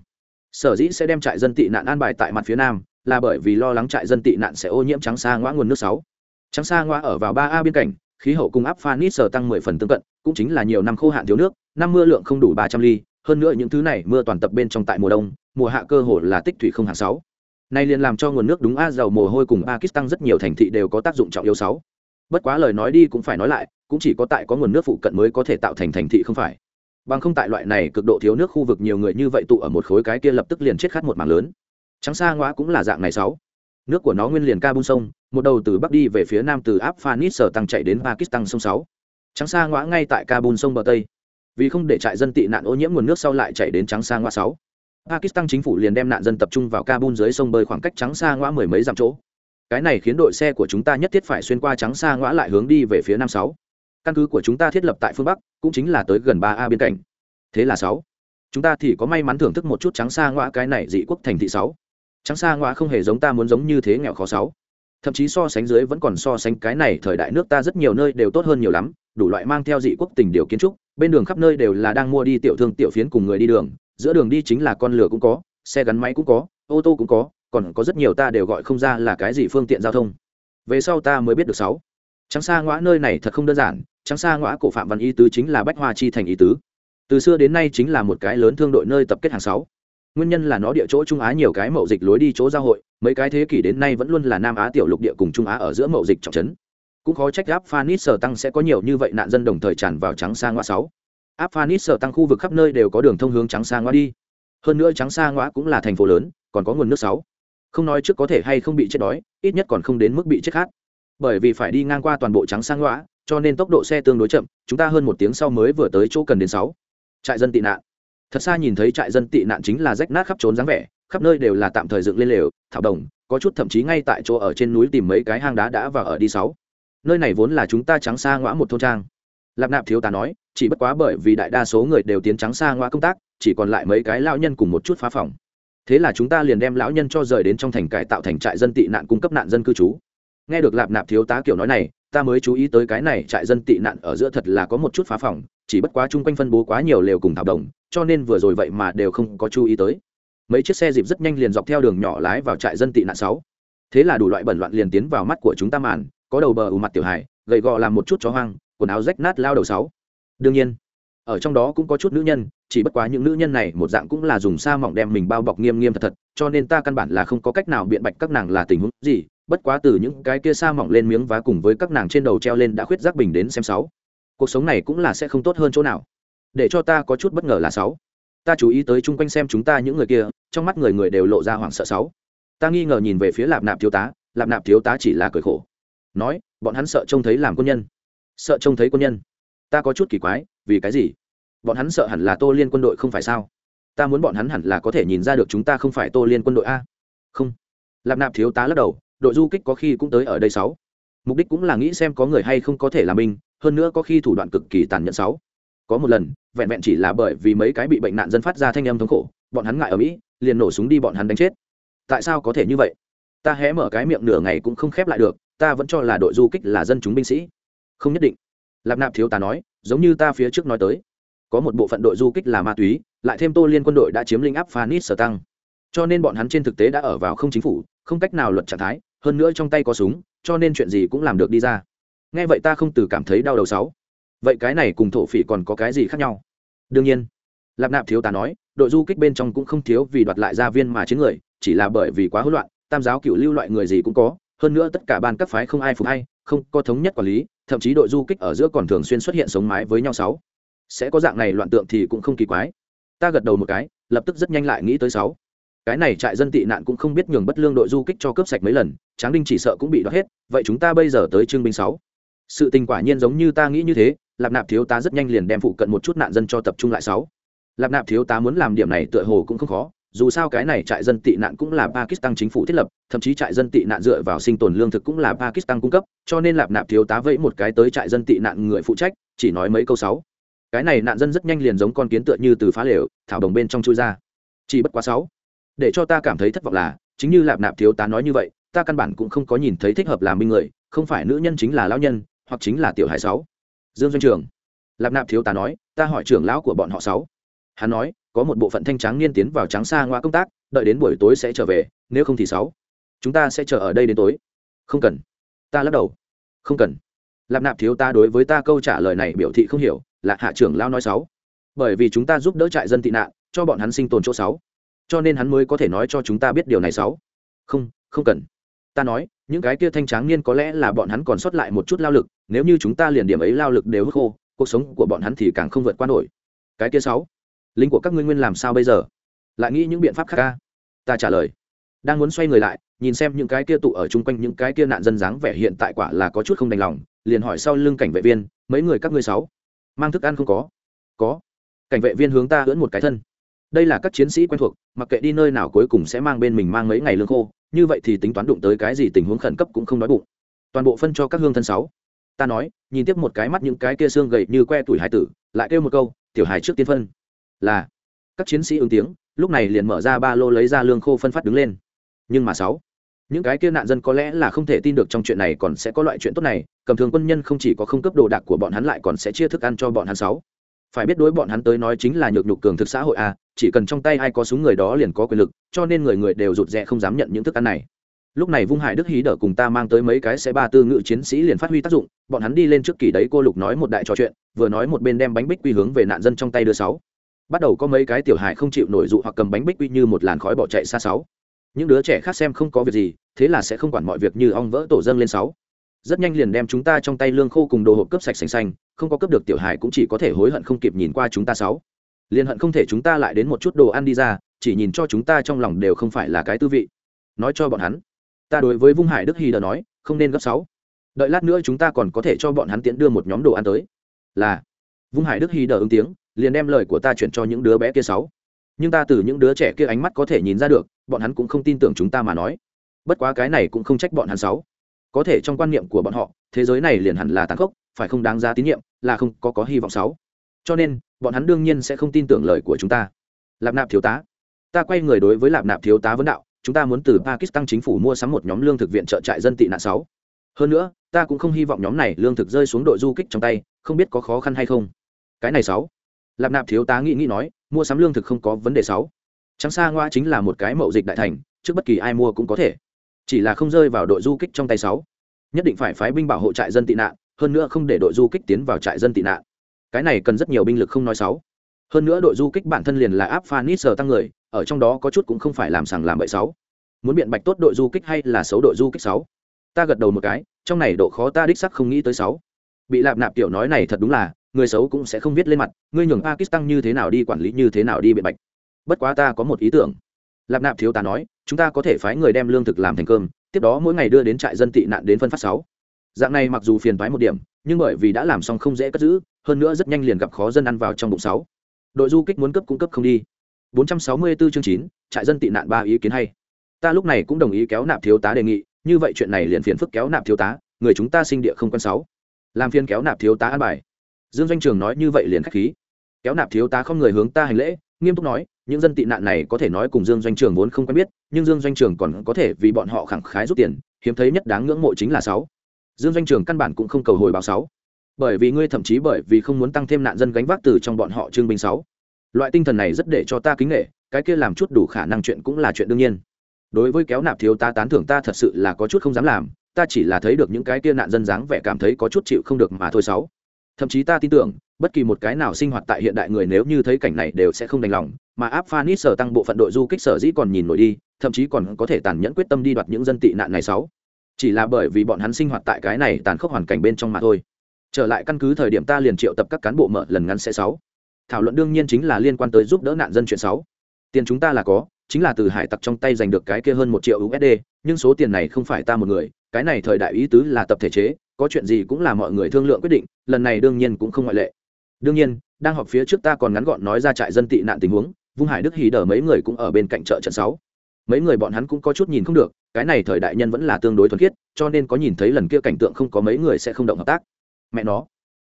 Sở dĩ sẽ đem trại dân tị nạn an bài tại mặt phía nam là bởi vì lo lắng trại dân tị nạn sẽ ô nhiễm trắng xa ngõ nguồn nước sáu. Trắng xa ngõ ở vào ba a biên cảnh khí hậu cung áp phanit sở tăng 10 phần tương cận cũng chính là nhiều năm khô hạn thiếu nước năm mưa lượng không đủ 300 ly hơn nữa những thứ này mưa toàn tập bên trong tại mùa đông, mùa hạ cơ hồ là tích thủy không hàng sáu. Này liền làm cho nguồn nước đúng a, dầu mồ hôi cùng pakistan rất nhiều thành thị đều có tác dụng trọng yếu sáu. Bất quá lời nói đi cũng phải nói lại, cũng chỉ có tại có nguồn nước phụ cận mới có thể tạo thành thành thị không phải. Bằng không tại loại này cực độ thiếu nước khu vực nhiều người như vậy tụ ở một khối cái kia lập tức liền chết khát một mảng lớn. Trắng xa ngoã cũng là dạng này sáu. Nước của nó nguyên liền kabul sông, một đầu từ bắc đi về phía nam từ áp phanis sở tăng chạy đến pakistan sông sáu. Trắng xa ngoã ngay tại kabul sông bờ tây vì không để trại dân tị nạn ô nhiễm nguồn nước sau lại chạy đến trắng xa ngoa sáu. Pakistan chính phủ liền đem nạn dân tập trung vào kabul dưới sông bơi khoảng cách trắng xa ngoa mười mấy dặm chỗ. Cái này khiến đội xe của chúng ta nhất thiết phải xuyên qua trắng xa ngoa lại hướng đi về phía nam sáu. Căn cứ của chúng ta thiết lập tại phương bắc, cũng chính là tới gần ba a biên cảnh. Thế là sáu. Chúng ta thì có may mắn thưởng thức một chút trắng xa ngoa cái này dị quốc thành thị sáu. Trắng xa ngoa không hề giống ta muốn giống như thế nghèo khó sáu. Thậm chí so sánh dưới vẫn còn so sánh cái này thời đại nước ta rất nhiều nơi đều tốt hơn nhiều lắm đủ loại mang theo dị quốc tình điều kiến trúc, bên đường khắp nơi đều là đang mua đi tiểu thương tiểu phiến cùng người đi đường, giữa đường đi chính là con lửa cũng có, xe gắn máy cũng có, ô tô cũng có, còn có rất nhiều ta đều gọi không ra là cái gì phương tiện giao thông. Về sau ta mới biết được sáu. Trắng xa ngõ nơi này thật không đơn giản, trắng xa ngõ cổ phạm văn Y tứ chính là bách hoa chi thành ý tứ. Từ xưa đến nay chính là một cái lớn thương đội nơi tập kết hàng sáu. Nguyên nhân là nó địa chỗ trung á nhiều cái mậu dịch lối đi chỗ giao hội, mấy cái thế kỷ đến nay vẫn luôn là nam á tiểu lục địa cùng trung á ở giữa mậu dịch trọng trấn cũng khó trách áp phanis sở tăng sẽ có nhiều như vậy nạn dân đồng thời tràn vào trắng sa ngoa sáu. Áp phanis sở tăng khu vực khắp nơi đều có đường thông hướng trắng sa ngoa đi. Hơn nữa trắng sa ngoa cũng là thành phố lớn, còn có nguồn nước sáu. Không nói trước có thể hay không bị chết đói, ít nhất còn không đến mức bị chết khát. Bởi vì phải đi ngang qua toàn bộ trắng sa ngoa, cho nên tốc độ xe tương đối chậm, chúng ta hơn một tiếng sau mới vừa tới chỗ cần đến sáu. Trại dân tị nạn. Thật xa nhìn thấy trại dân tị nạn chính là rách nát khắp trốn dáng vẻ, khắp nơi đều là tạm thời dựng lên lều, thảo đồng, có chút thậm chí ngay tại chỗ ở trên núi tìm mấy cái hang đá đã và ở đi sáu nơi này vốn là chúng ta trắng xa ngõ một thôn trang. Lạp nạp thiếu tá nói, chỉ bất quá bởi vì đại đa số người đều tiến trắng xa ngõ công tác, chỉ còn lại mấy cái lão nhân cùng một chút phá phòng. Thế là chúng ta liền đem lão nhân cho rời đến trong thành cải tạo thành trại dân tị nạn cung cấp nạn dân cư trú. Nghe được lạp nạp thiếu tá kiểu nói này, ta mới chú ý tới cái này trại dân tị nạn ở giữa thật là có một chút phá phòng, chỉ bất quá chung quanh phân bố quá nhiều lều cùng thảo đồng, cho nên vừa rồi vậy mà đều không có chú ý tới. Mấy chiếc xe dịp rất nhanh liền dọc theo đường nhỏ lái vào trại dân tị nạn sáu. Thế là đủ loại bẩn loạn liền tiến vào mắt của chúng ta màn có đầu bờ ù mặt tiểu hải gầy gò làm một chút chó hoang, quần áo rách nát lao đầu sáu. Đương nhiên, ở trong đó cũng có chút nữ nhân, chỉ bất quá những nữ nhân này một dạng cũng là dùng sa mỏng đem mình bao bọc nghiêm nghiêm thật thật, cho nên ta căn bản là không có cách nào biện bạch các nàng là tình huống gì, bất quá từ những cái kia sa mỏng lên miếng vá cùng với các nàng trên đầu treo lên đã khuyết giác bình đến xem sáu. Cuộc sống này cũng là sẽ không tốt hơn chỗ nào. Để cho ta có chút bất ngờ là sáu. Ta chú ý tới chung quanh xem chúng ta những người kia, trong mắt người người đều lộ ra hoảng sợ sáu. Ta nghi ngờ nhìn về phía lạp nạp thiếu tá, lạp nạp thiếu tá chỉ là cười khổ nói, bọn hắn sợ trông thấy làm quân nhân. Sợ trông thấy quân nhân? Ta có chút kỳ quái, vì cái gì? Bọn hắn sợ hẳn là tô liên quân đội không phải sao? Ta muốn bọn hắn hẳn là có thể nhìn ra được chúng ta không phải tô liên quân đội a. Không. Lạp nạp thiếu tá lắc đầu, đội du kích có khi cũng tới ở đây sáu. Mục đích cũng là nghĩ xem có người hay không có thể làm binh, hơn nữa có khi thủ đoạn cực kỳ tàn nhẫn sáu. Có một lần, vẹn vẹn chỉ là bởi vì mấy cái bị bệnh nạn dân phát ra thanh âm thống khổ, bọn hắn ngại ở mỹ, liền nổ súng đi bọn hắn đánh chết. Tại sao có thể như vậy? Ta hé mở cái miệng nửa ngày cũng không khép lại được ta vẫn cho là đội du kích là dân chúng binh sĩ. Không nhất định. Lạp nạp thiếu ta nói, giống như ta phía trước nói tới. Có một bộ phận đội du kích là ma túy, lại thêm tô liên quân đội đã chiếm linh áp phanis sở tăng. Cho nên bọn hắn trên thực tế đã ở vào không chính phủ, không cách nào luật trạng thái, hơn nữa trong tay có súng, cho nên chuyện gì cũng làm được đi ra. Nghe vậy ta không từ cảm thấy đau đầu sáu. Vậy cái này cùng thổ phỉ còn có cái gì khác nhau? Đương nhiên, lạp nạp thiếu tá nói, đội du kích bên trong cũng không thiếu vì đoạt lại gia viên mà chiến người, chỉ là bởi vì quá hỗn loạn, tam giáo cựu lưu loại người gì cũng có hơn nữa tất cả ban các phái không ai phục hay, không có thống nhất quản lý, thậm chí đội du kích ở giữa còn thường xuyên xuất hiện sống mái với nhau sáu. Sẽ có dạng này loạn tượng thì cũng không kỳ quái. Ta gật đầu một cái, lập tức rất nhanh lại nghĩ tới sáu. Cái này trại dân tị nạn cũng không biết nhường bất lương đội du kích cho cướp sạch mấy lần, tráng đinh chỉ sợ cũng bị đoạt hết, vậy chúng ta bây giờ tới trương binh sáu. Sự tình quả nhiên giống như ta nghĩ như thế, lạp nạp thiếu tá rất nhanh liền đem phụ cận một chút nạn dân cho tập trung lại sáu. Lạp nạp thiếu tá muốn làm điểm này tựa hồ cũng không khó dù sao cái này trại dân tị nạn cũng là pakistan chính phủ thiết lập, thậm chí trại dân tị nạn dựa vào sinh tồn lương thực cũng là pakistan cung cấp, cho nên lạp nạp thiếu tá vẫy một cái tới trại dân tị nạn người phụ trách, chỉ nói mấy câu sáu. Cái này nạn dân rất nhanh liền giống con kiến tựa như từ phá lều, thảo đồng bên trong chui ra. Chỉ bất quá sáu. Để cho ta cảm thấy thất vọng là, chính như lạp nạp thiếu tá nói như vậy, ta căn bản cũng không có nhìn thấy thích hợp làm binh người, không phải nữ nhân chính là lão nhân, hoặc chính là tiểu hải sáu. Dương doanh trường. Lạp nạp thiếu tá nói, ta hỏi trưởng lão của bọn họ sáu. Hắn nói có một bộ phận thanh tráng niên tiến vào trắng xa ngoa công tác, đợi đến buổi tối sẽ trở về, nếu không thì sáu. Chúng ta sẽ chờ ở đây đến tối. Không cần. Ta lắc đầu. Không cần. Lạp nạp thiếu ta đối với ta câu trả lời này biểu thị không hiểu là hạ trưởng lao nói sáu. Bởi vì chúng ta giúp đỡ trại dân tị nạn, cho bọn hắn sinh tồn chỗ sáu. Cho nên hắn mới có thể nói cho chúng ta biết điều này sáu. Không không cần. Ta nói, những cái kia thanh tráng niên có lẽ là bọn hắn còn sót lại một chút lao lực, nếu như chúng ta liền điểm ấy lao lực đều hút khô, cuộc sống của bọn hắn thì càng không vượt qua nổi. Cái kia sáu lính của các ngươi nguyên làm sao bây giờ? Lại nghĩ những biện pháp khác ca ta trả lời. Đang muốn xoay người lại, nhìn xem những cái kia tụ ở chung quanh những cái kia nạn dân dáng vẻ hiện tại quả là có chút không đành lòng, liền hỏi sau lưng cảnh vệ viên, mấy người các ngươi sáu? Mang thức ăn không có? Có. Cảnh vệ viên hướng ta ưỡn một cái thân. Đây là các chiến sĩ quen thuộc, mặc kệ đi nơi nào cuối cùng sẽ mang bên mình mang mấy ngày lương khô, như vậy thì tính toán đụng tới cái gì tình huống khẩn cấp cũng không nói bụng. Toàn bộ phân cho các hương thân sáu. Ta nói, nhìn tiếp một cái mắt những cái kia xương gầy như que tuổi hải tử, lại kêu một câu, tiểu hải trước tiên phân là các chiến sĩ ứng tiếng, lúc này liền mở ra ba lô lấy ra lương khô phân phát đứng lên. Nhưng mà sáu, những cái kia nạn dân có lẽ là không thể tin được trong chuyện này còn sẽ có loại chuyện tốt này, cầm thường quân nhân không chỉ có không cấp đồ đạc của bọn hắn lại còn sẽ chia thức ăn cho bọn hắn sáu. Phải biết đối bọn hắn tới nói chính là nhược nhục cường thực xã hội à? chỉ cần trong tay ai có súng người đó liền có quyền lực, cho nên người người đều rụt rè không dám nhận những thức ăn này. Lúc này vung hải đức hí đỡ cùng ta mang tới mấy cái xe ba tư ngự chiến sĩ liền phát huy tác dụng, bọn hắn đi lên trước kỳ đấy cô lục nói một đại trò chuyện, vừa nói một bên đem bánh bích quy hướng về nạn dân trong tay đưa sáu bắt đầu có mấy cái tiểu hài không chịu nổi dụ hoặc cầm bánh bích quy như một làn khói bỏ chạy xa sáu. Những đứa trẻ khác xem không có việc gì, thế là sẽ không quản mọi việc như ong vỡ tổ dâng lên sáu. Rất nhanh liền đem chúng ta trong tay lương khô cùng đồ hộp cướp sạch sành xanh, không có cướp được tiểu hài cũng chỉ có thể hối hận không kịp nhìn qua chúng ta sáu. Liền hận không thể chúng ta lại đến một chút đồ ăn đi ra, chỉ nhìn cho chúng ta trong lòng đều không phải là cái tư vị. Nói cho bọn hắn. Ta đối với vung hải đức hy đờ nói, không nên gấp sáu. Đợi lát nữa chúng ta còn có thể cho bọn hắn tiễn đưa một nhóm đồ ăn tới. Là. Vung hải đức hy đờ ứng tiếng liền đem lời của ta chuyển cho những đứa bé kia sáu. Nhưng ta từ những đứa trẻ kia ánh mắt có thể nhìn ra được, bọn hắn cũng không tin tưởng chúng ta mà nói. Bất quá cái này cũng không trách bọn hắn sáu. Có thể trong quan niệm của bọn họ, thế giới này liền hẳn là tàn khốc, phải không đáng giá tín nhiệm, là không có có hy vọng sáu. Cho nên, bọn hắn đương nhiên sẽ không tin tưởng lời của chúng ta. Lạp nạp thiếu tá. Ta quay người đối với lạp nạp thiếu tá vấn đạo, chúng ta muốn từ pakistan chính phủ mua sắm một nhóm lương thực viện trợ trại dân tị nạn sáu. Hơn nữa, ta cũng không hy vọng nhóm này lương thực rơi xuống đội du kích trong tay, không biết có khó khăn hay không. Cái này sáu lạp nạp thiếu tá nghĩ nghĩ nói, mua sắm lương thực không có vấn đề sáu. Trắng xa ngoa chính là một cái mậu dịch đại thành, trước bất kỳ ai mua cũng có thể. Chỉ là không rơi vào đội du kích trong tay sáu. Nhất định phải phái binh bảo hộ trại dân tị nạn, hơn nữa không để đội du kích tiến vào trại dân tị nạn. Cái này cần rất nhiều binh lực không nói sáu. Hơn nữa đội du kích bản thân liền là áp phanit sờ tăng người, ở trong đó có chút cũng không phải làm sàng làm bậy sáu. Muốn biện bạch tốt đội du kích hay là xấu đội du kích sáu? Ta gật đầu một cái, trong này độ khó ta đích sắc không nghĩ tới sáu. Bị lạp nạp tiểu nói này thật đúng là người xấu cũng sẽ không viết lên mặt ngươi nhường pakistan như thế nào đi quản lý như thế nào đi biện bạch. Bất quá ta có một ý tưởng. Lạp nạp thiếu tá nói chúng ta có thể phái người đem lương thực làm thành cơm tiếp đó mỗi ngày đưa đến trại dân tị nạn đến phân phát sáu. Dạng này mặc dù phiền thoái một điểm nhưng bởi vì đã làm xong không dễ cất giữ hơn nữa rất nhanh liền gặp khó dân ăn vào trong bụng sáu. Đội du kích muốn cấp cung cấp không đi. 464 chương 9, trại dân tị nạn ba ý kiến hay. Ta lúc này cũng đồng ý kéo nạp thiếu tá đề nghị như vậy chuyện này liền phiền phức kéo nạp thiếu tá người chúng ta sinh địa không quân sáu. Làm phiên kéo nạp thiếu tá an bài dương doanh trường nói như vậy liền khách khí. Kéo nạp thiếu tá không người hướng ta hành lễ, nghiêm túc nói, những dân tị nạn này có thể nói cùng dương doanh trường vốn không quen biết, nhưng dương doanh trường còn có thể vì bọn họ khẳng khái rút tiền, hiếm thấy nhất đáng ngưỡng mộ chính là sáu. Dương doanh trường căn bản cũng không cầu hồi báo sáu. Bởi vì ngươi thậm chí bởi vì không muốn tăng thêm nạn dân gánh vác từ trong bọn họ trương binh sáu. Loại tinh thần này rất để cho ta kính nghệ cái kia làm chút đủ khả năng chuyện cũng là chuyện đương nhiên. Đối với kéo nạp thiếu ta tán thưởng ta thật sự là có chút không dám làm, ta chỉ là thấy được những cái kia nạn dân dáng vẻ cảm thấy có chút chịu không được mà thôi sáu thậm chí ta tin tưởng, bất kỳ một cái nào sinh hoạt tại hiện đại người nếu như thấy cảnh này đều sẽ không đành lòng, mà áp phanit sở tăng bộ phận đội du kích sở dĩ còn nhìn nổi đi, thậm chí còn có thể tàn nhẫn quyết tâm đi đoạt những dân tị nạn này sáu. Chỉ là bởi vì bọn hắn sinh hoạt tại cái này tàn khốc hoàn cảnh bên trong mà thôi. Trở lại căn cứ thời điểm ta liền triệu tập các cán bộ mở lần ngắn sẽ sáu. Thảo luận đương nhiên chính là liên quan tới giúp đỡ nạn dân chuyện sáu. Tiền chúng ta là có, chính là từ hải tặc trong tay giành được cái kia hơn một triệu usd nhưng số tiền này không phải ta một người, cái này thời đại ý tứ là tập thể chế có chuyện gì cũng là mọi người thương lượng quyết định, lần này đương nhiên cũng không ngoại lệ. Đương nhiên, đang họp phía trước ta còn ngắn gọn nói ra trại dân tị nạn tình huống, vung hải đức hỉ đờ mấy người cũng ở bên cạnh chợ trận sáu. Mấy người bọn hắn cũng có chút nhìn không được, cái này thời đại nhân vẫn là tương đối thuần khiết, cho nên có nhìn thấy lần kia cảnh tượng không có mấy người sẽ không động hợp tác. Mẹ nó.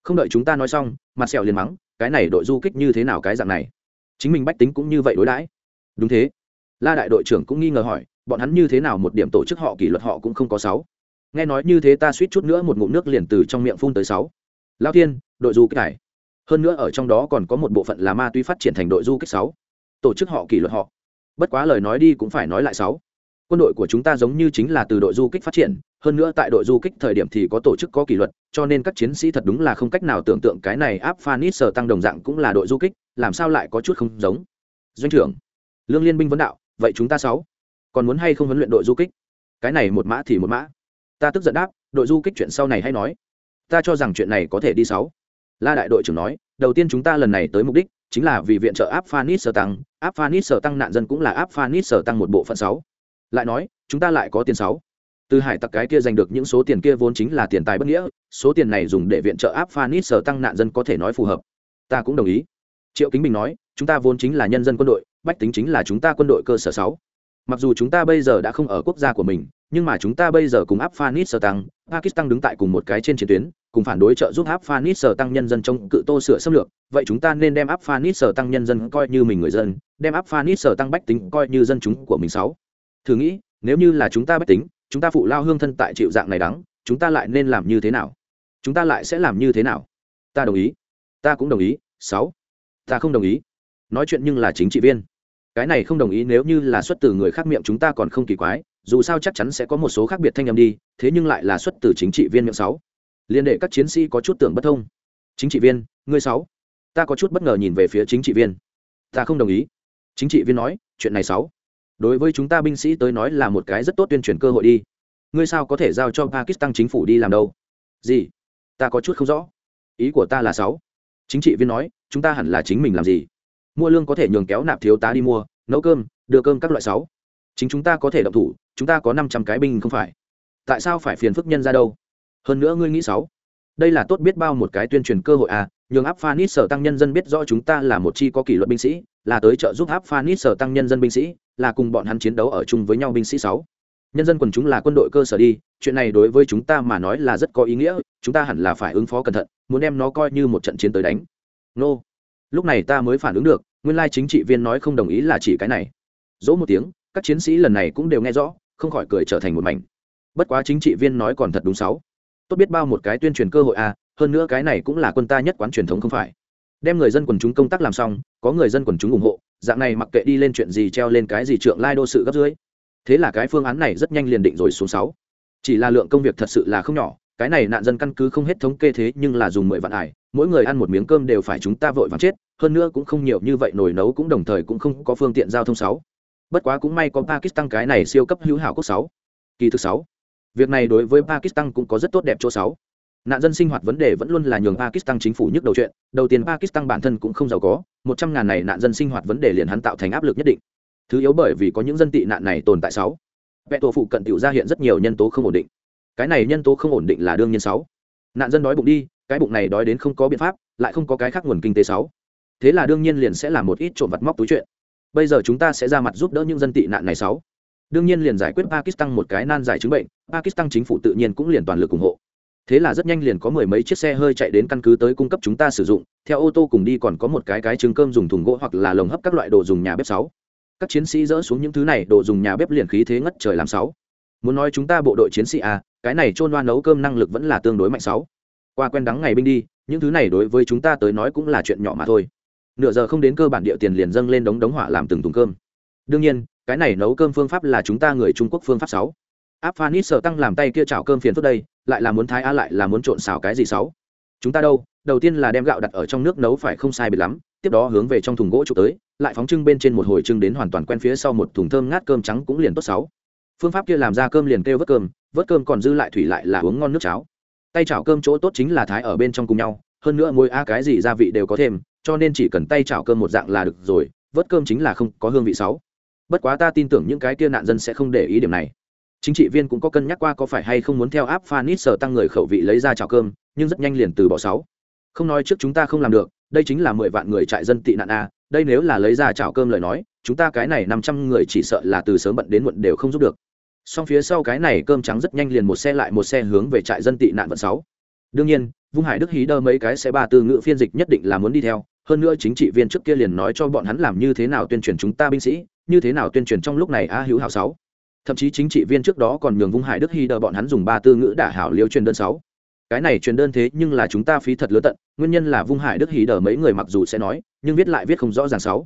Không đợi chúng ta nói xong, mặt sẹo liền mắng, cái này đội du kích như thế nào cái dạng này? Chính mình bách tính cũng như vậy đối đãi. Đúng thế. La đại đội trưởng cũng nghi ngờ hỏi, bọn hắn như thế nào một điểm tổ chức họ kỷ luật họ cũng không có sáu nghe nói như thế ta suýt chút nữa một ngụm nước liền từ trong miệng phun tới sáu. Lao thiên, đội du kích cải hơn nữa ở trong đó còn có một bộ phận là ma túy phát triển thành đội du kích sáu. Tổ chức họ kỷ luật họ. Bất quá lời nói đi cũng phải nói lại sáu. Quân đội của chúng ta giống như chính là từ đội du kích phát triển, hơn nữa tại đội du kích thời điểm thì có tổ chức có kỷ luật, cho nên các chiến sĩ thật đúng là không cách nào tưởng tượng cái này áp phanit sở tăng đồng dạng cũng là đội du kích, làm sao lại có chút không giống. Doanh trưởng, lương liên binh vấn đạo, vậy chúng ta sáu, còn muốn hay không huấn luyện đội du kích? Cái này một mã thì một mã ta tức giận đáp, đội du kích chuyện sau này hay nói. Ta cho rằng chuyện này có thể đi sáu. La đại đội trưởng nói, đầu tiên chúng ta lần này tới mục đích chính là vì viện trợ áp phanis sở tăng, áp phanis sở tăng nạn dân cũng là áp phanis sở tăng một bộ phận sáu. Lại nói, chúng ta lại có tiền sáu. Từ hải tặc cái kia giành được những số tiền kia vốn chính là tiền tài bất nghĩa, số tiền này dùng để viện trợ áp phanis sở tăng nạn dân có thể nói phù hợp. Ta cũng đồng ý. Triệu kính bình nói, chúng ta vốn chính là nhân dân quân đội, bách tính chính là chúng ta quân đội cơ sở sáu. Mặc dù chúng ta bây giờ đã không ở quốc gia của mình nhưng mà chúng ta bây giờ cùng Afghanistan sở tăng pakistan đứng tại cùng một cái trên chiến tuyến, cùng phản đối trợ giúp Afghanistan sở tăng nhân dân trong cự tô sửa xâm lược. Vậy chúng ta nên đem Afghanistan sở tăng nhân dân coi như mình người dân, đem Afghanistan sở tăng bách tính coi như dân chúng của mình sáu. Thử nghĩ, nếu như là chúng ta bách tính, chúng ta phụ lao hương thân tại chịu dạng này đắng, chúng ta lại nên làm như thế nào? Chúng ta lại sẽ làm như thế nào? Ta đồng ý. Ta cũng đồng ý, sáu. Ta không đồng ý. Nói chuyện nhưng là chính trị viên. Cái này không đồng ý nếu như là xuất từ người khác miệng chúng ta còn không kỳ quái dù sao chắc chắn sẽ có một số khác biệt thanh âm đi, thế nhưng lại là xuất từ chính trị viên miệng sáu. Liên đệ các chiến sĩ có chút tưởng bất thông. Chính trị viên, ngươi sáu. Ta có chút bất ngờ nhìn về phía chính trị viên. Ta không đồng ý. Chính trị viên nói, chuyện này sáu. Đối với chúng ta binh sĩ tới nói là một cái rất tốt tuyên truyền cơ hội đi. Ngươi sao có thể giao cho pakistan chính phủ đi làm đâu? Gì? Ta có chút không rõ. Ý của ta là sáu. Chính trị viên nói, chúng ta hẳn là chính mình làm gì? Mua lương có thể nhường kéo nạp thiếu tá đi mua, nấu cơm, đưa cơm các loại sáu chính chúng ta có thể động thủ, chúng ta có năm trăm cái binh không phải? Tại sao phải phiền phức nhân ra đâu? Hơn nữa ngươi nghĩ sáu. Đây là tốt biết bao một cái tuyên truyền cơ hội à nhường áp phanit sở tăng nhân dân biết rõ chúng ta là một chi có kỷ luật binh sĩ, là tới trợ giúp áp phanit sở tăng nhân dân binh sĩ, là cùng bọn hắn chiến đấu ở chung với nhau binh sĩ sáu. Nhân dân quần chúng là quân đội cơ sở đi, chuyện này đối với chúng ta mà nói là rất có ý nghĩa, chúng ta hẳn là phải ứng phó cẩn thận, muốn đem nó coi như một trận chiến tới đánh. Nô. Lúc này ta mới phản ứng được, nguyên lai chính trị viên nói không đồng ý là chỉ cái này. Dỗ một tiếng các chiến sĩ lần này cũng đều nghe rõ, không khỏi cười trở thành một mảnh. Bất quá chính trị viên nói còn thật đúng sáu. Tốt biết bao một cái tuyên truyền cơ hội à hơn nữa cái này cũng là quân ta nhất quán truyền thống không phải. Đem người dân quần chúng công tác làm xong, có người dân quần chúng ủng hộ, dạng này mặc kệ đi lên chuyện gì treo lên cái gì trượng lai đô sự gấp dưới. Thế là cái phương án này rất nhanh liền định rồi xuống sáu. Chỉ là lượng công việc thật sự là không nhỏ, cái này nạn dân căn cứ không hết thống kê thế nhưng là dùng mười vạn ải, mỗi người ăn một miếng cơm đều phải chúng ta vội vàng chết, hơn nữa cũng không nhiều như vậy, nồi nấu cũng đồng thời cũng không có phương tiện giao thông sáu bất quá cũng may có pakistan cái này siêu cấp hữu hảo quốc sáu. Kỳ thứ sáu. Việc này đối với pakistan cũng có rất tốt đẹp chỗ sáu. Nạn dân sinh hoạt vấn đề vẫn luôn là nhường pakistan chính phủ nhức đầu chuyện. Đầu tiên pakistan bản thân cũng không giàu có, một trăm ngàn này nạn dân sinh hoạt vấn đề liền hắn tạo thành áp lực nhất định. Thứ yếu bởi vì có những dân tị nạn này tồn tại sáu. Vẽ tổ phụ cận tiểu ra hiện rất nhiều nhân tố không ổn định. Cái này nhân tố không ổn định là đương nhiên sáu. Nạn dân đói bụng đi, cái bụng này đói đến không có biện pháp, lại không có cái khác nguồn kinh tế sáu. Thế là đương nhiên liền sẽ là một ít trộm vặt móc túi chuyện bây giờ chúng ta sẽ ra mặt giúp đỡ những dân tị nạn này sáu. Đương nhiên liền giải quyết pakistan một cái nan giải chứng bệnh, pakistan chính phủ tự nhiên cũng liền toàn lực ủng hộ. Thế là rất nhanh liền có mười mấy chiếc xe hơi chạy đến căn cứ tới cung cấp chúng ta sử dụng, theo ô tô cùng đi còn có một cái cái trứng cơm dùng thùng gỗ hoặc là lồng hấp các loại đồ dùng nhà bếp sáu. Các chiến sĩ dỡ xuống những thứ này, đồ dùng nhà bếp liền khí thế ngất trời làm sáu. Muốn nói chúng ta bộ đội chiến sĩ à cái này trôn loa nấu cơm năng lực vẫn là tương đối mạnh sáu. Qua quen đắng ngày binh đi, những thứ này đối với chúng ta tới nói cũng là chuyện nhỏ mà thôi nửa giờ không đến cơ bản địa tiền liền dâng lên đống đống hỏa làm từng thùng cơm. Đương nhiên, cái này nấu cơm phương pháp là chúng ta người trung quốc phương pháp sáu. Áp phanit sợ tăng làm tay kia chảo cơm phiền phức đây, lại là muốn thái a lại là muốn trộn xào cái gì sáu? Chúng ta đâu, đầu tiên là đem gạo đặt ở trong nước nấu phải không sai biệt lắm, tiếp đó hướng về trong thùng gỗ chụp tới, lại phóng trưng bên trên một hồi trưng đến hoàn toàn quen phía sau một thùng thơm ngát cơm trắng cũng liền tốt sáu. Phương pháp kia làm ra cơm liền kêu vớt cơm vớt cơm còn dư lại thủy lại là uống ngon nước cháo. Tay chảo cơm chỗ tốt chính là thái ở bên trong cùng nhau, hơn nữa mỗi a cái gì gia vị đều có thêm cho nên chỉ cần tay chảo cơm một dạng là được rồi, vớt cơm chính là không có hương vị sáu bất quá ta tin tưởng những cái kia nạn dân sẽ không để ý điểm này. Chính trị viên cũng có cân nhắc qua có phải hay không muốn theo áp phanit sở tăng người khẩu vị lấy ra chảo cơm, nhưng rất nhanh liền từ bỏ sáu. Không nói trước chúng ta không làm được, đây chính là mười vạn người trại dân tị nạn a, đây nếu là lấy ra chảo cơm lời nói, chúng ta cái này năm trăm người chỉ sợ là từ sớm bận đến muộn đều không giúp được. Song phía sau cái này cơm trắng rất nhanh liền một xe lại một xe hướng về trại dân tị nạn vận sáu. Đương nhiên vung hải đức hí đơ mấy cái sẽ ba từ ngữ phiên dịch nhất định là muốn đi theo, hơn nữa chính trị viên trước kia liền nói cho bọn hắn làm như thế nào tuyên truyền chúng ta binh sĩ, như thế nào tuyên truyền trong lúc này a hữu hảo sáu. Thậm chí chính trị viên trước đó còn nhường vung hải đức hy đờ bọn hắn dùng ba tư ngữ đả hảo liêu truyền đơn sáu. Cái này truyền đơn thế nhưng là chúng ta phí thật lớn tận, nguyên nhân là vung hải đức hí đờ mấy người mặc dù sẽ nói, nhưng viết lại viết không rõ ràng sáu.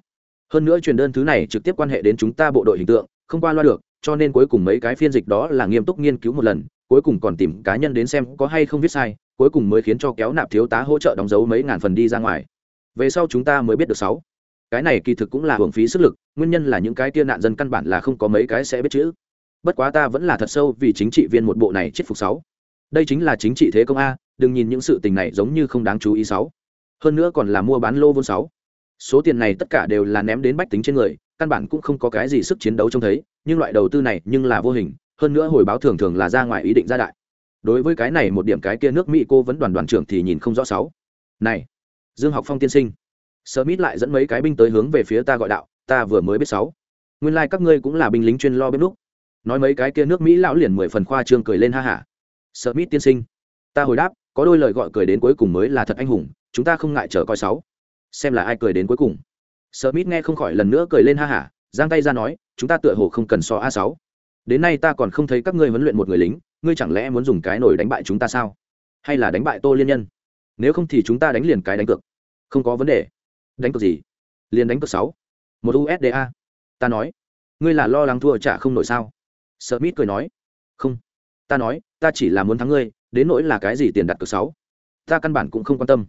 Hơn nữa truyền đơn thứ này trực tiếp quan hệ đến chúng ta bộ đội hình tượng, không qua loa được, cho nên cuối cùng mấy cái phiên dịch đó là nghiêm túc nghiên cứu một lần, cuối cùng còn tìm cá nhân đến xem có hay không viết sai cuối cùng mới khiến cho kéo nạp thiếu tá hỗ trợ đóng dấu mấy ngàn phần đi ra ngoài. Về sau chúng ta mới biết được sáu. Cái này kỳ thực cũng là hưởng phí sức lực, nguyên nhân là những cái tia nạn dân căn bản là không có mấy cái sẽ biết chữ. Bất quá ta vẫn là thật sâu vì chính trị viên một bộ này chết phục sáu. Đây chính là chính trị thế công a, đừng nhìn những sự tình này giống như không đáng chú ý sáu. Hơn nữa còn là mua bán lô vốn sáu. Số tiền này tất cả đều là ném đến bách tính trên người, căn bản cũng không có cái gì sức chiến đấu trông thấy, nhưng loại đầu tư này nhưng là vô hình, hơn nữa hồi báo thường thường là ra ngoài ý định ra đại đối với cái này một điểm cái kia nước mỹ cô vẫn đoàn đoàn trưởng thì nhìn không rõ sáu. Này, dương học phong tiên sinh, smith lại dẫn mấy cái binh tới hướng về phía ta gọi đạo, ta vừa mới biết sáu. Nguyên lai like các ngươi cũng là binh lính chuyên lo bếp núc. Nói mấy cái kia nước mỹ lão liền mười phần khoa trương cười lên ha hả. Smith tiên sinh, ta hồi đáp, có đôi lời gọi cười đến cuối cùng mới là thật anh hùng, chúng ta không ngại chờ coi sáu. Xem là ai cười đến cuối cùng. Smith nghe không khỏi lần nữa cười lên ha hả, giang tay ra nói, chúng ta tựa hồ không cần so a sáu. Đến nay ta còn không thấy các ngươi huấn luyện một người lính ngươi chẳng lẽ muốn dùng cái nổi đánh bại chúng ta sao? Hay là đánh bại tô liên nhân? Nếu không thì chúng ta đánh liền cái đánh cược. Không có vấn đề. Đánh cược gì? Liền đánh cược sáu. Một usda ta nói. Ngươi là lo lắng thua trả không nổi sao? Smith cười nói. Không. Ta nói, ta chỉ là muốn thắng ngươi, đến nỗi là cái gì tiền đặt cược sáu? Ta căn bản cũng không quan tâm.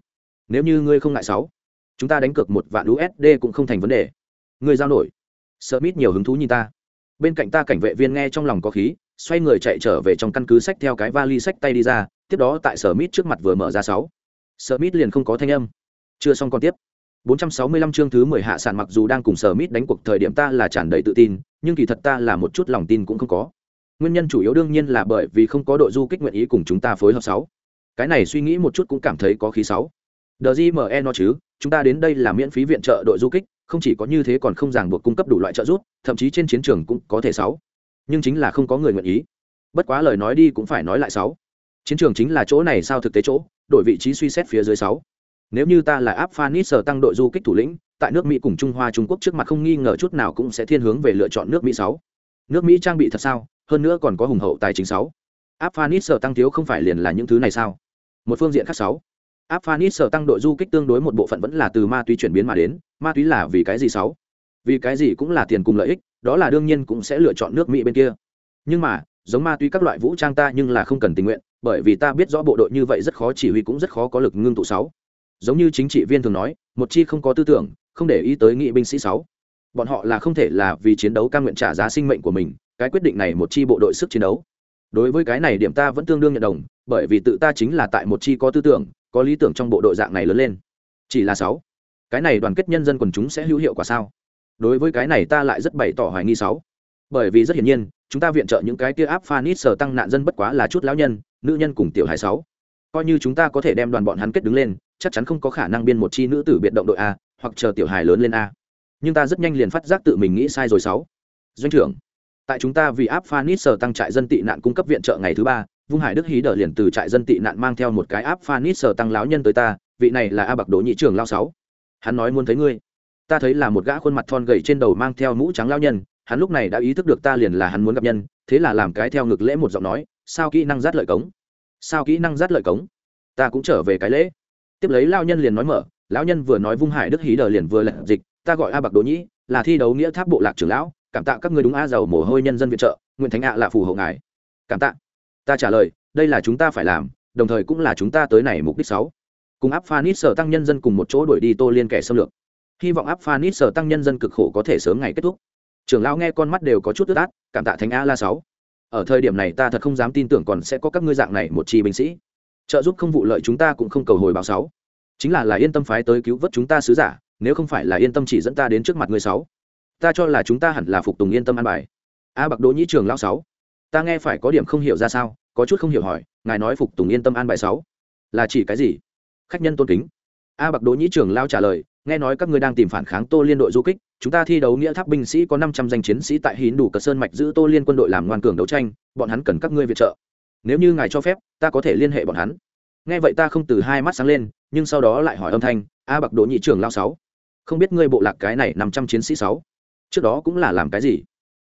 Nếu như ngươi không ngại sáu, chúng ta đánh cược một vạn usd cũng không thành vấn đề. Ngươi giao nổi. Smith nhiều hứng thú nhìn ta. Bên cạnh ta cảnh vệ viên nghe trong lòng có khí xoay người chạy trở về trong căn cứ sách theo cái vali sách tay đi ra, tiếp đó tại sở mít trước mặt vừa mở ra sáu. Sở mít liền không có thanh âm. Chưa xong còn tiếp. 465 chương thứ 10 hạ sản mặc dù đang cùng sở mít đánh cuộc thời điểm ta là tràn đầy tự tin, nhưng kỳ thật ta là một chút lòng tin cũng không có. Nguyên nhân chủ yếu đương nhiên là bởi vì không có đội du kích nguyện ý cùng chúng ta phối hợp sáu. Cái này suy nghĩ một chút cũng cảm thấy có khí sáu. Đờ me nó chứ, chúng ta đến đây là miễn phí viện trợ đội du kích, không chỉ có như thế còn không ràng buộc cung cấp đủ loại trợ giúp, thậm chí trên chiến trường cũng có thể sáu nhưng chính là không có người nguyện ý. Bất quá lời nói đi cũng phải nói lại sáu. Chiến trường chính là chỗ này sao thực tế chỗ, đổi vị trí suy xét phía dưới sáu. Nếu như ta là áp phanit sở tăng đội du kích thủ lĩnh, tại nước mỹ cùng trung hoa trung quốc trước mặt không nghi ngờ chút nào cũng sẽ thiên hướng về lựa chọn nước mỹ sáu. Nước mỹ trang bị thật sao, hơn nữa còn có hùng hậu tài chính sáu. Áp phanit sở tăng thiếu không phải liền là những thứ này sao? Một phương diện khác sáu. Áp phanit sở tăng đội du kích tương đối một bộ phận vẫn là từ ma túy chuyển biến mà đến, ma túy là vì cái gì sáu? Vì cái gì cũng là tiền cùng lợi ích đó là đương nhiên cũng sẽ lựa chọn nước mỹ bên kia. Nhưng mà, giống ma túy các loại vũ trang ta nhưng là không cần tình nguyện, bởi vì ta biết rõ bộ đội như vậy rất khó chỉ huy cũng rất khó có lực ngưng tụ sáu. Giống như chính trị viên thường nói, một chi không có tư tưởng, không để ý tới nghị binh sĩ sáu. Bọn họ là không thể là vì chiến đấu cam nguyện trả giá sinh mệnh của mình, cái quyết định này một chi bộ đội sức chiến đấu. Đối với cái này điểm ta vẫn tương đương nhận đồng, bởi vì tự ta chính là tại một chi có tư tưởng, có lý tưởng trong bộ đội dạng này lớn lên. Chỉ là sáu. Cái này đoàn kết nhân dân quần chúng sẽ hữu hiệu quả sao? Đối với cái này ta lại rất bày tỏ hoài nghi sáu. Bởi vì rất hiển nhiên, chúng ta viện trợ những cái kia áp phanit sở tăng nạn dân bất quá là chút lão nhân, nữ nhân cùng tiểu hài sáu. Coi như chúng ta có thể đem đoàn bọn hắn kết đứng lên, chắc chắn không có khả năng biên một chi nữ tử biệt động đội a, hoặc chờ tiểu hài lớn lên a. Nhưng ta rất nhanh liền phát giác tự mình nghĩ sai rồi sáu. Doanh trưởng, tại chúng ta vì áp phanit sở tăng trại dân tị nạn cung cấp viện trợ ngày thứ ba, vung hải đức hí đờ liền từ trại dân tị nạn mang theo một cái áp phanit sở tăng lão nhân tới ta, vị này là a bạc đỗ nhị trưởng lao sáu. Hắn nói muốn thấy ngươi ta thấy là một gã khuôn mặt thon gầy trên đầu mang theo mũ trắng lao nhân, hắn lúc này đã ý thức được ta liền là hắn muốn gặp nhân, thế là làm cái theo ngực lễ một giọng nói, sao kỹ năng rát lợi cống? Sao kỹ năng rát lợi cống? Ta cũng trở về cái lễ. Tiếp lấy lao nhân liền nói mở, lão nhân vừa nói vung hải đức hí đờ liền vừa lật dịch, ta gọi a bạc đỗ nhĩ, là thi đấu nghĩa tháp bộ lạc trưởng lão, cảm tạ các ngươi đúng a giàu mồ hôi nhân dân viện trợ, nguyện thánh ạ là phù hộ ngài. Cảm tạ. Ta trả lời, đây là chúng ta phải làm, đồng thời cũng là chúng ta tới này mục đích sáu. Cùng áp phanit sở tăng nhân dân cùng một chỗ đuổi đi tô liên kẻ xâm lược hy vọng áp phanit sở tăng nhân dân cực khổ có thể sớm ngày kết thúc. Trưởng lão nghe con mắt đều có chút ướt át, cảm tạ thánh a la sáu. Ở thời điểm này ta thật không dám tin tưởng còn sẽ có các ngươi dạng này một chi binh sĩ. Trợ giúp không vụ lợi chúng ta cũng không cầu hồi báo sáu. Chính là là yên tâm phái tới cứu vớt chúng ta sứ giả, nếu không phải là yên tâm chỉ dẫn ta đến trước mặt người sáu. Ta cho là chúng ta hẳn là phục tùng yên tâm an bài. A bạc đỗ nhĩ trường lão sáu, ta nghe phải có điểm không hiểu ra sao, có chút không hiểu hỏi, ngài nói phục tùng yên tâm an bài sáu là chỉ cái gì? Khách nhân tôn kính. A bạc đỗ nhĩ trường lao trả lời nghe nói các ngươi đang tìm phản kháng tô liên đội du kích, chúng ta thi đấu nghĩa tháp binh sĩ có năm trăm danh chiến sĩ tại hín đủ cờ sơn mạch giữ tô liên quân đội làm ngoan cường đấu tranh, bọn hắn cần các ngươi viện trợ. Nếu như ngài cho phép, ta có thể liên hệ bọn hắn. Nghe vậy ta không từ hai mắt sáng lên, nhưng sau đó lại hỏi âm thanh, a bạc đỗ nhị trưởng lao sáu, không biết ngươi bộ lạc cái này năm trăm chiến sĩ sáu, trước đó cũng là làm cái gì?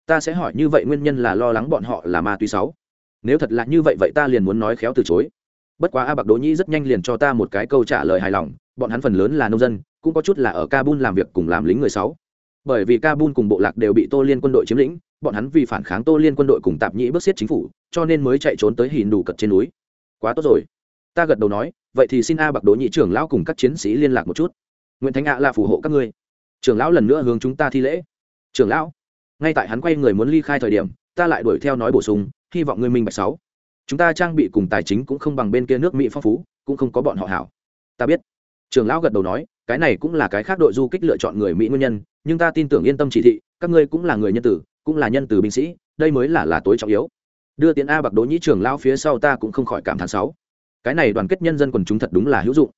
Ta sẽ hỏi như vậy nguyên nhân là lo lắng bọn họ là ma túy sáu. Nếu thật là như vậy vậy ta liền muốn nói khéo từ chối. Bất quá a bạc đỗ nhĩ rất nhanh liền cho ta một cái câu trả lời hài lòng, bọn hắn phần lớn là nông dân cũng có chút là ở kabul làm việc cùng làm lính người sáu. Bởi vì kabul cùng bộ lạc đều bị tô liên quân đội chiếm lĩnh, bọn hắn vì phản kháng tô liên quân đội cùng tạp nhĩ bước xiết chính phủ, cho nên mới chạy trốn tới hìn đủ cật trên núi. Quá tốt rồi. Ta gật đầu nói, vậy thì xin a bạc đỗ nhị trưởng lão cùng các chiến sĩ liên lạc một chút. Nguyễn thánh ạ là phù hộ các ngươi. Trưởng lão lần nữa hướng chúng ta thi lễ. Trưởng lão, ngay tại hắn quay người muốn ly khai thời điểm, ta lại đuổi theo nói bổ sung, hy vọng ngươi minh bạch sáu. Chúng ta trang bị cùng tài chính cũng không bằng bên kia nước mỹ phong phú, cũng không có bọn họ hảo. Ta biết. Trưởng lão gật đầu nói cái này cũng là cái khác đội du kích lựa chọn người mỹ nguyên nhân, nhưng ta tin tưởng yên tâm chỉ thị, các ngươi cũng là người nhân tử, cũng là nhân tử binh sĩ, đây mới là là tối trọng yếu. Đưa tiến a bạc đỗ nhĩ trưởng lão phía sau ta cũng không khỏi cảm thán sáu. Cái này đoàn kết nhân dân quần chúng thật đúng là hữu dụng.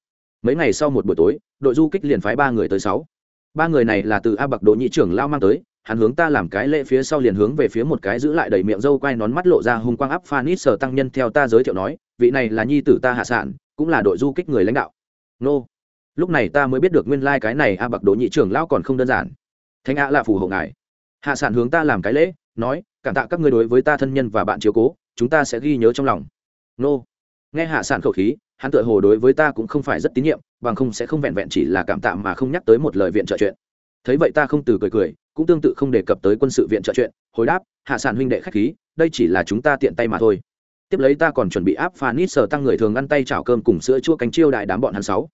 Mấy ngày sau một buổi tối, đội du kích liền phái ba người tới sáu. Ba người này là từ a bạc đỗ nhĩ trưởng lão mang tới, hắn hướng ta làm cái lễ phía sau liền hướng về phía một cái giữ lại đầy miệng dâu quay nón mắt lộ ra hung quang áp phanit sở tăng nhân theo ta giới thiệu nói, vị này là nhi tử ta hạ sản cũng là đội du kích người lãnh đạo. Nô lúc này ta mới biết được nguyên lai、like、cái này a bạc đỗ nhị trưởng lão còn không đơn giản. Thanh ạ là phù hộ ngài. Hạ sản hướng ta làm cái lễ, nói, cảm tạ các ngươi đối với ta thân nhân và bạn chiếu cố, chúng ta sẽ ghi nhớ trong lòng. Nô. Nghe hạ sản khẩu khí, hắn tựa hồ đối với ta cũng không phải rất tín nhiệm, bằng không sẽ không vẹn vẹn chỉ là cảm tạ mà không nhắc tới một lời viện trợ chuyện. Thấy vậy ta không từ cười cười, cũng tương tự không đề cập tới quân sự viện trợ chuyện, hồi đáp, hạ sản huynh đệ khách khí, đây chỉ là chúng ta tiện tay mà thôi. Tiếp lấy ta còn chuẩn bị áp phan ít sờ tăng người thường ăn tay chảo cơm cùng sữa chua cánh chiêu đại đám bọn hắn sáu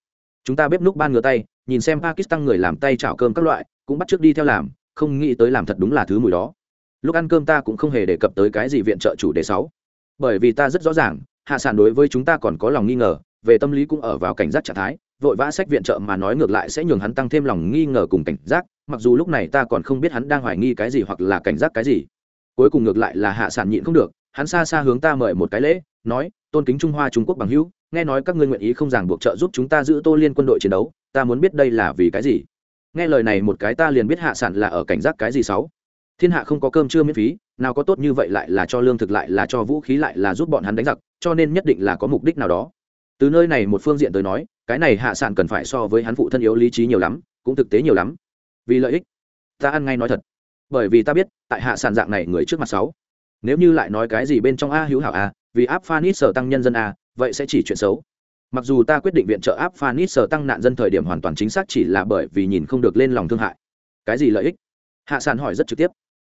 chúng ta bếp núc ban ngửa tay, nhìn xem pakistan người làm tay chảo cơm các loại, cũng bắt trước đi theo làm, không nghĩ tới làm thật đúng là thứ mùi đó. Lúc ăn cơm ta cũng không hề đề cập tới cái gì viện trợ chủ đề sáu. Bởi vì ta rất rõ ràng, hạ sản đối với chúng ta còn có lòng nghi ngờ, về tâm lý cũng ở vào cảnh giác trạng thái, vội vã sách viện trợ mà nói ngược lại sẽ nhường hắn tăng thêm lòng nghi ngờ cùng cảnh giác, mặc dù lúc này ta còn không biết hắn đang hoài nghi cái gì hoặc là cảnh giác cái gì. Cuối cùng ngược lại là hạ sản nhịn không được, hắn xa xa hướng ta mời một cái lễ nói, tôn kính trung hoa trung quốc bằng hữu, nghe nói các ngươi nguyện ý không ràng buộc trợ giúp chúng ta giữ tô liên quân đội chiến đấu, ta muốn biết đây là vì cái gì? Nghe lời này một cái ta liền biết hạ sản là ở cảnh giác cái gì sáu? Thiên hạ không có cơm chưa miễn phí, nào có tốt như vậy lại là cho lương thực lại là cho vũ khí lại là giúp bọn hắn đánh giặc, cho nên nhất định là có mục đích nào đó. Từ nơi này một phương diện tới nói, cái này hạ sản cần phải so với hắn phụ thân yếu lý trí nhiều lắm, cũng thực tế nhiều lắm. Vì lợi ích, ta ăn ngay nói thật. Bởi vì ta biết, tại hạ sản dạng này người trước mặt sáu, nếu như lại nói cái gì bên trong a hữu hảo a vì áp phanit sở tăng nhân dân a, vậy sẽ chỉ chuyện xấu. Mặc dù ta quyết định viện trợ áp phanit sở tăng nạn dân thời điểm hoàn toàn chính xác chỉ là bởi vì nhìn không được lên lòng thương hại. Cái gì lợi ích? Hạ sản hỏi rất trực tiếp.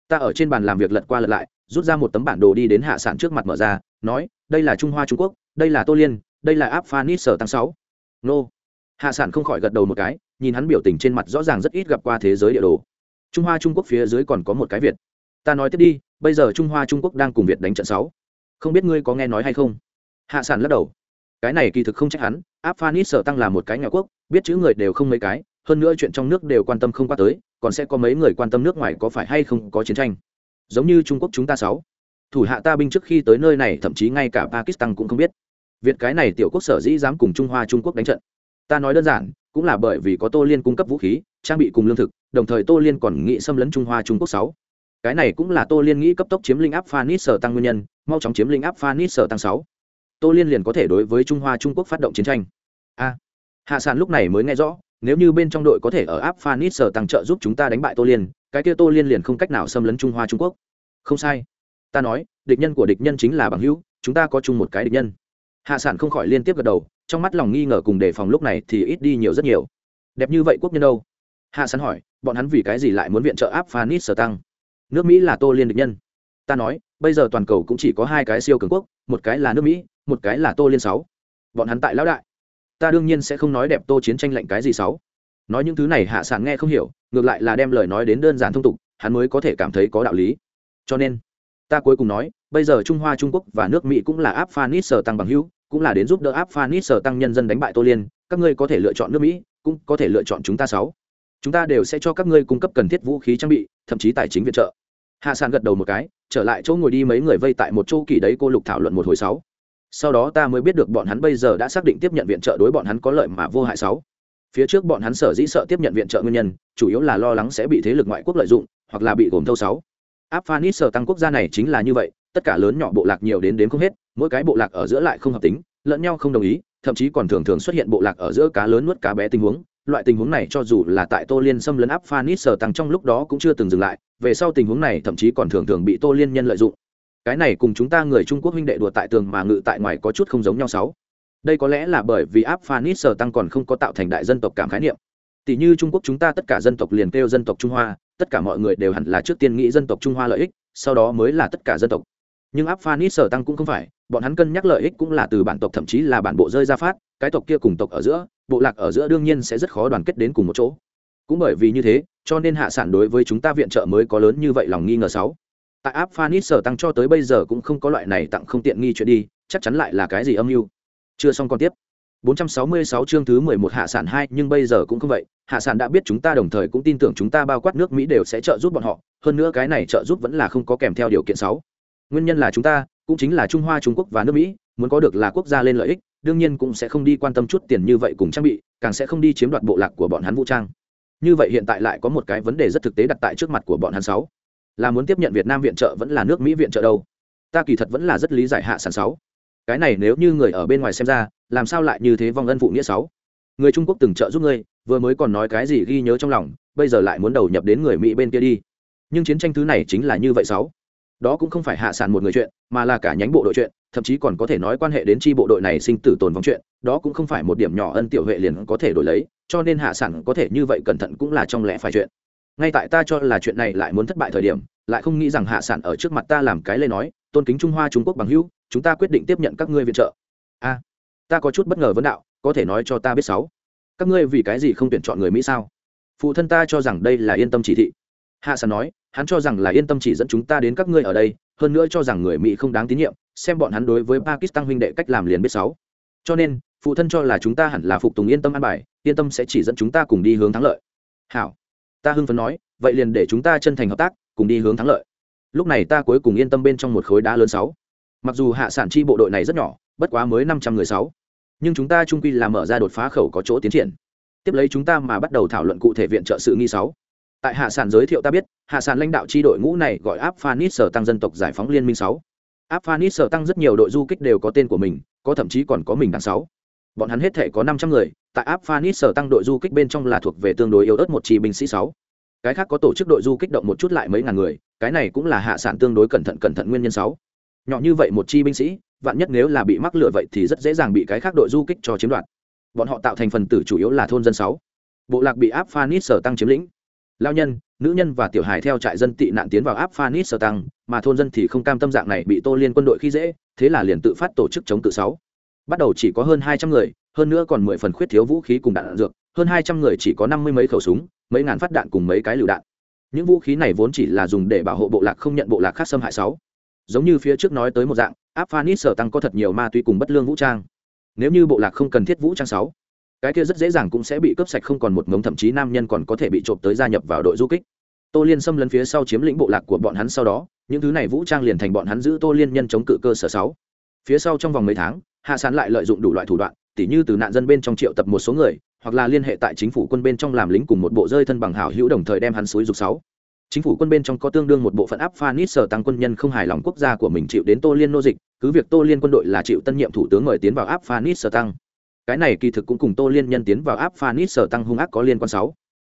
Ta ở trên bàn làm việc lật qua lật lại, rút ra một tấm bản đồ đi đến hạ sản trước mặt mở ra, nói, đây là trung hoa trung quốc, đây là tô liên, đây là áp phanit sở tăng sáu. Nô. Hạ sản không khỏi gật đầu một cái, nhìn hắn biểu tình trên mặt rõ ràng rất ít gặp qua thế giới địa đồ. Trung hoa trung quốc phía dưới còn có một cái việt. Ta nói tiếp đi, bây giờ trung hoa trung quốc đang cùng việt đánh trận sáu không biết ngươi có nghe nói hay không? Hạ sản lắc đầu. Cái này kỳ thực không trách hắn, áp phanit sở tăng là một cái nhà quốc, biết chữ người đều không mấy cái, hơn nữa chuyện trong nước đều quan tâm không qua tới, còn sẽ có mấy người quan tâm nước ngoài có phải hay không có chiến tranh. Giống như trung quốc chúng ta sáu. Thủ hạ ta binh trước khi tới nơi này, thậm chí ngay cả pakistan cũng không biết. Việc cái này tiểu quốc sở dĩ dám cùng trung hoa trung quốc đánh trận. Ta nói đơn giản, cũng là bởi vì có tô liên cung cấp vũ khí, trang bị cùng lương thực, đồng thời tô liên còn nghĩ xâm lấn trung hoa trung quốc sáu cái này cũng là tô liên nghĩ cấp tốc chiếm linh áp phanit sở tăng nguyên nhân, mau chóng chiếm linh áp phanit sở tăng sáu. Tô liên liền có thể đối với trung hoa trung quốc phát động chiến tranh. A. Hạ sản lúc này mới nghe rõ, nếu như bên trong đội có thể ở áp phanit sở tăng trợ giúp chúng ta đánh bại tô liên, cái kia tô liên liền không cách nào xâm lấn trung hoa trung quốc. Không sai. Ta nói, địch nhân của địch nhân chính là bằng hữu, chúng ta có chung một cái địch nhân. Hạ sản không khỏi liên tiếp gật đầu, trong mắt lòng nghi ngờ cùng đề phòng lúc này thì ít đi nhiều rất nhiều. Đẹp như vậy quốc nhân đâu? Hạ sản hỏi, bọn hắn vì cái gì lại muốn viện trợ áp phanit sở tăng? Nước mỹ là tô liên địch nhân ta nói bây giờ toàn cầu cũng chỉ có hai cái siêu cường quốc một cái là nước mỹ một cái là tô liên sáu bọn hắn tại lão đại ta đương nhiên sẽ không nói đẹp tô chiến tranh lệnh cái gì sáu nói những thứ này hạ sản nghe không hiểu ngược lại là đem lời nói đến đơn giản thông tục hắn mới có thể cảm thấy có đạo lý cho nên ta cuối cùng nói bây giờ trung hoa trung quốc và nước mỹ cũng là áp phanit sở tăng bằng hữu cũng là đến giúp đỡ áp phanit sở tăng nhân dân đánh bại tô liên các ngươi có thể lựa chọn nước mỹ cũng có thể lựa chọn chúng ta sáu chúng ta đều sẽ cho các ngươi cung cấp cần thiết vũ khí trang bị, thậm chí tài chính viện trợ. Hạ sàn gật đầu một cái, trở lại chỗ ngồi đi mấy người vây tại một chỗ kỳ đấy cô lục thảo luận một hồi sáu. Sau đó ta mới biết được bọn hắn bây giờ đã xác định tiếp nhận viện trợ đối bọn hắn có lợi mà vô hại sáu. Phía trước bọn hắn sở dĩ sợ tiếp nhận viện trợ nguyên nhân, chủ yếu là lo lắng sẽ bị thế lực ngoại quốc lợi dụng, hoặc là bị gồm thâu sáu. Áp phanis sở tăng quốc gia này chính là như vậy, tất cả lớn nhỏ bộ lạc nhiều đến đến không hết, mỗi cái bộ lạc ở giữa lại không hợp tính, lẫn nhau không đồng ý, thậm chí còn thường thường xuất hiện bộ lạc ở giữa cá lớn nuốt cá bé tình huống loại tình huống này cho dù là tại tô liên xâm lấn áp phanis sở tăng trong lúc đó cũng chưa từng dừng lại, về sau tình huống này thậm chí còn thường thường bị tô liên nhân lợi dụng. Cái này cùng chúng ta người trung quốc huynh đệ đùa tại tường mà ngự tại ngoài có chút không giống nhau sáu. Đây có lẽ là bởi vì áp phanis sở tăng còn không có tạo thành đại dân tộc cảm khái niệm. Tỷ như trung quốc chúng ta tất cả dân tộc liền kêu dân tộc trung hoa, tất cả mọi người đều hẳn là trước tiên nghĩ dân tộc trung hoa lợi ích, sau đó mới là tất cả dân tộc. Nhưng áp phanis sở tăng cũng không phải, bọn hắn cân nhắc lợi ích cũng là từ bản tộc thậm chí là bản bộ rơi ra phát, cái tộc kia cùng tộc ở giữa bộ lạc ở giữa đương nhiên sẽ rất khó đoàn kết đến cùng một chỗ. Cũng bởi vì như thế cho nên hạ sản đối với chúng ta viện trợ mới có lớn như vậy lòng nghi ngờ sáu. Tại áp phanis sở tăng cho tới bây giờ cũng không có loại này tặng không tiện nghi chuyện đi chắc chắn lại là cái gì âm mưu. Chưa xong còn tiếp. 466 chương thứ 11 hạ sản 2, nhưng bây giờ cũng không vậy, hạ sản đã biết chúng ta đồng thời cũng tin tưởng chúng ta bao quát nước Mỹ đều sẽ trợ giúp bọn họ, hơn nữa cái này trợ giúp vẫn là không có kèm theo điều kiện 6. Nguyên nhân là chúng ta, cũng chính là Trung Hoa Trung Quốc và nước Mỹ, muốn có được là quốc gia lên lợi ích, đương nhiên cũng sẽ không đi quan tâm chút tiền như vậy cùng trang bị, càng sẽ không đi chiếm đoạt bộ lạc của bọn hắn vũ trang. Như vậy hiện tại lại có một cái vấn đề rất thực tế đặt tại trước mặt của bọn hắn sáu, Là muốn tiếp nhận Việt Nam viện trợ vẫn là nước Mỹ viện trợ đâu? Ta kỳ thật vẫn là rất lý giải hạ sản sáu. cái này nếu như người ở bên ngoài xem ra làm sao lại như thế vong ân phụ nghĩa sáu người trung quốc từng trợ giúp ngươi vừa mới còn nói cái gì ghi nhớ trong lòng bây giờ lại muốn đầu nhập đến người mỹ bên kia đi nhưng chiến tranh thứ này chính là như vậy sáu đó cũng không phải hạ sản một người chuyện mà là cả nhánh bộ đội chuyện thậm chí còn có thể nói quan hệ đến chi bộ đội này sinh tử tồn vong chuyện, đó cũng không phải một điểm nhỏ ân tiểu huệ liền có thể đổi lấy, cho nên hạ sản có thể như vậy cẩn thận cũng là trong lẽ phải chuyện. Ngay tại ta cho là chuyện này lại muốn thất bại thời điểm, lại không nghĩ rằng hạ sản ở trước mặt ta làm cái lê nói, tôn kính trung hoa trung quốc bằng hữu, chúng ta quyết định tiếp nhận các ngươi viện trợ. A, ta có chút bất ngờ vấn đạo, có thể nói cho ta biết sáu. Các ngươi vì cái gì không tuyển chọn người mỹ sao? Phụ thân ta cho rằng đây là yên tâm chỉ thị. Hạ sản nói, hắn cho rằng là yên tâm chỉ dẫn chúng ta đến các ngươi ở đây hơn nữa cho rằng người mỹ không đáng tín nhiệm, xem bọn hắn đối với pakistan huynh đệ cách làm liền biết sáu. Cho nên, phụ thân cho là chúng ta hẳn là phục tùng yên tâm an bài, yên tâm sẽ chỉ dẫn chúng ta cùng đi hướng thắng lợi. Hảo. Ta hưng phấn nói, vậy liền để chúng ta chân thành hợp tác, cùng đi hướng thắng lợi. Lúc này ta cuối cùng yên tâm bên trong một khối đá lớn sáu. Mặc dù hạ sản chi bộ đội này rất nhỏ, bất quá mới năm trăm người sáu. Nhưng chúng ta trung quy là mở ra đột phá khẩu có chỗ tiến triển. Tiếp lấy chúng ta mà bắt đầu thảo luận cụ thể viện trợ sự nghi sáu tại hạ sản giới thiệu ta biết, hạ sản lãnh đạo chi đội ngũ này gọi áp phanit sở tăng dân tộc giải phóng liên minh sáu. Áp phanit sở tăng rất nhiều đội du kích đều có tên của mình, có thậm chí còn có mình đằng sáu. Bọn hắn hết thể có năm trăm người, tại áp phanit sở tăng đội du kích bên trong là thuộc về tương đối yếu ớt một chi binh sĩ sáu. Cái khác có tổ chức đội du kích động một chút lại mấy ngàn người, cái này cũng là hạ sản tương đối cẩn thận cẩn thận nguyên nhân sáu. Nhỏ như vậy một chi binh sĩ, vạn nhất nếu là bị mắc lửa vậy thì rất dễ dàng bị cái khác đội du kích cho chiếm đoạt. Bọn họ tạo thành phần tử chủ yếu là thôn dân sáu. Bộ lạc bị áp phanit sở tăng chiếm lĩnh lao nhân nữ nhân và tiểu hài theo trại dân tị nạn tiến vào áp phanit sở tăng mà thôn dân thì không cam tâm dạng này bị tô liên quân đội khi dễ thế là liền tự phát tổ chức chống tự sáu. Bắt đầu chỉ có hơn hai trăm người hơn nữa còn mười phần khuyết thiếu vũ khí cùng đạn, dược hơn hai trăm người chỉ có năm mươi mấy khẩu súng mấy ngàn phát đạn cùng mấy cái lựu đạn. Những vũ khí này vốn chỉ là dùng để bảo hộ bộ lạc không nhận bộ lạc khác xâm hại sáu. Giống như phía trước nói tới một dạng áp phanit sở tăng có thật nhiều ma túy cùng bất lương vũ trang. Nếu như bộ lạc không cần thiết vũ trang sáu cái kia rất dễ dàng cũng sẽ bị cướp sạch không còn một ngống, thậm chí nam nhân còn có thể bị trộm tới gia nhập vào đội du kích. Tô liên xâm lấn phía sau chiếm lĩnh bộ lạc của bọn hắn sau đó, những thứ này vũ trang liền thành bọn hắn giữ tô liên nhân chống cự cơ sở sáu. Phía sau trong vòng mấy tháng, hạ sán lại lợi dụng đủ loại thủ đoạn, tỉ như từ nạn dân bên trong triệu tập một số người, hoặc là liên hệ tại chính phủ quân bên trong làm lính cùng một bộ rơi thân bằng hảo hữu đồng thời đem hắn suối dục sáu. Chính phủ quân bên trong có tương đương một bộ phận áp phanit sở tăng quân nhân không hài lòng quốc gia của mình chịu đến tô liên nô dịch, cứ việc tô liên quân đội là chịu tân nhiệm thủ tướng mời tiến vào áp phanit sở tăng cái này kỳ thực cũng cùng tô liên nhân tiến vào áp phanit sở tăng hung ác có liên quan sáu.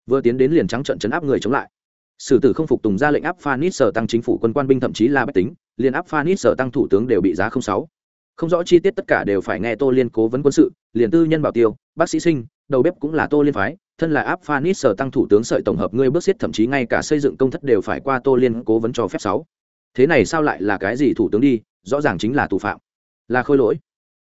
Vừa tiến đến liền trắng trận chấn áp người chống lại. Sử tử không phục tùng ra lệnh áp phanit sở tăng chính phủ quân quan binh thậm chí là bách tính, liền áp phanit sở tăng thủ tướng đều bị giá không sáu. Không rõ chi tiết tất cả đều phải nghe tô liên cố vấn quân sự, liền tư nhân bảo tiêu, bác sĩ sinh, đầu bếp cũng là tô liên phái, thân là áp phanit sở tăng thủ tướng sợi tổng hợp ngươi bước xiết thậm chí ngay cả xây dựng công thất đều phải qua tô liên cố vấn cho phép sáu. Thế này sao lại là cái gì thủ tướng đi, rõ ràng chính là tù phạm. Là khôi lỗi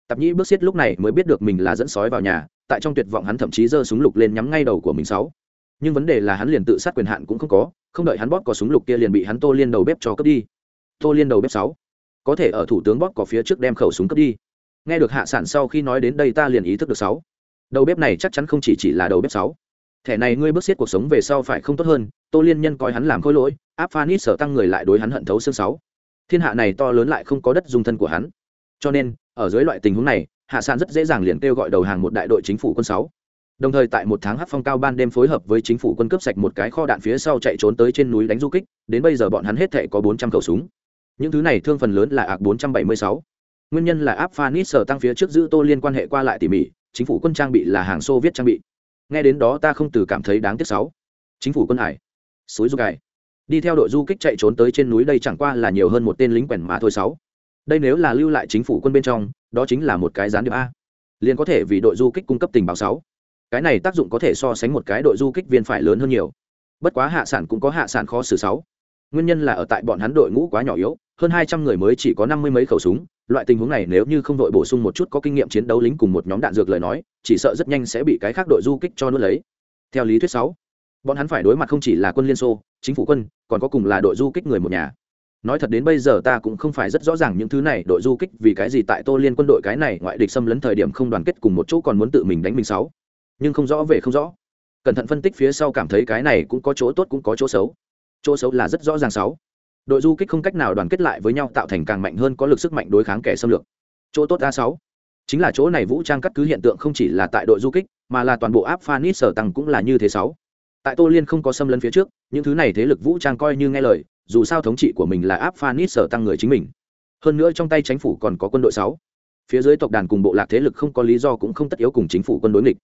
tạp nhĩ bước xiết lúc này mới biết được mình là dẫn sói vào nhà, tại trong tuyệt vọng hắn thậm chí giơ súng lục lên nhắm ngay đầu của mình sáu. Nhưng vấn đề là hắn liền tự sát quyền hạn cũng không có, không đợi hắn bóp có súng lục kia liền bị hắn tô liên đầu bếp cho cướp đi. Tô liên đầu bếp sáu. Có thể ở thủ tướng bóp có phía trước đem khẩu súng cướp đi. Nghe được hạ sản sau khi nói đến đây ta liền ý thức được sáu. Đầu bếp này chắc chắn không chỉ chỉ là đầu bếp sáu. Thẻ này ngươi bước xiết cuộc sống về sau phải không tốt hơn, tô liên nhân coi hắn làm khôi lỗi, áp phanit sở tăng người lại đối hắn hận thấu xương sáu. Thiên hạ này to lớn lại không có đất dung thân của hắn cho nên, ở dưới loại tình huống này, hạ sản rất dễ dàng liền kêu gọi đầu hàng một đại đội chính phủ quân sáu. Đồng thời tại một tháng hát phong cao ban đêm phối hợp với chính phủ quân cướp sạch một cái kho đạn phía sau chạy trốn tới trên núi đánh du kích, đến bây giờ bọn hắn hết thệ có bốn trăm khẩu súng. Những thứ này thương phần lớn là ạc bốn trăm bảy mươi sáu. Nguyên nhân là áp phanis sở tăng phía trước giữ tô liên quan hệ qua lại tỉ mỉ, chính phủ quân trang bị là hàng xô viết trang bị. Nghe đến đó ta không từ cảm thấy đáng tiếc sáu. Chính phủ quân hải, suối du cài đi theo đội du kích chạy trốn tới trên núi đây chẳng qua là nhiều hơn một tên lính quèn mà thôi sáu đây nếu là lưu lại chính phủ quân bên trong, đó chính là một cái gián điệp a. Liền có thể vì đội du kích cung cấp tình báo sáu. Cái này tác dụng có thể so sánh một cái đội du kích viên phải lớn hơn nhiều. Bất quá hạ sản cũng có hạ sản khó xử sáu. Nguyên nhân là ở tại bọn hắn đội ngũ quá nhỏ yếu, hơn hai trăm người mới chỉ có năm mươi mấy khẩu súng, loại tình huống này nếu như không đội bổ sung một chút có kinh nghiệm chiến đấu lính cùng một nhóm đạn dược lời nói, chỉ sợ rất nhanh sẽ bị cái khác đội du kích cho nuốt lấy. Theo lý thuyết sáu, bọn hắn phải đối mặt không chỉ là quân liên xô, chính phủ quân, còn có cùng là đội du kích người một nhà nói thật đến bây giờ ta cũng không phải rất rõ ràng những thứ này đội du kích vì cái gì tại tô liên quân đội cái này ngoại địch xâm lấn thời điểm không đoàn kết cùng một chỗ còn muốn tự mình đánh mình sáu. Nhưng không rõ về không rõ. Cẩn thận phân tích phía sau cảm thấy cái này cũng có chỗ tốt cũng có chỗ xấu. Chỗ xấu là rất rõ ràng sáu. Đội du kích không cách nào đoàn kết lại với nhau tạo thành càng mạnh hơn có lực sức mạnh đối kháng kẻ xâm lược. Chỗ tốt a sáu. Chính là chỗ này vũ trang cắt cứ hiện tượng không chỉ là tại đội du kích, mà là toàn bộ áp phanit sở tăng cũng là như thế sáu. Tại tô liên không có xâm lấn phía trước, những thứ này thế lực vũ trang coi như nghe lời dù sao thống trị của mình là áp phanit sở tăng người chính mình. Hơn nữa trong tay chính phủ còn có quân đội sáu. Phía dưới tộc đàn cùng bộ lạc thế lực không có lý do cũng không tất yếu cùng chính phủ quân đối nghịch.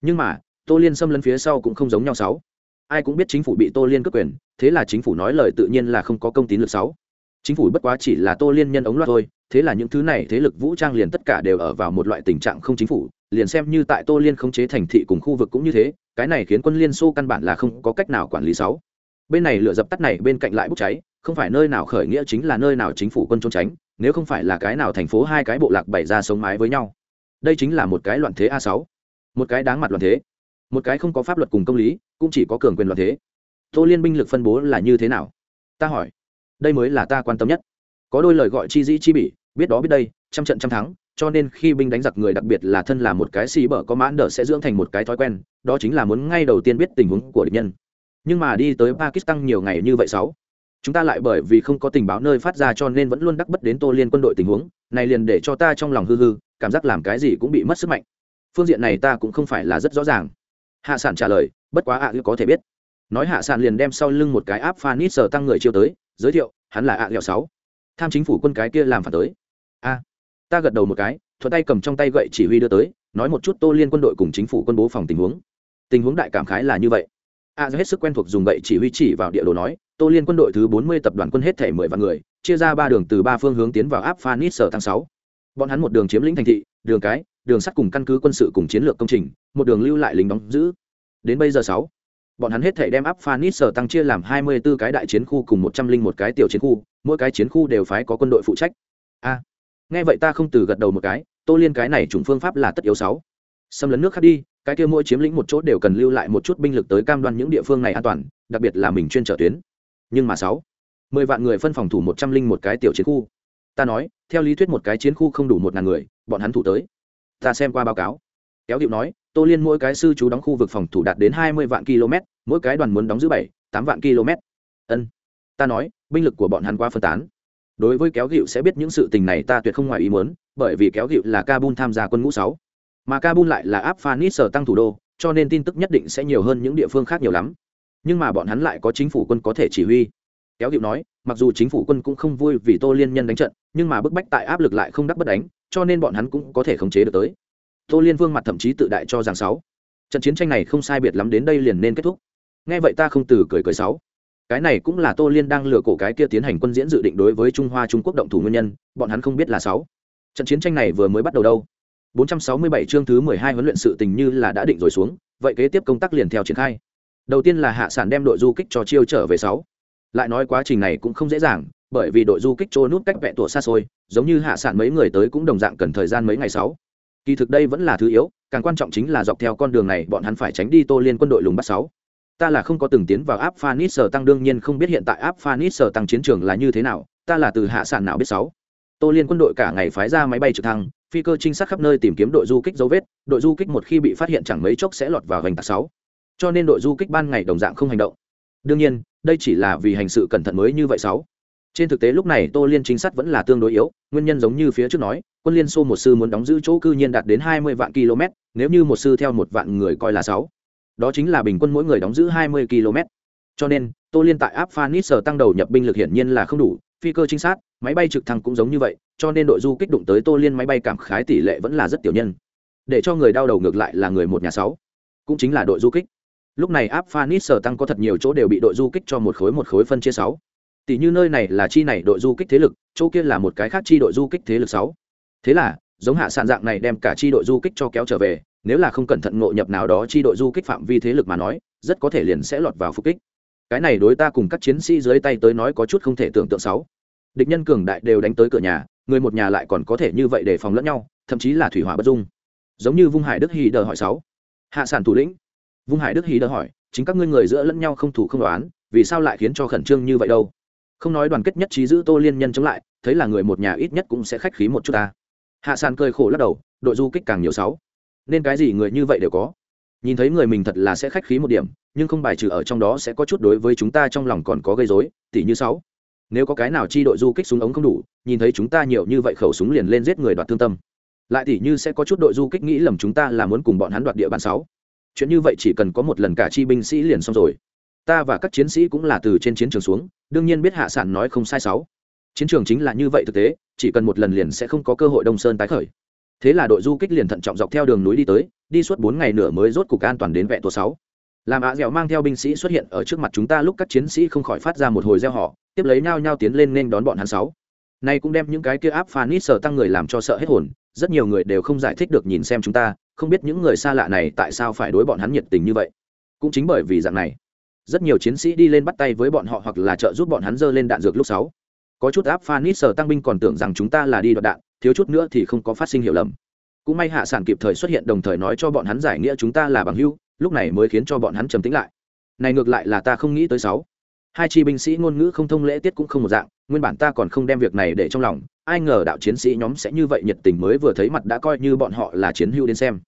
Nhưng mà, tô liên xâm lấn phía sau cũng không giống nhau sáu. Ai cũng biết chính phủ bị tô liên cướp quyền, thế là chính phủ nói lời tự nhiên là không có công tín lực sáu. Chính phủ bất quá chỉ là tô liên nhân ống loạt thôi, thế là những thứ này thế lực vũ trang liền tất cả đều ở vào một loại tình trạng không chính phủ, liền xem như tại tô liên khống chế thành thị cùng khu vực cũng như thế, cái này khiến quân liên xô căn bản là không có cách nào quản lý sáu bên này lửa dập tắt này, bên cạnh lại bốc cháy, không phải nơi nào khởi nghĩa chính là nơi nào chính phủ quân trốn tránh, nếu không phải là cái nào thành phố hai cái bộ lạc bày ra sống mái với nhau. Đây chính là một cái loạn thế a sáu. Một cái đáng mặt loạn thế. Một cái không có pháp luật cùng công lý, cũng chỉ có cường quyền loạn thế. Tô liên binh lực phân bố là như thế nào? Ta hỏi. Đây mới là ta quan tâm nhất. Có đôi lời gọi chi dĩ chi bỉ, biết đó biết đây, trăm trận trăm thắng, cho nên khi binh đánh giặc người đặc biệt là thân là một cái xì bở có mãn đỡ sẽ dưỡng thành một cái thói quen, đó chính là muốn ngay đầu tiên biết tình huống của địch nhân nhưng mà đi tới pakistan nhiều ngày như vậy sáu, chúng ta lại bởi vì không có tình báo nơi phát ra cho nên vẫn luôn đắc bất đến tô liên quân đội tình huống, này liền để cho ta trong lòng hư hư, cảm giác làm cái gì cũng bị mất sức mạnh. Phương diện này ta cũng không phải là rất rõ ràng. Hạ sản trả lời, bất quá ạ à có thể biết. Nói hạ sản liền đem sau lưng một cái áp phanit sờ tăng người chiêu tới, giới thiệu, hắn là ạ à sáu. Tham chính phủ quân cái kia làm phản tới. A, ta gật đầu một cái, thuận tay cầm trong tay gậy chỉ huy đưa tới, nói một chút tô liên quân đội cùng chính phủ quân bố phòng tình huống. Tình huống đại cảm khái là như vậy a hết sức quen thuộc dùng gậy chỉ huy chỉ vào địa đồ nói, tô liên quân đội thứ bốn mươi tập đoàn quân hết thể mười vạn người, chia ra ba đường từ ba phương hướng tiến vào áp phanis sở tháng sáu. Bọn hắn một đường chiếm lĩnh thành thị, đường cái, đường sắt cùng căn cứ quân sự cùng chiến lược công trình, một đường lưu lại lính đóng giữ. Đến bây giờ sáu, bọn hắn hết thể đem áp phanis sở tăng chia làm hai mươi 24 cái đại chiến khu cùng một trăm linh một cái tiểu chiến khu, mỗi cái chiến khu đều phái có quân đội phụ trách. A, nghe vậy ta không từ gật đầu một cái, tô liên cái này chủng phương pháp là tất yếu sáu. Xâm lấn nước khác đi cái kia mỗi chiếm lĩnh một chỗ đều cần lưu lại một chút binh lực tới cam đoan những địa phương này an toàn, đặc biệt là mình chuyên trở tuyến. Nhưng mà sáu, mười vạn người phân phòng thủ một trăm linh một cái tiểu chiến khu. Ta nói, theo lý thuyết một cái chiến khu không đủ một ngàn người, bọn hắn thủ tới. Ta xem qua báo cáo. Kéo điệu nói, tô liên mỗi cái sư chú đóng khu vực phòng thủ đạt đến hai mươi vạn km, mỗi cái đoàn muốn đóng giữ bảy, tám vạn km. Ân. Ta nói, binh lực của bọn hắn qua phân tán. Đối với kéo gịu sẽ biết những sự tình này ta tuyệt không ngoài ý muốn, bởi vì kéo gịu là kabul tham gia quân ngũ sáu mà kabul lại là Afghanistan sở tăng thủ đô, cho nên tin tức nhất định sẽ nhiều hơn những địa phương khác nhiều lắm. Nhưng mà bọn hắn lại có chính phủ quân có thể chỉ huy. Kéo diệu nói, mặc dù chính phủ quân cũng không vui vì tô liên nhân đánh trận, nhưng mà bức bách tại áp lực lại không đắc bất đánh, cho nên bọn hắn cũng có thể khống chế được tới. Tô liên vương mặt thậm chí tự đại cho rằng sáu. Trận chiến tranh này không sai biệt lắm đến đây liền nên kết thúc. Nghe vậy ta không từ cười cười sáu. Cái này cũng là tô liên đang lừa cổ cái kia tiến hành quân diễn dự định đối với trung hoa trung quốc động thủ nguyên nhân, bọn hắn không biết là sáu. Trận chiến tranh này vừa mới bắt đầu đâu. 467 chương thứ 12 huấn luyện sự tình như là đã định rồi xuống, vậy kế tiếp công tác liền theo triển khai. Đầu tiên là hạ sản đem đội du kích cho chiêu trở về sáu. Lại nói quá trình này cũng không dễ dàng, bởi vì đội du kích trôi nút cách vẹt tủa xa xôi, giống như hạ sản mấy người tới cũng đồng dạng cần thời gian mấy ngày sáu. Kỳ thực đây vẫn là thứ yếu, càng quan trọng chính là dọc theo con đường này bọn hắn phải tránh đi tô liên quân đội lùng bắt sáu. Ta là không có từng tiến vào áp phanis sở tăng, đương nhiên không biết hiện tại áp phanis sở tăng chiến trường là như thế nào, ta là từ hạ sản nào biết sáu. Tô liên quân đội cả ngày phái ra máy bay trực thăng phi cơ trinh sát khắp nơi tìm kiếm đội du kích dấu vết, đội du kích một khi bị phát hiện chẳng mấy chốc sẽ lọt vào vành tạc sáu. Cho nên đội du kích ban ngày đồng dạng không hành động. Đương nhiên, đây chỉ là vì hành sự cẩn thận mới như vậy sáu. Trên thực tế lúc này tô liên trinh sát vẫn là tương đối yếu, nguyên nhân giống như phía trước nói, quân liên xô một sư muốn đóng giữ chỗ cư nhiên đạt đến hai mươi vạn km nếu như một sư theo một vạn người coi là sáu. Đó chính là bình quân mỗi người đóng giữ hai mươi km cho nên, tô liên tại áp phanis tăng đầu nhập binh lực hiển nhiên là không đủ, phi cơ trinh sát máy bay trực thăng cũng giống như vậy, cho nên đội du kích đụng tới tô liên máy bay cảm khái tỷ lệ vẫn là rất tiểu nhân. Để cho người đau đầu ngược lại là người một nhà sáu, cũng chính là đội du kích. Lúc này áp phanis sở tăng có thật nhiều chỗ đều bị đội du kích cho một khối một khối phân chia sáu. Tỷ như nơi này là chi này đội du kích thế lực, chỗ kia là một cái khác chi đội du kích thế lực sáu. Thế là, giống hạ sạn dạng này đem cả chi đội du kích cho kéo trở về, nếu là không cẩn thận ngộ nhập nào đó chi đội du kích phạm vi thế lực mà nói, rất có thể liền sẽ lọt vào phục kích. Cái này đối ta cùng các chiến sĩ dưới tay tới nói có chút không thể tưởng tượng sáu địch nhân cường đại đều đánh tới cửa nhà, người một nhà lại còn có thể như vậy để phòng lẫn nhau, thậm chí là thủy hỏa bất dung. Giống như vung hải đức hy đờ hỏi sáu. Hạ sản thủ lĩnh. Vung hải đức hy đờ hỏi, chính các ngươi người giữa lẫn nhau không thủ không đoán, vì sao lại khiến cho khẩn trương như vậy đâu? Không nói đoàn kết nhất trí giữ tô liên nhân chống lại, thấy là người một nhà ít nhất cũng sẽ khách khí một chút ta. Hạ sản cười khổ lắc đầu, đội du kích càng nhiều sáu. Nên cái gì người như vậy đều có. Nhìn thấy người mình thật là sẽ khách khí một điểm, nhưng không bài trừ ở trong đó sẽ có chút đối với chúng ta trong lòng còn có gây dối tỷ như sáu nếu có cái nào chi đội du kích súng ống không đủ, nhìn thấy chúng ta nhiều như vậy khẩu súng liền lên giết người đoạt thương tâm. Lại tỷ như sẽ có chút đội du kích nghĩ lầm chúng ta là muốn cùng bọn hắn đoạt địa bàn sáu. Chuyện như vậy chỉ cần có một lần cả chi binh sĩ liền xong rồi. Ta và các chiến sĩ cũng là từ trên chiến trường xuống, đương nhiên biết hạ sản nói không sai sáu. Chiến trường chính là như vậy thực tế, chỉ cần một lần liền sẽ không có cơ hội đông sơn tái khởi. Thế là đội du kích liền thận trọng dọc theo đường núi đi tới, đi suốt bốn ngày nửa mới rốt cục an toàn đến vẹn tổ sáu làm ạ dẻo mang theo binh sĩ xuất hiện ở trước mặt chúng ta lúc các chiến sĩ không khỏi phát ra một hồi gieo họ tiếp lấy nhau nhau tiến lên nên đón bọn hắn sáu. Nay cũng đem những cái kia áp phan ít sở tăng người làm cho sợ hết hồn, rất nhiều người đều không giải thích được nhìn xem chúng ta, không biết những người xa lạ này tại sao phải đối bọn hắn nhiệt tình như vậy. Cũng chính bởi vì dạng này, rất nhiều chiến sĩ đi lên bắt tay với bọn họ hoặc là trợ giúp bọn hắn dơ lên đạn dược lúc sáu. Có chút áp phan ít sở tăng binh còn tưởng rằng chúng ta là đi đoạt đạn, thiếu chút nữa thì không có phát sinh hiểu lầm. Cũng may hạ sản kịp thời xuất hiện đồng thời nói cho bọn hắn giải nghĩa chúng ta là bằng hữu lúc này mới khiến cho bọn hắn trầm tĩnh lại. Này ngược lại là ta không nghĩ tới sáu. Hai chi binh sĩ ngôn ngữ không thông lễ tiết cũng không một dạng, nguyên bản ta còn không đem việc này để trong lòng, ai ngờ đạo chiến sĩ nhóm sẽ như vậy nhiệt tình mới vừa thấy mặt đã coi như bọn họ là chiến hữu đến xem.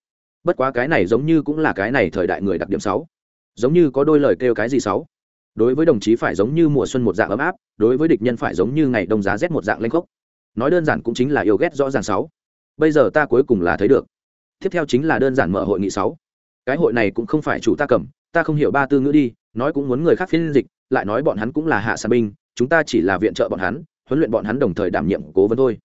Bất quá cái này giống như cũng là cái này thời đại người đặc điểm sáu. Giống như có đôi lời kêu cái gì sáu? Đối với đồng chí phải giống như mùa xuân một dạng ấm áp, đối với địch nhân phải giống như ngày đông giá rét một dạng lanh khốc. Nói đơn giản cũng chính là yêu ghét rõ ràng sáu. Bây giờ ta cuối cùng là thấy được. Tiếp theo chính là đơn giản mở hội nghị sáu cái hội này cũng không phải chủ ta cầm, ta không hiểu ba tư ngữ đi, nói cũng muốn người khác phiên dịch, lại nói bọn hắn cũng là hạ sản binh, chúng ta chỉ là viện trợ bọn hắn, huấn luyện bọn hắn đồng thời đảm nhiệm cố vấn thôi.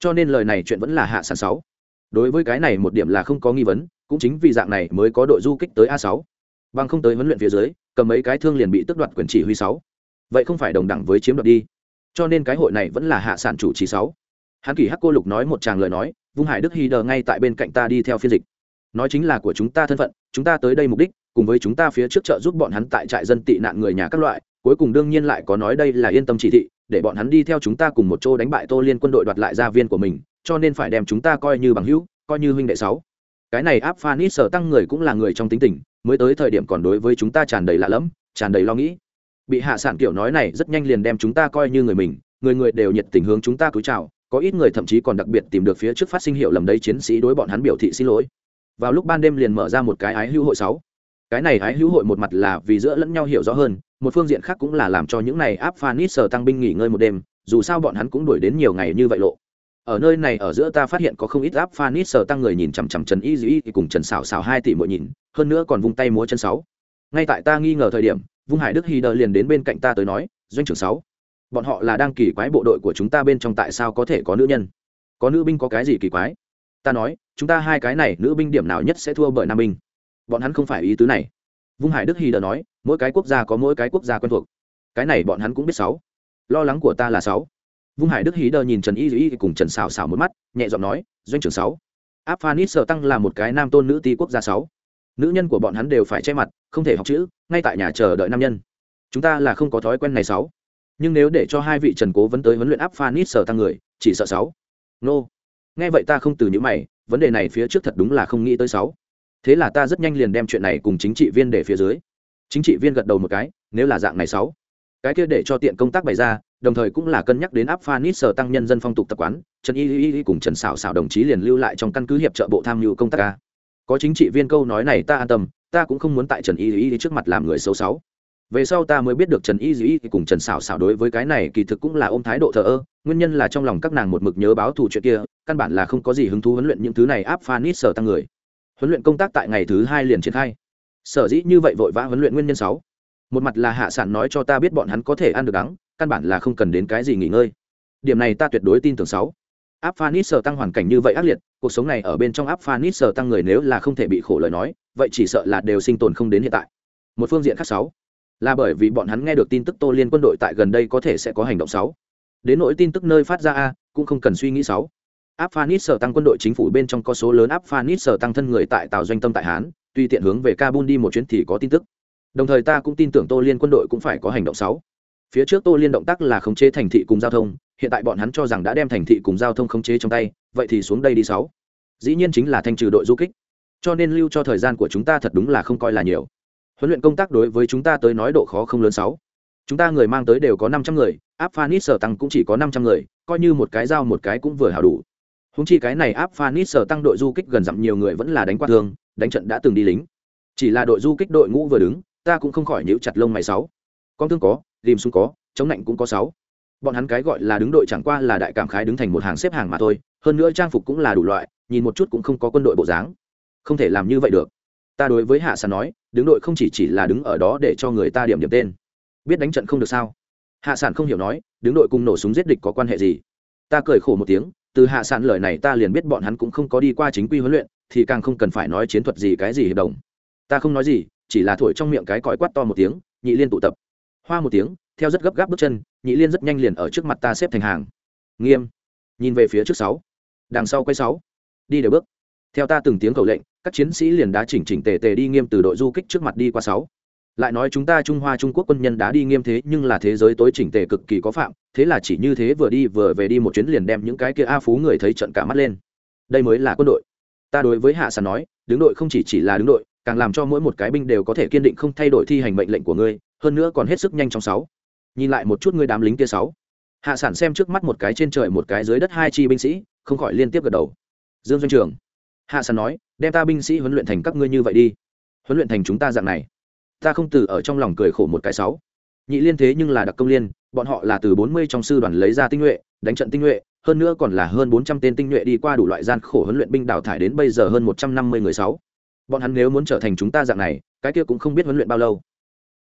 Cho nên lời này chuyện vẫn là hạ sản sáu. Đối với cái này một điểm là không có nghi vấn, cũng chính vì dạng này mới có đội du kích tới a sáu. Bằng không tới huấn luyện phía dưới, cầm mấy cái thương liền bị tước đoạt quyền chỉ huy sáu. Vậy không phải đồng đẳng với chiếm đoạt đi. Cho nên cái hội này vẫn là hạ sản chủ trì sáu. Hắn kỳ hắc cô lục nói một tràng lời nói, vung hải đức hy đờ ngay tại bên cạnh ta đi theo phiên dịch nói chính là của chúng ta thân phận, chúng ta tới đây mục đích, cùng với chúng ta phía trước chợ giúp bọn hắn tại trại dân tị nạn người nhà các loại, cuối cùng đương nhiên lại có nói đây là yên tâm chỉ thị, để bọn hắn đi theo chúng ta cùng một chỗ đánh bại tô liên quân đội đoạt lại gia viên của mình, cho nên phải đem chúng ta coi như bằng hữu, coi như huynh đệ sáu. Cái này áp phanit sở tăng người cũng là người trong tính tình, mới tới thời điểm còn đối với chúng ta tràn đầy lạ lẫm, tràn đầy lo nghĩ. Bị hạ sản kiểu nói này rất nhanh liền đem chúng ta coi như người mình, người người đều nhiệt tình hướng chúng ta cúi chào, có ít người thậm chí còn đặc biệt tìm được phía trước phát sinh hiệu lầm đấy chiến sĩ đối bọn hắn biểu thị xin lỗi vào lúc ban đêm liền mở ra một cái ái hữu hội sáu. Cái này ái hữu hội một mặt là vì giữa lẫn nhau hiểu rõ hơn, một phương diện khác cũng là làm cho những này áp phanit sở tăng binh nghỉ ngơi một đêm, dù sao bọn hắn cũng đuổi đến nhiều ngày như vậy lộ. Ở nơi này ở giữa ta phát hiện có không ít áp phanit sở tăng người nhìn chằm chằm trần y dĩ cùng trần xảo xảo hai tỷ mỗi nhìn, hơn nữa còn vung tay múa chân sáu. Ngay tại ta nghi ngờ thời điểm, vung hải đức hy đờ liền đến bên cạnh ta tới nói, doanh trưởng sáu, bọn họ là đang kỳ quái bộ đội của chúng ta bên trong tại sao có thể có nữ nhân? Có nữ binh có cái gì kỳ quái? Ta nói, chúng ta hai cái này nữ binh điểm nào nhất sẽ thua bởi nam binh bọn hắn không phải ý tứ này. Vung hải đức hy đờ nói, mỗi cái quốc gia có mỗi cái quốc gia quen thuộc. Cái này bọn hắn cũng biết sáu. Lo lắng của ta là sáu. Vung hải đức hí đờ nhìn trần y dĩ cùng trần xào xào một mắt, nhẹ giọng nói, doanh trưởng sáu. Áp phanit sợ tăng là một cái nam tôn nữ ti quốc gia sáu. Nữ nhân của bọn hắn đều phải che mặt, không thể học chữ, ngay tại nhà chờ đợi nam nhân. Chúng ta là không có thói quen này sáu. Nhưng nếu để cho hai vị trần cố vấn tới huấn luyện áp phanit sợ tăng người, chỉ sợ sáu. Nô nghe vậy ta không từ những mày, vấn đề này phía trước thật đúng là không nghĩ tới sáu. Thế là ta rất nhanh liền đem chuyện này cùng chính trị viên để phía dưới. Chính trị viên gật đầu một cái, nếu là dạng này sáu. Cái kia để cho tiện công tác bày ra, đồng thời cũng là cân nhắc đến áp phanit sở tăng nhân dân phong tục tập quán, trần y y y cùng trần xảo xảo đồng chí liền lưu lại trong căn cứ hiệp trợ bộ tham mưu công tác ca. Có chính trị viên câu nói này ta an tâm, ta cũng không muốn tại trần y y trước mặt làm người xấu xấu về sau ta mới biết được trần y dĩ cùng trần xảo xảo đối với cái này kỳ thực cũng là ôm thái độ thờ ơ, nguyên nhân là trong lòng các nàng một mực nhớ báo thù chuyện kia, căn bản là không có gì hứng thú huấn luyện những thứ này áp phan ít sở tăng người. Huấn luyện công tác tại ngày thứ hai liền triển khai. Sở dĩ như vậy vội vã huấn luyện nguyên nhân sáu. Một mặt là hạ sản nói cho ta biết bọn hắn có thể ăn được đắng, căn bản là không cần đến cái gì nghỉ ngơi. Điểm này ta tuyệt đối tin tưởng sáu. Áp phan ít sở tăng hoàn cảnh như vậy ác liệt, cuộc sống này ở bên trong áp phan ít sở tăng người nếu là không thể bị khổ lời nói, vậy chỉ sợ là đều sinh tồn không đến hiện tại. Một phương diện khác sáu là bởi vì bọn hắn nghe được tin tức tô liên quân đội tại gần đây có thể sẽ có hành động sáu. Đến nỗi tin tức nơi phát ra a, cũng không cần suy nghĩ sáu. Áp phanit sở tăng quân đội chính phủ bên trong có số lớn áp phanit sở tăng thân người tại tàu doanh tâm tại hán, tuy tiện hướng về kabul đi một chuyến thì có tin tức. Đồng thời ta cũng tin tưởng tô liên quân đội cũng phải có hành động sáu. Phía trước tô liên động tác là khống chế thành thị cùng giao thông, hiện tại bọn hắn cho rằng đã đem thành thị cùng giao thông khống chế trong tay, vậy thì xuống đây đi sáu. Dĩ nhiên chính là thanh trừ đội du kích. Cho nên lưu cho thời gian của chúng ta thật đúng là không coi là nhiều huấn luyện công tác đối với chúng ta tới nói độ khó không lớn sáu. Chúng ta người mang tới đều có năm trăm người, áp phanit sở tăng cũng chỉ có năm trăm người, coi như một cái dao một cái cũng vừa hảo đủ. Húng chi cái này áp phanit sở tăng đội du kích gần dặm nhiều người vẫn là đánh qua thương, đánh trận đã từng đi lính. Chỉ là đội du kích đội ngũ vừa đứng, ta cũng không khỏi nhíu chặt lông mày sáu. Con thương có, rìm súng có, chống lạnh cũng có sáu. Bọn hắn cái gọi là đứng đội chẳng qua là đại cảm khái đứng thành một hàng xếp hàng mà thôi, hơn nữa trang phục cũng là đủ loại, nhìn một chút cũng không có quân đội bộ dáng. Không thể làm như vậy được ta đối với hạ sản nói, đứng đội không chỉ chỉ là đứng ở đó để cho người ta điểm điểm tên. Biết đánh trận không được sao? Hạ sản không hiểu nói, đứng đội cùng nổ súng giết địch có quan hệ gì? Ta cười khổ một tiếng, từ hạ sản lời này ta liền biết bọn hắn cũng không có đi qua chính quy huấn luyện, thì càng không cần phải nói chiến thuật gì cái gì hiệp đồng. Ta không nói gì, chỉ là thổi trong miệng cái còi quát to một tiếng, nhị liên tụ tập. Hoa một tiếng, theo rất gấp gáp bước chân, nhị liên rất nhanh liền ở trước mặt ta xếp thành hàng. Nghiêm. Nhìn về phía trước sáu. Đằng sau quay sáu. Đi đều bước theo ta từng tiếng cầu lệnh, các chiến sĩ liền đã chỉnh chỉnh tề tề đi nghiêm từ đội du kích trước mặt đi qua sáu. Lại nói chúng ta trung hoa trung quốc quân nhân đã đi nghiêm thế, nhưng là thế giới tối chỉnh tề cực kỳ có phạm, thế là chỉ như thế vừa đi vừa về đi một chuyến liền đem những cái kia a phú người thấy trận cả mắt lên. Đây mới là quân đội. Ta đối với hạ sản nói, đứng đội không chỉ chỉ là đứng đội, càng làm cho mỗi một cái binh đều có thể kiên định không thay đổi thi hành mệnh lệnh của ngươi, hơn nữa còn hết sức nhanh trong sáu. Nhìn lại một chút ngươi đám lính kia sáu. Hạ sản xem trước mắt một cái trên trời một cái dưới đất hai chi binh sĩ, không khỏi liên tiếp gật đầu. Dương doanh trường hạ sàn nói, đem ta binh sĩ huấn luyện thành các ngươi như vậy đi. Huấn luyện thành chúng ta dạng này, ta không từ ở trong lòng cười khổ một cái sáu. Nhị liên thế nhưng là đặc công liên, bọn họ là từ bốn mươi trong sư đoàn lấy ra tinh nhuệ, đánh trận tinh nhuệ, hơn nữa còn là hơn bốn trăm tên tinh nhuệ đi qua đủ loại gian khổ huấn luyện binh đào thải đến bây giờ hơn một trăm năm mươi người sáu. Bọn hắn nếu muốn trở thành chúng ta dạng này, cái kia cũng không biết huấn luyện bao lâu.